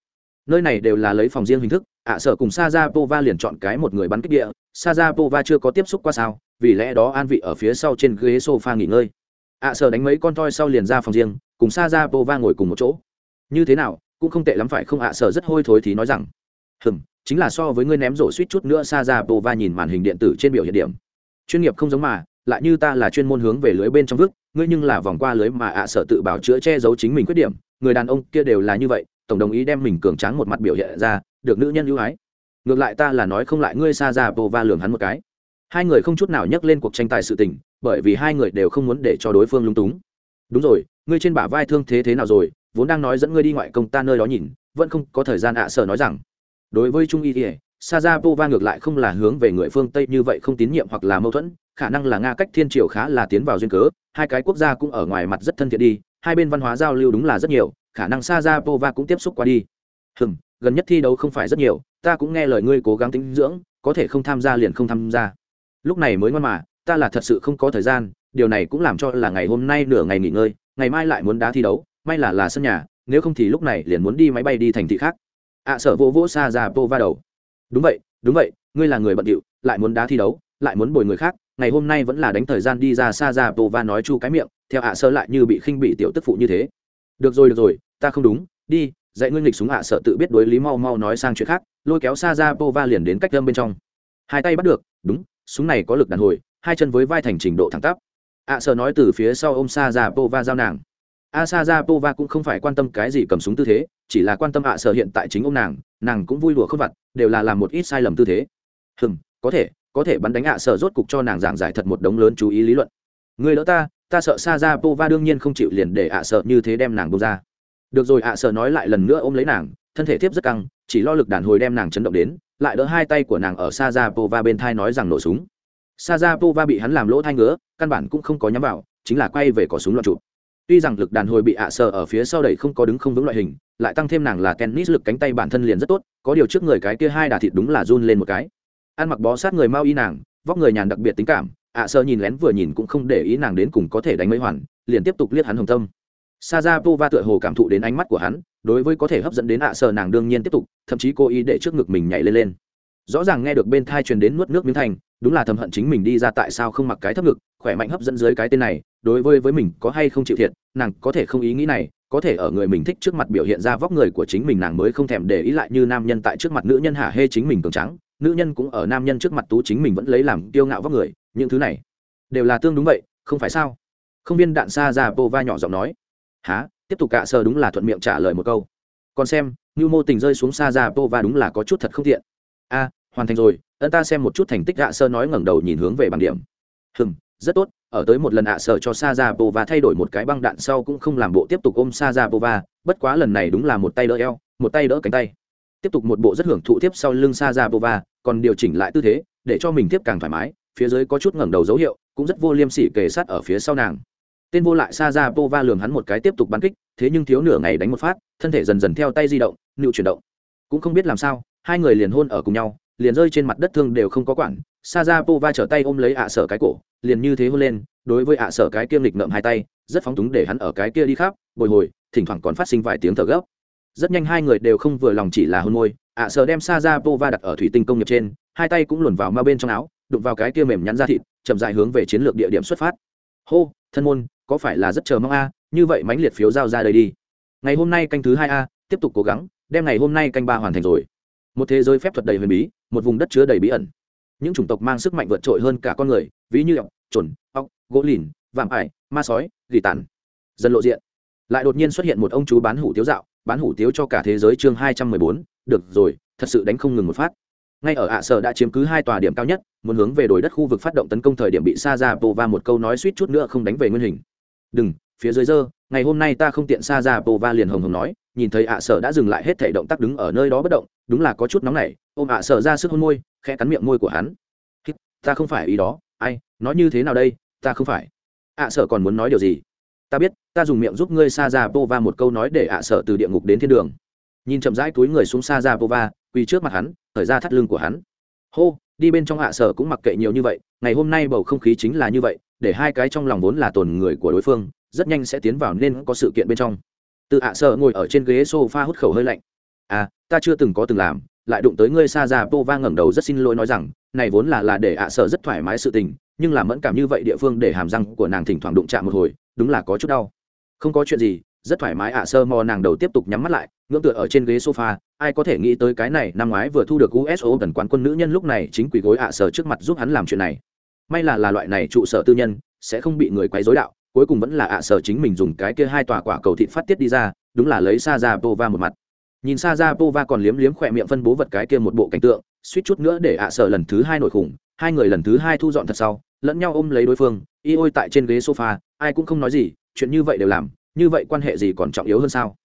Nơi này đều là lấy phòng riêng hình thức ạ à, sở cùng sa ra pova liền chọn cái một người bắn kích địa. Sa ra pova chưa có tiếp xúc qua sao vì lẽ đó an vị ở phía sau trên ghế sofa nghỉ ngơi. Ạ à, sở đánh mấy con toi sau liền ra phòng riêng cùng sa ra pova ngồi cùng một chỗ. Như thế nào cũng không tệ lắm phải không ạ? À, sở rất hôi thối thì nói rằng hừm chính là so với ngươi ném rổ suýt chút nữa. Sa ra pova nhìn màn hình điện tử trên biểu hiện điểm. Chuyên nghiệp không giống mà lại như ta là chuyên môn hướng về lưới bên trong vức ngươi nhưng là vòng qua lưới mà ạ sở tự bảo chữa che giấu chính mình khuyết điểm người đàn ông kia đều là như vậy tổng đồng ý đem mình cường tráng một mặt biểu hiện ra được nữ nhân ưu ái. Ngược lại ta là nói không lại ngươi sa ra pova lường hắn một cái hai người không chút nào nhắc lên cuộc tranh tài sự tình, bởi vì hai người đều không muốn để cho đối phương lung túng. Đúng rồi, ngươi trên bả vai thương thế thế nào rồi? Vốn đang nói dẫn ngươi đi ngoại công ta nơi đó nhìn, vẫn không có thời gian ạ sở nói rằng. Đối với trung y thì sa ra pova ngược lại không là hướng về người phương tây như vậy không tín nhiệm hoặc là mâu thuẫn, khả năng là nga cách thiên triều khá là tiến vào duyên cớ, hai cái quốc gia cũng ở ngoài mặt rất thân thiện đi, hai bên văn hóa giao lưu đúng là rất nhiều, khả năng sa ra pova cũng tiếp xúc qua đi. Hừm, gần nhất thi đấu không phải rất nhiều, ta cũng nghe lời ngươi cố gắng tính dưỡng, có thể không tham gia liền không tham gia lúc này mới ngon mà ta là thật sự không có thời gian điều này cũng làm cho là ngày hôm nay nửa ngày nghỉ ngơi ngày mai lại muốn đá thi đấu may là là sân nhà nếu không thì lúc này liền muốn đi máy bay đi thành thị khác. Ạ à, sợ vỗ vỗ xa ra pova đầu. Đúng vậy đúng vậy ngươi là người bận điệu lại muốn đá thi đấu lại muốn bồi người khác ngày hôm nay vẫn là đánh thời gian đi ra xa ra bô va nói chu cái miệng theo ạ sơ lại như bị khinh bị tiểu tức phụ như thế. Được rồi được rồi ta không đúng đi dạy ngươi nghịch súng ạ sợ tự biết đối lý mau mau nói sang chuyện khác lôi kéo xa ra bô va liền đến cách lâm bên trong. Hai tay bắt được đúng súng này có lực đàn hồi, hai chân với vai thành trình độ thẳng tắp. Ạ sợ nói từ phía sau ôm sa ra pova giao nàng. A sa ra pova cũng không phải quan tâm cái gì cầm súng tư thế, chỉ là quan tâm ạ sợ hiện tại chính ông nàng nàng cũng vui đùa không vặt, đều là làm một ít sai lầm tư thế. Hừm, có thể có thể bắn đánh ạ sợ rốt cục cho nàng giảng giải thật một đống lớn chú ý lý luận. Người đỡ ta ta sợ sa ra pova đương nhiên không chịu liền để ạ sợ như thế đem nàng bông ra. Được rồi ạ sợ nói lại lần nữa ôm lấy nàng, thân thể tiếp rất căng, chỉ lo lực đàn hồi đem nàng chấn động đến lại đỡ hai tay của nàng ở Sajapova bên thai nói rằng nổ súng. Sajapova bị hắn làm lỗ thai ngứa, căn bản cũng không có nhắm vào, chính là quay về cỏ súng loạn chụp. tuy rằng lực đàn hồi bị ạ à ở phía sau đẩy không có đứng không vững loại hình, lại tăng thêm nàng là tennis lực cánh tay bản thân liền rất tốt, có điều trước người cái kia hai đà thịt đúng là run lên một cái. Ăn mặc bó sát người mau y nàng, vóc người nhàn đặc biệt tính cảm, ạ à nhìn lén vừa nhìn cũng không để ý nàng đến cùng có thể đánh mấy hoàn, liền tiếp tục liếc hắn hồng tâm. Sajapova tựa hồ cảm thụ đến ánh mắt của hắn đối với có thể hấp dẫn đến ạ à nàng đương nhiên tiếp tục, thậm chí cố ý để trước ngực mình nhảy lên lên. Rõ ràng nghe được bên thai truyền đến nuốt nước miếng thành, đúng là thầm hận chính mình đi ra tại sao không mặc cái thấp ngực, khỏe mạnh hấp dẫn dưới cái tên này, đối với với mình có hay không chịu thiệt, nàng có thể không ý nghĩ này, có thể ở người mình thích trước mặt biểu hiện ra vóc người của chính mình nàng mới không thèm để ý lại như nam nhân tại trước mặt nữ nhân hạ hê chính mình cường trắng nữ nhân cũng ở nam nhân trước mặt tú chính mình vẫn lấy làm kiêu ngạo vóc người, những thứ này đều là tương đúng vậy, không phải sao? Không viên đạn xa ra bô va nhỏ giọng nói. Há tiếp tục cạ sơ đúng là thuận miệng trả lời một câu. Còn xem như mô tình rơi xuống xa ra tô và đúng là có chút thật không thiện a, hoàn thành rồi, ân ta xem một chút thành tích cạ sơ nói ngẩng đầu nhìn hướng về bảng điểm. Hừm, rất tốt, ở tới một lần ạ sợ cho sa ra và thay đổi một cái băng đạn sau cũng không làm bộ tiếp tục ôm sa ra bova bất quá lần này đúng là một tay đỡ eo, một tay đỡ cánh tay. Tiếp tục một bộ rất hưởng thụ tiếp sau lưng sa ra bova còn điều chỉnh lại tư thế, để cho mình tiếp càng thoải mái, phía dưới có chút ngẩng đầu dấu hiệu, cũng rất vô liêm sỉ kề sát ở phía sau nàng tên vô lại sa ra bova lường hắn một cái tiếp tục bắn kích, thế nhưng thiếu nửa ngày đánh một phát, thân thể dần dần theo tay di động, nựu chuyển động. Cũng không biết làm sao, hai người liền hôn ở cùng nhau, liền rơi trên mặt đất thương đều không có quản. Sa ra pova trở tay ôm lấy ạ sở cái cổ, liền như thế hôn lên, đối với ạ sở cái kiêm lịch ngậm hai tay, rất phóng túng để hắn ở cái kia đi khắp, bồi hồi, thỉnh thoảng còn phát sinh vài tiếng thở gấp. Rất nhanh hai người đều không vừa lòng chỉ là hôn môi, ạ sở đem sa ra pova đặt ở thủy tinh công nghiệp trên, hai tay cũng luồn vào ma bên trong áo, đụng vào cái kia mềm nhắn ra thịt, chậm dài hướng về chiến lược địa điểm xuất phát. Hô, thân môn có phải là rất chờ mong a? Như vậy mãnh liệt phiếu giao ra đây đi. Ngày hôm nay canh thứ hai a, tiếp tục cố gắng, đem ngày hôm nay canh ba hoàn thành rồi. Một thế giới phép thuật đầy huyền bí, một vùng đất chứa đầy bí ẩn. Những chủng tộc mang sức mạnh vượt trội hơn cả con người, ví như ọc trồn ọc gỗ lìn, vạm ải, ma sói, gỉ tàn. Dần lộ diện. Lại đột nhiên xuất hiện một ông chú bán hủ tiếu dạo, bán hủ tiếu cho cả thế giới chương hai trăm mười bốn. Được rồi, thật sự đánh không ngừng một phát. Ngay ở ạ sở đã chiếm cứ hai tòa điểm cao nhất, muốn hướng về đồi đất khu vực phát động tấn công thời điểm bị sa ra pô va một câu nói suýt chút nữa không đánh về nguyên hình đừng, phía dưới dơ, ngày hôm nay ta không tiện sa ra, bồ va liền hồng hồng nói, nhìn thấy ạ sở đã dừng lại hết thể động tác đứng ở nơi đó bất động, đúng là có chút nóng nảy, ôm ạ sở ra sức hôn môi, khẽ cắn miệng môi của hắn. Ta không phải ý đó, ai, nói như thế nào đây, ta không phải. ạ sở còn muốn nói điều gì? Ta biết, ta dùng miệng giúp ngươi sa ra pova một câu nói để ạ sở từ địa ngục đến thiên đường. Nhìn chậm rãi túi người xuống sa ra pova quỳ trước mặt hắn thời ra thắt lưng của hắn. Hô đi bên trong hạ sở cũng mặc kệ nhiều như vậy, ngày hôm nay bầu không khí chính là như vậy, để hai cái trong lòng vốn là tồn người của đối phương, rất nhanh sẽ tiến vào nên có sự kiện bên trong. Từ hạ sở ngồi ở trên ghế sofa hút khẩu hơi lạnh. À ta chưa từng có từng làm, lại đụng tới ngươi xa ra pova ngẩng đầu rất xin lỗi nói rằng, này vốn là là để ạ sở rất thoải mái sự tình, nhưng là mẫn cảm như vậy địa phương để hàm răng của nàng thỉnh thoảng đụng chạm một hồi, đúng là có chút đau. Không có chuyện gì, rất thoải mái ạ sơ mò nàng đầu tiếp tục nhắm mắt lại ngưỡng tựa ở trên ghế sofa, ai có thể nghĩ tới cái này, năm ngoái vừa thu được uso gần quán quân nữ nhân lúc này chính quỷ gối ạ sở trước mặt giúp hắn làm chuyện này. May là là loại này trụ sở tư nhân, sẽ không bị người quấy dối đạo, cuối cùng vẫn là ạ sở chính mình dùng cái kia hai tòa quả cầu thịt phát tiết đi ra, đúng là lấy sa ra pova một mặt. Nhìn sa ra pova còn liếm liếm khỏe miệng phân bố vật cái kia một bộ cảnh tượng, suýt chút nữa để ạ sở lần thứ hai nổi khủng, hai người lần thứ hai thu dọn thật sau, lẫn nhau ôm lấy đối phương, y ôi tại trên ghế sofa, ai cũng không nói gì, chuyện như vậy đều làm, như vậy quan hệ gì còn trọng yếu hơn sao?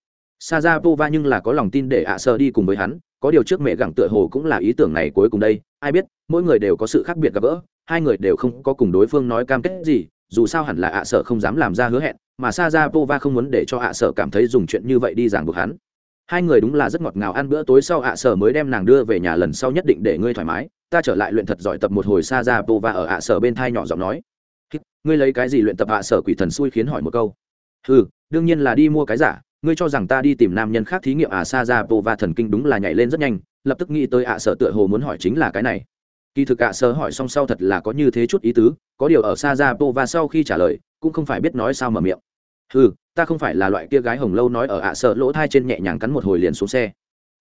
Sajapova nhưng là có lòng tin để ạ sơ đi cùng với hắn có điều trước mẹ gặng tựa hồ cũng là ý tưởng này cuối cùng đây. Ai biết mỗi người đều có sự khác biệt gặp gỡ hai người đều không có cùng đối phương nói cam kết gì dù sao hẳn là ạ sở không dám làm ra hứa hẹn mà Sajapova không muốn để cho ạ sở cảm thấy dùng chuyện như vậy đi giảng buộc hắn. Hai người đúng là rất ngọt ngào ăn bữa tối sau ạ sở mới đem nàng đưa về nhà lần sau nhất định để ngươi thoải mái. Ta trở lại luyện thật giỏi tập một hồi Sajapova ở ạ sở bên thai nhỏ giọng nói. Ngươi lấy cái gì luyện tập ạ sở quỷ thần xui khiến hỏi một câu. Hừ, đương nhiên là đi mua cái giả ngươi cho rằng ta đi tìm nam nhân khác thí nghiệm à sa ra pova thần kinh đúng là nhảy lên rất nhanh, lập tức nghĩ tới ạ sở tựa hồ muốn hỏi chính là cái này. Kỳ thực ạ sở hỏi xong sau thật là có như thế chút ý tứ, có điều ở Sa ra và sau khi trả lời, cũng không phải biết nói sao mở miệng. Ừ ta không phải là loại kia gái hồng lâu nói ở ạ sở lỗ thai trên nhẹ nhàng cắn một hồi liền xuống xe.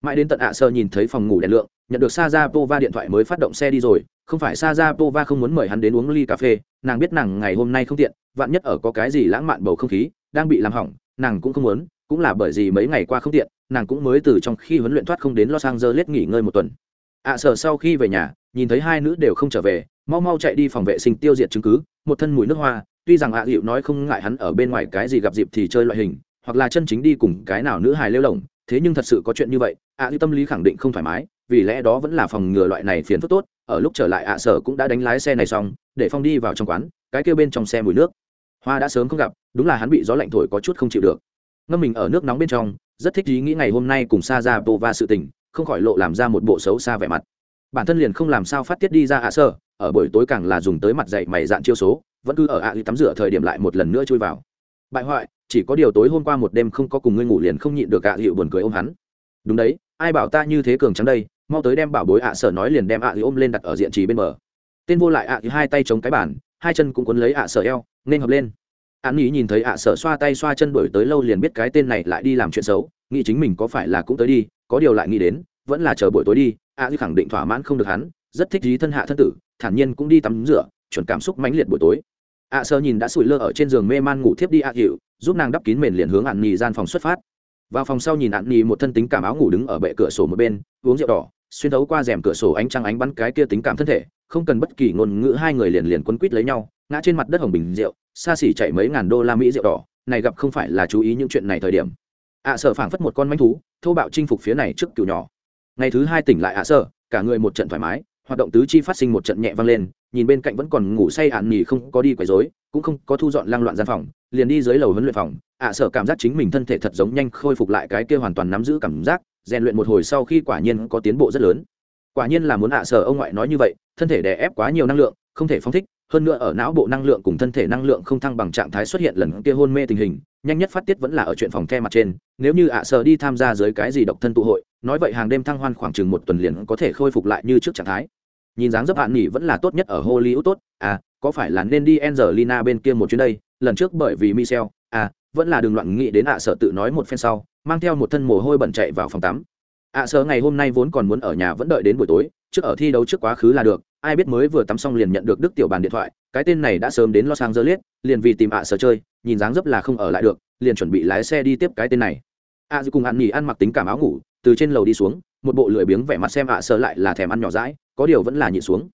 Mãi đến tận ạ sở nhìn thấy phòng ngủ đèn lượng, nhận được sa ra pova điện thoại mới phát động xe đi rồi, không phải sa ra pova không muốn mời hắn đến uống ly cà phê, nàng biết nàng ngày hôm nay không tiện, vạn nhất ở có cái gì lãng mạn bầu không khí, đang bị làm hỏng, nàng cũng không muốn cũng là bởi vì mấy ngày qua không tiện, nàng cũng mới từ trong khi huấn luyện thoát không đến los angeles nghỉ ngơi một tuần. À, ạ sở sau khi về nhà, nhìn thấy hai nữ đều không trở về, mau mau chạy đi phòng vệ sinh tiêu diệt chứng cứ, một thân mùi nước hoa, tuy rằng ạ hiệu nói không ngại hắn ở bên ngoài cái gì gặp dịp thì chơi loại hình, hoặc là chân chính đi cùng cái nào nữ hài lêu lỏng, thế nhưng thật sự có chuyện như vậy, ạ hiệu tâm lý khẳng định không thoải mái, vì lẽ đó vẫn là phòng ngừa loại này phiền phức tốt, ở lúc trở lại ạ sở cũng đã đánh lái xe này xong, để phong đi vào trong quán, cái kêu bên trong xe mùi nước. Hoa đã sớm không gặp, đúng là hắn bị gió lạnh thổi có chút không chịu được ngâm mình ở nước nóng bên trong, rất thích ý nghĩ ngày hôm nay cùng xa ra bộ và sự tình, không khỏi lộ làm ra một bộ xấu xa vẻ mặt. Bản thân liền không làm sao phát tiết đi ra ạ sở ở buổi tối càng là dùng tới mặt dậy mày dạn chiêu số, vẫn cứ ở ạ à tắm rửa thời điểm lại một lần nữa chui vào. Bại hoại, chỉ có điều tối hôm qua một đêm không có cùng ngươi ngủ liền không nhịn được ạ hiệu buồn cười ôm hắn. Đúng đấy, ai bảo ta như thế cường trắng đây, mau tới đem bảo bối ạ sở nói liền đem ạ hiệu ôm lên đặt ở diện trí bên bờ. Tên vô lại ạ hai tay chống cái bàn, hai chân cũng quấn lấy ạ sở eo, nên hợp lên an ý nhìn thấy ạ sở xoa tay xoa chân đổi tới lâu liền biết cái tên này lại đi làm chuyện xấu, nghĩ chính mình có phải là cũng tới đi, có điều lại nghĩ đến, vẫn là chờ buổi tối đi, ạ à khẳng định thỏa mãn không được hắn, rất thích dí thân hạ thân tử, thản nhiên cũng đi tắm rửa, chuẩn cảm xúc mãnh liệt buổi tối. Ạ sở nhìn đã sủi lơ ở trên giường mê man ngủ thiếp đi ạ hiệu, giúp nàng đắp kín mền liền hướng ạn nhì gian phòng xuất phát. Vào phòng sau nhìn ạn nhì một thân tính cảm áo ngủ đứng ở bệ cửa sổ một bên, uống rượu đỏ, xuyên thấu qua rèm cửa sổ ánh trăng ánh bắn cái kia tính cảm thân thể, không cần bất kỳ ngôn ngữ hai người liền liền quấn quýt lấy nhau ngã trên mặt đất hồng bình rượu, xa xỉ chạy mấy ngàn đô la mỹ rượu đỏ, này gặp không phải là chú ý những chuyện này thời điểm. Ạ à sở phảng phất một con manh thú, thô bạo chinh phục phía này trước cựu nhỏ. Ngày thứ hai tỉnh lại ạ à sở cả người một trận thoải mái, hoạt động tứ chi phát sinh một trận nhẹ vang lên, nhìn bên cạnh vẫn còn ngủ say ạn nhì không có đi quấy rối, cũng không có thu dọn lang loạn gian phòng, liền đi dưới lầu huấn luyện phòng. À, ạ sở cảm giác chính mình thân thể thật giống nhanh khôi phục lại cái kia hoàn toàn nắm giữ cảm giác, rèn luyện một hồi sau khi quả nhiên có tiến bộ rất lớn. Quả nhiên là muốn à, ạ sở ông ngoại nói như vậy, thân thể đè ép quá nhiều năng lượng, không thể phóng thích hơn nữa ở não bộ năng lượng cùng thân thể năng lượng không thăng bằng trạng thái xuất hiện lần kia hôn mê tình hình, nhanh nhất phát tiết vẫn là ở chuyện phòng the mặt trên, nếu như ạ sợ đi tham gia dưới cái gì độc thân tụ hội, nói vậy hàng đêm thăng hoan khoảng chừng một tuần liền có thể khôi phục lại như trước trạng thái. Nhìn dáng dấp hạn nghỉ vẫn là tốt nhất ở hollywood tốt à có phải là nên đi angelina bên kia một chuyến đây? Lần trước bởi vì michel à vẫn là đường loạn nghĩ đến ạ sở tự nói một phen sau, mang theo một thân mồ hôi bẩn chạy vào phòng tắm. Ạ sở ngày hôm nay vốn còn muốn ở nhà vẫn đợi đến buổi tối trước ở thi đấu trước quá khứ là được, ai biết mới vừa tắm xong liền nhận được đức tiểu bàn điện thoại, cái tên này đã sớm đến los angeles, liền vì tìm ạ sở chơi, nhìn dáng dấp là không ở lại được, liền chuẩn bị lái xe đi tiếp cái tên này. Ạ dư cùng ăn nghỉ ăn mặc tính cảm áo ngủ, từ trên lầu đi xuống, một bộ lười biếng vẻ mặt xem ạ sở lại là thèm ăn nhỏ rãi có điều vẫn là nhịn xuống.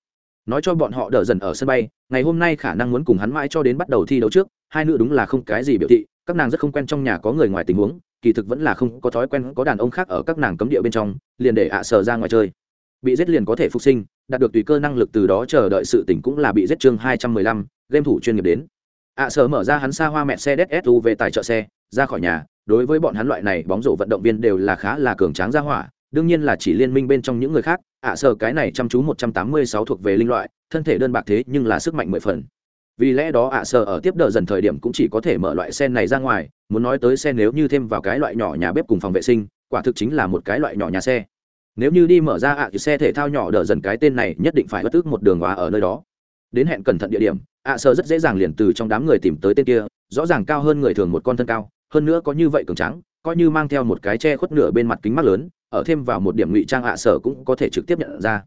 Nói cho bọn họ đỡ dần ở sân bay, ngày hôm nay khả năng muốn cùng hắn mãi cho đến bắt đầu thi đấu trước, hai nữ đúng là không cái gì biểu thị, các nàng rất không quen trong nhà có người ngoài tình huống, kỳ thực vẫn là không có thói quen có đàn ông khác ở các nàng cấm địa bên trong, liền để ạ sở ra ngoài chơi bị giết liền có thể phục sinh, đạt được tùy cơ năng lực từ đó chờ đợi sự tỉnh cũng là bị giết chương hai trăm mười lăm, game thủ chuyên nghiệp đến. Ạ sở mở ra hắn xa hoa mẹ xe đét về tài trợ xe, ra khỏi nhà, đối với bọn hắn loại này bóng rổ vận động viên đều là khá là cường tráng ra hỏa, đương nhiên là chỉ liên minh bên trong những người khác. Ạ sở cái này chăm chú một trăm tám mươi sáu thuộc về linh loại, thân thể đơn bạc thế nhưng là sức mạnh mười phần. Vì lẽ đó ạ sở ở tiếp đợi dần thời điểm cũng chỉ có thể mở loại xe này ra ngoài, muốn nói tới xe nếu như thêm vào cái loại nhỏ nhà bếp cùng phòng vệ sinh, quả thực chính là một cái loại nhỏ nhà xe nếu như đi mở ra ạ à, xe thể thao nhỏ đỡ dần cái tên này nhất định phải bất tức một đường hóa ở nơi đó. Đến hẹn cẩn thận địa điểm ạ sơ rất dễ dàng liền từ trong đám người tìm tới tên kia rõ ràng cao hơn người thường một con thân cao hơn nữa có như vậy cường trắng coi như mang theo một cái che khuất nửa bên mặt kính mắt lớn ở thêm vào một điểm ngụy trang ạ sở cũng có thể trực tiếp nhận ra.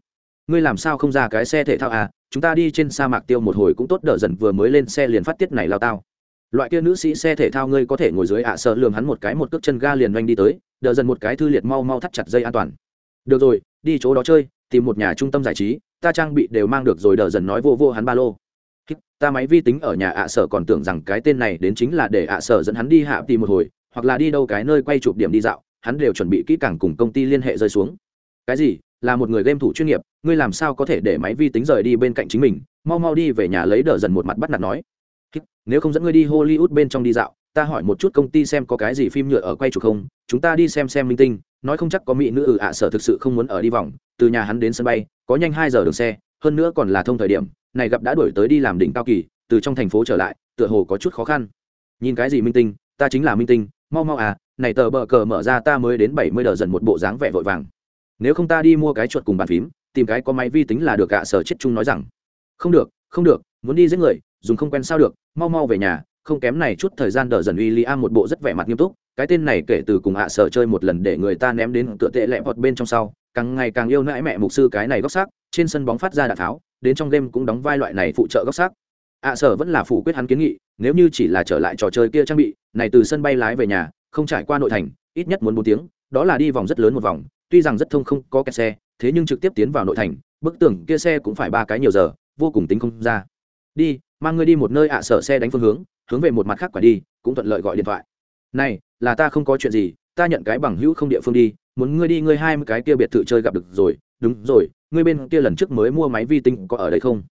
Ngươi làm sao không ra cái xe thể thao à chúng ta đi trên sa mạc tiêu một hồi cũng tốt đỡ dần vừa mới lên xe liền phát tiết này lao tao. Loại kia nữ sĩ xe thể thao ngươi có thể ngồi dưới ạ sở lường hắn một cái một cước chân ga liền doanh đi tới đỡ dần một cái thư liệt mau mau thắt chặt dây an toàn được rồi, đi chỗ đó chơi, tìm một nhà trung tâm giải trí, ta trang bị đều mang được rồi, đờ dần nói vô vô hắn ba lô. Ta máy vi tính ở nhà ạ sở còn tưởng rằng cái tên này đến chính là để ạ sở dẫn hắn đi hạ tìm một hồi, hoặc là đi đâu cái nơi quay chụp điểm đi dạo, hắn đều chuẩn bị kỹ càng cùng công ty liên hệ rơi xuống. Cái gì? Là một người game thủ chuyên nghiệp, ngươi làm sao có thể để máy vi tính rời đi bên cạnh chính mình, mau mau đi về nhà lấy đờ dần một mặt bắt nạt nói. Nếu không dẫn ngươi đi hollywood bên trong đi dạo, ta hỏi một chút công ty xem có cái gì phim nhựa ở quay chụp không, chúng ta đi xem xem minh tinh nói không chắc có mỹ nữ ừ ạ, sở thực sự không muốn ở đi vòng, từ nhà hắn đến sân bay, có nhanh hai giờ đường xe, hơn nữa còn là thông thời điểm, này gặp đã đổi tới đi làm đỉnh cao kỳ, từ trong thành phố trở lại, tựa hồ có chút khó khăn. Nhìn cái gì minh tinh, ta chính là minh tinh, mau mau à này tờ bờ cờ mở ra ta mới đến bảy mươi đờ dần một bộ dáng vẻ vội vàng. Nếu không ta đi mua cái chuột cùng bàn phím, tìm cái có máy vi tính là được ạ, sở chết chung nói rằng. Không được không được, muốn đi giết người, dùng không quen sao được, mau mau về nhà, không kém này chút thời gian đợi dần uy li a một bộ rất vẻ mặt nghiêm túc cái tên này kể từ cùng ạ sở chơi một lần để người ta ném đến tựa tệ lẹ vọt bên trong sau, càng ngày càng yêu nãi mẹ mục sư cái này góc xác, trên sân bóng phát ra đạn tháo, đến trong game cũng đóng vai loại này phụ trợ góc xác. ạ sở vẫn là phủ quyết hắn kiến nghị, nếu như chỉ là trở lại trò chơi kia trang bị, này từ sân bay lái về nhà, không trải qua nội thành, ít nhất muốn bốn tiếng, đó là đi vòng rất lớn một vòng, tuy rằng rất thông không có kẹt xe, thế nhưng trực tiếp tiến vào nội thành, bức tường kia xe cũng phải ba cái nhiều giờ, vô cùng tính không ra. Đi, mang ngươi đi một nơi ạ sở xe đánh phương hướng hướng về một mặt khác quả đi, cũng thuận lợi gọi điện thoại. Này là ta không có chuyện gì, ta nhận cái bằng hữu không địa phương đi, muốn ngươi đi ngươi hai mươi cái kia biệt thự chơi gặp được rồi. Đúng rồi, ngươi bên kia lần trước mới mua máy vi tinh có ở đây không?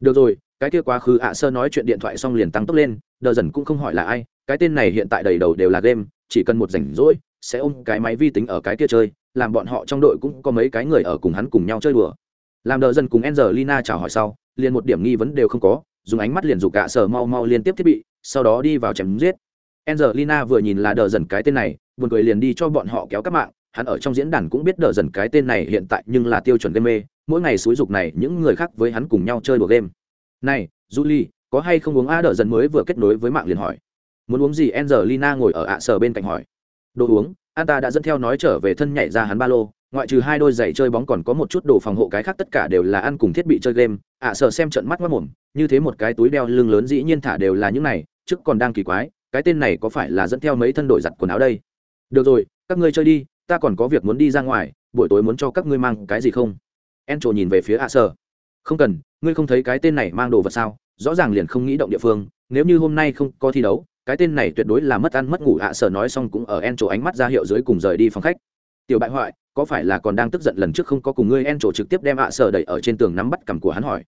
Được rồi, cái kia quá khứ ạ sơ nói chuyện điện thoại xong liền tăng tốc lên, đờ dần cũng không hỏi là ai, cái tên này hiện tại đầy đầu đều là game, chỉ cần một rảnh rỗi, sẽ ôm cái máy vi tính ở cái kia chơi, làm bọn họ trong đội cũng có mấy cái người ở cùng hắn cùng nhau chơi đùa. Làm đờ dần cùng angelina chào hỏi sau, liền một điểm nghi vấn đều không có, dùng ánh mắt liền giục ạ sơ mau mau liên tiếp thiết bị, sau đó đi vào chém giết angelina vừa nhìn là đờ dần cái tên này, buồn cười liền đi cho bọn họ kéo các mạng. Hắn ở trong diễn đàn cũng biết đờ dần cái tên này hiện tại nhưng là tiêu chuẩn game mê. Mỗi ngày suối dục này, những người khác với hắn cùng nhau chơi đùa game. Này, julie, có hay không uống a? Đờ dần mới vừa kết nối với mạng liền hỏi. Muốn uống gì? Angelina ngồi ở ạ sở bên cạnh hỏi. Đồ uống an ta đã dẫn theo nói trở về thân nhảy ra hắn ba lô. Ngoại trừ hai đôi giày chơi bóng còn có một chút đồ phòng hộ cái khác tất cả đều là ăn cùng thiết bị chơi game. Ạ sở xem trận mắt mắt mồm, như thế một cái túi đeo lưng lớn dĩ nhiên thả đều là những này, trước còn đang kỳ quái cái tên này có phải là dẫn theo mấy thân đổi giặt quần áo đây? Được rồi, các ngươi chơi đi, ta còn có việc muốn đi ra ngoài, buổi tối muốn cho các ngươi mang cái gì không? En trổ nhìn về phía ạ sở không cần, ngươi không thấy cái tên này mang đồ vật sao? Rõ ràng liền không nghĩ động địa phương, nếu như hôm nay không có thi đấu, cái tên này tuyệt đối là mất ăn mất ngủ. Ạ sở nói xong cũng ở en trổ ánh mắt ra hiệu dưới cùng rời đi phòng khách. Tiểu bại hoại, có phải là còn đang tức giận lần trước không có cùng ngươi? En trổ trực tiếp đem ạ sở đẩy ở trên tường nắm bắt cằm của hắn hỏi.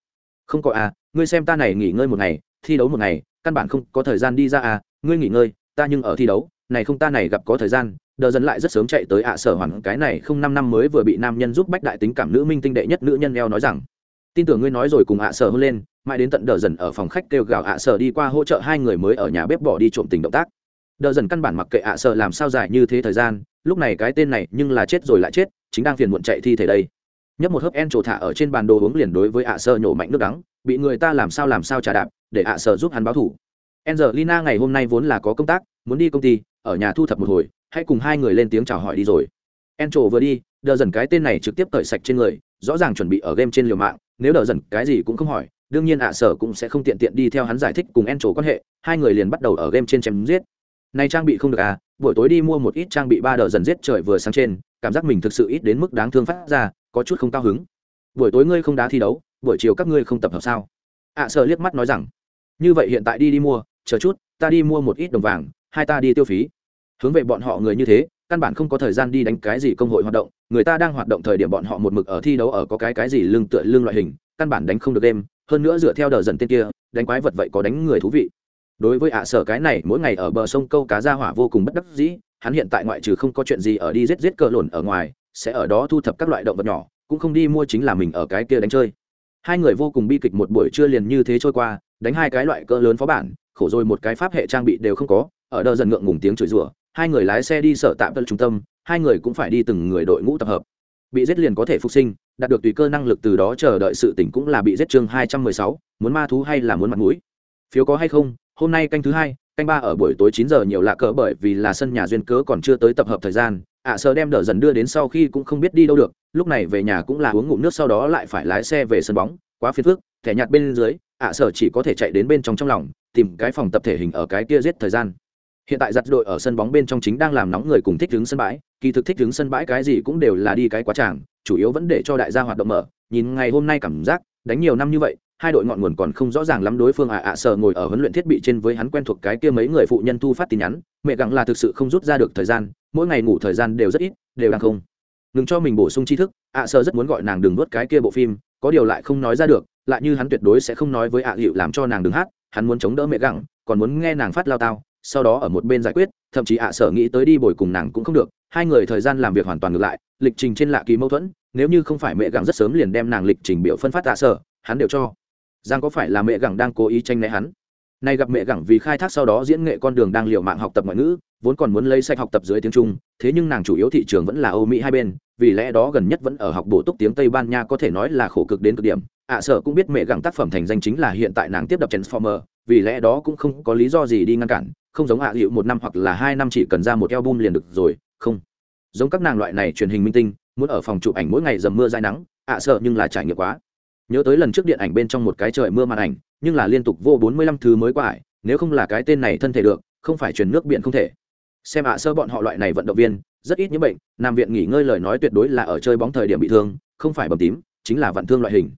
Không có à ngươi xem ta này nghỉ ngơi một ngày, thi đấu một ngày, căn bản không có thời gian đi ra à ngươi nghỉ ngơi, ta nhưng ở thi đấu, này không ta này gặp có thời gian, đờ dần lại rất sớm chạy tới ạ sở hoàn, cái này không năm năm mới vừa bị nam nhân giúp bách đại tính cảm nữ minh tinh đệ nhất nữ nhân eo nói rằng, tin tưởng ngươi nói rồi cùng ạ sở hôn lên, mãi đến tận đờ dần ở phòng khách kêu gào ạ sở đi qua hỗ trợ hai người mới ở nhà bếp bỏ đi trộm tình động tác. Đờ dần căn bản mặc kệ ạ sở làm sao dài như thế thời gian, lúc này cái tên này nhưng là chết rồi lại chết, chính đang phiền muộn chạy thi thể đây. Nhấp một hớp en trổ thả ở trên bàn đồ uống liền đối với ạ sở nhổ mạnh nước đắng, bị người ta làm sao làm sao trả đạp, để ạ sở giúp hắn báo thủ. Angelina ngày hôm nay vốn là có công tác, muốn đi công ty, ở nhà thu thập một hồi, hãy cùng hai người lên tiếng chào hỏi đi rồi. Encho vừa đi, đờ dần cái tên này trực tiếp cởi sạch trên người, rõ ràng chuẩn bị ở game trên liều mạng, nếu đờ dần cái gì cũng không hỏi, đương nhiên ạ sở cũng sẽ không tiện tiện đi theo hắn giải thích cùng Encho quan hệ, hai người liền bắt đầu ở game trên chém giết. Này trang bị không được à, buổi tối đi mua một ít trang bị ba đờ dần giết trời vừa sáng trên, cảm giác mình thực sự ít đến mức đáng thương phát ra, có chút không cao hứng. Buổi tối ngươi không đá thi đấu, buổi chiều các ngươi không tập hợp sao? ạ sở liếc mắt nói rằng, như vậy hiện tại đi đi mua, chờ chút, ta đi mua một ít đồng vàng, hai ta đi tiêu phí. Hướng về bọn họ người như thế, căn bản không có thời gian đi đánh cái gì công hội hoạt động, người ta đang hoạt động thời điểm bọn họ một mực ở thi đấu ở có cái cái gì lương tựa lương loại hình, căn bản đánh không được đêm hơn nữa dựa theo đờ dần tên kia, đánh quái vật vậy có đánh người thú vị. Đối với ạ sở cái này, mỗi ngày ở bờ sông câu cá ra hỏa vô cùng bất đắc dĩ, hắn hiện tại ngoại trừ không có chuyện gì ở đi giết giết cờ lồn ở ngoài, sẽ ở đó thu thập các loại động vật nhỏ, cũng không đi mua chính là mình ở cái kia đánh chơi. Hai người vô cùng bi kịch một buổi trưa liền như thế trôi qua, đánh hai cái loại cỡ lớn phó bản khổ rồi một cái pháp hệ trang bị đều không có ở đờ dần ngượng ngùng tiếng chửi rủa hai người lái xe đi sở tạm tân trung tâm hai người cũng phải đi từng người đội ngũ tập hợp. Bị giết liền có thể phục sinh đạt được tùy cơ năng lực từ đó chờ đợi sự tỉnh cũng là bị giết chương hai trăm mười sáu muốn ma thú hay là muốn mặt mũi. Phiếu có hay không? Hôm nay canh thứ hai canh ba ở buổi tối chín giờ nhiều lạ cỡ bởi vì là sân nhà duyên cớ còn chưa tới tập hợp thời gian ạ à, sơ đem đờ dần đưa đến sau khi cũng không biết đi đâu được lúc này về nhà cũng là uống ngụm nước sau đó lại phải lái xe về sân bóng quá phiền phức thẻ nhạt bên dưới ạ à, sở chỉ có thể chạy đến bên trong trong lòng tìm cái phòng tập thể hình ở cái kia giết thời gian. Hiện tại giặt đội ở sân bóng bên trong chính đang làm nóng người cùng thích đứng sân bãi kỳ thực thích đứng sân bãi cái gì cũng đều là đi cái quá tràng chủ yếu vẫn để cho đại gia hoạt động mở. Nhìn ngày hôm nay cảm giác đánh nhiều năm như vậy hai đội ngọn nguồn còn không rõ ràng lắm đối phương ạ ạ sở ngồi ở huấn luyện thiết bị trên với hắn quen thuộc cái kia mấy người phụ nhân thu phát tin nhắn mẹ gặng là thực sự không rút ra được thời gian mỗi ngày ngủ thời gian đều rất ít đều đang không. Ngừng cho mình bổ sung tri thức ạ sở rất muốn gọi nàng đừng nuốt cái kia bộ phim có điều lại không nói ra được, lại như hắn tuyệt đối sẽ không nói với ạ hiệu làm cho nàng đứng hát, hắn muốn chống đỡ mẹ gặng còn muốn nghe nàng phát lao tao, sau đó ở một bên giải quyết, thậm chí ạ sở nghĩ tới đi bồi cùng nàng cũng không được, hai người thời gian làm việc hoàn toàn ngược lại, lịch trình trên lạ kỳ mâu thuẫn, nếu như không phải mẹ gặng rất sớm liền đem nàng lịch trình biểu phân phát ạ sở, hắn đều cho. Giang có phải là mẹ gặng đang cố ý tranh né hắn? Nay gặp mẹ gặng vì khai thác sau đó diễn nghệ con đường đang liều mạng học tập ngoại ngữ, vốn còn muốn lấy sách học tập dưới tiếng trung, thế nhưng nàng chủ yếu thị trường vẫn là âu mỹ hai bên vì lẽ đó gần nhất vẫn ở học bổ túc tiếng tây ban nha có thể nói là khổ cực đến cực điểm. Ạ à, sợ cũng biết mẹ gặng tác phẩm thành danh chính là hiện tại nàng tiếp đập transformer vì lẽ đó cũng không có lý do gì đi ngăn cản. Không giống ạ à hiệu một năm hoặc là hai năm chỉ cần ra một album liền được rồi không. Giống các nàng loại này truyền hình minh tinh muốn ở phòng chụp ảnh mỗi ngày dầm mưa dai nắng ạ à, sợ nhưng là trải nghiệm quá. Nhớ tới lần trước điện ảnh bên trong một cái trời mưa màn ảnh nhưng là liên tục vô bốn mươi lăm thứ mới qua ải nếu không là cái tên này thân thể được không phải truyền nước biển không thể xem ạ, sơ bọn họ loại này vận động viên, rất ít những bệnh, nằm viện nghỉ ngơi lời nói tuyệt đối là ở chơi bóng thời điểm bị thương, không phải bầm tím, chính là vạn thương loại hình.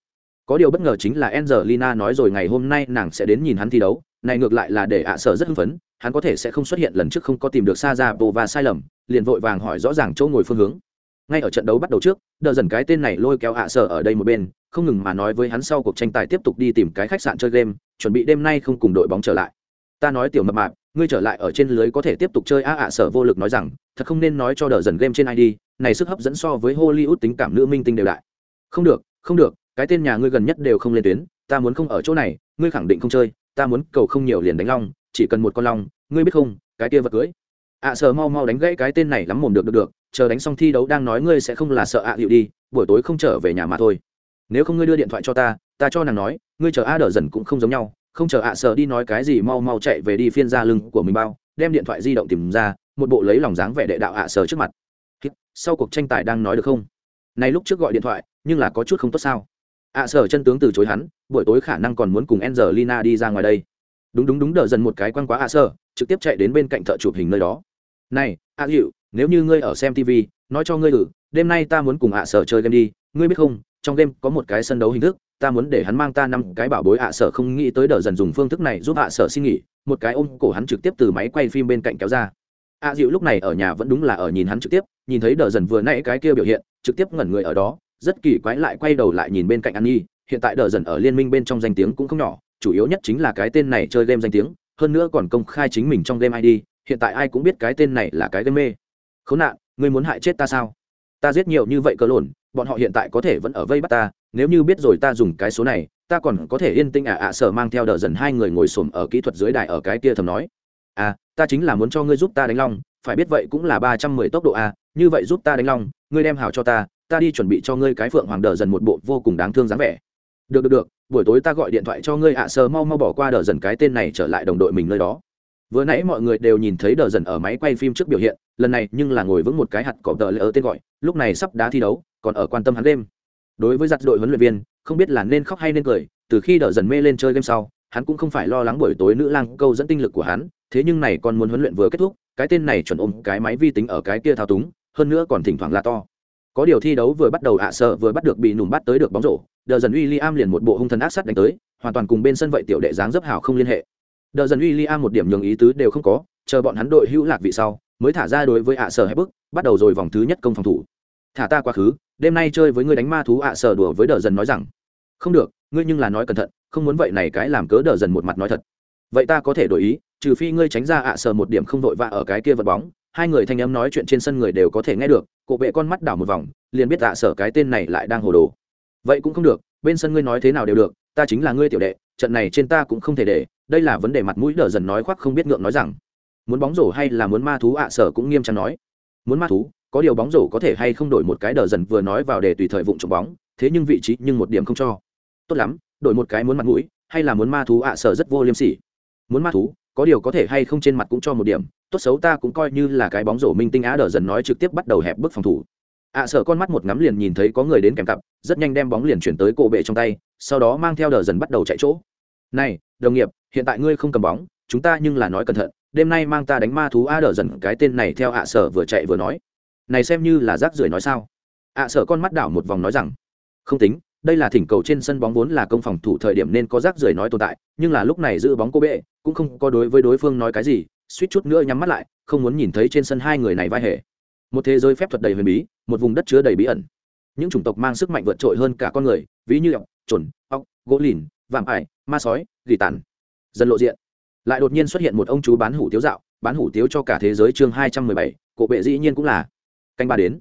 Có điều bất ngờ chính là Angelina nói rồi ngày hôm nay nàng sẽ đến nhìn hắn thi đấu, này ngược lại là để ạ sở rất hưng phấn, hắn có thể sẽ không xuất hiện lần trước không có tìm được xa ra bồ và sai lầm liền vội vàng hỏi rõ ràng chỗ ngồi phương hướng. Ngay ở trận đấu bắt đầu trước, đờ dần cái tên này lôi kéo ạ sở ở đây một bên, không ngừng mà nói với hắn sau cuộc tranh tài tiếp tục đi tìm cái khách sạn chơi game, chuẩn bị đêm nay không cùng đội bóng trở lại. Ta nói tiểu mập mạp ngươi trở lại ở trên lưới có thể tiếp tục chơi a ạ sở vô lực nói rằng, thật không nên nói cho đờ dần game trên id này sức hấp dẫn so với hollywood tính cảm nữ minh tinh đều đại. Không được không được, cái tên nhà ngươi gần nhất đều không lên tuyến, ta muốn không ở chỗ này, ngươi khẳng định không chơi, ta muốn cầu không nhiều liền đánh long, chỉ cần một con long, ngươi biết không, cái kia vật cưới. Ạ sở mau mau đánh gãy cái tên này lắm mồm được được được, chờ đánh xong thi đấu đang nói ngươi sẽ không là sợ ạ hiệu đi, buổi tối không trở về nhà mà thôi. Nếu không ngươi đưa điện thoại cho ta ta cho nàng nói, ngươi chờ a đờ dần cũng không giống nhau không chờ ạ sợ đi nói cái gì mau mau chạy về đi phiên ra lưng của mình bao, đem điện thoại di động tìm ra, một bộ lấy lòng dáng vẻ đệ đạo ạ sợ trước mặt. Sau cuộc tranh tài đang nói được không? Này lúc trước gọi điện thoại, nhưng là có chút không tốt sao? Ạ sợ chân tướng từ chối hắn, buổi tối khả năng còn muốn cùng Angelina đi ra ngoài đây. Đúng đúng đúng đờ dần một cái quăng quá ạ sợ trực tiếp chạy đến bên cạnh thợ chụp hình nơi đó. Này, ạ hiệu, nếu như ngươi ở xem tv nói cho ngươi ử đêm nay ta muốn cùng ạ sợ chơi game đi, ngươi biết không, trong game có một cái sân đấu hình thức ta muốn để hắn mang ta năm cái bảo bối ạ sở không nghĩ tới đờ dần dùng phương thức này giúp ạ sở xin nghỉ, một cái ôm cổ hắn trực tiếp từ máy quay phim bên cạnh kéo ra. ạ dịu lúc này ở nhà vẫn đúng là ở nhìn hắn trực tiếp, nhìn thấy đờ dần vừa nãy cái kia biểu hiện, trực tiếp ngẩn người ở đó, rất kỳ quái lại quay đầu lại nhìn bên cạnh an nhi hiện tại đờ dần ở liên minh bên trong danh tiếng cũng không nhỏ, chủ yếu nhất chính là cái tên này chơi game danh tiếng, hơn nữa còn công khai chính mình trong game id hiện tại ai cũng biết cái tên này là cái game mê. Khốn nạn, ngươi muốn hại chết ta sao? Ta giết nhiều như vậy cơ lộn bọn họ hiện tại có thể vẫn ở vây bắt ta nếu như biết rồi ta dùng cái số này, ta còn có thể yên tĩnh ạ ạ, sở mang theo đờ dần hai người ngồi xổm ở kỹ thuật dưới đài ở cái kia thầm nói. À ta chính là muốn cho ngươi giúp ta đánh long, phải biết vậy cũng là ba trăm mười tốc độ a như vậy giúp ta đánh long, ngươi đem hào cho ta ta đi chuẩn bị cho ngươi cái phượng hoàng đờ dần một bộ vô cùng đáng thương dáng vẻ. Được được được, buổi tối ta gọi điện thoại cho ngươi ạ à mau mau bỏ qua đờ dần cái tên này trở lại đồng đội mình nơi đó. Vừa nãy mọi người đều nhìn thấy đờ dần ở máy quay phim trước biểu hiện, lần này nhưng là ngồi vững một cái hạt cọp tờ lỡ tên gọi, lúc này sắp đá thi đấu, còn ở quan tâm hắn đêm đối với giặt đội huấn luyện viên, không biết là nên khóc hay nên cười, từ khi đỡ dần mê lên chơi game sau, hắn cũng không phải lo lắng buổi tối nữ lang câu dẫn tinh lực của hắn, thế nhưng này còn muốn huấn luyện vừa kết thúc, cái tên này chuẩn ôm cái máy vi tính ở cái kia thao túng, hơn nữa còn thỉnh thoảng là to. Có điều thi đấu vừa bắt đầu ạ sợ vừa bắt được bị nùm bắt tới được bóng rổ đờ dần uy liam liền một bộ hung thần ác sắt đánh tới, hoàn toàn cùng bên sân vậy tiểu đệ dáng dấp hảo không liên hệ. Đờ dần uy liam một điểm nhường ý tứ đều không có, chờ bọn hắn đội hữu lạc vị sau, mới thả ra đối với ạ sợ hay bức bắt đầu rồi vòng thứ nhất công phòng thủ. Thả ta quá khứ đêm nay chơi với ngươi đánh ma thú ạ sợ đùa với đờ dần nói rằng, không được, ngươi nhưng là nói cẩn thận, không muốn vậy này cái làm cớ đờ dần một mặt nói thật. Vậy ta có thể đổi ý, trừ phi ngươi tránh ra ạ sợ một điểm không vội vã ở cái kia vật bóng. Hai người thanh âm nói chuyện trên sân người đều có thể nghe được cộ vệ con mắt đảo một vòng, liền biết ạ sợ cái tên này lại đang hồ đồ. Vậy cũng không được, bên sân ngươi nói thế nào đều được, ta chính là ngươi tiểu đệ, trận này trên ta cũng không thể để. Đây là vấn đề mặt mũi đờ dần nói khoác không biết ngượng nói rằng. Muốn bóng rổ hay là muốn ma thú ạ, sở cũng nghiêm trang nói. Muốn ma thú có điều bóng rổ có thể hay không đổi một cái đờ dần vừa nói vào để tùy thời vụng trộm bóng, thế nhưng vị trí nhưng một điểm không cho. Tốt lắm, đổi một cái muốn mặt mũi, hay là muốn ma thú ạ à, sở rất vô liêm sỉ. Muốn ma thú, có điều có thể hay không trên mặt cũng cho một điểm, tốt xấu ta cũng coi như là cái bóng rổ minh tinh á đờ dần nói trực tiếp bắt đầu hẹp bước phòng thủ. Ạ à, sở con mắt một ngắm liền nhìn thấy có người đến kèm cặp, rất nhanh đem bóng liền chuyển tới cổ bệ trong tay, sau đó mang theo đờ dần bắt đầu chạy chỗ. Này, đồng nghiệp, hiện tại ngươi không cầm bóng, chúng ta nhưng là nói cẩn thận, đêm nay mang ta đánh ma thú a đờ dần, cái tên này theo ạ à, sở vừa chạy vừa nói này xem như là rác rưởi nói sao? Ạ sở con mắt đảo một vòng nói rằng, không tính, đây là thỉnh cầu trên sân bóng vốn là công phòng thủ thời điểm nên có rác rưởi nói tồn tại, nhưng là lúc này giữ bóng cô bệ, cũng không có đối với đối phương nói cái gì, suýt chút nữa nhắm mắt lại, không muốn nhìn thấy trên sân hai người này vai hề. Một thế giới phép thuật đầy huyền bí, một vùng đất chứa đầy bí ẩn. Những chủng tộc mang sức mạnh vượt trội hơn cả con người, ví như ọc trồn ọc gỗ lìn, vạm ải, ma sói, gỉ tàn. Dần lộ diện, lại đột nhiên xuất hiện một ông chú bán hủ tiếu dạo, bán hủ tiếu cho cả thế giới chương hai trăm mười bảy, cổ bệ dĩ nhiên cũng là canh ba đến.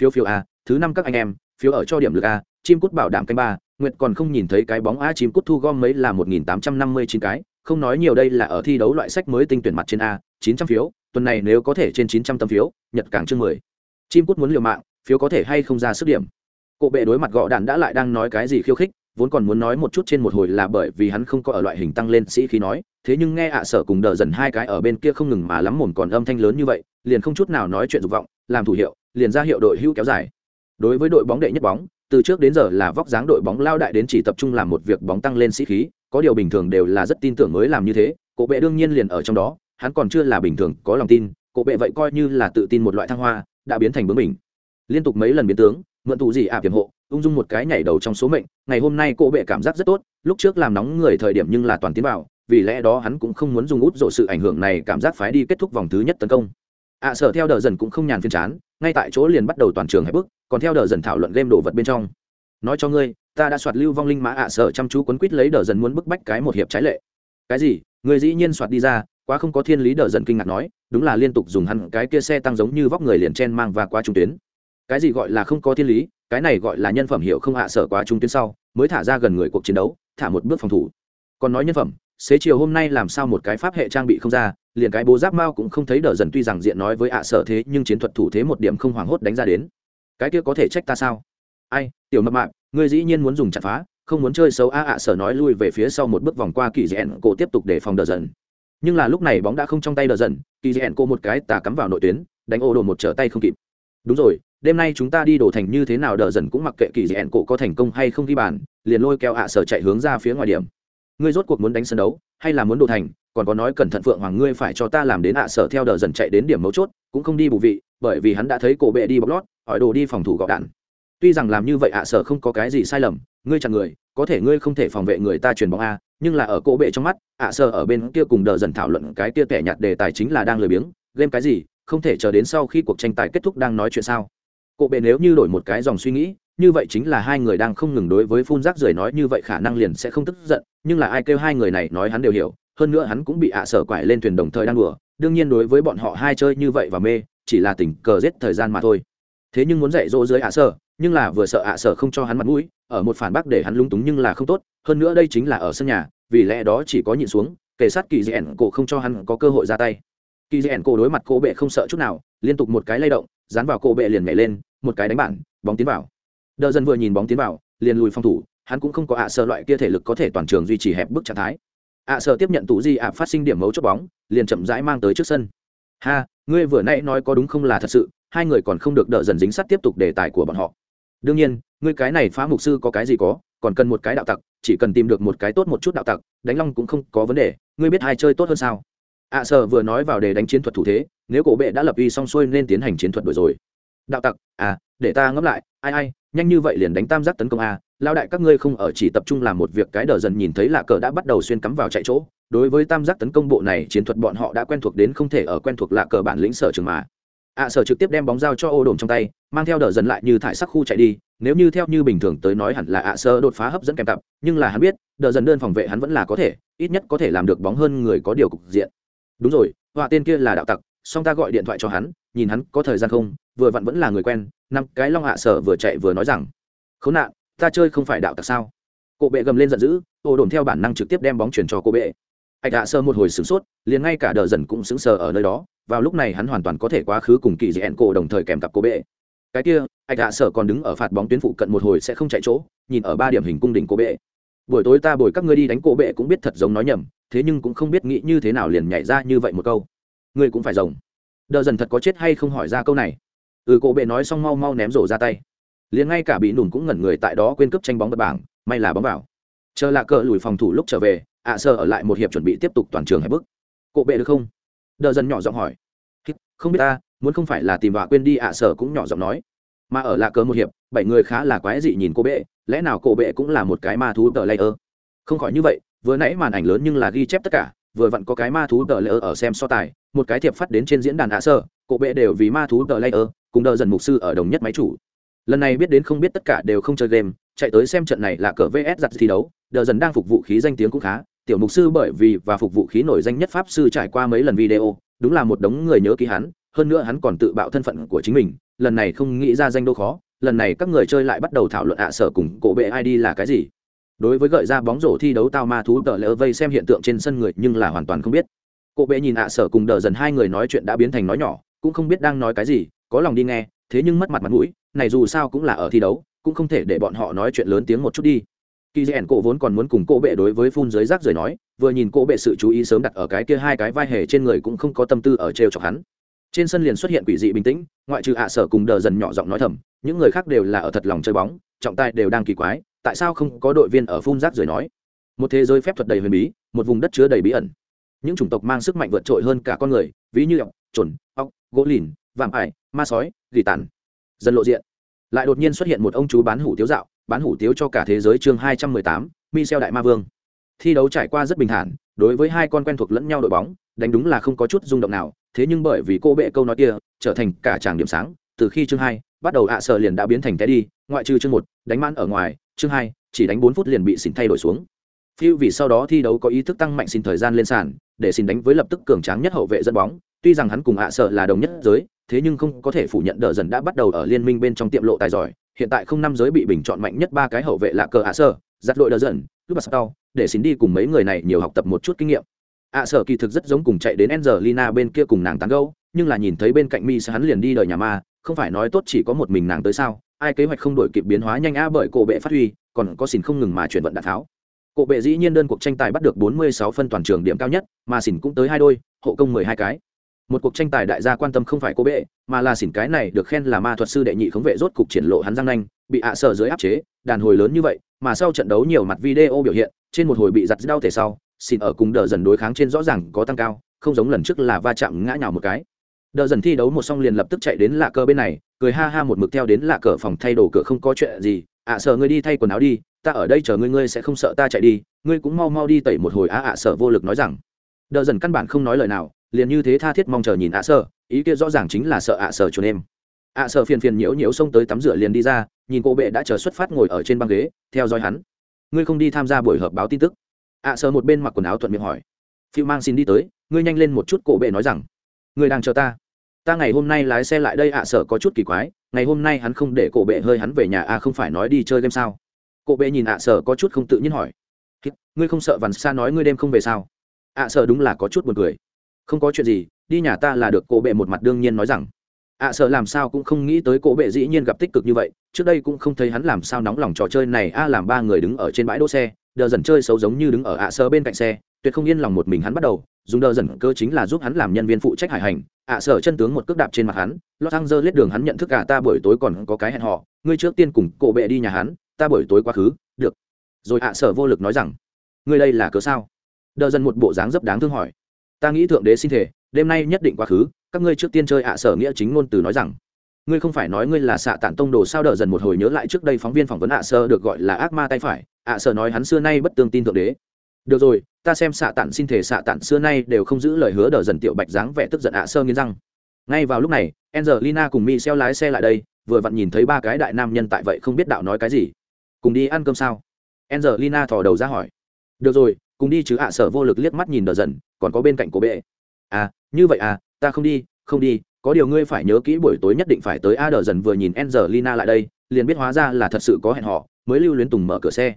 Phiếu phiếu a, thứ năm các anh em, phiếu ở cho điểm lực a, chim cút bảo đảm canh ba, nguyệt còn không nhìn thấy cái bóng a, chim cút thu gom mấy là một nghìn tám trăm năm mươi chín cái, không nói nhiều đây là ở thi đấu loại sách mới tinh tuyển mặt trên a, chín trăm phiếu, tuần này nếu có thể trên chín trăm tấm phiếu, nhật càng chương mười. Chim cút muốn liều mạng, phiếu có thể hay không ra sức điểm. Cộ bệ đối mặt gọ đạn đã lại đang nói cái gì khiêu khích vốn còn muốn nói một chút trên một hồi là bởi vì hắn không có ở loại hình tăng lên sĩ khí nói, thế nhưng nghe ạ sở cùng đờ dần hai cái ở bên kia không ngừng mà lắm mồm còn âm thanh lớn như vậy, liền không chút nào nói chuyện dục vọng, làm thủ hiệu, liền ra hiệu đội hưu kéo dài. Đối với đội bóng đệ nhất bóng, từ trước đến giờ là vóc dáng đội bóng lao đại đến chỉ tập trung làm một việc bóng tăng lên sĩ khí, có điều bình thường đều là rất tin tưởng mới làm như thế, cổ bệ đương nhiên liền ở trong đó, hắn còn chưa là bình thường, có lòng tin, cổ bệ vậy coi như là tự tin một loại thăng hoa, đã biến thành bướng mình liên tục mấy lần biến tướng mượn tù gì à Tiềm hộ ung dung một cái nhảy đầu trong số mệnh. Ngày hôm nay cổ bệ cảm giác rất tốt lúc trước làm nóng người thời điểm nhưng là toàn tiến vào vì lẽ đó hắn cũng không muốn dùng út rộ sự ảnh hưởng này cảm giác phái đi kết thúc vòng thứ nhất tấn công. Ạ à, sở theo đờ dần cũng không nhàn phiên chán ngay tại chỗ liền bắt đầu toàn trường hẹp bức còn theo đờ dần thảo luận game đồ vật bên trong. Nói cho ngươi ta đã soạt lưu vong linh mã ạ à sở chăm chú quấn quýt lấy đờ dần muốn bức bách cái một hiệp trái lệ. Cái gì? Người dĩ nhiên soạt đi ra quá không có thiên lý đờ dần kinh ngạc nói đúng là liên tục dùng hẳn cái kia xe tăng giống như vóc người liền chen mang và qua trung tuyến cái gì gọi là không có thiên lý cái này gọi là nhân phẩm hiểu không hạ sở quá trung tuyến sau mới thả ra gần người cuộc chiến đấu thả một bước phòng thủ. Còn nói nhân phẩm xế chiều hôm nay làm sao một cái pháp hệ trang bị không ra liền cái bố giáp mao cũng không thấy đờ dần tuy rằng diện nói với ạ sở thế nhưng chiến thuật thủ thế một điểm không hoảng hốt đánh ra đến. Cái kia có thể trách ta sao? Ai tiểu mập mạng, ngươi dĩ nhiên muốn dùng chặt phá không muốn chơi xấu a ạ sở nói lui về phía sau một bước vòng qua kỳ dẹn cổ tiếp tục để phòng đờ dần. Nhưng là lúc này bóng đã không trong tay đờ dần kỳ dẹn cô một cái tà cắm vào nội tuyến đánh ô đồ một trở tay không kịp. Đúng rồi đêm nay chúng ta đi đổ thành như thế nào đờ dần cũng mặc kệ kỳ dẹn cổ có thành công hay không ghi bàn, liền lôi kéo ạ sở chạy hướng ra phía ngoài điểm. Ngươi rốt cuộc muốn đánh sân đấu, hay là muốn đổ thành, còn có nói cẩn thận phượng hoàng ngươi phải cho ta làm đến ạ sở theo đờ dần chạy đến điểm mấu chốt, cũng không đi bù vị, bởi vì hắn đã thấy cổ bệ đi bóc lót, hỏi đồ đi phòng thủ gọn đạn. Tuy rằng làm như vậy ạ sở không có cái gì sai lầm, ngươi chặn người, có thể ngươi không thể phòng vệ người ta truyền bóng a, nhưng là ở cổ bệ trong mắt, ạ sở ở bên kia cùng đờ dần thảo luận cái kia tẻ nhạt đề tài chính là đang lười biếng, game cái gì, không thể chờ đến sau khi cuộc tranh tài kết thúc đang nói chuyện sao cổ bệ nếu như đổi một cái dòng suy nghĩ, như vậy chính là hai người đang không ngừng đối với phun rác rưởi nói như vậy khả năng liền sẽ không tức giận, nhưng là ai kêu hai người này nói hắn đều hiểu, hơn nữa hắn cũng bị ạ sở quải lên thuyền đồng thời đang đùa, đương nhiên đối với bọn họ hai chơi như vậy và mê, chỉ là tình cờ giết thời gian mà thôi. Thế nhưng muốn dạy dỗ dưới ạ sở, nhưng là vừa sợ ạ sở không cho hắn mặt mũi, ở một phản bác để hắn lung túng nhưng là không tốt, hơn nữa đây chính là ở sân nhà, vì lẽ đó chỉ có nhịn xuống, kể sát kỳ dẹn cổ không cho hắn có cơ hội ra tay. Kỳ dẹn cổ đối mặt cổ bệ không sợ chút nào, liên tục một cái lay động dán vào cổ bệ liền nhảy lên, một cái đánh bản, bóng tiến vào. Đờ Dân vừa nhìn bóng tiến vào, liền lùi phòng thủ, hắn cũng không có ạ sợ loại kia thể lực có thể toàn trường duy trì hẹp bức trạng thái. Ạ sợ tiếp nhận tủ di ạ phát sinh điểm mấu chốt bóng, liền chậm rãi mang tới trước sân. Ha, ngươi vừa nãy nói có đúng không là thật sự, hai người còn không được đợi dần dính sát tiếp tục đề tài của bọn họ. Đương nhiên, ngươi cái này phá mục sư có cái gì có, còn cần một cái đạo tặc, chỉ cần tìm được một cái tốt một chút đạo tặc, đánh long cũng không có vấn đề, ngươi biết hai chơi tốt hơn sao? Ạ sở vừa nói vào để đánh chiến thuật thủ thế, nếu cổ bệ đã lập uy xong xuôi nên tiến hành chiến thuật đổi rồi. Đạo tặc à để ta ngẫm lại, ai ai, nhanh như vậy liền đánh tam giác tấn công a lao đại các ngươi không ở chỉ tập trung làm một việc cái đờ dần nhìn thấy là cờ đã bắt đầu xuyên cắm vào chạy chỗ. Đối với tam giác tấn công bộ này, chiến thuật bọn họ đã quen thuộc đến không thể ở quen thuộc là cờ bản lĩnh sở trường mà. Ạ sở trực tiếp đem bóng giao cho ô đồn trong tay, mang theo đờ dần lại như thải sắc khu chạy đi. Nếu như theo như bình thường tới nói hẳn là ạ sơ đột phá hấp dẫn kèm tập nhưng là hắn biết, đờ dần đơn phòng vệ hắn vẫn là có thể, ít nhất có thể làm được bóng hơn người có điều cục diện đúng rồi, họa tên kia là đạo tặc song ta gọi điện thoại cho hắn, nhìn hắn có thời gian không, vừa vặn vẫn là người quen, năm cái long hạ sở vừa chạy vừa nói rằng, khốn nạn, ta chơi không phải đạo tặc sao? Cộ bệ gầm lên giận dữ, ô đồn theo bản năng trực tiếp đem bóng chuyển cho cô bệ. Ạch hạ sơ một hồi sửng sốt, liền ngay cả đờ dần cũng sững sờ ở nơi đó, vào lúc này hắn hoàn toàn có thể quá khứ cùng kỳ dị ẹn cổ đồng thời kèm cặp cô bệ. Cái kia ạch hạ sở còn đứng ở phạt bóng tuyến phụ cận một hồi sẽ không chạy chỗ, nhìn ở ba điểm hình cung đỉnh cô bệ. Buổi tối ta bồi các ngươi đi đánh cô bệ cũng biết thật giống nói nhầm thế nhưng cũng không biết nghĩ như thế nào liền nhảy ra như vậy một câu. Ngươi cũng phải rồng. Đờ dần thật có chết hay không hỏi ra câu này. Ừ cổ bệ nói xong mau mau ném rổ ra tay. Liền ngay cả bị nùn cũng ngẩn người tại đó quên cướp tranh bóng bật bảng, may là bóng vào. Chờ lạ cờ lùi phòng thủ lúc trở về, ạ à sơ ở lại một hiệp chuẩn bị tiếp tục toàn trường hay bước. Cổ bệ được không? Đờ dần nhỏ giọng hỏi. Không biết ta, muốn không phải là tìm vạ quên đi, ạ à sở cũng nhỏ giọng nói. Mà ở lạ cờ một hiệp, bảy người khá là quái dị nhìn cô bệ, lẽ nào cổ bệ cũng là một cái ma thú tờ layer? Không khỏi như vậy vừa nãy màn ảnh lớn nhưng là ghi chép tất cả, vừa vặn có cái ma thú tờ layer ở xem so tài, một cái thiệp phát đến trên diễn đàn ạ sơ, cổ bệ đều vì ma thú tờ layer, cùng đờ dần mục sư ở đồng nhất máy chủ. Lần này biết đến không biết tất cả đều không chơi game, chạy tới xem trận này là cờ vs giặt thi đấu, đờ dần đang phục vụ khí danh tiếng cũng khá, tiểu mục sư bởi vì và phục vụ khí nổi danh nhất pháp sư trải qua mấy lần video, đúng là một đống người nhớ ký hắn, hơn nữa hắn còn tự bạo thân phận của chính mình, lần này không nghĩ ra danh đô khó, lần này các người chơi lại bắt đầu thảo luận ạ sở cùng cổ bệ id là cái gì đối với gợi ra bóng rổ thi đấu tao ma thú tờ lỡ vây xem hiện tượng trên sân người nhưng là hoàn toàn không biết. Cổ bệ nhìn ạ sở cùng đờ dần hai người nói chuyện đã biến thành nói nhỏ, cũng không biết đang nói cái gì, có lòng đi nghe, thế nhưng mất mặt mặt mũi, này dù sao cũng là ở thi đấu, cũng không thể để bọn họ nói chuyện lớn tiếng một chút đi. Kỳ dẹn cổ vốn còn muốn cùng cô bệ đối với phun dưới rác rời nói, vừa nhìn cô bệ sự chú ý sớm đặt ở cái kia hai cái vai hề trên người cũng không có tâm tư ở trêu chọc hắn. Trên sân liền xuất hiện quỷ dị bình tĩnh, ngoại trừ ạ sở cùng đờ dần nhỏ giọng nói thầm, những người khác đều là ở thật lòng chơi bóng, trọng tài đều đang kỳ quái tại sao không có đội viên ở phun rác rưởi nói? Một thế giới phép thuật đầy huyền bí, một vùng đất chứa đầy bí ẩn. Những chủng tộc mang sức mạnh vượt trội hơn cả con người, ví như ọc chuẩn ọc gỗ lìn, vạm ải, ma sói, gỉ tàn. Dần lộ diện. Lại đột nhiên xuất hiện một ông chú bán hủ tiếu dạo, bán hủ tiếu cho cả thế giới chương hai trăm mười tám, michel đại ma vương. Thi đấu trải qua rất bình thản, đối với hai con quen thuộc lẫn nhau đội bóng, đánh đúng là không có chút rung động nào, thế nhưng bởi vì cô bệ câu nói kia, trở thành cả tràng điểm sáng từ khi chương hai, bắt đầu ạ sợ liền đã biến thành té đi, ngoại trừ chương một, đánh mãn ở ngoài, chương hai, chỉ đánh bốn phút liền bị xỉn thay đổi xuống. Phiêu vì sau đó thi đấu có ý thức tăng mạnh xin thời gian lên sàn, để xin đánh với lập tức cường tráng nhất hậu vệ dẫn bóng. Tuy rằng hắn cùng ạ sợ là đồng nhất giới, thế nhưng không có thể phủ nhận đờ dần đã bắt đầu ở liên minh bên trong tiệm lộ tài giỏi. Hiện tại không năm giới bị bình chọn mạnh nhất ba cái hậu vệ là cờ ạ sợ, giặt lội đờ dần lúc sau, để xin đi cùng mấy người này nhiều học tập một chút kinh nghiệm. Ạ sở kỳ thực rất giống cùng chạy đến Angelina bên kia cùng nàng tán gẫu, nhưng là nhìn thấy bên cạnh mi hắn liền đi đời nhà ma không phải nói tốt chỉ có một mình nàng tới sao? Ai kế hoạch không đổi kịp biến hóa nhanh a bởi cổ bệ phát huy, còn có xin không ngừng mà chuyển vận đạn tháo. Cổ bệ dĩ nhiên đơn cuộc tranh tài bắt được 46 phân toàn trường điểm cao nhất, mà xỉn cũng tới hai đôi, hộ công 12 cái. Một cuộc tranh tài đại gia quan tâm không phải cô bệ, mà là xỉn cái này được khen là ma thuật sư đệ nhị khống vệ rốt cục triển lộ hắn răng nanh, bị ạ sợ dưới áp chế, đàn hồi lớn như vậy, mà sau trận đấu nhiều mặt video biểu hiện, trên một hồi bị giặt đau thể sau, xỉn ở cùng đờ dần đối kháng trên rõ ràng có tăng cao, không giống lần trước là va chạm ngã nhào một cái đờ dần thi đấu một xong liền lập tức chạy đến lạ cờ bên này, cười ha ha một mực theo đến lạ cờ phòng thay đồ cửa không có chuyện gì. Ạ sợ ngươi đi thay quần áo đi, ta ở đây chờ ngươi ngươi sẽ không sợ ta chạy đi, ngươi cũng mau mau đi tẩy một hồi. Á ạ sợ vô lực nói rằng. Đờ dần căn bản không nói lời nào, liền như thế tha thiết mong chờ nhìn ạ sợ, ý kia rõ ràng chính là sợ ạ sợ chuồn em. Ạ sợ phiền phiền nhiễu nhiễu xông tới tắm rửa liền đi ra, nhìn cô bệ đã chờ xuất phát ngồi ở trên băng ghế, theo dõi hắn. Ngươi không đi tham gia buổi họp báo tin tức? ạ sợ một bên mặc quần áo thuận miệng hỏi. Phiêu mang xin đi tới, ngươi nhanh lên một chút cổ bệ nói rằng. Ngươi đang chờ ta ta ngày hôm nay lái xe lại đây ạ, sợ có chút kỳ quái, ngày hôm nay hắn không để cổ bệ hơi hắn về nhà à không phải nói đi chơi game sao? Cổ bệ nhìn ạ, sợ có chút không tự nhiên hỏi. Ngươi không sợ vằn xa nói ngươi đêm không về sao? Ạ, sợ đúng là có chút buồn cười. Không có chuyện gì, đi nhà ta là được, cổ bệ một mặt đương nhiên nói rằng. Ạ, sợ làm sao cũng không nghĩ tới cổ bệ dĩ nhiên gặp tích cực như vậy, trước đây cũng không thấy hắn làm sao nóng lòng trò chơi này a làm ba người đứng ở trên bãi đỗ xe, đờ dần chơi xấu giống như đứng ở ạ, sợ bên cạnh xe, tuyệt không yên lòng một mình hắn bắt đầu, dùng đờ dần cơ chính là giúp hắn làm nhân viên phụ trách hải hành ạ sở chân tướng một cước đạp trên mặt hắn lo thăng dơ lết đường hắn nhận thức cả ta buổi tối còn có cái hẹn họ ngươi trước tiên cùng cổ bệ đi nhà hắn, ta buổi tối quá khứ, được. Rồi ạ sở vô lực nói rằng, ngươi đây là cớ sao? Đờ dần một bộ dáng dấp đáng thương hỏi. Ta nghĩ thượng đế xin thể đêm nay nhất định quá khứ, các ngươi trước tiên chơi ạ sở nghĩa chính ngôn từ nói rằng, ngươi không phải nói ngươi là xạ tản tông đồ sao? Đờ dần một hồi nhớ lại trước đây phóng viên phỏng vấn ạ sơ được gọi là ác ma tay phải, ạ sở nói hắn xưa nay bất tương tin thượng đế. Được rồi ta xem xạ tản xin thể xạ tản xưa nay đều không giữ lời hứa đờ dần tiểu bạch dáng vẻ tức giận ạ sơ nghiến răng. Ngay vào lúc này, angelina cùng mi xeo lái xe lại đây, vừa vặn nhìn thấy ba cái đại nam nhân tại vậy không biết đạo nói cái gì. Cùng đi ăn cơm sao? Angelina thò đầu ra hỏi. Được rồi, cùng đi chứ ạ sở vô lực liếc mắt nhìn đờ dần, còn có bên cạnh cổ bệ. À như vậy à ta không đi không đi, có điều ngươi phải nhớ kỹ buổi tối nhất định phải tới a đờ dần vừa nhìn angelina lại đây, liền biết hóa ra là thật sự có hẹn họ mới lưu luyến tùng mở cửa xe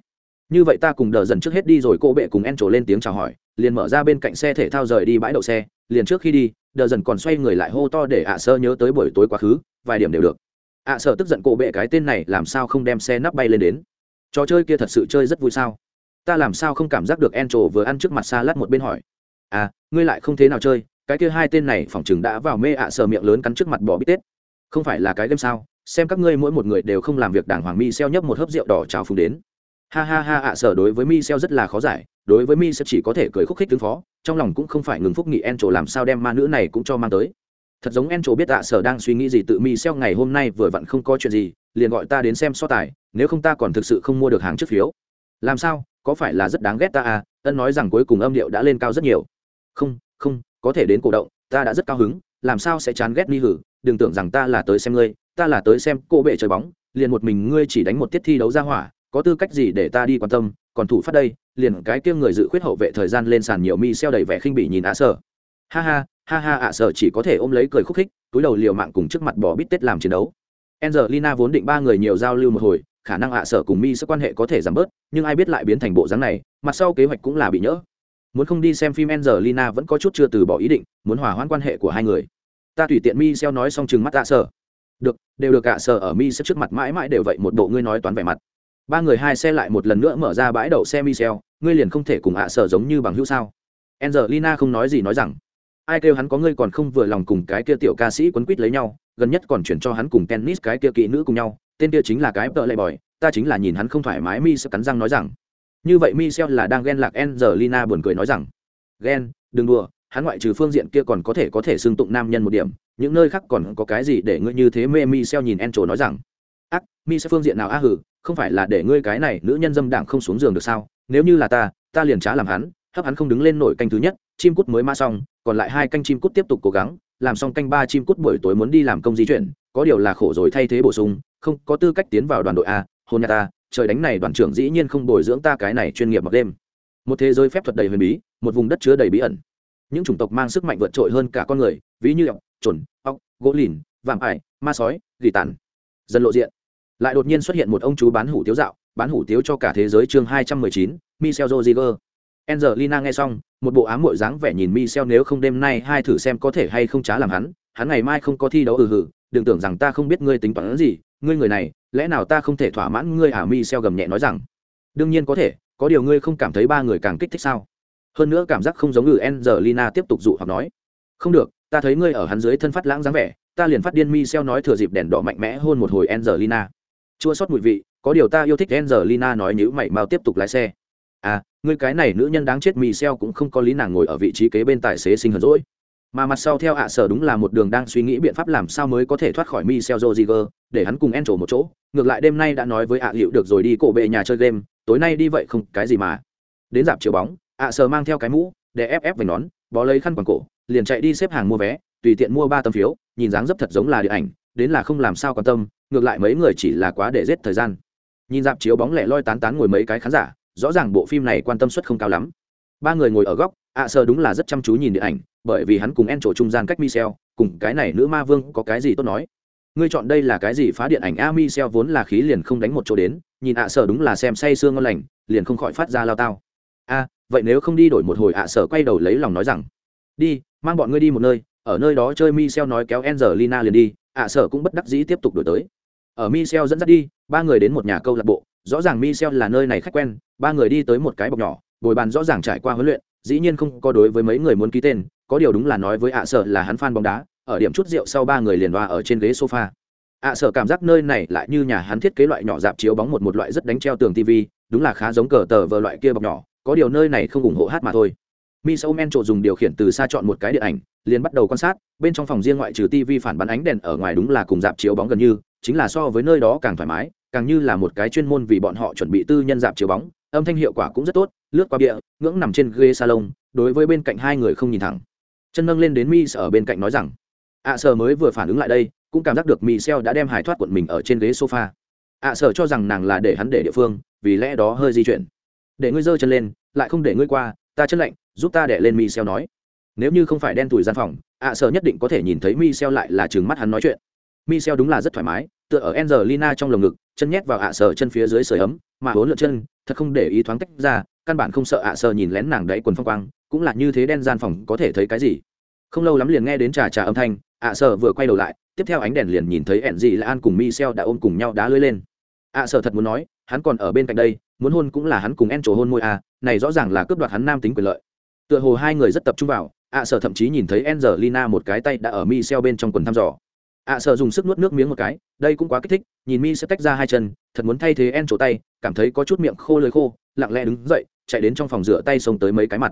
như vậy ta cùng đờ dần trước hết đi rồi, cô bệ cùng en trổ lên tiếng chào hỏi, liền mở ra bên cạnh xe thể thao rời đi bãi đậu xe, liền trước khi đi, đờ dần còn xoay người lại hô to để ạ sơ nhớ tới buổi tối quá khứ, vài điểm đều được. Ạ à tức giận cô bệ cái tên này làm sao không đem xe nắp bay lên đến? Trò chơi kia thật sự chơi rất vui sao? Ta làm sao không cảm giác được en trổ vừa ăn trước mặt xa lát một bên hỏi. À ngươi lại không thế nào chơi, cái kia hai tên này phỏng chừng đã vào mê ạ sờ miệng lớn cắn trước mặt bỏ bít tết. Không phải là cái game sao? Xem các ngươi mỗi một người đều không làm việc đảng hoàng mi xeo nhấp một hớp rượu đỏ trào phùng đến ha ha ha ạ, sở đối với mi xeo rất là khó giải, đối với mi sẽ chỉ có thể cười khúc khích ứng phó, trong lòng cũng không phải ngừng phúc nghị en trổ làm sao đem ma nữ này cũng cho mang tới. Thật giống en trổ biết ạ, sở đang suy nghĩ gì tự mi xeo ngày hôm nay vừa vặn không có chuyện gì, liền gọi ta đến xem so tài, nếu không ta còn thực sự không mua được hàng trước phiếu. Làm sao, có phải là rất đáng ghét ta à? Ân nói rằng cuối cùng âm điệu đã lên cao rất nhiều. Không không, có thể đến cổ động, ta đã rất cao hứng, làm sao sẽ chán ghét mi hử? Đừng tưởng rằng ta là tới xem ngươi, ta là tới xem cô bệ chơi bóng, liền một mình ngươi chỉ đánh một tiết thi đấu ra hỏa có tư cách gì để ta đi quan tâm, còn thủ phát đây, liền cái kia người dự khuyết hậu vệ thời gian lên sàn nhiều mi xeo đầy vẻ khinh bỉ nhìn ạ sở ha ha ha ha ạ sở chỉ có thể ôm lấy cười khúc khích, túi đầu liều mạng cùng trước mặt bỏ bít tết làm chiến đấu. Angelina vốn định ba người nhiều giao lưu một hồi, khả năng ạ sở cùng mi sẽ quan hệ có thể giảm bớt, nhưng ai biết lại biến thành bộ dáng này, mặt sau kế hoạch cũng là bị nhỡ. Muốn không đi xem phim Angelina vẫn có chút chưa từ bỏ ý định, muốn hòa hoãn quan hệ của hai người. Ta tùy tiện mi xeo nói xong chừng mắt ạ sở được, đều được ạ sở ở mi sẽ trước mặt mãi mãi đều vậy, một bộ ngươi nói toán vẻ mặt ba người hai xe lại một lần nữa mở ra bãi đậu xe Michel, ngươi liền không thể cùng ạ sở giống như bằng hữu sao? Angelina không nói gì nói rằng ai kêu hắn có ngươi còn không vừa lòng cùng cái kia tiểu ca sĩ quấn quýt lấy nhau gần nhất còn chuyển cho hắn cùng tennis cái kia kỹ nữ cùng nhau tên kia chính là cái tợ lệ bòi ta chính là nhìn hắn không thoải mái mi sẽ cắn răng nói rằng. Như vậy Michel là đang ghen lạc Angelina buồn cười nói rằng ghen đừng đùa hắn ngoại trừ phương diện kia còn có thể có thể xưng tụng nam nhân một điểm những nơi khác còn có cái gì để ngươi như thế mê Michel nhìn Encho nói rằng. Ác mi sẽ phương diện nào a hử không phải là để ngươi cái này nữ nhân dâm đảng không xuống giường được sao? Nếu như là ta ta liền trá làm hắn, hấp hắn không đứng lên nổi canh thứ nhất, chim cút mới ma xong, còn lại hai canh chim cút tiếp tục cố gắng, làm xong canh ba chim cút buổi tối muốn đi làm công di chuyển, có điều là khổ rồi thay thế bổ sung, không có tư cách tiến vào đoàn đội a, hôn nhà ta, trời đánh này đoàn trưởng dĩ nhiên không bồi dưỡng ta cái này chuyên nghiệp mặc đêm. Một thế giới phép thuật đầy huyền bí, một vùng đất chứa đầy bí ẩn. Những chủng tộc mang sức mạnh vượt trội hơn cả con người, ví như ọc trồn ọc gỗ lìn, vạm ải, ma sói, gỉ tàn. Dần lộ diện lại đột nhiên xuất hiện một ông chú bán hủ tiếu dạo, bán hủ tiếu cho cả thế giới chương hai trăm mười chín, michel roziger angelina nghe xong, một bộ ám mội dáng vẻ nhìn michel nếu không đêm nay hai thử xem có thể hay không trá làm hắn hắn ngày mai không có thi đấu ừ hử đừng tưởng rằng ta không biết ngươi tính toán gì, ngươi người này, lẽ nào ta không thể thỏa mãn ngươi à? Michel gầm nhẹ nói rằng, đương nhiên có thể, có điều ngươi không cảm thấy ba người càng kích thích sao? Hơn nữa cảm giác không giống ngừ angelina tiếp tục dụ hoặc nói, không được, ta thấy ngươi ở hắn dưới thân phát lãng dáng vẻ, ta liền phát điên Michel nói thừa dịp đèn đỏ mạnh mẽ hôn một hồi Angelina chua sót mùi vị có điều ta yêu thích angelina nói nhữ mày mau tiếp tục lái xe à người cái này nữ nhân đáng chết mì xeo cũng không có lý nàng ngồi ở vị trí kế bên tài xế sinh hờn rỗi mà mặt sau theo ạ sở đúng là một đường đang suy nghĩ biện pháp làm sao mới có thể thoát khỏi Michel Rodriguez, để hắn cùng Encho một chỗ. Ngược lại đêm nay đã nói với ạ liệu được rồi đi cổ bệ nhà chơi game, tối nay đi vậy không cái gì mà. Đến dạp chiếu bóng, ạ sở mang theo cái mũ, để ép ép về nón, bó lấy khăn quàng cổ, liền chạy đi xếp hàng mua vé, tùy tiện mua ba tấm phiếu, nhìn dáng dấp thật giống là điện ảnh, đến là không làm sao quan tâm, ngược lại mấy người chỉ là quá để giết thời gian. Nhìn dạp chiếu bóng lẻ loi tán tán ngồi mấy cái khán giả, rõ ràng bộ phim này quan tâm suất không cao lắm. Ba người ngồi ở góc, ạ à sơ đúng là rất chăm chú nhìn điện ảnh, bởi vì hắn cùng en trổ trung gian cách michel, cùng cái này nữ ma vương có cái gì tốt nói. Ngươi chọn đây là cái gì phá điện ảnh a? Michel vốn là khí liền không đánh một chỗ đến, nhìn ạ à sở đúng là xem say sương ngon lành, liền không khỏi phát ra lao tao. A, vậy nếu không đi đổi một hồi ạ à sở quay đầu lấy lòng nói rằng, đi, mang bọn ngươi đi một nơi, ở nơi đó chơi michel nói kéo angelina liền đi. ạ sở cũng bất đắc dĩ tiếp tục đổi tới ở Michel dẫn dắt đi, ba người đến một nhà câu lạc bộ, rõ ràng Michel là nơi này khách quen, ba người đi tới một cái bọc nhỏ, bồi bàn rõ ràng trải qua huấn luyện, dĩ nhiên không có đối với mấy người muốn ký tên, có điều đúng là nói với ạ sở là hắn fan bóng đá, ở điểm chút rượu sau ba người liền đoa ở trên ghế sofa. ạ sở cảm giác nơi này lại như nhà hắn thiết kế loại nhỏ dạp chiếu bóng một một loại rất đánh treo tường TV, đúng là khá giống cờ tờ vờ loại kia bọc nhỏ, có điều nơi này không ủng hộ hát mà thôi. Michel Men trộn dùng điều khiển từ xa chọn một cái điện ảnh, liền bắt đầu quan sát, bên trong phòng riêng ngoại trừ TV phản bắn ánh đèn ở ngoài đúng là cùng dạp chiếu bóng gần như, chính là so với nơi đó càng thoải mái, càng như là một cái chuyên môn vì bọn họ chuẩn bị tư nhân dạp chiếu bóng, âm thanh hiệu quả cũng rất tốt, lướt qua bịa ngưỡng nằm trên ghế salon, đối với bên cạnh hai người không nhìn thẳng. Chân nâng lên đến mi ở bên cạnh nói rằng, ạ à sở mới vừa phản ứng lại đây, cũng cảm giác được mi xeo đã đem hải thoát quận mình ở trên ghế sofa. Ạ à sở cho rằng nàng là để hắn để địa phương, vì lẽ đó hơi di chuyển. Để ngươi giơ chân lên, lại không để ngươi qua, ta chân lạnh, giúp ta để lên mi xeo nói. Nếu như không phải đen tủi gian phòng, ạ sở nhất định có thể nhìn thấy mi xeo lại là trừng mắt hắn nói chuyện. Michel đúng là rất thoải mái, tựa ở Angelina trong lồng ngực, chân nhét vào ạ sở chân phía dưới sưởi ấm, mà hỗn lượn chân, thật không để ý thoáng tách ra, căn bản không sợ ạ sở nhìn lén nàng đấy quần phong quang, cũng là như thế đen gian phòng có thể thấy cái gì. Không lâu lắm liền nghe đến trà trà âm thanh, ạ sở vừa quay đầu lại, tiếp theo ánh đèn liền nhìn thấy Enji là An cùng Michel đã ôm cùng nhau đá lưới lên. ạ sở thật muốn nói, hắn còn ở bên cạnh đây, muốn hôn cũng là hắn cùng En hôn môi à, này rõ ràng là cướp đoạt hắn nam tính quyền lợi. Tựa hồ hai người rất tập trung vào, ạ sở thậm chí nhìn thấy Angelina một cái tay đã ở Michel bên trong quần thăm dò ạ à, sợ dùng sức nuốt nước miếng một cái đây cũng quá kích thích nhìn mi sẽ tách ra hai chân thật muốn thay thế en chỗ tay cảm thấy có chút miệng khô lưỡi khô lặng lẽ đứng dậy chạy đến trong phòng rửa tay xông tới mấy cái mặt.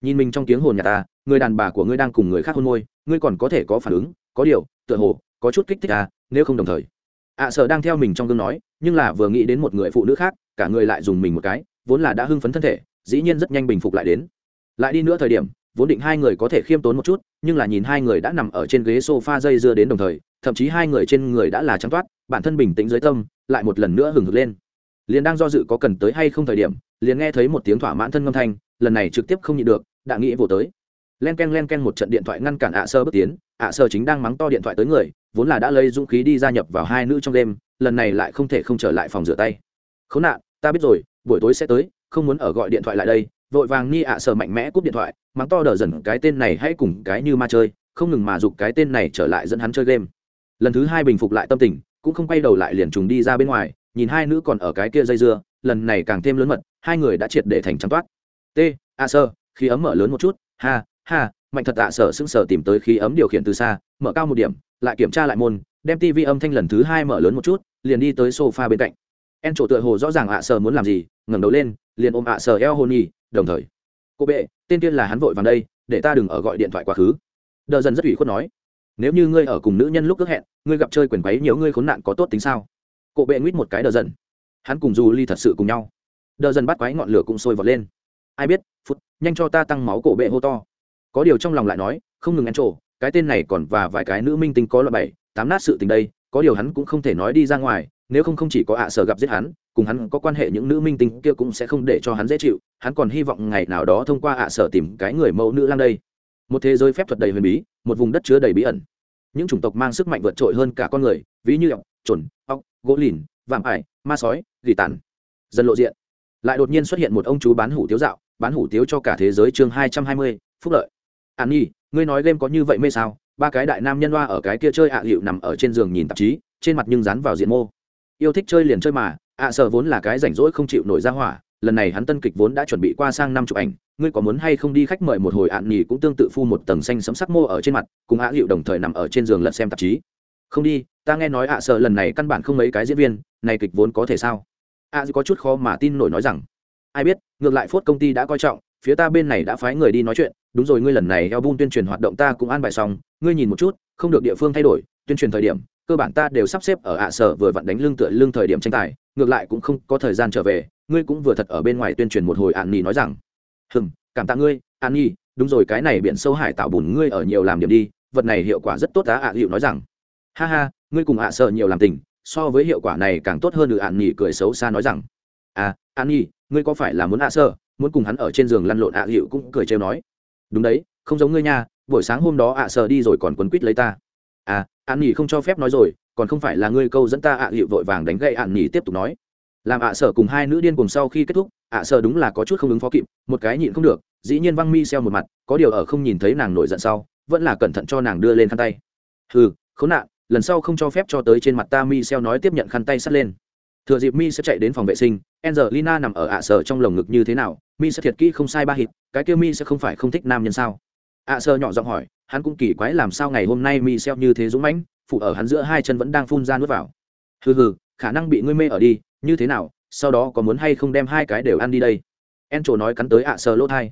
Nhìn mình trong tiếng hồn nhà ta người đàn bà của ngươi đang cùng người khác hôn môi ngươi còn có thể có phản ứng có điều tựa hồ có chút kích thích à nếu không đồng thời. Ạ à, sợ đang theo mình trong gương nói nhưng là vừa nghĩ đến một người phụ nữ khác cả người lại dùng mình một cái vốn là đã hưng phấn thân thể dĩ nhiên rất nhanh bình phục lại đến. Lại đi nữa thời điểm vốn định hai người có thể khiêm tốn một chút, nhưng là nhìn hai người đã nằm ở trên ghế sofa dây dưa đến đồng thời, thậm chí hai người trên người đã là trắng toát, bản thân bình tĩnh dưới tâm, lại một lần nữa hừng hực lên. Liền đang do dự có cần tới hay không thời điểm, liền nghe thấy một tiếng thỏa mãn thân ngâm thanh, lần này trực tiếp không nhịn được, đã nghĩ vô tới. Len ken len ken một trận điện thoại ngăn cản ạ sơ bước tiến, ạ sơ chính đang mắng to điện thoại tới người, vốn là đã lấy dũng khí đi gia nhập vào hai nữ trong đêm, lần này lại không thể không trở lại phòng rửa tay. Khốn nạn, ta biết rồi, buổi tối sẽ tới, không muốn ở gọi điện thoại lại đây vội vàng ni ạ sợ mạnh mẽ cúp điện thoại, mắng to đờ dần, cái tên này hãy cùng cái như ma chơi, không ngừng mà giục cái tên này trở lại dẫn hắn chơi game. Lần thứ hai bình phục lại tâm tình, cũng không quay đầu lại liền trùng đi ra bên ngoài, nhìn hai nữ còn ở cái kia dây dưa, lần này càng thêm lớn mật, hai người đã triệt để thành trắng toát. T a sơ khi ấm mở lớn một chút, ha ha, mạnh thật ạ sở sững sờ tìm tới khí ấm điều khiển từ xa, mở cao một điểm, lại kiểm tra lại môn, đem tivi âm thanh lần thứ hai mở lớn một chút, liền đi tới sofa bên cạnh en trổ tựa hồ rõ ràng ạ à sờ muốn làm gì, ngẩng đầu lên, liền ôm ạ à sờ eo hôn nhi đồng thời. Cô bệ, tên tiên là hắn vội vàng đây, để ta đừng ở gọi điện thoại quá khứ. Đờ dần rất ủy khuất nói. Nếu như ngươi ở cùng nữ nhân lúc ước hẹn, ngươi gặp chơi quyền quấy nhiều ngươi khốn nạn có tốt tính sao? Cô bệ nguyết một cái đờ dần. Hắn cùng du ly thật sự cùng nhau. Đờ dần bắt quái ngọn lửa cũng sôi vọt lên. Ai biết, phút, nhanh cho ta tăng máu cổ bệ hô to. Có điều trong lòng lại nói, không ngừng ăn trổ, cái tên này còn và vài cái nữ minh tinh có loại bảy, tám nát sự tình đây, có điều hắn cũng không thể nói đi ra ngoài nếu không không chỉ có ạ sở gặp giết hắn, cùng hắn có quan hệ những nữ minh tinh kia cũng sẽ không để cho hắn dễ chịu, hắn còn hy vọng ngày nào đó thông qua ạ sở tìm cái người mẫu nữ lang đây. Một thế giới phép thuật đầy huyền bí, một vùng đất chứa đầy bí ẩn. Những chủng tộc mang sức mạnh vượt trội hơn cả con người, ví như ọc chuẩn ọc gỗ lìn, vạm ải, ma sói, gỉ tàn. Dần lộ diện. Lại đột nhiên xuất hiện một ông chú bán hủ tiếu dạo, bán hủ tiếu cho cả thế giới chương hai trăm hai mươi, phúc lợi. An nhi, ngươi nói game có như vậy mê sao? Ba cái đại nam nhân loa ở cái kia chơi ạ hiệu nằm ở trên giường nhìn tạp chí, trên mặt nhưng dán vào diện mô yêu thích chơi liền chơi mà, ạ à, sợ vốn là cái rảnh rỗi không chịu nổi ra hỏa, lần này hắn tân kịch vốn đã chuẩn bị qua sang năm chụp ảnh, ngươi có muốn hay không đi khách mời một hồi ạn à, nhì cũng tương tự phu một tầng xanh sấm sắc mô ở trên mặt, cùng ạ à, hiệu đồng thời nằm ở trên giường lật xem tạp chí. Không đi, ta nghe nói ạ sợ lần này căn bản không mấy cái diễn viên, này kịch vốn có thể sao? Ạ có chút khó mà tin nổi nói rằng, ai biết, ngược lại phốt công ty đã coi trọng, phía ta bên này đã phái người đi nói chuyện, đúng rồi ngươi lần này eo bun tuyên truyền hoạt động ta cũng an bài xong, ngươi nhìn một chút, không được địa phương thay đổi, tuyên truyền thời điểm cơ bản ta đều sắp xếp ở ạ sở vừa vặn đánh lưng tựa lưng thời điểm tranh tài, ngược lại cũng không có thời gian trở về, ngươi cũng vừa thật ở bên ngoài tuyên truyền một hồi an nhi nói rằng, hừm, cảm tạ ngươi an nhi đúng rồi, cái này biển sâu hải tạo bùn ngươi ở nhiều làm điểm đi, vật này hiệu quả rất tốt á, ạ hiệu nói rằng. Ha ha, ngươi cùng ạ sợ nhiều làm tình, so với hiệu quả này càng tốt hơn được an nhi cười xấu xa nói rằng. À an nhi ngươi có phải là muốn ạ sợ muốn cùng hắn ở trên giường lăn lộn ạ hiệu cũng cười trêu nói. Đúng đấy, không giống ngươi nha, buổi sáng hôm đó ạ sợ đi rồi còn quấn quýt lấy ta à an nhi không cho phép nói rồi, còn không phải là ngươi câu dẫn ta ạ, hiệu vội vàng đánh gậy an nhi tiếp tục nói. Làm ạ sở cùng hai nữ điên cùng sau khi kết thúc, ạ sở đúng là có chút không ứng phó kịp, một cái nhịn không được, dĩ nhiên văng mi xeo một mặt, có điều ở không nhìn thấy nàng nổi giận sau, vẫn là cẩn thận cho nàng đưa lên khăn tay. Hừ, khốn nạn, lần sau không cho phép cho tới trên mặt ta mi xeo nói tiếp nhận khăn tay sắt lên. Thừa dịp mi sẽ chạy đến phòng vệ sinh, angelina nằm ở ạ sở trong lồng ngực như thế nào, mi sẽ thiệt kỹ không sai ba hít, cái kia mi sẽ không phải không thích nam nhân sao? ạ sở nhỏ giọng hỏi hắn cũng kỳ quái làm sao ngày hôm nay mi xeo như thế dũng mãnh, phụ ở hắn giữa hai chân vẫn đang phun ra nuốt vào. Hừ hừ, khả năng bị ngươi mê ở đi, như thế nào, sau đó có muốn hay không đem hai cái đều ăn đi đây? En trổ nói cắn tới ạ à sờ lỗ thai.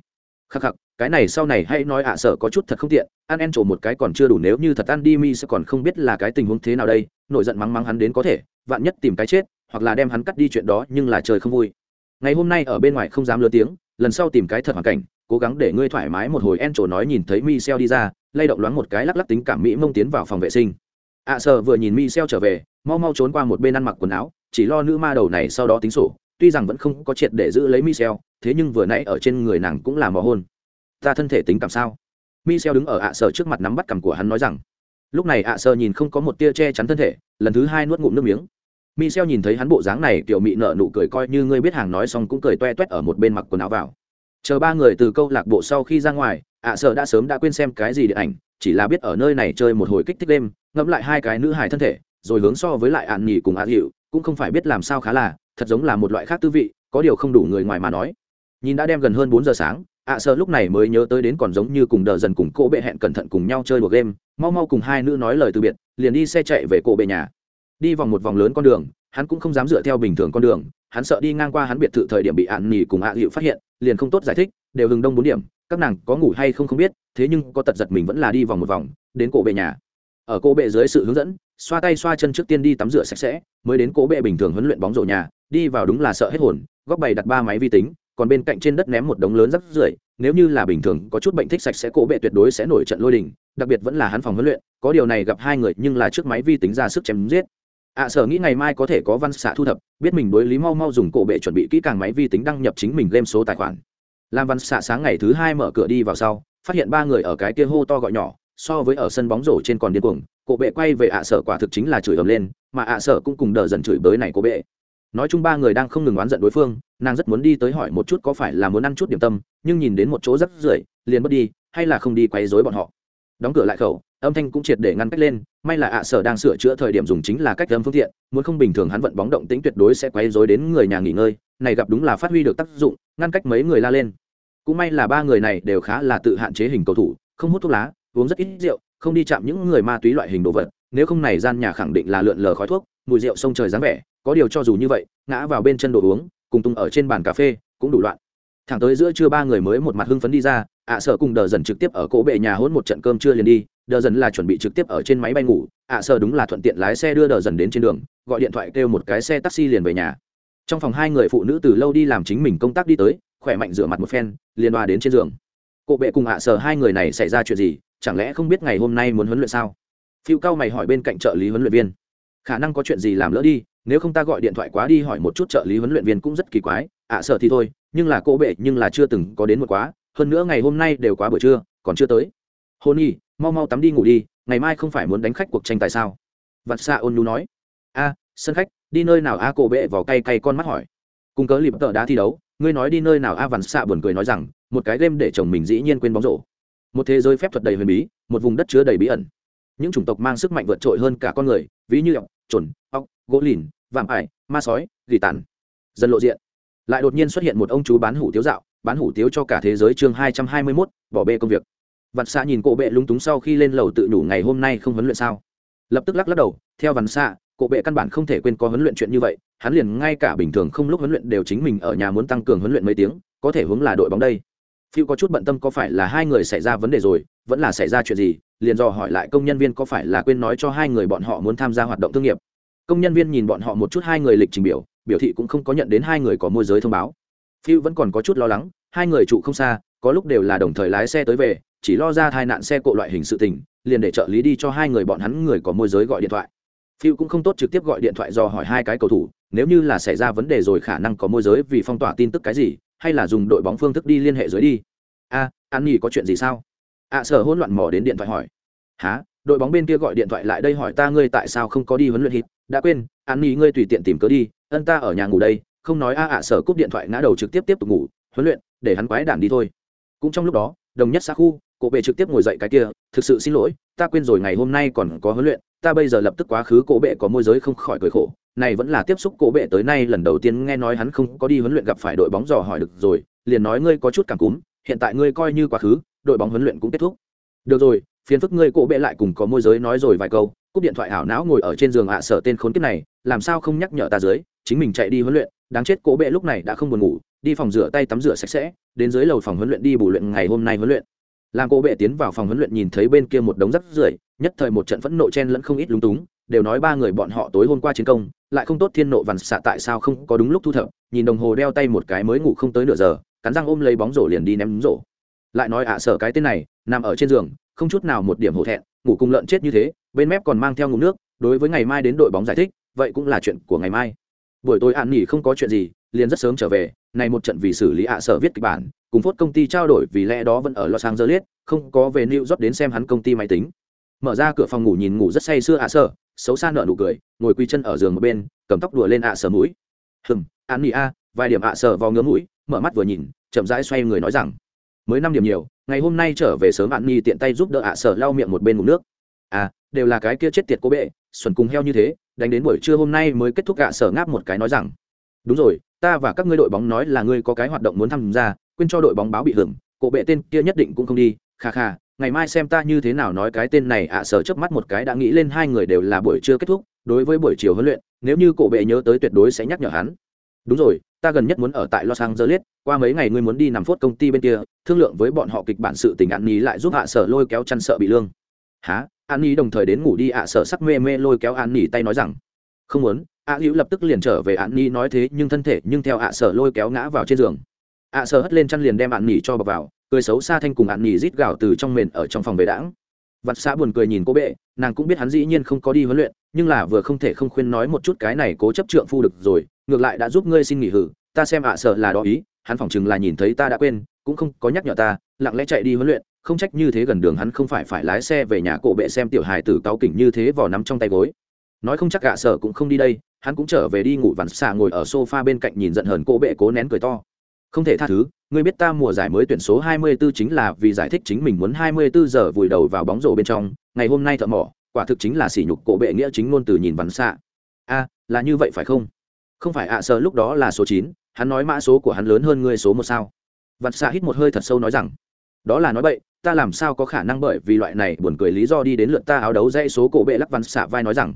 Khắc khắc, cái này sau này hãy nói ạ à sợ có chút thật không tiện, ăn en trổ một cái còn chưa đủ nếu như thật ăn đi mi sẽ còn không biết là cái tình huống thế nào đây, nổi giận mắng mắng hắn đến có thể, vạn nhất tìm cái chết, hoặc là đem hắn cắt đi chuyện đó nhưng là trời không vui. Ngày hôm nay ở bên ngoài không dám lừa tiếng lần sau tìm cái thật hoàn cảnh, cố gắng để ngươi thoải mái một hồi. En trổ nói nhìn thấy mi đi ra, lay động loáng một cái lắc lắc tính cảm mỹ mông tiến vào phòng vệ sinh. Ạ à sợ vừa nhìn mi trở về, mau mau trốn qua một bên ăn mặc quần áo, chỉ lo nữ ma đầu này sau đó tính sổ, tuy rằng vẫn không có triệt để giữ lấy michel, thế nhưng vừa nãy ở trên người nàng cũng là mò hôn. Ta thân thể tính cảm sao? Michel đứng ở ạ sợ trước mặt nắm bắt cằm của hắn nói rằng, lúc này ạ sợ nhìn không có một tia che chắn thân thể, lần thứ hai nuốt ngụm nước miếng michel nhìn thấy hắn bộ dáng này Tiểu mị nợ nụ cười coi như ngươi biết hàng nói xong cũng cười toe toét ở một bên mặc quần áo vào. Chờ ba người từ câu lạc bộ sau khi ra ngoài, ạ sợ đã sớm đã quên xem cái gì điện ảnh, chỉ là biết ở nơi này chơi một hồi kích thích đêm, ngẫm lại hai cái nữ hài thân thể, rồi hướng so với lại ạn nhì cùng ạ dịu cũng không phải biết làm sao khá là, thật giống là một loại khác tư vị, có điều không đủ người ngoài mà nói. Nhìn đã đem gần hơn bốn giờ sáng, ạ à sợ lúc này mới nhớ tới đến còn giống như cùng đờ dần cùng cô bệ hẹn cẩn thận cùng nhau chơi một game, mau mau cùng hai nữ nói lời từ biệt, liền đi xe chạy về cô bệ nhà đi vòng một vòng lớn con đường, hắn cũng không dám dựa theo bình thường con đường, hắn sợ đi ngang qua hắn biệt thự thời điểm bị ạn nỉ cùng ạ à hiệu phát hiện, liền không tốt giải thích, đều hừng đông bốn điểm, các nàng có ngủ hay không không biết, thế nhưng có tật giật mình vẫn là đi vòng một vòng, đến cổ bệ nhà. Ở cổ bệ dưới sự hướng dẫn, xoa tay xoa chân trước tiên đi tắm rửa sạch sẽ, mới đến cổ bệ bình thường huấn luyện bóng rổ nhà, đi vào đúng là sợ hết hồn, góc bày đặt ba máy vi tính, còn bên cạnh trên đất ném một đống lớn rắc rưởi, nếu như là bình thường, có chút bệnh thích sạch sẽ cổ bệ tuyệt đối sẽ nổi trận lôi đình, đặc biệt vẫn là hắn phòng huấn luyện, có điều này gặp hai người nhưng là trước máy vi tính ra sức chém giết ạ à, sở nghĩ ngày mai có thể có văn xạ thu thập biết mình đối lý mau mau dùng cổ bệ chuẩn bị kỹ càng máy vi tính đăng nhập chính mình game số tài khoản. Làm văn xạ sáng ngày thứ hai mở cửa đi vào sau phát hiện ba người ở cái kia hô to gọi nhỏ so với ở sân bóng rổ trên còn điên cuồng cổ bệ quay về ạ à sở quả thực chính là chửi ầm lên mà ạ à sở cũng cùng đờ dần chửi bới này cổ bệ. Nói chung ba người đang không ngừng oán giận đối phương nàng rất muốn đi tới hỏi một chút có phải là muốn ăn chút điểm tâm nhưng nhìn đến một chỗ rất rưởi liền mất đi hay là không đi quấy rối bọn họ. Đóng cửa lại khẩu âm thanh cũng triệt để ngăn cách lên may là ạ sở đang sửa chữa thời điểm dùng chính là cách âm phương tiện, muốn không bình thường hắn vận bóng động tĩnh tuyệt đối sẽ quay rối đến người nhà nghỉ ngơi, này gặp đúng là phát huy được tác dụng, ngăn cách mấy người la lên. Cũng may là ba người này đều khá là tự hạn chế hình cầu thủ, không hút thuốc lá, uống rất ít rượu, không đi chạm những người ma túy loại hình đồ vật, nếu không này gian nhà khẳng định là lượn lờ khói thuốc, mùi rượu sông trời dáng vẻ, có điều cho dù như vậy, ngã vào bên chân đồ uống, cùng tung ở trên bàn cà phê, cũng đủ loạn. Thẳng tới giữa trưa ba người mới một mặt hưng phấn đi ra, ạ sợ cùng đờ dần trực tiếp ở cỗ bệ nhà hôn một trận cơm trưa liền đi đờ dần là chuẩn bị trực tiếp ở trên máy bay ngủ, ạ à, sơ đúng là thuận tiện lái xe đưa đờ dần đến trên đường, gọi điện thoại kêu một cái xe taxi liền về nhà. Trong phòng hai người phụ nữ từ lâu đi làm chính mình công tác đi tới, khỏe mạnh rửa mặt một phen, liền đoa đến trên giường. Cộ bệ cùng ạ à, sờ hai người này xảy ra chuyện gì, chẳng lẽ không biết ngày hôm nay muốn huấn luyện sao? Phiêu cao mày hỏi bên cạnh trợ lý huấn luyện viên. Khả năng có chuyện gì làm lỡ đi, nếu không ta gọi điện thoại quá đi hỏi một chút trợ lý huấn luyện viên cũng rất kỳ quái, ạ à, sợ thì thôi, nhưng là cô bệ nhưng là chưa từng có đến một quá, hơn nữa ngày hôm nay đều quá buổi trưa, còn chưa tới hôn nhi, mau mau tắm đi ngủ đi, ngày mai không phải muốn đánh khách cuộc tranh tài sao? Vặt xa ôn nhu nói. A, sân khách, đi nơi nào a cổ bệ vào cay cay con mắt hỏi. Cùng cớ lịp tợ đá thi đấu, ngươi nói đi nơi nào a vằn xạ buồn cười nói rằng, một cái game để chồng mình dĩ nhiên quên bóng rổ. Một thế giới phép thuật đầy huyền bí, một vùng đất chứa đầy bí ẩn. Những chủng tộc mang sức mạnh vượt trội hơn cả con người, ví như ọc trồn ọc gỗ lìn, vạm ải, ma sói, gỉ tàn. Dần lộ diện. Lại đột nhiên xuất hiện một ông chú bán hủ tiếu dạo, bán hủ tiếu cho cả thế giới chương hai trăm hai mươi mốt, bỏ bê công việc vặt xạ nhìn cổ bệ lúng túng sau khi lên lầu tự nhủ ngày hôm nay không huấn luyện sao? Lập tức lắc lắc đầu, theo vặt xạ cổ bệ căn bản không thể quên có huấn luyện chuyện như vậy, hắn liền ngay cả bình thường không lúc huấn luyện đều chính mình ở nhà muốn tăng cường huấn luyện mấy tiếng, có thể hướng là đội bóng đây. Phiêu có chút bận tâm có phải là hai người xảy ra vấn đề rồi, vẫn là xảy ra chuyện gì, liền dò hỏi lại công nhân viên có phải là quên nói cho hai người bọn họ muốn tham gia hoạt động thương nghiệp. Công nhân viên nhìn bọn họ một chút hai người lịch trình biểu biểu thị cũng không có nhận đến hai người có môi giới thông báo. Phiêu vẫn còn có chút lo lắng, hai người trụ không xa có lúc đều là đồng thời lái xe tới về chỉ lo ra tai nạn xe cộ loại hình sự tình liền để trợ lý đi cho hai người bọn hắn người có môi giới gọi điện thoại. Phiêu cũng không tốt trực tiếp gọi điện thoại do hỏi hai cái cầu thủ nếu như là xảy ra vấn đề rồi khả năng có môi giới vì phong tỏa tin tức cái gì hay là dùng đội bóng phương thức đi liên hệ dưới đi. A à, an nhi có chuyện gì sao? Ạ sở hỗn loạn mò đến điện thoại hỏi. Há đội bóng bên kia gọi điện thoại lại đây hỏi ta ngươi tại sao không có đi huấn luyện hít đã quên an nhi ngươi tùy tiện tìm cớ đi ân ta ở nhà ngủ đây không nói a ạ sở cúp điện thoại ngã đầu trực tiếp tiếp tục ngủ huấn luyện để hắn quái đản đi thôi cũng trong lúc đó, đồng nhất xa khu, cổ bệ trực tiếp ngồi dậy cái kia, thực sự xin lỗi, ta quên rồi ngày hôm nay còn có huấn luyện, ta bây giờ lập tức quá khứ cổ bệ có môi giới không khỏi cười khổ. Này vẫn là tiếp xúc cổ bệ tới nay lần đầu tiên nghe nói hắn không có đi huấn luyện gặp phải đội bóng dò hỏi được rồi, liền nói ngươi có chút cảm cúm, hiện tại ngươi coi như quá khứ, đội bóng huấn luyện cũng kết thúc. Được rồi, phiền phức ngươi cổ bệ lại cùng có môi giới nói rồi vài câu, cúp điện thoại hảo não ngồi ở trên giường ạ sở tên khốn kiếp này, làm sao không nhắc nhở ta dưới, chính mình chạy đi huấn luyện, đáng chết cổ bệ lúc này đã không buồn ngủ đi phòng rửa tay tắm rửa sạch sẽ đến dưới lầu phòng huấn luyện đi bù luyện ngày hôm nay huấn luyện. Làm cổ bệ tiến vào phòng huấn luyện nhìn thấy bên kia một đống rắc rưởi nhất thời một trận phẫn nộ chen lẫn không ít lúng túng đều nói ba người bọn họ tối hôm qua chiến công lại không tốt thiên nộ vằn xạ tại sao không có đúng lúc thu thập nhìn đồng hồ đeo tay một cái mới ngủ không tới nửa giờ cắn răng ôm lấy bóng rổ liền đi ném rổ. Lại nói ạ à, sở cái tên này nằm ở trên giường không chút nào một điểm hổ thẹn ngủ cùng lợn chết như thế bên mép còn mang theo ngủ nước đối với ngày mai đến đội bóng giải thích vậy cũng là chuyện của ngày mai. Buổi tối an nghỉ không có chuyện gì liền rất sớm trở về, này một trận vì xử lý ạ sở viết kịch bản, cùng phốt công ty trao đổi vì lẽ đó vẫn ở los angeles, không có về new york đến xem hắn công ty máy tính. Mở ra cửa phòng ngủ nhìn ngủ rất say sưa ạ sở, xấu xa nợ nụ cười, ngồi quy chân ở giường một bên, cầm tóc đùa lên ạ sở mũi. Hừm an nị a, vài điểm ạ sở vào ngứa mũi, mở mắt vừa nhìn, chậm rãi xoay người nói rằng, mới năm điểm nhiều, ngày hôm nay trở về sớm bạn nhi tiện tay giúp đỡ ạ sở lau miệng một bên ngủ nước. À đều là cái kia chết tiệt cô bệ, xuẩn cùng heo như thế, đánh đến buổi trưa hôm nay mới kết thúc ạ sở ngáp một cái nói rằng, đúng rồi ta và các ngươi đội bóng nói là ngươi có cái hoạt động muốn tham gia, quên cho đội bóng báo bị hưởng cổ bệ tên kia nhất định cũng không đi, kha kha, ngày mai xem ta như thế nào nói cái tên này ạ à, sở chớp mắt một cái đã nghĩ lên hai người đều là buổi trưa kết thúc, đối với buổi chiều huấn luyện, nếu như cổ bệ nhớ tới tuyệt đối sẽ nhắc nhở hắn. Đúng rồi, ta gần nhất muốn ở tại los angeles, qua mấy ngày ngươi muốn đi nằm phốt công ty bên kia, thương lượng với bọn họ kịch bản sự tình ăn ní lại giúp ạ à, sở lôi kéo chăn sợ bị lương. Há an ní đồng thời đến ngủ đi ạ à, sở sắc mê mê lôi kéo an ní tay nói rằng, không muốn ạ hữu lập tức liền trở về ạn ni nói thế, nhưng thân thể nhưng theo ạ sở lôi kéo ngã vào trên giường. Ạ sở hất lên chăn liền đem ạn nỉ cho bọc vào, cười xấu xa thanh cùng ạn nỉ rít gạo từ trong mền ở trong phòng về đãng. Vặt xã buồn cười nhìn cô bệ, nàng cũng biết hắn dĩ nhiên không có đi huấn luyện, nhưng là vừa không thể không khuyên nói một chút cái này cố chấp trượng phu được rồi, ngược lại đã giúp ngươi xin nghỉ hử, ta xem ạ sở là đó ý, hắn phỏng chừng là nhìn thấy ta đã quên, cũng không có nhắc nhở ta, lặng lẽ chạy đi huấn luyện, không trách như thế gần đường hắn không phải phải lái xe về nhà cổ bệ xem tiểu hài tử cáo kỉnh như thế vào nắm trong tay gối nói không chắc gạ sợ cũng không đi đây, hắn cũng trở về đi ngủ vằn xạ ngồi ở sofa bên cạnh nhìn giận hờn cổ bệ cố nén cười to. Không thể tha thứ, ngươi biết ta mùa giải mới tuyển số 24 chính là vì giải thích chính mình muốn 24 giờ vùi đầu vào bóng rổ bên trong, ngày hôm nay thợ mỏ, quả thực chính là sỉ nhục cổ bệ nghĩa chính ngôn từ nhìn vắn xạ. A, là như vậy phải không? Không phải ạ à, sợ lúc đó là số chín, hắn nói mã số của hắn lớn hơn ngươi số một sao? Vằn xạ hít một hơi thật sâu nói rằng, đó là nói bậy, ta làm sao có khả năng bởi vì loại này buồn cười lý do đi đến lượt ta áo đấu dây số cổ bệ lắc vằn xạ vai nói rằng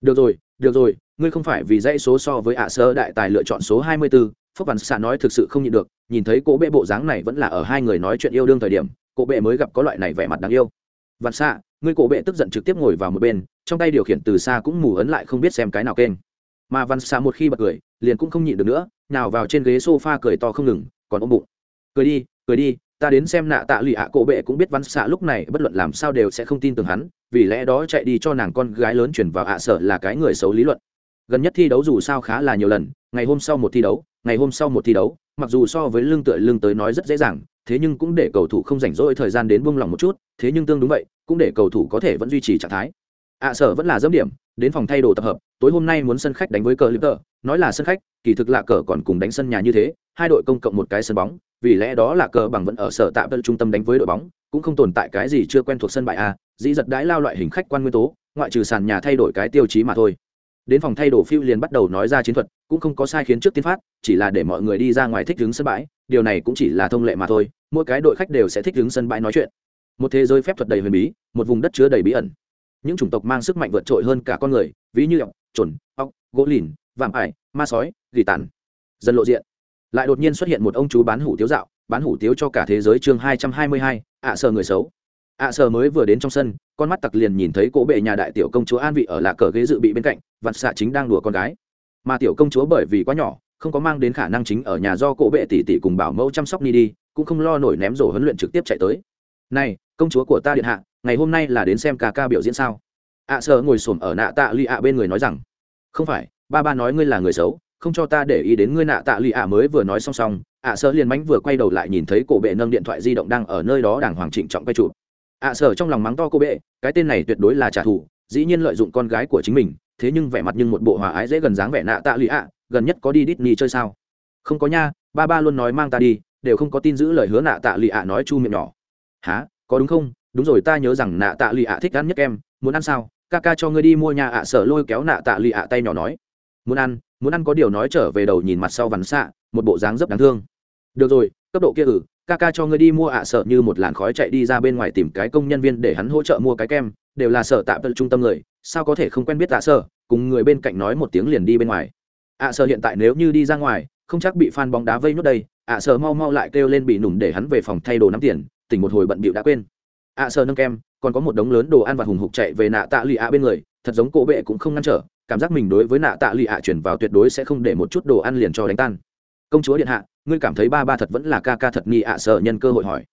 được rồi được rồi ngươi không phải vì dãy số so với ạ sơ đại tài lựa chọn số hai mươi 24, phúc văn xạ nói thực sự không nhịn được nhìn thấy cỗ bệ bộ dáng này vẫn là ở hai người nói chuyện yêu đương thời điểm cỗ bệ mới gặp có loại này vẻ mặt đáng yêu. Văn xạ ngươi cỗ bệ tức giận trực tiếp ngồi vào một bên trong tay điều khiển từ xa cũng mù ấn lại không biết xem cái nào kênh. Mà văn xạ một khi bật cười liền cũng không nhịn được nữa nào vào trên ghế sofa cười to không ngừng còn ôm bụng. Cười đi cười đi ta đến xem nạ tạ lụy ạ cổ bệ cũng biết văn xạ lúc này bất luận làm sao đều sẽ không tin tưởng hắn, vì lẽ đó chạy đi cho nàng con gái lớn chuyển vào ạ sở là cái người xấu lý luận. Gần nhất thi đấu dù sao khá là nhiều lần, ngày hôm sau một thi đấu, ngày hôm sau một thi đấu, mặc dù so với lương tựa lương tới nói rất dễ dàng, thế nhưng cũng để cầu thủ không rảnh rỗi thời gian đến buông lỏng một chút, thế nhưng tương đúng vậy, cũng để cầu thủ có thể vẫn duy trì trạng thái. Ạ sở vẫn là dẫm điểm, đến phòng thay đồ tập hợp, tối hôm nay muốn sân khách đánh với cờ liver nói là sân khách, kỳ thực là cờ còn cùng đánh sân nhà như thế, hai đội công cộng một cái sân bóng vì lẽ đó là cờ bằng vẫn ở sở tạm trung tâm đánh với đội bóng, cũng không tồn tại cái gì chưa quen thuộc sân bãi a, dĩ giật đãi lao loại hình khách quan nguyên tố, ngoại trừ sàn nhà thay đổi cái tiêu chí mà thôi. Đến phòng thay đồ phiêu liền bắt đầu nói ra chiến thuật, cũng không có sai khiến trước tiên phát, chỉ là để mọi người đi ra ngoài thích đứng sân bãi, điều này cũng chỉ là thông lệ mà thôi, mỗi cái đội khách đều sẽ thích đứng sân bãi nói chuyện. Một thế giới phép thuật đầy huyền bí, một vùng đất chứa đầy bí ẩn. Những chủng tộc mang sức mạnh vượt trội hơn cả con người, ví như ọc trồn ọc gỗ lìn, vạm ải, ma sói, gỉ tàn. Dần lộ diện lại đột nhiên xuất hiện một ông chú bán hủ tiếu dạo, bán hủ tiếu cho cả thế giới chương hai trăm hai mươi hai, ạ sờ người xấu. Ạ sờ mới vừa đến trong sân, con mắt tặc liền nhìn thấy cỗ bệ nhà đại tiểu công chúa an vị ở lạc cờ ghế dự bị bên cạnh, vặt xạ chính đang đùa con gái. Mà tiểu công chúa bởi vì quá nhỏ, không có mang đến khả năng chính ở nhà do cỗ bệ tỷ tỷ cùng bảo mẫu chăm sóc ni đi, cũng không lo nổi ném rổ huấn luyện trực tiếp chạy tới. Này, công chúa của ta điện hạ, ngày hôm nay là đến xem ca ca biểu diễn sao? Ạ sờ ngồi xổm ở nạ tạ lụy ạ bên người nói rằng, không phải, ba ba nói ngươi là người xấu không cho ta để ý đến ngươi nạ tạ lì ạ mới vừa nói song song, ạ sợ liền mánh vừa quay đầu lại nhìn thấy cổ bệ nâng điện thoại di động đang ở nơi đó đàng hoàng trịnh trọng quay chụp. ạ sợ trong lòng mắng to cô bệ, cái tên này tuyệt đối là trả thù, dĩ nhiên lợi dụng con gái của chính mình, thế nhưng vẻ mặt như một bộ hòa ái dễ gần dáng vẻ nạ tạ lì ạ, gần nhất có đi Disney chơi sao? Không có nha, ba ba luôn nói mang ta đi, đều không có tin giữ lời hứa nạ tạ lì ạ nói chu miệng nhỏ. Há có đúng không? Đúng rồi, ta nhớ rằng nạ tạ lì ạ thích ăn nhất em muốn ăn sao? Ca ca cho ngươi đi mua nhà ạ sở lôi kéo nạ tạ lì ạ tay nhỏ nói. Muốn ăn? Muốn ăn có điều nói trở về đầu nhìn mặt sau vằn xạ một bộ dáng rất đáng thương. Được rồi cấp độ kia ử ừ, ca ca cho ngươi đi mua ạ sợ như một làn khói chạy đi ra bên ngoài tìm cái công nhân viên để hắn hỗ trợ mua cái kem đều là sở tạm trung tâm người sao có thể không quen biết ạ sợ? Cùng người bên cạnh nói một tiếng liền đi bên ngoài. ạ sợ hiện tại nếu như đi ra ngoài không chắc bị fan bóng đá vây nốt đây ạ sợ mau mau lại kêu lên bị nủng để hắn về phòng thay đồ nắm tiền tỉnh một hồi bận bịu đã quên. ạ sợ nâng kem còn có một đống lớn đồ ăn và hùng hục chạy về nạ tạ lụy ạ bên người thật giống cổ bệ cũng không ngăn trở cảm giác mình đối với nạ tạ lụy ạ chuyển vào tuyệt đối sẽ không để một chút đồ ăn liền cho đánh tan. Công chúa điện hạ, ngươi cảm thấy ba ba thật vẫn là ca ca thật nghi ạ, sợ nhân cơ hội hỏi.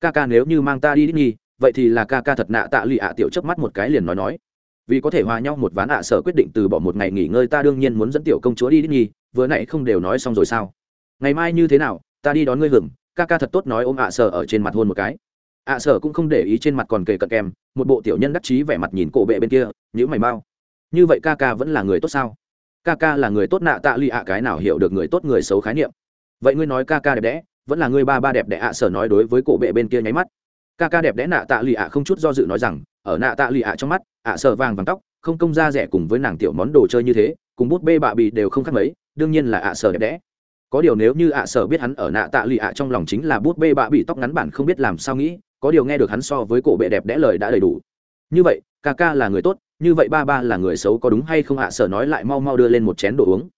Ca ca nếu như mang ta đi nghi vậy thì là ca ca thật nạ tạ lụy ạ tiểu chớp mắt một cái liền nói nói. Vì có thể hòa nhau một ván ạ, sợ quyết định từ bỏ một ngày nghỉ ngơi, ta đương nhiên muốn dẫn tiểu công chúa đi đi nghi vừa nãy không đều nói xong rồi sao? Ngày mai như thế nào, ta đi đón ngươi hưởng, ca ca thật tốt nói ôm ạ, sợ ở trên mặt hôn một cái. Ạ, sợ cũng không để ý trên mặt còn kề cận kèm, một bộ tiểu nhân đắc chí vẻ mặt nhìn cổ bệ bên kia nhữ mày mau như vậy ca ca vẫn là người tốt sao? Ca ca là người tốt nạ tạ lụy ạ, cái nào hiểu được người tốt người xấu khái niệm? Vậy ngươi nói ca ca đẹp đẽ, vẫn là ngươi ba ba đẹp đẽ ạ, sở nói đối với cổ bệ bên kia nháy mắt. Ca ca đẹp đẽ nạ tạ lụy ạ, không chút do dự nói rằng, ở nạ tạ lụy ạ trong mắt, ạ sở vàng vàng tóc, không công ra rẻ cùng với nàng tiểu món đồ chơi như thế, cùng bút bê bạ bì đều không khác mấy, đương nhiên là ạ sở đẹp đẽ. Có điều nếu như ạ sở biết hắn ở nạ tạ lụy ạ trong lòng chính là bút bê bạ bì, tóc ngắn bản không biết làm sao nghĩ, có điều nghe được hắn so với cổ bệ đẹp đẽ lời đã đầy đủ. Như vậy, ca ca là người tốt như vậy ba ba là người xấu có đúng hay không ạ? Sở nói lại mau mau đưa lên một chén đồ uống.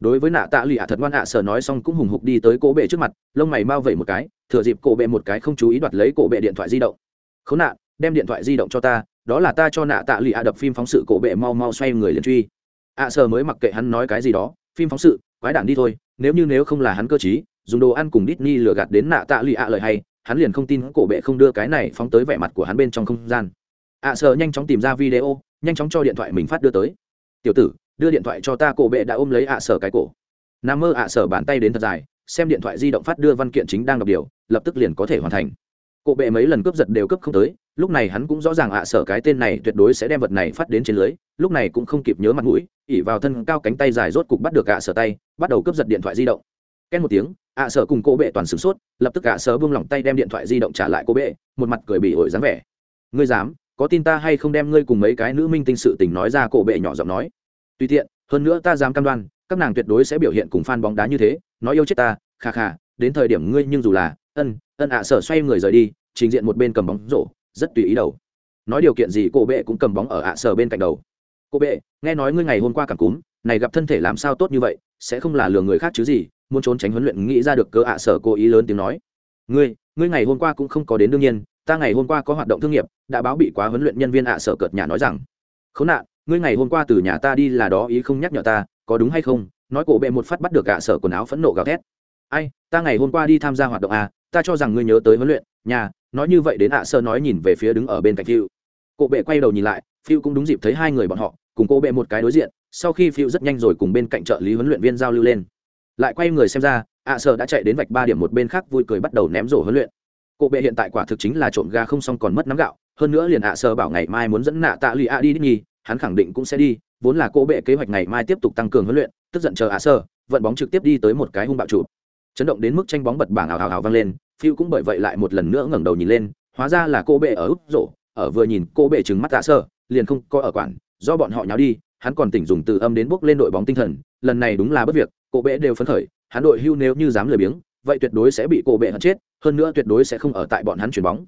Đối với nạ tạ lụy ạ, thật ngoan ạ, sở nói xong cũng hùng hục đi tới cổ bệ trước mặt, lông mày mau vẩy một cái, thừa dịp cổ bệ một cái không chú ý đoạt lấy cổ bệ điện thoại di động. Khốn nạn, đem điện thoại di động cho ta, đó là ta cho nạ tạ lụy ạ đập phim phóng sự, cổ bệ mau mau xoay người liền truy. Ạ, sở mới mặc kệ hắn nói cái gì đó, phim phóng sự, quái đản đi thôi, nếu như nếu không là hắn cơ chí dùng đồ ăn cùng Disney lừa gạt đến nạ tạ lụy ạ lời hay, hắn liền không tin cổ bệ không đưa cái này phóng tới vẻ mặt của hắn bên trong không gian. Ạ, sở nhanh chóng tìm ra video nhanh chóng cho điện thoại mình phát đưa tới. Tiểu tử, đưa điện thoại cho ta, cổ bệ đã ôm lấy ạ sở cái cổ. Nam mơ ạ sở bàn tay đến thật dài, xem điện thoại di động phát đưa văn kiện chính đang đọc điều, lập tức liền có thể hoàn thành. Cổ bệ mấy lần cướp giật đều cướp không tới, lúc này hắn cũng rõ ràng ạ sở cái tên này tuyệt đối sẽ đem vật này phát đến trên lưới, lúc này cũng không kịp nhớ mặt mũi, ỉ vào thân cao cánh tay dài rốt cục bắt được ạ sở tay, bắt đầu cướp giật điện thoại di động. Ken một tiếng, ạ sở cùng cổ bệ toàn sửng sốt, lập tức ạ sở buông lỏng tay đem điện thoại di động trả lại cổ bệ, một mặt cười bị ổi dáng vẻ. Ngươi dám có tin ta hay không đem ngươi cùng mấy cái nữ minh tinh sự tình nói ra, cổ bệ nhỏ giọng nói. Tùy tiện, hơn nữa ta dám cam đoan, các nàng tuyệt đối sẽ biểu hiện cùng fan bóng đá như thế, nói yêu chết ta, kha kha, đến thời điểm ngươi nhưng dù là, ân ân ạ sở xoay người rời đi, trình diện một bên cầm bóng rổ, rất tùy ý đầu. Nói điều kiện gì, cổ bệ cũng cầm bóng ở ạ sở bên cạnh đầu. Cô bệ, nghe nói ngươi ngày hôm qua cảm cúm, này gặp thân thể làm sao tốt như vậy, sẽ không là lừa người khác chứ gì, muốn trốn tránh huấn luyện nghĩ ra được cơ ạ sở cố ý lớn tiếng nói. Ngươi ngươi ngày hôm qua cũng không có đến đương nhiên ta ngày hôm qua có hoạt động thương nghiệp, đã báo bị quá huấn luyện nhân viên ạ sở cợt nhà nói rằng, khốn nạn, ngươi ngày hôm qua từ nhà ta đi là đó ý không nhắc nhở ta, có đúng hay không? Nói cổ bệ một phát bắt được ạ sở quần áo phẫn nộ gào thét. Ai, ta ngày hôm qua đi tham gia hoạt động à ta cho rằng ngươi nhớ tới huấn luyện, nhà, nói như vậy đến ạ sở nói nhìn về phía đứng ở bên cạnh phiêu cổ bệ quay đầu nhìn lại phiêu cũng đúng dịp thấy hai người bọn họ, cùng cổ bệ một cái đối diện, sau khi phiêu rất nhanh rồi cùng bên cạnh trợ lý huấn luyện viên giao lưu lên. Lại quay người xem ra, ạ sở đã chạy đến vạch ba điểm một bên khác vui cười bắt đầu ném rổ huấn luyện cổ bệ hiện tại quả thực chính là trộm ga không xong còn mất nắm gạo hơn nữa liền ạ sơ bảo ngày mai muốn dẫn nạ tạ lụy ạ đi đi nhi hắn khẳng định cũng sẽ đi vốn là cổ bệ kế hoạch ngày mai tiếp tục tăng cường huấn luyện tức giận chờ ạ sơ, vận bóng trực tiếp đi tới một cái hung bạo trụ chấn động đến mức tranh bóng bật bảng ảo ảo ào vang lên phiêu cũng bởi vậy lại một lần nữa ngẩng đầu nhìn lên hóa ra là cô bệ ở úp rổ ở vừa nhìn cô bệ trừng mắt tạ sơ liền không có ở quản do bọn họ nháo đi hắn còn tỉnh dùng từ âm đến bước lên đội bóng tinh thần lần này đúng là bất việc cô bệ đều phấn khởi hắn đội hưu nếu như dám lười biếng vậy tuyệt đối sẽ bị cô bệ hận chết, hơn nữa tuyệt đối sẽ không ở tại bọn hắn chuyển bóng.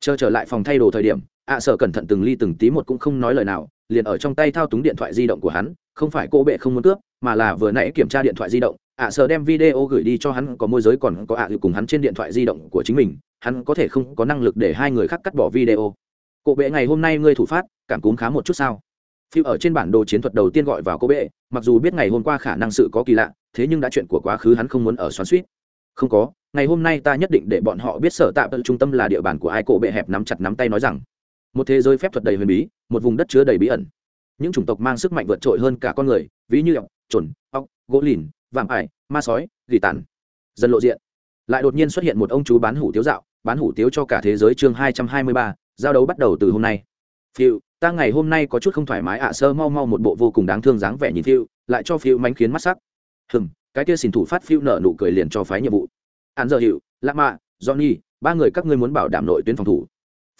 Chờ trở lại phòng thay đồ thời điểm, ạ sở cẩn thận từng ly từng tí một cũng không nói lời nào, liền ở trong tay thao túng điện thoại di động của hắn, không phải cô bệ không muốn cướp, mà là vừa nãy kiểm tra điện thoại di động, ạ sở đem video gửi đi cho hắn, có môi giới còn có ạ à cùng hắn trên điện thoại di động của chính mình, hắn có thể không có năng lực để hai người khác cắt bỏ video. Cô bệ ngày hôm nay ngươi thủ phát, cảm cúm khá một chút sao? Phiêu ở trên bản đồ chiến thuật đầu tiên gọi vào cô bệ, mặc dù biết ngày hôm qua khả năng sự có kỳ lạ, thế nhưng đã chuyện của quá khứ hắn không muốn ở xoắn suýt không có, ngày hôm nay ta nhất định để bọn họ biết sở tạm trung tâm là địa bàn của ai, cổ bệ hẹp nắm chặt nắm tay nói rằng. Một thế giới phép thuật đầy huyền bí, một vùng đất chứa đầy bí ẩn. Những chủng tộc mang sức mạnh vượt trội hơn cả con người, ví như ọc trồn ọc gỗ lìn, vạm ải, ma sói, gỉ tàn. Dần lộ diện. Lại đột nhiên xuất hiện một ông chú bán hủ tiếu dạo, bán hủ tiếu cho cả thế giới chương hai trăm hai mươi ba, giao đấu bắt đầu từ hôm nay. Phiêu, ta ngày hôm nay có chút không thoải mái ạ, sơ mau mau một bộ vô cùng đáng thương dáng vẻ nhìn phiêu, lại cho phiêu mánh khiến mắt sắc. Hừm cái kia xin thủ phát phiêu nợ nụ cười liền cho phái nhiệm vụ. Hạn giờ hiệu lạ mạ, johnny, ba người các ngươi muốn bảo đảm nội tuyến phòng thủ.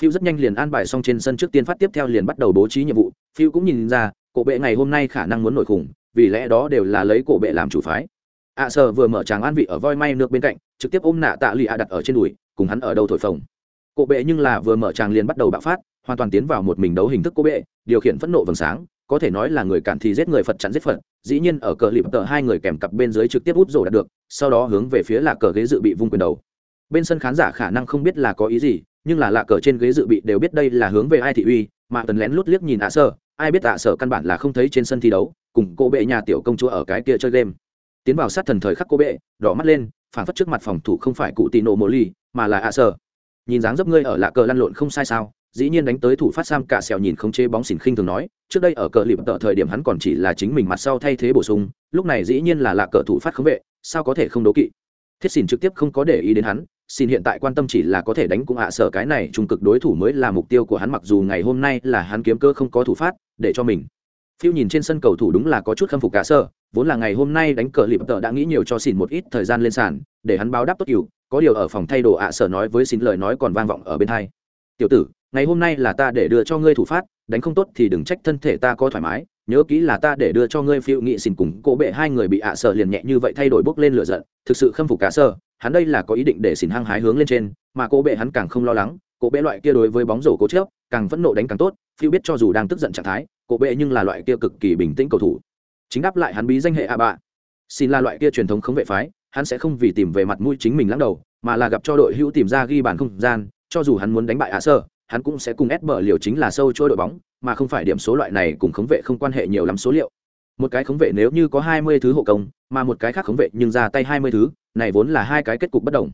Phiêu rất nhanh liền an bài xong trên sân trước tiên phát tiếp theo liền bắt đầu bố trí nhiệm vụ. Phiêu cũng nhìn ra, cổ bệ ngày hôm nay khả năng muốn nổi khủng, vì lẽ đó đều là lấy cổ bệ làm chủ phái. Ạ à sờ vừa mở tràng an vị ở voi may nước bên cạnh, trực tiếp ôm nạ tạ lụy ạ đặt ở trên đùi, cùng hắn ở đâu thổi phồng. Cổ bệ nhưng là vừa mở tràng liền bắt đầu bạo phát, hoàn toàn tiến vào một mình đấu hình thức cổ bệ, điều khiển phẫn nộ vầng sáng có thể nói là người cản thì giết người phật chặn giết phật, dĩ nhiên ở cờ lịp tờ hai người kèm cặp bên dưới trực tiếp út rổ đạt được, sau đó hướng về phía là cờ ghế dự bị vung quyền đầu. Bên sân khán giả khả năng không biết là có ý gì, nhưng là lạ cờ trên ghế dự bị đều biết đây là hướng về ai thị uy, mà tần lén lút liếc nhìn ạ sơ, ai biết ạ sở căn bản là không thấy trên sân thi đấu, cùng cô bệ nhà tiểu công chúa ở cái kia chơi game. Tiến vào sát thần thời khắc cô bệ, đỏ mắt lên, phản phất trước mặt phòng thủ không phải cụ tì nổ mộ ly mà là ạ sở nhìn dáng dấp ngươi ở lạ cờ lăn lộn không sai sao? Dĩ nhiên đánh tới thủ phát sam cả sẹo nhìn không chế bóng xỉn khinh thường nói trước đây ở cờ lịp tợ thời điểm hắn còn chỉ là chính mình mặt sau thay thế bổ sung lúc này dĩ nhiên là lạ cờ thủ phát khống vệ sao có thể không đố kỵ? Thiết xỉn trực tiếp không có để ý đến hắn xin hiện tại quan tâm chỉ là có thể đánh cũng ạ à sở cái này trung cực đối thủ mới là mục tiêu của hắn mặc dù ngày hôm nay là hắn kiếm cơ không có thủ phát để cho mình. Phiêu nhìn trên sân cầu thủ đúng là có chút khâm phục cả sở, vốn là ngày hôm nay đánh cờ lịp tợ đã nghĩ nhiều cho xin một ít thời gian lên sàn để hắn báo đáp tốt cựu có điều ở phòng thay đồ ạ à sở nói với xin lời nói còn vang vọng ở bên hai. Tiểu tử ngày hôm nay là ta để đưa cho ngươi thủ phát, đánh không tốt thì đừng trách thân thể ta có thoải mái, nhớ kỹ là ta để đưa cho ngươi phiêu nghị xin cùng cổ bệ hai người bị ạ à liền nhẹ như vậy thay đổi bốc lên lửa giận, thực sự khâm phục cả sơ hắn đây là có ý định để xin hăng hái hướng lên trên, mà cổ bệ hắn càng không lo lắng cổ bệ loại kia đối với bóng rổ cố chớp càng vẫn nộ đánh càng tốt, phiêu biết cho dù đang tức giận trạng thái cổ bệ nhưng là loại kia cực kỳ bình tĩnh cầu thủ. Chính đáp lại hắn bí danh hệ a bạ. Xin là loại kia truyền thống không vệ phái, hắn sẽ không vì tìm về mặt mũi chính mình lắc đầu, mà là gặp cho đội hữu tìm ra ghi bàn không gian, cho dù hắn muốn đánh bại ạ sơ hắn cũng sẽ cùng ép bờ liều chính là sâu trôi đội bóng mà không phải điểm số loại này cùng khống vệ không quan hệ nhiều lắm số liệu. Một cái khống vệ nếu như có hai mươi thứ hộ công mà một cái khác khống vệ nhưng ra tay hai mươi thứ này vốn là hai cái kết cục bất đồng.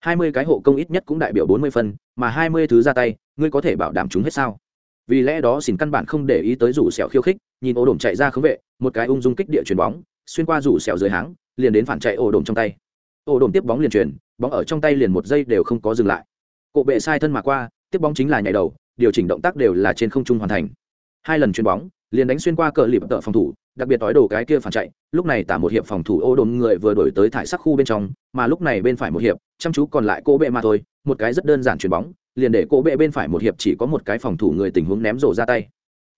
hai mươi cái hộ công ít nhất cũng đại biểu bốn mươi phân mà hai mươi thứ ra tay ngươi có thể bảo đảm chúng hết sao? Vì lẽ đó xin căn bản không để ý tới rủ sẹo khiêu khích nhìn ổ đổm chạy ra khống vệ một cái ung dung kích địa chuyền bóng xuyên qua rủ sẹo dưới háng liền đến phản chạy ổ đổm trong tay. Ổ đổm tiếp bóng liền chuyền, bóng ở trong tay liền một giây đều không có dừng lại. Cộ bệ sai thân mà qua tiếp bóng chính là nhảy đầu, điều chỉnh động tác đều là trên không trung hoàn thành. Hai lần chuyền bóng, liền đánh xuyên qua cờ lịp tợ phòng thủ, đặc biệt tối đồ cái kia phản chạy, lúc này tả một hiệp phòng thủ ô đồn người vừa đổi tới thải sắc khu bên trong, mà lúc này bên phải một hiệp, chăm chú còn lại cô bệ mà thôi, một cái rất đơn giản chuyền bóng, liền để cô bệ bên phải một hiệp chỉ có một cái phòng thủ người tình huống ném rổ ra tay.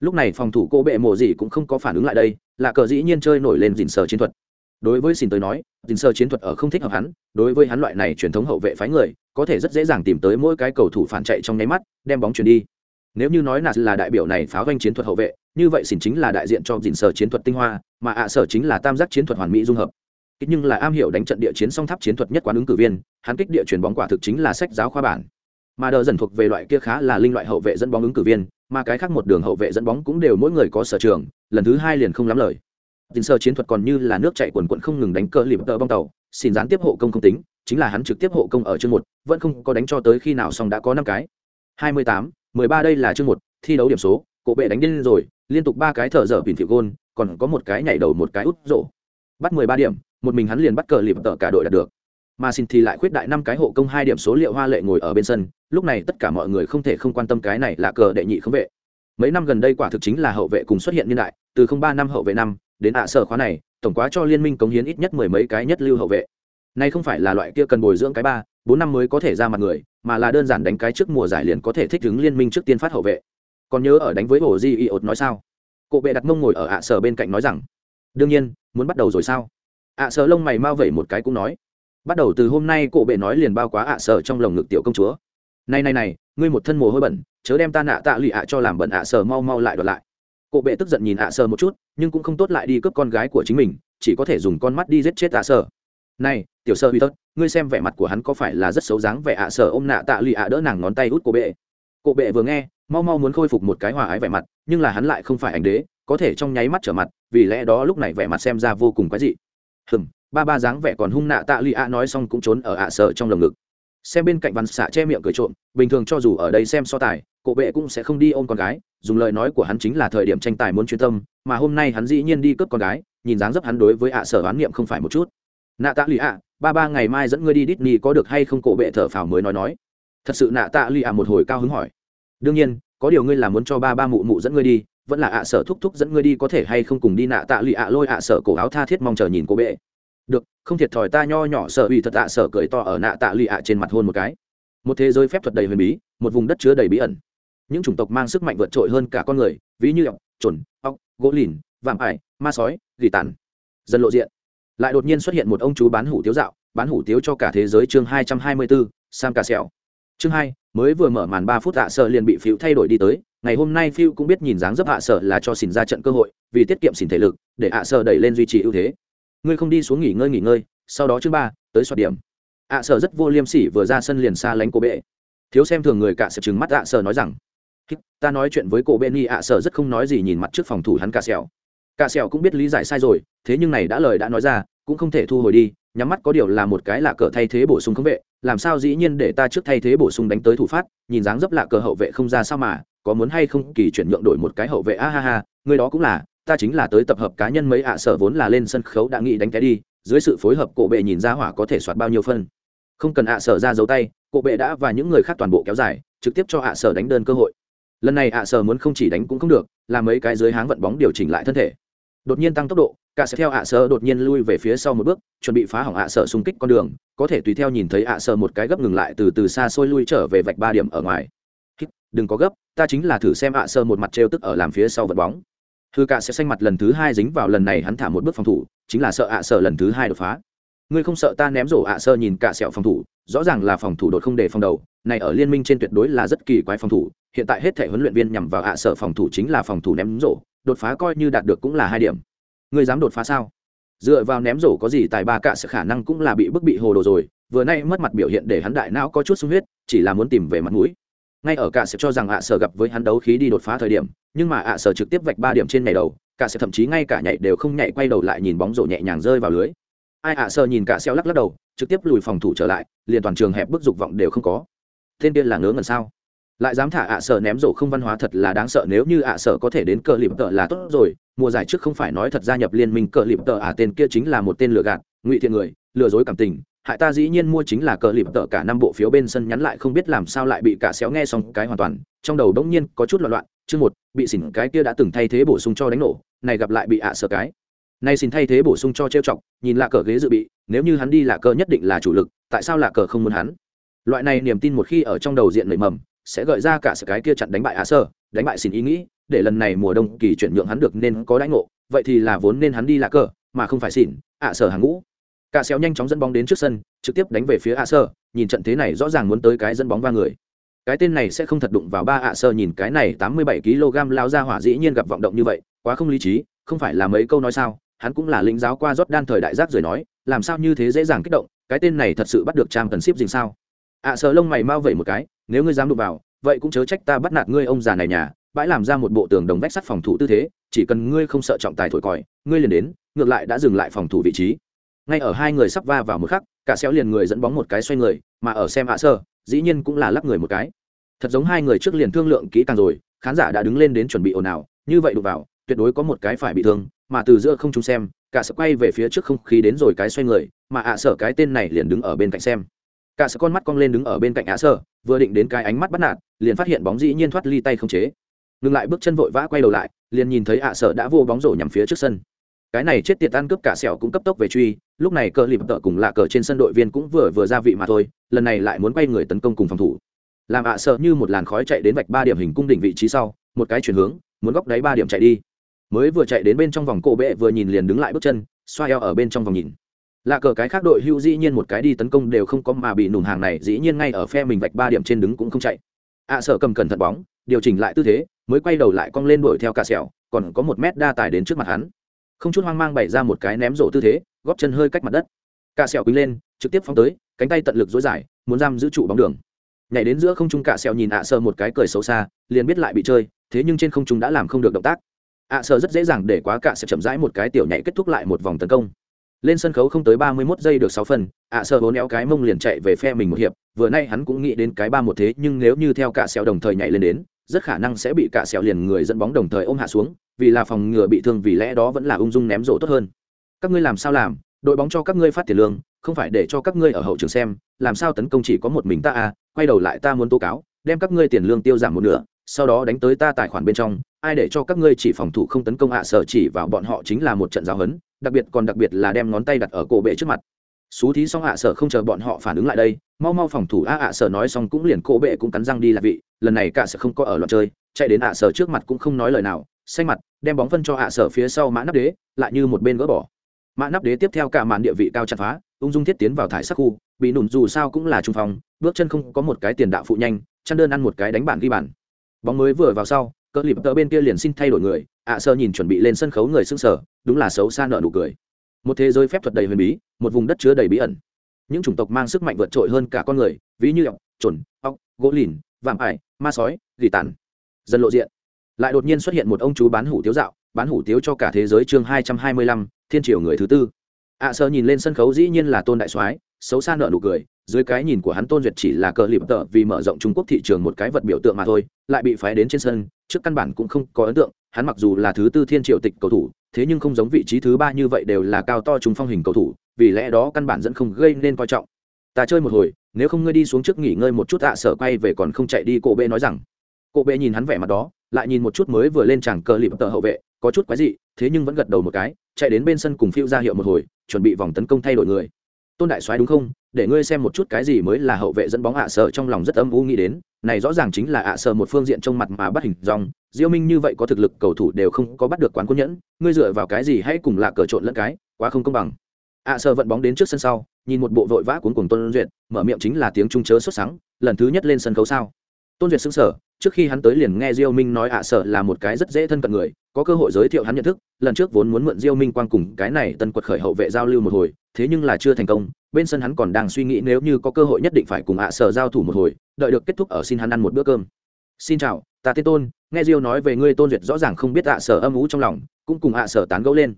Lúc này phòng thủ cô bệ mộ gì cũng không có phản ứng lại đây, là cờ dĩ nhiên chơi nổi lên dình sờ chiến thuật đối với xin tới nói tình sơ chiến thuật ở không thích hợp hắn, đối với hắn loại này truyền thống hậu vệ phái người, có thể rất dễ dàng tìm tới mỗi cái cầu thủ phản chạy trong nháy mắt, đem bóng chuyển đi. Nếu như nói nạt là đại biểu này pháo doanh chiến thuật hậu vệ, như vậy xin chính là đại diện cho dình sở chiến thuật tinh hoa, mà ạ sở chính là tam giác chiến thuật hoàn mỹ dung hợp. Nhưng là am hiểu đánh trận địa chiến song tháp chiến thuật nhất quán ứng cử viên, hắn kích địa chuyển bóng quả thực chính là sách giáo khoa bản. Mà đờ dần thuộc về loại kia khá là linh loại hậu vệ dẫn bóng ứng cử viên, mà cái khác một đường hậu vệ dẫn bóng cũng đều mỗi người có sở trường, lần thứ hai liền không lắm lời tình sơ chiến thuật còn như là nước chạy quần quận không ngừng đánh cờ lìm tờ bong tàu, xin gián tiếp hộ công không tính, chính là hắn trực tiếp hộ công ở chương một, vẫn không có đánh cho tới khi nào xong đã có năm cái. Hai mươi tám, mười ba đây là chương một, thi đấu điểm số, cổ bệ đánh điên rồi, liên tục ba cái thở dở bình thiệu gôn, còn có một cái nhảy đầu một cái út rổ. Bắt mười ba điểm, một mình hắn liền bắt cờ lìm tờ cả đội đạt được. Mà xin thì lại khuyết đại năm cái hộ công hai điểm số liệu hoa lệ ngồi ở bên sân, lúc này tất cả mọi người không thể không quan tâm cái này là cờ đệ nhị không vệ. Mấy năm gần đây quả thực chính là hậu vệ cùng xuất hiện niên đại, từ không ba năm hậu vệ năm đến ạ sở khóa này, tổng quá cho liên minh cống hiến ít nhất mười mấy cái nhất lưu hậu vệ. Nay không phải là loại kia cần bồi dưỡng cái ba, bốn năm mới có thể ra mặt người, mà là đơn giản đánh cái trước mùa giải liền có thể thích ứng liên minh trước tiên phát hậu vệ. Còn nhớ ở đánh với ổ di iot nói sao? Cụ bệ đặt mông ngồi ở ạ sở bên cạnh nói rằng, đương nhiên, muốn bắt đầu rồi sao? Ạ sở lông mày mau vẩy một cái cũng nói, bắt đầu từ hôm nay cụ bệ nói liền bao quá ạ sở trong lồng ngực tiểu công chúa. Này này này, ngươi một thân mồ hôi bẩn, chớ đem ta nạ tạ lụy ạ cho làm bẩn ạ sở mau mau lại đoạt lại cổ bệ tức giận nhìn ạ sơ một chút, nhưng cũng không tốt lại đi cướp con gái của chính mình, chỉ có thể dùng con mắt đi giết chết ạ sơ. Này, tiểu sơ huy tớt ngươi xem vẻ mặt của hắn có phải là rất xấu dáng vẻ ạ sở ôm nạ tạ lụy ạ đỡ nàng ngón tay út cổ bệ. Cổ bệ vừa nghe, mau mau muốn khôi phục một cái hòa ái vẻ mặt, nhưng là hắn lại không phải ảnh đế, có thể trong nháy mắt trở mặt, vì lẽ đó lúc này vẻ mặt xem ra vô cùng quái dị. Hừm, ba ba dáng vẻ còn hung nạ tạ lụy ạ nói xong cũng trốn ở ạ sơ trong lồng ngực. Xem bên cạnh văn xạ che miệng cười trộm, bình thường cho dù ở đây xem so tài cổ bệ cũng sẽ không đi ôm con gái, dùng lời nói của hắn chính là thời điểm tranh tài muốn chuyên tâm, mà hôm nay hắn dĩ nhiên đi cướp con gái, nhìn dáng dấp hắn đối với ạ sở oán niệm không phải một chút. Nạ tạ lụy ạ ba ba ngày mai dẫn ngươi đi Disney có được hay không? Cổ bệ thở phào mới nói nói. Thật sự nạ tạ lụy ạ một hồi cao hứng hỏi. Đương nhiên, có điều ngươi là muốn cho ba ba mụ mụ dẫn ngươi đi, vẫn là ạ sở thúc thúc dẫn ngươi đi có thể hay không cùng đi nạ tạ lụy ạ lôi ạ sở cổ áo tha thiết mong chờ nhìn cổ bệ. Được, không thiệt thòi ta nho nhỏ sợ bị thật ạ sở cười to ở nạ tạ lụy ạ trên mặt hôn một cái. Một thế giới phép thuật đầy huyền bí, một vùng đất chứa đầy bí ẩn những chủng tộc mang sức mạnh vượt trội hơn cả con người, ví như ọc trồn ọc gỗ lìn, vạm ải, ma sói, gỉ tàn. Dần lộ diện. Lại đột nhiên xuất hiện một ông chú bán hủ tiếu dạo, bán hủ tiếu cho cả thế giới chương hai trăm hai mươi bốn sam cà xèo chương hai, mới vừa mở màn ba phút ạ sợ liền bị phiếu thay đổi đi tới, ngày hôm nay phiêu cũng biết nhìn dáng dấp hạ sợ là cho xỉn ra trận cơ hội, vì tiết kiệm xỉn thể lực, để hạ sợ đẩy lên duy trì ưu thế. Ngươi không đi xuống nghỉ ngơi nghỉ ngơi, sau đó chương ba, tới soạt điểm. Ạ sợ rất vô liêm sỉ vừa ra sân liền xa lánh cô bệ. Thiếu xem thường người cả sẽ trừng mắt ạ sợ nói rằng ta nói chuyện với cô bên ạ, sợ rất không nói gì nhìn mặt trước phòng thủ hắn cả sẹo. Cả sẹo cũng biết lý giải sai rồi, thế nhưng này đã lời đã nói ra, cũng không thể thu hồi đi, nhắm mắt có điều là một cái lạ cờ thay thế bổ sung không vệ, làm sao dĩ nhiên để ta trước thay thế bổ sung đánh tới thủ phát, nhìn dáng dấp lạ cờ hậu vệ không ra sao mà, có muốn hay không kỳ chuyển nhượng đổi một cái hậu vệ, a ha ha, người đó cũng là, ta chính là tới tập hợp cá nhân mấy ạ sở vốn là lên sân khấu đã nghĩ đánh cái đi, dưới sự phối hợp cổ bệ nhìn ra hỏa có thể soạt bao nhiêu phân. Không cần ạ sở ra dấu tay cổ bệ đã và những người khác toàn bộ kéo dài, trực tiếp cho ạ sở đánh đơn cơ hội lần này ạ sở muốn không chỉ đánh cũng không được, làm mấy cái dưới háng vận bóng điều chỉnh lại thân thể. Đột nhiên tăng tốc độ, cả sẽ theo ạ sở đột nhiên lui về phía sau một bước, chuẩn bị phá hỏng ạ sở xung kích con đường, có thể tùy theo nhìn thấy ạ sở một cái gấp ngừng lại từ từ xa xôi lui trở về vạch ba điểm ở ngoài. Đừng có gấp, ta chính là thử xem ạ sở một mặt trêu tức ở làm phía sau vận bóng. Hư cả sẽ xanh mặt lần thứ hai dính vào lần này hắn thả một bước phòng thủ, chính là sợ ạ sở lần thứ hai đột phá. Ngươi không sợ ta ném rổ ạ sơ nhìn cả sẹo phòng thủ, rõ ràng là phòng thủ đột không để phòng đầu này ở liên minh trên tuyệt đối là rất kỳ quái phòng thủ, hiện tại hết thể huấn luyện viên nhằm vào ạ sở phòng thủ chính là phòng thủ ném rổ, đột phá coi như đạt được cũng là hai điểm. Người dám đột phá sao? Dựa vào ném rổ có gì tài ba cạ sẽ khả năng cũng là bị bức bị hồ đồ rồi, vừa nay mất mặt biểu hiện để hắn đại não có chút sung huyết, chỉ là muốn tìm về mặt mũi. Ngay ở cả sẽ cho rằng ạ sở gặp với hắn đấu khí đi đột phá thời điểm, nhưng mà ạ sở trực tiếp vạch ba điểm trên nhảy đầu cả sẽ thậm chí ngay cả nhảy đều không nhảy quay đầu lại nhìn bóng rổ nhẹ nhàng rơi vào lưới. Ai ạ sở nhìn cả xeo lắc lắc đầu, trực tiếp lùi phòng thủ trở lại, liền toàn trường hẹp bức dục vọng đều không có tên kia là ngớ ngẩn sao? Lại dám thả ạ sở ném rổ không văn hóa thật là đáng sợ, nếu như ạ sở có thể đến cờ lịp tợ là tốt rồi, mùa giải trước không phải nói thật gia nhập liên minh cờ lịp tợ à tên kia chính là một tên lừa gạt, ngụy thiện người, lừa dối cảm tình. Hại ta dĩ nhiên mua chính là cờ lịp tợ, cả năm bộ phiếu bên sân nhắn lại không biết làm sao lại bị cả xéo nghe xong cái hoàn toàn. Trong đầu đống nhiên có chút loạn loạn, chương một, bị xỉn cái kia đã từng thay thế bổ sung cho đánh nổ, này gặp lại bị ạ sợ cái. Nay xin thay thế bổ sung cho trêu chọc, nhìn là cờ ghế dự bị, nếu như hắn đi là cờ nhất định là chủ lực, tại sao là cờ không muốn hắn? Loại này niềm tin một khi ở trong đầu diện nảy mầm, sẽ gợi ra cả sự cái kia chặn đánh bại ạ sơ, đánh bại xin ý nghĩ, để lần này mùa đông kỳ chuyển nhượng hắn được nên có đánh ngộ, vậy thì là vốn nên hắn đi lạ cờ, mà không phải xỉn, ạ sở hàng ngũ. Cả xéo nhanh chóng dẫn bóng đến trước sân, trực tiếp đánh về phía ạ sơ, nhìn trận thế này rõ ràng muốn tới cái dẫn bóng va người. Cái tên này sẽ không thật đụng vào ba ạ sơ nhìn cái này tám mươi bảy kg lao ra hỏa dĩ nhiên gặp vọng động như vậy, quá không lý trí, không phải là mấy câu nói sao, hắn cũng là lĩnh giáo qua rót đan thời đại giác rồi nói, làm sao như thế dễ dàng kích động, cái tên này thật sự bắt được trang cần ship dình sao? Ạ sơ lông mày mau vậy một cái, nếu ngươi dám đụng vào, vậy cũng chớ trách ta bắt nạt ngươi ông già này nhà, bãi làm ra một bộ tường đồng vách sắt phòng thủ tư thế, chỉ cần ngươi không sợ trọng tài thổi còi, ngươi liền đến, ngược lại đã dừng lại phòng thủ vị trí. Ngay ở hai người sắp va vào một khắc, cả xéo liền người dẫn bóng một cái xoay người, mà ở xem ạ sơ dĩ nhiên cũng là lắc người một cái. Thật giống hai người trước liền thương lượng kỹ càng rồi, khán giả đã đứng lên đến chuẩn bị ồn ào, như vậy đụng vào, tuyệt đối có một cái phải bị thương, mà từ giữa không chúng xem, cả sợ quay về phía trước không khí đến rồi cái xoay người, mà ạ sợ cái tên này liền đứng ở bên cạnh xem cả sợ con mắt cong lên đứng ở bên cạnh ả sợ vừa định đến cái ánh mắt bắt nạt, liền phát hiện bóng dĩ nhiên thoát ly tay không chế. Ngừng lại bước chân vội vã quay đầu lại, liền nhìn thấy ạ sợ đã vô bóng rổ nhằm phía trước sân. Cái này chết tiệt tan cướp cả sẹo cũng cấp tốc về truy, lúc này cờ lìm tợ cùng lạ cờ trên sân đội viên cũng vừa vừa ra vị mà thôi, lần này lại muốn quay người tấn công cùng phòng thủ. Làm ạ sợ như một làn khói chạy đến vạch ba điểm hình cung đỉnh vị trí sau, một cái chuyển hướng, muốn góc đáy ba điểm chạy đi. Mới vừa chạy đến bên trong vòng cổ bệ vừa nhìn liền đứng lại bước chân xoa eo ở bên trong vòng nhìn lạ cờ cái khác đội hưu dĩ nhiên một cái đi tấn công đều không có mà bị nùng hàng này, dĩ nhiên ngay ở phe mình vạch ba điểm trên đứng cũng không chạy. Ạ sợ cầm cẩn thận bóng, điều chỉnh lại tư thế, mới quay đầu lại cong lên đuổi theo cả sẹo, còn có một mét đa tài đến trước mặt hắn. Không chút hoang mang bày ra một cái ném rổ tư thế, góp chân hơi cách mặt đất. Cả sẹo quýnh lên, trực tiếp phóng tới, cánh tay tận lực dối dài, muốn giam giữ trụ bóng đường. Nhảy đến giữa không trung cả sẹo nhìn ạ sợ một cái cười xấu xa, liền biết lại bị chơi, thế nhưng trên không trung đã làm không được động tác. ạ sợ rất dễ dàng để quá cả sẹo chậm rãi một cái tiểu nhảy kết thúc lại một vòng tấn công lên sân khấu không tới ba mươi 31 giây được sáu phần, ạ sợ bốn éo cái mông liền chạy về phe mình một hiệp. Vừa nay hắn cũng nghĩ đến cái ba một thế, nhưng nếu như theo cả sẹo đồng thời nhảy lên đến, rất khả năng sẽ bị cả sẹo liền người dẫn bóng đồng thời ôm hạ xuống, vì là phòng ngừa bị thương, vì lẽ đó vẫn là ung dung ném rổ tốt hơn. Các ngươi làm sao làm? Đội bóng cho các ngươi phát tiền lương, không phải để cho các ngươi ở hậu trường xem, làm sao tấn công chỉ có một mình ta à? Quay đầu lại ta muốn tố cáo, đem các ngươi tiền lương tiêu giảm một nửa, sau đó đánh tới ta tài khoản bên trong, ai để cho các ngươi chỉ phòng thủ không tấn công ạ sở chỉ vào bọn họ chính là một trận giáo hấn đặc biệt còn đặc biệt là đem ngón tay đặt ở cổ bệ trước mặt. Xú thí xong ạ sở không chờ bọn họ phản ứng lại đây mau mau phòng thủ a ạ sở nói xong cũng liền cổ bệ cũng cắn răng đi là vị lần này cả sở không có ở loạn chơi chạy đến ạ sở trước mặt cũng không nói lời nào xanh mặt đem bóng phân cho ạ sở phía sau mã nắp đế lại như một bên gỡ bỏ. Mã nắp đế tiếp theo cả màn địa vị cao chặt phá ung dung thiết tiến vào thải sắc khu bị nụn dù sao cũng là trung phòng, bước chân không có một cái tiền đạo phụ nhanh chăn đơn ăn một cái đánh bản ghi bản bóng mới vừa vào sau cỡ lịp tờ bên kia liền xin thay đổi người, ạ sơ nhìn chuẩn bị lên sân khấu người xưng sở, đúng là xấu xa nợ nụ cười. Một thế giới phép thuật đầy huyền bí, một vùng đất chứa đầy bí ẩn. Những chủng tộc mang sức mạnh vượt trội hơn cả con người, ví như ọc trồn ọc gỗ lìn, vạm ải, ma sói, gỉ tàn. Dần lộ diện. Lại đột nhiên xuất hiện một ông chú bán hủ tiếu dạo, bán hủ tiếu cho cả thế giới chương hai trăm hai mươi lăm, thiên triều người thứ tư. ạ sơ nhìn lên sân khấu dĩ nhiên là tôn đại soái xấu xa nợ nụ cười, dưới cái nhìn của hắn tôn duyệt chỉ là cờ lịp tợ vì mở rộng trung quốc thị trường một cái vật biểu tượng mà thôi, lại bị phái đến trên sân, trước căn bản cũng không có ấn tượng, hắn mặc dù là thứ tư thiên triệu tịch cầu thủ, thế nhưng không giống vị trí thứ ba như vậy đều là cao to trúng phong hình cầu thủ, vì lẽ đó căn bản dẫn không gây nên coi trọng. Ta chơi một hồi, nếu không ngươi đi xuống trước nghỉ ngơi một chút à sở quay về còn không chạy đi, cổ bê nói rằng. Cổ bê nhìn hắn vẻ mặt đó, lại nhìn một chút mới vừa lên chàng cờ lịp tợ hậu vệ, có chút quái dị, thế nhưng vẫn gật đầu một cái, chạy đến bên sân cùng phiêu ra hiệu một hồi, chuẩn bị vòng tấn công thay đổi người tôn đại soái đúng không? Để ngươi xem một chút cái gì mới là hậu vệ dẫn bóng ạ à sợ trong lòng rất âm u nghĩ đến. Này rõ ràng chính là ạ à sợ một phương diện trong mặt mà bắt hình dòng. Diêu minh như vậy có thực lực cầu thủ đều không có bắt được quán quân nhẫn. Ngươi dựa vào cái gì hãy cùng là cờ trộn lẫn cái, quá không công bằng. Ạ à sợ vận bóng đến trước sân sau, nhìn một bộ vội vã cuốn cùng tôn duyệt, mở miệng chính là tiếng trung chớ xuất sáng lần thứ nhất lên sân khấu sao? Tôn duyệt sững sờ trước khi hắn tới liền nghe diêu minh nói ạ sở là một cái rất dễ thân cận người, có cơ hội giới thiệu hắn nhận thức, lần trước vốn muốn mượn diêu minh quang cùng cái này tân quật khởi hậu vệ giao lưu một hồi, thế nhưng là chưa thành công, bên sân hắn còn đang suy nghĩ nếu như có cơ hội nhất định phải cùng ạ sở giao thủ một hồi, đợi được kết thúc ở xin hắn ăn một bữa cơm. Xin chào, ta tên tôn, nghe diêu nói về ngươi tôn duyệt rõ ràng không biết ạ sở âm ú trong lòng, cũng cùng ạ sở tán gẫu lên.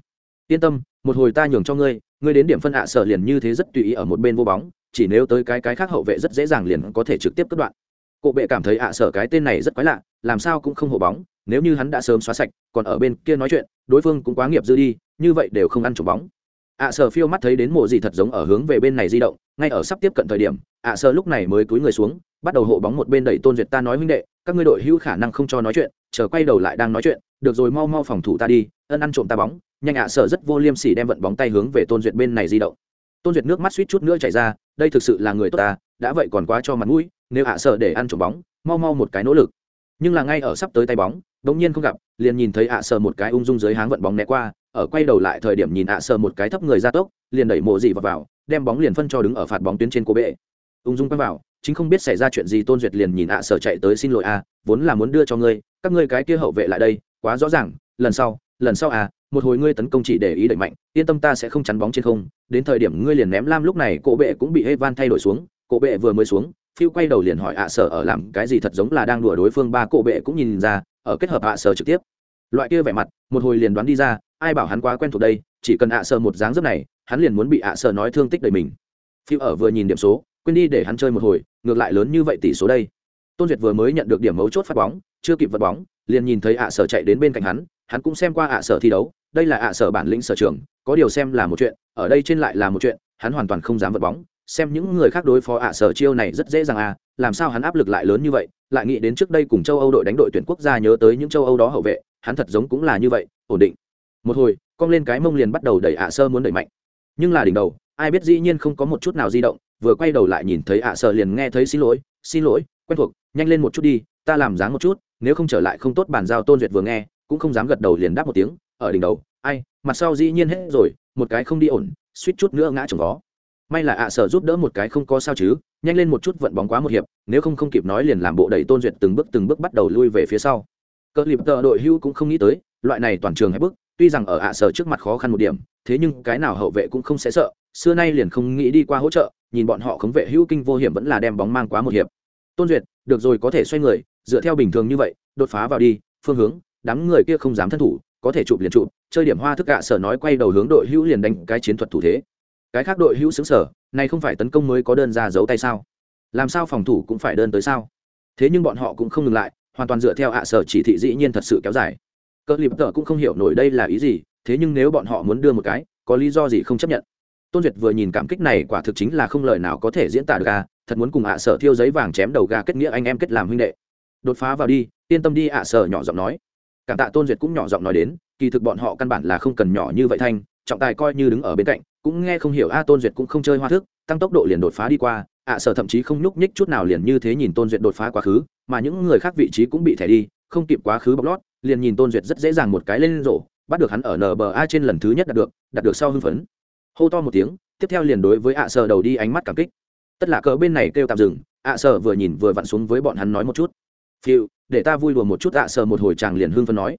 Yên tâm, một hồi ta nhường cho ngươi ngươi đến điểm phân ạ sở liền như thế rất tùy ý ở một bên vô bóng, chỉ nếu tới cái cái khác hậu vệ rất dễ dàng liền có thể trực tiếp cất đoạn cộ bệ cảm thấy ạ sở cái tên này rất quái lạ, làm sao cũng không hộ bóng, nếu như hắn đã sớm xóa sạch, còn ở bên kia nói chuyện, đối phương cũng quá nghiệp dư đi, như vậy đều không ăn trộm bóng. Ạ sở phiêu mắt thấy đến mộ gì thật giống ở hướng về bên này di động, ngay ở sắp tiếp cận thời điểm, ạ sở lúc này mới cúi người xuống, bắt đầu hộ bóng một bên đẩy tôn duyệt ta nói huynh đệ, các ngươi đội hữu khả năng không cho nói chuyện, chờ quay đầu lại đang nói chuyện, được rồi mau mau phòng thủ ta đi, ân ăn trộm ta bóng, nhanh ạ sở rất vô liêm sỉ đem vận bóng tay hướng về tôn duyệt bên này di động. Tôn duyệt nước mắt suýt chút nữa chảy ra, đây thực sự là người tốt ta, đã vậy còn quá cho mặt mũi nếu ạ sợ để ăn trộm bóng mau mau một cái nỗ lực. Nhưng là ngay ở sắp tới tay bóng đống nhiên không gặp liền nhìn thấy ạ sợ một cái ung dung dưới háng vận bóng né qua ở quay đầu lại thời điểm nhìn ạ sợ một cái thấp người ra tốc liền đẩy mộ dị vào, vào đem bóng liền phân cho đứng ở phạt bóng tuyến trên cô bệ. Ung dung quay vào chính không biết xảy ra chuyện gì tôn duyệt liền nhìn ạ sợ chạy tới xin lỗi a vốn là muốn đưa cho ngươi các ngươi cái kia hậu vệ lại đây quá rõ ràng lần sau lần sau à một hồi ngươi tấn công chỉ để ý đẩy mạnh yên tâm ta sẽ không chắn bóng trên không đến thời điểm ngươi liền ném lam lúc này cổ bệ cũng bị Evan thay đổi xuống cổ bệ vừa mới xuống phiêu quay đầu liền hỏi ạ sở ở làm cái gì thật giống là đang đùa đối phương, ba cổ bệ cũng nhìn ra, ở kết hợp ạ sở trực tiếp. Loại kia vẻ mặt, một hồi liền đoán đi ra, ai bảo hắn quá quen thuộc đây, chỉ cần ạ sở một dáng dấp này, hắn liền muốn bị ạ sở nói thương tích đầy mình. Phiêu ở vừa nhìn điểm số, quên đi để hắn chơi một hồi, ngược lại lớn như vậy tỷ số đây. Tôn duyệt vừa mới nhận được điểm mấu chốt phát bóng, chưa kịp vật bóng, liền nhìn thấy ạ sở chạy đến bên cạnh hắn hắn cũng xem qua ạ sở thi đấu, đây là ạ sở bản lĩnh sở trường, có điều xem là một chuyện, ở đây trên lại là một chuyện, hắn hoàn toàn không dám vật bóng xem những người khác đối phó ạ, sở chiêu này rất dễ dàng à làm sao hắn áp lực lại lớn như vậy, lại nghĩ đến trước đây cùng châu âu đội đánh đội tuyển quốc gia nhớ tới những châu âu đó hậu vệ, hắn thật giống cũng là như vậy, ổn định. Một hồi, cong lên cái mông liền bắt đầu đẩy ạ sơ muốn đẩy mạnh. Nhưng là đỉnh đầu, ai biết dĩ nhiên không có một chút nào di động, vừa quay đầu lại nhìn thấy ạ sơ liền nghe thấy xin lỗi xin lỗi, quen thuộc, nhanh lên một chút đi, ta làm dáng một chút, nếu không trở lại không tốt bàn giao tôn duyệt vừa nghe, cũng không dám gật đầu liền đáp một tiếng, ở đỉnh đầu, ai, mặt sau dĩ nhiên hết rồi, một cái không đi ổn, suýt chút nữa ngã chồng vó may là ạ à sở giúp đỡ một cái không có sao chứ, nhanh lên một chút vận bóng quá một hiệp, nếu không không kịp nói liền làm bộ đẩy tôn duyệt từng bước từng bước bắt đầu lui về phía sau. Cờ lịp tờ đội hưu cũng không nghĩ tới, loại này toàn trường hay bước, tuy rằng ở ạ à sở trước mặt khó khăn một điểm, thế nhưng cái nào hậu vệ cũng không sẽ sợ, xưa nay liền không nghĩ đi qua hỗ trợ, nhìn bọn họ khống vệ hưu kinh vô hiểm vẫn là đem bóng mang quá một hiệp. Tôn duyệt, được rồi có thể xoay người, dựa theo bình thường như vậy, đột phá vào đi, phương hướng, đám người kia không dám thân thủ, có thể chụp liền chụp, chơi điểm hoa thức ạ sở nói quay đầu hướng đội hưu liền đánh cái chiến thuật thủ thế cái khác đội hữu xứng sở, này không phải tấn công mới có đơn ra giấu tay sao? Làm sao phòng thủ cũng phải đơn tới sao? Thế nhưng bọn họ cũng không ngừng lại, hoàn toàn dựa theo hạ sở chỉ thị dĩ nhiên thật sự kéo dài. Cỡ lịp tợ cũng không hiểu nổi đây là ý gì, thế nhưng nếu bọn họ muốn đưa một cái, có lý do gì không chấp nhận? Tôn duyệt vừa nhìn cảm kích này quả thực chính là không lời nào có thể diễn tả được à thật muốn cùng hạ sở thiêu giấy vàng chém đầu gà kết nghĩa anh em kết làm huynh đệ. Đột phá vào đi, yên tâm đi hạ sở nhỏ giọng nói. Cảm tạ tôn duyệt cũng nhỏ giọng nói đến, kỳ thực bọn họ căn bản là không cần nhỏ như vậy thanh, trọng tài coi như đứng ở bên cạnh cũng nghe không hiểu, a, tôn duyệt cũng không chơi hoa thức, tăng tốc độ liền đột phá đi qua, ạ, sở thậm chí không nhúc nhích chút nào liền như thế nhìn tôn duyệt đột phá quá khứ, mà những người khác vị trí cũng bị thẻ đi, không kịp quá khứ bóc lót, liền nhìn tôn duyệt rất dễ dàng một cái lên rổ, bắt được hắn ở nba trên lần thứ nhất đạt được đạt được sau hưng phấn. Hô to một tiếng, tiếp theo liền đối với ạ, sở đầu đi ánh mắt cảm kích. Tất là cờ bên này kêu tạm dừng, ạ, sở vừa nhìn vừa vặn xuống với bọn hắn nói một chút. Phiêu, để ta vui đùa một chút, ạ, sở một hồi chàng liền hưng phấn nói.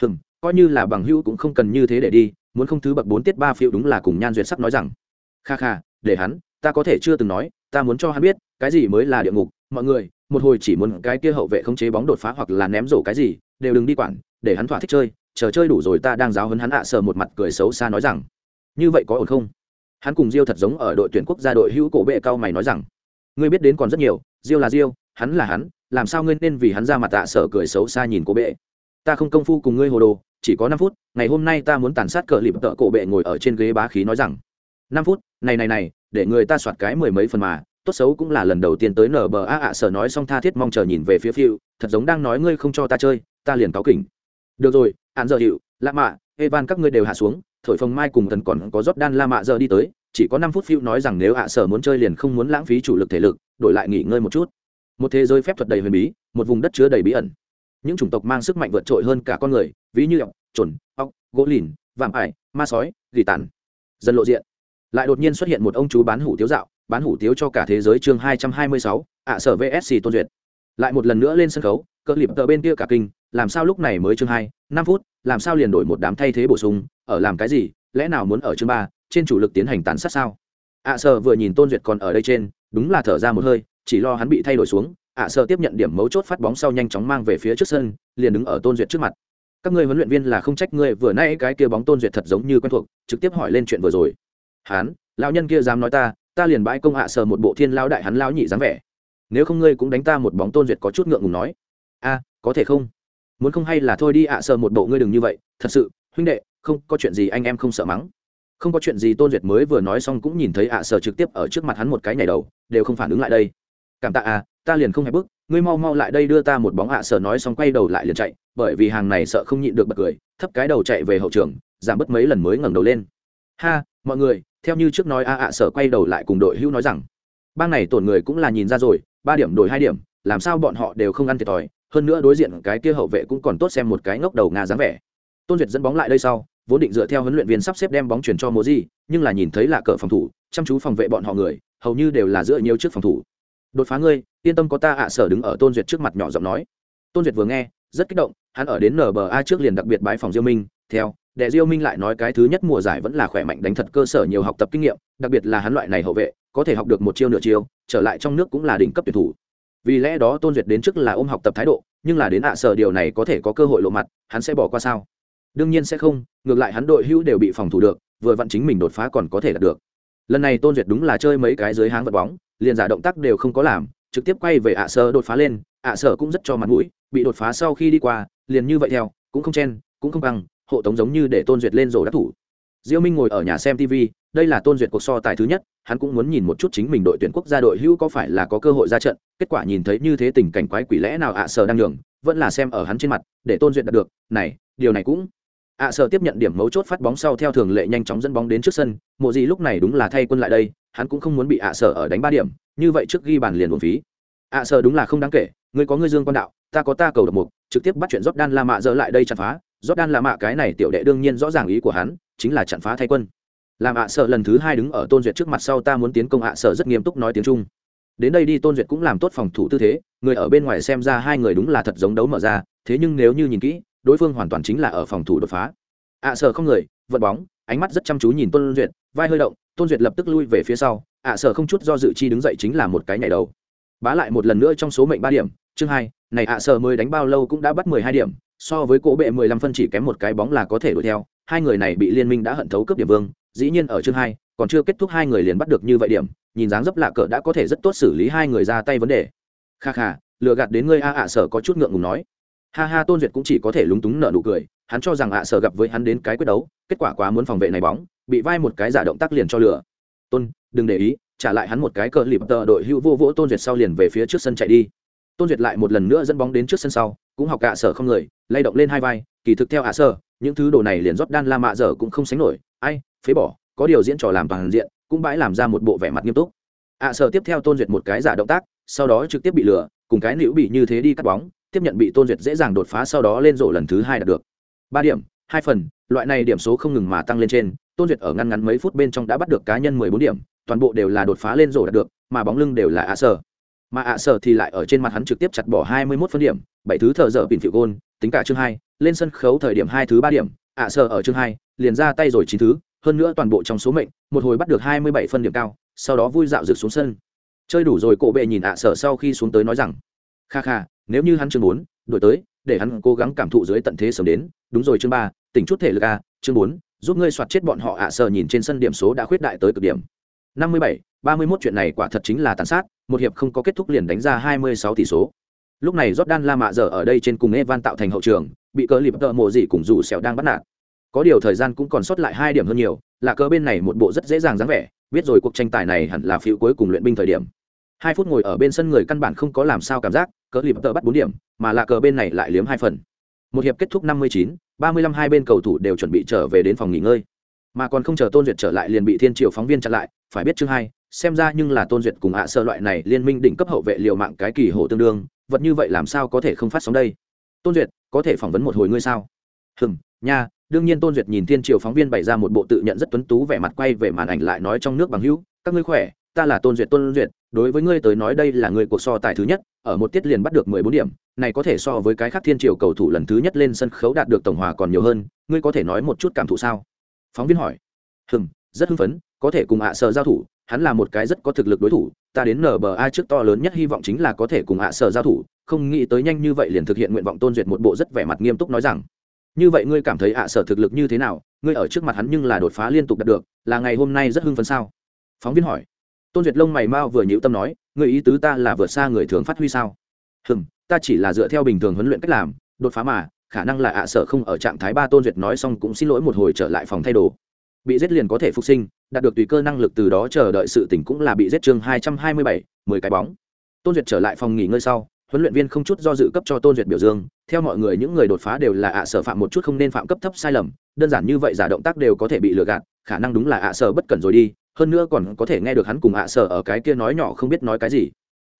Hừng coi như là bằng hữu cũng không cần như thế để đi, muốn không thứ bậc bốn tiết ba phiêu đúng là cùng nhan duyệt sắc nói rằng, kha kha, để hắn, ta có thể chưa từng nói, ta muốn cho hắn biết, cái gì mới là địa ngục, mọi người, một hồi chỉ muốn cái kia hậu vệ không chế bóng đột phá hoặc là ném rổ cái gì, đều đừng đi quản, để hắn thỏa thích chơi, chờ chơi đủ rồi ta đang giáo hấn hắn ạ, sờ một mặt cười xấu xa nói rằng, như vậy có ổn không? Hắn cùng diêu thật giống ở đội tuyển quốc gia đội hữu cổ bệ cao mày nói rằng, ngươi biết đến còn rất nhiều, diêu là diêu, hắn là hắn, làm sao ngươi nên vì hắn ra mặt tạ sở cười xấu xa nhìn cổ bệ? Ta không công phu cùng ngươi hồ đồ chỉ có năm phút, ngày hôm nay ta muốn tàn sát cờ lịp tợ cổ bệ ngồi ở trên ghế bá khí nói rằng, năm phút, này này này, để người ta soạt cái mười mấy phần mà, tốt xấu cũng là lần đầu tiên tới nở bờ a ạ sở nói xong tha thiết mong chờ nhìn về phía phiêu thật giống đang nói ngươi không cho ta chơi, ta liền cáo kỉnh. Được rồi, hạn giờ hiệu, lạ mạ, evan các ngươi đều hạ xuống, thổi phồng mai cùng thần còn có rót đan la mạ giờ đi tới, chỉ có năm phút phiêu nói rằng nếu ạ sở muốn chơi liền không muốn lãng phí chủ lực thể lực, đổi lại nghỉ ngơi một chút. Một thế giới phép thuật đầy huyền bí, một vùng đất chứa đầy bí ẩn. Những chủng tộc mang sức mạnh vượt trội hơn cả con người ví như ọc trồn ọc, gỗ lìn, vạm ải, ma sói, gỉ tàn. Dần lộ diện. Lại đột nhiên xuất hiện một ông chú bán hủ tiếu dạo, bán hủ tiếu cho cả thế giới chương hai trăm hai mươi sáu, ạ sở vsc tôn duyệt. Lại một lần nữa lên sân khấu, cỡ lịp tờ bên kia cả kinh, làm sao lúc này mới chương hai, năm phút, làm sao liền đổi một đám thay thế bổ sung, ở làm cái gì, lẽ nào muốn ở chương ba, trên chủ lực tiến hành tàn sát sao? Ạ sở vừa nhìn tôn duyệt còn ở đây trên, đúng là thở ra một hơi, chỉ lo hắn bị thay đổi xuống, ạ sở tiếp nhận điểm mấu chốt phát bóng sau nhanh chóng mang về phía trước sân, liền đứng ở tôn duyệt trước mặt các ngươi huấn luyện viên là không trách ngươi, vừa nãy cái kia bóng tôn duyệt thật giống như quen thuộc, trực tiếp hỏi lên chuyện vừa rồi. Hắn lão nhân kia dám nói ta ta liền bãi công hạ sờ một bộ thiên lao đại hắn lão nhị dáng vẻ. Nếu không ngươi cũng đánh ta một bóng tôn duyệt có chút ngượng ngùng nói. A, có thể không? Muốn không hay là thôi đi ạ sờ một bộ ngươi đừng như vậy, thật sự, huynh đệ, không, có chuyện gì anh em không sợ mắng. Không có chuyện gì tôn duyệt mới vừa nói xong cũng nhìn thấy ạ sờ trực tiếp ở trước mặt hắn một cái nhảy đầu, đều không phản ứng lại đây. Cảm tạ à ta liền không hề bức ngươi mau mau lại đây đưa ta một bóng ạ sờ nói xong quay đầu lại liền chạy bởi vì hàng này sợ không nhịn được bật cười, thấp cái đầu chạy về hậu trường, giảm bớt mấy lần mới ngẩng đầu lên. Ha, mọi người, theo như trước nói a ạ sở quay đầu lại cùng đội hữu nói rằng, bang này tổn người cũng là nhìn ra rồi, ba điểm đổi hai điểm, làm sao bọn họ đều không ăn thiệt thòi, hơn nữa đối diện cái kia hậu vệ cũng còn tốt xem một cái ngốc đầu nga dáng vẻ. Tôn duyệt dẫn bóng lại đây sau, vốn định dựa theo huấn luyện viên sắp xếp đem bóng chuyển cho mô nhưng là nhìn thấy là cờ phòng thủ, chăm chú phòng vệ bọn họ người, hầu như đều là giữa nhiều trước phòng thủ. Đột phá ngươi, yên tâm có ta ạ, sở đứng ở tôn duyệt trước mặt nhỏ giọng nói. Tôn duyệt vừa nghe, rất kích động hắn ở đến nba trước liền đặc biệt bái phòng diêu minh. Theo đệ diêu minh lại nói cái thứ nhất mùa giải vẫn là khỏe mạnh đánh thật cơ sở nhiều học tập kinh nghiệm, đặc biệt là hắn loại này hậu vệ, có thể học được một chiêu nửa chiêu, trở lại trong nước cũng là đỉnh cấp tuyển thủ. Vì lẽ đó tôn duyệt đến trước là ôm học tập thái độ, nhưng là đến ạ sở điều này có thể có cơ hội lộ mặt, hắn sẽ bỏ qua sao? Đương nhiên sẽ không, ngược lại hắn đội hữu đều bị phòng thủ được, vừa vặn chính mình đột phá còn có thể đạt được. Lần này tôn duyệt đúng là chơi mấy cái dưới háng vật bóng, liền giả động tác đều không có làm, trực tiếp quay về ạ sở đột phá lên ạ sở cũng rất cho mặt mũi, bị đột phá sau khi đi qua, liền như vậy theo, cũng không chen, cũng không bằng hộ tống giống như để tôn duyệt lên rồi đắc thủ. Diêu minh ngồi ở nhà xem tv đây là tôn duyệt cuộc so tài thứ nhất, hắn cũng muốn nhìn một chút chính mình đội tuyển quốc gia đội hữu có phải là có cơ hội ra trận, kết quả nhìn thấy như thế tình cảnh quái quỷ lẽ nào ạ sở đang nhường, vẫn là xem ở hắn trên mặt, để tôn duyệt đạt được, này, điều này cũng. Ạ sở tiếp nhận điểm mấu chốt phát bóng sau theo thường lệ nhanh chóng dẫn bóng đến trước sân, mộ gì lúc này đúng là thay quân lại đây, hắn cũng không muốn bị ạ sở ở đánh ba điểm, như vậy trước ghi bàn liền buồn phí. Ạ sở đúng là không đáng kể người có ngươi dương quan đạo ta có ta cầu độc mục trực tiếp bắt chuyện Jordan La Mạ dỡ lại đây chặn phá, Jordan La Mạ cái này tiểu đệ đương nhiên rõ ràng ý của hắn, chính là chặn phá thay quân. Làm ạ sợ lần thứ hai đứng ở Tôn Duyệt trước mặt sau ta muốn tiến công ạ sợ rất nghiêm túc nói tiếng Trung. Đến đây đi Tôn Duyệt cũng làm tốt phòng thủ tư thế, người ở bên ngoài xem ra hai người đúng là thật giống đấu mở ra, thế nhưng nếu như nhìn kỹ, đối phương hoàn toàn chính là ở phòng thủ đột phá. ạ sợ không người, vận bóng, ánh mắt rất chăm chú nhìn Tôn Duyệt, vai hơi động, Tôn Duyệt lập tức lui về phía sau, ạ sợ không chút do dự chi đứng dậy chính là một cái nhảy đầu. Bá lại một lần nữa trong số mệnh ba điểm, chương hai này ạ sở mới đánh bao lâu cũng đã bắt mười hai điểm so với cỗ bệ mười lăm phân chỉ kém một cái bóng là có thể đuổi theo. Hai người này bị liên minh đã hận thấu cướp điểm vương dĩ nhiên ở chương hai còn chưa kết thúc hai người liền bắt được như vậy điểm nhìn dáng dấp lạ cỡ đã có thể rất tốt xử lý hai người ra tay vấn đề. Kha kha lừa gạt đến ngươi a ạ sở có chút ngượng ngùng nói. Ha ha tôn duyệt cũng chỉ có thể lúng túng nợ nụ cười hắn cho rằng ạ sở gặp với hắn đến cái quyết đấu kết quả quá muốn phòng vệ này bóng bị vai một cái giả động tác liền cho lừa. Tôn đừng để ý trả lại hắn một cái cờ lịp tờ đội hữu vô vỗ tôn duyệt sau liền về phía trước sân chạy đi. Tôn duyệt lại một lần nữa dẫn bóng đến trước sân sau, cũng học cả sở không người, lay động lên hai vai, kỳ thực theo hạ sở, những thứ đồ này liền rót đan la mạ dở cũng không sánh nổi, ai, phế bỏ, có điều diễn trò làm toàn diện, cũng bãi làm ra một bộ vẻ mặt nghiêm túc. Hạ sở tiếp theo tôn duyệt một cái giả động tác, sau đó trực tiếp bị lừa, cùng cái nữ bị như thế đi cắt bóng, tiếp nhận bị tôn duyệt dễ dàng đột phá sau đó lên rổ lần thứ hai đạt được. Ba điểm, hai phần, loại này điểm số không ngừng mà tăng lên trên, tôn duyệt ở ngăn ngắn mấy phút bên trong đã bắt được cá nhân mười bốn điểm toàn bộ đều là đột phá lên rổ đạt được, mà bóng lưng đều là ạ sở. Mà ạ sở thì lại ở trên mặt hắn trực tiếp chặt bỏ 21 phân điểm, bảy thứ thợ dở bình phiệu gôn, tính cả chương hai, lên sân khấu thời điểm hai thứ ba điểm, ạ sở ở chương hai, liền ra tay rồi chín thứ, hơn nữa toàn bộ trong số mệnh, một hồi bắt được 27 phân điểm cao, sau đó vui dạo rực xuống sân. Chơi đủ rồi, cổ bệ nhìn ạ sở sau khi xuống tới nói rằng, kha kha, nếu như hắn chương bốn đổi tới, để hắn cố gắng cảm thụ dưới tận thế sớm đến. Đúng rồi, chương ba, tỉnh chút thể lực a, chương bốn, giúp ngươi soạt chết bọn họ ạ sở nhìn trên sân điểm số đã khuyết đại tới cực điểm. 57, 31 chuyện này quả thật chính là tàn sát, một hiệp không có kết thúc liền đánh ra 26 tỷ số. Lúc này Jordan La Mạ giờ ở đây trên cùng Evan tạo thành hậu trường, bị cờ lịp tợ mộ gì cùng dù sẹo đang bắt nạt. Có điều thời gian cũng còn sót lại hai điểm hơn nhiều, là cờ bên này một bộ rất dễ dàng dáng vẻ, biết rồi cuộc tranh tài này hẳn là phiếu cuối cùng luyện binh thời điểm. Hai phút ngồi ở bên sân người căn bản không có làm sao cảm giác, cờ lịp tợ bắt 4 điểm, mà là cờ bên này lại liếm hai phần. Một hiệp kết thúc 59, 35 hai bên cầu thủ đều chuẩn bị trở về đến phòng nghỉ ngơi mà còn không chờ tôn duyệt trở lại liền bị thiên triều phóng viên chặn lại, phải biết chương hai, xem ra nhưng là tôn duyệt cùng ạ sơ loại này liên minh đỉnh cấp hậu vệ liệu mạng cái kỳ hồ tương đương, vật như vậy làm sao có thể không phát sóng đây? Tôn duyệt, có thể phỏng vấn một hồi ngươi sao? Hừm, nha, đương nhiên tôn duyệt nhìn thiên triều phóng viên bày ra một bộ tự nhận rất tuấn tú vẻ mặt quay về màn ảnh lại nói trong nước bằng hữu, các ngươi khỏe, ta là tôn duyệt tôn duyệt, đối với ngươi tới nói đây là người cuộc so tài thứ nhất, ở một tiết liền bắt được mười bốn điểm, này có thể so với cái khác thiên triều cầu thủ lần thứ nhất lên sân khấu đạt được tổng hòa còn nhiều hơn, ngươi có thể nói một chút cảm thụ sao? Phóng viên hỏi. Hừm, rất hưng phấn, có thể cùng ạ sở giao thủ, hắn là một cái rất có thực lực đối thủ, ta đến nba trước to lớn nhất hy vọng chính là có thể cùng ạ sở giao thủ, không nghĩ tới nhanh như vậy liền thực hiện nguyện vọng tôn duyệt một bộ rất vẻ mặt nghiêm túc nói rằng. Như vậy ngươi cảm thấy ạ sở thực lực như thế nào? Ngươi ở trước mặt hắn nhưng là đột phá liên tục đạt được, là ngày hôm nay rất hưng phấn sao? Phóng viên hỏi. Tôn duyệt lông mày mao vừa nhíu tâm nói người ý tứ ta là vượt xa người thường phát huy sao? Hừm, ta chỉ là dựa theo bình thường huấn luyện cách làm, đột phá mà khả năng là ạ sở không ở trạng thái ba tôn duyệt nói xong cũng xin lỗi một hồi trở lại phòng thay đồ. Bị giết liền có thể phục sinh, đạt được tùy cơ năng lực từ đó chờ đợi sự tỉnh cũng là bị giết chương hai trăm hai mươi bảy, mười cái bóng. Tôn duyệt trở lại phòng nghỉ ngơi sau, huấn luyện viên không chút do dự cấp cho tôn duyệt biểu dương. Theo mọi người, những người đột phá đều là ạ sở phạm một chút không nên phạm cấp thấp sai lầm, đơn giản như vậy giả động tác đều có thể bị lừa gạt, khả năng đúng là ạ sở bất cẩn rồi đi, hơn nữa còn có thể nghe được hắn cùng ạ sở ở cái kia nói nhỏ không biết nói cái gì.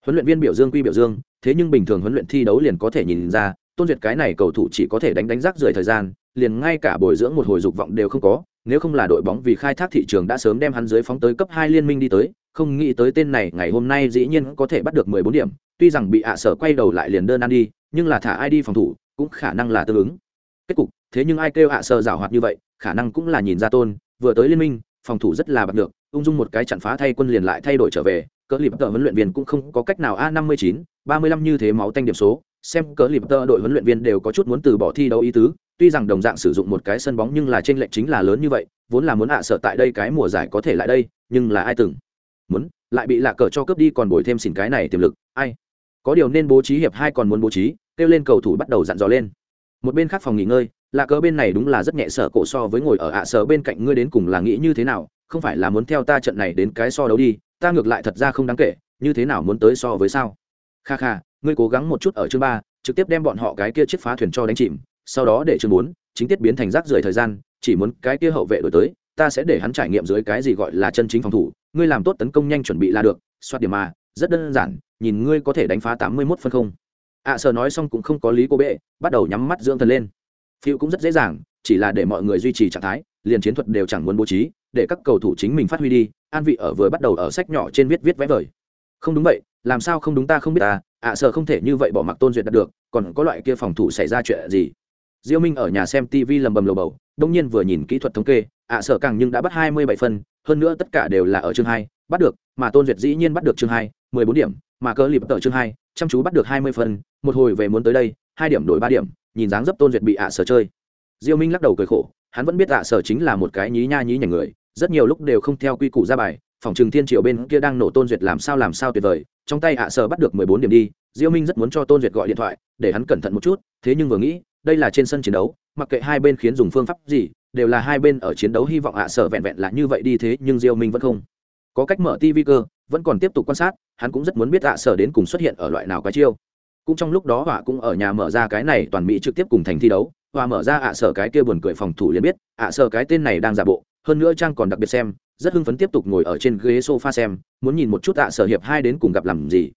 Huấn luyện viên biểu dương quy biểu dương, thế nhưng bình thường huấn luyện thi đấu liền có thể nhìn ra tôn duyệt cái này cầu thủ chỉ có thể đánh đánh rác rưởi thời gian, liền ngay cả bồi dưỡng một hồi dục vọng đều không có, nếu không là đội bóng vì khai thác thị trường đã sớm đem hắn dưới phóng tới cấp hai liên minh đi tới, không nghĩ tới tên này ngày hôm nay dĩ nhiên có thể bắt được mười bốn điểm, tuy rằng bị ạ sở quay đầu lại liền đơn ăn đi, nhưng là thả ai đi phòng thủ, cũng khả năng là tương ứng. Kết cục, thế nhưng ai kêu ạ sở giảo hoạt như vậy, khả năng cũng là nhìn ra tôn, vừa tới liên minh, phòng thủ rất là bật được ung dung một cái chặn phá thay quân liền lại thay đổi trở về, cỡ lịp tờ huấn luyện viên cũng không có cách nào a năm mươi chín, ba mươi lăm như thế máu tanh điểm số xem cỡ lìm tơ đội huấn luyện viên đều có chút muốn từ bỏ thi đấu ý tứ, tuy rằng đồng dạng sử dụng một cái sân bóng nhưng là trên lệnh chính là lớn như vậy, vốn là muốn ạ sợ tại đây cái mùa giải có thể lại đây, nhưng là ai từng muốn, lại bị lạ cờ cho cướp đi còn bồi thêm xỉn cái này tiềm lực, ai? Có điều nên bố trí hiệp hai còn muốn bố trí, kêu lên cầu thủ bắt đầu dặn dò lên. Một bên khác phòng nghỉ ngơi, lạ cờ bên này đúng là rất nhẹ sợ cổ so với ngồi ở ạ sợ bên cạnh ngươi đến cùng là nghĩ như thế nào, không phải là muốn theo ta trận này đến cái so đấu đi, ta ngược lại thật ra không đáng kể, như thế nào muốn tới so với sao? Kha kha ngươi cố gắng một chút ở chương ba trực tiếp đem bọn họ cái kia chiếc phá thuyền cho đánh chìm sau đó để chương bốn chính tiết biến thành rác rưởi thời gian chỉ muốn cái kia hậu vệ đổi tới ta sẽ để hắn trải nghiệm dưới cái gì gọi là chân chính phòng thủ ngươi làm tốt tấn công nhanh chuẩn bị là được soát điểm mà rất đơn giản nhìn ngươi có thể đánh phá tám mươi mốt phân không. Ạ à, sợ nói xong cũng không có lý cô bệ bắt đầu nhắm mắt dưỡng thần lên. Phiêu cũng rất dễ dàng chỉ là để mọi người duy trì trạng thái liền chiến thuật đều chẳng muốn bố trí để các cầu thủ chính mình phát huy đi an vị ở vừa bắt đầu ở sách nhỏ trên viết viết vẽ vời. Không đúng vậy làm sao không đúng ta không biết ta ạ à, sợ không thể như vậy bỏ mặc tôn duyệt đạt được còn có loại kia phòng thủ xảy ra chuyện gì? Diêu minh ở nhà xem tv lầm bầm lầu bầu đông nhiên vừa nhìn kỹ thuật thống kê ạ à, sợ càng nhưng đã bắt hai mươi bảy phân hơn nữa tất cả đều là ở chương hai bắt được mà tôn duyệt dĩ nhiên bắt được chương hai mười bốn điểm mà cơ lịp tờ chương hai chăm chú bắt được hai mươi phân một hồi về muốn tới đây hai điểm đổi ba điểm nhìn dáng dấp tôn duyệt bị ạ à sở chơi. Diêu minh lắc đầu cười khổ hắn vẫn biết ạ à sở chính là một cái nhí nha nhí nhảnh người rất nhiều lúc đều không theo quy củ ra bài phòng trường thiên triều bên kia đang nổ tôn duyệt làm sao làm sao tuyệt vời trong tay ạ à sở bắt được mười bốn điểm đi, diêu minh rất muốn cho tôn duyệt gọi điện thoại, để hắn cẩn thận một chút, thế nhưng vừa nghĩ, đây là trên sân chiến đấu, mặc kệ hai bên khiến dùng phương pháp gì, đều là hai bên ở chiến đấu hy vọng ạ sở vẹn vẹn là như vậy đi thế, nhưng diêu minh vẫn không. Có cách mở tv cơ, vẫn còn tiếp tục quan sát, hắn cũng rất muốn biết ạ sở đến cùng xuất hiện ở loại nào cái chiêu. Cũng trong lúc đó họa cũng ở nhà mở ra cái này toàn mỹ trực tiếp cùng thành thi đấu và mở ra ạ sở cái kia buồn cười phòng thủ liền biết, ạ sở cái tên này đang giả bộ, hơn nữa trang còn đặc biệt xem rất hưng phấn tiếp tục ngồi ở trên ghế sofa xem, muốn nhìn một chút ạ sở hiệp hai đến cùng gặp làm gì.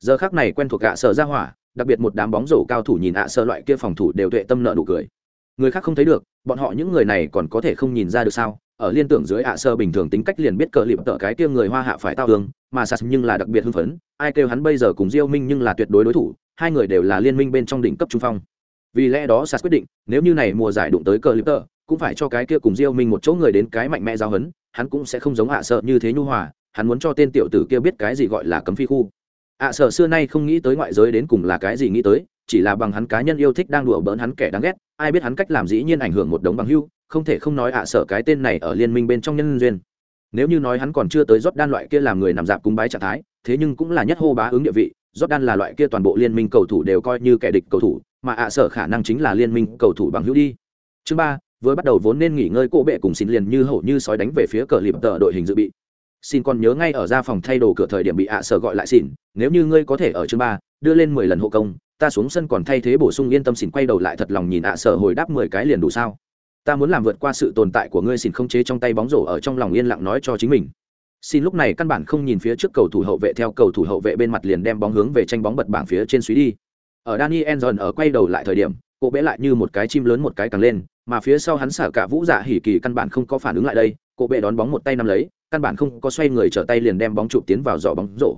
Giờ khác này quen thuộc ạ sở ra hỏa, đặc biệt một đám bóng rổ cao thủ nhìn ạ sở loại kia phòng thủ đều tuệ tâm nợ nụ cười. Người khác không thấy được, bọn họ những người này còn có thể không nhìn ra được sao? Ở liên tưởng dưới ạ sơ bình thường tính cách liền biết cờ liệm tợ cái kia người hoa hạ phải tao hương, mà sas nhưng là đặc biệt hưng phấn, ai kêu hắn bây giờ cùng diêu minh nhưng là tuyệt đối đối thủ, hai người đều là liên minh bên trong đỉnh cấp trung phong. Vì lẽ đó sas quyết định, nếu như này mùa giải đụng tới cờ liệm tợ, cũng phải cho cái kia cùng diêu minh một chỗ người đến cái mạnh mẽ giao hấn hắn cũng sẽ không giống ạ sợ như thế nhu hòa, hắn muốn cho tên tiểu tử kia biết cái gì gọi là cấm phi khu. ạ sợ xưa nay không nghĩ tới ngoại giới đến cùng là cái gì nghĩ tới, chỉ là bằng hắn cá nhân yêu thích đang đùa bỡn hắn kẻ đáng ghét, ai biết hắn cách làm dĩ nhiên ảnh hưởng một đống bằng hưu, không thể không nói ạ sợ cái tên này ở liên minh bên trong nhân duyên. Nếu như nói hắn còn chưa tới rót đan loại kia làm người nằm dạp cúng bái trạng thái, thế nhưng cũng là nhất hô bá ứng địa vị, rót đan là loại kia toàn bộ liên minh cầu thủ đều coi như kẻ địch cầu thủ, mà ạ sợ khả năng chính là liên minh cầu thủ bằng hữu đi. Chương ba vừa bắt đầu vốn nên nghỉ ngơi, cô bệ cùng xin liền như hổ như sói đánh về phía cờ lịp tờ đội hình dự bị. Xin còn nhớ ngay ở ra phòng thay đồ cửa thời điểm bị ạ sở gọi lại xin, nếu như ngươi có thể ở chương ba, đưa lên mười lần hộ công, ta xuống sân còn thay thế bổ sung yên tâm. Xin quay đầu lại thật lòng nhìn ạ sở hồi đáp mười cái liền đủ sao? Ta muốn làm vượt qua sự tồn tại của ngươi. Xin không chế trong tay bóng rổ ở trong lòng yên lặng nói cho chính mình. Xin lúc này căn bản không nhìn phía trước cầu thủ hậu vệ, theo cầu thủ hậu vệ bên mặt liền đem bóng hướng về tranh bóng bật bảng phía trên suy đi. Ở daniel dần ở quay đầu lại thời điểm cô bé lại như một cái chim lớn một cái càng lên, mà phía sau hắn xả cả vũ dạ hỉ kỳ căn bản không có phản ứng lại đây, cô bé đón bóng một tay nắm lấy, căn bản không có xoay người trở tay liền đem bóng chụp tiến vào giỏ bóng rổ.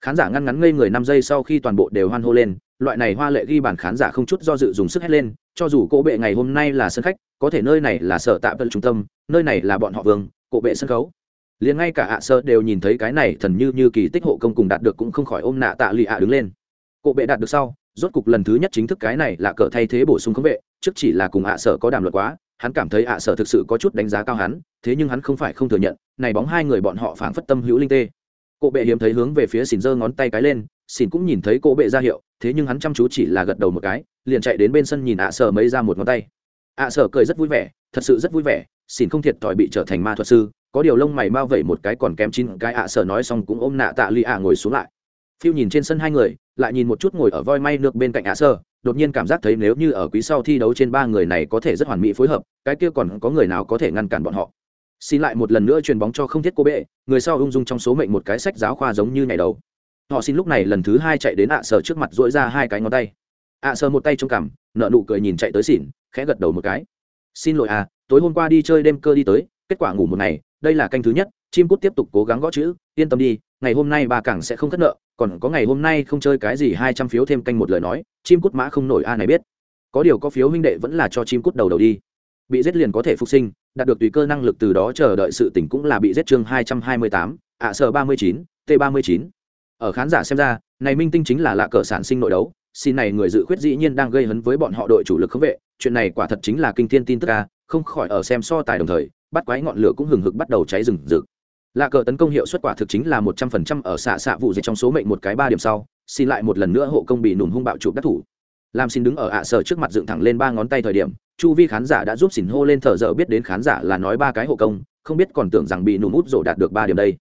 Khán giả ngăn ngắn ngây người năm giây sau khi toàn bộ đều hoan hô lên, loại này hoa lệ ghi bàn khán giả không chút do dự dùng sức hét lên, cho dù cô bệ ngày hôm nay là sân khách, có thể nơi này là sở tạ vân trung tâm, nơi này là bọn họ vương, Cô bệ sân khấu. Liền ngay cả ạ sơ đều nhìn thấy cái này thần như như kỳ tích hộ công cùng đạt được cũng không khỏi ôm nạ tạ lụy ạ đứng lên. Cô bệ đạt được sau rốt cục lần thứ nhất chính thức cái này là cờ thay thế bổ sung khống vệ, trước chỉ là cùng ạ sở có đàm luật quá, hắn cảm thấy ạ sở thực sự có chút đánh giá cao hắn, thế nhưng hắn không phải không thừa nhận, này bóng hai người bọn họ phảng phất tâm hữu linh tê. Cô bệ hiếm thấy hướng về phía xỉn giơ ngón tay cái lên xỉn cũng nhìn thấy cô bệ ra hiệu, thế nhưng hắn chăm chú chỉ là gật đầu một cái, liền chạy đến bên sân nhìn ạ sở mấy ra một ngón tay. Ạ sở cười rất vui vẻ, thật sự rất vui vẻ xỉn không thiệt thòi bị trở thành ma thuật sư, có điều lông mày bao vẩy một cái còn kém chín, cái ạ sở nói xong cũng ôm nạ tạ lì ạ ngồi xuống lại phiêu nhìn trên sân hai người, lại nhìn một chút ngồi ở voi may nước bên cạnh ạ sơ, đột nhiên cảm giác thấy nếu như ở quý sau thi đấu trên ba người này có thể rất hoàn mỹ phối hợp, cái kia còn có người nào có thể ngăn cản bọn họ. Xin lại một lần nữa truyền bóng cho không thiết cô bệ, người sau ung dung trong số mệnh một cái sách giáo khoa giống như ngày đầu. Họ xin lúc này lần thứ hai chạy đến ạ sơ trước mặt dỗi ra hai cái ngón tay. ạ sơ một tay trong cằm, nợ nụ cười nhìn chạy tới xỉn, khẽ gật đầu một cái. Xin lỗi à tối hôm qua đi chơi đêm cơ đi tới, kết quả ngủ một ngày đây là canh thứ nhất, chim cút tiếp tục cố gắng gõ chữ, yên tâm đi, ngày hôm nay bà cảng sẽ không thất nợ, còn có ngày hôm nay không chơi cái gì hai trăm phiếu thêm canh một lời nói, chim cút mã không nổi a này biết. Có điều có phiếu huynh đệ vẫn là cho chim cút đầu đầu đi. Bị giết liền có thể phục sinh, đạt được tùy cơ năng lực từ đó chờ đợi sự tỉnh cũng là bị giết chương hai trăm hai mươi tám, ạ sở ba mươi chín t ba mươi chín. Ở khán giả xem ra, này minh tinh chính là lạ cờ sản sinh nội đấu, xin này người dự khuyết dĩ nhiên đang gây hấn với bọn họ đội chủ lực khống vệ, chuyện này quả thật chính là kinh thiên tin tức ca không khỏi ở xem so tài đồng thời bắt quái ngọn lửa cũng hừng hực bắt đầu cháy rừng rực. Lạ cờ tấn công hiệu suất quả thực chính là một trăm phần trăm ở xạ xạ vụ dịch trong số mệnh một cái ba điểm sau, xin lại một lần nữa hộ công bị nùm hung bạo chụp đắc thủ. Làm xin đứng ở ạ sở trước mặt dựng thẳng lên ba ngón tay thời điểm, chu vi khán giả đã giúp xin hô lên thở dở biết đến khán giả là nói ba cái hộ công, không biết còn tưởng rằng bị nùm út rổ đạt được ba điểm đây.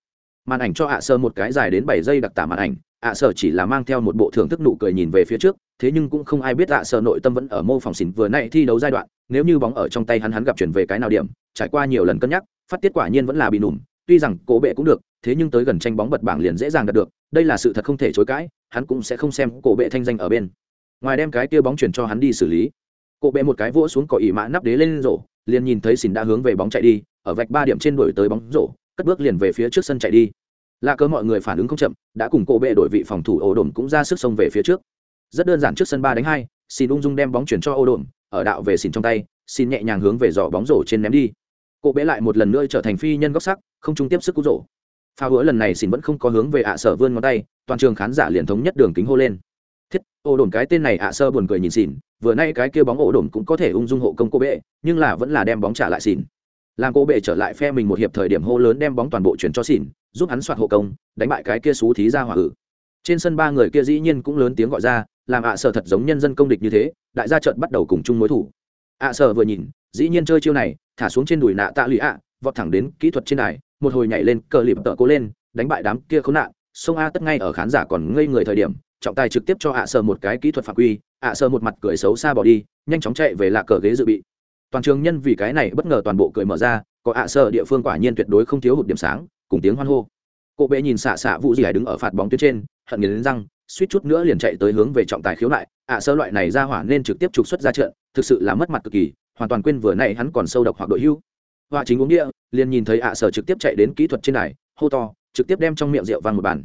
Màn ảnh cho ạ sơ một cái dài đến bảy giây đặc tả màn ảnh, ạ sở chỉ là mang theo một bộ thưởng thức nụ cười nhìn về phía trước thế nhưng cũng không ai biết ạ sở nội tâm vẫn ở mô phòng xỉn vừa nay thi đấu giai đoạn, nếu như bóng ở trong tay hắn hắn gặp chuyển về cái nào điểm, trải qua nhiều lần cân nhắc, phát tiết quả nhiên vẫn là bị nùm, tuy rằng cổ bệ cũng được, thế nhưng tới gần tranh bóng bật bảng liền dễ dàng đạt được, đây là sự thật không thể chối cãi, hắn cũng sẽ không xem cổ bệ thanh danh ở bên. Ngoài đem cái kia bóng chuyển cho hắn đi xử lý cổ bệ một cái vỗ xuống cỏ ỉ mã nắp đế lên rổ, liền nhìn thấy xỉn đã hướng về bóng chạy đi, ở vạch ba điểm trên đuổi tới bóng rổ, cất bước liền về phía trước sân chạy đi. Là cớ mọi người phản ứng không chậm, đã cùng cổ bệ đổi vị phòng thủ ổ đồn cũng ra sức xông về phía trước rất đơn giản trước sân ba đánh hai, xin ung dung đem bóng chuyển cho ô đồn ở đạo về xin trong tay, xin nhẹ nhàng hướng về giỏ bóng rổ trên ném đi. Cộ bệ lại một lần nữa trở thành phi nhân góc sắc, không trung tiếp sức cú rổ. Pha hứa lần này xin vẫn không có hướng về ạ sở vươn ngón tay, toàn trường khán giả liền thống nhất đường kính hô lên. Thiết, ô đồn cái tên này ạ sơ buồn cười nhìn xỉn vừa nay cái kia bóng ổ đồn cũng có thể ung dung hộ công cô bệ nhưng là vẫn là đem bóng trả lại xỉn làm cô bệ trở lại phe mình một hiệp thời điểm hô lớn đem bóng toàn bộ chuyển cho xỉn giúp hắn soạt hộ công, đánh bại cái kia xú thí ra hỏa ử trên sân ba người kia dĩ nhiên cũng lớn tiếng gọi ra làm ạ sở thật giống nhân dân công địch như thế, đại gia trận bắt đầu cùng chung mối thủ. ạ sở vừa nhìn, dĩ nhiên chơi chiêu này, thả xuống trên đùi nạ tạ lụy ạ, vọt thẳng đến kỹ thuật trên đài, một hồi nhảy lên, cờ lịp tợ cố lên, đánh bại đám kia khốn nạn. Sông a tất ngay ở khán giả còn ngây người thời điểm, trọng tài trực tiếp cho ạ sở một cái kỹ thuật phạm quy, ạ sở một mặt cười xấu xa bỏ đi, nhanh chóng chạy về lạ cờ ghế dự bị. Toàn trường nhân vì cái này bất ngờ toàn bộ cười mở ra, có ạ sở địa phương quả nhiên tuyệt đối không thiếu hụt điểm sáng, cùng tiếng hoan hô. Cô bé nhìn xạ xạ vụ gì hải đứng ở phạt bóng tuyến trên, hận nghiến răng suýt chút nữa liền chạy tới hướng về trọng tài khiếu nại, ạ sơ loại này ra hỏa nên trực tiếp trục xuất ra trận thực sự là mất mặt cực kỳ hoàn toàn quên vừa nay hắn còn sâu độc hoặc đội hưu. Họa chính uống địa liền nhìn thấy ạ sở trực tiếp chạy đến kỹ thuật trên này hô to trực tiếp đem trong miệng rượu vang một bàn.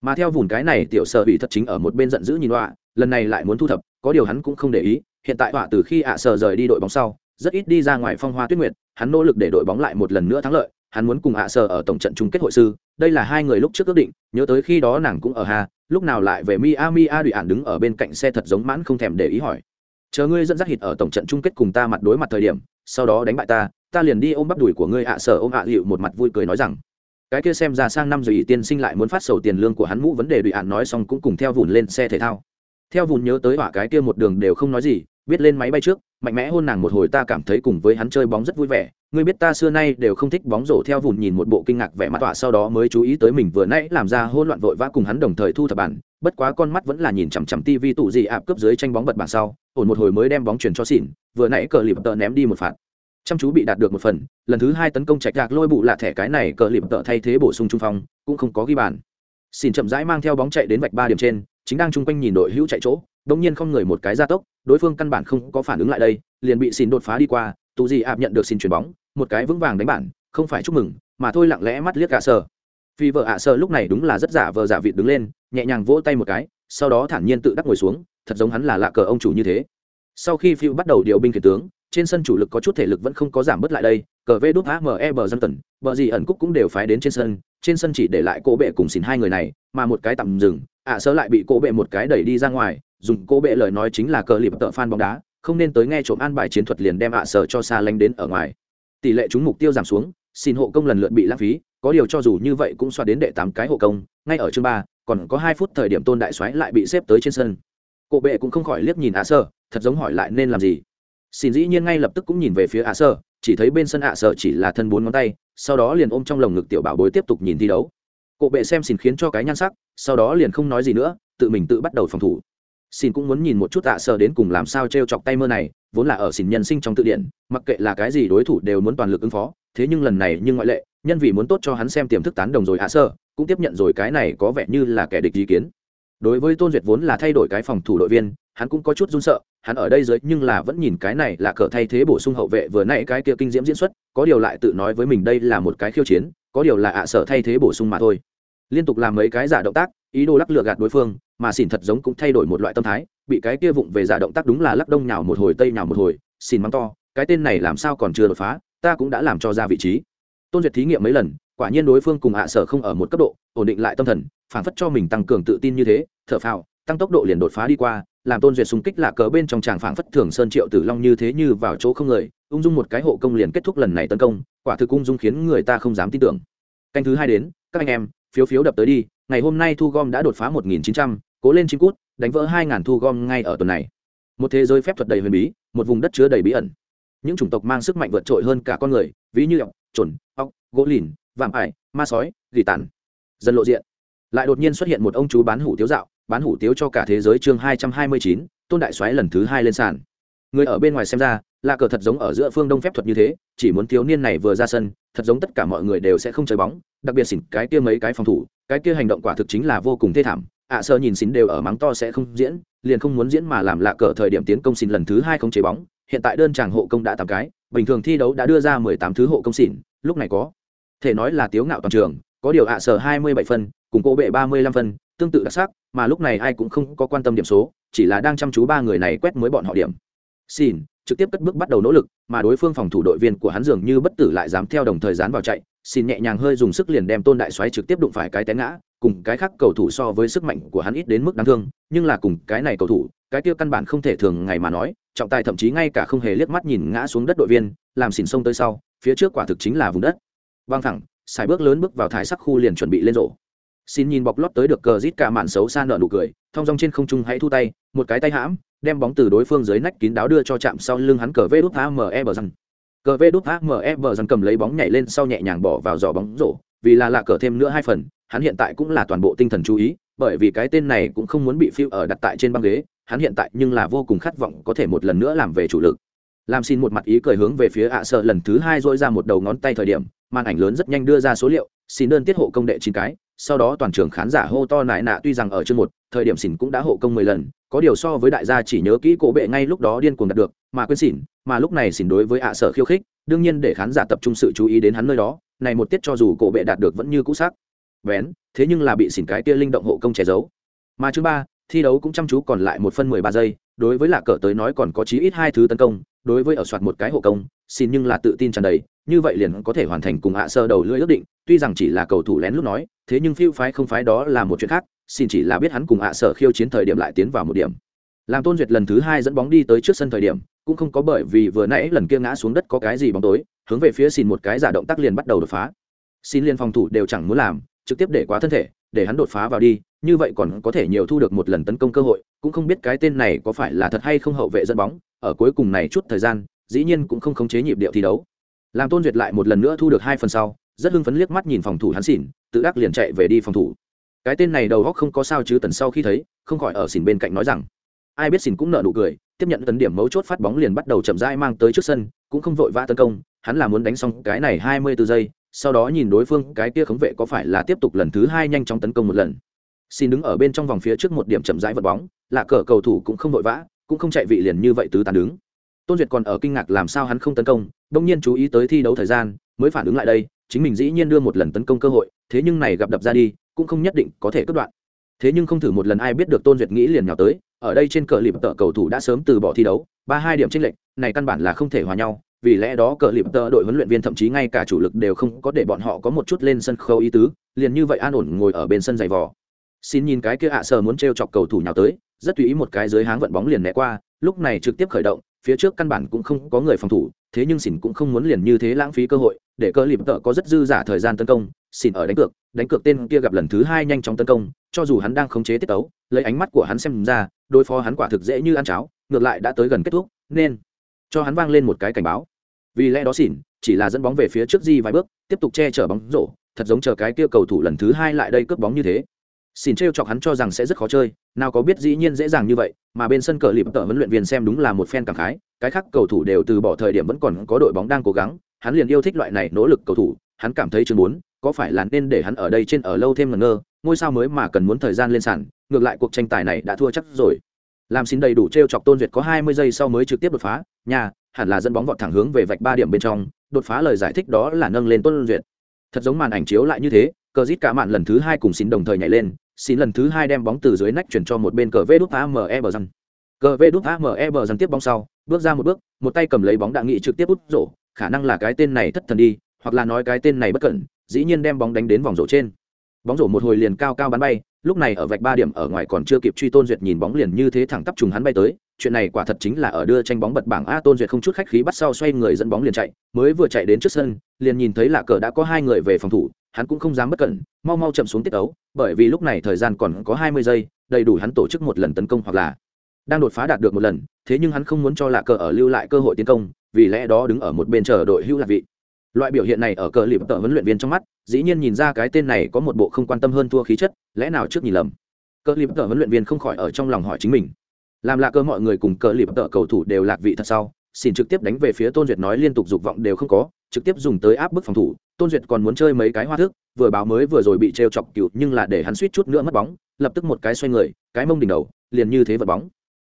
Mà theo vùn cái này tiểu sở bị thật chính ở một bên giận dữ nhìn họa lần này lại muốn thu thập có điều hắn cũng không để ý hiện tại họa từ khi ạ sở rời đi đội bóng sau rất ít đi ra ngoài phong hoa tuyết nguyệt hắn nỗ lực để đội bóng lại một lần nữa thắng lợi hắn muốn cùng ạ sở ở tổng trận chung kết hội sư đây là hai người lúc trước ước định nhớ tới khi đó nàng cũng ở hà lúc nào lại về miami a đùi ản đứng ở bên cạnh xe thật giống mãn không thèm để ý hỏi. Chờ ngươi dẫn dắt hịt ở tổng trận chung kết cùng ta mặt đối mặt thời điểm, sau đó đánh bại ta ta liền đi ôm bắp đùi của ngươi ạ sở ôm ạ hiệu một mặt vui cười nói rằng. Cái kia xem ra sang năm rồi, tiên sinh lại muốn phát sầu tiền lương của hắn mũ vấn đề đùi ản nói xong cũng cùng theo vùn lên xe thể thao. Theo vùn nhớ tới hỏa cái kia một đường đều không nói gì, biết lên máy bay trước, mạnh mẽ hôn nàng một hồi ta cảm thấy cùng với hắn chơi bóng rất vui vẻ ngươi biết ta xưa nay đều không thích bóng rổ theo vụn nhìn một bộ kinh ngạc vẻ mặt tọa sau đó mới chú ý tới mình vừa nãy làm ra hỗn loạn vội vã cùng hắn đồng thời thu thập bản. Bất quá con mắt vẫn là nhìn chằm chằm tivi tụ gì ạp cướp dưới tranh bóng bật bảng sau, ổn một hồi mới đem bóng chuyển cho xỉn, vừa nãy cờ lịp tợ ném đi một phạt. Chăm chú bị đạt được một phần, lần thứ hai tấn công chạch gạc lôi bụ lạ thẻ cái này cờ lịp tợ thay thế bổ sung trung phong, cũng không có ghi bàn. Xỉn chậm rãi mang theo bóng chạy đến vạch ba điểm trên, chính đang chung quanh nhìn đội hữu chạy chỗ đống nhiên không người một cái gia tốc, đối phương căn bản không có phản ứng lại đây, liền bị xỉn đột phá đi qua, tụ gì ạp nhận được xin chuyền bóng một cái vững vàng đánh bản, không phải chúc mừng, mà thôi lặng lẽ mắt liếc cả sơ vì vợ ạ sơ lúc này đúng là rất giả vờ giả vịt đứng lên, nhẹ nhàng vỗ tay một cái, sau đó thản nhiên tự đắc ngồi xuống, thật giống hắn là lạ cờ ông chủ như thế. Sau khi phiêu bắt đầu điều binh khiển tướng, trên sân chủ lực có chút thể lực vẫn không có giảm bớt lại đây, cờ vê đút ame bờ dân tần bờ gì ẩn cúc cũng đều phái đến trên sân trên sân chỉ để lại cô bệ cùng xin hai người này, mà một cái tạm dừng, ạ sơ lại bị cô bệ một cái đẩy đi ra ngoài, dùng cô bệ lời nói chính là cờ lịp tợ phan bóng đá, không nên tới nghe trộm an bài chiến thuật liền đem ạ sơ cho xa lánh đến ở ngoài tỷ lệ trúng mục tiêu giảm xuống, xin hộ công lần lượt bị lãng phí, có điều cho dù như vậy cũng xoa đến đệ tám cái hộ công, ngay ở chương ba, còn có hai phút thời điểm tôn đại soái lại bị xếp tới trên sân. Cổ bệ cũng không khỏi liếc nhìn ạ sơ, thật giống hỏi lại nên làm gì. Xin dĩ nhiên ngay lập tức cũng nhìn về phía ạ sơ, chỉ thấy bên sân ạ sơ chỉ là thân bốn ngón tay, sau đó liền ôm trong lồng ngực tiểu bảo bối tiếp tục nhìn thi đấu. Cổ bệ xem xỉn khiến cho cái nhan sắc, sau đó liền không nói gì nữa, tự mình tự bắt đầu phòng thủ xin cũng muốn nhìn một chút tạ sợ đến cùng làm sao t r e o chọc tay mơ này, vốn là ở xin nhân sinh trong tự điển, mặc kệ là cái gì đối thủ đều muốn toàn lực ứng phó. Thế nhưng lần này nhưng ngoại lệ, nhân vì muốn tốt cho hắn xem tiềm thức tán đồng rồi hạ sơ cũng tiếp nhận rồi cái này có vẻ như là kẻ địch ý kiến. Đối với tôn duyệt vốn là thay đổi cái phòng thủ đội viên, hắn cũng có chút run sợ, hắn ở đây dưới nhưng là vẫn nhìn cái này là cờ thay thế bổ sung hậu vệ vừa nãy cái kia kinh diễm diễn xuất, có điều lại tự nói với mình đây là một cái khiêu chiến, có điều là ạ sở thay thế bổ sung mà thôi. Liên tục làm mấy cái giả động tác ý đồ lắc lừa gạt đối phương, mà xỉn thật giống cũng thay đổi một loại tâm thái, bị cái kia vụng về giả động tác đúng là lắc đông nhào một hồi, tây nhào một hồi xin mắng to, cái tên này làm sao còn chưa đột phá, ta cũng đã làm cho ra vị trí. Tôn duyệt thí nghiệm mấy lần, quả nhiên đối phương cùng ạ sở không ở một cấp độ, ổn định lại tâm thần, phản phất cho mình tăng cường tự tin như thế, thở phào, tăng tốc độ liền đột phá đi qua, làm tôn duyệt xung kích lạ cờ bên trong tràng phảng phất thường sơn triệu tử long như thế như vào chỗ không người, ung dung một cái hộ công liền kết thúc lần này tấn công, quả thực ung dung khiến người ta không dám tin tưởng. Canh thứ hai đến, các anh em, phiếu phiếu đập tới đi ngày hôm nay thu gom đã đột phá một nghìn chín trăm cố lên chim cút đánh vỡ 2000 thu gom ngay ở tuần này. Một thế giới phép thuật đầy huyền bí một vùng đất chứa đầy bí ẩn. Những chủng tộc mang sức mạnh vượt trội hơn cả con người ví như ọc chuẩn, ọc gỗ lìn vạm ải ma sói dị tản. dần lộ diện. Lại đột nhiên xuất hiện một ông chú bán hủ tiếu dạo bán hủ tiếu cho cả thế giới chương hai trăm hai mươi chín tôn đại soái lần thứ hai lên sàn. Người ở bên ngoài xem ra là cờ thật giống ở giữa phương đông phép thuật như thế chỉ muốn thiếu niên này vừa ra sân thật giống tất cả mọi người đều sẽ không chơi bóng đặc biệt xỉn cái kia mấy cái phòng thủ cái kia hành động quả thực chính là vô cùng thê thảm. Ạ à, sơ nhìn xin đều ở mắng to sẽ không diễn liền không muốn diễn mà làm lạ cờ thời điểm tiến công xỉn lần thứ hai không chế bóng. Hiện tại đơn chàng hộ công đã tám cái bình thường thi đấu đã đưa ra mười tám thứ hộ công xỉn lúc này có thể nói là tiếu ngạo toàn trường có điều ạ à sở hai mươi bảy phân cùng cố bệ ba mươi lăm phân tương tự đặc sắc mà lúc này ai cũng không có quan tâm điểm số chỉ là đang chăm chú ba người này quét mới bọn họ điểm. Xin trực tiếp cất bước bắt đầu nỗ lực mà đối phương phòng thủ đội viên của hắn dường như bất tử lại dám theo đồng thời dán vào chạy xin nhẹ nhàng hơi dùng sức liền đem tôn đại xoáy trực tiếp đụng phải cái té ngã, cùng cái khác cầu thủ so với sức mạnh của hắn ít đến mức đáng thương, nhưng là cùng cái này cầu thủ, cái kia căn bản không thể thường ngày mà nói, trọng tài thậm chí ngay cả không hề liếc mắt nhìn ngã xuống đất đội viên, làm xỉn sông tới sau, phía trước quả thực chính là vùng đất. Văng thẳng, xài bước lớn bước vào thải sắc khu liền chuẩn bị lên rổ. Xin nhìn bọc lót tới được cờ rít cả màn xấu xa nợ nụ cười, thong dong trên không trung hãy thu tay, một cái tay hãm, đem bóng từ đối phương dưới nách kín đáo đưa cho chạm sau lưng hắn cờ vê đút ame bờ răng cờ vê đút ame bờ dần cầm lấy bóng nhảy lên sau nhẹ nhàng bỏ vào giỏ bóng rổ. Vì là lạ cờ thêm nữa hai phần, hắn hiện tại cũng là toàn bộ tinh thần chú ý, bởi vì cái tên này cũng không muốn bị phiêu ở đặt tại trên băng ghế, hắn hiện tại nhưng là vô cùng khát vọng có thể một lần nữa làm về chủ lực. Làm xin một mặt ý cười hướng về phía ạ sợ lần thứ hai dỗi ra một đầu ngón tay thời điểm, màn ảnh lớn rất nhanh đưa ra số liệu, xin đơn tiết hộ công đệ chín cái sau đó toàn trường khán giả hô to nại nạ tuy rằng ở chương một, thời điểm xỉn cũng đã hộ công mười lần, có điều so với đại gia chỉ nhớ kỹ cổ bệ ngay lúc đó điên cuồng đạt được, mà quên xỉn, mà lúc này xỉn đối với ạ sở khiêu khích, đương nhiên để khán giả tập trung sự chú ý đến hắn nơi đó, này một tiết cho dù cổ bệ đạt được vẫn như cũ sắc. Vén, thế nhưng là bị xỉn cái kia linh động hộ công che giấu. Mà chương ba, thi đấu cũng chăm chú còn lại một phân mười ba giây, đối với lạ cờ tới nói còn có chí ít hai thứ tấn công, đối với ở soạt một cái hộ công xin nhưng là tự tin tràn đầy như vậy liền có thể hoàn thành cùng hạ sơ đầu lưỡi ước định, tuy rằng chỉ là cầu thủ lén lúc nói, thế nhưng phiêu phái không phái đó là một chuyện khác, xin chỉ là biết hắn cùng hạ sở khiêu chiến thời điểm lại tiến vào một điểm. Làm tôn duyệt lần thứ hai dẫn bóng đi tới trước sân thời điểm, cũng không có bởi vì vừa nãy lần kia ngã xuống đất có cái gì bóng tối, hướng về phía xin một cái giả động tác liền bắt đầu đột phá. Xin liên phòng thủ đều chẳng muốn làm, trực tiếp để quá thân thể, để hắn đột phá vào đi, như vậy còn có thể nhiều thu được một lần tấn công cơ hội, cũng không biết cái tên này có phải là thật hay không hậu vệ dẫn bóng, ở cuối cùng này chút thời gian, dĩ nhiên cũng không khống chế nhịp điệu thi đấu làm tôn duyệt lại một lần nữa thu được hai phần sau, rất hưng phấn liếc mắt nhìn phòng thủ hắn xỉn, tự đắc liền chạy về đi phòng thủ. Cái tên này đầu góc không có sao chứ tần sau khi thấy, không khỏi ở xỉn bên cạnh nói rằng, ai biết xỉn cũng nợ nụ cười, tiếp nhận tấn điểm mấu chốt phát bóng liền bắt đầu chậm rãi mang tới trước sân, cũng không vội vã tấn công, hắn là muốn đánh xong cái này hai mươi 24 giây, sau đó nhìn đối phương, cái kia khống vệ có phải là tiếp tục lần thứ hai nhanh chóng tấn công một lần? Xin đứng ở bên trong vòng phía trước một điểm chậm rãi vật bóng là cờ cầu thủ cũng không vội vã, cũng không chạy vị liền như vậy tứ tàn đứng tôn duyệt còn ở kinh ngạc làm sao hắn không tấn công bỗng nhiên chú ý tới thi đấu thời gian, mới phản ứng lại đây, chính mình dĩ nhiên đưa một lần tấn công cơ hội, thế nhưng này gặp đập ra đi, cũng không nhất định có thể cất đoạn. Thế nhưng không thử một lần ai biết được tôn duyệt nghĩ liền nhào tới, ở đây trên cờ lịp tợ cầu thủ đã sớm từ bỏ thi đấu, ba hai điểm tranh lệch, này căn bản là không thể hòa nhau, vì lẽ đó cờ lịp tợ đội huấn luyện viên thậm chí ngay cả chủ lực đều không có để bọn họ có một chút lên sân khấu ý tứ, liền như vậy an ổn ngồi ở bên sân giày vò. Xin nhìn cái kia ạ à sờ muốn t chọc cầu thủ nhào tới, rất tùy ý một cái dưới háng vận bóng liền né qua, lúc này trực tiếp khởi động phía trước căn bản cũng không có người phòng thủ, thế nhưng xỉn cũng không muốn liền như thế lãng phí cơ hội, để cơ lịp tợ có rất dư giả thời gian tấn công xỉn ở đánh cược đánh cược tên kia gặp lần thứ hai nhanh chóng tấn công, cho dù hắn đang khống chế tiết tấu, lấy ánh mắt của hắn xem ra, đối phó hắn quả thực dễ như ăn cháo, ngược lại đã tới gần kết thúc, nên cho hắn vang lên một cái cảnh báo. Vì lẽ đó xỉn chỉ là dẫn bóng về phía trước di vài bước, tiếp tục che chở bóng rổ, thật giống chờ cái kia cầu thủ lần thứ hai lại đây cướp bóng như thế xin trêu chọc hắn cho rằng sẽ rất khó chơi nào có biết dĩ nhiên dễ dàng như vậy mà bên sân cờ lịp tợ huấn luyện viên xem đúng là một phen cảm khái cái khác cầu thủ đều từ bỏ thời điểm vẫn còn có đội bóng đang cố gắng hắn liền yêu thích loại này nỗ lực cầu thủ hắn cảm thấy chương muốn, có phải là nên để hắn ở đây trên ở lâu thêm ngẩn ngơ ngôi sao mới mà cần muốn thời gian lên sàn ngược lại cuộc tranh tài này đã thua chắc rồi. Làm xin đầy đủ trêu chọc tôn duyệt có hai mươi giây sau mới trực tiếp đột phá nhà hẳn là dẫn bóng vọt thẳng hướng về vạch ba điểm bên trong đột phá lời giải thích đó là nâng lên tôn duyệt. Thật giống màn ảnh chiếu lại như thế cờ rít cả mạn lần thứ hai cùng xin đồng thời nhảy lên xin lần thứ hai đem bóng từ dưới nách chuyển cho một bên cờ vê đút ame bờ răng. Cờ vê đút ame bờ răng tiếp bóng sau, bước ra một bước, một tay cầm lấy bóng đạ nghị trực tiếp út rổ, khả năng là cái tên này thất thần đi, hoặc là nói cái tên này bất cẩn, dĩ nhiên đem bóng đánh đến vòng rổ trên. Bóng rổ một hồi liền cao cao bắn bay, lúc này ở vạch ba điểm ở ngoài còn chưa kịp truy tôn duyệt nhìn bóng liền như thế thẳng tắp trùng hắn bay tới, chuyện này quả thật chính là ở đưa tranh bóng bật bảng a tôn duyệt không chút khách khí bắt sau xoay người dẫn bóng liền chạy, mới vừa chạy đến trước sân, liền nhìn thấy là cờ đã có hai người về phòng thủ hắn cũng không dám bất cẩn, mau mau chậm xuống tiết ấu, bởi vì lúc này thời gian còn có hai mươi giây, đầy đủ hắn tổ chức một lần tấn công hoặc là đang đột phá đạt được một lần, thế nhưng hắn không muốn cho lạ cờ ở lưu lại cơ hội tiến công, vì lẽ đó đứng ở một bên chờ đội hữu lạc vị. Loại biểu hiện này ở cờ lip tợ huấn luyện viên trong mắt, dĩ nhiên nhìn ra cái tên này có một bộ không quan tâm hơn thua khí chất, lẽ nào trước nhìn lầm? Cờ lip tợ huấn luyện viên không khỏi ở trong lòng hỏi chính mình. Làm lạ cơ mọi người cùng cờ lip tợ cầu thủ đều lạc vị thật sau xin trực tiếp đánh về phía tôn duyệt nói liên tục dục vọng đều không có, trực tiếp dùng tới áp bức phòng thủ. Tôn duyệt còn muốn chơi mấy cái hoa thức, vừa báo mới vừa rồi bị t chọc cựu, nhưng là để hắn suýt chút nữa mất bóng, lập tức một cái xoay người, cái mông đỉnh đầu, liền như thế vật bóng.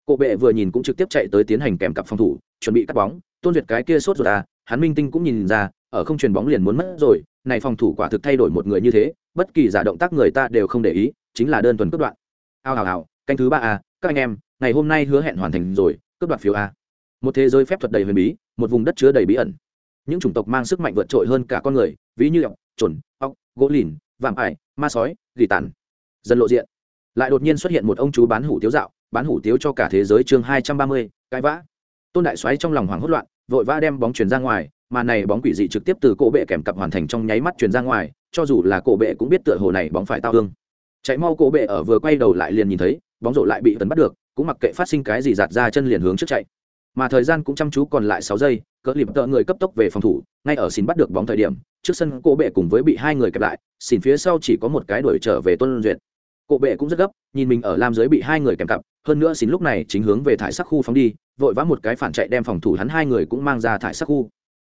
Cộ bệ vừa nhìn cũng trực tiếp chạy tới tiến hành kèm cặp phòng thủ, chuẩn bị cắt bóng. Tôn duyệt cái kia sốt rồi à hắn minh tinh cũng nhìn ra, ở không truyền bóng liền muốn mất rồi, này phòng thủ quả thực thay đổi một người như thế, bất kỳ giả động tác người ta đều không để ý, chính là đơn thuần cướp đoạn. Ao hào hào canh thứ ba a các anh em, ngày hôm nay hứa hẹn hoàn thành rồi, cướp đoạt phiếu a một thế giới phép thuật đầy huyền bí, một vùng đất chứa đầy bí ẩn. Những chủng tộc mang sức mạnh vượt trội hơn cả con người, ví như ọc trồn ọc gỗ lìn vàm ải, ma sói, gỉ tàn. Dân lộ diện. Lại đột nhiên xuất hiện một ông chú bán hủ tiếu dạo, bán hủ tiếu cho cả thế giới chương hai trăm ba mươi, cãi vã. Tôn đại xoáy trong lòng hoảng hốt loạn, vội vã đem bóng chuyển ra ngoài, mà này bóng quỷ dị trực tiếp từ cổ bệ kèm cặp hoàn thành trong nháy mắt chuyển ra ngoài, cho dù là cổ bệ cũng biết tựa hồ này bóng phải tao thương. Chạy mau cổ bệ ở vừa quay đầu lại liền nhìn thấy, bóng rổ lại bị tấn bắt được, cũng mặc kệ phát sinh cái gì giạt ra chân liền hướng trước chạy mà thời gian cũng chăm chú còn lại sáu giây, cỡ lịp tợ người cấp tốc về phòng thủ, ngay ở xin bắt được bóng thời điểm, trước sân cổ bệ cùng với bị hai người kẹp lại, xin phía sau chỉ có một cái đuổi trở về tuân duyệt. Cổ bệ cũng rất gấp, nhìn mình ở lam giới bị hai người kèm cặp, hơn nữa xin lúc này chính hướng về thải sắc khu phóng đi, vội vã một cái phản chạy đem phòng thủ hắn hai người cũng mang ra thải sắc khu.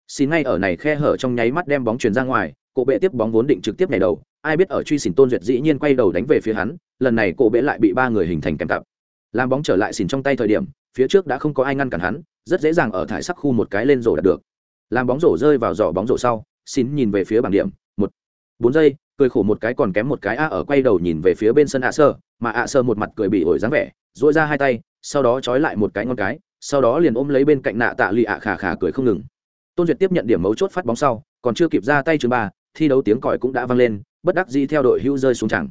Xin ngay ở này khe hở trong nháy mắt đem bóng truyền ra ngoài, cổ bệ tiếp bóng vốn định trực tiếp nhảy đầu, ai biết ở truy xỉn tôn duyệt dĩ nhiên quay đầu đánh về phía hắn, lần này cổ bệ lại bị ba người hình thành kèm cặp. Làm bóng trở lại xỉn trong tay thời điểm phía trước đã không có ai ngăn cản hắn, rất dễ dàng ở thải sắc khu một cái lên rổ đạt được. Làm bóng rổ rơi vào giỏ bóng rổ sau, xin nhìn về phía bảng điểm, một. Bốn giây, cười khổ một cái còn kém một cái a ở quay đầu nhìn về phía bên sân ạ sơ, mà ạ sơ một mặt cười bị ổi dáng vẻ dội ra hai tay, sau đó trói lại một cái ngon cái, sau đó liền ôm lấy bên cạnh nạ tạ lụy ạ khà khà cười không ngừng. Tôn duyệt tiếp nhận điểm mấu chốt phát bóng sau, còn chưa kịp ra tay chương ba, thi đấu tiếng còi cũng đã vang lên, bất đắc dĩ theo đội hữu rơi xuống chẳng.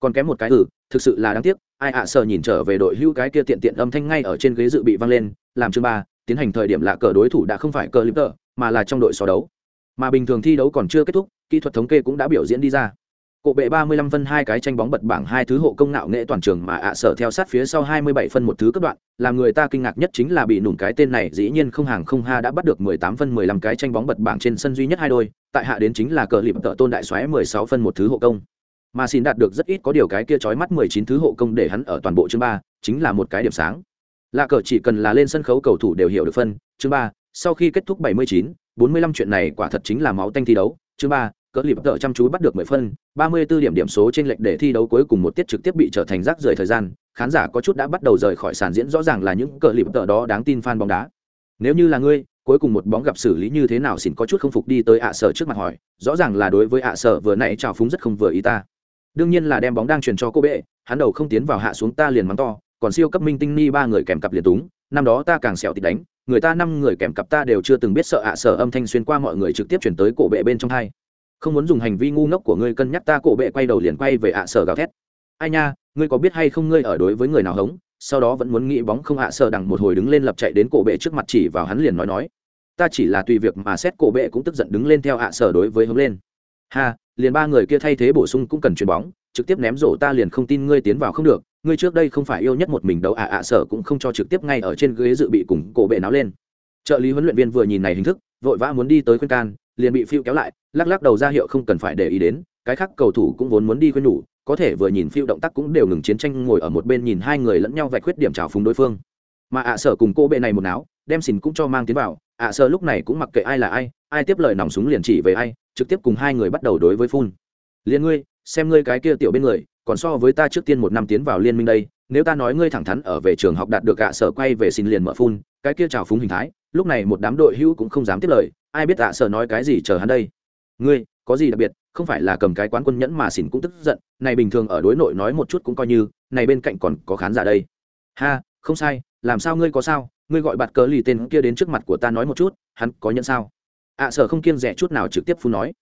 Còn kém một cái ừ thực sự là đáng tiếc ai ạ sợ nhìn trở về đội hữu cái kia tiện tiện âm thanh ngay ở trên ghế dự bị vang lên làm chương ba tiến hành thời điểm là cờ đối thủ đã không phải cờ lip tờ mà là trong đội so đấu mà bình thường thi đấu còn chưa kết thúc kỹ thuật thống kê cũng đã biểu diễn đi ra Cổ bệ 35 phân hai cái tranh bóng bật bảng hai thứ hộ công nạo nghệ toàn trường mà ạ sở theo sát phía sau 27 phân một thứ cấp đoạn, làm người ta kinh ngạc nhất chính là bị nủng cái tên này dĩ nhiên không hàng không ha đã bắt được 18 phân 15 cái tranh bóng bật bảng trên sân duy nhất hai đôi, tại hạ đến chính là cờ lịp tợ tôn đại xoáy 16 phân một thứ hộ công. Mà xin đạt được rất ít có điều cái kia chói mắt 19 thứ hộ công để hắn ở toàn bộ chương 3, chính là một cái điểm sáng. Lạ cờ chỉ cần là lên sân khấu cầu thủ đều hiểu được phân, chương 3, sau khi kết thúc 79, 45 chuyện này quả thật chính là máu tanh thi đấu, chương 3, cỡ lịp tợ chăm chú bắt được mười phân ba mươi 34 điểm điểm số trên lệch để thi đấu cuối cùng một tiết trực tiếp bị trở thành rác rưởi thời gian khán giả có chút đã bắt đầu rời khỏi sàn diễn rõ ràng là những cỡ lịp tợ đó đáng tin fan bóng đá nếu như là ngươi cuối cùng một bóng gặp xử lý như thế nào xin có chút không phục đi tới ạ sở trước mặt hỏi rõ ràng là đối với ạ sở vừa nãy trào phúng rất không vừa ý ta đương nhiên là đem bóng đang truyền cho cô bệ, hắn đầu không tiến vào hạ xuống ta liền mắng to, còn siêu cấp minh tinh ni ba người kèm cặp liền túng, năm đó ta càng xẻo tịch đánh, người ta năm người kèm cặp ta đều chưa từng biết sợ ạ sở âm thanh xuyên qua mọi người trực tiếp chuyển tới cổ bệ bên trong hai. Không muốn dùng hành vi ngu ngốc của ngươi cân nhắc ta, cổ bệ quay đầu liền quay về ạ sở gào thét. Ai nha, ngươi có biết hay không ngươi ở đối với người nào hống? Sau đó vẫn muốn nghĩ bóng không ạ sở đằng một hồi đứng lên lập chạy đến cổ bệ trước mặt chỉ vào hắn liền nói nói. Ta chỉ là tùy việc mà xét cổ bệ cũng tức giận đứng lên theo ạ sở đối với hống lên ha, liền ba người kia thay thế bổ sung cũng cần chuyền bóng, trực tiếp ném rổ ta liền không tin ngươi tiến vào không được, ngươi trước đây không phải yêu nhất một mình đấu ạ à, ạ à, sở cũng không cho trực tiếp ngay ở trên ghế dự bị cùng cổ bệ náo lên. Trợ lý huấn luyện viên vừa nhìn này hình thức, vội vã muốn đi tới khuyên can, liền bị phiêu kéo lại, lắc lắc đầu ra hiệu không cần phải để ý đến, cái khác cầu thủ cũng vốn muốn đi khuyên nhủ, có thể vừa nhìn phiêu động tác cũng đều ngừng chiến tranh ngồi ở một bên nhìn hai người lẫn nhau vạch khuyết điểm trào phúng đối phương. Mà ạ sở cùng cô bệ này một áo đem xin cũng cho mang tiến vào, ạ sở lúc này cũng mặc kệ ai là ai ai tiếp lời nòng súng liền chỉ về ai trực tiếp cùng hai người bắt đầu đối với phun. Liền ngươi, xem ngươi cái kia tiểu bên người, còn so với ta trước tiên một năm tiến vào liên minh đây, nếu ta nói ngươi thẳng thắn ở về trường học đạt được gạ sở quay về xin liền mở phun, cái kia trào phúng hình thái, lúc này một đám đội hữu cũng không dám tiếp lời, ai biết gạ sở nói cái gì chờ hắn đây. Ngươi, có gì đặc biệt, không phải là cầm cái quán quân nhẫn mà xỉn cũng tức giận, này bình thường ở đối nội nói một chút cũng coi như, này bên cạnh còn có khán giả đây. Ha, không sai, làm sao ngươi có sao, ngươi gọi bạt cờ lì tên kia đến trước mặt của ta nói một chút, hắn có nhận sao? Ạ sở không kiêng rẻ chút nào trực tiếp phun nói.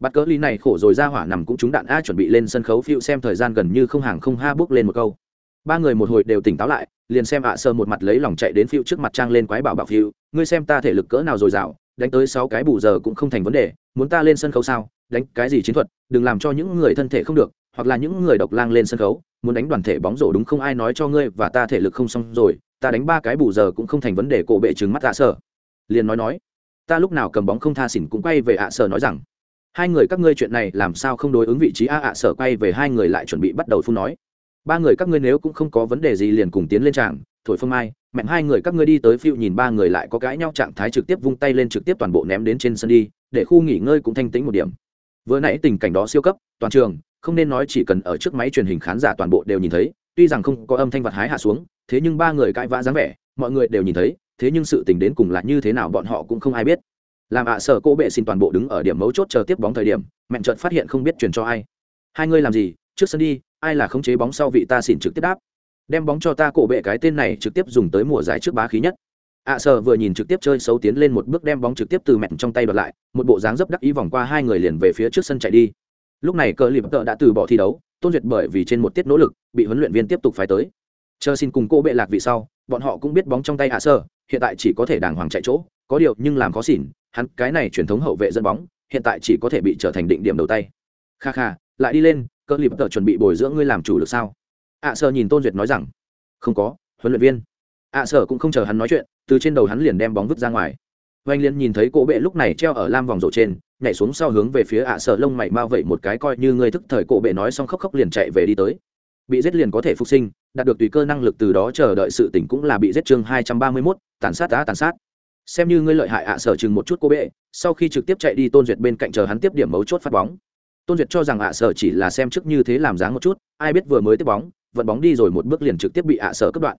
Bắt cỡ ly này khổ rồi ra hỏa nằm cũng trúng đạn a chuẩn bị lên sân khấu phiêu xem thời gian gần như không hàng không ha bước lên một câu. Ba người một hồi đều tỉnh táo lại, liền xem ạ sở một mặt lấy lòng chạy đến phiêu trước mặt trang lên quái bảo bảo phiêu, ngươi xem ta thể lực cỡ nào dồi dào đánh tới sáu cái bù giờ cũng không thành vấn đề, muốn ta lên sân khấu sao? Đánh cái gì chiến thuật? Đừng làm cho những người thân thể không được, hoặc là những người độc lang lên sân khấu, muốn đánh đoàn thể bóng rổ đúng không? Ai nói cho ngươi và ta thể lực không xong rồi, ta đánh ba cái bù giờ cũng không thành vấn đề, cổ bệ trứng mắt ạ sở. Liền nói nói ta lúc nào cầm bóng không tha xỉn cũng quay về ạ sở nói rằng, hai người các ngươi chuyện này làm sao không đối ứng vị trí a, ạ sở quay về hai người lại chuẩn bị bắt đầu phun nói. Ba người các ngươi nếu cũng không có vấn đề gì liền cùng tiến lên tràng, thổi phương mai, mẹn hai người các ngươi đi tới phiêu nhìn ba người lại có cãi nhau trạng thái trực tiếp vung tay lên trực tiếp toàn bộ ném đến trên sân đi, để khu nghỉ ngơi cũng thanh tĩnh một điểm. Vừa nãy tình cảnh đó siêu cấp, toàn trường, không nên nói chỉ cần ở trước máy truyền hình khán giả toàn bộ đều nhìn thấy, tuy rằng không có âm thanh vật hái hạ xuống, thế nhưng ba người cãi vã dáng vẻ, mọi người đều nhìn thấy thế nhưng sự tình đến cùng là như thế nào bọn họ cũng không ai biết. Làm ạ sở cô bệ xin toàn bộ đứng ở điểm mấu chốt chờ tiếp bóng thời điểm, mẹn trợt phát hiện không biết truyền cho ai. Hai ngươi làm gì? Trước sân đi, ai là khống chế bóng sau vị ta xỉn trực tiếp đáp. Đem bóng cho ta cổ bệ cái tên này trực tiếp dùng tới mùa giải trước bá khí nhất. Ạ sở vừa nhìn trực tiếp chơi xấu tiến lên một bước đem bóng trực tiếp từ mẹn trong tay đoạt lại, một bộ dáng dấp đắc ý vòng qua hai người liền về phía trước sân chạy đi. Lúc này cờ lip tợ đã từ bỏ thi đấu, tôn duyệt bởi vì trên một tiết nỗ lực, bị huấn luyện viên tiếp tục phải tới. Chờ xin cùng cô bệ lạc vị sau, bọn họ cũng biết bóng trong tay ạ sở hiện tại chỉ có thể đàng hoàng chạy chỗ có điều nhưng làm khó xỉn hắn cái này truyền thống hậu vệ dẫn bóng hiện tại chỉ có thể bị trở thành định điểm đầu tay. Kha kha lại đi lên cờ lip tờ chuẩn bị bồi dưỡng ngươi làm chủ được sao? Ạ sơ nhìn tôn duyệt nói rằng không có huấn luyện viên. Ạ sơ cũng không chờ hắn nói chuyện từ trên đầu hắn liền đem bóng vứt ra ngoài. Vành Liên nhìn thấy cổ bệ lúc này treo ở lam vòng rổ trên, nhảy xuống sau hướng về phía ạ sợ lông mày mau vậy một cái coi như ngươi thức thời cổ bệ nói xong khóc khóc liền chạy về đi tới. Bị giết liền có thể phục sinh, đạt được tùy cơ năng lực từ đó chờ đợi sự tỉnh cũng là bị giết chương 231, tàn sát đã tàn sát. Xem như ngươi lợi hại ạ sở chừng một chút cô bệ, sau khi trực tiếp chạy đi Tôn Duyệt bên cạnh chờ hắn tiếp điểm mấu chốt phát bóng. Tôn Duyệt cho rằng ạ sở chỉ là xem trước như thế làm dáng một chút, ai biết vừa mới tiếp bóng, vận bóng đi rồi một bước liền trực tiếp bị ạ sở cắt đoạn.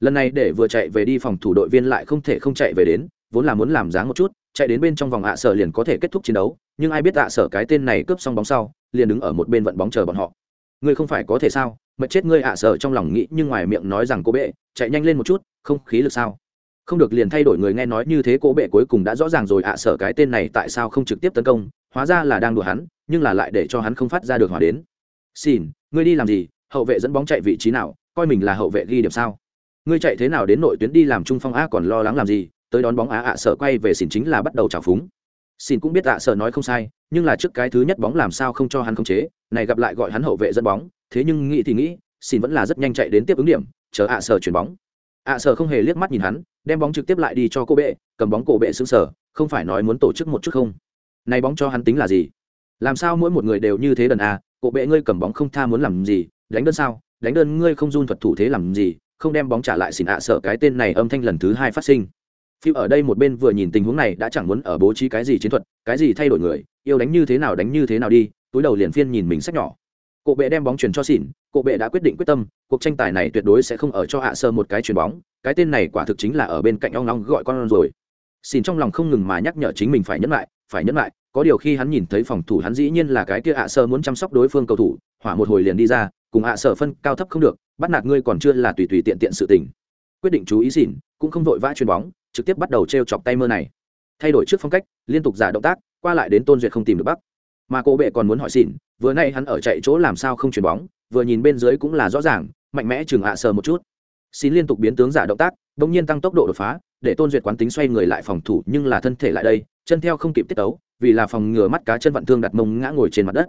Lần này để vừa chạy về đi phòng thủ đội viên lại không thể không chạy về đến, vốn là muốn làm dáng một chút chạy đến bên trong vòng ạ sở liền có thể kết thúc chiến đấu nhưng ai biết ạ sở cái tên này cướp xong bóng sau liền đứng ở một bên vận bóng chờ bọn họ ngươi không phải có thể sao mật chết ngươi ạ sở trong lòng nghĩ, nhưng ngoài miệng nói rằng cô bệ, chạy nhanh lên một chút, không khí lực sao? Không được liền thay đổi người nghe nói như thế, cô bệ cuối cùng đã rõ ràng rồi ạ sở cái tên này tại sao không trực tiếp tấn công, hóa ra là đang đùa hắn, nhưng là lại để cho hắn không phát ra được hỏa đến. Xin, ngươi đi làm gì? Hậu vệ dẫn bóng chạy vị trí nào? Coi mình là hậu vệ ghi điểm sao? Ngươi chạy thế nào đến nội tuyến đi làm trung phong a còn lo lắng làm gì? Tới đón bóng á ạ, sợ quay về xỉn chính là bắt đầu trào phúng. Xin cũng biết ạ, sợ nói không sai, nhưng là trước cái thứ nhất bóng làm sao không cho hắn khống chế, này gặp lại gọi hắn hậu vệ dẫn bóng thế nhưng nghĩ thì nghĩ xin vẫn là rất nhanh chạy đến tiếp ứng điểm, chờ ạ sợ chuyển bóng. ạ sợ không hề liếc mắt nhìn hắn, đem bóng trực tiếp lại đi cho cô bệ, cầm bóng cổ bệ xứng sở, không phải nói muốn tổ chức một chút không? Này bóng cho hắn tính là gì? Làm sao mỗi một người đều như thế đần à cổ bệ ngươi cầm bóng không tha muốn làm gì, đánh đơn sao, đánh đơn ngươi không run thuật thủ thế làm gì, không đem bóng trả lại xỉn ạ sợ cái tên này âm thanh lần thứ hai phát sinh. Phiêu ở đây một bên vừa nhìn tình huống này đã chẳng muốn ở bố trí cái gì chiến thuật, cái gì thay đổi người, yêu đánh như thế nào đánh như thế nào đi, túi đầu liền phiên nhìn mình sách nhỏ. Cổ bệ đem bóng chuyển cho xỉn cổ bệ đã quyết định quyết tâm, cuộc tranh tài này tuyệt đối sẽ không ở cho hạ sơ một cái chuyền bóng, cái tên này quả thực chính là ở bên cạnh ong ong gọi con rồi. Xỉn trong lòng không ngừng mà nhắc nhở chính mình phải nhẫn lại, phải nhẫn lại, có điều khi hắn nhìn thấy phòng thủ hắn dĩ nhiên là cái kia hạ sơ muốn chăm sóc đối phương cầu thủ, hỏa một hồi liền đi ra, cùng hạ sơ phân cao thấp không được, bắt nạt ngươi còn chưa là tùy tùy tiện tiện sự tình. Quyết định chú ý xỉn cũng không vội vã chuyền bóng, trực tiếp bắt đầu treo chọc tay mơ này. Thay đổi trước phong cách, liên tục giả động tác, qua lại đến tôn duyệt không tìm được bắc mà cô bệ còn muốn hỏi xỉn, vừa nay hắn ở chạy chỗ làm sao không chuyền bóng, vừa nhìn bên dưới cũng là rõ ràng, mạnh mẽ chừng ạ sờ một chút. Xin liên tục biến tướng giả động tác đ ỗ n g nhiên tăng tốc độ đột phá, để tôn duyệt quán tính xoay người lại phòng thủ nhưng là thân thể lại đây, chân theo không kịp tiết tấu, vì là phòng ngừa mắt cá chân vặn thương đặt mông ngã ngồi trên mặt đất.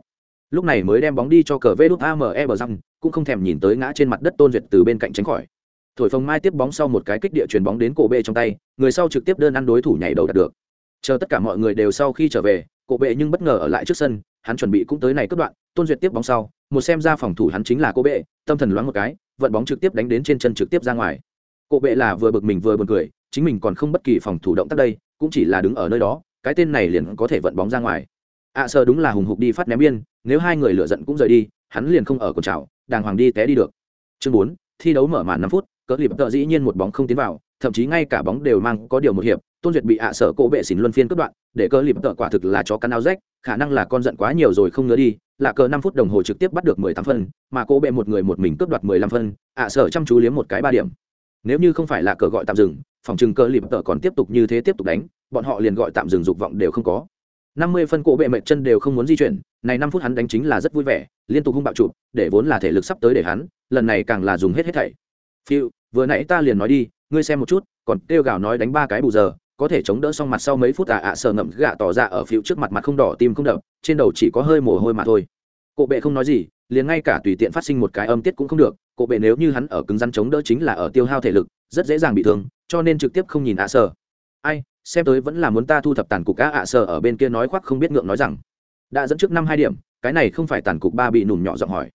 Lúc này mới đem bóng đi cho cờ vê đút ame bờ răng, cũng không thèm nhìn tới ngã trên mặt đất tôn duyệt từ bên cạnh tránh khỏi. Thổi phồng mai tiếp bóng sau một cái kích địa chuyền bóng đến cổ bê trong tay, người sau trực tiếp đơn ăn đối thủ nhảy đầu đạt được. Chờ tất cả mọi người đều sau khi trở về cổ bệ nhưng bất ngờ ở lại trước sân hắn chuẩn bị cũng tới này cất đoạn tôn duyệt tiếp bóng sau một xem ra phòng thủ hắn chính là cô bệ tâm thần loáng một cái vận bóng trực tiếp đánh đến trên chân trực tiếp ra ngoài. Cổ bệ là vừa bực mình vừa buồn cười chính mình còn không bất kỳ phòng thủ động tác đây cũng chỉ là đứng ở nơi đó cái tên này liền có thể vận bóng ra ngoài. Ạ à, sợ đúng là hùng hục đi phát ném biên nếu hai người lựa giận cũng rời đi hắn liền không ở cột trào đàng hoàng đi té đi được. Chương bốn thi đấu mở màn năm phút cỡ lịp tợ dĩ nhiên một bóng không tiến vào thậm chí ngay cả bóng đều mang có điều một hiệp, tôn duyệt bị ạ à sở cổ bệ xỉn luân phiên cất đoạn, để cơ lịp tợ quả thực là chó cắn áo rách, khả năng là con giận quá nhiều rồi không ngứa đi là cờ năm phút đồng hồ trực tiếp bắt được mười tám phân, mà cô bệ một người một mình cướp đoạt mười lăm phân, ạ à sở chăm chú liếm một cái ba điểm. Nếu như không phải là cờ gọi tạm dừng, phòng trừng cờ lịp tợ còn tiếp tục như thế tiếp tục đánh, bọn họ liền gọi tạm dừng dục vọng đều không có. Năm mươi phân cổ bệ mệt chân đều không muốn di chuyển, này năm phút hắn đánh chính là rất vui vẻ, liên tục hung bạo chụp, để vốn là thể lực sắp tới để hắn, lần này càng là dùng hết hết thảy. Phiêu, vừa nãy ta liền nói đi ngươi xem một chút, còn kêu gào nói đánh ba cái bù giờ, có thể chống đỡ xong mặt sau mấy phút à ạ à sờ ngậm gạ tỏ ra ở phiêu trước mặt mặt không đỏ tim không đập, trên đầu chỉ có hơi mồ hôi mà thôi. Cổ bệ không nói gì, liền ngay cả tùy tiện phát sinh một cái âm tiết cũng không được, cổ bệ nếu như hắn ở cứng rắn chống đỡ chính là ở tiêu hao thể lực, rất dễ dàng bị thương, cho nên trực tiếp không nhìn ạ à sờ ai, xem tới vẫn là muốn ta thu thập tàn cục á ạ sờ ở bên kia nói khoác không biết ngượng nói rằng. Đã dẫn trước năm hai điểm, cái này không phải tàn cục ba bị nùm nhỏ giọng hỏi.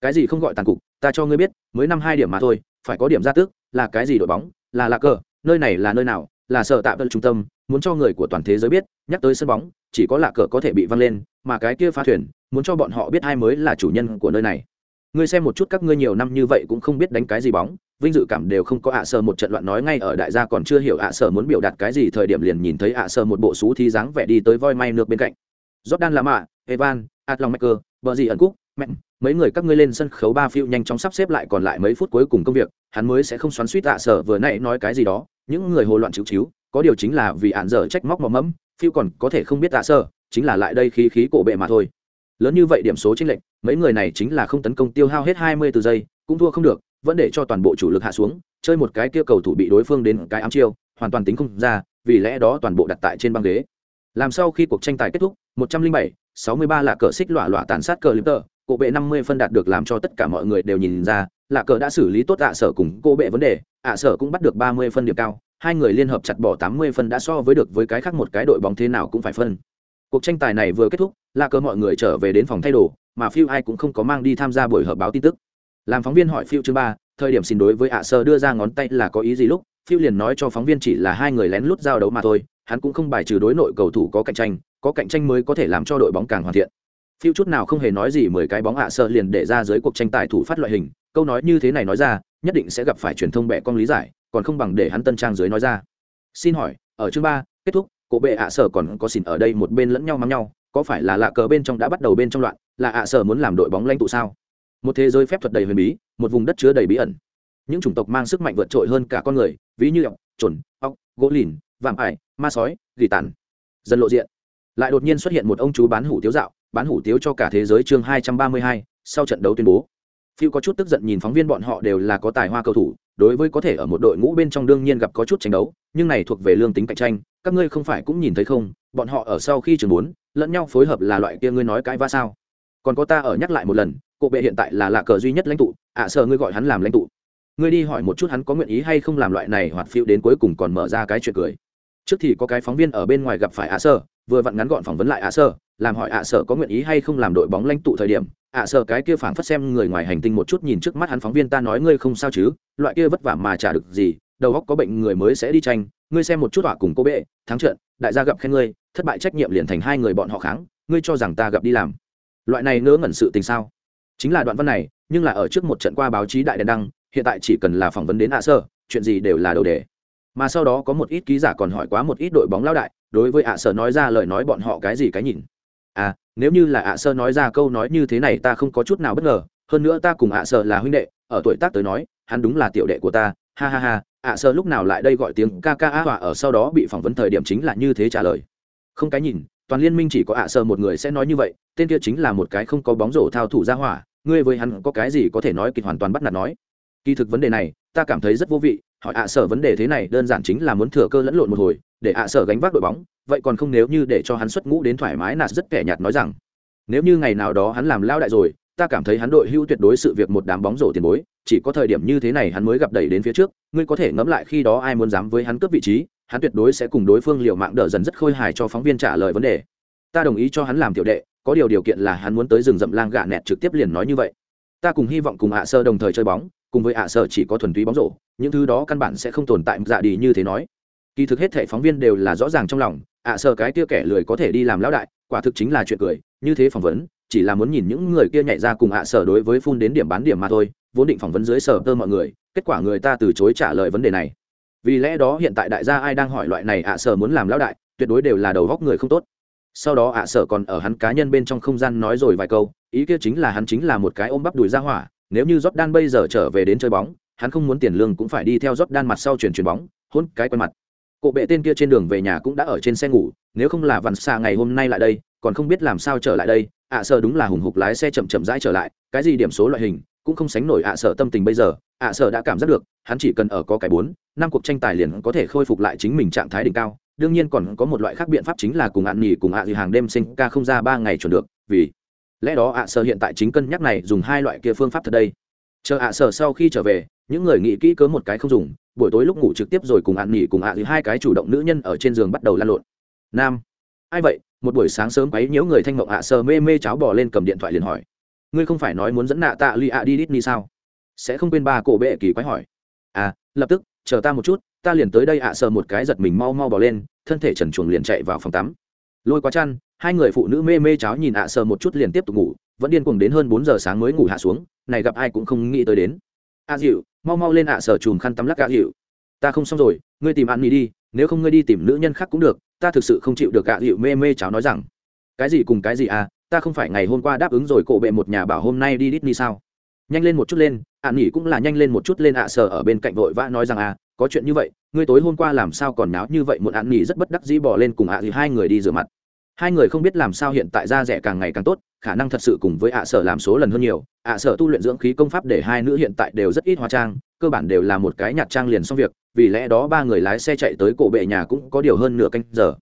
Cái gì không gọi tàn cục, ta cho ngươi biết, mới năm hai điểm mà thôi, phải có điểm ra tước, là cái gì đội bóng? Là lạc cờ, nơi này là nơi nào, là sở tạ vân trung tâm, muốn cho người của toàn thế giới biết, nhắc tới sân bóng, chỉ có lạc cờ có thể bị văng lên, mà cái kia phá thuyền, muốn cho bọn họ biết ai mới là chủ nhân của nơi này. Ngươi xem một chút các ngươi nhiều năm như vậy cũng không biết đánh cái gì bóng, vinh dự cảm đều không có ạ à sơ một trận loạn nói ngay ở đại gia còn chưa hiểu ạ à sơ muốn biểu đạt cái gì thời điểm liền nhìn thấy ạ à sơ một bộ xú thi dáng vẻ đi tới voi may nước bên cạnh. Jordan là mạ evan atlong maker vợ gì ẩn cúc, mẹn mấy người các ngươi lên sân khấu ba phiêu nhanh chóng sắp xếp lại còn lại mấy phút cuối cùng công việc, hắn mới sẽ không xoắn suýt ạ sở vừa nãy nói cái gì đó. Những người hồ loạn chịu chiếu, có điều chính là vì ạn dở trách móc mò mẫm, phiêu còn có thể không biết ạ sở chính là lại đây khí khí cổ bệ mà thôi. Lớn như vậy điểm số chênh lệch, mấy người này chính là không tấn công tiêu hao hết hai mươi từ giây, cũng thua không được, vẫn để cho toàn bộ chủ lực hạ xuống, chơi một cái kia cầu thủ bị đối phương đến cái ám chiêu, hoàn toàn tính không ra, vì lẽ đó toàn bộ đặt tại trên băng ghế. Làm sau khi cuộc tranh tài kết thúc, một trăm linh bảy, sáu mươi ba là cờ xích lọa lọa tàn sát cờ liếp tờ cổ bệ năm mươi phân đạt được làm cho tất cả mọi người đều nhìn ra là cờ đã xử lý tốt ạ sở cùng cô bệ vấn đề, ạ sở cũng bắt được ba mươi phân điểm cao, hai người liên hợp chặt bỏ tám mươi phân đã so với được với cái khác một cái đội bóng thế nào cũng phải phân. Cuộc tranh tài này vừa kết thúc là cờ mọi người trở về đến phòng thay đồ, mà phiêu ai cũng không có mang đi tham gia buổi họp báo tin tức. Làm phóng viên hỏi phiêu chương ba, thời điểm xin đối với ạ sở đưa ra ngón tay là có ý gì lúc, phiêu liền nói cho phóng viên chỉ là hai người lén lút giao đấu mà thôi, hắn cũng không bài trừ đối nội cầu thủ có cạnh tranh, có cạnh tranh mới có thể làm cho đội bóng càng hoàn thiện phiêu chút nào không hề nói gì, mười cái bóng ạ sợ liền để ra dưới cuộc tranh tài thủ phát loại hình. Câu nói như thế này nói ra, nhất định sẽ gặp phải truyền thông bẹ con lý giải, còn không bằng để hắn tân trang dưới nói ra. Xin hỏi, ở chương ba, kết thúc, cổ bệ ạ sở còn có xin ở đây một bên lẫn nhau mắng nhau, có phải là lạ cờ bên trong đã bắt đầu bên trong loạn, là ạ sở muốn làm đội bóng lãnh tụ sao? Một thế giới phép thuật đầy huyền bí, một vùng đất chứa đầy bí ẩn. Những chủng tộc mang sức mạnh vượt trội hơn cả con người, ví như ọc trồn ọc gỗ lìn, vạm ải, ma sói, gỉ tàn. Dần lộ diện. Lại đột nhiên xuất hiện một ông chú bán hủ tiếu dạo bán hủ tiếu cho cả thế giới chương hai trăm ba mươi hai sau trận đấu tuyên bố. Phiêu có chút tức giận nhìn phóng viên bọn họ đều là có tài hoa cầu thủ đối với có thể ở một đội ngũ bên trong đương nhiên gặp có chút tranh đấu nhưng này thuộc về lương tính cạnh tranh các ngươi không phải cũng nhìn thấy không bọn họ ở sau khi trường muốn lẫn nhau phối hợp là loại kia ngươi nói cãi va sao. Còn có ta ở nhắc lại một lần cụ bệ hiện tại là lạ cờ duy nhất lãnh tụ ạ à, sợ ngươi gọi hắn làm lãnh tụ. Ngươi đi hỏi một chút hắn có nguyện ý hay không làm loại này hoặc phiêu đến cuối cùng còn mở ra cái chuyện cười. Trước thì có cái phóng viên ở bên ngoài gặp phải ạ sợ vừa vặn ngắn gọn phỏng vấn lại ạ sơ, làm hỏi ạ sơ có nguyện ý hay không làm đội bóng lãnh tụ thời điểm. ạ sơ cái kia phảng phất xem người ngoài hành tinh một chút nhìn trước mắt hắn phóng viên ta nói ngươi không sao chứ, loại kia vất vả mà trả được gì, đầu óc có bệnh người mới sẽ đi tranh, ngươi xem một chút họa cùng cô bệ, thắng trận, đại gia gặp khen ngươi, thất bại trách nhiệm liền thành hai người bọn họ kháng, ngươi cho rằng ta gặp đi làm. Loại này ngớ ngẩn sự tình sao? Chính là đoạn văn này, nhưng là ở trước một trận qua báo chí đại đèn đăng, hiện tại chỉ cần là phỏng vấn đến ạ sơ, chuyện gì đều là đầu đề. Mà sau đó có một ít ký giả còn hỏi quá một ít đội bóng lao đại đối với ạ sở nói ra lời nói bọn họ cái gì cái nhìn? À nếu như là ạ sơ nói ra câu nói như thế này ta không có chút nào bất ngờ, hơn nữa ta cùng ạ sơ là huynh đệ, ở tuổi tác tới nói, hắn đúng là tiểu đệ của ta, ha ha ha, ạ sơ lúc nào lại đây gọi tiếng ca ca á họa ở sau đó bị phỏng vấn thời điểm chính là như thế trả lời. Không cái nhìn, toàn liên minh chỉ có ạ sơ một người sẽ nói như vậy, tên kia chính là một cái không có bóng rổ thao thủ ra hỏa, ngươi với hắn có cái gì có thể nói kịch hoàn toàn bắt nạt nói. Kỳ thực vấn đề này, ta cảm thấy rất vô vị, hỏi ạ sở vấn đề thế này đơn giản chính là muốn thừa cơ lẫn lộn một hồi để ạ sở gánh vác đội bóng, vậy còn không nếu như để cho hắn xuất ngũ đến thoải mái nạt rất kẻ nhạt nói rằng, nếu như ngày nào đó hắn làm lao đại rồi, ta cảm thấy hắn đội hưu tuyệt đối sự việc một đám bóng rổ tiền bối, chỉ có thời điểm như thế này hắn mới gặp đẩy đến phía trước, ngươi có thể ngẫm lại khi đó ai muốn dám với hắn cướp vị trí, hắn tuyệt đối sẽ cùng đối phương liệu mạng đỡ dần rất khôi hài cho phóng viên trả lời vấn đề. Ta đồng ý cho hắn làm tiểu đệ, có điều điều kiện là hắn muốn tới rừng rậm lang gạ nẹt trực tiếp liền nói như vậy. Ta cùng hy vọng cùng ạ sơ đồng thời chơi bóng, cùng với ạ sơ chỉ có thuần túy bóng rổ, những thứ đó căn bản sẽ không tồn tại dạ đi như thế nói kỳ thực hết thể phóng viên đều là rõ ràng trong lòng, ạ sợ cái kia kẻ lười có thể đi làm lão đại, quả thực chính là chuyện cười, như thế phỏng vấn, chỉ là muốn nhìn những người kia nhảy ra cùng ạ sở đối với phun đến điểm bán điểm mà thôi, vốn định phỏng vấn dưới sở tơ mọi người, kết quả người ta từ chối trả lời vấn đề này. Vì lẽ đó hiện tại đại gia ai đang hỏi loại này ạ sở muốn làm lão đại, tuyệt đối đều là đầu góc người không tốt. Sau đó ạ sở còn ở hắn cá nhân bên trong không gian nói rồi vài câu, ý kia chính là hắn chính là một cái ôm bắp đùi ra hỏa, nếu như Jordan bây giờ trở về đến chơi bóng, hắn không muốn tiền lương cũng phải đi theo Jordan mặt sau chuyển chuyển bóng, hôn cái quen mặt. Cụ bệ tên kia trên đường về nhà cũng đã ở trên xe ngủ, nếu không là vằn xa ngày hôm nay lại đây, còn không biết làm sao trở lại đây, ạ sở đúng là hùng hục lái xe chậm chậm rãi trở lại, cái gì điểm số loại hình, cũng không sánh nổi ạ sở tâm tình bây giờ, ạ sở đã cảm giác được, hắn chỉ cần ở có cái bốn, năm cuộc tranh tài liền có thể khôi phục lại chính mình trạng thái đỉnh cao, đương nhiên còn có một loại khác biện pháp chính là cùng ạn nghỉ cùng ạ gì hàng đêm sinh ca không ra ba ngày chuẩn được, vì lẽ đó ạ sở hiện tại chính cân nhắc này dùng hai loại kia phương pháp thật đây. Chờ ạ sở sau khi trở về những người nghĩ kỹ cớ một cái không dùng, buổi tối lúc ngủ trực tiếp rồi cùng hạn nghỉ cùng ạ thì hai cái chủ động nữ nhân ở trên giường bắt đầu lan lộn. Nam, ai vậy? Một buổi sáng sớm quấy nhiễu người thanh mộng ạ sơ mê mê cháo bỏ lên cầm điện thoại liền hỏi. Ngươi không phải nói muốn dẫn nạ tạ lì ạ đi Disney sao? Sẽ không quên ba cổ bệ kỳ quái hỏi. À lập tức, chờ ta một chút, ta liền tới đây ạ sơ một cái giật mình mau mau bỏ lên, thân thể trần chuồng liền chạy vào phòng tắm. Lôi quá chăn, hai người phụ nữ mê mê cháo nhìn ạ sơ một chút liền tiếp tục ngủ, vẫn điên cuồng đến hơn bốn giờ sáng mới ngủ hạ xuống, này gặp ai cũng không nghĩ tới đến a dịu, mau mau lên ạ, sở chùm khăn tắm lắc a dịu. Ta không xong rồi, ngươi tìm ăn mì đi, nếu không ngươi đi tìm nữ nhân khác cũng được, ta thực sự không chịu được A dịu mê mê cháo nói rằng. Cái gì cùng cái gì à ta không phải ngày hôm qua đáp ứng rồi cổ bệ một nhà bảo hôm nay đi Disney sao? Nhanh lên một chút lên ạ nghỉ cũng là nhanh lên một chút lên ạ, sở ở bên cạnh vội vã nói rằng à có chuyện như vậy, ngươi tối hôm qua làm sao còn náo như vậy, một ạ nghỉ rất bất đắc dĩ bỏ lên cùng ạ à hai người đi rửa mặt hai người không biết làm sao hiện tại da rẻ càng ngày càng tốt, khả năng thật sự cùng với ạ sở làm số lần hơn nhiều. ạ sở tu luyện dưỡng khí công pháp để hai nữ hiện tại đều rất ít hóa trang, cơ bản đều là một cái nhạt trang liền xong việc, vì lẽ đó ba người lái xe chạy tới cổ bệ nhà cũng có điều hơn nửa canh giờ.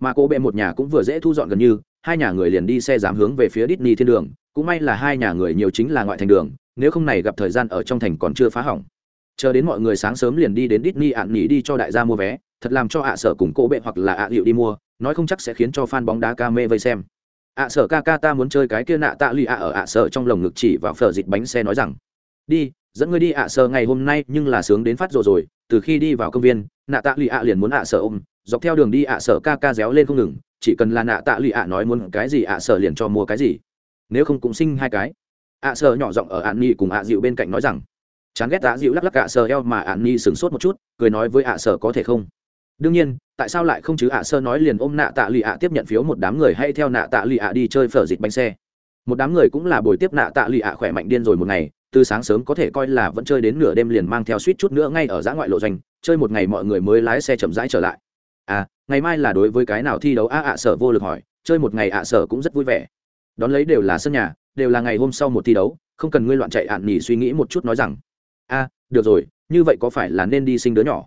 Mà cổ bệ một nhà cũng vừa dễ thu dọn gần như, hai nhà người liền đi xe dám hướng về phía Disney thiên đường, cũng may là hai nhà người nhiều chính là ngoại thành đường, nếu không này gặp thời gian ở trong thành còn chưa phá hỏng. Chờ đến mọi người sáng sớm liền đi đến Disney ạn nghỉ đi cho đại gia mua vé, thật làm cho ạ sở cùng cổ bệ hoặc là ạ hiệu đi mua nói không chắc sẽ khiến cho fan bóng đá ca mê vây xem. Ạ sở ca ca ta muốn chơi cái kia nạ tạ lụy ạ ở ạ sở trong lồng ngực chỉ vào phở dịch bánh xe nói rằng, đi, dẫn ngươi đi ạ sở ngày hôm nay, nhưng là sướng đến phát rồi rồi, từ khi đi vào công viên, nạ tạ lụy ạ liền muốn ạ sở ôm, dọc theo đường đi ạ sở ca ca réo lên không ngừng, chỉ cần là nạ tạ lụy ạ nói muốn cái gì ạ sở liền cho mua cái gì, nếu không cũng sinh hai cái. Ạ sở nhỏ giọng ở ạn nhi cùng ạ dịu bên cạnh nói rằng, chán ghét ạ dịu lắc lắc ạ sở eo mà ạn nhi sửng sốt một chút, cười nói với ạ sở có thể không? Đương nhiên, tại sao lại không chứ ạ sơ nói liền ôm nạ tạ lì ạ tiếp nhận phiếu một đám người hay theo nạ tạ lì ạ đi chơi phở dịch bánh xe. Một đám người cũng là buổi tiếp nạ tạ lì ạ khỏe mạnh điên rồi một ngày, từ sáng sớm có thể coi là vẫn chơi đến nửa đêm liền mang theo suýt chút nữa ngay ở giã ngoại lộ doanh, chơi một ngày mọi người mới lái xe chậm rãi trở lại. À ngày mai là đối với cái nào thi đấu a ạ sở vô lực hỏi, chơi một ngày ạ sở cũng rất vui vẻ. Đón lấy đều là sân nhà, đều là ngày hôm sau một thi đấu, không cần ngươi loạn chạy ạn nhỉ suy nghĩ một chút nói rằng a được rồi, như vậy có phải là nên đi sinh đứa nhỏ?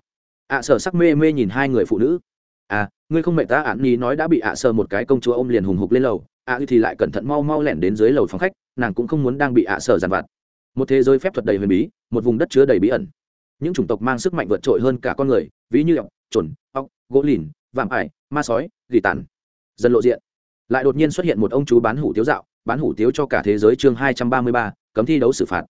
Ạ sở sắc mê mê nhìn hai người phụ nữ. À ngươi không mẹ ta ạn nhỉ nói đã bị ạ sở một cái công chúa ôm liền hùng hục lên lầu. Ạ thì lại cẩn thận mau mau lẻn đến dưới lầu phòng khách, nàng cũng không muốn đang bị ạ sở giàn vặt. Một thế giới phép thuật đầy huyền bí, một vùng đất chứa đầy bí ẩn. Những chủng tộc mang sức mạnh vượt trội hơn cả con người, ví như ọc chuẩn ọc gỗ lìn, vạm ải, ma sói, gỉ tàn. Dần lộ diện. Lại đột nhiên xuất hiện một ông chú bán hủ tiếu dạo, bán hủ tiếu cho cả thế giới chương hai trăm ba mươi ba, cấm thi đấu xử phạt.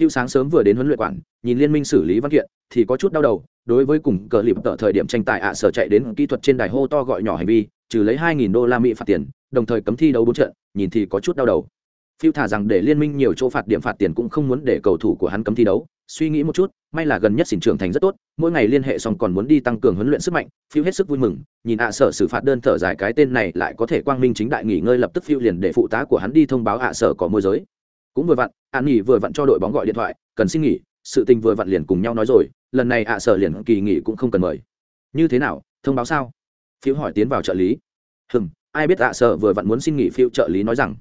Phiêu sáng sớm vừa đến huấn luyện quản nhìn liên minh xử lý văn kiện, thì có chút đau đầu đối với cùng cờ lịp tợ thời điểm tranh tài ạ sở chạy đến kỹ thuật trên đài hô to gọi nhỏ hành vi, trừ lấy hai nghìn đô la mỹ phạt tiền, đồng thời cấm thi đấu bốn trận, nhìn thì có chút đau đầu. Phiêu thả rằng để liên minh nhiều chỗ phạt điểm phạt tiền cũng không muốn để cầu thủ của hắn cấm thi đấu. Suy nghĩ một chút, may là gần nhất xỉn trưởng thành rất tốt, mỗi ngày liên hệ xong còn muốn đi tăng cường huấn luyện sức mạnh, phiêu hết sức vui mừng, nhìn ạ sở xử phạt đơn thở dài cái tên này lại có thể quang minh chính đại nghỉ ngơi lập tức phiêu liền để phụ tá của hắn đi thông báo ạ sở có môi giới. Cũng vừa vặn, an nghỉ vừa vặn cho đội bóng gọi điện thoại, cần xin nghỉ, sự tình vừa vặn liền cùng nhau nói rồi lần này ạ sở liền kỳ nghỉ cũng không cần mời. Như thế nào, thông báo sao? Phiêu hỏi tiến vào trợ lý. Hừm, ai biết ạ sở vừa vặn muốn xin nghỉ phiêu trợ lý nói rằng.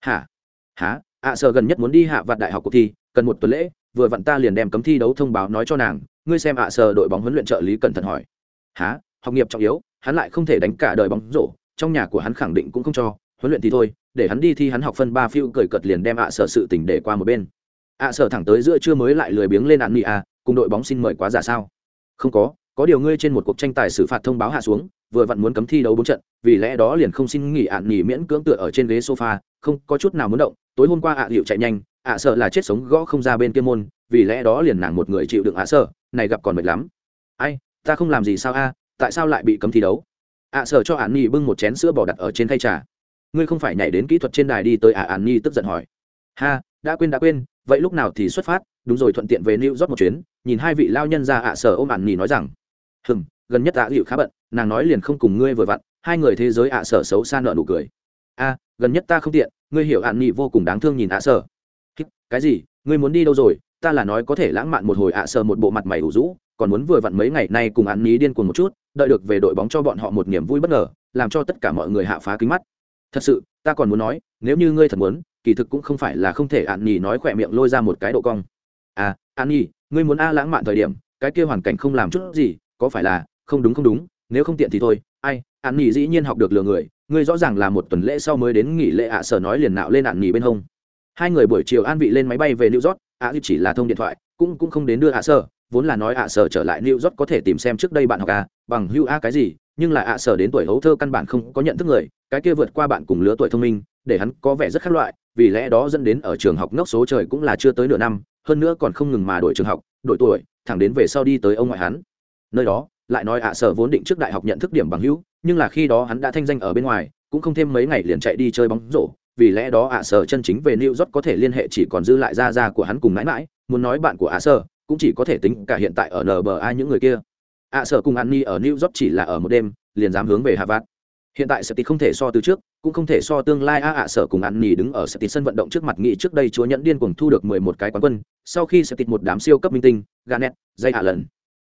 Hả? Hả? ạ sở gần nhất muốn đi hạ vạn đại học cuộc thi, cần một tuần lễ, vừa vặn ta liền đem cấm thi đấu thông báo nói cho nàng, ngươi xem ạ sở đội bóng huấn luyện trợ lý cẩn thận hỏi. Hả? Học nghiệp trọng yếu, hắn lại không thể đánh cả đời bóng rổ, trong nhà của hắn khẳng định cũng không cho, huấn luyện thì thôi, để hắn đi thi hắn học phân ba phiêu cười cợt liền đem ạ sở sự tình để qua một bên. ạ sở thẳng tới giữa trưa mới lại lười biếng lên ạn nị a cùng đội bóng xin mời quá giả sao? Không có có điều ngươi trên một cuộc tranh tài xử phạt thông báo hạ xuống, vừa vặn muốn cấm thi đấu bốn trận, vì lẽ đó liền không xin nghỉ ạn nghỉ miễn cưỡng tựa ở trên ghế sofa, không có chút nào muốn động. Tối hôm qua ạ hiệu chạy nhanh, ạ sợ là chết sống gõ không ra bên kia môn, vì lẽ đó liền nàng một người chịu đựng ạ sợ, này gặp còn mệt lắm. Ai, ta không làm gì sao a, tại sao lại bị cấm thi đấu? ạ sợ cho ạn nghỉ bưng một chén sữa bò đặt ở trên khay trà. Ngươi không phải nhảy đến kỹ thuật trên đài đi tới ạ ạn nghỉ tức giận hỏi. Ha, đã quên đã quên, vậy lúc nào thì xuất phát? Đúng rồi, thuận tiện về new york một chuyến nhìn hai vị lao nhân ra ạ sở ôm ạn nhì nói rằng, hừm, gần nhất ạ hiệu khá bận, nàng nói liền không cùng ngươi vừa vặn, hai người thế giới ạ sở xấu xa nợ nụ cười. A, gần nhất ta không tiện, ngươi hiểu ạn nghỉ vô cùng đáng thương nhìn ạ sở. Cái gì, ngươi muốn đi đâu rồi? Ta là nói có thể lãng mạn một hồi ạ sở một bộ mặt mày ủ rũ, còn muốn vừa vặn mấy ngày nay cùng ạn nghỉ điên cuồng một chút, đợi được về đội bóng cho bọn họ một niềm vui bất ngờ, làm cho tất cả mọi người hạ phá kính mắt. Thật sự, ta còn muốn nói, nếu như ngươi thật muốn, kỳ thực cũng không phải là không thể ạn nghỉ nói khỏe miệng lôi ra một cái độ cong. À ạn nghỉ ngươi muốn a lãng mạn thời điểm cái kia hoàn cảnh không làm chút gì có phải là không đúng không đúng nếu không tiện thì thôi. Ai ạn nghỉ dĩ nhiên học được lừa người ngươi rõ ràng là một tuần lễ sau mới đến nghỉ lễ ạ sở nói liền nạo lên ạn nghỉ bên hông. Hai người buổi chiều an vị lên máy bay về new york ạ à, chỉ là thông điện thoại cũng cũng không đến đưa ạ sở vốn là nói ạ sở trở lại new york có thể tìm xem trước đây bạn học a bằng hưu a cái gì nhưng là ạ sở đến tuổi hấu thơ căn bản không có nhận thức người cái kia vượt qua bạn cùng lứa tuổi thông minh để hắn có vẻ rất khác loại vì lẽ đó dẫn đến ở trường học ngốc số trời cũng là chưa tới nửa năm hơn nữa còn không ngừng mà đổi trường học, đổi tuổi, thẳng đến về sau đi tới ông ngoại hắn. Nơi đó, lại nói ạ, sở vốn định trước đại học nhận thức điểm bằng hữu, nhưng là khi đó hắn đã thanh danh ở bên ngoài, cũng không thêm mấy ngày liền chạy đi chơi bóng rổ. Vì lẽ đó ạ, sở chân chính về New York có thể liên hệ chỉ còn dư lại gia gia của hắn cùng mãi mãi, muốn nói bạn của ạ, sở, cũng chỉ có thể tính cả hiện tại ở NBA những người kia. Ạ, sở cùng an ni ở New York chỉ là ở một đêm, liền dám hướng về Harvard. Hiện tại thì không thể so từ trước cũng không thể so tương lai a ạ sở cùng Annie đứng ở Septit sân vận động trước mặt nghị trước đây chúa nhẫn điên cuồng thu được 11 cái quán quân, sau khi Septit một đám siêu cấp minh tinh nẹt dây hạ lần.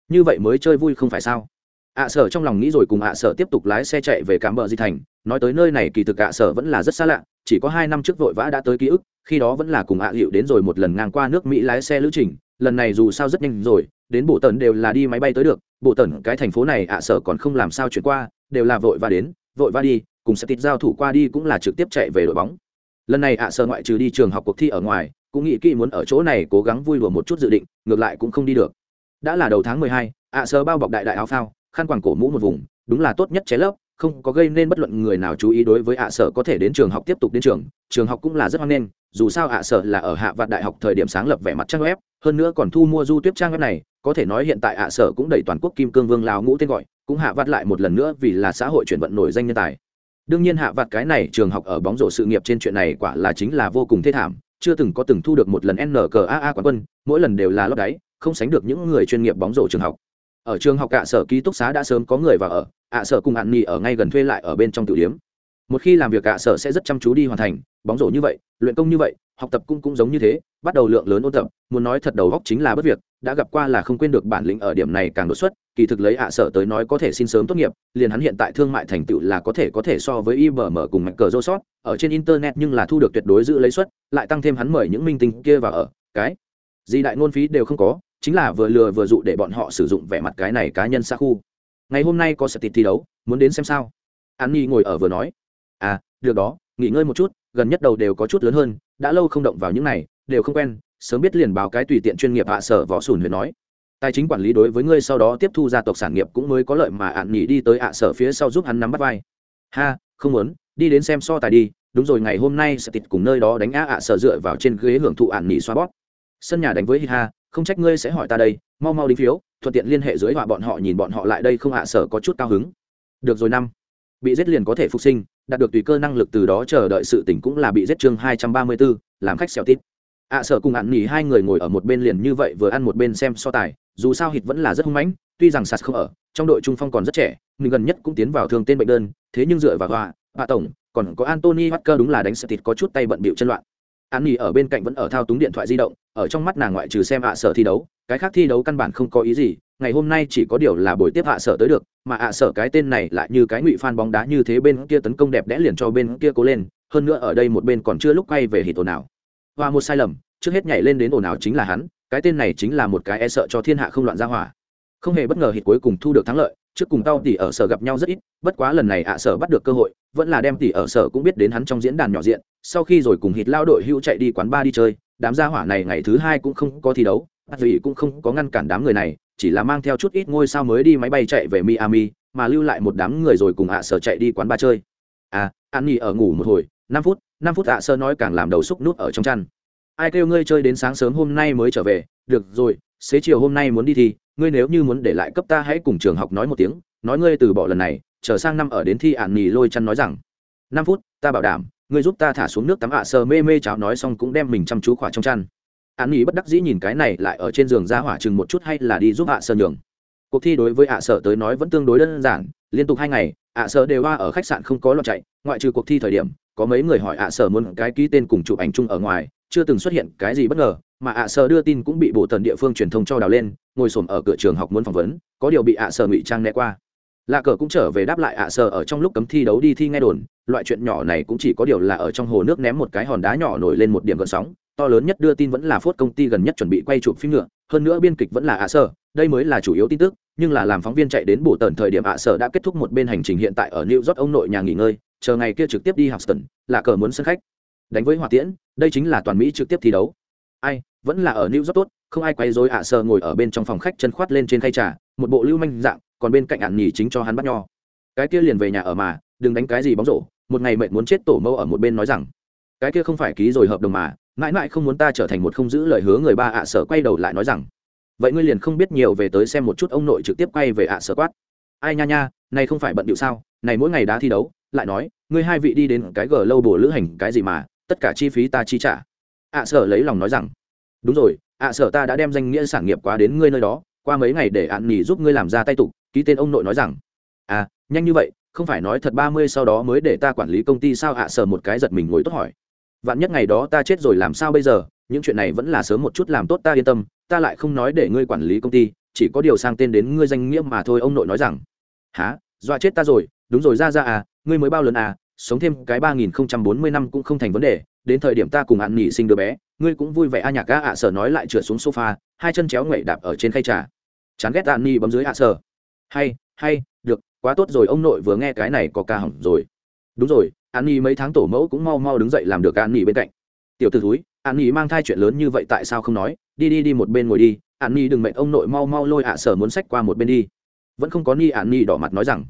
Như vậy mới chơi vui không phải sao? Ạ sở trong lòng nghĩ rồi cùng ạ sở tiếp tục lái xe chạy về cám bờ di thành, nói tới nơi này kỳ thực ạ sở vẫn là rất xa lạ, chỉ có hai năm trước vội vã đã tới ký ức, khi đó vẫn là cùng ạ hiệu đến rồi một lần ngang qua nước mỹ lái xe lữ trình, lần này dù sao rất nhanh rồi, đến bộ tần đều là đi máy bay tới được, bộ tần cái thành phố này ạ sở còn không làm sao chuyển qua, đều là vội và đến, vội và đi cùng sẽ tít giao thủ qua đi cũng là trực tiếp chạy về đội bóng. Lần này ạ sơ ngoại trừ đi trường học cuộc thi ở ngoài, cũng nghĩ kỹ muốn ở chỗ này cố gắng vui đùa một chút dự định, ngược lại cũng không đi được. Đã là đầu tháng mười hai, ạ sơ bao bọc đại đại áo phao, khăn quàng cổ mũ một vùng, đúng là tốt nhất chế lớp không có gây nên bất luận người nào chú ý đối với ạ sở có thể đến trường học tiếp tục đến trường trường học cũng là rất hoan nghênh, dù sao ạ sở là ở hạ vạn đại học thời điểm sáng lập vẻ mặt trang web, hơn nữa còn thu mua du tiếp trang web này, có thể nói hiện tại ạ sở cũng đầy toàn quốc kim cương vương lào ngũ tên gọi, cũng hạ vặt lại một lần nữa vì là xã hội chuyển vận nổi danh nhân tài đương nhiên hạ vặt cái này trường học ở bóng rổ sự nghiệp trên chuyện này quả là chính là vô cùng thê thảm, chưa từng có từng thu được một lần nqaa quán quân, mỗi lần đều là lót đáy, không sánh được những người chuyên nghiệp bóng rổ trường học. Ở trường học ạ sở ký túc xá đã sớm có người vào ở, ạ sở cùng hạn nghỉ ở ngay gần thuê lại ở bên trong tiểu điếm. Một khi làm việc ạ sở sẽ rất chăm chú đi hoàn thành, bóng rổ như vậy, luyện công như vậy, học tập cũng cũng giống như thế, bắt đầu lượng lớn ôn tập, muốn nói thật đầu góc chính là bất việc, đã gặp qua là không quên được bản lĩnh ở điểm này càng đột xuất kỳ thực lấy ạ sở tới nói có thể xin sớm tốt nghiệp, liền hắn hiện tại thương mại thành tựu là có thể có thể so với ibm cùng mạnh cờ rô sót ở trên internet nhưng là thu được tuyệt đối giữ lấy suất, lại tăng thêm hắn mời những minh tinh kia vào ở, cái gì đại ngôn phí đều không có, chính là vừa lừa vừa dụ để bọn họ sử dụng vẻ mặt cái này cá nhân xa khu. Ngày hôm nay có sẽ tịt thi đấu, muốn đến xem sao? An nhi ngồi ở vừa nói. À được đó, nghỉ ngơi một chút, gần nhất đầu đều có chút lớn hơn, đã lâu không động vào những này, đều không quen, sớm biết liền báo cái tùy tiện chuyên nghiệp hạ sở võ sùn huyền nói tài chính quản lý đối với ngươi sau đó tiếp thu gia tộc sản nghiệp cũng mới có lợi mà ạn nhỉ đi tới ạ sở phía sau giúp hắn nắm bắt vai. Ha không muốn đi đến xem so tài đi đúng rồi ngày hôm nay sẽ tịt cùng nơi đó đánh á ạ sở dựa vào trên ghế hưởng thụ ạn nhỉ xoa bóp. Sân nhà đánh với hít ha không trách ngươi sẽ hỏi ta đây mau mau đính phiếu thuận tiện liên hệ dưới họa bọn họ nhìn bọn họ lại đây không ạ sở có chút cao hứng. Được rồi năm bị giết liền có thể phục sinh đạt được tùy cơ năng lực từ đó chờ đợi sự tỉnh cũng là bị giết chương hai trăm ba mươi 234, làm khách xẻo tít ạ sở cùng ạn nỉ hai người ngồi ở một bên liền như vậy vừa ăn một bên xem so tài, dù sao hít vẫn là rất hung mãnh, tuy rằng sạt không ở, trong đội trung phong còn rất trẻ, mình gần nhất cũng tiến vào thương tên bệnh đơn, thế nhưng dựa vào họa họa tổng, còn có antony hacker đúng là đánh sợ thịt có chút tay bận bịu chân loạn ạn nỉ ở bên cạnh vẫn ở thao túng điện thoại di động, ở trong mắt nàng ngoại trừ xem ạ sở thi đấu, cái khác thi đấu căn bản không có ý gì, ngày hôm nay chỉ có điều là buổi tiếp hạ sở tới được, mà ạ sở cái tên này lại như cái ngụy phan bóng đá như thế bên kia tấn công đẹp đẽ liền cho bên kia cố lên, hơn nữa ở đây một bên còn chưa lúc quay về hít ồn nào và một sai lầm, trước hết nhảy lên đến ồn ào chính là hắn, cái tên này chính là một cái e sợ cho thiên hạ không loạn ra hỏa. Không hề bất ngờ hít cuối cùng thu được thắng lợi, trước cùng tao tỷ ở sở gặp nhau rất ít, bất quá lần này ạ sở bắt được cơ hội, vẫn là đem tỷ ở sở cũng biết đến hắn trong diễn đàn nhỏ diện, sau khi rồi cùng hít lao đội hữu chạy đi quán bar đi chơi, đám gia hỏa này ngày thứ hai cũng không có thi đấu, bắt vì cũng không có ngăn cản đám người này, chỉ là mang theo chút ít ngôi sao mới đi máy bay chạy về miami, mà lưu lại một đám người rồi cùng ạ sở chạy đi quán bar chơi. À an nghỉ ở ngủ một hồi, năm phút năm phút ạ sơ nói càng làm đầu xúc nút ở trong chăn. Ai kêu ngươi chơi đến sáng sớm hôm nay mới trở về? Được rồi, xế chiều hôm nay muốn đi thi, ngươi nếu như muốn để lại cấp ta hãy cùng trường học nói một tiếng, nói ngươi từ bỏ lần này trở sang năm ở đến thi ạn nghỉ lôi chăn nói rằng. Năm phút, ta bảo đảm, ngươi giúp ta thả xuống nước tắm ạ sơ mê mê cháo nói xong cũng đem mình chăm chú khỏa trong chăn. Ạn nghỉ bất đắc dĩ nhìn cái này lại ở trên giường ra hỏa chừng một chút hay là đi giúp ạ sơ nhường. Cuộc thi đối với ạ sở tới nói vẫn tương đối đơn giản, liên tục hai ngày, ạ sở đều qua ở khách sạn không có loạt chạy, ngoại trừ cuộc thi thời điểm có mấy người hỏi ạ sở muốn cái ký tên cùng chụp ảnh chung ở ngoài, chưa từng xuất hiện cái gì bất ngờ, mà ạ sở đưa tin cũng bị bộ tần địa phương truyền thông cho đào lên, ngồi xổm ở cửa trường học muốn phỏng vấn, có điều bị ạ sở ngụy trang né qua. Lạ cờ cũng trở về đáp lại ạ sở ở trong lúc cấm thi đấu đi thi nghe đồn, loại chuyện nhỏ này cũng chỉ có điều là ở trong hồ nước ném một cái hòn đá nhỏ nổi lên một điểm gợn sóng, to lớn nhất đưa tin vẫn là phốt công ty gần nhất chuẩn bị quay chụp phim nữa hơn nữa biên kịch vẫn là ạ sở, đây mới là chủ yếu tin tức, nhưng là làm phóng viên chạy đến bổ tần thời điểm ạ sở đã kết thúc một bên hành trình hiện tại ở new york ông nội nhà nghỉ ngơi chờ ngày kia trực tiếp đi học tần là cờ muốn sân khách. Đánh với hỏa tiễn, đây chính là toàn mỹ trực tiếp thi đấu. Ai, vẫn là ở new york tốt, không ai quay dối ạ sở ngồi ở bên trong phòng khách chân khoát lên trên khay trà, một bộ lưu manh dạng, còn bên cạnh ạn nhỉ chính cho hắn bắt nho. Cái kia liền về nhà ở mà, đừng đánh cái gì bóng rổ, một ngày mệt muốn chết tổ mâu ở một bên nói rằng, cái kia không phải ký rồi hợp đồng mà, mãi mãi không muốn ta trở thành một không giữ lời hứa người ba ạ sở quay đầu lại nói rằng, vậy ngươi liền không biết nhiều về tới xem một chút ông nội trực tiếp quay về ạ sở quát ai nha nha, này không phải bận điệu sao? Này mỗi ngày đá thi đấu, lại nói, ngươi hai vị đi đến cái gờ lâu bổ lữ hành cái gì mà, tất cả chi phí ta chi trả. Ạ sở lấy lòng nói rằng, đúng rồi, ạ sở ta đã đem danh nghĩa sản nghiệp quá đến ngươi nơi đó, qua mấy ngày để ạn nghỉ giúp ngươi làm ra tay tục, ký tên ông nội nói rằng à nhanh như vậy, không phải nói thật ba mươi sau đó mới để ta quản lý công ty sao? Ạ sở một cái giật mình ngồi tốt hỏi, vạn nhất ngày đó ta chết rồi làm sao bây giờ? Những chuyện này vẫn là sớm một chút làm tốt ta yên tâm, ta lại không nói để ngươi quản lý công ty, chỉ có điều sang tên đến ngươi danh nghĩa mà thôi, ông nội nói rằng há, dọa chết ta rồi, đúng rồi, ra ra à ngươi mới bao lớn à sống thêm cái ba nghìn không trăm bốn mươi năm cũng không thành vấn đề, đến thời điểm ta cùng hạn nghỉ sinh đứa bé, ngươi cũng vui vẻ a nhạc a ạ sở nói lại trượt xuống sofa, hai chân chéo ngậy đạp ở trên khay trà. Chán ghét hạn nghỉ bấm dưới ạ sở. Hay hay, được, quá tốt rồi, ông nội vừa nghe cái này có ca hỏng rồi. Đúng rồi, an nhi mấy tháng tổ mẫu cũng mau mau đứng dậy làm được an nhi bên cạnh. Tiểu t ử thúi, an nhi mang thai chuyện lớn như vậy tại sao không nói? Đi đi đi một bên ngồi đi. An nhi đừng mệnh ông nội mau mau lôi ạ sở muốn sách qua một bên đi vẫn không có ni ạn nhi đỏ mặt nói rằng,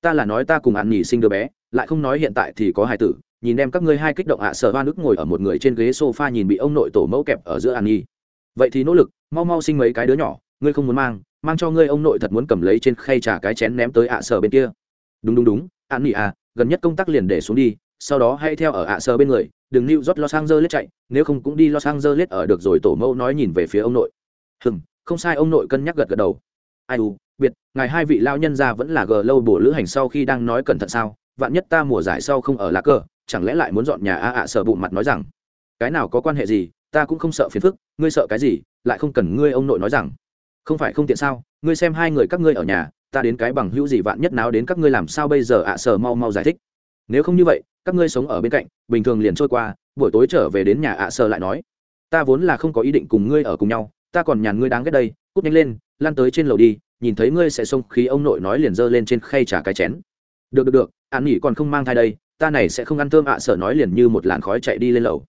ta là nói ta cùng ạn nhì sinh đứa bé, lại không nói hiện tại thì có hài tử, nhìn em các ngươi hai kích động ạ sở hoa nước ngồi ở một người trên ghế sofa nhìn bị ông nội tổ mẫu kẹp ở giữa ạn nhi vậy thì nỗ lực, mau mau sinh mấy cái đứa nhỏ, ngươi không muốn mang mang cho ngươi ông nội thật muốn cầm lấy trên khay trà cái chén ném tới ạ sở bên kia. Đúng đúng đúng ạn nhì à gần nhất công tác liền để xuống đi, sau đó hãy theo ở ạ sơ bên người, đừng lưu rót los angeles chạy, nếu không cũng đi los angeles ở được rồi tổ mẫu nói nhìn về phía ông nội. Hừm, không sai, ông nội cân nhắc gật gật đầu. Ai u biệt, ngài hai vị lao nhân ra vẫn là gờ lâu bổ lữ hành sau khi đang nói cẩn thận sao? Vạn nhất ta mùa giải sau không ở lá cờ, chẳng lẽ lại muốn dọn nhà a ạ sợ bụng mặt nói rằng, cái nào có quan hệ gì? Ta cũng không sợ phiền phức, ngươi sợ cái gì? Lại không cần ngươi ông nội nói rằng. Không phải không tiện sao? Ngươi xem hai người các ngươi ở nhà, ta đến cái bằng hữu gì vạn nhất nào đến các ngươi làm sao bây giờ ạ sở mau mau giải thích? Nếu không như vậy, các ngươi sống ở bên cạnh, bình thường liền trôi qua, buổi tối trở về đến nhà ạ sở lại nói, ta vốn là không có ý định cùng ngươi ở cùng nhau, ta còn nhàn ngươi đáng ghét đây, cút nhanh lên lan tới trên lầu đi nhìn thấy ngươi sẽ xông khí ông nội nói liền giơ lên trên khay trà cái chén được được được an nghỉ còn không mang thai đây ta này sẽ không ăn thơm ạ sở nói liền như một làn khói chạy đi lên lầu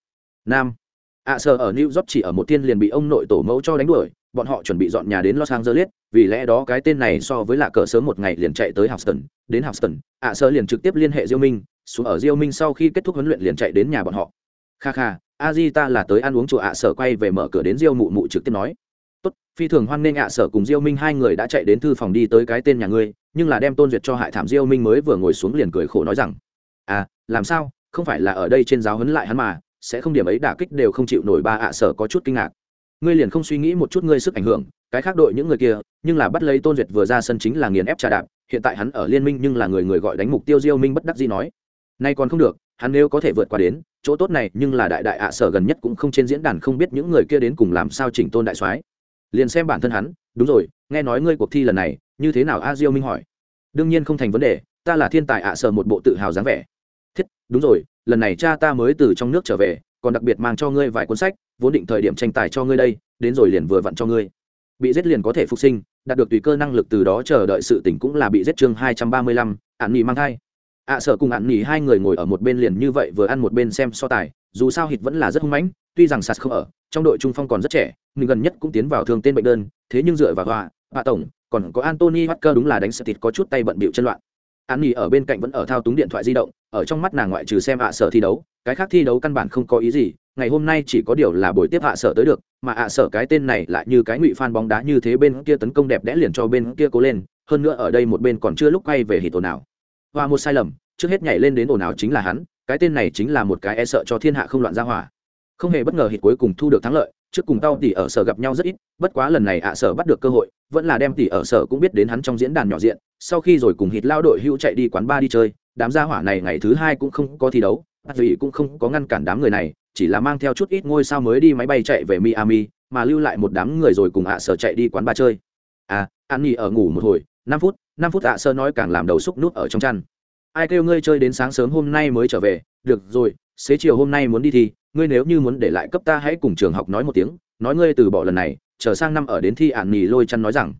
nam ạ sở ở new york chỉ ở một tiên liền bị ông nội tổ mẫu cho đánh đuổi bọn họ chuẩn bị dọn nhà đến Los Angeles, vì lẽ đó cái tên này so với lạ cờ sớm một ngày liền chạy tới Houston, đến Houston, ạ sở liền trực tiếp liên hệ Diêu Minh, xuống ở Diêu Minh sau khi kết thúc huấn luyện liền chạy đến nhà bọn họ. Kha kha, Aji ta là tới ăn uống chùa ạ sở quay về mở cửa đến Diêu mụ mụ trực tiếp nói. Phi thường hoan nghênh ạ sở cùng Diêu Minh hai người đã chạy đến thư phòng đi tới cái tên nhà ngươi, nhưng là đem Tôn Duyệt cho hại thảm Diêu Minh mới vừa ngồi xuống liền cười khổ nói rằng: "À, làm sao, không phải là ở đây trên giáo huấn lại hắn mà, sẽ không điểm ấy đả kích đều không chịu nổi ba ạ sở có chút kinh ngạc." ngươi liền không suy nghĩ một chút ngươi sức ảnh hưởng cái khác đội những người kia nhưng là bắt lấy tôn duyệt vừa ra sân chính là nghiền ép trà đạp hiện tại hắn ở liên minh nhưng là người người gọi đánh mục tiêu diêu minh bất đắc dĩ nói. Nay còn không được hắn nếu có thể vượt qua đến chỗ tốt này nhưng là đại đại ạ sở gần nhất cũng không trên diễn đàn không biết những người kia đến cùng làm sao chỉnh tôn đại soái liền xem bản thân hắn, đúng rồi, nghe nói ngươi cuộc thi lần này, như thế nào a diêu minh hỏi? Đương nhiên không thành vấn đề, ta là thiên tài ạ sờ một bộ tự hào dáng vẻ. Thiết, đúng rồi, lần này cha ta mới từ trong nước trở về, còn đặc biệt mang cho ngươi vài cuốn sách, vốn định thời điểm tranh tài cho ngươi đây, đến rồi liền vừa vặn cho ngươi. Bị giết liền có thể phục sinh, đạt được tùy cơ năng lực từ đó chờ đợi sự tỉnh cũng là bị giết chương hai trăm ba mươi lăm ạn nghỉ mang thai. ạ sở cùng ạn nghỉ hai người ngồi ở một bên liền như vậy vừa ăn một bên xem so tài dù sao hít vẫn là rất hung mãnh, tuy rằng sạt không ở, trong đội trung phong còn rất trẻ, mình gần nhất cũng tiến vào thường tên bệnh đơn, thế nhưng dựa vào họa bà tổng, còn có antony Walker đúng là đánh sợ thịt có chút tay bận bịu chân loạn. An nghỉ ở bên cạnh vẫn ở thao túng điện thoại di động, ở trong mắt nàng ngoại trừ xem ạ sở thi đấu, cái khác thi đấu căn bản không có ý gì, ngày hôm nay chỉ có điều là buổi tiếp hạ sở tới được, mà ạ sở cái tên này lại như cái ngụy phan bóng đá như thế bên kia tấn công đẹp đẽ liền cho bên kia cố lên, hơn nữa ở đây một bên còn chưa lúc quay về hít ồn ào và một sai lầm, trước hết nhảy lên đến ồn ào chính là hắn cái tên này chính là một cái e sợ cho thiên hạ không loạn ra hỏa. Không hề bất ngờ hít cuối cùng thu được thắng lợi, trước cùng tao tỷ ở sở gặp nhau rất ít, bất quá lần này ạ sở bắt được cơ hội, vẫn là đem tỷ ở sở cũng biết đến hắn trong diễn đàn nhỏ diện, sau khi rồi cùng hít lao đội hữu chạy đi quán ba đi chơi, đám gia hỏa này ngày thứ hai cũng không có thi đấu bắt vì cũng không có ngăn cản đám người này, chỉ là mang theo chút ít ngôi sao mới đi máy bay chạy về miami, mà lưu lại một đám người rồi cùng ạ sở chạy đi quán ba chơi. À an nghỉ ở ngủ một hồi, năm phút năm phút ạ sơ nói càng làm đầu xúc nút ở trong chăn ai kêu ngươi chơi đến sáng sớm hôm nay mới trở về? Được rồi xế chiều hôm nay muốn đi thì, ngươi nếu như muốn để lại cấp ta hãy cùng trường học nói một tiếng nói ngươi từ bỏ lần này trở sang năm ở đến thi ạn nghỉ lôi chăn nói rằng.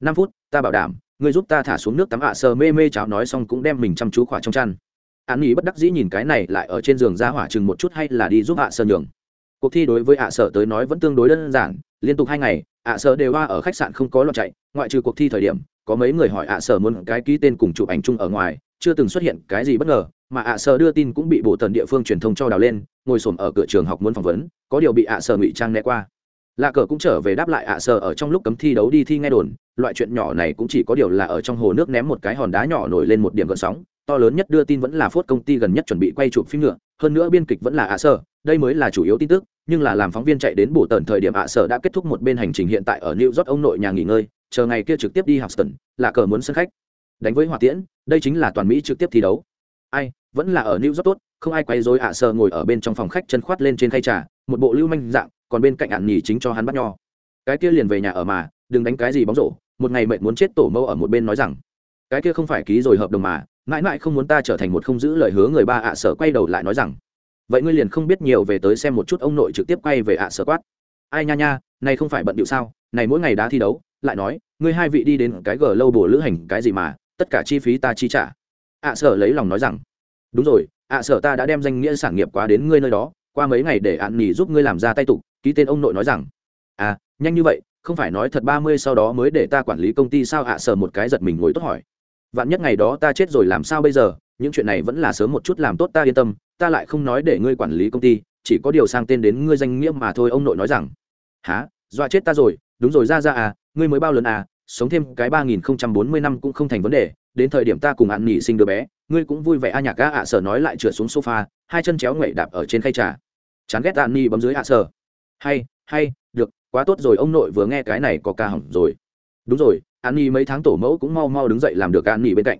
Năm phút ta bảo đảm ngươi giúp ta thả xuống nước tắm ạ sờ mê mê cháo nói xong cũng đem mình chăm chú khỏa trong chăn. Ạn nghỉ bất đắc dĩ nhìn cái này lại ở trên giường ra hỏa chừng một chút hay là đi giúp ạ sờ nhường. Cuộc thi đối với ạ sở tới nói vẫn tương đối đơn giản liên tục hai ngày ạ sở đều qua ở khách sạn không có loạt chạy ngoại trừ cuộc thi thời điểm có mấy người hỏi ạ sở muốn cái ký tên cùng chụp ảnh chung ở ngoài chưa từng xuất hiện cái gì bất ngờ, mà ạ sở đưa tin cũng bị bộ tần địa phương truyền thông cho đào lên, ngồi xổm ở cửa trường học muốn phỏng vấn, có điều bị ạ sở ngụy trang né qua. Lạ cờ cũng trở về đáp lại ạ sở ở trong lúc cấm thi đấu đi thi nghe đồn, loại chuyện nhỏ này cũng chỉ có điều là ở trong hồ nước ném một cái hòn đá nhỏ nổi lên một điểm gợn sóng, to lớn nhất đưa tin vẫn là phốt công ty gần nhất chuẩn bị quay chụp phim nữa hơn nữa biên kịch vẫn là ạ sở đây mới là chủ yếu tin tức, nhưng là làm phóng viên chạy đến bổ tần thời điểm ạ sở đã kết thúc một bên hành trình hiện tại ở new york ông nội nhà nghỉ ngơi, chờ ngày kia trực tiếp đi học tần là cờ muốn sân khách đánh với hỏa tiễn, đây chính là toàn mỹ trực tiếp thi đấu. Ai, vẫn là ở new york tốt, không ai quay dối ạ, sờ ngồi ở bên trong phòng khách chân khoát lên trên khay trà, một bộ lưu manh dạng, còn bên cạnh ạn nhì chính cho hắn bắt nho. Cái kia liền về nhà ở mà, đừng đánh cái gì bóng rổ, một ngày mệt muốn chết tổ mâu ở một bên nói rằng, cái kia không phải ký rồi hợp đồng mà, mãi mãi không muốn ta trở thành một không giữ lời hứa người ba ạ sở quay đầu lại nói rằng, vậy ngươi liền không biết nhiều về tới xem một chút ông nội trực tiếp quay về ạ sở quát. Ai nha nha, này không phải bận điệu sao, này mỗi ngày đá thi đấu, lại nói, ngươi hai vị đi đến cái gờ lâu bùa lữ hành cái gì mà tất cả chi phí ta chi trả. Ạ sở lấy lòng nói rằng, đúng rồi, ạ sở ta đã đem danh nghĩa sản nghiệp quá đến ngươi nơi đó, qua mấy ngày để ạn nhì giúp ngươi làm ra tay tục. Ký tên ông nội nói rằng à nhanh như vậy, không phải nói thật ba mươi sau đó mới để ta quản lý công ty sao ạ sở một cái giật mình ngồi tốt hỏi. Vạn nhất ngày đó ta chết rồi làm sao bây giờ? Những chuyện này vẫn là sớm một chút làm tốt ta yên tâm, ta lại không nói để ngươi quản lý công ty, chỉ có điều sang tên đến ngươi danh nghĩa mà thôi. Ông nội nói rằng há dọa chết ta rồi, đúng rồi, ra ra à ngươi mới bao lớn à? Sống thêm cái ba nghìn không trăm bốn mươi năm cũng không thành vấn đề, đến thời điểm ta cùng ăn nghỉ sinh đứa bé, ngươi cũng vui vẻ a nhạc a ạ sở nói lại trượt xuống sofa, hai chân chéo ngậy đạp ở trên khay trà. Chán ghét an bấm dưới ạ sở. Hay hay, được, quá tốt rồi, ông nội vừa nghe cái này có ca hỏng rồi. Đúng rồi, an nghỉ mấy tháng tổ mẫu cũng mau mau đứng dậy làm được an nghỉ bên cạnh.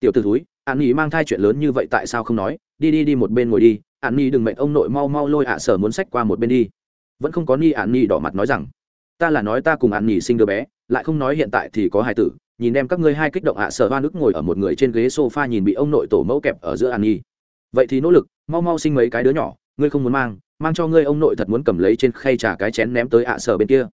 Tiểu t ử túi an mang thai chuyện lớn như vậy tại sao không nói? Đi đi đi một bên ngồi đi, an nghỉ đừng mệnh ông nội mau mau lôi ạ sở muốn sách qua một bên đi. Vẫn không có ni an nghỉ đỏ mặt nói rằng, ta là nói ta cùng an nghỉ sinh đứa bé lại không nói hiện tại thì có hài tử nhìn em các ngươi hai kích động ạ sở hoa nước ngồi ở một người trên ghế sofa nhìn bị ông nội tổ mẫu kẹp ở giữa an nhi vậy thì nỗ lực mau mau sinh mấy cái đứa nhỏ ngươi không muốn mang mang cho ngươi ông nội thật muốn cầm lấy trên khay trà cái chén ném tới ạ sở bên kia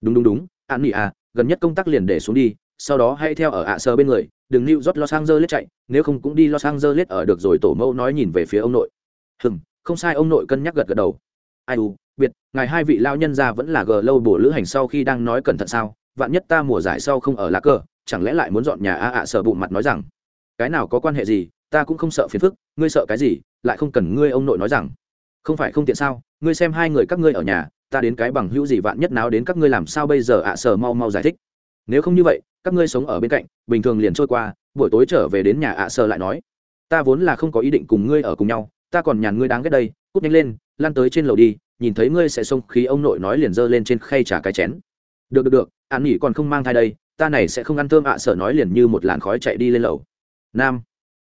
đúng đúng đúng an nhi à gần nhất công tác liền để xuống đi sau đó hãy theo ở ạ sở bên người đừng lưu rót Los Angeles chạy, nếu không cũng đi Los Angeles ở được rồi tổ mẫu nói nhìn về phía ông nội. Hừm, không sai ông nội cân nhắc gật gật đầu. Ai u, biệt, ngài hai vị lao nhân gia vẫn là gờ lâu bổ lữ hành sau khi đang nói cẩn thận sao, vạn nhất ta mùa giải sau không ở lá cờ, chẳng lẽ lại muốn dọn nhà a ạ sợ bụng mặt nói rằng, cái nào có quan hệ gì, ta cũng không sợ phiền phức, ngươi sợ cái gì, lại không cần ngươi ông nội nói rằng, không phải không tiện sao, ngươi xem hai người các ngươi ở nhà, ta đến cái bằng hữu gì vạn nhất nào đến các ngươi làm sao bây giờ ạ sở mau mau giải thích. Nếu không như vậy các ngươi sống ở bên cạnh bình thường liền trôi qua buổi tối trở về đến nhà ạ sơ lại nói ta vốn là không có ý định cùng ngươi ở cùng nhau ta còn nhàn ngươi đáng ghét đây cút nhanh lên lan tới trên lầu đi nhìn thấy ngươi sẽ xông khí ông nội nói liền giơ lên trên khay trả cái chén. Được được được an nghỉ còn không mang thai đây, ta này sẽ không ăn thơm ạ sở nói liền như một làn khói chạy đi lên lầu. Nam.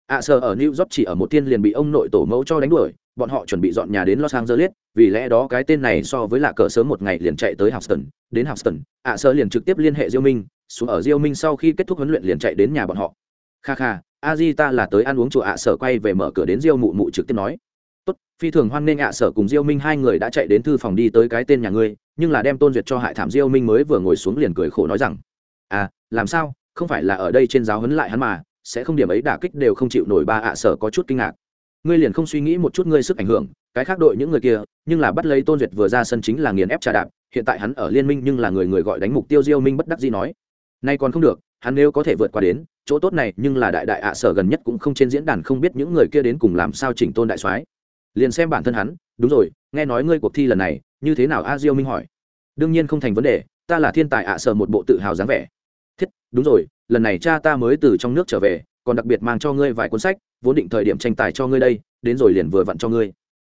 Ạ sở ở new york chỉ ở một tiên liền bị ông nội tổ mẫu cho đánh đuổi, bọn họ chuẩn bị dọn nhà đến los angeles, vì lẽ đó cái tên này so với lạ cờ sớm một ngày liền chạy tới houston, đến houston, ạ sở liền trực tiếp liên hệ diêu minh, xuống ở diêu minh sau khi kết thúc huấn luyện liền chạy đến nhà bọn họ. Kha kha, a di ta là tới ăn uống chùa ạ sở quay về mở cửa đến diêu mụ mụ trực tiếp nói tốt, phi thường hoan nghênh ạ, sở cùng diêu minh hai người đã chạy đến thư phòng đi tới cái tên nhà ngươi, nhưng là đem tôn duyệt cho hại thảm diêu minh mới vừa ngồi xuống liền cười khổ nói rằng à làm sao? Không phải là ở đây trên giáo huấn lại hắn mà, sẽ không điểm ấy đả kích đều không chịu nổi ba ạ, sở có chút kinh ngạc. Ngươi liền không suy nghĩ một chút ngươi sức ảnh hưởng, cái khác đội những người kia, nhưng là bắt lấy tôn duyệt vừa ra sân chính là nghiền ép trà đạp, hiện tại hắn ở liên minh nhưng là người người gọi đánh mục tiêu diêu minh bất đắc dĩ nói, nay còn không được, hắn nếu có thể vượt qua đến, chỗ tốt này nhưng là đại đại ạ, sở gần nhất cũng không trên diễn đàn không biết những người kia đến cùng làm sao chỉnh tôn đại soái liền xem bản thân hắn đúng rồi nghe nói ngươi cuộc thi lần này như thế nào a diêu minh hỏi? Đương nhiên không thành vấn đề ta là thiên tài ạ sờ một bộ tự hào dáng vẻ. Thiết đúng rồi lần này cha ta mới từ trong nước trở về còn đặc biệt mang cho ngươi vài cuốn sách vốn định thời điểm tranh tài cho ngươi đây đến rồi liền vừa vặn cho ngươi.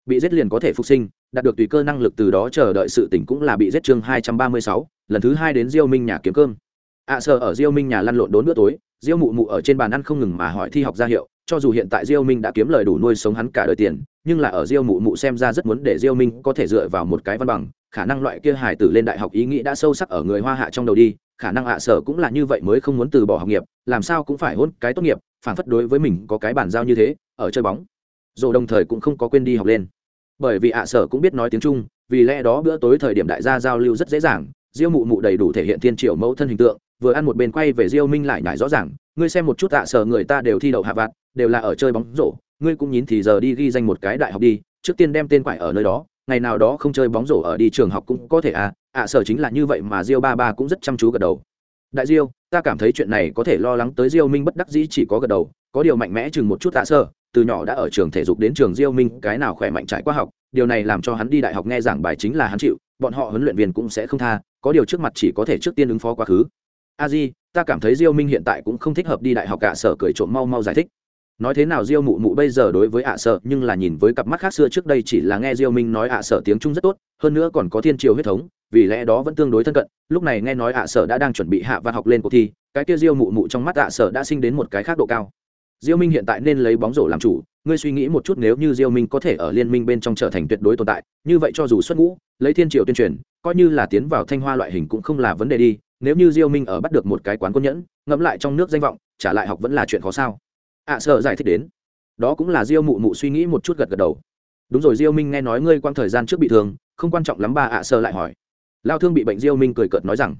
Bị giết liền có thể phục sinh đạt được tùy cơ năng lực từ đó chờ đợi sự tỉnh cũng là bị giết chương hai trăm ba mươi sáu lần thứ hai đến diêu minh nhà kiếm cơm. ạ à, sợ ở diêu minh nhà lăn lộn đốn bữa tối diêu mụ mụ ở trên bàn ăn không ngừng mà hỏi thi học ra hiệu cho dù hiện tại diêu minh đã kiếm lời đủ nuôi sống hắn cả đời tiền, nhưng là ở diêu mụ mụ xem ra rất muốn để diêu minh có thể dựa vào một cái văn bằng, khả năng loại kia hài tử lên đại học ý nghĩ đã sâu sắc ở người hoa hạ trong đầu đi, khả năng ạ à sở cũng là như vậy mới không muốn từ bỏ học nghiệp, làm sao cũng phải hôn cái tốt nghiệp, phản phất đối với mình có cái bản giao như thế, ở chơi bóng. Rồi đồng thời cũng không có quên đi học lên. Bởi vì ạ à sở cũng biết nói tiếng trung, vì lẽ đó bữa tối thời điểm đại gia giao lưu rất dễ dàng, diêu mụ mụ đầy đủ thể hiện thiên triệu mẫu thân hình tượng vừa ăn một bên quay về diêu minh lại nhải rõ ràng ngươi xem một chút ạ à sở người ta đều thi đậu hạ vạn đều là ở chơi bóng rổ ngươi cũng nhín thì giờ đi ghi danh một cái đại học đi trước tiên đem tên quải ở nơi đó ngày nào đó không chơi bóng rổ ở đi trường học cũng có thể à ạ sở chính là như vậy mà diêu ba ba cũng rất chăm chú gật đầu. Đại diêu ta cảm thấy chuyện này có thể lo lắng tới diêu minh bất đắc dĩ chỉ có gật đầu có điều mạnh mẽ chừng một chút tạ sở, từ nhỏ đã ở trường thể dục đến trường diêu minh cái nào khỏe mạnh trải qua học điều này làm cho hắn đi đại học nghe giảng bài chính là hắn chịu bọn họ huấn luyện viên cũng sẽ không tha có điều trước mặt chỉ có thể trước tiên ứng phó quá khứ a di, ta cảm thấy diêu minh hiện tại cũng không thích hợp đi đại học cả sở cười trộm mau mau giải thích. Nói thế nào diêu mụ mụ bây giờ đối với ạ sợ nhưng là nhìn với cặp mắt khác xưa trước đây chỉ là nghe diêu minh nói ạ sợ tiếng trung rất tốt, hơn nữa còn có thiên triều huyết thống, vì lẽ đó vẫn tương đối thân cận. Lúc này nghe nói ạ sợ đã đang chuẩn bị hạ văn học lên cuộc thi, cái kia diêu mụ mụ trong mắt ạ sợ đã sinh đến một cái khác độ cao. Diêu minh hiện tại nên lấy bóng rổ làm chủ, ngươi suy nghĩ một chút nếu như diêu minh có thể ở liên minh bên trong trở thành tuyệt đối tồn tại, như vậy cho dù xuất ngũ, lấy thiên triều tuyên truyền, coi như là tiến vào thanh hoa loại hình cũng không là vấn đề đi nếu như diêu minh ở bắt được một cái quán quân nhẫn ngẫm lại trong nước danh vọng trả lại học vẫn là chuyện khó sao? Ạ à, sợ giải thích đến. Đó cũng là diêu mụ mụ suy nghĩ một chút gật gật đầu. Đúng rồi diêu minh nghe nói ngươi quang thời gian trước bị thương không quan trọng lắm ba ạ à sợ lại hỏi. Lao thương bị bệnh diêu minh cười cợt nói rằng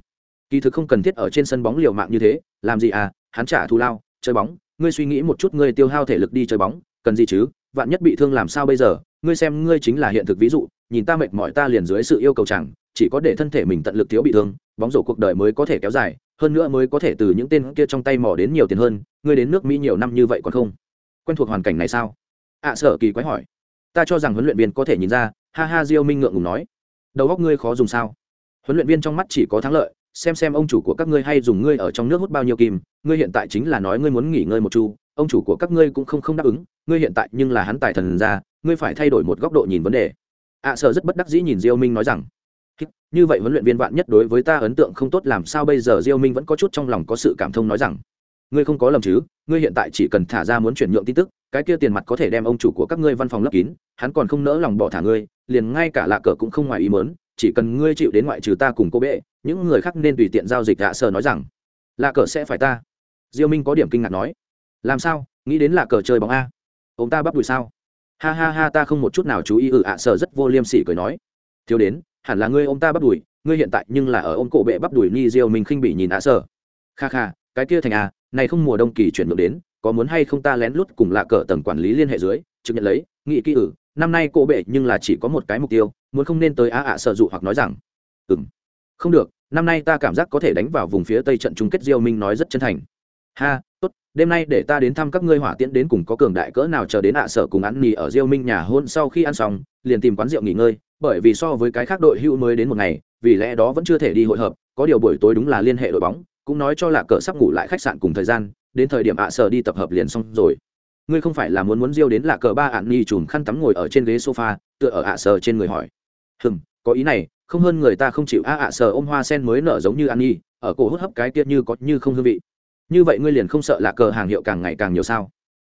kỳ thực không cần thiết ở trên sân bóng liều mạng như thế làm gì à hắn trả thù lao chơi bóng. Ngươi suy nghĩ một chút ngươi tiêu hao thể lực đi chơi bóng cần gì chứ? Vạn nhất bị thương làm sao bây giờ? Ngươi xem ngươi chính là hiện thực ví dụ nhìn ta mệt mỏi ta liền dưới sự yêu cầu chẳng chỉ có để thân thể mình tận lực thiếu bị thương bóng rổ cuộc đời mới có thể kéo dài hơn nữa mới có thể từ những tên kia trong tay mỏ đến nhiều tiền hơn ngươi đến nước mỹ nhiều năm như vậy còn không? Quen thuộc hoàn cảnh này sao? Ạ à, sở kỳ quái hỏi. Ta cho rằng huấn luyện viên có thể nhìn ra ha ha diêu minh ngượng ngùng nói. Đầu góc ngươi khó dùng sao? Huấn luyện viên trong mắt chỉ có thắng lợi xem xem ông chủ của các ngươi hay dùng ngươi ở trong nước hút bao nhiêu kim ngươi hiện tại chính là nói ngươi muốn nghỉ ngơi một chu ông chủ của các ngươi cũng không không đáp ứng ngươi hiện tại nhưng là hắn tài thần ra ngươi phải thay đổi một góc độ nhìn vấn đề. Ạ à, sở rất bất đắc dĩ nhìn diêu minh nói rằng như vậy huấn luyện viên vạn nhất đối với ta ấn tượng không tốt làm sao bây giờ diêu minh vẫn có chút trong lòng có sự cảm thông nói rằng, ngươi không có lầm chứ, ngươi hiện tại chỉ cần thả ra muốn chuyển nhượng tin tức, cái kia tiền mặt có thể đem ông chủ của các ngươi văn phòng lấp kín, hắn còn không nỡ lòng bỏ thả ngươi, liền ngay cả lạ cờ cũng không ngoài ý mớn chỉ cần ngươi chịu đến ngoại trừ ta cùng cô bệ, những người khác nên tùy tiện giao dịch hạ sờ nói rằng, lạ cờ sẽ phải ta. Diêu minh có điểm kinh ngạc nói, làm sao, nghĩ đến lạ cờ chơi bóng a? Ông ta bắp đùi sao? Ha ha ha, ta không một chút nào chú ý ừ ạ sờ rất vô liêm sỉ cười nói. Thiếu đến hẳn là ngươi ôm ta bắt đùi, ngươi hiện tại nhưng là ở ôm cổ bệ bắt đùi ni diêu mình khinh bị nhìn ạ sở kha kha, cái kia thành à này không mùa đông kỳ chuyển ngược đến, có muốn hay không ta lén lút cùng lạ cờ tầng quản lý liên hệ dưới, trực nhận lấy nghị kỹ ử năm nay cổ bệ nhưng là chỉ có một cái mục tiêu, muốn không nên tới á ạ sợ dụ hoặc nói rằng. Ừng không được, năm nay ta cảm giác có thể đánh vào vùng phía tây trận chung kết diêu minh nói rất chân thành. Ha tốt, đêm nay để ta đến thăm các ngươi hỏa tiễn đến cùng có cường đại cỡ nào chờ đến ạ sở cùng ăn mì ở diêu minh nhà hôn sau khi ăn xong, liền tìm quán rượu nghỉ ngơi, bởi vì so với cái khác đội hưu mới đến một ngày, vì lẽ đó vẫn chưa thể đi hội hợp, có điều buổi tối đúng là liên hệ đội bóng, cũng nói cho là cỡ sắp ngủ lại khách sạn cùng thời gian, đến thời điểm ạ sở đi tập hợp liền xong rồi. Ngươi không phải là muốn muốn diêu đến là cờ ba ạn ni chùm khăn tắm ngồi ở trên ghế sofa, tựa ở ạ sở trên người hỏi. Hừm, có ý này, không hơn người ta không chịu, a ạ sở ôm hoa sen mới nở giống như an nhi ở cổ hút hấp cái kia như có như không hương vị như vậy ngươi liền không sợ là cờ hàng hiệu càng ngày càng nhiều sao?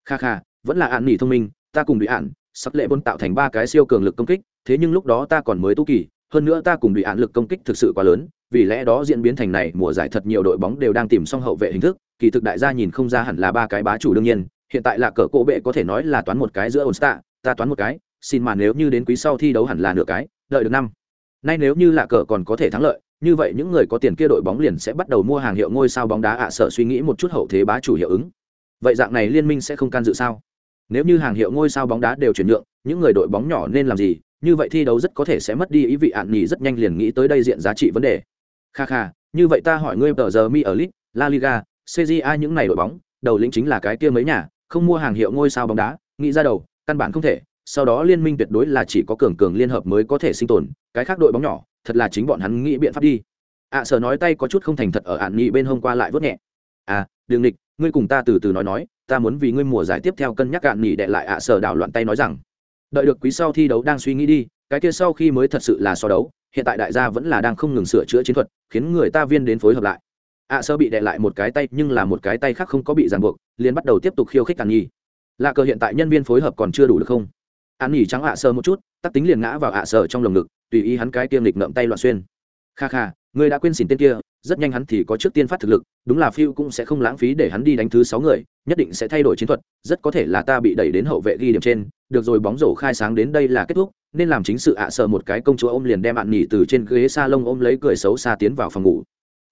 Kha kha, vẫn là ạn nỉ thông minh, ta cùng bị ạn sắc lệ bôn tạo thành ba cái siêu cường lực công kích, thế nhưng lúc đó ta còn mới tu kỳ, hơn nữa ta cùng bị ạn lực công kích thực sự quá lớn, vì lẽ đó diễn biến thành này, mùa giải thật nhiều đội bóng đều đang tìm xong hậu vệ hình thức, kỳ thực đại gia nhìn không ra hẳn là ba cái bá chủ đương nhiên, hiện tại là cờ cổ bệ có thể nói là toán một cái giữa ổn ta toán một cái, xin mà nếu như đến quý sau thi đấu hẳn là nửa cái, đợi được năm. Nay nếu như là cờ còn có thể thắng lợi như vậy những người có tiền kia đội bóng liền sẽ bắt đầu mua hàng hiệu ngôi sao bóng đá ạ, sợ suy nghĩ một chút hậu thế bá chủ hiệu ứng. Vậy dạng này liên minh sẽ không can dự sao? Nếu như hàng hiệu ngôi sao bóng đá đều chuyển nhượng, những người đội bóng nhỏ nên làm gì? Như vậy thi đấu rất có thể sẽ mất đi ý vị ạn nhì rất nhanh liền nghĩ tới đây diện giá trị vấn đề. Kha kha, như vậy ta hỏi ngươi, tờ giờ mi ở lit la liga cja những này đội bóng, đầu lĩnh chính là cái kia mấy nhà, không mua hàng hiệu ngôi sao bóng đá, nghĩ ra đầu, căn bản không thể. Sau đó liên minh tuyệt đối là chỉ có cường cường liên hợp mới có thể sinh tồn, cái khác đội bóng nhỏ thật là chính bọn hắn nghĩ biện pháp đi. Ạ à, sở nói tay có chút không thành thật ở ạn nghị bên hôm qua lại vớt nhẹ. À đường địch ngươi cùng ta từ từ nói nói ta muốn vì ngươi mùa giải tiếp theo cân nhắc ạn nghị đệ lại ạ à sở đảo loạn tay nói rằng đợi được quý sau thi đấu đang suy nghĩ đi cái kia sau khi mới thật sự là so đấu hiện tại đại gia vẫn là đang không ngừng sửa chữa chiến thuật khiến người ta viên đến phối hợp lại. Ạ à sơ bị đệ lại một cái tay nhưng là một cái tay khác không có bị ràng buộc liền bắt đầu tiếp tục khiêu khích ạn nhi là cờ hiện tại nhân viên phối hợp còn chưa đủ được không? Ạn nhi trắng ạ sơ một chút tắc tính liền ngã vào ạ sơ trong lồng ngực tùy ý hắn cái tiêm lịch ngậm tay loạn xuyên. Kha kha người đã quên xỉn tên kia, rất nhanh hắn thì có trước tiên phát thực lực, đúng là phiêu cũng sẽ không lãng phí để hắn đi đánh thứ sáu người, nhất định sẽ thay đổi chiến thuật, rất có thể là ta bị đẩy đến hậu vệ ghi điểm trên, được rồi bóng rổ khai sáng đến đây là kết thúc, nên làm chính sự ạ sợ một cái công chúa ôm liền đem bạn nghỉ từ trên ghế s a lông ôm lấy cười xấu xa tiến vào phòng ngủ.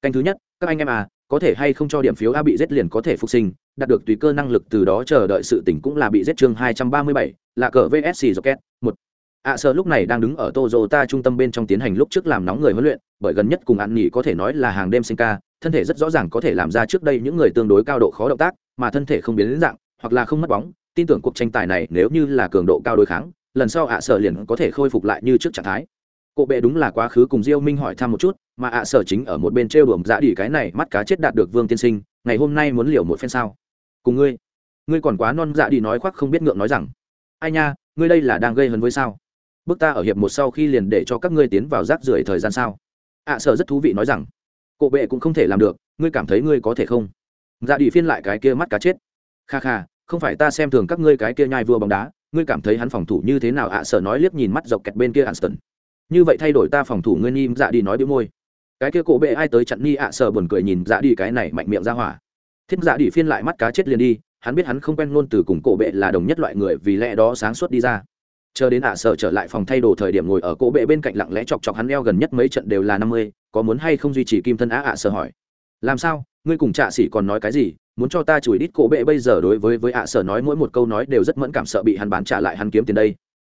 Canh thứ nhất, các anh em à có thể hay không cho điểm phiếu a bị giết liền có thể phục sinh, đạt được tùy cơ năng lực từ đó chờ đợi sự tỉnh cũng là bị giết chương hai trăm ba mươi bảy, là cờ vsc rocket, một. À, ạ sợ lúc này đang đứng ở Toyota trung tâm bên trong tiến hành lúc trước làm nóng người huấn luyện, bởi gần nhất cùng ăn nghỉ có thể nói là hàng đêm sinh ca, thân thể rất rõ ràng có thể làm ra trước đây những người tương đối cao độ khó động tác, mà thân thể không biến đến dạng, hoặc là không mất bóng. Tin tưởng cuộc tranh tài này nếu như là cường độ cao đối kháng, lần sau ạ sở liền có thể khôi phục lại như trước trạng thái. Cộ bệ đúng là quá khứ cùng diêu minh hỏi thăm một chút, mà ạ sở chính ở một bên treo đùm dã đỉ cái này mắt cá chết đạt được vương tiên sinh, ngày hôm nay muốn liều một phen sao? Cùng ngươi ngươi còn quá non dạ đỉ nói khoác không biết ngượng nói rằng, ai nha, ngươi đây là đang gây hấn với sao? Bước ta ở hiệp một sau khi liền để cho các ngươi tiến vào rác rưởi thời gian sao? À, ạ sở rất thú vị nói rằng, cổ bệ cũng không thể làm được, ngươi cảm thấy ngươi có thể không? Dạ đi phiên lại cái kia mắt cá chết. Kha kha, không phải ta xem thường các ngươi cái kia nhai vua bóng đá, ngươi cảm thấy hắn phòng thủ như thế nào? À, ạ sở nói liếc nhìn mắt dọc kẹt bên kia Anston. như vậy thay đổi ta phòng thủ ngươi nim dạ đi nói bĩu môi. Cái kia cổ bệ ai tới chặn ni à, ạ sở buồn cười nhìn dạ đi cái này mạnh miệng ra hỏa. Thiết dạ đi phiên lại mắt cá chết liền đi, hắn biết hắn không quen ngôn từ cùng cổ bệ là đồng nhất loại người, vì lẽ đó sáng suốt đi ra chờ đến ạ sở trở lại phòng thay đồ thời điểm ngồi ở cỗ bệ bên cạnh lặng lẽ chọc chọc hắn eo gần nhất mấy trận đều là năm mươi, có muốn hay không duy trì kim thân á ạ sở hỏi. Làm sao? Ngươi cùng trạ sĩ còn nói cái gì? Muốn cho ta chửi đít cỗ bệ bây giờ đối với với ạ sở nói mỗi một câu nói đều rất mẫn cảm sợ bị hắn bán trả lại hắn kiếm tiền đây.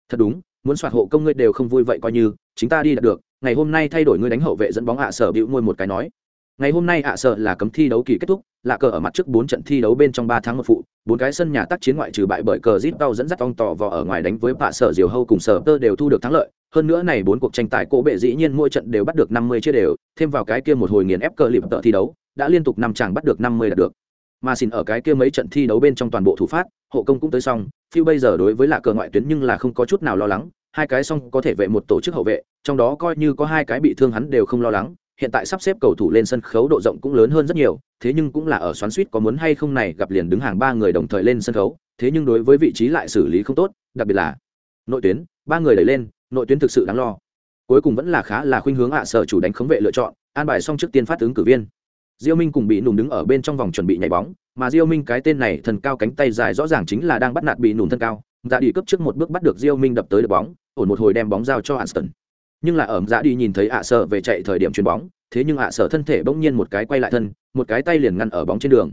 Thật đúng, muốn soạt hộ công ngươi đều không vui vậy coi như, chính ta đi đạt được. Ngày hôm nay thay đổi ngươi đánh hậu vệ dẫn bóng ạ sở bĩu môi một cái nói ngày hôm nay ạ sở là cấm thi đấu kỳ kết thúc, lạ cờ ở mặt trước bốn trận thi đấu bên trong ba tháng một phụ, bốn cái sân nhà tác chiến ngoại trừ bại bởi cờ zip tao dẫn dắt ong tỏ vò ở ngoài đánh với bạ sở diều hâu cùng sở tơ đều thu được thắng lợi. Hơn nữa này bốn cuộc tranh tài cổ bệ dĩ nhiên mỗi trận đều bắt được năm mươi chia đều, thêm vào cái kia một hồi nghiền ép cờ lịp tợ thi đấu, đã liên tục năm chàng bắt được năm mươi đạt được. Mà xin ở cái kia mấy trận thi đấu bên trong toàn bộ thủ phát, hộ công cũng tới xong, phiêu bây giờ đối với lạ cờ ngoại tuyến nhưng là không có chút nào lo lắng, hai cái xong có thể vệ một tổ chức hậu vệ, trong đó coi như có hai cái bị thương hắn đều không lo lắng hiện tại sắp xếp cầu thủ lên sân khấu độ rộng cũng lớn hơn rất nhiều, thế nhưng cũng là ở xoắn suýt có muốn hay không này gặp liền đứng hàng ba người đồng thời lên sân khấu, thế nhưng đối với vị trí lại xử lý không tốt, đặc biệt là nội tuyến, ba người đẩy lên, nội tuyến thực sự đáng lo cuối cùng vẫn là khá là khuynh hướng ạ sở chủ đánh khống vệ lựa chọn, an bài xong trước tiên phát ứng cử viên diêu minh cùng bị nùm đứng ở bên trong vòng chuẩn bị nhảy bóng, mà diêu minh cái tên này thần cao cánh tay dài rõ ràng chính là đang bắt nạt bị nùm thân cao dạ đi cấp trước một bước bắt được diêu minh đập tới được bóng, ổn một hồi đem bóng giao cho Anston nhưng là ở dạ đi nhìn thấy ạ sở về chạy thời điểm chuyền bóng, thế nhưng ạ sở thân thể bỗng nhiên một cái quay lại thân, một cái tay liền ngăn ở bóng trên đường.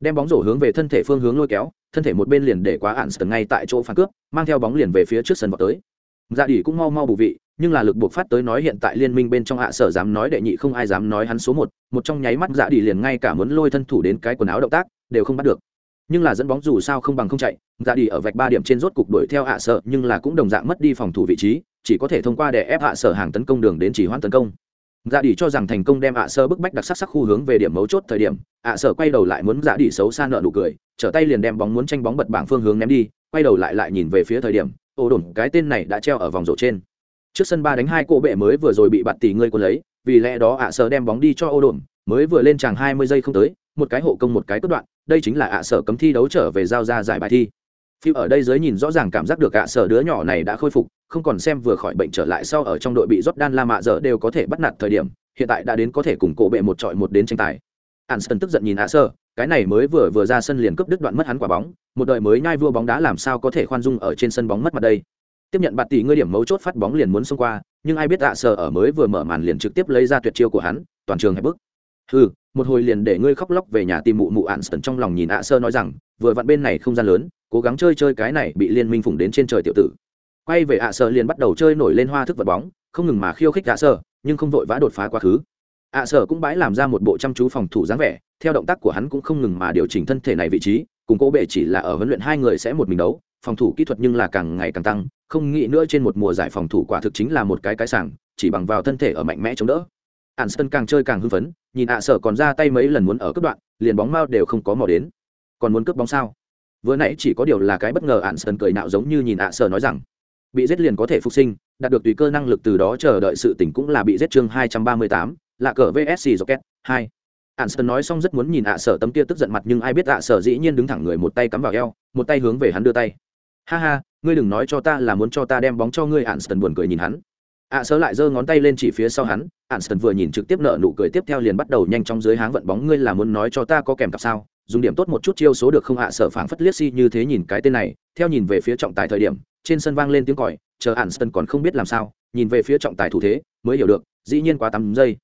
Đem bóng rổ hướng về thân thể phương hướng lôi kéo, thân thể một bên liền để quá Anston ngay tại chỗ phản cướp, mang theo bóng liền về phía trước sân vào tới. Dạ đi cũng mau mau bù vị, nhưng là lực buộc phát tới nói hiện tại liên minh bên trong hạ sở dám nói đệ nhị không ai dám nói hắn số một một trong nháy mắt dạ đi liền ngay cả muốn lôi thân thủ đến cái quần áo động tác, đều không bắt được nhưng là dẫn bóng dù sao không bằng không chạy ra đi ở vạch ba điểm trên rốt cục đuổi theo hạ sở nhưng là cũng đồng dạng mất đi phòng thủ vị trí, chỉ có thể thông qua để ép hạ sở hàng tấn công đường đến chỉ hoãn tấn công. Dạ đi cho rằng thành công đem hạ sở bức bách đặc sắc sắc khu hướng về điểm mấu chốt thời điểm hạ sở quay đầu lại muốn dạ đi xấu xa nợ nụ cười, trở tay liền đem bóng muốn tranh bóng bật bảng phương hướng ném đi, quay đầu lại lại nhìn về phía thời điểm, ô đồn, cái tên này đã treo ở vòng rổ trên. Trước sân ba đánh hai cô bệ mới vừa rồi bị bạt tỷ ngươi quân lấy, vì lẽ đó ạ à sở đem bóng đi cho ô đồn, mới vừa lên chàng hai mươi giây không tới, một cái hộ công một cái cất đoạn đây chính là ạ à sở cấm thi đấu trở về giao ra giải bài thi. Phiêu ở đây dưới nhìn rõ ràng cảm giác được ạ à sở đứa nhỏ này đã khôi phục, không còn xem vừa khỏi bệnh trở lại sau ở trong đội bị rót đan la mạ giờ đều có thể bắt nạt thời điểm, hiện tại đã đến có thể cùng cổ bệ một trọi một đến tranh tài. Anston tức giận nhìn ạ sở, cái này mới vừa vừa ra sân liền cướp đứt đoạn mất hắn quả bóng, một đời mới nhai vua bóng đá làm sao có thể khoan dung ở trên sân bóng mất mặt đây. Tiếp nhận bạt tỷ ngươi điểm mấu chốt phát bóng liền muốn xông qua, nhưng ai biết ạ sở ở mới vừa mở màn liền trực tiếp lấy ra tuyệt chiêu của hắn, toàn trường hẹp bức. Ừ một hồi liền để ngươi khóc lóc về nhà tìm mụ mụ ạn sần trong lòng nhìn ạ sơ nói rằng, vừa vặn bên này không gian lớn, cố gắng chơi chơi cái này bị liên minh phủng đến trên trời tiểu tử. Quay về ạ sơ liền bắt đầu chơi nổi lên hoa thức vật bóng, không ngừng mà khiêu khích ạ sơ, nhưng không vội vã đột phá quá khứ. ạ sơ cũng bãi làm ra một bộ chăm chú phòng thủ dáng vẻ, theo động tác của hắn cũng không ngừng mà điều chỉnh thân thể này vị trí, cùng cố bệ chỉ là ở huấn luyện hai người sẽ một mình đấu, phòng thủ kỹ thuật nhưng là càng ngày càng tăng, không nghĩ nữa trên một mùa giải phòng thủ quả thực chính là một cái cái sảng chỉ bằng vào thân thể ở mạnh mẽ chống đỡ ạn sơn càng chơi càng hưng phấn, nhìn ạ sở còn ra tay mấy lần muốn ở cướp đoạn, liền bóng mau đều không có mò đến. Còn muốn cướp bóng sao? Vừa nãy chỉ có điều là cái bất ngờ ạn sơn cười nạo giống như nhìn ạ sở nói rằng, bị giết liền có thể phục sinh, đạt được tùy cơ năng lực từ đó chờ đợi sự tỉnh cũng là bị giết chương hai trăm ba mươi tám, là cờ vsc rocket hai. Ạn sơn nói xong rất muốn nhìn ạ sở tấm kia tức giận mặt nhưng ai biết ạ sở dĩ nhiên đứng thẳng người một tay cắm vào eo, một tay hướng về hắn đưa tay. Ha ha, ngươi đừng nói cho ta là muốn cho ta đem bóng cho ngươi ạn sơn buồn cười nhìn hắn ạ sở lại giơ ngón tay lên chỉ phía sau hắn ạn sơn vừa nhìn trực tiếp nợ nụ cười tiếp theo liền bắt đầu nhanh trong dưới háng vận bóng, ngươi là muốn nói cho ta có kèm cặp sao? Dùng điểm tốt một chút chiêu số được không ạ? Sở phảng phất liếc si như thế nhìn cái tên này, theo nhìn về phía trọng tài thời điểm, trên sân vang lên tiếng còi, chờ ạn sơn còn không biết làm sao, nhìn về phía trọng tài thủ thế, mới hiểu được, dĩ nhiên quá tám giây.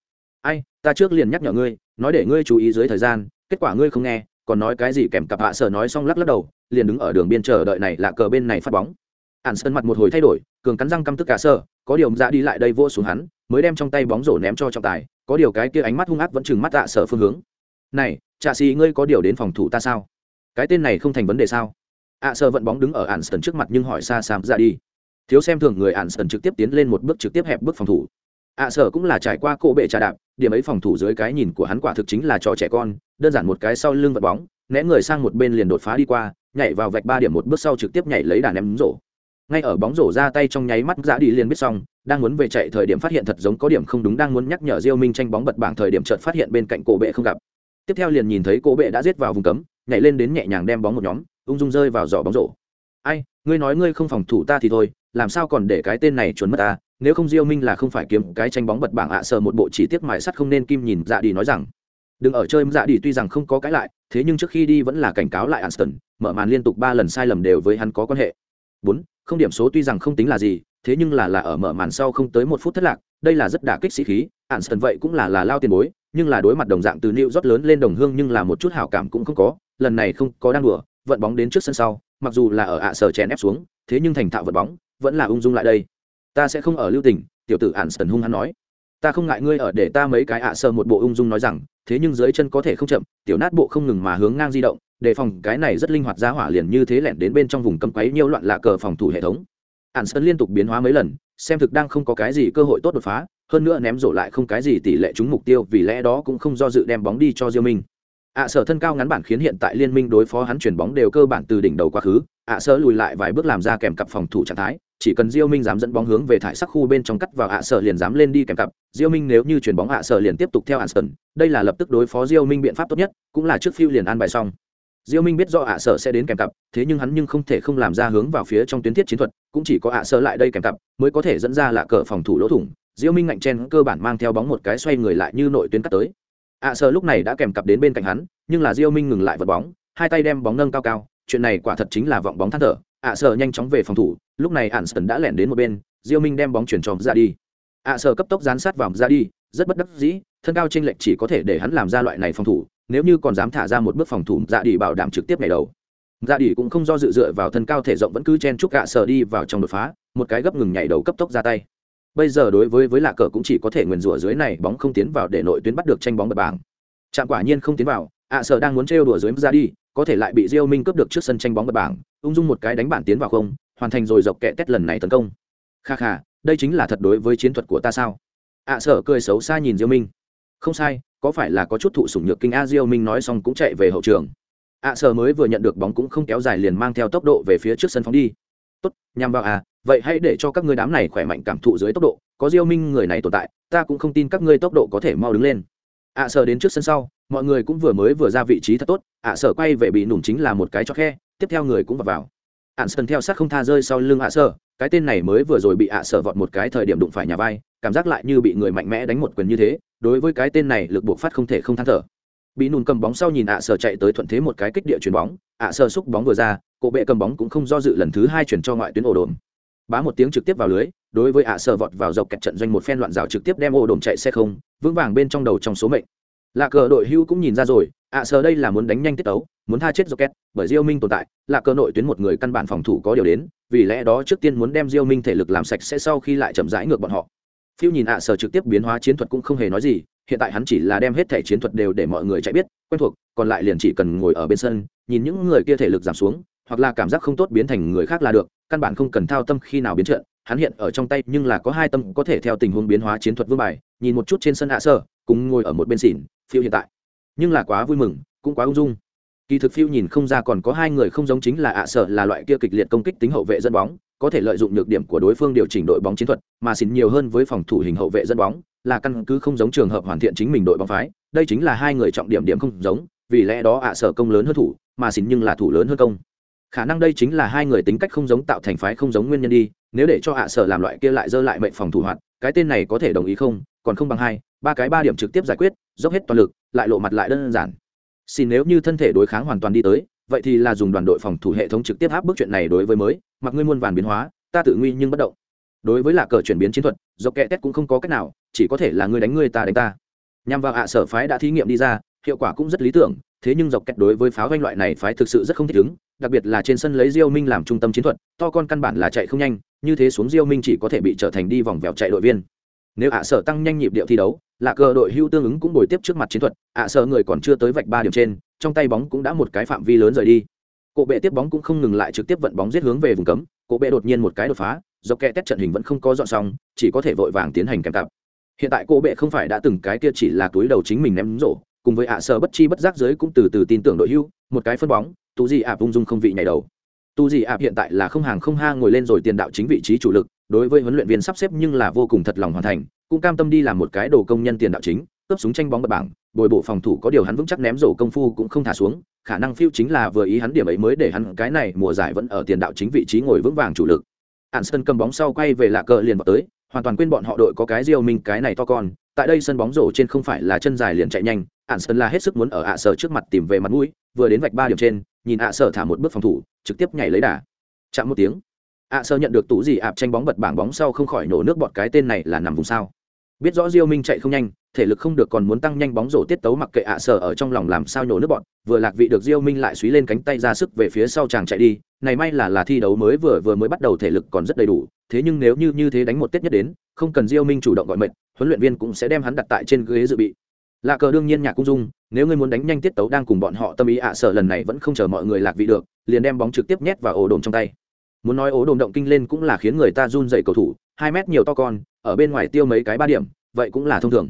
Ai, ta trước liền nhắc nhở ngươi, nói để ngươi chú ý dưới thời gian, kết quả ngươi không nghe, còn nói cái gì kèm cặp hạ sở nói xong lắc lắc đầu, liền đứng ở đường biên chờ đợi này là cờ bên này phát bóng. Ạn sơn mặt một hồi thay đổi cường cắn răng căm tức cả sơ, có điều dạ đi lại đây vô xuống hắn, mới đem trong tay bóng rổ ném cho trọng tài, có điều cái kia ánh mắt hung ác vẫn chừng mắt tạ sở phương hướng. Này, trạ xì ngươi có điều đến phòng thủ ta sao? Cái tên này không thành vấn đề sao? ạ sơ vận bóng đứng ở ạn sơn trước mặt nhưng hỏi xa xàm ra dạ đi. Thiếu xem thường người ạn sơn trực tiếp tiến lên một bước trực tiếp hẹp bước phòng thủ. ạ sở cũng là trải qua cỗ bệ trà đạp, điểm ấy phòng thủ dưới cái nhìn của hắn quả thực chính là trò trẻ con, đơn giản một cái sau lưng vận bóng, né người sang một bên liền đột phá đi qua, nhảy vào vạch ba điểm một bước sau trực tiếp nhảy lấy đàn ném rổ ngay ở bóng rổ ra tay trong nháy mắt Giá đi liền biết xong đang muốn về chạy thời điểm phát hiện thật giống có điểm không đúng đang muốn nhắc nhở diêu minh tranh bóng bật bảng thời điểm chợt phát hiện bên cạnh cổ bệ không gặp. Tiếp theo liền nhìn thấy cổ bệ đã giết vào vùng cấm nhảy lên đến nhẹ nhàng đem bóng một nhóm ung dung rơi vào giỏ bóng rổ. Ai ngươi nói ngươi không phòng thủ ta thì thôi làm sao còn để cái tên này chuẩn mất ta? Nếu không diêu minh là không phải kiếm cái tranh bóng bật bảng ạ sợ một bộ chỉ tiếc mài sắt không nên. Kim nhìn dạ đi nói rằng. Đừng ở chơi dạ đi tuy rằng không có cái lại thế nhưng trước khi đi vẫn là cảnh cáo lại Anston, mở màn liên tục ba lần sai lầm đều với hắn có quan hệ. 4 không điểm số tuy rằng không tính là gì, thế nhưng là là ở mở màn sau không tới một phút thất lạc, đây là rất đả kích sĩ khí Anston vậy cũng là là lao tiền bối, nhưng là đối mặt đồng dạng từ New rót lớn lên đồng hương nhưng là một chút hảo cảm cũng không có, lần này không có đang đùa, vận bóng đến trước sân sau, mặc dù là ở ạ sở chèn ép xuống, thế nhưng thành thạo vận bóng, vẫn là ung dung lại đây. Ta sẽ không ở lưu tình, tiểu tử ạn sần hung hắn nói. Ta không ngại ngươi ở để ta mấy cái ạ sơ một bộ ung dung nói rằng, thế nhưng dưới chân có thể không chậm, tiểu nát bộ không ngừng mà hướng ngang di động đề phòng cái này rất linh hoạt ra hỏa liền như thế lẻn đến bên trong vùng cấm quấy nhiều loạn lạ cờ phòng thủ hệ thống. Ạn sơn liên tục biến hóa mấy lần, xem thực đang không có cái gì cơ hội tốt đột phá, hơn nữa ném rổ lại không cái gì tỷ lệ trúng mục tiêu, vì lẽ đó cũng không do dự đem bóng đi cho diêu minh. Ạ sở thân cao ngắn bản khiến hiện tại liên minh đối phó hắn chuyển bóng đều cơ bản từ đỉnh đầu quá khứ. Ạ sở lùi lại vài bước làm ra kèm cặp phòng thủ trạng thái, chỉ cần diêu minh dám dẫn bóng hướng về thải sắc khu bên trong cắt vào ạ sở liền dám lên đi kèm cặp. Diêu minh nếu như chuyển bóng ạ sở liền tiếp tục theo ạ sơn, đây là lập tức đối phó diêu minh biện pháp tốt nhất, cũng là trước phiêu liền an bài xong diêu minh biết do ạ sở sẽ đến kèm cặp, thế nhưng hắn nhưng không thể không làm ra hướng vào phía trong tuyến thiết chiến thuật, cũng chỉ có ạ sở lại đây kèm cặp mới có thể dẫn ra là cờ phòng thủ lỗ thủng. Diêu minh ngạnh chen cơ bản mang theo bóng một cái xoay người lại như nội tuyến cắt tới. ạ sở lúc này đã kèm cặp đến bên cạnh hắn, nhưng là diêu minh ngừng lại vật bóng, hai tay đem bóng nâng cao cao, chuyện này quả thật chính là vọng bóng than thở. ạ sở nhanh chóng về phòng thủ, lúc này ạn sơn đã lẻn đến một bên, diêu minh đem bóng chuyển tròn ra đi. ạ sở cấp tốc dán sát vào ra đi, rất bất đắc dĩ, thân cao trên lệch chỉ có thể để hắn làm ra loại này phòng thủ nếu như còn dám thả ra một bước phòng thủ dạ đi bảo đảm trực tiếp ngày đầu dạ đi cũng không do dự dựa vào thân cao thể rộng vẫn cứ chen chúc ạ sợ đi vào trong đột phá một cái gấp ngừng nhảy đầu cấp tốc ra tay bây giờ đối với với lạ cờ cũng chỉ có thể nguyền rủa dưới này bóng không tiến vào để nội tuyến bắt được tranh bóng bật bảng chạm quả nhiên không tiến vào ạ sở đang muốn trêu đùa dưới dạ ra đi có thể lại bị Diêu Minh cướp được trước sân tranh bóng bật bảng, ung dung một cái đánh bản tiến vào không, hoàn thành rồi dọc kẹ tét lần này tấn công. Kha kha, đây chính là thật đối với chiến thuật của ta sao? ạ sở cười xấu xa nhìn Diêu Minh. Không sai, có phải là có chút thụ sủng nhược kinh a Diêu Minh nói xong cũng chạy về hậu trường. ạ sờ mới vừa nhận được bóng cũng không kéo dài liền mang theo tốc độ về phía trước sân phóng đi. Tốt, nhằm vào à, vậy hãy để cho các ngươi đám này khỏe mạnh cảm thụ dưới tốc độ, có Diêu Minh người này tồn tại, ta cũng không tin các ngươi tốc độ có thể mau đứng lên. ạ sờ đến trước sân sau, mọi người cũng vừa mới vừa ra vị trí thật tốt ạ sờ quay về bị nùm chính là một cái cho khe tiếp theo người cũng vào vào ạn sơn theo sát không tha rơi sau lưng ạ sờ cái tên này mới vừa rồi bị ạ sờ vọt một cái thời điểm đụng phải nhà vai cảm giác lại như bị người mạnh mẽ đánh một quyền như thế, đối với cái tên này lực buộc phát không thể không than thở. Bị nùn cầm bóng sau nhìn ạ sở chạy tới thuận thế một cái kích địa chuyền bóng, ạ sở xúc bóng vừa ra, cổ bệ cầm bóng cũng không do dự lần thứ hai chuyển cho ngoại tuyến ổ đồn. Bá một tiếng trực tiếp vào lưới, đối với ạ sở vọt vào dọc kẹt trận doanh một phen loạn rào trực tiếp đem ổ đồn chạy xe không, vững vàng bên trong đầu trong số mệnh. Lạ cờ đội hưu cũng nhìn ra rồi, ạ sở đây là muốn đánh nhanh tiết tấu, muốn tha chết dọc kẹt bởi diêu minh tồn tại lạ cờ nội tuyến một người căn bản phòng thủ có điều đến, vì lẽ đó trước tiên muốn đem diêu minh thể lực làm sạch sẽ sau khi lại chậm rãi ngược bọn họ phiêu nhìn ạ sở trực tiếp biến hóa chiến thuật cũng không hề nói gì hiện tại hắn chỉ là đem hết thể chiến thuật đều để mọi người chạy biết quen thuộc còn lại liền chỉ cần ngồi ở bên sân nhìn những người kia thể lực giảm xuống hoặc là cảm giác không tốt biến thành người khác là được căn bản không cần thao tâm khi nào biến trận. Hắn hiện ở trong tay nhưng là có hai tâm có thể theo tình huống biến hóa chiến thuật vương bài nhìn một chút trên sân ạ sở, cùng ngồi ở một bên xỉn phiêu hiện tại. Nhưng là quá vui mừng cũng quá ung dung. Kỳ thực phiêu nhìn không ra còn có hai người không giống chính là ạ sở là loại kia kịch liệt công kích tính hậu vệ dẫn bóng có thể lợi dụng nhược điểm của đối phương điều chỉnh đội bóng chiến thuật, mà xin nhiều hơn với phòng thủ hình hậu vệ dẫn bóng, là căn cứ không giống trường hợp hoàn thiện chính mình đội bóng phái, đây chính là hai người trọng điểm điểm không giống, vì lẽ đó ạ sở công lớn hơn thủ, mà xin nhưng là thủ lớn hơn công. Khả năng đây chính là hai người tính cách không giống tạo thành phái không giống nguyên nhân đi, nếu để cho ạ sở làm loại kia lại dơ lại mệnh phòng thủ hoạt, cái tên này có thể đồng ý không? Còn không bằng hai, ba cái ba điểm trực tiếp giải quyết, dốc hết toàn lực, lại lộ mặt lại đơn giản. Xin nếu như thân thể đối kháng hoàn toàn đi tới vậy thì là dùng đoàn đội phòng thủ hệ thống trực tiếp áp bức chuyện này đối với mới, mặc ngươi muôn vàn biến hóa, ta tự nguy nhưng bất động. Đối với lạc cờ chuyển biến chiến thuật, dọc kẹ tét cũng không có cách nào, chỉ có thể là ngươi đánh ngươi ta đánh ta. Nhằm vào ạ sở phái đã thí nghiệm đi ra, hiệu quả cũng rất lý tưởng, thế nhưng dọc kẹt đối với pháo doanh loại này phái thực sự rất không thích ứng, đặc biệt là trên sân lấy diêu minh làm trung tâm chiến thuật, to con căn bản là chạy không nhanh, như thế xuống diêu minh chỉ có thể bị trở thành đi vòng vèo chạy đội viên. Nếu ạ sở tăng nhanh nhịp điệu thi đấu, là cờ đội hưu tương ứng cũng bồi tiếp trước mặt chiến thuật, ạ sở người còn chưa tới vạch ba điểm trên trong tay bóng cũng đã một cái phạm vi lớn rời đi. Cổ bệ tiếp bóng cũng không ngừng lại trực tiếp vận bóng giết hướng về vùng cấm. Cổ bệ đột nhiên một cái đột phá do kẹ tét trận hình vẫn không có dọn xong, chỉ có thể vội vàng tiến hành kèm cặp. Hiện tại cổ bệ không phải đã từng cái kia chỉ là túi đầu chính mình ném rổ, cùng với ạ sở bất chi bất giác dưới cũng từ từ tin tưởng đội hưu, một cái phân bóng, tu di ạp ung dung không vị nhảy đầu. Tu di ạp hiện tại là không hàng không ha ngồi lên rồi tiền đạo chính vị trí chủ lực, đối với huấn luyện viên sắp xếp nhưng là vô cùng thật lòng hoàn thành, cũng cam tâm đi làm một cái đồ công nhân tiền đạo chính cướp súng tranh bóng bật bảng, bồi bộ phòng thủ có điều hắn vững chắc ném rổ công phu cũng không thả xuống, khả năng phiêu chính là vừa ý hắn điểm ấy mới để hắn cái này mùa giải vẫn ở tiền đạo chính vị trí ngồi vững vàng chủ lực. Anston cầm bóng sau quay về lạ cờ liền vào tới, hoàn toàn quên bọn họ đội có cái riêu mình cái này to con. Tại đây sân bóng rổ trên không phải là chân dài liền chạy nhanh Anston là hết sức muốn ở ạ sở trước mặt tìm về mặt mũi, vừa đến vạch ba điểm trên, nhìn ạ sở thả một bước phòng thủ, trực tiếp nhảy lấy đà. Chạm một tiếng, ạ sở nhận được tủ gì ạp tranh bóng bật bảng bóng sau không khỏi nổ nước bọt cái tên này là nằm vùng sao biết rõ diêu minh chạy không nhanh, thể lực không được còn muốn tăng nhanh bóng rổ tiết tấu mặc kệ ạ sở ở trong lòng làm sao nhổ nước bọn, vừa lạc vị được diêu minh lại suý lên cánh tay ra sức về phía sau chàng chạy đi, này may là là thi đấu mới vừa vừa mới bắt đầu thể lực còn rất đầy đủ, thế nhưng nếu như như thế đánh một tiết nhất đến, không cần diêu minh chủ động gọi mệnh, huấn luyện viên cũng sẽ đem hắn đặt tại trên ghế dự bị. Lạ cờ đương nhiên nhạc cung dung, nếu ngươi muốn đánh nhanh tiết tấu đang cùng bọn họ tâm ý ạ sở lần này vẫn không chờ mọi người lạc vị được, liền đem bóng trực tiếp nhét vào ổ đồn trong tay. Muốn nói ổ đồn động kinh lên cũng là khiến người ta run dậy cầu thủ hai mét nhiều to con ở bên ngoài tiêu mấy cái ba điểm vậy cũng là thông thường.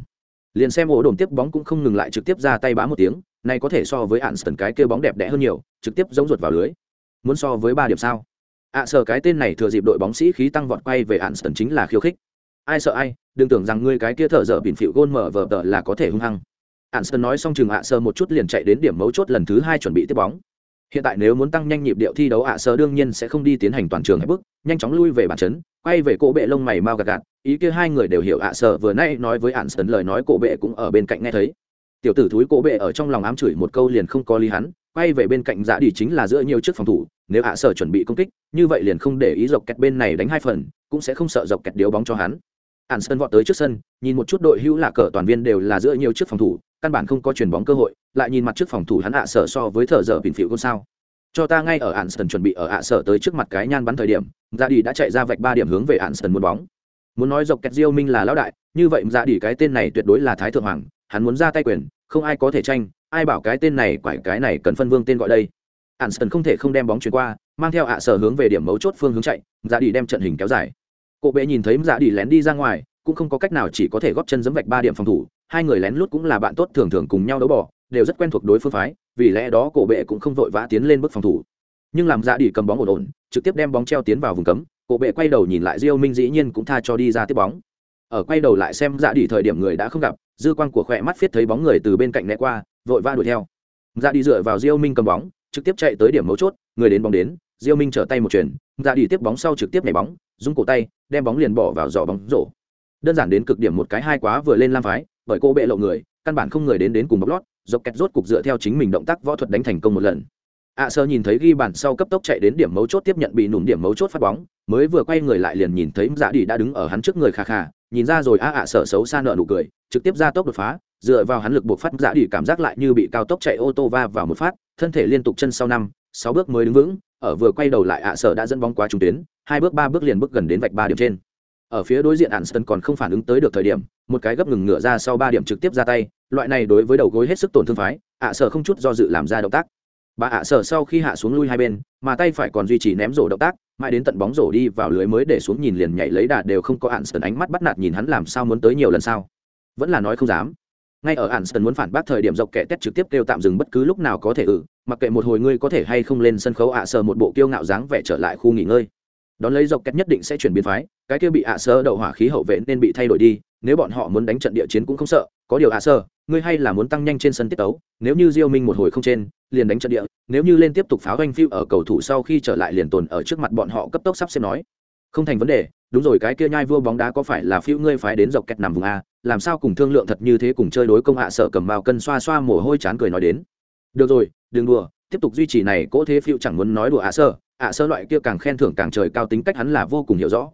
Liền xem ổ đồn tiếp bóng cũng không ngừng lại trực tiếp ra tay bá một tiếng này có thể so với ạn sần cái kêu bóng đẹp đẽ hơn nhiều trực tiếp giống ruột vào lưới. Muốn so với ba điểm sao? Ạ à, sợ cái tên này thừa dịp đội bóng sĩ khí tăng vọt quay về ạn sần chính là khiêu khích. Ai sợ ai đừng tưởng rằng ngươi cái kia thở dở bỉn phịu gôn mở vờ tờ là có thể hung hăng. Ạn sần nói xong chừng ạ sơ một chút liền chạy đến điểm mấu chốt lần thứ hai chuẩn bị tiếp bóng hiện tại nếu muốn tăng nhanh nhịp điệu thi đấu ạ sơ đương nhiên sẽ không đi tiến hành toàn trường hết bước, nhanh chóng lui về bản chấn, quay về cỗ bệ lông mày mau gạt gạt. Ý kia hai người đều hiểu ạ sơ vừa nay nói với ạn sơn lời nói cỗ bệ cũng ở bên cạnh nghe thấy. Tiểu tử thúi cỗ bệ ở trong lòng ám chửi một câu liền không có lý hắn, quay về bên cạnh dạ đi chính là giữa nhiều chiếc phòng thủ, nếu ạ sơ chuẩn bị công kích, như vậy liền không để ý dọc kẹt bên này đánh hai phần, cũng sẽ không sợ dọc kẹt điếu bóng cho hắn. Ạn sơn vọt tới trước sân, nhìn một chút đội hữu lạ cờ toàn viên đều là giữa nhiều chiếc phòng thủ căn bản không có chuyền bóng cơ hội lại nhìn mặt trước phòng thủ hắn ạ sở so với thợ dở bình phịu con sao. Cho ta ngay ở ạn sơn chuẩn bị ở ạ sở tới trước mặt cái nhan bắn thời điểm ra đi đã chạy ra vạch ba điểm hướng về ạn sơn muốn bóng. Muốn nói dọc kẹt diêu minh là lão đại như vậy ra đi cái tên này tuyệt đối là thái thượng hoàng hắn muốn ra tay quyền không ai có thể tranh ai bảo cái tên này quải cái này cần phân vương tên gọi đây. Ạn sơn không thể không đem bóng chuyển qua mang theo ạ sở hướng về điểm mấu chốt phương hướng chạy ra đi đem trận hình kéo dài. Cổ bệ nhìn thấy ra đi lén đi ra ngoài, cũng không có cách nào chỉ có thể góp chân giẫm vạch ba điểm phòng thủ, hai người lén lút cũng là bạn tốt thường thường cùng nhau đấu bỏ, đều rất quen thuộc đối phương phái, vì lẽ đó cổ bệ cũng không vội vã tiến lên bước phòng thủ. Nhưng làm dạ đi cầm bóng ổn ổn, trực tiếp đem bóng treo tiến vào vùng cấm, cổ bệ quay đầu nhìn lại Diêu Minh dĩ nhiên cũng tha cho đi ra tiếp bóng. Ở quay đầu lại xem dạ đi thời điểm người đã không gặp, dư quang của khỏe mắt viết thấy bóng người từ bên cạnh né qua, vội vã đuổi theo. Dạ đi dựa vào Diêu Minh cầm bóng, trực tiếp chạy tới điểm mấu chốt, người đến bóng đến, Diêu Minh trở tay một chuyền, dạ đi tiếp bóng sau trực tiếp nhảy bóng, dùng cổ tay đem bóng liền bỏ vào giỏ bóng rổ đơn giản đến cực điểm một cái hai quá vừa lên lam phái, bởi cô bệ lộ người, căn bản không người đến đến cùng bóc lót, dọc kẹt rốt cục dựa theo chính mình động tác võ thuật đánh thành công một lần. Ạ sơ nhìn thấy ghi bàn sau cấp tốc chạy đến điểm mấu chốt tiếp nhận bị nụm điểm mấu chốt phát bóng, mới vừa quay người lại liền nhìn thấy giả đi đã đứng ở hắn trước người khà khà nhìn ra rồi, a ạ sợ xấu xa nợ nụ cười, trực tiếp ra tốc đột phá, dựa vào hắn lực buộc phát giả đi cảm giác lại như bị cao tốc chạy ô tô va vào một phát, thân thể liên tục chân sau năm, sáu bước mới đứng vững, ở vừa quay đầu lại ạ sợ đã dẫn bóng quá trung tuyến, hai bước, ba bước liền bước gần đến vạch ba điểm trên ở phía đối diện Anston còn không phản ứng tới được thời điểm, một cái gấp ngừng ngựa ra sau ba điểm trực tiếp ra tay, loại này đối với đầu gối hết sức tổn thương phái, ạ sở không chút do dự làm ra động tác. Bà ạ sở sau khi hạ xuống lui hai bên, mà tay phải còn duy trì ném rổ động tác, mãi đến tận bóng rổ đi vào lưới mới để xuống nhìn liền nhảy lấy đà đều không có Anston ánh mắt bắt nạt nhìn hắn làm sao muốn tới nhiều lần sao. Vẫn là nói không dám. Ngay ở Anston muốn phản bác thời điểm dọc kẻ tét trực tiếp kêu tạm dừng bất cứ lúc nào có thể ử, mặc kệ một hồi ngươi có thể hay không lên sân khấu ạ sở một bộ kiêu ngạo dáng vẻ trở lại khu nghỉ ngơi đón lấy dọc kẹt nhất định sẽ chuyển biến phái, cái kia bị ạ sơ đậu hỏa khí hậu vệ nên bị thay đổi đi, nếu bọn họ muốn đánh trận địa chiến cũng không sợ, có điều ạ sơ, ngươi hay là muốn tăng nhanh trên sân tiết tấu, nếu như diêu minh một hồi không trên, liền đánh trận địa, nếu như lên tiếp tục pháo doanh phiêu ở cầu thủ sau khi trở lại liền tồn ở trước mặt bọn họ cấp tốc sắp xếp nói. Không thành vấn đề, đúng rồi, cái kia nhai vua bóng đá có phải là phiêu ngươi phái đến dọc kẹt nằm vùng a, làm sao cùng thương lượng thật như thế cùng chơi đối công hạ sợ cầm bao cân xoa xoa mồ hôi chán cười nói đến. Được rồi, đừng đùa, tiếp tục duy trì này cỗ thế phiêu chẳng muốn nói đùa ạ sơ ạ sơ loại kia càng khen thưởng càng trời cao tính cách hắn là vô cùng hiểu rõ.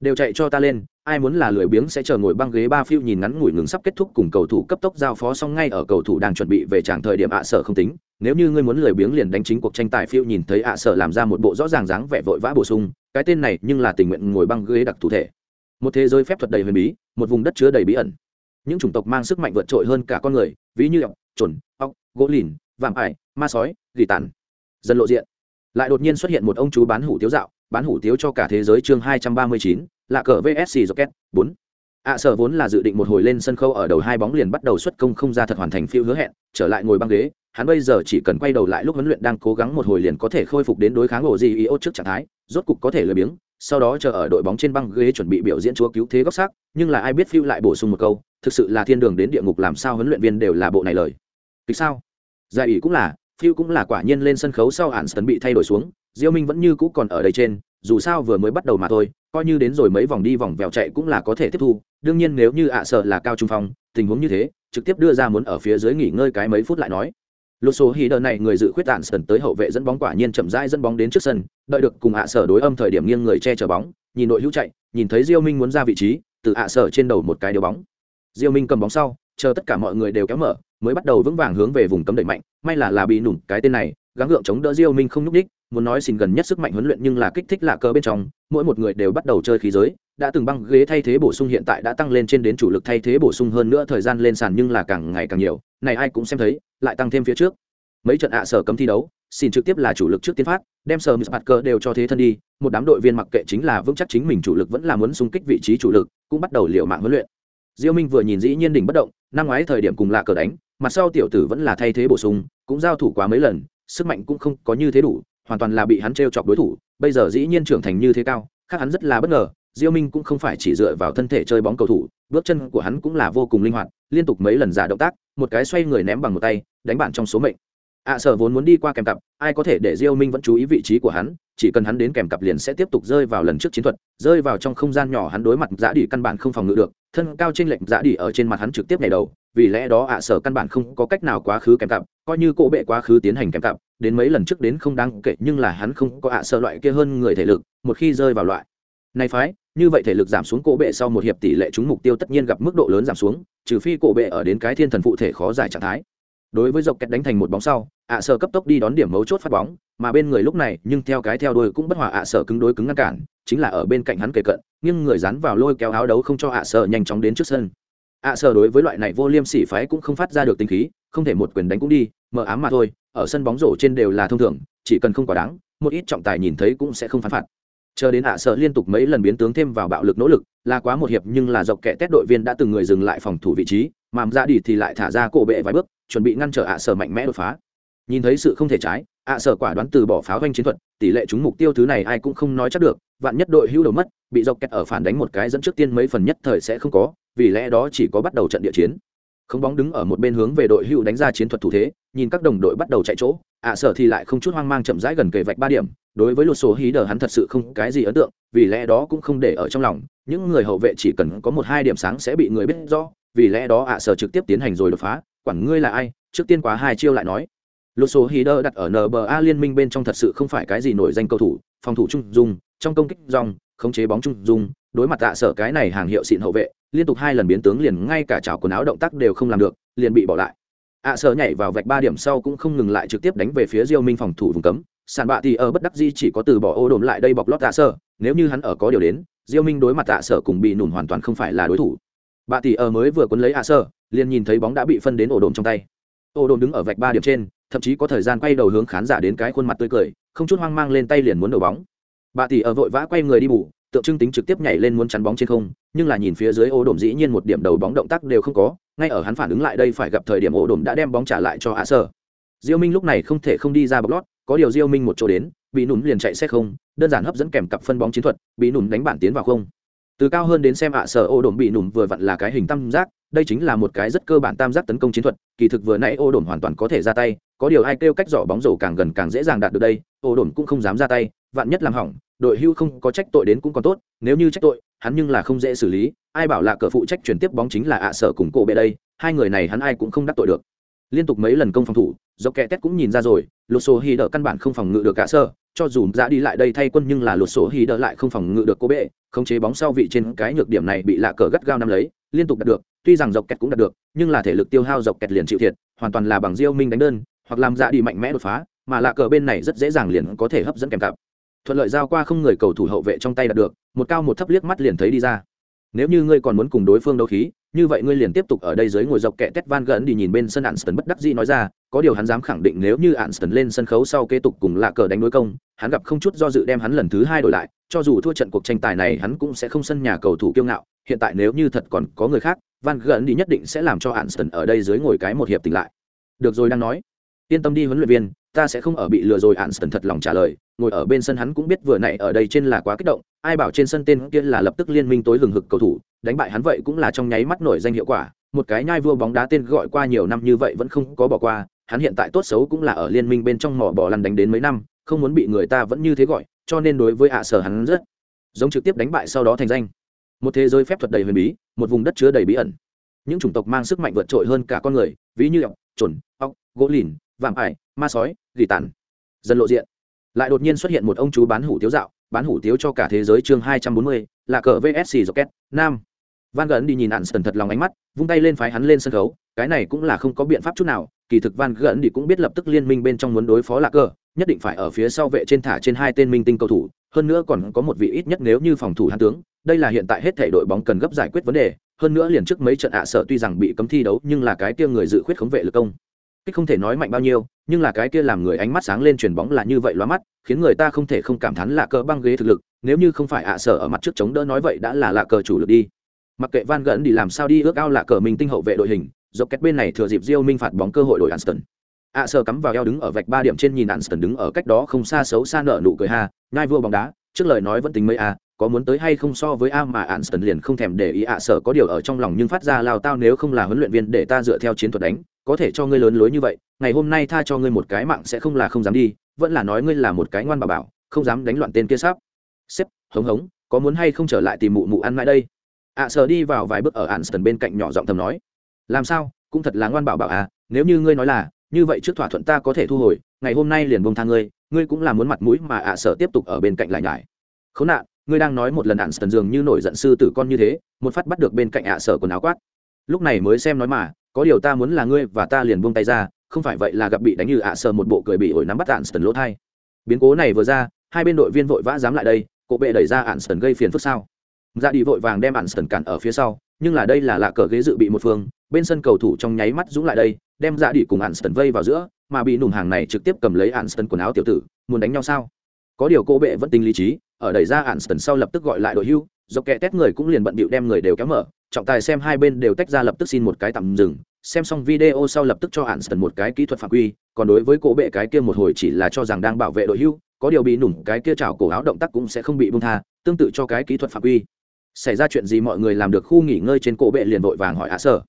Đều chạy cho ta lên, ai muốn là lười biếng sẽ chờ ngồi băng ghế ba phiêu nhìn ngắn ngủi ngừng sắp kết thúc cùng cầu thủ cấp tốc giao phó xong ngay ở cầu thủ đang chuẩn bị về tràng thời điểm ạ sở không tính. Nếu như ngươi muốn lười biếng liền đánh chính cuộc tranh tài phiêu nhìn thấy ạ sở làm ra một bộ rõ ràng dáng vẻ vội vã bổ sung, cái tên này nhưng là tình nguyện ngồi băng ghế đặc thù thể. Một thế giới phép thuật đầy huyền bí, một vùng đất chứa đầy bí ẩn. Những chủng tộc mang sức mạnh vượt trội hơn cả con người, ví như ọc trồn ọc gỗ lìn, vạm ải, ma sói, gỉ tàn. Dần lộ diện lại đột nhiên xuất hiện một ông chú bán hủ tiếu dạo, bán hủ tiếu cho cả thế giới chương hai trăm ba mươi chín, là cờ vsc rocket bốn. Ạ, sở vốn là dự định một hồi lên sân khấu ở đầu hai bóng liền bắt đầu xuất công không ra thật hoàn thành phiêu hứa hẹn, trở lại ngồi băng ghế, hắn bây giờ chỉ cần quay đầu lại lúc huấn luyện đang cố gắng một hồi liền có thể khôi phục đến đối kháng ổ gì iốt trước trạng thái, rốt cục có thể lười biếng, sau đó chờ ở đội bóng trên băng ghế chuẩn bị biểu diễn chúa cứu thế góc xác nhưng là ai biết phiêu lại bổ sung một câu, thực sự là thiên đường đến địa ngục làm sao huấn luyện viên đều là bộ này lời. Kịch sao? Giải ủy cũng là phiêu cũng là quả nhiên lên sân khấu sau hạn sân bị thay đổi xuống, diêu minh vẫn như cũ còn ở đây trên, dù sao vừa mới bắt đầu mà thôi, coi như đến rồi mấy vòng đi vòng vèo chạy cũng là có thể tiếp thu, đương nhiên nếu như ạ à sợ là cao trung phong, tình huống như thế, trực tiếp đưa ra muốn ở phía dưới nghỉ ngơi cái mấy phút lại nói. Lô số hí đờ này người dự khuyết tản sân tới hậu vệ dẫn bóng quả nhiên chậm rãi dẫn bóng đến trước sân, đợi được cùng ạ à sở đối âm thời điểm nghiêng người che chở bóng, nhìn đội hữu chạy, nhìn thấy diêu minh muốn ra vị trí, từ ạ à sở trên đầu một cái điều bóng. Diêu minh cầm bóng sau chờ tất cả mọi người đều kéo mở, mới bắt đầu vững vàng hướng về vùng cấm đẩy mạnh. May là là bị nủng cái tên này, gắng gượng chống đỡ diêu minh không nhúc đích muốn nói xin gần nhất sức mạnh huấn luyện nhưng là kích thích lạ cơ bên trong, mỗi một người đều bắt đầu chơi khí giới, đã từng băng ghế thay thế bổ sung hiện tại đã tăng lên trên đến chủ lực thay thế bổ sung hơn nữa thời gian lên sàn nhưng là càng ngày càng nhiều, này ai cũng xem thấy, lại tăng thêm phía trước. Mấy trận ạ sở cấm thi đấu, xin trực tiếp là chủ lực trước tiên phát, đem sở mít cơ đều cho thế thân đi, một đám đội viên mặc kệ chính là vững chắc chính mình chủ lực vẫn là muốn xung kích vị trí chủ lực, cũng bắt đầu liệu mạng huấn luyện diêu minh vừa nhìn dĩ nhiên đỉnh bất động, năm ngoái thời điểm cùng lạ cờ đánh mặt sau tiểu tử vẫn là thay thế bổ sung, cũng giao thủ quá mấy lần, sức mạnh cũng không có như thế đủ, hoàn toàn là bị hắn treo chọc đối thủ, bây giờ dĩ nhiên trưởng thành như thế cao, khác hắn rất là bất ngờ, diêu minh cũng không phải chỉ dựa vào thân thể chơi bóng cầu thủ, bước chân của hắn cũng là vô cùng linh hoạt, liên tục mấy lần giả động tác, một cái xoay người ném bằng một tay, đánh bạn trong số mệnh ạ à, sở vốn muốn đi qua kèm cặp ai có thể để diêu minh vẫn chú ý vị trí của hắn chỉ cần hắn đến kèm cặp liền sẽ tiếp tục rơi vào lần trước chiến thuật rơi vào trong không gian nhỏ hắn đối mặt giã đỉ căn bản không phòng ngự được thân cao trên lệnh giã đỉ ở trên mặt hắn trực tiếp ngày đầu vì lẽ đó ạ à, sở căn bản không có cách nào quá khứ kèm cặp coi như cỗ bệ quá khứ tiến hành kèm cặp đến mấy lần trước đến không đáng kể nhưng là hắn không có ạ à, sở loại kia hơn người thể lực một khi rơi vào loại này phái như vậy thể lực giảm xuống cỗ bệ sau một hiệp tỷ lệ trúng mục tiêu tất nhiên gặp mức độ lớn giảm xuống trừ phi cỗ bệ ở đến cái thiên thần phụ thể khó giải trạng thái đối với dọc kẹt đánh thành một bóng sau, ạ sở cấp tốc đi đón điểm mấu chốt phát bóng, mà bên người lúc này, nhưng theo cái theo đuôi cũng bất hòa ạ sở cứng đối cứng ngăn cản, chính là ở bên cạnh hắn kề cận nhưng người dán vào lôi kéo áo đấu không cho ạ sở nhanh chóng đến trước sân. Ạ sở đối với loại này vô liêm sỉ phái cũng không phát ra được tinh khí, không thể một quyền đánh cũng đi, mờ ám mà thôi, ở sân bóng rổ trên đều là thông thường, chỉ cần không quá đáng, một ít trọng tài nhìn thấy cũng sẽ không phán phạt chờ đến hạ sở liên tục mấy lần biến tướng thêm vào bạo lực nỗ lực, là quá một hiệp nhưng là dọc kẻ tét đội viên đã từng người dừng lại phòng thủ vị trí màm ra đi thì lại thả ra cổ bệ vài bước, chuẩn bị ngăn trở hạ sở mạnh mẽ đột phá. Nhìn thấy sự không thể trái, ạ sở quả đoán từ bỏ pháo doanh chiến thuật, tỷ lệ trúng mục tiêu thứ này ai cũng không nói chắc được, vạn nhất đội hưu đầu mất, bị dọc kẹt ở phản đánh một cái dẫn trước tiên mấy phần nhất thời sẽ không có, vì lẽ đó chỉ có bắt đầu trận địa chiến không bóng đứng ở một bên hướng về đội hưu đánh ra chiến thuật thủ thế, nhìn các đồng đội bắt đầu chạy chỗ, ạ sở thì lại không chút hoang mang chậm rãi gần kề vạch ba điểm. Đối với lột số hí đờ hắn thật sự không cái gì ấn tượng, vì lẽ đó cũng không để ở trong lòng. Những người hậu vệ chỉ cần có một hai điểm sáng sẽ bị người biết rõ, vì lẽ đó ạ sở trực tiếp tiến hành rồi đột phá. Quản ngươi là ai, trước tiên quá hai chiêu lại nói. Lột số hí đờ đặt ở nba liên minh bên trong thật sự không phải cái gì nổi danh cầu thủ, phòng thủ trung dung, trong công kích dòng khống chế bóng trung dung, đối mặt tạ sở cái này hàng hiệu xịn hậu vệ, liên tục hai lần biến tướng liền ngay cả chảo quần áo động tác đều không làm được, liền bị bỏ lại. Ạ sở nhảy vào vạch ba điểm sau cũng không ngừng lại trực tiếp đánh về phía diêu minh phòng thủ vùng cấm. Sàn bạ thì ở bất đắc di chỉ có từ bỏ ô đồn lại đây bọc lót tạ sở, nếu như hắn ở có điều đến, diêu minh đối mặt tạ sở cùng bị nùn hoàn toàn không phải là đối thủ. Bạ thì ở mới vừa cuốn lấy ạ sở, liền nhìn thấy bóng đã bị phân đến ổ đồn trong tay. Ô đồn đứng ở vạch ba điểm trên, thậm chí có thời gian quay đầu hướng khán giả đến cái khuôn mặt tươi cười, không chút hoang mang lên tay liền muốn đầu bóng bà tỷ ở vội vã quay người đi bù, tượng trưng tính trực tiếp nhảy lên muốn chắn bóng trên không, nhưng là nhìn phía dưới ô đồn dĩ nhiên một điểm đầu bóng động tác đều không có, ngay ở hắn phản ứng lại đây phải gặp thời điểm ô đồn đã đem bóng trả lại cho hạ sơ. Diêu minh lúc này không thể không đi ra bọc lót, có điều diêu minh một chỗ đến, bị nùn liền chạy xe không, đơn giản hấp dẫn kèm cặp phân bóng chiến thuật, bị nùn đánh bản tiến vào không. Từ cao hơn đến xem hạ sở ô đồn bị nùn vừa vặn là cái hình tam giác, đây chính là một cái rất cơ bản tam giác tấn công chiến thuật, kỳ thực vừa nãy ô đồn hoàn toàn có thể ra tay, có điều ai kêu cách dỏ bóng rổ càng gần càng dễ dàng đạt được đây, ô đồn cũng không dám ra tay vạn nhất làm hỏng, đội hưu không có trách tội đến cũng còn tốt, nếu như trách tội, hắn nhưng là không dễ xử lý, ai bảo là cờ phụ trách chuyển tiếp bóng chính là ạ sở cùng cổ bệ đây, hai người này hắn ai cũng không đắc tội được. Liên tục mấy lần công phòng thủ, do kẻ tét cũng nhìn ra rồi, lột sổ hy đỡ căn bản không phòng ngự được cả sơ cho dù ra đi lại đây thay quân nhưng là lột sổ hy đỡ lại không phòng ngự được cô bệ, khống chế bóng sau vị trên cái nhược điểm này bị lạ cờ gắt gao nắm lấy, liên tục đạt được, tuy rằng dọc kẹt cũng đạt được, nhưng là thể lực tiêu hao dọc kẹt liền chịu thiệt, hoàn toàn là bằng diêu minh đánh đơn, hoặc làm ra đi mạnh mẽ đột phá, mà lạ cờ bên này rất dễ dàng liền có thể hấp dẫn kèm cặp thuận lợi giao qua không người cầu thủ hậu vệ trong tay đạt được một cao một thấp liếc mắt liền thấy đi ra nếu như ngươi còn muốn cùng đối phương đấu khí như vậy ngươi liền tiếp tục ở đây dưới ngồi dọc kẹ tét van gần đi nhìn bên sân Anston bất đắc dĩ nói ra, có điều hắn dám khẳng định nếu như Anston lên sân khấu sau kế tục cùng lạ cờ đánh đối công, hắn gặp không chút do dự đem hắn lần thứ hai đổi lại, cho dù thua trận cuộc tranh tài này hắn cũng sẽ không sân nhà cầu thủ kiêu ngạo, hiện tại nếu như thật còn có người khác, van gần đi nhất định sẽ làm cho Anston ở đây dưới ngồi cái một hiệp tỉnh lại. Được rồi đang nói, yên tâm đi huấn luyện viên, ta sẽ không ở bị lừa rồi Anston thật lòng trả lời, ngồi ở bên sân hắn cũng biết vừa nãy ở đây trên là quá kích động, ai bảo trên sân tên kia là lập tức liên minh tối hừng hực cầu thủ, đánh bại hắn vậy cũng là trong nháy mắt nổi danh hiệu quả, một cái nhai vua bóng đá tên gọi qua nhiều năm như vậy vẫn không có bỏ qua, hắn hiện tại tốt xấu cũng là ở liên minh bên trong mỏ bỏ lăn đánh đến mấy năm, không muốn bị người ta vẫn như thế gọi, cho nên đối với ạ sở hắn rất giống trực tiếp đánh bại sau đó thành danh. Một thế giới phép thuật đầy huyền bí, một vùng đất chứa đầy bí ẩn. Những chủng tộc mang sức mạnh vượt trội hơn cả con người, ví như ọc, chuẩn, ọc, gỗ lìn, vạm ải, ma sói, gỉ tàn. Dần lộ diện. Lại đột nhiên xuất hiện một ông chú bán hủ tiếu dạo bán hủ tiếu cho cả thế giới chương hai trăm bốn mươi là cờ vsc rocket nam. Van gần đi nhìn ạn sần thật lòng ánh mắt vung tay lên phái hắn lên sân khấu cái này cũng là không có biện pháp chút nào kỳ thực van gần đi cũng biết lập tức liên minh bên trong muốn đối phó lạc cờ nhất định phải ở phía sau vệ trên thả trên hai tên minh tinh cầu thủ hơn nữa còn có một vị ít nhất nếu như phòng thủ hắn tướng đây là hiện tại hết thể đội bóng cần gấp giải quyết vấn đề hơn nữa liền trước mấy trận ạ à sợ tuy rằng bị cấm thi đấu nhưng là cái kia người dự khuyết khống vệ lực công kích không thể nói mạnh bao nhiêu nhưng là cái kia làm người ánh mắt sáng lên chuyền bóng là như vậy loa mắt khiến người ta không thể không cảm thán là cờ băng ghế thực lực nếu như không phải ạ sở ở mặt trước chống đỡ nói vậy đã là lạ cờ chủ lực đi mặc kệ van gẫn đi làm sao đi ước ao lạ cờ mình tinh hậu vệ đội hình dọc kết bên này thừa dịp Diêu Minh phạt bóng cơ hội đổi Anston. ạ sở cắm vào eo đứng ở vạch ba điểm trên nhìn Anston đứng ở cách đó không xa xấu xa nở nụ cười ha, ngai vua bóng đá, trước lời nói vẫn tính mấy a, có muốn tới hay không so với a mà Anston liền không thèm để ý ạ sở có điều ở trong lòng nhưng phát ra lao tao nếu không là huấn luyện viên để ta dựa theo chiến thuật đánh, có thể cho ngươi lớn lối như vậy ngày hôm nay tha cho ngươi một cái mạng sẽ không là không dám đi vẫn là nói ngươi là một cái ngoan bà bảo không dám đánh loạn tên kia sắp. Xếp hống hống có muốn hay không trở lại tìm mụ mụ ăn mãi đây? Ạ à, sờ đi vào vài bước ở Anston bên cạnh nhỏ giọng thầm nói. Làm sao? Cũng thật là ngoan bảo bảo à? Nếu như ngươi nói là như vậy trước thỏa thuận ta có thể thu hồi ngày hôm nay liền bông tha ngươi ngươi cũng là muốn mặt mũi mà ạ à sở tiếp tục ở bên cạnh lại nhải. Khốn nạn ngươi đang nói một lần ạn sần dường như nổi giận sư tử con như thế một phát bắt được bên cạnh ạ à sở quần áo quát. Lúc này mới xem nói mà có điều ta muốn là ngươi và ta liền buông tay ra, không phải vậy là gặp bị đánh như ạ à sờ một bộ cười bị ổi nắm bắt ạn sần lỗ thai. Biến cố này vừa ra, hai bên đội viên vội vã dám lại đây cộ bệ đẩy ra ạn sần gây phiền phức sao? Dạ đi vội vàng đem ạn sần cản ở phía sau, nhưng là đây là lạ cờ ghế dự bị một phương, bên sân cầu thủ trong nháy mắt dũng lại đây, đem dạ đi cùng ạn sần vây vào giữa, mà bị nùm hàng này trực tiếp cầm lấy ạn sần quần áo tiểu tử, muốn đánh nhau sao? Có điều cô bệ vẫn tính lý trí, ở đẩy ra ạn sần sau lập tức gọi lại đội hưu do kẻ tét người cũng liền bận bịu đem người đều kéo mở trọng tài xem hai bên đều tách ra lập tức xin một cái tạm dừng, xem xong video sau lập tức cho hạn sần một cái kỹ thuật phạm quy, còn đối với cổ bệ cái kia một hồi chỉ là cho rằng đang bảo vệ đội hưu, có điều bị nủng cái kia chảo cổ áo động tác cũng sẽ không bị bung tha, tương tự cho cái kỹ thuật phạm quy. Xảy ra chuyện gì mọi người làm được khu nghỉ ngơi trên cổ bệ liền vội vàng hỏi ạ sở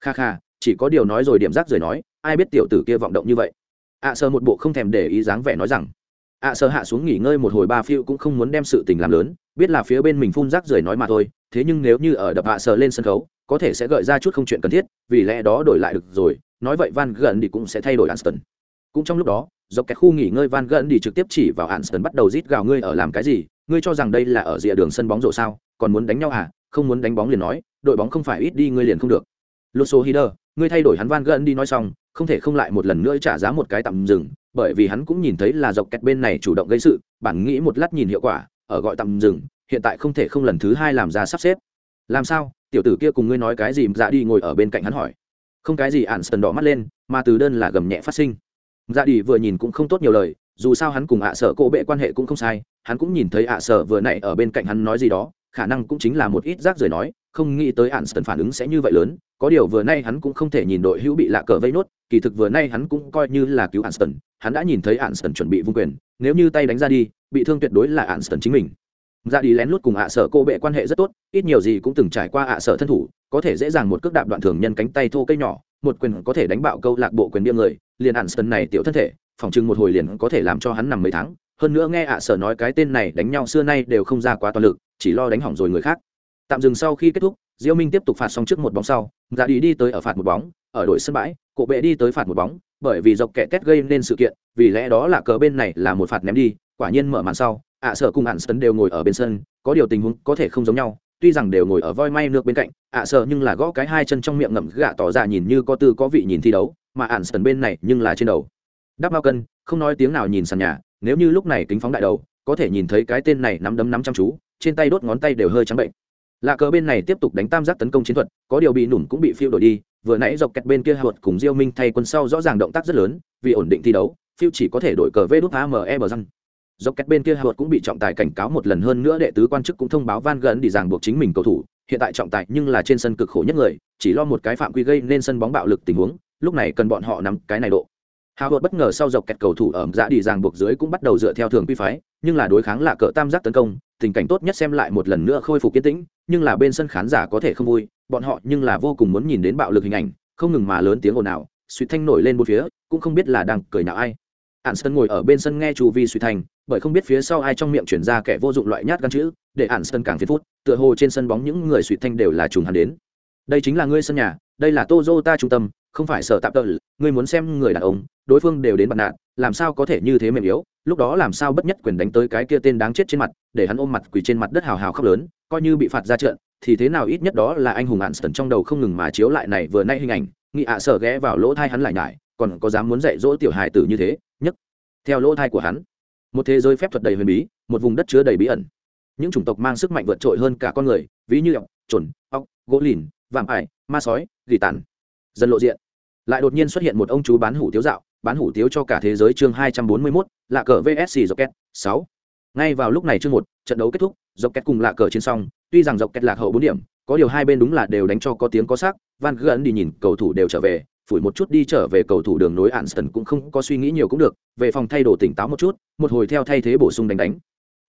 kha kha, chỉ có điều nói rồi điểm rác rồi nói, ai biết tiểu tử kia vọng động như vậy? Ạ sở một bộ không thèm để ý dáng vẻ nói rằng. Ạ sở hạ xuống nghỉ ngơi một hồi ba phiêu cũng không muốn đem sự tình làm lớn biết là phía bên mình phun rác rưởi nói mà thôi thế nhưng nếu như ở đập hạ sờ lên sân khấu có thể sẽ gợi ra chút không chuyện cần thiết vì lẽ đó đổi lại được rồi nói vậy van gần đi cũng sẽ thay đổi Anston cũng trong lúc đó dọc kẹt khu nghỉ ngơi van gần đi trực tiếp chỉ vào anston bắt đầu rít gào ngươi ở làm cái gì? Ngươi cho rằng đây là ở rìa đường sân bóng rổ sao? Còn muốn đánh nhau à? Không muốn đánh bóng liền nói đội bóng không phải ít đi ngươi liền không được. Lusso Hider, ngươi thay đổi hắn Van gần đi nói xong, không thể không lại một lần nữa trả giá một cái tạm dừng, bởi vì hắn cũng nhìn thấy là dọc kẹt bên này chủ động gây sự, bản nghĩ một lát nhìn hiệu quả, ở gọi tạm dừng, hiện tại không thể không lần thứ hai làm ra sắp xếp. Làm sao? Tiểu tử kia cùng ngươi nói cái gì? Dạ đi ngồi ở bên cạnh hắn hỏi. Không cái gì, Anston đỏ mắt lên, mà từ đơn là gầm nhẹ phát sinh. Dạ đi vừa nhìn cũng không tốt nhiều lời, dù sao hắn cùng ạ sở cô bệ quan hệ cũng không sai, hắn cũng nhìn thấy ạ sở vừa nãy ở bên cạnh hắn nói gì đó, khả năng cũng chính là một ít rác rưởi nói, không nghĩ tới Anston phản ứng sẽ như vậy lớn, có điều vừa nay hắn cũng không thể nhìn đội hữu bị lạ cờ vây nốt, kỳ thực vừa nay hắn cũng coi như là cứu Anston, hắn đã nhìn thấy Anston chuẩn bị vung quyền, nếu như tay đánh ra đi, bị thương tuyệt đối là Anston chính mình. Ra đi lén lút cùng ạ sở cô bệ quan hệ rất tốt, ít nhiều gì cũng từng trải qua ạ sở thân thủ, có thể dễ dàng một cước đạp đoạn thường nhân cánh tay thô cây nhỏ, một quyền có thể đánh bạo câu lạc bộ quyền điên người, liền Anston này tiểu thân thể, phòng chừng một hồi liền có thể làm cho hắn nằm mấy tháng. Hơn nữa nghe ạ sở nói cái tên này đánh nhau xưa nay đều không ra quá toàn lực, chỉ lo đánh hỏng rồi người khác. Tạm dừng sau khi kết thúc, diêu minh tiếp tục phạt xong trước một bóng sau ra đi đi tới ở phạt một bóng ở đội sân bãi cổ bệ đi tới phạt một bóng bởi vì dọc kẻ tét gây nên sự kiện, vì lẽ đó là cờ bên này là một phạt ném đi, quả nhiên mở màn sau, ạ sở cùng ạn sơn đều ngồi ở bên sân, có điều tình huống có thể không giống nhau, tuy rằng đều ngồi ở voi may nước bên cạnh, ạ sở nhưng là gõ cái hai chân trong miệng ngậm gạ tỏ ra nhìn như có tư có vị nhìn thi đấu, mà ạn sơn bên này nhưng là trên đầu. Đắp bao cân, không nói tiếng nào nhìn sàn nhà, nếu như lúc này kính phóng đại đầu, có thể nhìn thấy cái tên này nắm đấm nắm chăm chú, trên tay đốt ngón tay đều hơi trắng bệnh. Lạ cờ bên này tiếp tục đánh tam giác tấn công chiến thuật, có điều bị nủm cũng bị phiêu đổi đi vừa nãy dọc kẹt bên kia Hụt cùng diêu minh thay quân sau rõ ràng động tác rất lớn, vì ổn định thi đấu Phiu chỉ có thể đổi cờ Vút đút ame bờ răng. Dọc kẹt bên kia Hụt cũng bị trọng tài cảnh cáo một lần hơn nữa đệ tứ quan chức cũng thông báo van gần đi ràng buộc chính mình cầu thủ, hiện tại trọng tài nhưng là trên sân cực khổ nhất người, chỉ lo một cái phạm quy gây nên sân bóng bạo lực tình huống, lúc này cần bọn họ nắm cái này độ. Hào bất ngờ sau dọc kẹt cầu thủ ở dã đi ràng buộc dưới cũng bắt đầu dựa theo thường quy phái, nhưng là đối kháng là cờ tam giác tấn công, tình cảnh tốt nhất xem lại một lần nữa khôi phục kiên tĩnh, nhưng là bên sân khán giả có thể không vui bọn họ nhưng là vô cùng muốn nhìn đến bạo lực hình ảnh, không ngừng mà lớn tiếng ồn ào suy thanh nổi lên một phía, cũng không biết là đang cười nào ai. Ạn sơn ngồi ở bên sân nghe chu vi suy thanh, bởi không biết phía sau ai trong miệng chuyển ra kẻ vô dụng loại nhát gắn chữ, để ạn sơn càng phiền phút tựa hồ trên sân bóng những người suy thanh đều là trùng hắn đến. Đây chính là ngươi sân nhà, đây là Toyota trung tâm, không phải sở tạm tợ, ngươi muốn xem người đàn ông, đối phương đều đến bật nạn làm sao có thể như thế mềm yếu, lúc đó làm sao bất nhất quyền đánh tới cái kia tên đáng chết trên mặt, để hắn ôm mặt quỳ trên mặt đất hào hào khóc lớn, coi như bị phạt ra trận thì thế nào ít nhất đó là anh hùng ạn sần trong đầu không ngừng mà chiếu lại này vừa nay hình ảnh nghị ạ sở ghé vào lỗ thai hắn lại nhải còn có dám muốn dạy dỗ tiểu hài tử như thế nhất theo lỗ thai của hắn. Một thế giới phép thuật đầy huyền bí một vùng đất chứa đầy bí ẩn. Những chủng tộc mang sức mạnh vượt trội hơn cả con người ví như ọc trồn ọc gỗ lìn vạm ải ma sói gỉ tàn. Dân lộ diện. Lại đột nhiên xuất hiện một ông chú bán hủ tiếu dạo bán hủ tiếu cho cả thế giới chương hai trăm bốn mươi 241, lạ cờ vsc rocket sáu. Ngay vào lúc này chương một trận đấu kết thúc dọc rocket cùng lạ cờ trên xong tuy rằng dọc rocket lạc hậu bốn điểm có điều hai bên đúng là đều đánh cho có tiếng có sắc van gần đi nhìn cầu thủ đều trở về phủi một chút đi trở về cầu thủ đường nối Anston cũng không có suy nghĩ nhiều cũng được, về phòng thay đồ tỉnh táo một chút, một hồi theo thay thế bổ sung đánh đánh.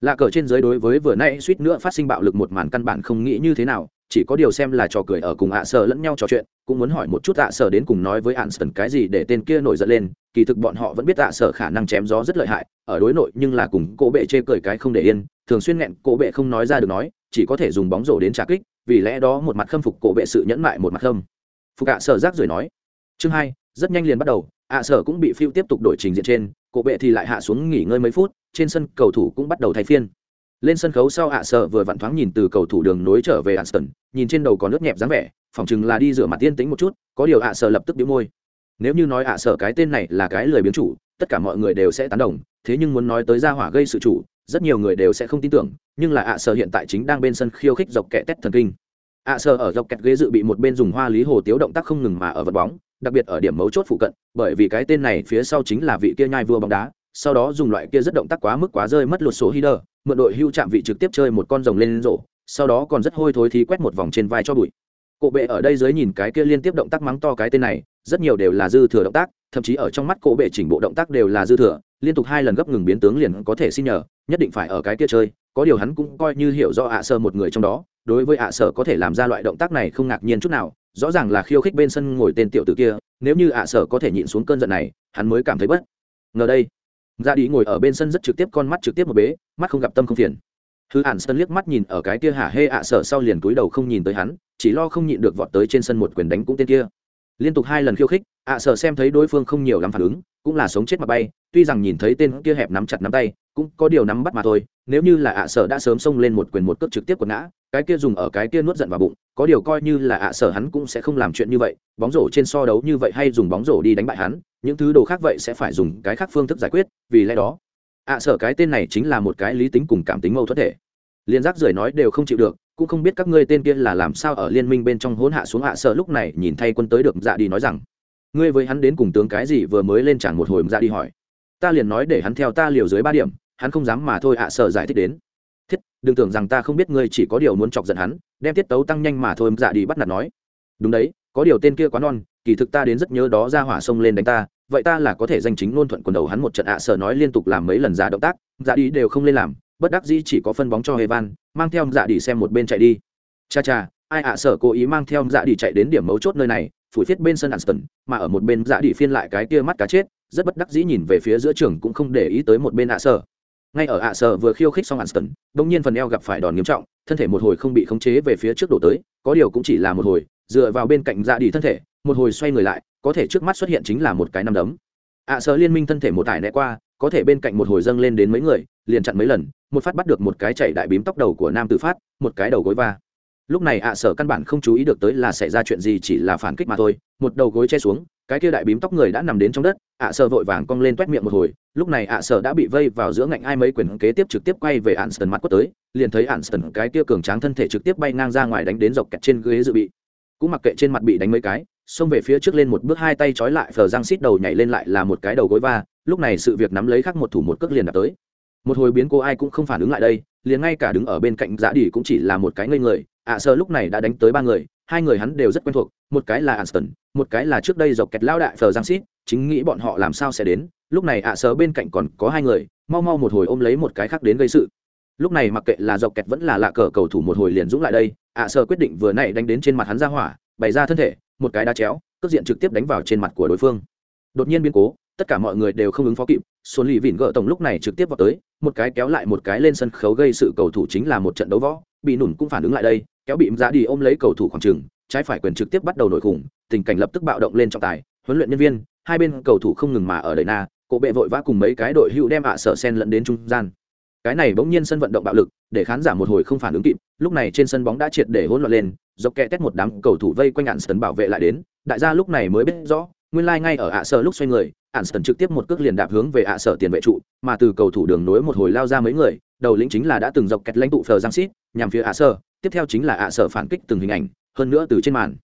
Lạ cờ trên dưới đối với vừa nãy suýt nữa phát sinh bạo lực một màn căn bản không nghĩ như thế nào, chỉ có điều xem là trò cười ở cùng ạ sở lẫn nhau trò chuyện, cũng muốn hỏi một chút ạ sở đến cùng nói với ạn sơn cái gì để tên kia nổi giận lên, kỳ thực bọn họ vẫn biết ạ sở khả năng chém gió rất lợi hại, ở đối nội nhưng là cùng cổ bệ chê cười cái không để yên, thường xuyên nghẹn cổ bệ không nói ra được nói, chỉ có thể dùng bóng rổ đến trả kích, vì lẽ đó một mặt khâm phục cổ bệ sự nhẫn mại một mặt khâm. Phục ạ sở rác rồi nói, chương hai, rất nhanh liền bắt đầu, ạ sở cũng bị phiêu tiếp tục đổi trình diện trên cổ bệ thì lại hạ xuống nghỉ ngơi mấy phút, trên sân cầu thủ cũng bắt đầu thay phiên lên sân khấu sau ạ sợ vừa vặn thoáng nhìn từ cầu thủ đường nối trở về Anston, nhìn trên đầu còn nước nhẹp dáng vẻ, phỏng chừng là đi rửa mặt tiên tính một chút, có điều ạ sợ lập tức đĩu môi. Nếu như nói ạ sợ cái tên này là cái lười biến chủ, tất cả mọi người đều sẽ tán đồng, thế nhưng muốn nói tới gia hỏa gây sự chủ, rất nhiều người đều sẽ không tin tưởng, nhưng là ạ sợ hiện tại chính đang bên sân khiêu khích dọc kẹt tét thần kinh. ạ sợ ở dọc kẹt ghế dự bị một bên dùng hoa lý hồ tiếu động tác không ngừng mà ở vật bóng, đặc biệt ở điểm mấu chốt phụ cận, bởi vì cái tên này phía sau chính là vị kia nhai vua bóng đá, sau đó dùng loại kia rất động tác quá mức quá rơi mất lột số header, mượn đội hưu chạm vị trực tiếp chơi một con rồng lên rổ sau đó còn rất hôi thối thì quét một vòng trên vai cho bụi. Cổ bệ ở đây dưới nhìn cái kia liên tiếp động tác mắng to cái tên này rất nhiều đều là dư thừa động tác thậm chí ở trong mắt cổ bệ chỉnh bộ động tác đều là dư thừa liên tục hai lần gấp ngừng biến tướng liền có thể xin nhờ nhất định phải ở cái kia chơi có điều hắn cũng coi như hiểu do ạ sơ một người trong đó đối với ạ sơ có thể làm ra loại động tác này không ngạc nhiên chút nào rõ ràng là khiêu khích bên sân ngồi tên tiểu tử kia nếu như ạ sơ có thể nhịn xuống cơn giận này hắn mới cảm thấy bất ngờ đây. Dạ ra đi ngồi ở bên sân rất trực tiếp, con mắt trực tiếp một bế, mắt không gặp tâm không phiền. Hư ản sân liếc mắt nhìn ở cái kia hả hê ạ sợ sau liền túi đầu không nhìn tới hắn, chỉ lo không nhịn được vọt tới trên sân một quyền đánh cũng tên kia. Liên tục hai lần khiêu khích, ạ sợ xem thấy đối phương không nhiều lắm phản ứng, cũng là sống chết mà bay, tuy rằng nhìn thấy tên kia hẹp nắm chặt nắm tay, cũng có điều nắm bắt mà thôi, nếu như là ạ sợ đã sớm xông lên một quyền một cước trực tiếp quật ngã cái kia dùng ở cái kia nuốt giận vào bụng, có điều coi như là ạ sở hắn cũng sẽ không làm chuyện như vậy, bóng rổ trên so đấu như vậy hay dùng bóng rổ đi đánh bại hắn, những thứ đồ khác vậy sẽ phải dùng cái khác phương thức giải quyết, vì lẽ đó, ạ sở cái tên này chính là một cái lý tính cùng cảm tính mâu thuẫn thể. Liên giác rời nói đều không chịu được, cũng không biết các ngươi tên kia là làm sao ở liên minh bên trong hỗn hạ xuống ạ sở lúc này nhìn thay quân tới được dạ đi nói rằng, ngươi với hắn đến cùng tướng cái gì vừa mới lên tràn một hồi? Dạ đi hỏi. Ta liền nói để hắn theo ta liều dưới ba điểm, hắn không dám mà thôi ạ sở giải thích đến đừng tưởng rằng ta không biết ngươi chỉ có điều muốn chọc giận hắn đem tiết tấu tăng nhanh mà thôi dạ đi bắt nạt nói đúng đấy có điều tên kia quá non kỳ thực ta đến rất nhớ đó ra hỏa sông lên đánh ta vậy ta là có thể danh chính luôn thuận quần đầu hắn một trận ạ sở nói liên tục làm mấy lần giả động tác giả đi đều không lên làm bất đắc dĩ chỉ có phân bóng cho hề van mang theo giả đi xem một bên chạy đi. Cha cha, ai ạ sở cố ý mang theo dạ đi chạy đến điểm mấu chốt nơi này, phủi thiết bên sân Aston, mà ở một bên dạ đi phiên lại cái kia mắt cá chết, rất bất đắc dĩ nhìn về phía giữa trường cũng không để ý tới một bên ạ sở. Ngay ở ạ sở vừa khiêu khích xong Anston, đột nhiên phần eo gặp phải đòn nghiêm trọng, thân thể một hồi không bị khống chế về phía trước đổ tới, có điều cũng chỉ là một hồi, dựa vào bên cạnh dạ đi thân thể, một hồi xoay người lại, có thể trước mắt xuất hiện chính là một cái năm đấm. ạ sở liên minh thân thể một tải né qua, có thể bên cạnh một hồi dâng lên đến mấy người, liền chặn mấy lần, một phát bắt được một cái chạy đại bím tóc đầu của nam tự phát một cái đầu gối va lúc này ạ sở căn bản không chú ý được tới là xảy ra chuyện gì chỉ là phản kích mà thôi một đầu gối che xuống cái kia đại bím tóc người đã nằm đến trong đất ạ sợ vội vàng cong lên t miệng một hồi lúc này ạ sợ đã bị vây vào giữa ngạnh ai mấy quyền kế tiếp trực tiếp quay về ạn sần mặt quất tới liền thấy ạn sần cái kia cường tráng thân thể trực tiếp bay ngang ra ngoài đánh đến dọc kẹt trên ghế dự bị. Cũng mặc kệ trên mặt bị đánh mấy cái xông về phía trước lên một bước hai tay trói lại phờ răng xít đầu nhảy lên lại là một cái đầu gối va lúc này sự việc nắm lấy khắc một thủ một cước liền đạp tới. Một hồi biến cô ai cũng không phản ứng lại đây liền ngay cả đứng ở bên cạnh giã đỉ cũng chỉ là một cái ngây người ạ à, sơ lúc này đã đánh tới ba người hai người hắn đều rất quen thuộc một cái là anston một cái là trước đây dọc kẹt lao đại phờ giang xít chính nghĩ bọn họ làm sao sẽ đến. Lúc này ạ à, bên cạnh còn có hai người mau mau một hồi ôm lấy một cái khác đến gây sự. Lúc này mặc kệ là dọc kẹt vẫn là lạ cờ cầu thủ một hồi liền dũng lại đây ạ à, quyết định vừa nãy đánh đến trên mặt hắn ra hỏa bày ra thân thể một cái đá chéo cước diện trực tiếp đánh vào trên mặt của đối phương. Đột nhiên biến cố tất cả mọi người đều không ứng phó kịp xuân lì vịn gỡ tổng lúc này trực tiếp vào tới một cái kéo lại một cái lên sân khấu gây sự cầu thủ chính là một trận đấu võ bị nủn cũng phản ứng lại đây kéo bị giá đi ôm lấy cầu thủ khoảng trừng trái phải quyền trực tiếp bắt đầu nổi khủng tình cảnh lập tức bạo động lên trọng tài huấn luyện nhân viên hai bên cầu thủ không ngừng mà ở đời na cổ bệ vội vã cùng mấy cái đội hữu đem ạ sợ sen lẫn đến trung gian. Cái này bỗng nhiên sân vận động bạo lực để khán giả một hồi không phản ứng kịp lúc này trên sân bóng đã triệt để hỗn loạn lên dọc kẹ tét một đám cầu thủ vây quanh ạn sân bảo vệ lại đến đại gia lúc này mới biết rõ nguyên lai ngay ở ạ sợ lúc xoay người Anston trực tiếp một cước liền đạp hướng về ạ sở tiền vệ trụ, mà từ cầu thủ đường nối một hồi lao ra mấy người, đầu lĩnh chính là đã từng dọc kẹt lãnh tụ Phờ Giang xít nhằm phía ạ sở, tiếp theo chính là ạ sở phản kích từng hình ảnh, hơn nữa từ trên màn.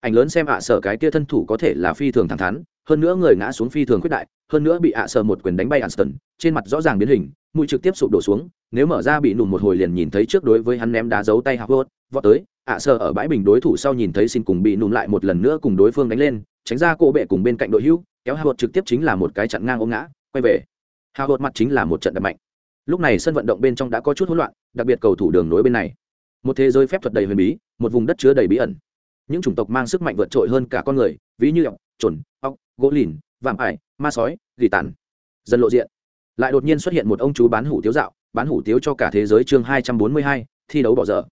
Ảnh lớn xem ạ sở cái kia thân thủ có thể là phi thường thẳng thắn, hơn nữa người ngã xuống phi thường khuyết đại, hơn nữa bị ạ sở một quyền đánh bay Anston, trên mặt rõ ràng biến hình, mũi trực tiếp sụp đổ xuống, nếu mở ra bị nùn một hồi liền nhìn thấy trước đối với hắn ném đá giấu tay Howard, vọt tới, ạ sở ở bãi bình đối thủ sau nhìn thấy xin cùng bị nùn lại một lần nữa cùng đối phương đánh lên, tránh ra cô bệ cùng bên cạnh đội hữu, kéo Howard trực tiếp chính là một cái chặn ngang ôm ngã, quay về. Howard mặt chính là một trận đập mạnh. Lúc này sân vận động bên trong đã có chút hỗn loạn, đặc biệt cầu thủ đường nối bên này. Một thế giới phép thuật đầy huyền bí, một vùng đất chứa đầy bí ẩn. Những chủng tộc mang sức mạnh vượt trội hơn cả con người, ví như ọc, chuẩn, ọc, gỗ lìn, vạm ải, ma sói, gỉ tàn. Dần lộ diện. Lại đột nhiên xuất hiện một ông chú bán hủ tiếu dạo, bán hủ tiếu cho cả thế giới chương hai trăm bốn mươi hai, thi đấu bỏ dở.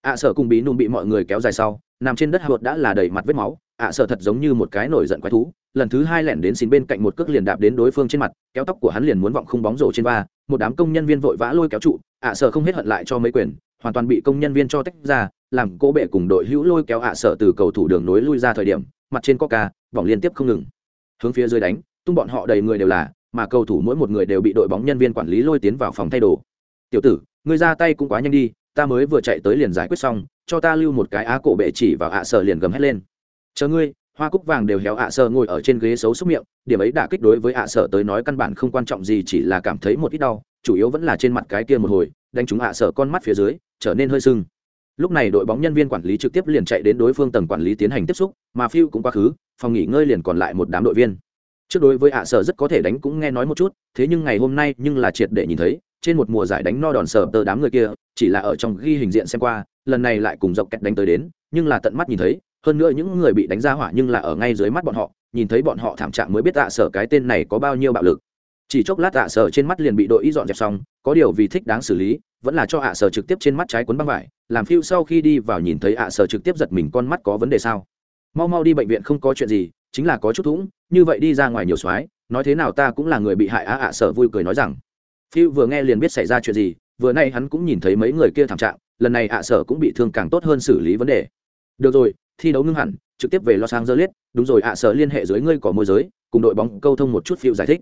ạ sở cùng bí nùm bị mọi người kéo dài sau, nằm trên đất Howard đã là đầy mặt vết máu, ạ sở thật giống như một cái nổi giận quái thú, lần thứ hai lẻn đến xin bên cạnh một cước liền đạp đến đối phương trên mặt kéo tóc của hắn liền muốn vọng không bóng rổ trên va một đám công nhân viên vội vã lôi kéo trụ ạ sở không hết hận lại cho mấy quyền hoàn toàn bị công nhân viên cho tách ra, làm cỗ bệ cùng đội hữu lôi kéo ạ sở từ cầu thủ đường nối lui ra thời điểm, mặt trên coca vòng liên tiếp không ngừng. Hướng phía dưới đánh, tung bọn họ đầy người đều là, mà cầu thủ mỗi một người đều bị đội bóng nhân viên quản lý lôi tiến vào phòng thay đồ. Tiểu tử, ngươi ra tay cũng quá nhanh đi, ta mới vừa chạy tới liền giải quyết xong, cho ta lưu một cái á cổ bệ chỉ vào ạ sở liền gầm hét lên. Chờ ngươi, hoa cúc vàng đều héo ạ sợ ngồi ở trên ghế xấu xúc miệng, điểm ấy đã kích đối với ạ sợ tới nói căn bản không quan trọng gì, chỉ là cảm thấy một ít đau, chủ yếu vẫn là trên mặt cái kia một hồi đánh trúng hạ sợ con mắt phía dưới, trở nên hơi sưng. Lúc này đội bóng nhân viên quản lý trực tiếp liền chạy đến đối phương tầng quản lý tiến hành tiếp xúc, mà phiêu cũng quá khứ, phòng nghỉ ngơi liền còn lại một đám đội viên. Trước đối với hạ sợ rất có thể đánh cũng nghe nói một chút, thế nhưng ngày hôm nay nhưng là triệt để nhìn thấy, trên một mùa giải đánh no đòn sở tờ đám người kia, chỉ là ở trong ghi hình diện xem qua, lần này lại cùng dọc kẹt đánh tới đến, nhưng là tận mắt nhìn thấy, hơn nữa những người bị đánh ra hỏa nhưng là ở ngay dưới mắt bọn họ, nhìn thấy bọn họ thảm trạng mới biết tạ sở cái tên này có bao nhiêu bạo lực chỉ chốc lát tạ sở trên mắt liền bị đội y dọn dẹp xong có điều vì thích đáng xử lý vẫn là cho ạ sở trực tiếp trên mắt trái cuốn băng vải làm phiêu sau khi đi vào nhìn thấy ạ sở trực tiếp giật mình con mắt có vấn đề sao. Mau mau đi bệnh viện không có chuyện gì chính là có chút thủng như vậy đi ra ngoài nhiều xoái nói thế nào ta cũng là người bị hại á ạ sở vui cười nói rằng. Phiêu vừa nghe liền biết xảy ra chuyện gì vừa nay hắn cũng nhìn thấy mấy người kia thảm trạng lần này ạ sở cũng bị thương càng tốt hơn xử lý vấn đề. Được rồi thi đấu ngưng hẳn trực tiếp về Lostang dơ liết, đúng rồi ạ sở liên hệ dưới ngươi có môi giới cùng đội bóng câu thông một chút phiêu giải thích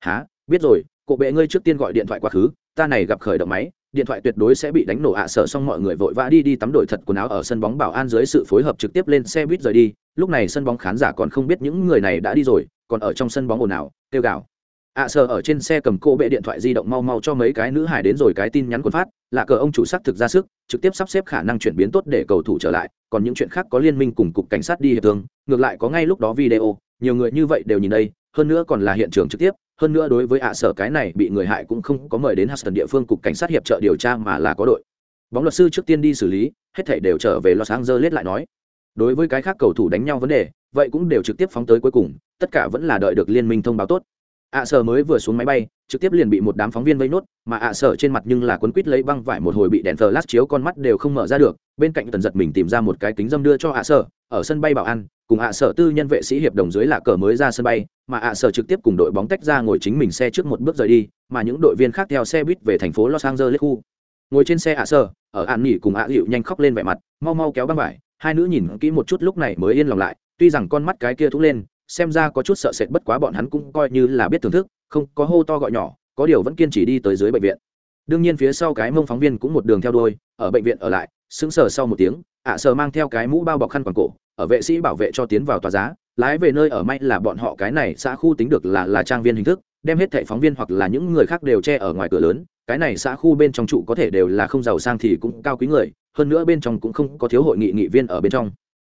há biết rồi cộ bệ ngươi trước tiên gọi điện thoại quá khứ, ta này gặp khởi động máy, điện thoại tuyệt đối sẽ bị đánh nổ ạ sở xong mọi người vội vã đi đi tắm đổi thật quần áo ở sân bóng bảo an dưới sự phối hợp trực tiếp lên xe buýt rời đi. Lúc này sân bóng khán giả còn không biết những người này đã đi rồi, còn ở trong sân bóng ồn ào, kêu gào. Ạ sở ở trên xe cầm cô bệ điện thoại di động mau mau cho mấy cái nữ hải đến rồi cái tin nhắn quần phát. Là cờ ông chủ sắc thực ra sức, trực tiếp sắp xếp khả năng chuyển biến tốt để cầu thủ trở lại, còn những chuyện khác có liên minh cùng cục cảnh sát đi hiệp thương. Ngược lại có ngay lúc đó video, nhiều người như vậy đều nhìn đây, hơn nữa còn là hiện trường trực tiếp hơn nữa đối với ạ sở cái này bị người hại cũng không có mời đến Huston địa phương cục cảnh sát hiệp trợ điều tra mà là có đội. Bóng luật sư trước tiên đi xử lý, hết thảy đều trở về Los Angeles lại nói. Đối với cái khác cầu thủ đánh nhau vấn đề, vậy cũng đều trực tiếp phóng tới cuối cùng, tất cả vẫn là đợi được liên minh thông báo tốt ạ sở mới vừa xuống máy bay, trực tiếp liền bị một đám phóng viên vây nốt, mà ạ sở trên mặt nhưng là quấn quít lấy băng vải một hồi bị đèn flash chiếu con mắt đều không mở ra được, bên cạnh tần giật mình tìm ra một cái kính dâm đưa cho ạ sở, ở sân bay bảo an, cùng ạ sở tư nhân vệ sĩ hiệp đồng dưới là cờ mới ra sân bay mà ạ sở trực tiếp cùng đội bóng tách ra ngồi chính mình xe trước một bước rời đi mà những đội viên khác theo xe buýt về thành phố los angeles khu. Ngồi trên xe ạ sở ở ạn nghỉ cùng ạ hiệu nhanh khóc lên vẻ mặt mau mau kéo băng vải hai nữ nhìn kỹ một chút lúc này mới yên lòng lại tuy rằng con mắt cái kia thúc lên xem ra có chút sợ sệt bất quá bọn hắn cũng coi như là biết thưởng thức, không có hô to gọi nhỏ, có điều vẫn kiên trì đi tới dưới bệnh viện. Đương nhiên phía sau cái mông phóng viên cũng một đường theo đuôi, ở bệnh viện ở lại, sững sờ sau một tiếng, ạ sở mang theo cái mũ bao bọc khăn quàng cổ, ở vệ sĩ bảo vệ cho tiến vào tòa giá, lái về nơi ở may là bọn họ cái này xã khu tính được là là trang viên hình thức, đem hết thẻ phóng viên hoặc là những người khác đều che ở ngoài cửa lớn, cái này xã khu bên trong trụ có thể đều là không giàu sang thì cũng cao quý người, hơn nữa bên trong cũng không có thiếu hội nghị nghị viên ở bên trong.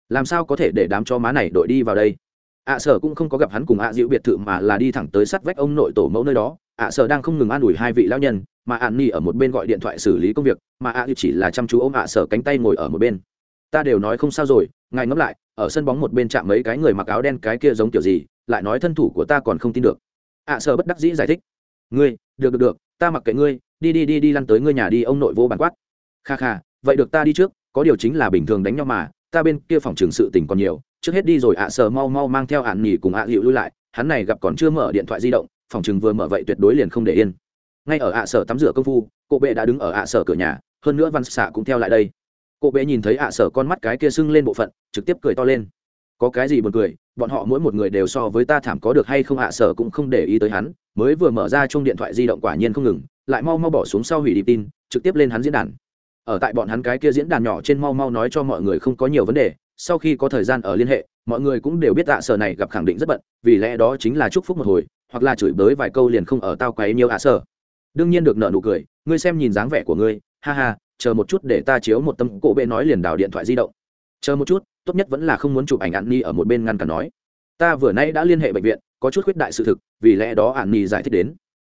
Làm sao có thể để đám cho má này đội đi vào đây? Ạ sở cũng không có gặp hắn cùng ạ Diệu biệt thự mà là đi thẳng tới sát vách ông nội tổ mẫu nơi đó. ạ sở đang không ngừng an ủi hai vị lão nhân, mà ạn nhi ở một bên gọi điện thoại xử lý công việc, mà ạ chỉ là chăm chú ôm ạ sở cánh tay ngồi ở một bên. Ta đều nói không sao rồi, ngài ngẫm lại, ở sân bóng một bên chạm mấy cái người mặc áo đen cái kia giống kiểu gì, lại nói thân thủ của ta còn không tin được. ạ sở bất đắc dĩ giải thích. Ngươi, được được được, ta mặc kệ ngươi, đi đi đi đi lăn tới ngươi nhà đi, ông nội vô bản quát. Kha kha, vậy được ta đi trước, có điều chính là bình thường đánh nhau mà, ta bên kia phòng trường sự tình còn nhiều trước hết đi rồi ạ à, mau mau mang theo ạn nhỉ cùng ạ à hiệu lui lại. Hắn này gặp còn chưa mở điện thoại di động phòng trường vừa mở vậy tuyệt đối liền không để yên. Ngay ở ạ sở tắm rửa công phu cô bệ đã đứng ở ạ sở cửa nhà hơn nữa văn xạ cũng theo lại đây. Cô bé nhìn thấy ạ sở con mắt cái kia sưng lên bộ phận trực tiếp cười to lên. Có cái gì buồn cười bọn họ mỗi một người đều so với ta thảm có được hay không ạ sở cũng không để ý tới hắn mới vừa mở ra chung điện thoại di động quả nhiên không ngừng lại mau mau bỏ xuống sau hủy đi tin trực tiếp lên hắn diễn đàn. Ở tại bọn hắn cái kia diễn đàn nhỏ trên mau mau nói cho mọi người không có nhiều vấn đề sau khi có thời gian ở liên hệ, mọi người cũng đều biết ạ sở này gặp khẳng định rất bận, vì lẽ đó chính là chúc phúc một hồi, hoặc là chửi bới vài câu liền không ở tao quấy nhiều ạ sở. Đương nhiên được nợ nụ cười, ngươi xem nhìn dáng vẻ của ngươi, ha ha, chờ một chút để ta chiếu một tâm cổ bệ nói liền đào điện thoại di động. Chờ một chút, tốt nhất vẫn là không muốn chụp ảnh ạn ni ở một bên ngăn cản nói. Ta vừa nay đã liên hệ bệnh viện, có chút khuyết đại sự thực, vì lẽ đó ạn ni giải thích đến.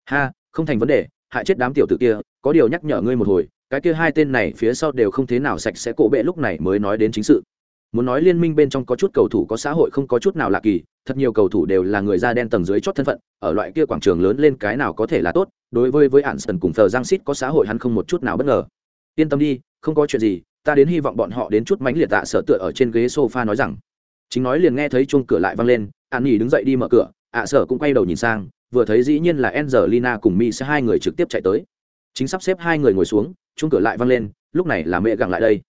Ha, không thành vấn đề, hại chết đám tiểu tử kia, có điều nhắc nhở ngươi một hồi, cái kia hai tên này phía sau đều không thế nào sạch sẽ cổ bệ lúc này mới nói đến chính sự muốn nói liên minh bên trong có chút cầu thủ có xã hội không có chút nào lạ kỳ thật nhiều cầu thủ đều là người da đen tầng dưới chót thân phận ở loại kia quảng trường lớn lên cái nào có thể là tốt đối với với hạn sần cùng thờ giang xít có xã hội hắn không một chút nào bất ngờ yên tâm đi không có chuyện gì ta đến hy vọng bọn họ đến chút mánh liệt tạ sợ tựa ở trên ghế sofa nói rằng chính nói liền nghe thấy chuông cửa lại vang lên an nghỉ đứng dậy đi mở cửa ạ sợ cũng quay đầu nhìn sang vừa thấy dĩ nhiên là Angelina cùng Mi sẽ hai người trực tiếp chạy tới. Chính sắp xếp hai người ngồi xuống, chuông cửa lại vang lên, lúc này là mẹ gặng lại đây.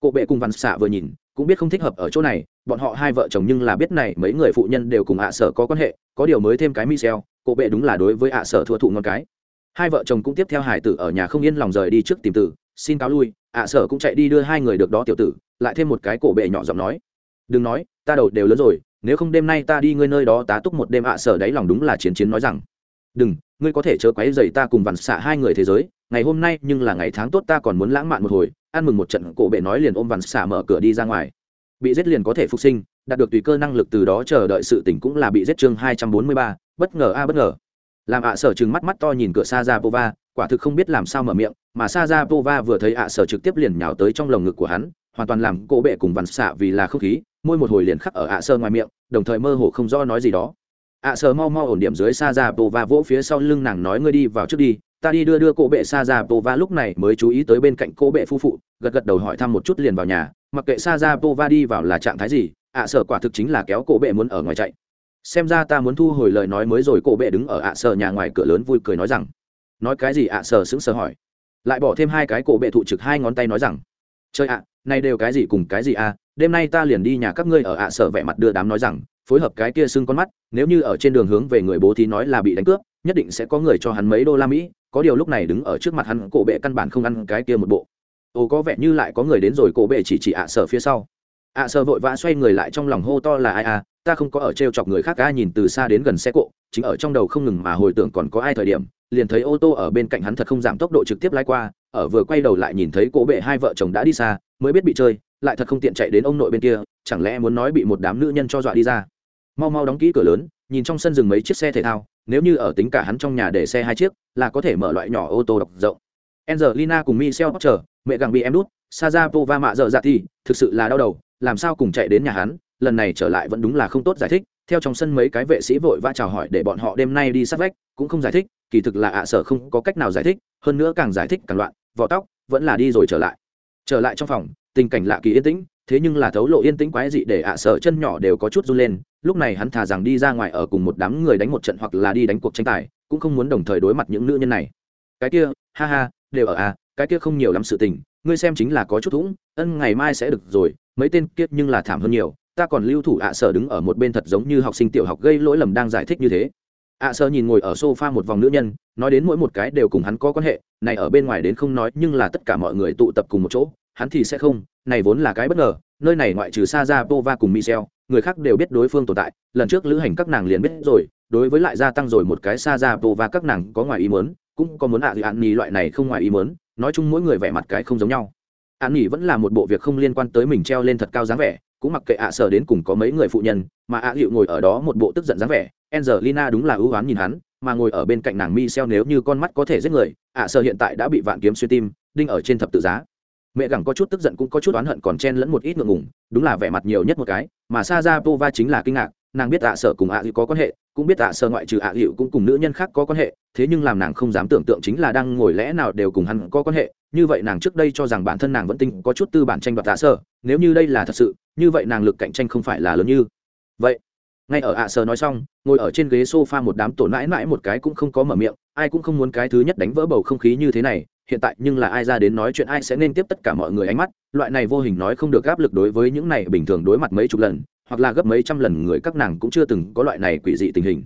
Cô bệ cùng Văn Xạ vừa nhìn, cũng biết không thích hợp ở chỗ này, bọn họ hai vợ chồng nhưng là biết này mấy người phụ nhân đều cùng ạ sở có quan hệ, có điều mới thêm cái Michel, cô bệ đúng là đối với ạ sở thua thụ ngon cái. Hai vợ chồng cũng tiếp theo hải tử ở nhà không yên lòng rời đi trước tìm tử, xin cáo lui ạ sở cũng chạy đi đưa hai người được đó tiểu tử lại thêm một cái cổ bệ nhỏ giọng nói đừng nói ta đầu đều lớn rồi nếu không đêm nay ta đi ngươi nơi đó tá túc một đêm ạ sở đáy lòng đúng là chiến chiến nói rằng đừng ngươi có thể chớ quấy dày ta cùng vằn xạ hai người thế giới ngày hôm nay nhưng là ngày tháng tốt ta còn muốn lãng mạn một hồi ăn mừng một trận cổ bệ nói liền ôm vằn xạ mở cửa đi ra ngoài. Bị giết liền có thể phục sinh, đạt được tùy cơ năng lực từ đó chờ đợi sự tỉnh cũng là bị giết chương hai trăm bốn mươi ba, bất ngờ a bất ngờ. Làm ạ sở chừng mắt mắt to nhìn cửa Sa ra pova quả thực không biết làm sao mở miệng, mà sa ra pova vừa thấy ạ sở trực tiếp liền nhào tới trong lồng ngực của hắn, hoàn toàn làm cô bệ cùng vằn xạ vì là không khí, môi một hồi liền khắc ở ạ sơ ngoài miệng, đồng thời mơ hồ không do nói gì đó. ạ sơ mau mau ổn điểm dưới sa ra pova vỗ phía sau lưng nàng nói, ngươi đi vào trước đi ta đi đưa đưa cô bệ sa ra pova lúc này mới chú ý tới bên cạnh cô bệ phu phụ, gật gật đầu hỏi thăm một chút liền vào nhà. Mặc kệ sa ra pova đi vào là trạng thái gì, ạ sở quả thực chính là kéo cô bệ muốn ở ngoài chạy. Xem ra ta muốn thu hồi lời nói mới rồi cô bệ đứng ở ạ sở nhà ngoài cửa lớn vui cười nói rằng. Nói cái gì ạ sở sững sờ hỏi. Lại bỏ thêm hai cái cổ bệ thụ trực hai ngón tay nói rằng. Chơi ạ, này đều cái gì cùng cái gì à đêm nay ta liền đi nhà các ngươi ở ạ sở vẻ mặt đưa đám nói rằng, phối hợp cái kia sưng con mắt, nếu như ở trên đường hướng về người bố thì nói là bị đánh cướp, nhất định sẽ có người cho hắn mấy đô la mỹ có điều lúc này đứng ở trước mặt hắn, cổ bệ căn bản không ăn cái kia một bộ. Ồ, có vẻ như lại có người đến rồi, cổ bệ chỉ chỉ ạ sở phía sau. Ạ sở vội vã xoay người lại trong lòng hô to là ai à ta không có ở t r e o chọc người khác ca nhìn từ xa đến gần xe cộ, chính ở trong đầu không ngừng mà hồi tưởng còn có ai thời điểm, liền thấy ô tô ở bên cạnh hắn thật không giảm tốc độ trực tiếp lái qua, ở vừa quay đầu lại nhìn thấy cổ bệ hai vợ chồng đã đi xa, mới biết bị chơi, lại thật không tiện chạy đến ông nội bên kia, chẳng lẽ muốn nói bị một đám nữ nhân cho dọa đi ra. Mau mau đóng kỹ cửa lớn, nhìn trong sân rừng mấy chiếc xe thể thao nếu như ở tính cả hắn trong nhà để xe hai chiếc là có thể mở loại nhỏ ô tô độc rộng Angelina cùng Michelle Potter, mẹ gặng bị em đút, Sajapova mạ dở dạ thì, thực sự là đau đầu, làm sao cùng chạy đến nhà hắn, lần này trở lại vẫn đúng là không tốt giải thích, theo trong sân mấy cái vệ sĩ vội vã chào hỏi để bọn họ đêm nay đi sát vách, cũng không giải thích, kỳ thực là ạ sở không có cách nào giải thích, hơn nữa càng giải thích càng loạn, vỏ tóc, vẫn là đi rồi trở lại. Trở lại trong phòng, tình cảnh lạ kỳ yên tĩnh, thế nhưng là thấu lộ yên tĩnh quái dị để ạ sở chân nhỏ đều có chút run lên, lúc này hắn thà rằng đi ra ngoài ở cùng một đám người đánh một trận hoặc là đi đánh cuộc tranh tài, cũng không muốn đồng thời đối mặt những nữ nhân này. Cái kia, ha ha, đều ở à cái kia không nhiều lắm sự tình ngươi xem chính là có chút thủng ân ngày mai sẽ được rồi mấy tên kia nhưng là thảm hơn nhiều ta còn lưu thủ ạ sở đứng ở một bên thật giống như học sinh tiểu học gây lỗi lầm đang giải thích như thế ạ sở nhìn ngồi ở sofa một vòng nữ nhân nói đến mỗi một cái đều cùng hắn có quan hệ này ở bên ngoài đến không nói nhưng là tất cả mọi người tụ tập cùng một chỗ hắn thì sẽ không, này vốn là cái bất ngờ, nơi này ngoại trừ sa ra pova cùng michel, người khác đều biết đối phương tồn tại, lần trước lữ hành các nàng liền biết rồi, đối với lại gia tăng rồi một cái sa ra pova các nàng có ngoài ý muốn, cũng có muốn ạ gì an nhi loại này không ngoài ý muốn, nói chung mỗi người vẻ mặt cái không giống nhau. An nhi vẫn là một bộ việc không liên quan tới mình treo lên thật cao dáng vẻ, cũng mặc kệ ạ sở đến cùng có mấy người phụ nhân, mà ạ hiệu ngồi ở đó một bộ tức giận dáng vẻ, Angelina đúng là ưu ám nhìn hắn, mà ngồi ở bên cạnh nàng Michelle nếu như con mắt có thể giết người, ạ sở hiện tại đã bị vạn kiếm xuyên tim, đinh ở trên thập tự giá mẹ gẳng có chút tức giận cũng có chút oán hận còn chen lẫn một ít ngượng ngùng, đúng là vẻ mặt nhiều nhất một cái, mà sa ra pova chính là kinh ngạc, nàng biết ạ sở cùng ạ hữu có quan hệ, cũng biết ạ sở ngoại trừ ạ hữu cũng cùng nữ nhân khác có quan hệ, thế nhưng làm nàng không dám tưởng tượng chính là đang ngồi lẽ nào đều cùng hắn có quan hệ, như vậy nàng trước đây cho rằng bản thân nàng vẫn tinh có chút tư bản tranh đoạt ạ sở, nếu như đây là thật sự, như vậy nàng lực cạnh tranh không phải là lớn như vậy. Ngay ở ạ sở nói xong, ngồi ở trên ghế sofa một đám tổ mãi mãi một cái cũng không có mở miệng ai cũng không muốn cái thứ nhất đánh vỡ bầu không khí như thế này, hiện tại nhưng là ai ra đến nói chuyện ai sẽ nên tiếp tất cả mọi người ánh mắt, loại này vô hình nói không được áp lực đối với những này bình thường đối mặt mấy chục lần, hoặc là gấp mấy trăm lần người các nàng cũng chưa từng có loại này quỷ dị tình hình.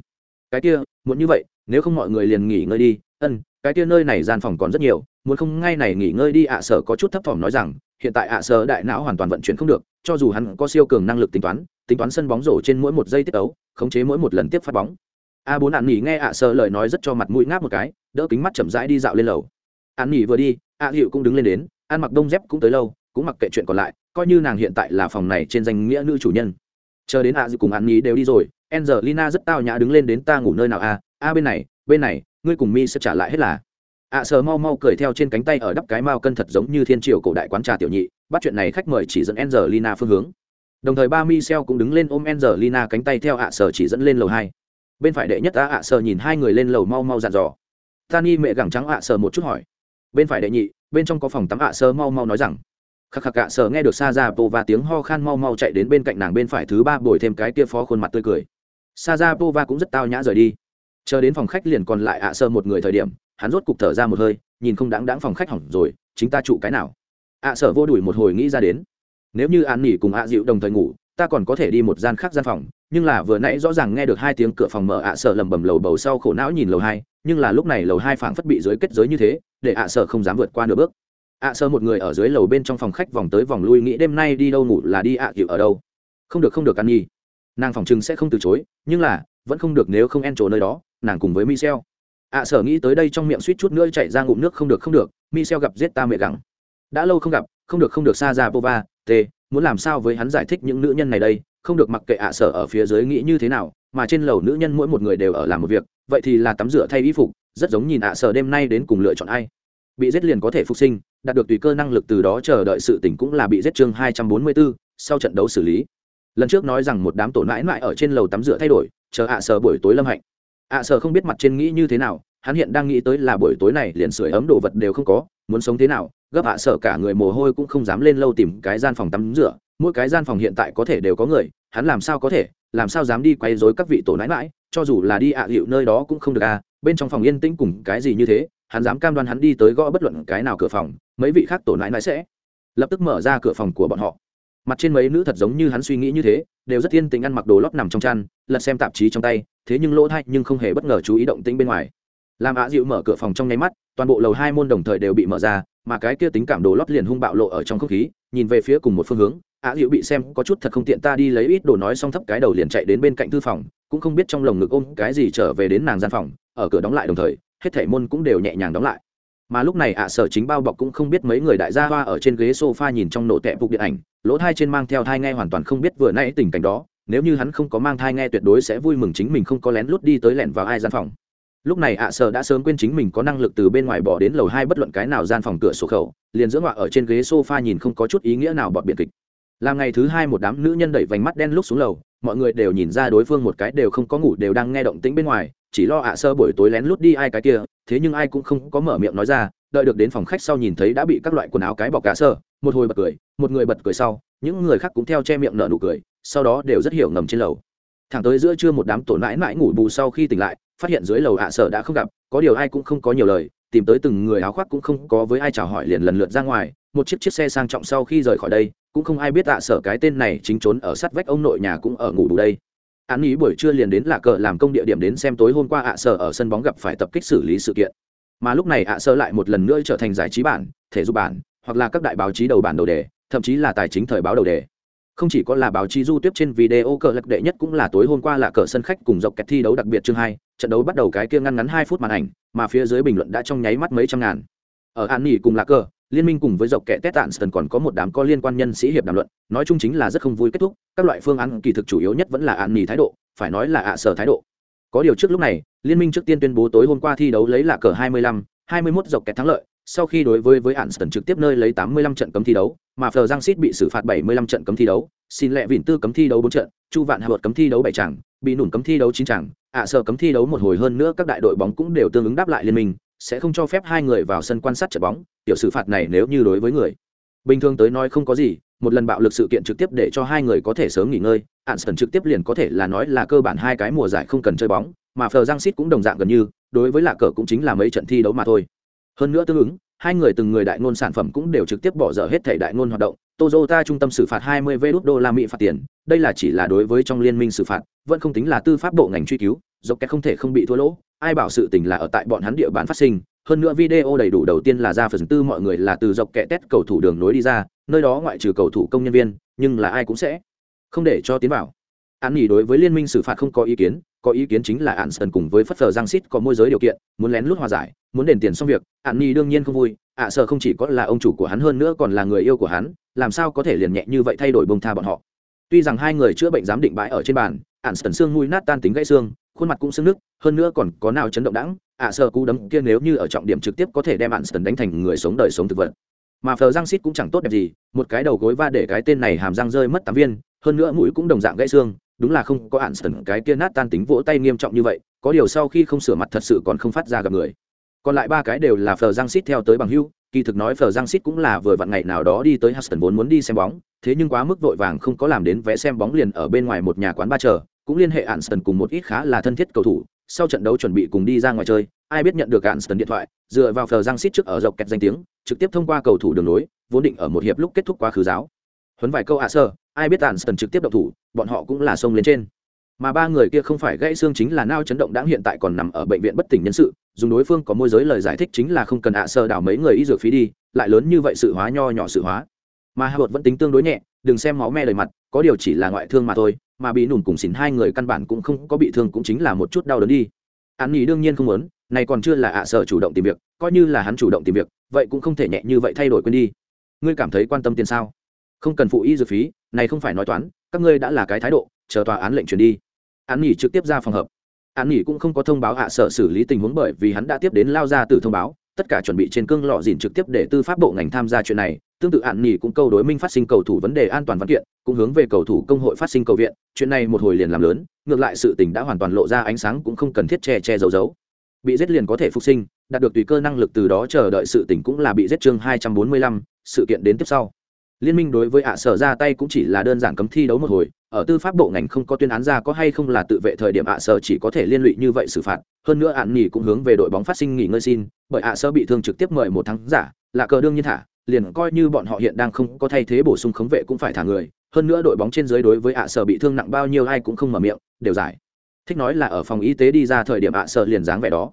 Cái kia, muốn như vậy, nếu không mọi người liền nghỉ ngơi đi, ân, cái kia nơi này gian phòng còn rất nhiều, muốn không ngay này nghỉ ngơi đi ạ sở có chút thấp thỏm nói rằng, hiện tại ạ sở đại não hoàn toàn vận chuyển không được, cho dù hắn có siêu cường năng lực tính toán tính toán sân bóng rổ trên mỗi một giây tiết ấu, khống chế mỗi một lần tiếp phát bóng a bốn ạn nghỉ nghe ạ sợ lời nói rất cho mặt mũi ngáp một cái, đỡ kính mắt chậm rãi đi dạo lên lầu. Ạn nghỉ vừa đi ạ hiệu cũng đứng lên đến, ăn mặc đông dép cũng tới lâu, cũng mặc kệ chuyện còn lại, coi như nàng hiện tại là phòng này trên danh nghĩa nữ chủ nhân. Chờ đến ạ à cùng ạn nhí đều đi rồi, angelina rất tao nhã đứng lên đến, ta ngủ nơi nào a a bên này bên này, ngươi cùng mi sẽ trả lại hết là. Ạ sờ mau mau cười theo trên cánh tay ở đắp cái mao cân thật giống như thiên triều cổ đại quán trà tiểu nhị, bắt chuyện này khách mời chỉ dẫn angelina phương hướng. Đồng thời ba mi cũng đứng lên ôm angelina cánh tay theo ạ sờ chỉ dẫn lên lầu hai bên phải đệ nhất ta ạ sờ nhìn hai người lên lầu mau mau dặn dò. Tani mẹ gẳng trắng ạ sờ một chút hỏi. Bên phải đệ nhị, bên trong có phòng tắm ạ sờ mau mau nói rằng. Khắc khắc ạ sờ nghe được sa ra po và tiếng ho khan mau mau chạy đến bên cạnh nàng bên phải thứ ba bồi thêm cái kia phó khuôn mặt tươi cười. Sa ra po va cũng rất tao nhã rời đi. Chờ đến phòng khách liền còn lại ạ sờ một người thời điểm, hắn rốt cục thở ra một hơi, nhìn không đáng đáng phòng khách hỏng rồi, chính ta trụ cái nào? Ạ sờ vô đuổi một hồi nghĩ ra đến. Nếu như an nghỉ cùng ạ dịu đồng thời ngủ ta còn có thể đi một gian khác gian phòng, nhưng là vừa nãy rõ ràng nghe được hai tiếng cửa phòng mở ạ sở lầm bầm lầu bầu sau khổ não nhìn lầu hai, nhưng là lúc này lầu hai phảng phất bị dưới kết giới như thế, để ạ sở không dám vượt qua nửa bước. ạ sợ một người ở dưới lầu bên trong phòng khách vòng tới vòng lui nghĩ đêm nay đi đâu ngủ là đi ạ à ở đâu. Không được không được ăn nhi. Nàng phòng chừng sẽ không từ chối, nhưng là, vẫn không được nếu không en trổ nơi đó, nàng cùng với michel ạ sở nghĩ tới đây trong miệng suýt chút nữa chạy ra ngụm nước, không được không được michel gặp giết ta mẹ gắng đã lâu không gặp, không được không được xa ra pova t muốn làm sao với hắn giải thích những nữ nhân này đây không được mặc kệ ạ sở ở phía dưới nghĩ như thế nào mà trên lầu nữ nhân mỗi một người đều ở làm một việc vậy thì là tắm rửa thay y phục rất giống nhìn ạ sở đêm nay đến cùng lựa chọn ai. Bị giết liền có thể phục sinh đạt được tùy cơ năng lực từ đó chờ đợi sự tỉnh cũng là bị giết chương hai trăm bốn mươi 244, sau trận đấu xử lý. Lần trước nói rằng một đám tổn mãi mãi ở trên lầu tắm rửa thay đổi chờ ạ à sở buổi tối lâm hạnh. ạ sở không biết mặt trên nghĩ như thế nào hắn hiện đang nghĩ tới là buổi tối này liền sưởi ấm đồ vật đều không có, muốn sống thế nào, gấp hạ à sở cả người mồ hôi cũng không dám lên lâu tìm cái gian phòng tắm rửa, mỗi cái gian phòng hiện tại có thể đều có người, hắn làm sao có thể, làm sao dám đi quay dối các vị tổ nãi mãi cho dù là đi ạ à, hiệu nơi đó cũng không được à bên trong phòng yên tĩnh cùng cái gì như thế, hắn dám cam đoan hắn đi tới gõ bất luận cái nào cửa phòng, mấy vị khác tổ nãi nãi sẽ lập tức mở ra cửa phòng của bọn họ. Mặt trên mấy nữ thật giống như hắn suy nghĩ như thế, đều rất yên tĩnh ăn mặc đồ lót nằm trong chăn, lật xem tạp chí trong tay, thế nhưng lỗ thay nhưng không hề bất ngờ chú ý động tĩnh bên ngoài làm ạ dịu mở cửa phòng trong nháy mắt, toàn bộ lầu hai môn đồng thời đều bị mở ra, mà cái kia tính cảm đồ lót liền hung bạo lộ ở trong không khí, nhìn về phía cùng một phương hướng, ạ dịu bị xem có chút thật không tiện ta đi lấy ít đồ nói xong thấp cái đầu liền chạy đến bên cạnh thư phòng, cũng không biết trong lồng ngực ôm cái gì trở về đến nàng gian phòng, ở cửa đóng lại đồng thời, hết thảy môn cũng đều nhẹ nhàng đóng lại. Mà lúc này ạ sở chính bao bọc cũng không biết mấy người đại gia hoa ở trên ghế sofa nhìn trong nổ tẹp phục điện ảnh, lỗ thai trên mang theo thai nghe hoàn toàn không biết vừa nãy tình cảnh đó, nếu như hắn không có mang thai nghe tuyệt đối sẽ vui mừng chính mình không có lén lút đi tới lẻn vào ai gian phòng lúc này ạ sở đã sớm quên chính mình có năng lực từ bên ngoài bỏ đến lầu hai bất luận cái nào gian phòng cửa sổ khẩu, liền giữa ngọa ở trên ghế sofa nhìn không có chút ý nghĩa nào bọt biển kịch. Làm ngày thứ hai một đám nữ nhân đẩy vành mắt đen lúc xuống lầu, mọi người đều nhìn ra đối phương một cái đều không có ngủ đều đang nghe động tĩnh bên ngoài, chỉ lo ạ sơ buổi tối lén lút đi ai cái kia, thế nhưng ai cũng không có mở miệng nói ra, đợi được đến phòng khách sau nhìn thấy đã bị các loại quần áo cái bọc cả sơ một hồi bật cười, một người bật cười sau, những người khác cũng theo che miệng nở nụ cười, sau đó đều rất hiểu ngầm trên lầu thẳng tới giữa trưa một đám tổn mãi mãi ngủ bù sau khi tỉnh lại, phát hiện dưới lầu ạ sở đã không gặp, có điều ai cũng không có nhiều lời, tìm tới từng người áo khoác cũng không có với ai chào hỏi liền lần lượt ra ngoài, một chiếc chiếc xe sang trọng sau khi rời khỏi đây, cũng không ai biết ạ sở cái tên này chính trốn ở sát vách ông nội nhà cũng ở ngủ đủ đây. Án ý buổi trưa liền đến lạ cờ làm công địa điểm đến xem tối hôm qua ạ sở ở sân bóng gặp phải tập kích xử lý sự kiện. Mà lúc này ạ sở lại một lần nữa trở thành giải trí bản, thể dục bản, hoặc là các đại báo chí đầu bản đầu đề, thậm chí là tài chính thời báo đầu đề không chỉ có là báo chí du tiếp trên video cờ lạc đệ nhất cũng là tối hôm qua là cờ sân khách cùng dọc kẹt thi đấu đặc biệt chương hai trận đấu bắt đầu cái kia ngăn ngắn hai phút màn ảnh mà phía dưới bình luận đã trong nháy mắt mấy trăm ngàn. Ở an nghỉ cùng là cờ liên minh cùng với dọc kẹt tết tạn sơn còn có một đám có liên quan nhân sĩ hiệp đàm luận nói chung chính là rất không vui kết thúc các loại phương án kỳ thực chủ yếu nhất vẫn là an nghỉ thái độ phải nói là ạ sở thái độ. Có điều trước lúc này liên minh trước tiên tuyên bố tối hôm qua thi đấu lấy là cờ 25, 21 dọc kẹt thắng lợi sau khi đối với với Anston trực tiếp nơi lấy 85 trận cấm thi đấu, mà Fleur Giang Sít bị xử phạt 75 trận cấm thi đấu, xin lẹ vịn tư cấm thi đấu 4 trận, Chu Vạn Hà Bột cấm thi đấu 7 trận, bị nổn cấm thi đấu 9 trận, ạ sở cấm thi đấu một hồi hơn nữa các đại đội bóng cũng đều tương ứng đáp lại liên minh, sẽ không cho phép hai người vào sân quan sát trận bóng, tiểu xử phạt này nếu như đối với người bình thường tới nói không có gì, một lần bạo lực sự kiện trực tiếp để cho hai người có thể sớm nghỉ ngơi, Anston trực tiếp liền có thể là nói là cơ bản hai cái mùa giải không cần chơi bóng, mà Fleur Giang Sít cũng đồng dạng gần như, đối với lạ cờ cũng chính là mấy trận thi đấu mà thôi. Hơn nữa tương ứng, hai người từng người đại ngôn sản phẩm cũng đều trực tiếp bỏ dở hết thể đại ngôn hoạt động. Toyota trung tâm xử phạt 20 vé đô la Mỹ phạt tiền, đây là chỉ là đối với trong liên minh xử phạt, vẫn không tính là tư pháp bộ ngành truy cứu, dọc kẹt không thể không bị thua lỗ, ai bảo sự tình là ở tại bọn hắn địa bàn phát sinh, hơn nữa video đầy đủ đầu tiên là ra phần tư mọi người là từ dọc kẹt test cầu thủ đường nối đi ra, nơi đó ngoại trừ cầu thủ công nhân viên, nhưng là ai cũng sẽ không để cho tiến vào. Án nghỉ đối với liên minh xử phạt không có ý kiến, có ý kiến chính là Anston cùng với Phất phờ Giang xít có môi giới điều kiện, muốn lén lút hòa giải, muốn đền tiền xong việc, Án nghỉ đương nhiên không vui, ạ à, sợ không chỉ có là ông chủ của hắn hơn nữa còn là người yêu của hắn, làm sao có thể liền nhẹ như vậy thay đổi bông tha bọn họ. Tuy rằng hai người chữa bệnh giám định bãi ở trên bàn, Anston xương mũi nát tan tính gãy xương, khuôn mặt cũng sưng nức, hơn nữa còn có nào chấn động đãng, ạ à, sợ cú đấm kia nếu như ở trọng điểm trực tiếp có thể đem Anston đánh thành người sống đời sống thực vật. Mà phờ răng xít cũng chẳng tốt đẹp gì, một cái đầu gối va để cái tên này hàm răng rơi mất tám viên, hơn nữa mũi cũng đồng dạng gãy xương, đúng là không có ạn sần cái kia nát tan tính vỗ tay nghiêm trọng như vậy có điều sau khi không sửa mặt thật sự còn không phát ra gặp người còn lại ba cái đều là phờ giang xít theo tới bằng hưu, kỳ thực nói phờ giang xít cũng là vừa vặn ngày nào đó đi tới huston vốn muốn đi xem bóng, thế nhưng quá mức vội vàng không có làm đến vé xem bóng liền ở bên ngoài một nhà quán ba chờ, cũng liên hệ ạn cùng một ít khá là thân thiết cầu thủ, sau trận đấu chuẩn bị cùng đi ra ngoài chơi, ai biết nhận được ạn điện thoại, dựa vào phờ giang xít trước ở dọc kẹt danh tiếng, trực tiếp thông qua cầu thủ đường nối vốn định ở một hiệp lúc kết thúc quá khứ giáo. Huấn vài câu ạ, sơ, ai biết ạn trực tiếp đậu thủ, bọn họ cũng là xông lên trên mà ba người kia không phải gãy xương chính là nao chấn động đáng hiện tại còn nằm ở bệnh viện bất tỉnh nhân sự, dùng đối phương có môi giới lời giải thích chính là không cần ạ sơ đảo mấy người y dược phí đi, lại lớn như vậy sự hóa nho nhỏ sự hóa. Mà hà bột vẫn tính tương đối nhẹ, đừng xem máu me lời mặt, có điều chỉ là ngoại thương mà thôi, mà bị nùn cùng xỉn hai người căn bản cũng không có bị thương cũng chính là một chút đau đớn đi. An nghỉ đương nhiên không muốn, này còn chưa là ạ sơ chủ động tìm việc, coi như là hắn chủ động tìm việc, vậy cũng không thể nhẹ như vậy thay đổi quên đi. Ngươi cảm thấy quan tâm tiền sao? Không cần phụ y dược phí, này không phải nói toán, các ngươi đã là cái thái độ, chờ tòa án lệnh chuyển đi an nghỉ trực tiếp ra phòng hợp an nghỉ cũng không có thông báo hạ sở xử lý tình huống bởi vì hắn đã tiếp đến lao ra từ thông báo, tất cả chuẩn bị trên cương lọ dìn trực tiếp để tư pháp bộ ngành tham gia chuyện này. Tương tự hạn nghỉ cũng câu đối minh phát sinh cầu thủ vấn đề an toàn văn kiện, cũng hướng về cầu thủ công hội phát sinh cầu viện. Chuyện này một hồi liền làm lớn, ngược lại sự tình đã hoàn toàn lộ ra ánh sáng cũng không cần thiết che che giấu giấu. Bị giết liền có thể phục sinh, đạt được tùy cơ năng lực từ đó chờ đợi sự tình cũng là bị giết chương hai trăm bốn mươi lăm, sự kiện đến tiếp sau. Liên minh đối với ạ sở ra tay cũng chỉ là đơn giản cấm thi đấu một hồi ở tư pháp bộ ngành không có tuyên án ra có hay không là tự vệ thời điểm ạ sở chỉ có thể liên lụy như vậy xử phạt. Hơn nữa ạn nghỉ cũng hướng về đội bóng phát sinh nghỉ ngơi xin, bởi ạ sở bị thương trực tiếp mời một tháng giả, là cờ đương nhiên thả, liền coi như bọn họ hiện đang không có thay thế bổ sung khống vệ cũng phải thả người. Hơn nữa đội bóng trên dưới đối với ạ sở bị thương nặng bao nhiêu ai cũng không mở miệng, đều giải. Thích nói là ở phòng y tế đi ra thời điểm ạ sở liền dáng vẻ đó.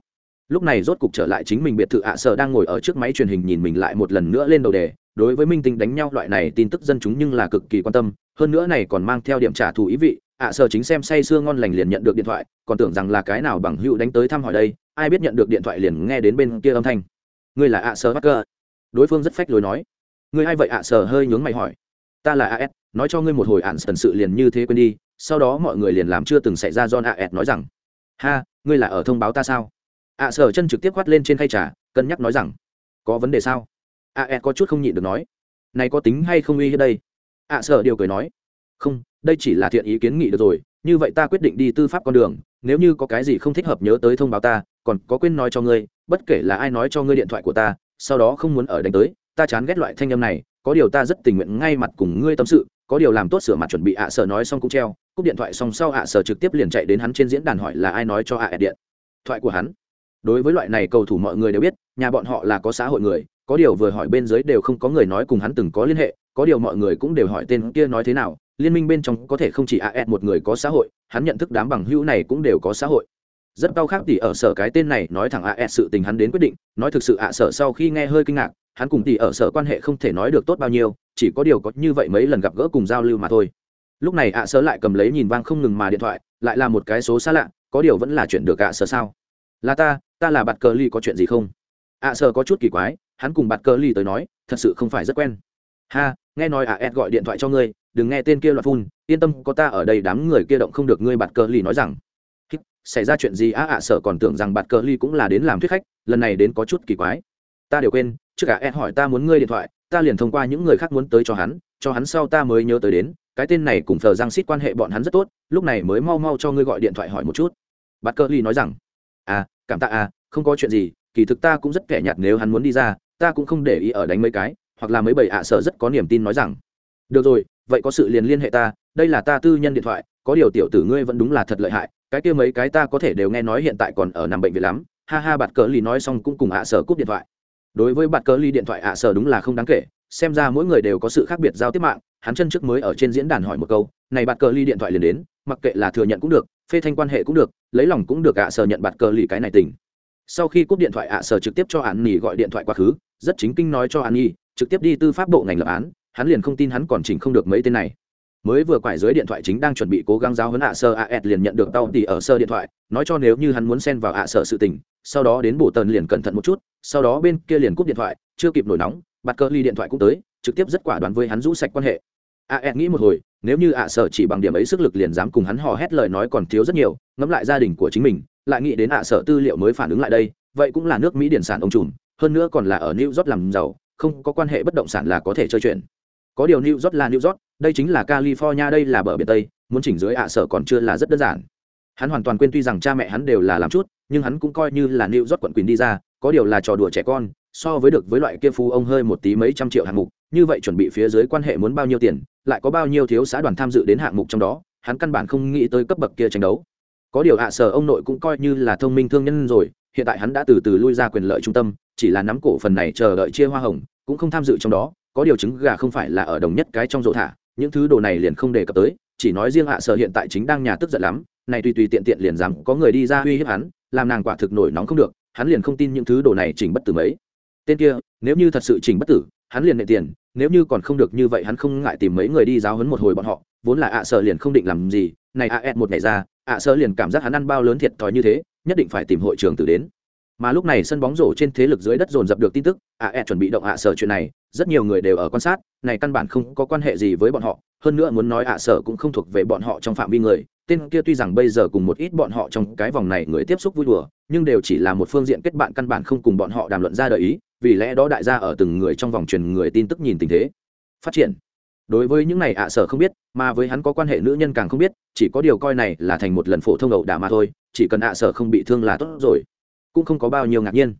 Lúc này rốt cục trở lại chính mình biệt thự ạ sở đang ngồi ở trước máy truyền hình nhìn mình lại một lần nữa lên đầu đề đối với minh tinh đánh nhau loại này tin tức dân chúng nhưng là cực kỳ quan tâm, hơn nữa này còn mang theo điểm trả thù ý vị, ạ sở chính xem say sưa ngon lành liền nhận được điện thoại, còn tưởng rằng là cái nào bằng hữu đánh tới thăm hỏi đây, ai biết nhận được điện thoại liền nghe đến bên kia âm thanh. Ngươi là ạ sở cơ. Đối phương rất phách lối nói. Ngươi ai vậy ạ sở hơi nhướng mày hỏi. Ta là as nói cho ngươi một hồi ạn sần sự liền như thế quên đi, sau đó mọi người liền làm chưa từng xảy ra john as nói rằng. Ha, ngươi là ở thông báo ta sao? ạ sở chân trực tiếp quát lên trên khay trà, cân nhắc nói rằng. Có vấn đề sao? As có chút không nhịn được nói. Này có tính hay không uy hiếp đây? Ạ sợ điều cười nói. Không, đây chỉ là thiện ý kiến nghị được rồi, như vậy ta quyết định đi tư pháp con đường, nếu như có cái gì không thích hợp nhớ tới thông báo ta, còn có quên nói cho ngươi, bất kể là ai nói cho ngươi điện thoại của ta, sau đó không muốn ở đánh tới, ta chán ghét loại thanh âm này, có điều ta rất tình nguyện ngay mặt cùng ngươi tâm sự, có điều làm tốt sửa mặt chuẩn bị ạ sở nói xong cũng treo, cúp điện thoại xong sau ạ sở trực tiếp liền chạy đến hắn trên diễn đàn hỏi là ai nói cho ạ điện. Thoại của hắn. Đối với loại này cầu thủ mọi người đều biết, nhà bọn họ là có xã hội người có điều vừa hỏi bên dưới đều không có người nói cùng hắn từng có liên hệ, có điều mọi người cũng đều hỏi tên kia nói thế nào, liên minh bên trong có thể không chỉ as một người có xã hội, hắn nhận thức đám bằng hữu này cũng đều có xã hội. Rất cao khác tỷ ở sở cái tên này nói thẳng as sự tình hắn đến quyết định, nói thực sự ạ sở sau khi nghe hơi kinh ngạc, hắn cùng tỷ ở sở quan hệ không thể nói được tốt bao nhiêu, chỉ có điều có như vậy mấy lần gặp gỡ cùng giao lưu mà thôi. Lúc này ạ sở lại cầm lấy nhìn vang không ngừng mà điện thoại, lại là một cái số xa lạ, có điều vẫn là chuyện được ạ sở sao? Là ta ta là bạt cờ ly có chuyện gì không? ạ sở có chút kỳ quái hắn cùng bạt cờ Lì tới nói, thật sự không phải rất quen. Ha, nghe nói à ed gọi điện thoại cho ngươi, đừng nghe tên kia loạt phun, yên tâm, có ta ở đây đám người kia động không được ngươi, bạt cờ Lì nói rằng. Xảy ra chuyện gì? Á ạ sở còn tưởng rằng bạt cờ ly cũng là đến làm thuyết khách, lần này đến có chút kỳ quái. Ta đều quên, trước cả ed hỏi ta muốn ngươi điện thoại, ta liền thông qua những người khác muốn tới cho hắn cho hắn sau ta mới nhớ tới đến, cái tên này cùng thờ giang xít quan hệ bọn hắn rất tốt, lúc này mới mau mau cho ngươi gọi điện thoại hỏi một chút. Bạt cờ ly nói rằng. À cảm tạ à không có chuyện gì, kỳ thực ta cũng rất kẻ nhạt nếu hắn muốn đi ra ta cũng không để ý ở đánh mấy cái, hoặc là mấy bầy ạ sở rất có niềm tin nói rằng, được rồi, vậy có sự liền liên hệ ta, đây là ta tư nhân điện thoại, có điều tiểu tử ngươi vẫn đúng là thật lợi hại, cái kia mấy cái ta có thể đều nghe nói hiện tại còn ở nằm bệnh viện lắm. Ha ha, bạt cờ ly nói xong cũng cùng ạ sở cúp điện thoại. Đối với bạt cờ ly điện thoại ạ sở đúng là không đáng kể, xem ra mỗi người đều có sự khác biệt giao tiếp mạng, hắn chân trước mới ở trên diễn đàn hỏi một câu, này bạt cờ ly điện thoại liền đến, mặc kệ là thừa nhận cũng được, phê thanh quan hệ cũng được, lấy lòng cũng được ạ sở nhận bạt cờ ly cái này tình sau khi cúp điện thoại ạ, sở trực tiếp cho an nhi gọi điện thoại quá khứ, rất chính kinh nói cho an nhi, trực tiếp đi tư pháp bộ ngành lập án, hắn liền không tin hắn còn chỉnh không được mấy tên này. Mới vừa quải dưới điện thoại chính đang chuẩn bị cố gắng giáo huấn ạ sơ a as liền nhận được tao tỉ ở sơ điện thoại, nói cho nếu như hắn muốn xen vào ạ, sở sự tình, sau đó đến bổ tần liền cẩn thận một chút, sau đó bên kia liền cúp điện thoại, chưa kịp nổi nóng, bạt cơ ly điện thoại cũng tới, trực tiếp rất quả đoán với hắn rũ sạch quan hệ. a as nghĩ một hồi nếu như ạ sở chỉ bằng điểm ấy sức lực liền dám cùng hắn hò hét lời nói còn thiếu rất nhiều, ngẫm lại gia đình của chính mình, lại nghĩ đến ạ sở tư liệu mới phản ứng lại đây, vậy cũng là nước mỹ điển sản ông trùm, hơn nữa còn là ở new york làm giàu, không có quan hệ bất động sản là có thể chơi chuyện. Có điều new york là new york, đây chính là california, đây là bờ biển tây, muốn chỉnh dưới ạ sở còn chưa là rất đơn giản. Hắn hoàn toàn quên tuy rằng cha mẹ hắn đều là làm chút, nhưng hắn cũng coi như là new york quận quyền đi ra, có điều là trò đùa trẻ con, so với được với loại kia phú ông hơi một tí mấy trăm triệu hạng mục, như vậy chuẩn bị phía dưới quan hệ muốn bao nhiêu tiền lại có bao nhiêu thiếu xã đoàn tham dự đến hạng mục trong đó, hắn căn bản không nghĩ tới cấp bậc kia tranh đấu. Có điều ạ, sở ông nội cũng coi như là thông minh thương nhân rồi, hiện tại hắn đã từ từ lui ra quyền lợi trung tâm, chỉ là nắm cổ phần này chờ đợi chia hoa hồng, cũng không tham dự trong đó, có điều chứng gà không phải là ở đồng nhất cái trong rộ thả, những thứ đồ này liền không đề cập tới, chỉ nói riêng hạ sở hiện tại chính đang nhà tức giận lắm, này tùy tùy tiện tiện liền rằng có người đi ra uy hiếp hắn, làm nàng quả thực nổi nóng không được, hắn liền không tin những thứ đồ này chỉnh bất tử mấy. Tên kia, nếu như thật sự chỉnh bất tử, hắn liền nệ tiền nếu như còn không được như vậy hắn không ngại tìm mấy người đi giáo hấn một hồi bọn họ, vốn là ạ sở liền không định làm gì, này a ed một ngày ra, ạ sở liền cảm giác hắn ăn bao lớn thiệt thòi như thế, nhất định phải tìm hội trường tử đến. Mà lúc này sân bóng rổ trên thế lực dưới đất dồn dập được tin tức, ạ ed chuẩn bị động ạ sở chuyện này, rất nhiều người đều ở quan sát, này căn bản không có quan hệ gì với bọn họ, hơn nữa muốn nói ạ sở cũng không thuộc về bọn họ trong phạm vi người, tên kia tuy rằng bây giờ cùng một ít bọn họ trong cái vòng này người tiếp xúc vui đùa, nhưng đều chỉ là một phương diện kết bạn căn bản không cùng bọn họ đàm luận ra đời ý vì lẽ đó đại gia ở từng người trong vòng truyền người tin tức nhìn tình thế. Phát triển. Đối với những này ạ sở không biết, mà với hắn có quan hệ nữ nhân càng không biết, chỉ có điều coi này là thành một lần phổ thông ẩu đả mà thôi, chỉ cần ạ sở không bị thương là tốt rồi. Cũng không có bao nhiêu ngạc nhiên.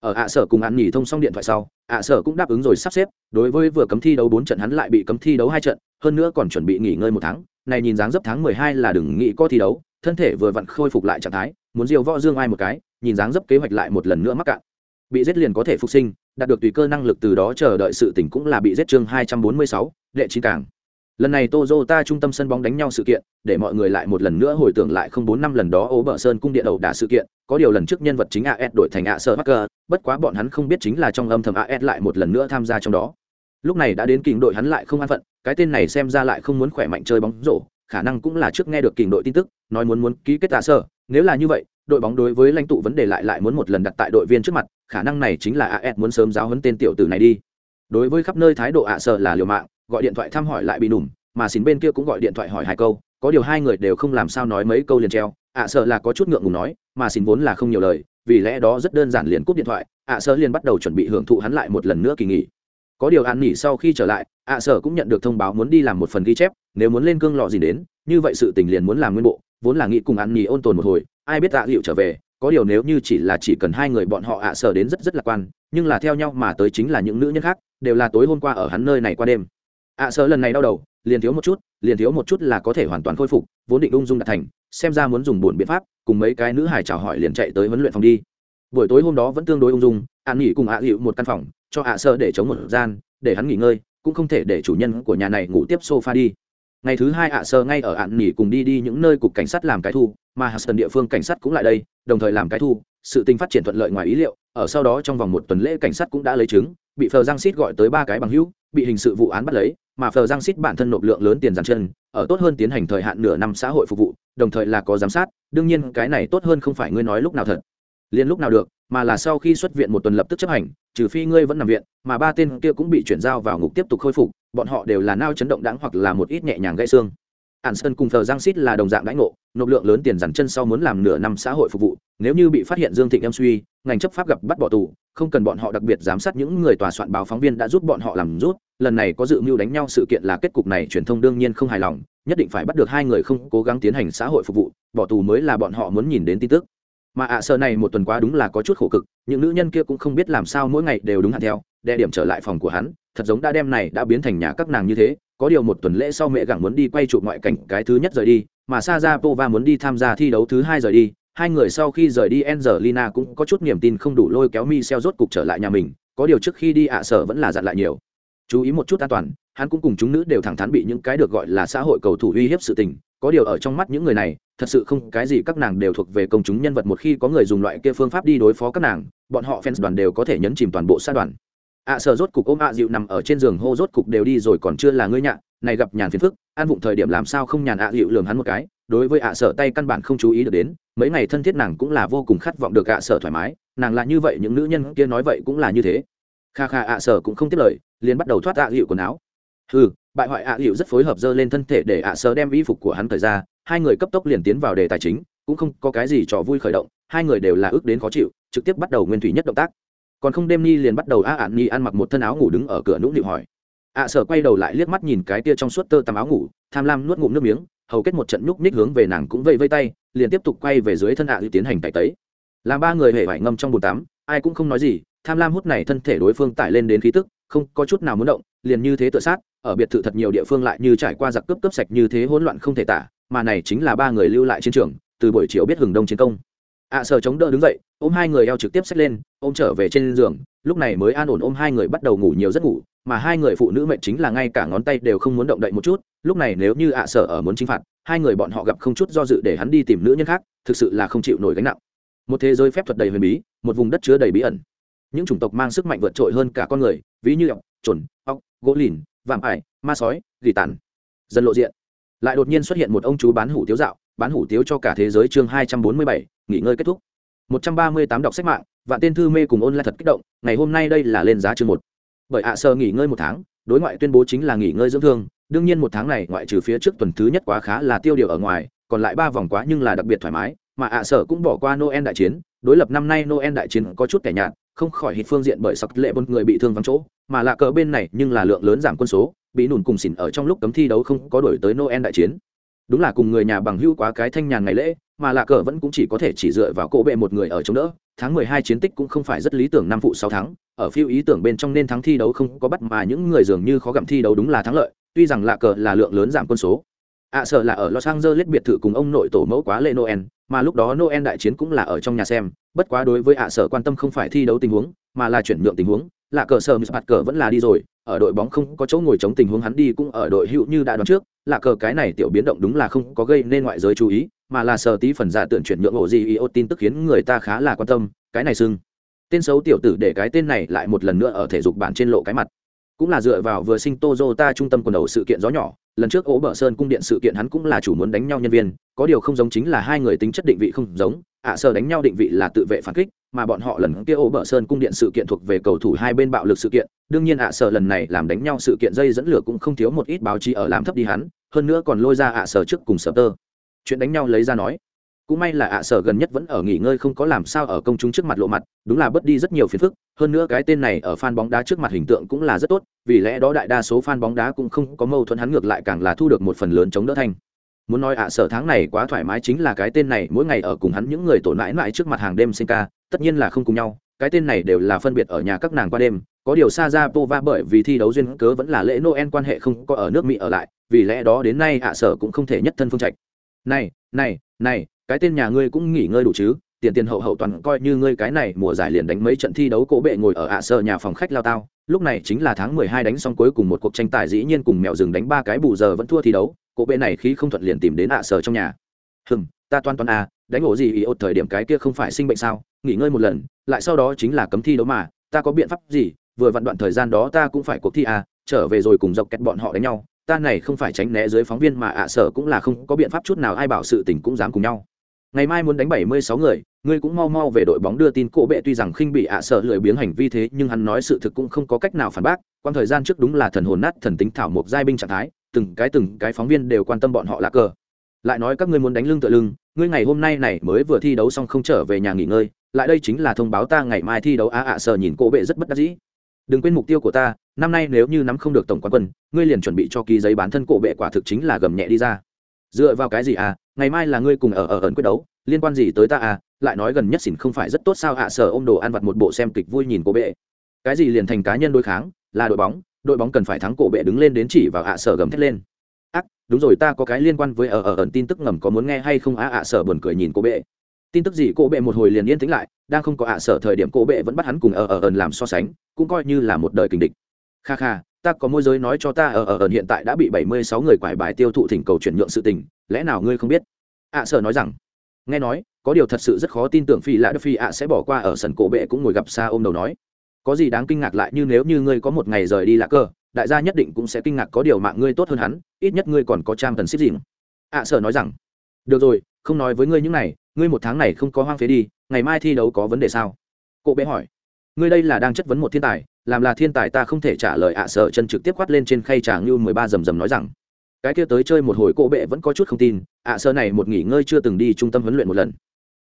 Ở ạ sở cùng ăn nghỉ thông xong điện thoại sau, ạ sở cũng đáp ứng rồi sắp xếp, đối với vừa cấm thi đấu bốn trận hắn lại bị cấm thi đấu hai trận, hơn nữa còn chuẩn bị nghỉ ngơi một tháng. Này nhìn dáng dấp tháng mười hai là đừng nghĩ có thi đấu, thân thể vừa vặn khôi phục lại trạng thái, muốn diều võ dương ai một cái, nhìn dáng dấp kế hoạch lại một lần nữa mắc cạn bị giết liền có thể phục sinh đạt được tùy cơ năng lực từ đó chờ đợi sự tỉnh cũng là bị giết chương hai trăm bốn mươi sáu đệ chín cảng lần này Toyota trung tâm sân bóng đánh nhau sự kiện để mọi người lại một lần nữa hồi tưởng lại không bốn năm lần đó ố bờ sơn cung điện đầu đả sự kiện có điều lần trước nhân vật chính AS đổi thành ạ sơ Parker, bất quá bọn hắn không biết chính là trong âm thầm AS lại một lần nữa tham gia trong đó. Lúc này đã đến kình đội hắn lại không an phận cái tên này xem ra lại không muốn khỏe mạnh chơi bóng rổ khả năng cũng là trước nghe được kình đội tin tức nói muốn muốn ký kết tạ sơ nếu là như vậy đội bóng đối với lãnh tụ vấn đề lại lại muốn một lần đặt tại đội viên trước mặt, khả năng này chính là AS muốn sớm giáo huấn tên tiểu tử này đi. Đối với khắp nơi thái độ ạ sợ là liều mạng, gọi điện thoại thăm hỏi lại bị đùm, mà xin bên kia cũng gọi điện thoại hỏi hai câu, có điều hai người đều không làm sao nói mấy câu liền treo, ạ sợ là có chút ngượng ngùng nói, mà xin vốn là không nhiều lời, vì lẽ đó rất đơn giản liền cúp điện thoại, ạ sợ liền bắt đầu chuẩn bị hưởng thụ hắn lại một lần nữa kỳ nghỉ. Có điều ăn nghỉ sau khi trở lại, ạ sợ cũng nhận được thông báo muốn đi làm một phần ghi chép, nếu muốn lên cương lọ gì đến, như vậy sự tình liền muốn làm nguyên bộ vốn là nghĩ cùng ăn nghỉ ôn tồn một hồi, ai biết ạ liệu trở về, có điều nếu như chỉ là chỉ cần hai người bọn họ ạ sợ đến rất rất lạc quan, nhưng là theo nhau mà tới chính là những nữ nhân khác, đều là tối hôm qua ở hắn nơi này qua đêm. Ạ sợ lần này đau đầu, liền thiếu một chút, liền thiếu một chút là có thể hoàn toàn khôi phục, vốn định ung dung đạt thành, xem ra muốn dùng buồn biện pháp, cùng mấy cái nữ hải chào hỏi liền chạy tới huấn luyện phòng đi. Buổi tối hôm đó vẫn tương đối ung dung, an nghỉ cùng ạ hiệu một căn phòng, cho ạ sở để chống một gian, để hắn nghỉ ngơi, cũng không thể để chủ nhân của nhà này ngủ tiếp sofa đi ngày thứ hai ạ sơ ngay ở ạn nghỉ cùng đi đi những nơi cục cảnh sát làm cái thu, mà hudson địa phương cảnh sát cũng lại đây, đồng thời làm cái thu, sự tình phát triển thuận lợi ngoài ý liệu, ở sau đó trong vòng một tuần lễ cảnh sát cũng đã lấy chứng, bị phờ giang xít gọi tới ba cái bằng hữu, bị hình sự vụ án bắt lấy, mà phờ giang xít bản thân nộp lượng lớn tiền giàn chân, ở tốt hơn tiến hành thời hạn nửa năm xã hội phục vụ, đồng thời là có giám sát, đương nhiên cái này tốt hơn không phải ngươi nói lúc nào thật. Liền lúc nào được, mà là sau khi xuất viện một tuần lập tức chấp hành, trừ phi ngươi vẫn nằm viện, mà ba tên kia cũng bị chuyển giao vào ngục tiếp tục khôi phục bọn họ đều là nao chấn động đáng hoặc là một ít nhẹ nhàng gãy xương. Ản sơn cùng thờ giang xít là đồng dạng đãi ngộ, nộp lượng lớn tiền dằn chân sau muốn làm nửa năm xã hội phục vụ, nếu như bị phát hiện dương thịnh em suy, ngành chấp pháp gặp bắt bỏ tù, không cần bọn họ đặc biệt giám sát những người tòa soạn báo phóng viên đã giúp bọn họ làm rút, lần này có dự mưu đánh nhau sự kiện là kết cục này truyền thông đương nhiên không hài lòng, nhất định phải bắt được hai người không cố gắng tiến hành xã hội phục vụ, bỏ tù mới là bọn họ muốn nhìn đến tin tức mà ạ sợ này một tuần qua đúng là có chút khổ cực những nữ nhân kia cũng không biết làm sao mỗi ngày đều đúng hạn theo đe điểm trở lại phòng của hắn thật giống đã đem này đã biến thành nhà các nàng như thế có điều một tuần lễ sau mẹ gặng muốn đi quay chụp ngoại cảnh cái thứ nhất rời đi mà sa ra pova muốn đi tham gia thi đấu thứ hai rời đi hai người sau khi rời đi Angelina cũng có chút niềm tin không đủ lôi kéo Michelle rốt cục trở lại nhà mình, có điều trước khi đi ạ sở vẫn là dặn lại nhiều. Chú ý một chút an toàn, hắn cũng cùng chúng nữ đều thẳng thắn bị những cái được gọi là xã hội cầu thủ uy hiếp sự tình, có điều ở trong mắt những người này, thật sự không cái gì các nàng đều thuộc về công chúng nhân vật một khi có người dùng loại kia phương pháp đi đối phó các nàng, bọn họ fans đoàn đều có thể nhấn chìm toàn bộ xã đoàn. À, ạ sở rốt cục ôm ạ dịu nằm ở trên giường hô rốt cục đều đi rồi còn chưa là ngươi nhạ, này gặp nhàn phiền phức, an vụng thời điểm làm sao không nhàn ạ dịu lườm hắn một cái, đối với ạ sở tay căn bản không chú ý được đến mấy ngày thân thiết nàng cũng là vô cùng khát vọng được ạ sở thoải mái nàng là như vậy những nữ nhân kia nói vậy cũng là như thế kha kha ạ sở cũng không tiếp lời liền bắt đầu thoát ạ dịu quần áo ừ bại hoại ạ hiệu rất phối hợp dơ lên thân thể để ạ sơ đem y phục của hắn thời ra, hai người cấp tốc liền tiến vào đề tài chính, cũng không có cái gì trò vui khởi động, hai người đều là ước đến khó chịu, trực tiếp bắt đầu nguyên thủy nhất động tác. Còn không đêm ni liền bắt đầu a ạn ni ăn mặc một thân áo ngủ đứng ở cửa nũng nịu hỏi. Ạ sở quay đầu lại liếc mắt nhìn cái tia trong suốt tơ tằm áo ngủ, tham lam nuốt ngụm nước miếng, hầu kết một trận nhúc nhích hướng về nàng cũng vây vây tay, liền tiếp tục quay về dưới thân ạ à tiến hành tài tấy. Làm ba người hề vải ngâm trong bồn tắm, ai cũng không nói gì, tham lam hút này thân thể đối phương tải lên đến khí tức, không có chút nào muốn động, liền như thế tự sát ở biệt thự thật nhiều địa phương lại như trải qua giặc cướp cướp sạch như thế hỗn loạn không thể tả mà này chính là ba người lưu lại chiến trường từ buổi chiều biết hừng đông chiến công. Ạ à, sở chống đỡ đứng dậy ôm hai người eo trực tiếp xách lên ôm trở về trên giường lúc này mới an ổn ôm hai người bắt đầu ngủ nhiều giấc ngủ mà hai người phụ nữ mệnh chính là ngay cả ngón tay đều không muốn động đậy một chút lúc này nếu như ạ à sở ở muốn chinh phạt hai người bọn họ gặp không chút do dự để hắn đi tìm nữ nhân khác thực sự là không chịu nổi gánh nặng. Một thế giới phép thuật đầy huyền bí một vùng đất chứa đầy bí ẩn. Những chủng tộc mang sức mạnh vượt trội hơn cả con người ví như ọc trồn ọc gỗ lìn vạm ải, ma sói, gỉ tàn. Dần lộ diện. Lại đột nhiên xuất hiện một ông chú bán hủ tiếu dạo, bán hủ tiếu cho cả thế giới chương hai trăm bốn mươi bảy, nghỉ ngơi kết thúc. một trăm ba mươi tám đọc sách mạng và tên thư mê cùng ôn lại thật kích động, ngày hôm nay đây là lên giá chương một. Bởi ạ sơ nghỉ ngơi một tháng, đối ngoại tuyên bố chính là nghỉ ngơi dưỡng thương, đương nhiên một tháng này ngoại trừ phía trước tuần thứ nhất quá khá là tiêu điều ở ngoài, còn lại ba vòng quá nhưng là đặc biệt thoải mái, mà ạ sở cũng bỏ qua noel đại chiến, đối lập năm nay noel đại chiến có chút kẻ nhạt, không khỏi hít phương diện bởi sặc lệ một người bị thương vắng chỗ mà lạ cờ bên này nhưng là lượng lớn giảm quân số, bị nùn cùng xỉn ở trong lúc cấm thi đấu không có đổi tới noel đại chiến. Đúng là cùng người nhà bằng hữu quá cái thanh nhàn ngày lễ, mà lạ cờ vẫn cũng chỉ có thể chỉ dựa vào cỗ bệ một người ở chống đỡ. Tháng mười hai chiến tích cũng không phải rất lý tưởng năm phụ sáu tháng ở phiêu ý tưởng bên trong nên thắng thi đấu không có bắt mà những người dường như khó gặm thi đấu đúng là thắng lợi, tuy rằng lạ cờ là lượng lớn giảm quân số. Ạ sợ là ở los angeles biệt thự cùng ông nội tổ mẫu quá lễ noel, mà lúc đó noel đại chiến cũng là ở trong nhà xem, bất quá đối với ạ, sợ quan tâm không phải thi đấu tình huống, mà là chuyển nhượng tình huống là cờ sờ mặt cờ vẫn là đi rồi ở đội bóng không có chỗ ngồi chống tình huống hắn đi cũng ở đội hữu như đã đoán trước là cờ cái này tiểu biến động đúng là không có gây nên ngoại giới chú ý mà là sờ tí phần giả tưởng chuyển nhượng ổ gì iốt tin tức khiến người ta khá là quan tâm cái này sưng tên xấu tiểu tử để cái tên này lại một lần nữa ở thể dục bản trên lộ cái mặt. Cũng là dựa vào vừa sinh Toyota trung tâm quần đầu sự kiện gió nhỏ, lần trước Ố Bờ Sơn cung điện sự kiện hắn cũng là chủ muốn đánh nhau nhân viên, có điều không giống chính là hai người tính chất định vị không giống, ạ à, sở đánh nhau định vị là tự vệ phản kích, mà bọn họ lần kia ô Bờ Sơn cung điện sự kiện thuộc về cầu thủ hai bên bạo lực sự kiện, đương nhiên ạ à, sở lần này làm đánh nhau sự kiện dây dẫn lửa cũng không thiếu một ít báo chí ở làm thấp đi hắn, hơn nữa còn lôi ra ạ à, sở trước cùng sở tơ. Chuyện đánh nhau lấy ra nói, cũng may là ạ sở gần nhất vẫn ở nghỉ ngơi không có làm sao ở công chúng trước mặt lộ mặt đúng là bớt đi rất nhiều phiền phức hơn nữa cái tên này ở fan bóng đá trước mặt hình tượng cũng là rất tốt vì lẽ đó đại đa số fan bóng đá cũng không có mâu thuẫn hắn ngược lại càng là thu được một phần lớn chống đỡ thành muốn nói ạ, sở tháng này quá thoải mái chính là cái tên này, mỗi ngày ở cùng hắn những người tổn mãi mãi trước mặt hàng đêm sinh ca, tất nhiên là không cùng nhau, cái tên này đều là phân biệt ở nhà các nàng qua đêm, có điều xa ra pova bởi vì thi đấu duyên cớ vẫn là lễ noel quan hệ không có ở nước mỹ ở lại, vì lẽ đó đến nay ạ, sở cũng không thể nhất thân phương trạch. Này này này, cái tên nhà ngươi cũng nghỉ ngơi đủ chứ, tiền tiền hậu hậu toàn coi như ngươi cái này, mùa giải liền đánh mấy trận thi đấu cổ bệ ngồi ở ạ, sở nhà phòng khách lao tao, lúc này chính là tháng mười hai đánh xong cuối cùng một cuộc tranh tài dĩ nhiên cùng mèo rừng đánh ba cái bù giờ vẫn thua thi đấu cổ bệ này khí không thuận liền tìm đến ạ sở trong nhà. Hừm, ta toan toan à đánh ổ gì ý ột thời điểm cái kia không phải sinh bệnh sao? Nghỉ ngơi một lần, lại sau đó chính là cấm thi đấu mà. Ta có biện pháp gì? Vừa vặn đoạn thời gian đó ta cũng phải cuộc thi à trở về rồi cùng dọc kẹt bọn họ đánh nhau. Ta này không phải tránh né dưới phóng viên mà ạ sở cũng là không có biện pháp chút nào, ai bảo sự tình cũng dám cùng nhau. Ngày mai muốn đánh bảy mươi sáu người, ngươi cũng mau mau về đội bóng đưa tin cổ bệ tuy rằng khinh bị ạ sợ lười biếng hành vi thế, nhưng hắn nói sự thực cũng không có cách nào phản bác. Quan thời gian trước đúng là thần hồn nát thần tính thảo một giai binh trạng thái từng cái từng cái phóng viên đều quan tâm bọn họ là cờ. Lại nói các ngươi muốn đánh lưng tựa lưng ngươi ngày hôm nay này mới vừa thi đấu xong không trở về nhà nghỉ ngơi lại đây chính là thông báo ta ngày mai thi đấu á ạ sợ nhìn cổ bệ rất bất đắc dĩ. Đừng quên mục tiêu của ta năm nay nếu như nắm không được tổng quán quân ngươi liền chuẩn bị cho ký giấy bán thân cổ bệ quả thực chính là gầm nhẹ đi ra. Dựa vào cái gì à ngày mai là ngươi cùng ở ở ẩn quyết đấu liên quan gì tới ta à lại nói gần nhất xỉn không phải rất tốt sao ạ, à, sở ôm đồ ăn vặt một bộ xem kịch vui nhìn cổ bệ. Cái gì liền thành cá nhân đối kháng là đội bóng đội bóng cần phải thắng cổ bệ đứng lên đến chỉ vào ạ sở gầm thét lên. Ác, đúng rồi, ta có cái liên quan với ở ở ẩn tin tức ngầm có muốn nghe hay không? Á, ạ sở buồn cười nhìn cổ bệ. Tin tức gì? Cổ bệ một hồi liền yên tĩnh lại, đang không có ạ sở thời điểm cổ bệ vẫn bắt hắn cùng ở ở ẩn làm so sánh, cũng coi như là một đời kình địch. Kha kha, ta có môi giới nói cho ta ở ở ẩn hiện tại đã bị bảy mươi sáu người quải bài tiêu thụ thỉnh cầu chuyển nhượng sự tình, lẽ nào ngươi không biết? Ạ sở nói rằng. Nghe nói, có điều thật sự rất khó tin tưởng phi lạ đức phi ạ sẽ bỏ qua ở sân cổ bệ cũng ngồi gặp xa ôm đầu nói có gì đáng kinh ngạc lại như nếu như ngươi có một ngày rời đi lạc cơ, đại gia nhất định cũng sẽ kinh ngạc có điều mạng ngươi tốt hơn hắn, ít nhất ngươi còn có trang tần xích gì ạ sở nói rằng, được rồi, không nói với ngươi những này, ngươi một tháng này không có hoang phế đi, ngày mai thi đấu có vấn đề sao? Cô bệ hỏi. Ngươi đây là đang chất vấn một thiên tài, làm là thiên tài ta không thể trả lời. Ạ sở chân trực tiếp quát lên trên khay tràng như mười ba rầm rầm nói rằng. Cái kia tới chơi một hồi cô bệ vẫn có chút không tin, ạ sợ này một nghỉ ngơi chưa từng đi trung tâm huấn luyện một lần.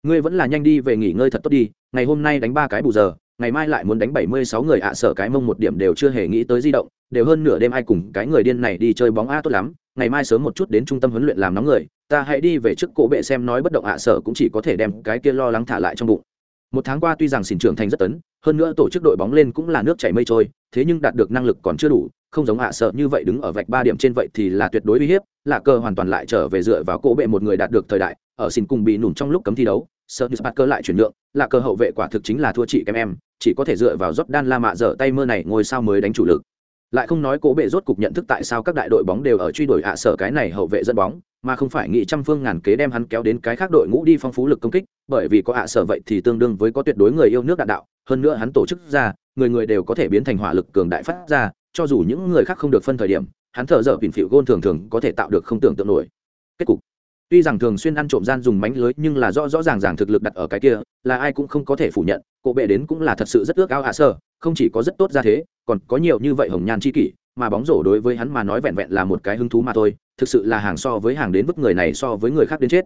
Ngươi vẫn là nhanh đi về nghỉ ngơi thật tốt đi, ngày hôm nay đánh ba cái bù giờ ngày mai lại muốn đánh bảy mươi sáu người ạ, sở cái mông một điểm đều chưa hề nghĩ tới di động, đều hơn nửa đêm ai cùng cái người điên này đi chơi bóng a tốt lắm, ngày mai sớm một chút đến trung tâm huấn luyện làm nóng người, ta hãy đi về trước cổ bệ xem nói bất động ạ, sở cũng chỉ có thể đem cái kia lo lắng thả lại trong bụng. Một tháng qua tuy rằng xỉn trưởng thành rất tấn, hơn nữa tổ chức đội bóng lên cũng là nước chảy mây trôi, thế nhưng đạt được năng lực còn chưa đủ, không giống ạ sợ như vậy đứng ở vạch ba điểm trên vậy thì là tuyệt đối uy hiếp là cơ hoàn toàn lại trở về dựa vào cổ bệ một người đạt được thời đại, ở xin cùng bị nủn trong lúc cấm thi đấu sợ như cơ lại chuyển nhượng, là cơ hậu vệ quả thực chính là thua chị kem em, chỉ có thể dựa vào đan La Mạ dở tay mơ này ngồi sao mới đánh chủ lực. Lại không nói cố bệ rốt cục nhận thức tại sao các đại đội bóng đều ở truy đuổi ạ à, sở cái này hậu vệ dẫn bóng, mà không phải nghĩ trăm phương ngàn kế đem hắn kéo đến cái khác đội ngũ đi phong phú lực công kích, bởi vì có ạ à, sở vậy thì tương đương với có tuyệt đối người yêu nước đạn đạo, hơn nữa hắn tổ chức ra, người người đều có thể biến thành hỏa lực cường đại phát ra, cho dù những người khác không được phân thời điểm, hắn thở dở bình phịu gôn thường thường có thể tạo được không tưởng tượng nổi. Kết cục tuy rằng thường xuyên ăn trộm gian dùng mánh lưới, nhưng là rõ rõ ràng ràng thực lực đặt ở cái kia, là ai cũng không có thể phủ nhận cổ bệ đến cũng là thật sự rất ước ao hạ sơ, không chỉ có rất tốt ra thế, còn có nhiều như vậy hồng nhan chi kỷ, mà bóng rổ đối với hắn mà nói vẹn vẹn là một cái hứng thú mà thôi, thực sự là hàng so với hàng đến vứt người này so với người khác đến chết.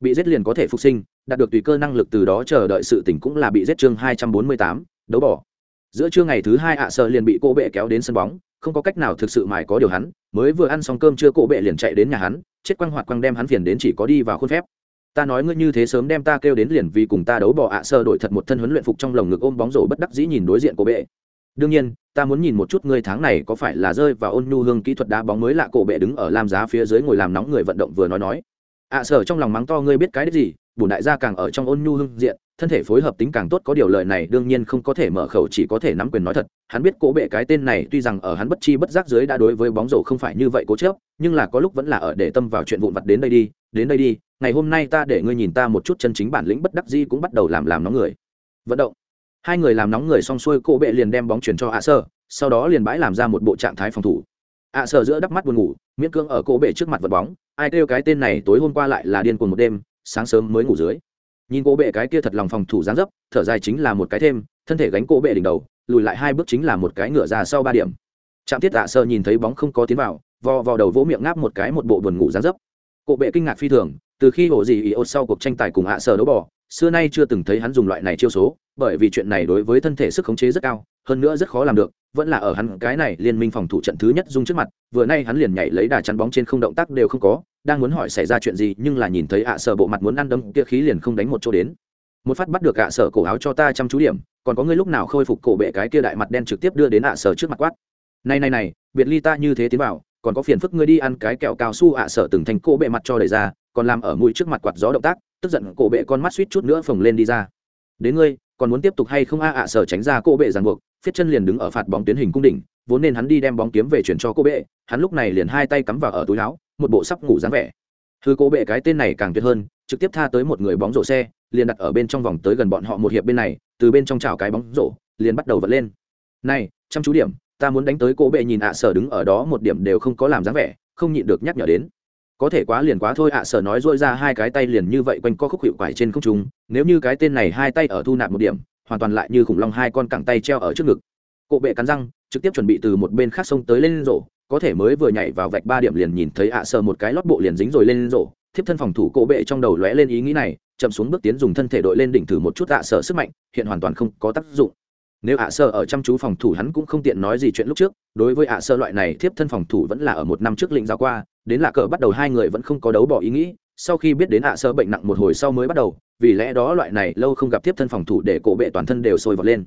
Bị giết liền có thể phục sinh, đạt được tùy cơ năng lực từ đó chờ đợi sự tỉnh cũng là bị giết chương hai trăm bốn mươi tám, đấu bỏ. Giữa trưa ngày thứ hai ạ sơ liền bị cô bệ kéo đến sân bóng, không có cách nào thực sự mài có điều hắn, mới vừa ăn xong cơm chưa cổ bệ liền chạy đến nhà hắn chết quăng hoạt quăng đem hắn phiền đến chỉ có đi vào khuôn phép. Ta nói ngươi như thế sớm đem ta kêu đến liền vì cùng ta đấu bỏ ạ sơ đổi thật một thân huấn luyện phục trong lồng ngực ôm bóng rổ bất đắc dĩ nhìn đối diện cổ bệ. Đương nhiên, ta muốn nhìn một chút ngươi tháng này có phải là rơi vào ôn nhu hương kỹ thuật đá bóng mới lạ cổ bệ đứng ở lam giá phía dưới ngồi làm nóng người vận động vừa nói nói. ạ sở trong lòng mắng to ngươi biết cái đấy gì bùn đại gia càng ở trong ôn nhu hương diện thân thể phối hợp tính càng tốt có điều lợi này đương nhiên không có thể mở khẩu chỉ có thể nắm quyền nói thật, hắn biết cố bệ cái tên này tuy rằng ở hắn bất chi bất giác dưới đã đối với bóng rổ không phải như vậy cố chớp nhưng là có lúc vẫn là ở để tâm vào chuyện vụn vặt đến đây đi, đến đây đi, ngày hôm nay ta để ngươi nhìn ta một chút chân chính bản lĩnh bất đắc di cũng bắt đầu làm làm nóng người. Vận động. Hai người làm nóng người xong xuôi cố bệ liền đem bóng chuyển cho ạ sơ, sau đó liền bãi làm ra một bộ trạng thái phòng thủ. Ạ sơ giữa đắp mắt buồn ngủ, miễn cưỡng ở cố bệ trước mặt vật bóng, ai kêu cái tên này tối hôm qua lại là điên cuồng một đêm, sáng sớm mới ngủ dưới nhìn cổ bệ cái kia thật lòng phòng thủ gián dấp, thở dài chính là một cái thêm, thân thể gánh cổ bệ đỉnh đầu, lùi lại hai bước chính là một cái ngựa ra sau ba điểm. Trạm thiết tạ sơ nhìn thấy bóng không có tiến vào, vò vào đầu vỗ miệng ngáp một cái một bộ buồn ngủ gián dấp. Cổ bệ kinh ngạc phi thường, từ khi ổ gì ý ốt sau cuộc tranh tài cùng ạ sơ đấu bỏ xưa nay chưa từng thấy hắn dùng loại này chiêu số, bởi vì chuyện này đối với thân thể sức khống chế rất cao, hơn nữa rất khó làm được, vẫn là ở hắn cái này liên minh phòng thủ trận thứ nhất dung trước mặt, vừa nay hắn liền nhảy lấy đà chắn bóng trên không động tác đều không có đang muốn hỏi xảy ra chuyện gì, nhưng là nhìn thấy ạ sở bộ mặt muốn ăn đâm kia khí liền không đánh một chỗ đến. Một phát bắt được ạ sở cổ áo cho ta chăm chú điểm, còn có ngươi lúc nào khôi phục cổ bệ cái kia đại mặt đen trực tiếp đưa đến ạ sở trước mặt quát. Này này này, biệt ly ta như thế tiến vào, còn có phiền phức ngươi đi ăn cái kẹo cao su ạ sở từng thành cổ bệ mặt cho đẩy ra, còn làm ở mũi trước mặt quạt gió động tác, tức giận cổ bệ con mắt suýt chút nữa phồng lên đi ra. Đến ngươi, còn muốn tiếp tục hay không a, ạ sở tránh ra cổ bệ ràng buộc, phiết chân liền đứng ở phạt bóng tuyến hình cung đỉnh, vốn nên hắn đi đem bóng kiếm về chuyển cho cô bệ, hắn lúc này liền hai tay cắm vào ở túi áo một bộ sắp ngủ dáng vẻ. Thứ cố bệ cái tên này càng tuyệt hơn, trực tiếp tha tới một người bóng rổ xe, liền đặt ở bên trong vòng tới gần bọn họ một hiệp bên này, từ bên trong chào cái bóng rổ, liền bắt đầu vật lên. Này, chăm chú điểm, ta muốn đánh tới cố bệ nhìn ạ sở đứng ở đó một điểm đều không có làm dáng vẻ, không nhịn được nhắc nhở đến. Có thể quá liền quá thôi ạ sở nói dôi ra hai cái tay liền như vậy quanh co khúc hiệu quải trên không trung, nếu như cái tên này hai tay ở thu nạp một điểm, hoàn toàn lại như khủng long hai con cẳng tay treo ở trước ngực. Cộ bệ cắn răng, trực tiếp chuẩn bị từ một bên khác sông tới lên rổ có thể mới vừa nhảy vào vạch ba điểm liền nhìn thấy ạ sờ một cái lót bộ liền dính rồi lên rổ, thiếp thân phòng thủ cổ bệ trong đầu lóe lên ý nghĩ này, chậm xuống bước tiến dùng thân thể đội lên đỉnh thử một chút ạ sờ sức mạnh, hiện hoàn toàn không có tác dụng. Nếu ạ sơ ở chăm chú phòng thủ hắn cũng không tiện nói gì chuyện lúc trước, đối với ạ sơ loại này thiếp thân phòng thủ vẫn là ở một năm trước lĩnh giáo qua, đến lạ cờ bắt đầu hai người vẫn không có đấu bỏ ý nghĩ, sau khi biết đến ạ sơ bệnh nặng một hồi sau mới bắt đầu, vì lẽ đó loại này lâu không gặp thiếp thân phòng thủ để cổ bệ toàn thân đều sôi vọt lên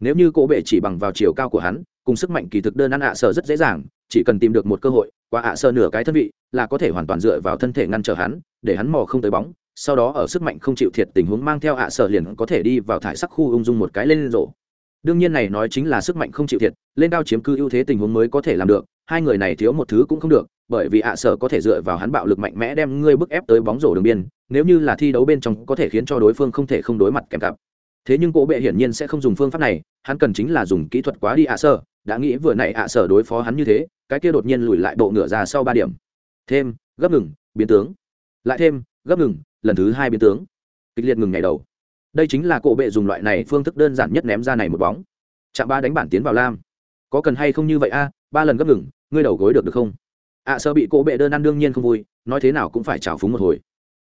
nếu như cổ bệ chỉ bằng vào chiều cao của hắn, cùng sức mạnh kỳ thực đơn ăn ạ sơ rất dễ dàng, chỉ cần tìm được một cơ hội, qua ạ sơ nửa cái thân vị, là có thể hoàn toàn dựa vào thân thể ngăn trở hắn, để hắn mò không tới bóng. Sau đó ở sức mạnh không chịu thiệt tình huống mang theo ạ sơ liền có thể đi vào thải sắc khu ung dung một cái lên rổ. Đương nhiên này nói chính là sức mạnh không chịu thiệt, lên cao chiếm cư ưu thế tình huống mới có thể làm được, hai người này thiếu một thứ cũng không được, bởi vì ạ sở có thể dựa vào hắn bạo lực mạnh mẽ đem ngươi bức ép tới bóng rổ đường biên, nếu như là thi đấu bên trong có thể khiến cho đối phương không thể không đối mặt kèm cặp thế nhưng cỗ bệ hiển nhiên sẽ không dùng phương pháp này, hắn cần chính là dùng kỹ thuật quá đi ạ sở đã nghĩ vừa nãy ạ sở đối phó hắn như thế, cái kia đột nhiên lùi lại bộ ngựa ra sau ba điểm. Thêm, gấp ngừng, biến tướng. Lại thêm, gấp ngừng, lần thứ hai biến tướng. Kịch liệt ngừng ngày đầu. Đây chính là cỗ bệ dùng loại này phương thức đơn giản nhất ném ra này một bóng. Chạm ba đánh bản tiến vào lam. Có cần hay không như vậy a, ba lần gấp ngừng, ngươi đầu gối được được không? Ạ sơ bị cỗ bệ đơn ăn đương nhiên không vui, nói thế nào cũng phải trào phúng một hồi.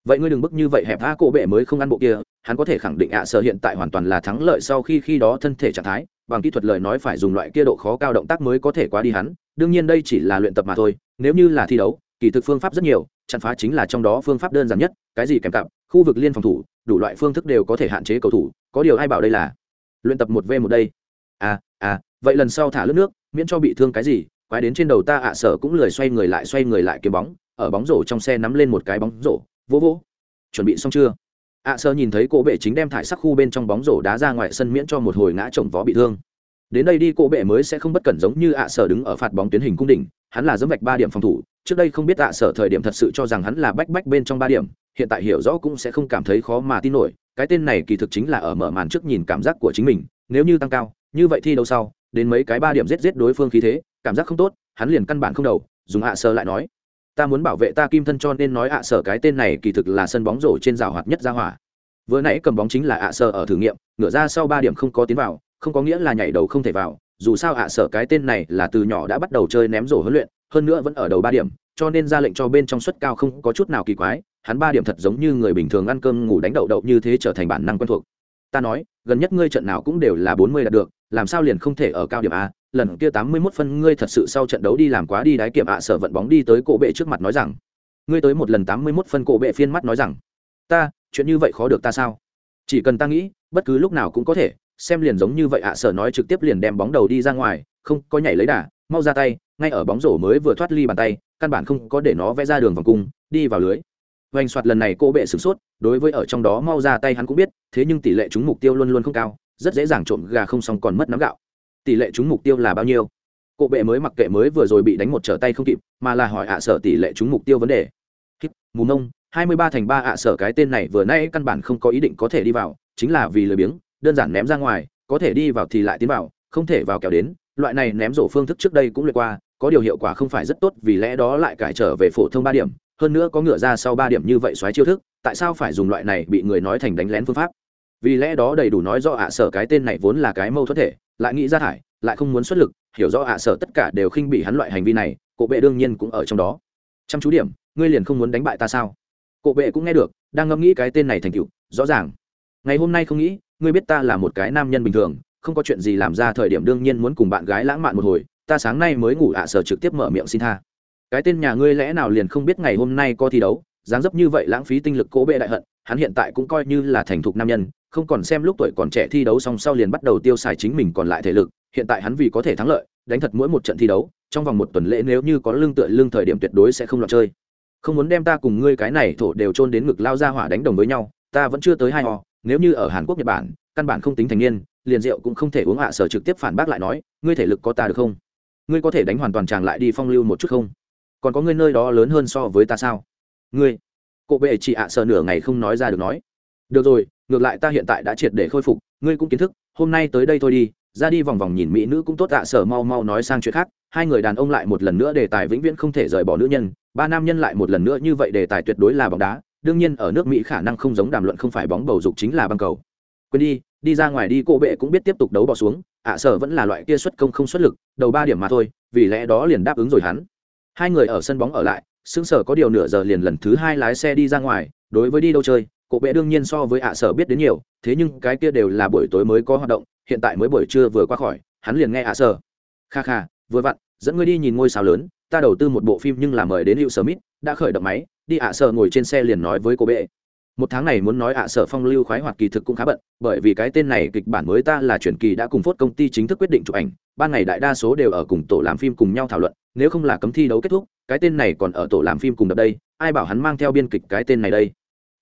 Vậy ngươi đừng bức như vậy hẹp tha cỗ bệ mới không ăn bộ kia hắn có thể khẳng định ạ à, hiện tại hoàn toàn là thắng lợi sau khi khi đó thân thể trạng thái bằng kỹ thuật lời nói phải dùng loại kia độ khó cao động tác mới có thể qua đi hắn đương nhiên đây chỉ là luyện tập mà thôi nếu như là thi đấu kỳ thực phương pháp rất nhiều chặn phá chính là trong đó phương pháp đơn giản nhất cái gì kèm cặp khu vực liên phòng thủ đủ loại phương thức đều có thể hạn chế cầu thủ có điều ai bảo đây là luyện tập một v một đây à à vậy lần sau thả lướt nước miễn cho bị thương cái gì quái đến trên đầu ta ạ sở cũng lười xoay người lại xoay người lại kiếm bóng ở bóng rổ trong xe nắm lên một cái bóng rổ vỗ vỗ. chuẩn bị xong chưa ạ sơ nhìn thấy cổ bệ chính đem thải sắc khu bên trong bóng rổ đá ra ngoài sân miễn cho một hồi ngã chồng vó bị thương. Đến đây đi, cổ bệ mới sẽ không bất cẩn giống như ạ sở đứng ở phạt bóng tuyến hình cung đỉnh, hắn là dẫm vạch ba điểm phòng thủ, trước đây không biết ạ sở thời điểm thật sự cho rằng hắn là bách bách bên trong ba điểm, hiện tại hiểu rõ cũng sẽ không cảm thấy khó mà tin nổi, cái tên này kỳ thực chính là ở mở màn trước nhìn cảm giác của chính mình, nếu như tăng cao, như vậy thi đấu sau, đến mấy cái ba điểm giết giết đối phương khí thế, cảm giác không tốt, hắn liền căn bản không đầu, dùng ạ sở lại nói ta muốn bảo vệ ta kim thân cho nên nói ạ sở cái tên này kỳ thực là sân bóng rổ trên rào hoạt nhất ra hỏa. Vừa nãy cầm bóng chính là ạ sở ở thử nghiệm, ngửa ra sau ba điểm không có tiến vào, không có nghĩa là nhảy đầu không thể vào, dù sao ạ sở cái tên này là từ nhỏ đã bắt đầu chơi ném rổ huấn luyện, hơn nữa vẫn ở đầu ba điểm, cho nên ra lệnh cho bên trong suất cao không có chút nào kỳ quái, hắn ba điểm thật giống như người bình thường ăn cơm ngủ đánh đậu đậu như thế trở thành bản năng quen thuộc. Ta nói, gần nhất ngươi trận nào cũng đều là bốn mươi đạt được, làm sao liền không thể ở cao điểm a lần kia tám mươi 81 phân ngươi thật sự sau trận đấu đi làm quá đi đái kiểm ạ sở vận bóng đi tới cổ bệ trước mặt nói rằng. Ngươi tới một lần tám mươi 81 phân cổ bệ phiên mắt nói rằng. Ta, chuyện như vậy khó được ta sao? Chỉ cần ta nghĩ, bất cứ lúc nào cũng có thể, xem liền giống như vậy ạ sở nói trực tiếp liền đem bóng đầu đi ra ngoài, không có nhảy lấy đà, mau ra tay, ngay ở bóng rổ mới vừa thoát ly bàn tay, căn bản không có để nó vẽ ra đường vòng cung, đi vào lưới. Hoành soạt lần này cô bệ sửng sốt, đối với ở trong đó mau ra tay hắn cũng biết, thế nhưng tỷ lệ trúng mục tiêu luôn luôn không cao, rất dễ dàng trộm gà không xong còn mất nắm gạo tỷ lệ trúng mục tiêu là bao nhiêu? Cộ bệ mới mặc kệ mới vừa rồi bị đánh một trở tay không kịp, mà là hỏi ạ sở tỷ lệ trúng mục tiêu vấn đề. Hít, mù mông, hai mươi ba thành ba ạ sở cái tên này vừa nay căn bản không có ý định có thể đi vào, chính là vì lười biếng, đơn giản ném ra ngoài, có thể đi vào thì lại tiến vào, không thể vào kéo đến, loại này ném rổ phương thức trước đây cũng lượt qua, có điều hiệu quả không phải rất tốt vì lẽ đó lại cải trở về phổ thông ba điểm, hơn nữa có ngựa ra sau ba điểm như vậy xoáy chiêu thức, tại sao phải dùng loại này bị người nói thành đánh lén phương pháp? Vì lẽ đó đầy đủ nói do ạ sở cái tên này vốn là cái mâu thuẫn thể, lại nghĩ ra thải, lại không muốn xuất lực, hiểu rõ ạ sở tất cả đều khinh bị hắn loại hành vi này, cổ bệ đương nhiên cũng ở trong đó. Chăm chú điểm, ngươi liền không muốn đánh bại ta sao? Cổ bệ cũng nghe được, đang ngẫm nghĩ cái tên này thành tựu, rõ ràng. Ngày hôm nay không nghĩ, ngươi biết ta là một cái nam nhân bình thường, không có chuyện gì làm ra thời điểm đương nhiên muốn cùng bạn gái lãng mạn một hồi, ta sáng nay mới ngủ ạ sở trực tiếp mở miệng xin tha. Cái tên nhà ngươi lẽ nào liền không biết ngày hôm nay có thi đấu, dáng dấp như vậy lãng phí tinh lực cố bệ đại hận, hắn hiện tại cũng coi như là thành thục nam nhân không còn xem lúc tuổi còn trẻ thi đấu xong sau liền bắt đầu tiêu xài chính mình còn lại thể lực, hiện tại hắn vì có thể thắng lợi, đánh thật mỗi một trận thi đấu, trong vòng một tuần lễ nếu như có lương tựa lương thời điểm tuyệt đối sẽ không lọt chơi. Không muốn đem ta cùng ngươi cái này thổ đều trôn đến ngực lao ra hỏa đánh đồng với nhau, ta vẫn chưa tới hai họ, nếu như ở hàn quốc, nhật bản, căn bản không tính thành niên, liền rượu cũng không thể uống hạ sở trực tiếp phản bác lại nói, ngươi thể lực có ta được không? Ngươi có thể đánh hoàn toàn tràng lại đi phong lưu một chút không? Còn có ngươi nơi đó lớn hơn so với ta sao? Ngươi cộ bệ chị ạ, sở nửa ngày không nói ra được nói. Được rồi ngược lại ta hiện tại đã triệt để khôi phục, ngươi cũng kiến thức, hôm nay tới đây thôi đi, ra đi vòng vòng nhìn mỹ nữ cũng tốt, ạ, sở mau mau nói sang chuyện khác, hai người đàn ông lại một lần nữa đề tài vĩnh viễn không thể rời bỏ nữ nhân, ba nam nhân lại một lần nữa như vậy đề tài tuyệt đối là bóng đá, đương nhiên ở nước mỹ khả năng không giống đàm luận không phải bóng bầu dục chính là băng cầu. Quên đi đi ra ngoài đi, cô bệ cũng biết tiếp tục đấu bỏ xuống, ạ, sở vẫn là loại kia xuất công không xuất lực, đầu ba điểm mà thôi, vì lẽ đó liền đáp ứng rồi hắn. Hai người ở sân bóng ở lại xứng sở có điều nửa giờ liền lần thứ hai lái xe đi ra ngoài, đối với đi đâu chơi cổ bệ đương nhiên so với ạ sở biết đến nhiều, thế nhưng cái kia đều là buổi tối mới có hoạt động, hiện tại mới buổi trưa vừa qua khỏi, hắn liền nghe ạ sở. Kha kha, vừa vặn, dẫn ngươi đi nhìn ngôi sao lớn, ta đầu tư một bộ phim nhưng là mời đến hiệu mít, đã khởi động máy, đi ạ sở ngồi trên xe liền nói với cô bệ. Một tháng này muốn nói ạ sở phong lưu khoái hoạt kỳ thực cũng khá bận, bởi vì cái tên này kịch bản mới ta là chuyển kỳ đã cùng phốt công ty chính thức quyết định chụp ảnh, ban ngày đại đa số đều ở cùng tổ làm phim cùng nhau thảo luận, nếu không là cấm thi đấu kết thúc, cái tên này còn ở tổ làm phim cùng đập đây, ai bảo hắn mang theo biên kịch cái tên này đây?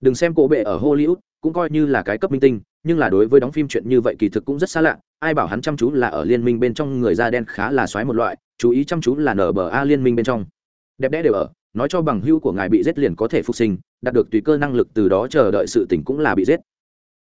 Đừng xem cổ bệ ở hollywood, cũng coi như là cái cấp minh tinh, nhưng là đối với đóng phim chuyện như vậy kỳ thực cũng rất xa lạ. Ai bảo hắn chăm chú là ở liên minh bên trong người da đen khá là xoáy một loại, chú ý chăm chú là nở bờ a liên minh bên trong. Đẹp đẽ đều ở, nói cho bằng hưu của ngài bị giết liền có thể phục sinh, đạt được tùy cơ năng lực từ đó chờ đợi sự tỉnh cũng là bị giết.